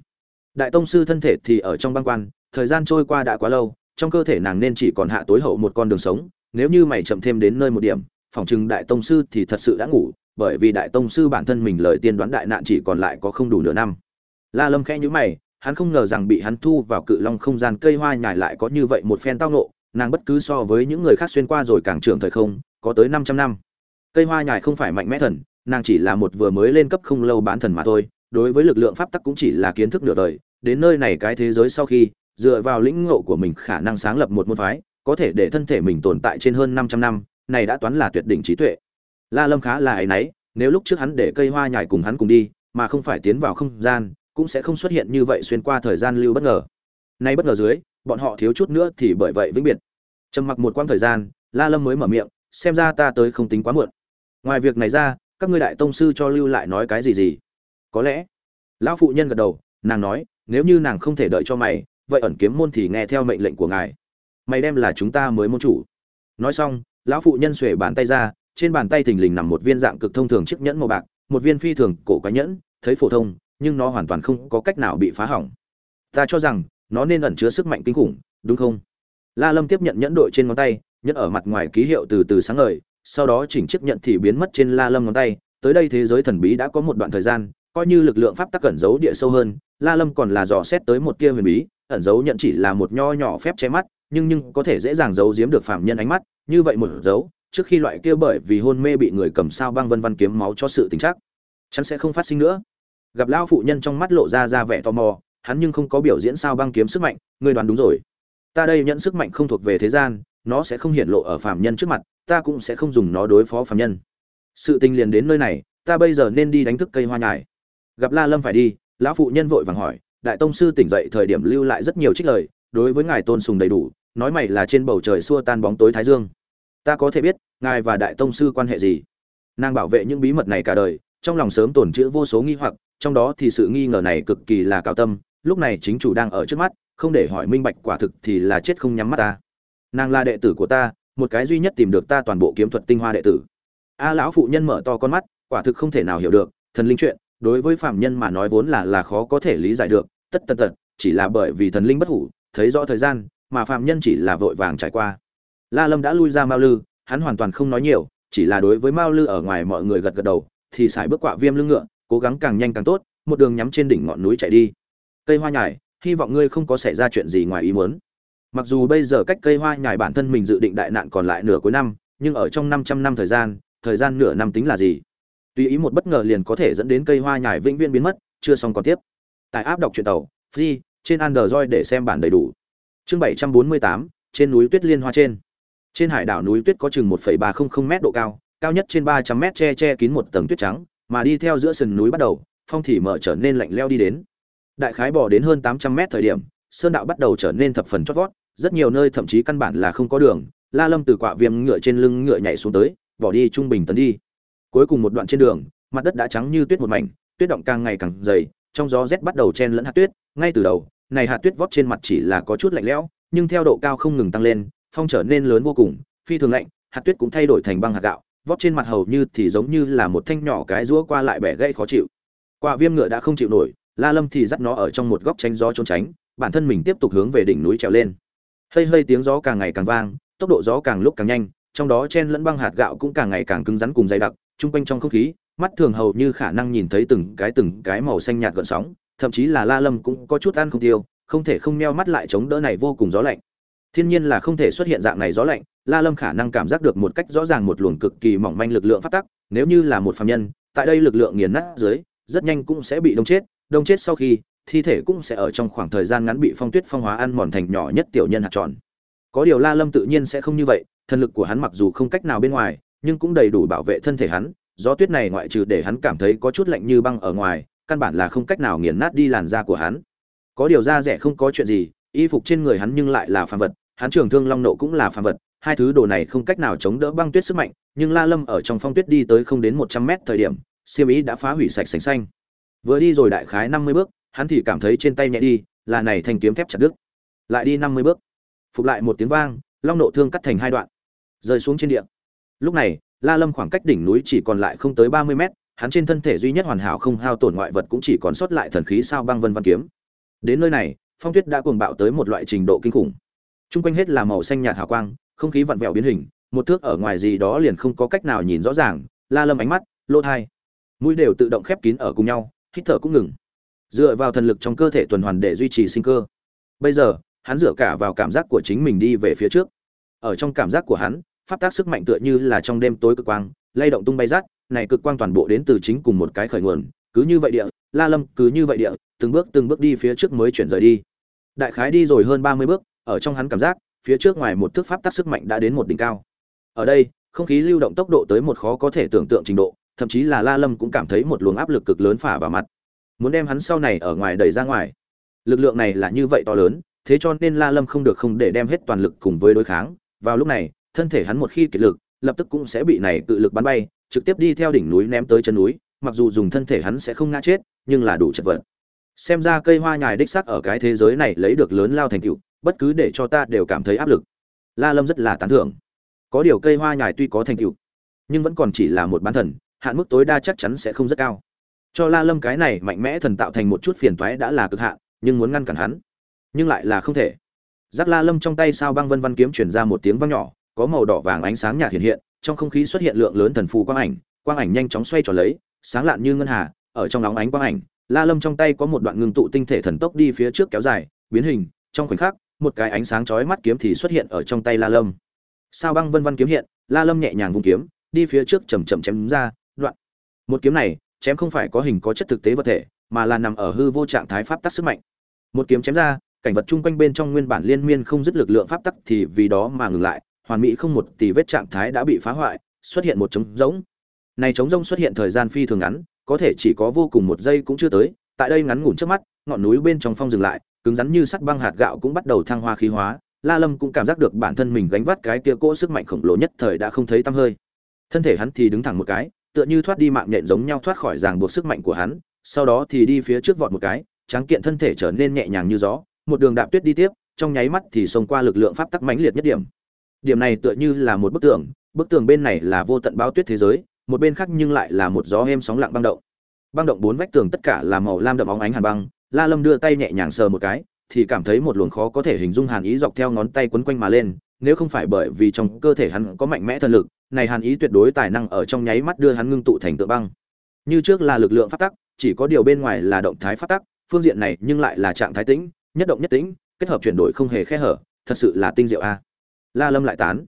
Đại tông sư thân thể thì ở trong băng quan, thời gian trôi qua đã quá lâu, trong cơ thể nàng nên chỉ còn hạ tối hậu một con đường sống, nếu như mày chậm thêm đến nơi một điểm phòng chừng đại tông sư thì thật sự đã ngủ, bởi vì đại tông sư bản thân mình lời tiên đoán đại nạn chỉ còn lại có không đủ nửa năm. La lâm khẽ nhíu mày, hắn không ngờ rằng bị hắn thu vào cự long không gian cây hoa nhài lại có như vậy một phen tao nộ nàng bất cứ so với những người khác xuyên qua rồi càng trưởng thời không, có tới 500 năm cây hoa nhài không phải mạnh mẽ thần, nàng chỉ là một vừa mới lên cấp không lâu bán thần mà thôi, đối với lực lượng pháp tắc cũng chỉ là kiến thức nửa đời, đến nơi này cái thế giới sau khi, dựa vào lĩnh ngộ của mình khả năng sáng lập một môn phái, có thể để thân thể mình tồn tại trên hơn 500 năm, này đã toán là tuyệt đỉnh trí tuệ. La lâm khá là ấy nấy nếu lúc trước hắn để cây hoa nhài cùng hắn cùng đi, mà không phải tiến vào không gian, cũng sẽ không xuất hiện như vậy xuyên qua thời gian lưu bất ngờ. Nay bất ngờ dưới, bọn họ thiếu chút nữa thì bởi vậy vĩnh biệt. Trầm mặc một quãng thời gian, la lâm mới mở miệng, xem ra ta tới không tính quá muộn ngoài việc này ra, các ngươi đại tông sư cho lưu lại nói cái gì gì? Có lẽ. Lão phụ nhân gật đầu, nàng nói, nếu như nàng không thể đợi cho mày, vậy ẩn kiếm môn thì nghe theo mệnh lệnh của ngài. Mày đem là chúng ta mới môn chủ. Nói xong, lão phụ nhân xuể bàn tay ra, trên bàn tay thình lình nằm một viên dạng cực thông thường chiếc nhẫn màu bạc, một viên phi thường cổ quái nhẫn, thấy phổ thông, nhưng nó hoàn toàn không có cách nào bị phá hỏng. Ta cho rằng, nó nên ẩn chứa sức mạnh kinh khủng, đúng không? La lâm tiếp nhận nhẫn đội trên ngón tay, nhẫn ở mặt ngoài ký hiệu từ từ sáng ngời sau đó chỉnh chiếc nhận thì biến mất trên la lâm ngón tay. Tới đây thế giới thần bí đã có một đoạn thời gian, coi như lực lượng pháp tắc ẩn giấu địa sâu hơn, la lâm còn là dò xét tới một tia huyền bí, ẩn giấu nhận chỉ là một nho nhỏ phép che mắt, nhưng nhưng có thể dễ dàng giấu giếm được phạm nhân ánh mắt, như vậy một dấu, trước khi loại kia bởi vì hôn mê bị người cầm sao băng vân vân kiếm máu cho sự tình chắc, chắn sẽ không phát sinh nữa. Gặp lão phụ nhân trong mắt lộ ra ra vẻ tò mò, hắn nhưng không có biểu diễn sao băng kiếm sức mạnh ngươi đoán đúng rồi. Ta đây nhận sức mạnh không thuộc về thế gian, nó sẽ không hiện lộ ở phàm nhân trước mặt ta cũng sẽ không dùng nó đối phó phàm nhân. Sự tình liền đến nơi này, ta bây giờ nên đi đánh thức cây hoa nhài. Gặp la lâm phải đi, lão phụ nhân vội vàng hỏi, đại tông sư tỉnh dậy thời điểm lưu lại rất nhiều trích lời, đối với ngài tôn sùng đầy đủ, nói mày là trên bầu trời xua tan bóng tối thái dương. Ta có thể biết, ngài và đại tông sư quan hệ gì. Nàng bảo vệ những bí mật này cả đời, trong lòng sớm tổn chữ vô số nghi hoặc, trong đó thì sự nghi ngờ này cực kỳ là cao tâm, lúc này chính chủ đang ở trước mắt, không để hỏi minh bạch quả thực thì là chết không nhắm mắt ta. Nàng là đệ tử của ta một cái duy nhất tìm được ta toàn bộ kiếm thuật tinh hoa đệ tử. A lão phụ nhân mở to con mắt, quả thực không thể nào hiểu được, thần linh chuyện, đối với phạm nhân mà nói vốn là là khó có thể lý giải được, tất tần tật, chỉ là bởi vì thần linh bất hủ, thấy rõ thời gian, mà phạm nhân chỉ là vội vàng trải qua. La lâm đã lui ra mao lư, hắn hoàn toàn không nói nhiều, chỉ là đối với mao lư ở ngoài mọi người gật gật đầu, thì xài bước quạ viêm lưng ngựa, cố gắng càng nhanh càng tốt, một đường nhắm trên đỉnh ngọn núi chạy đi. Cây hoa nhài, hy vọng ngươi không có xảy ra chuyện gì ngoài ý muốn mặc dù bây giờ cách cây hoa nhài bản thân mình dự định đại nạn còn lại nửa cuối năm nhưng ở trong 500 năm thời gian thời gian nửa năm tính là gì? Tùy ý một bất ngờ liền có thể dẫn đến cây hoa nhài vĩnh viễn biến mất chưa xong còn tiếp. Tại áp đọc truyện tàu free trên android để xem bản đầy đủ. Chương 748, trên núi tuyết liên hoa trên. Trên hải đảo núi tuyết có chừng 1,300 m độ cao cao nhất trên 300 m che che kín một tầng tuyết trắng mà đi theo giữa sườn núi bắt đầu phong thì mở trở nên lạnh leo đi đến. Đại khái bỏ đến hơn 800 m thời điểm sơn đạo bắt đầu trở nên thập phần chót vót rất nhiều nơi thậm chí căn bản là không có đường, la lâm từ quạ viêm ngựa trên lưng ngựa nhảy xuống tới, bỏ đi trung bình tấn đi. Cuối cùng một đoạn trên đường, mặt đất đã trắng như tuyết một mảnh, tuyết động càng ngày càng dày, trong gió rét bắt đầu chen lẫn hạt tuyết, ngay từ đầu, này hạt tuyết vót trên mặt chỉ là có chút lạnh lẽo, nhưng theo độ cao không ngừng tăng lên, phong trở nên lớn vô cùng, phi thường lạnh, hạt tuyết cũng thay đổi thành băng hạt gạo, vót trên mặt hầu như thì giống như là một thanh nhỏ cái rũa qua lại bẻ gãy khó chịu. Quả viêm ngựa đã không chịu nổi, la lâm thì dắt nó ở trong một góc tránh gió trốn tránh, bản thân mình tiếp tục hướng về đỉnh núi trèo lên. Hây hây tiếng gió càng ngày càng vang, tốc độ gió càng lúc càng nhanh, trong đó chen lẫn băng hạt gạo cũng càng ngày càng cứng rắn cùng dày đặc trung quanh trong không khí, mắt thường hầu như khả năng nhìn thấy từng cái từng cái màu xanh nhạt gợn sóng, thậm chí là la lâm cũng có chút ăn không tiêu, không thể không meo mắt lại chống đỡ này vô cùng gió lạnh. Thiên nhiên là không thể xuất hiện dạng này gió lạnh, la lâm khả năng cảm giác được một cách rõ ràng một luồng cực kỳ mỏng manh lực lượng phát tắc, nếu như là một phạm nhân, tại đây lực lượng nghiền nát dưới, rất nhanh cũng sẽ bị đông chết đông chết sau khi thi thể cũng sẽ ở trong khoảng thời gian ngắn bị phong tuyết phong hóa ăn mòn thành nhỏ nhất tiểu nhân hạt tròn. Có điều la lâm tự nhiên sẽ không như vậy, thần lực của hắn mặc dù không cách nào bên ngoài, nhưng cũng đầy đủ bảo vệ thân thể hắn, gió tuyết này ngoại trừ để hắn cảm thấy có chút lạnh như băng ở ngoài, căn bản là không cách nào nghiền nát đi làn da của hắn. Có điều da rẻ không có chuyện gì, y phục trên người hắn nhưng lại là phàm vật, hắn trường thương long nộ cũng là phàm vật, hai thứ đồ này không cách nào chống đỡ băng tuyết sức mạnh, nhưng la lâm ở trong phong tuyết đi tới không đến một trăm mét thời điểm siêm ý đã phá hủy sạch sành xanh. Vừa đi rồi đại khái năm mươi bước hắn thì cảm thấy trên tay nhẹ đi, là này thanh kiếm thép chặt đứt. Lại đi năm mươi bước. Phục lại một tiếng vang, long nộ thương cắt thành hai đoạn. Rơi xuống trên địa. Lúc này, la lâm khoảng cách đỉnh núi chỉ còn lại không tới ba mươi mét, hắn trên thân thể duy nhất hoàn hảo không hao tổn ngoại vật cũng chỉ còn sót lại thần khí sao băng vân văn kiếm. Đến nơi này, phong tuyết đã cuồng bạo tới một loại trình độ kinh khủng. Trung quanh hết là màu xanh nhạt hào quang, không khí vặn vẹo biến hình, một thước ở ngoài gì đó liền không có cách nào nhìn rõ ràng. La lâm ánh mắt, lỗ thai. Mũi đều tự động khép kín ở cùng nhau, hít thở cũng ngừng dựa vào thần lực trong cơ thể tuần hoàn để duy trì sinh cơ. Bây giờ, hắn dựa cả vào cảm giác của chính mình đi về phía trước. Ở trong cảm giác của hắn, pháp tác sức mạnh tựa như là trong đêm tối cực quang, lay động tung bay rát, này cực quang toàn bộ đến từ chính cùng một cái khởi nguồn, cứ như vậy địa, la lâm, cứ như vậy địa, từng bước từng bước đi phía trước mới chuyển rời đi. Đại khái đi rồi hơn ba mươi bước, ở trong hắn cảm giác, phía trước ngoài một thước pháp tác sức mạnh đã đến một đỉnh cao. Ở đây, không khí lưu động tốc độ tới một khó có thể tưởng tượng trình độ, thậm chí là la lâm cũng cảm thấy một luồng áp lực cực lớn phả vào mặt muốn đem hắn sau này ở ngoài đẩy ra ngoài. Lực lượng này là như vậy to lớn, thế cho nên la lâm không được không để đem hết toàn lực cùng với đối kháng. Vào lúc này, thân thể hắn một khi kiệt lực, lập tức cũng sẽ bị này tự lực bắn bay, trực tiếp đi theo đỉnh núi ném tới chân núi, mặc dù dùng thân thể hắn sẽ không ngã chết, nhưng là đủ chật vật. Xem ra cây hoa nhài đích sắc ở cái thế giới này lấy được lớn lao thành tựu, bất cứ để cho ta đều cảm thấy áp lực. La lâm rất là tán thưởng. Có điều cây hoa nhài tuy có thành tựu, nhưng vẫn còn chỉ là một bán thần, hạn mức tối đa chắc chắn sẽ không rất cao cho la lâm cái này mạnh mẽ thần tạo thành một chút phiền toái đã là cực hạn, nhưng muốn ngăn cản hắn, nhưng lại là không thể. Giác la lâm trong tay sao băng vân văn kiếm chuyển ra một tiếng vang nhỏ, có màu đỏ vàng ánh sáng nhạt hiện hiện, trong không khí xuất hiện lượng lớn thần phù quang ảnh quang ảnh nhanh chóng xoay tròn lấy, sáng lạn như ngân hà, ở trong nóng ánh quang ảnh, la lâm trong tay có một đoạn ngưng tụ tinh thể thần tốc đi phía trước kéo dài, biến hình, trong khoảnh khắc, một cái ánh sáng chói mắt kiếm thì xuất hiện ở trong tay la lâm. Sao băng vân vân kiếm hiện, la lâm nhẹ nhàng vung kiếm, đi phía trước chầm chậm chém ra, đoạn. Một kiếm này chém không phải có hình có chất thực tế vật thể, mà là nằm ở hư vô trạng thái pháp tắc sức mạnh. Một kiếm chém ra, cảnh vật chung quanh bên trong nguyên bản liên miên không dứt lực lượng pháp tắc thì vì đó mà ngừng lại, hoàn mỹ không một tỷ vết trạng thái đã bị phá hoại, xuất hiện một trống rỗng. Này trống rỗng xuất hiện thời gian phi thường ngắn, có thể chỉ có vô cùng một giây cũng chưa tới, tại đây ngắn ngủn trước mắt, ngọn núi bên trong phong dừng lại, cứng rắn như sắt băng hạt gạo cũng bắt đầu thăng hoa khí hóa, la lâm cũng cảm giác được bản thân mình gánh vác cái kia cỗ sức mạnh khổng lồ nhất thời đã không thấy tăm hơi. Thân thể hắn thì đứng thẳng một cái tựa như thoát đi mạng nhện giống nhau thoát khỏi ràng buộc sức mạnh của hắn, sau đó thì đi phía trước vọt một cái, tráng kiện thân thể trở nên nhẹ nhàng như gió, một đường đạp tuyết đi tiếp, trong nháy mắt thì xông qua lực lượng pháp tắc mãnh liệt nhất điểm. Điểm này tựa như là một bức tường bức tường bên này là vô tận bao tuyết thế giới, một bên khác nhưng lại là một gió êm sóng lặng băng động. Băng động bốn vách tường tất cả là màu lam đậm óng ánh hàn băng, la lâm đưa tay nhẹ nhàng sờ một cái, thì cảm thấy một luồng khó có thể hình dung hàn ý dọc theo ngón tay quấn quanh mà lên nếu không phải bởi vì trong cơ thể hắn có mạnh mẽ thần lực, này hàn ý tuyệt đối tài năng ở trong nháy mắt đưa hắn ngưng tụ thành tượng băng. Như trước là lực lượng phát tắc, chỉ có điều bên ngoài là động thái phát tắc, phương diện này nhưng lại là trạng thái tĩnh, nhất động nhất tĩnh, kết hợp chuyển đổi không hề khe hở, thật sự là tinh diệu a. La lâm lại tán.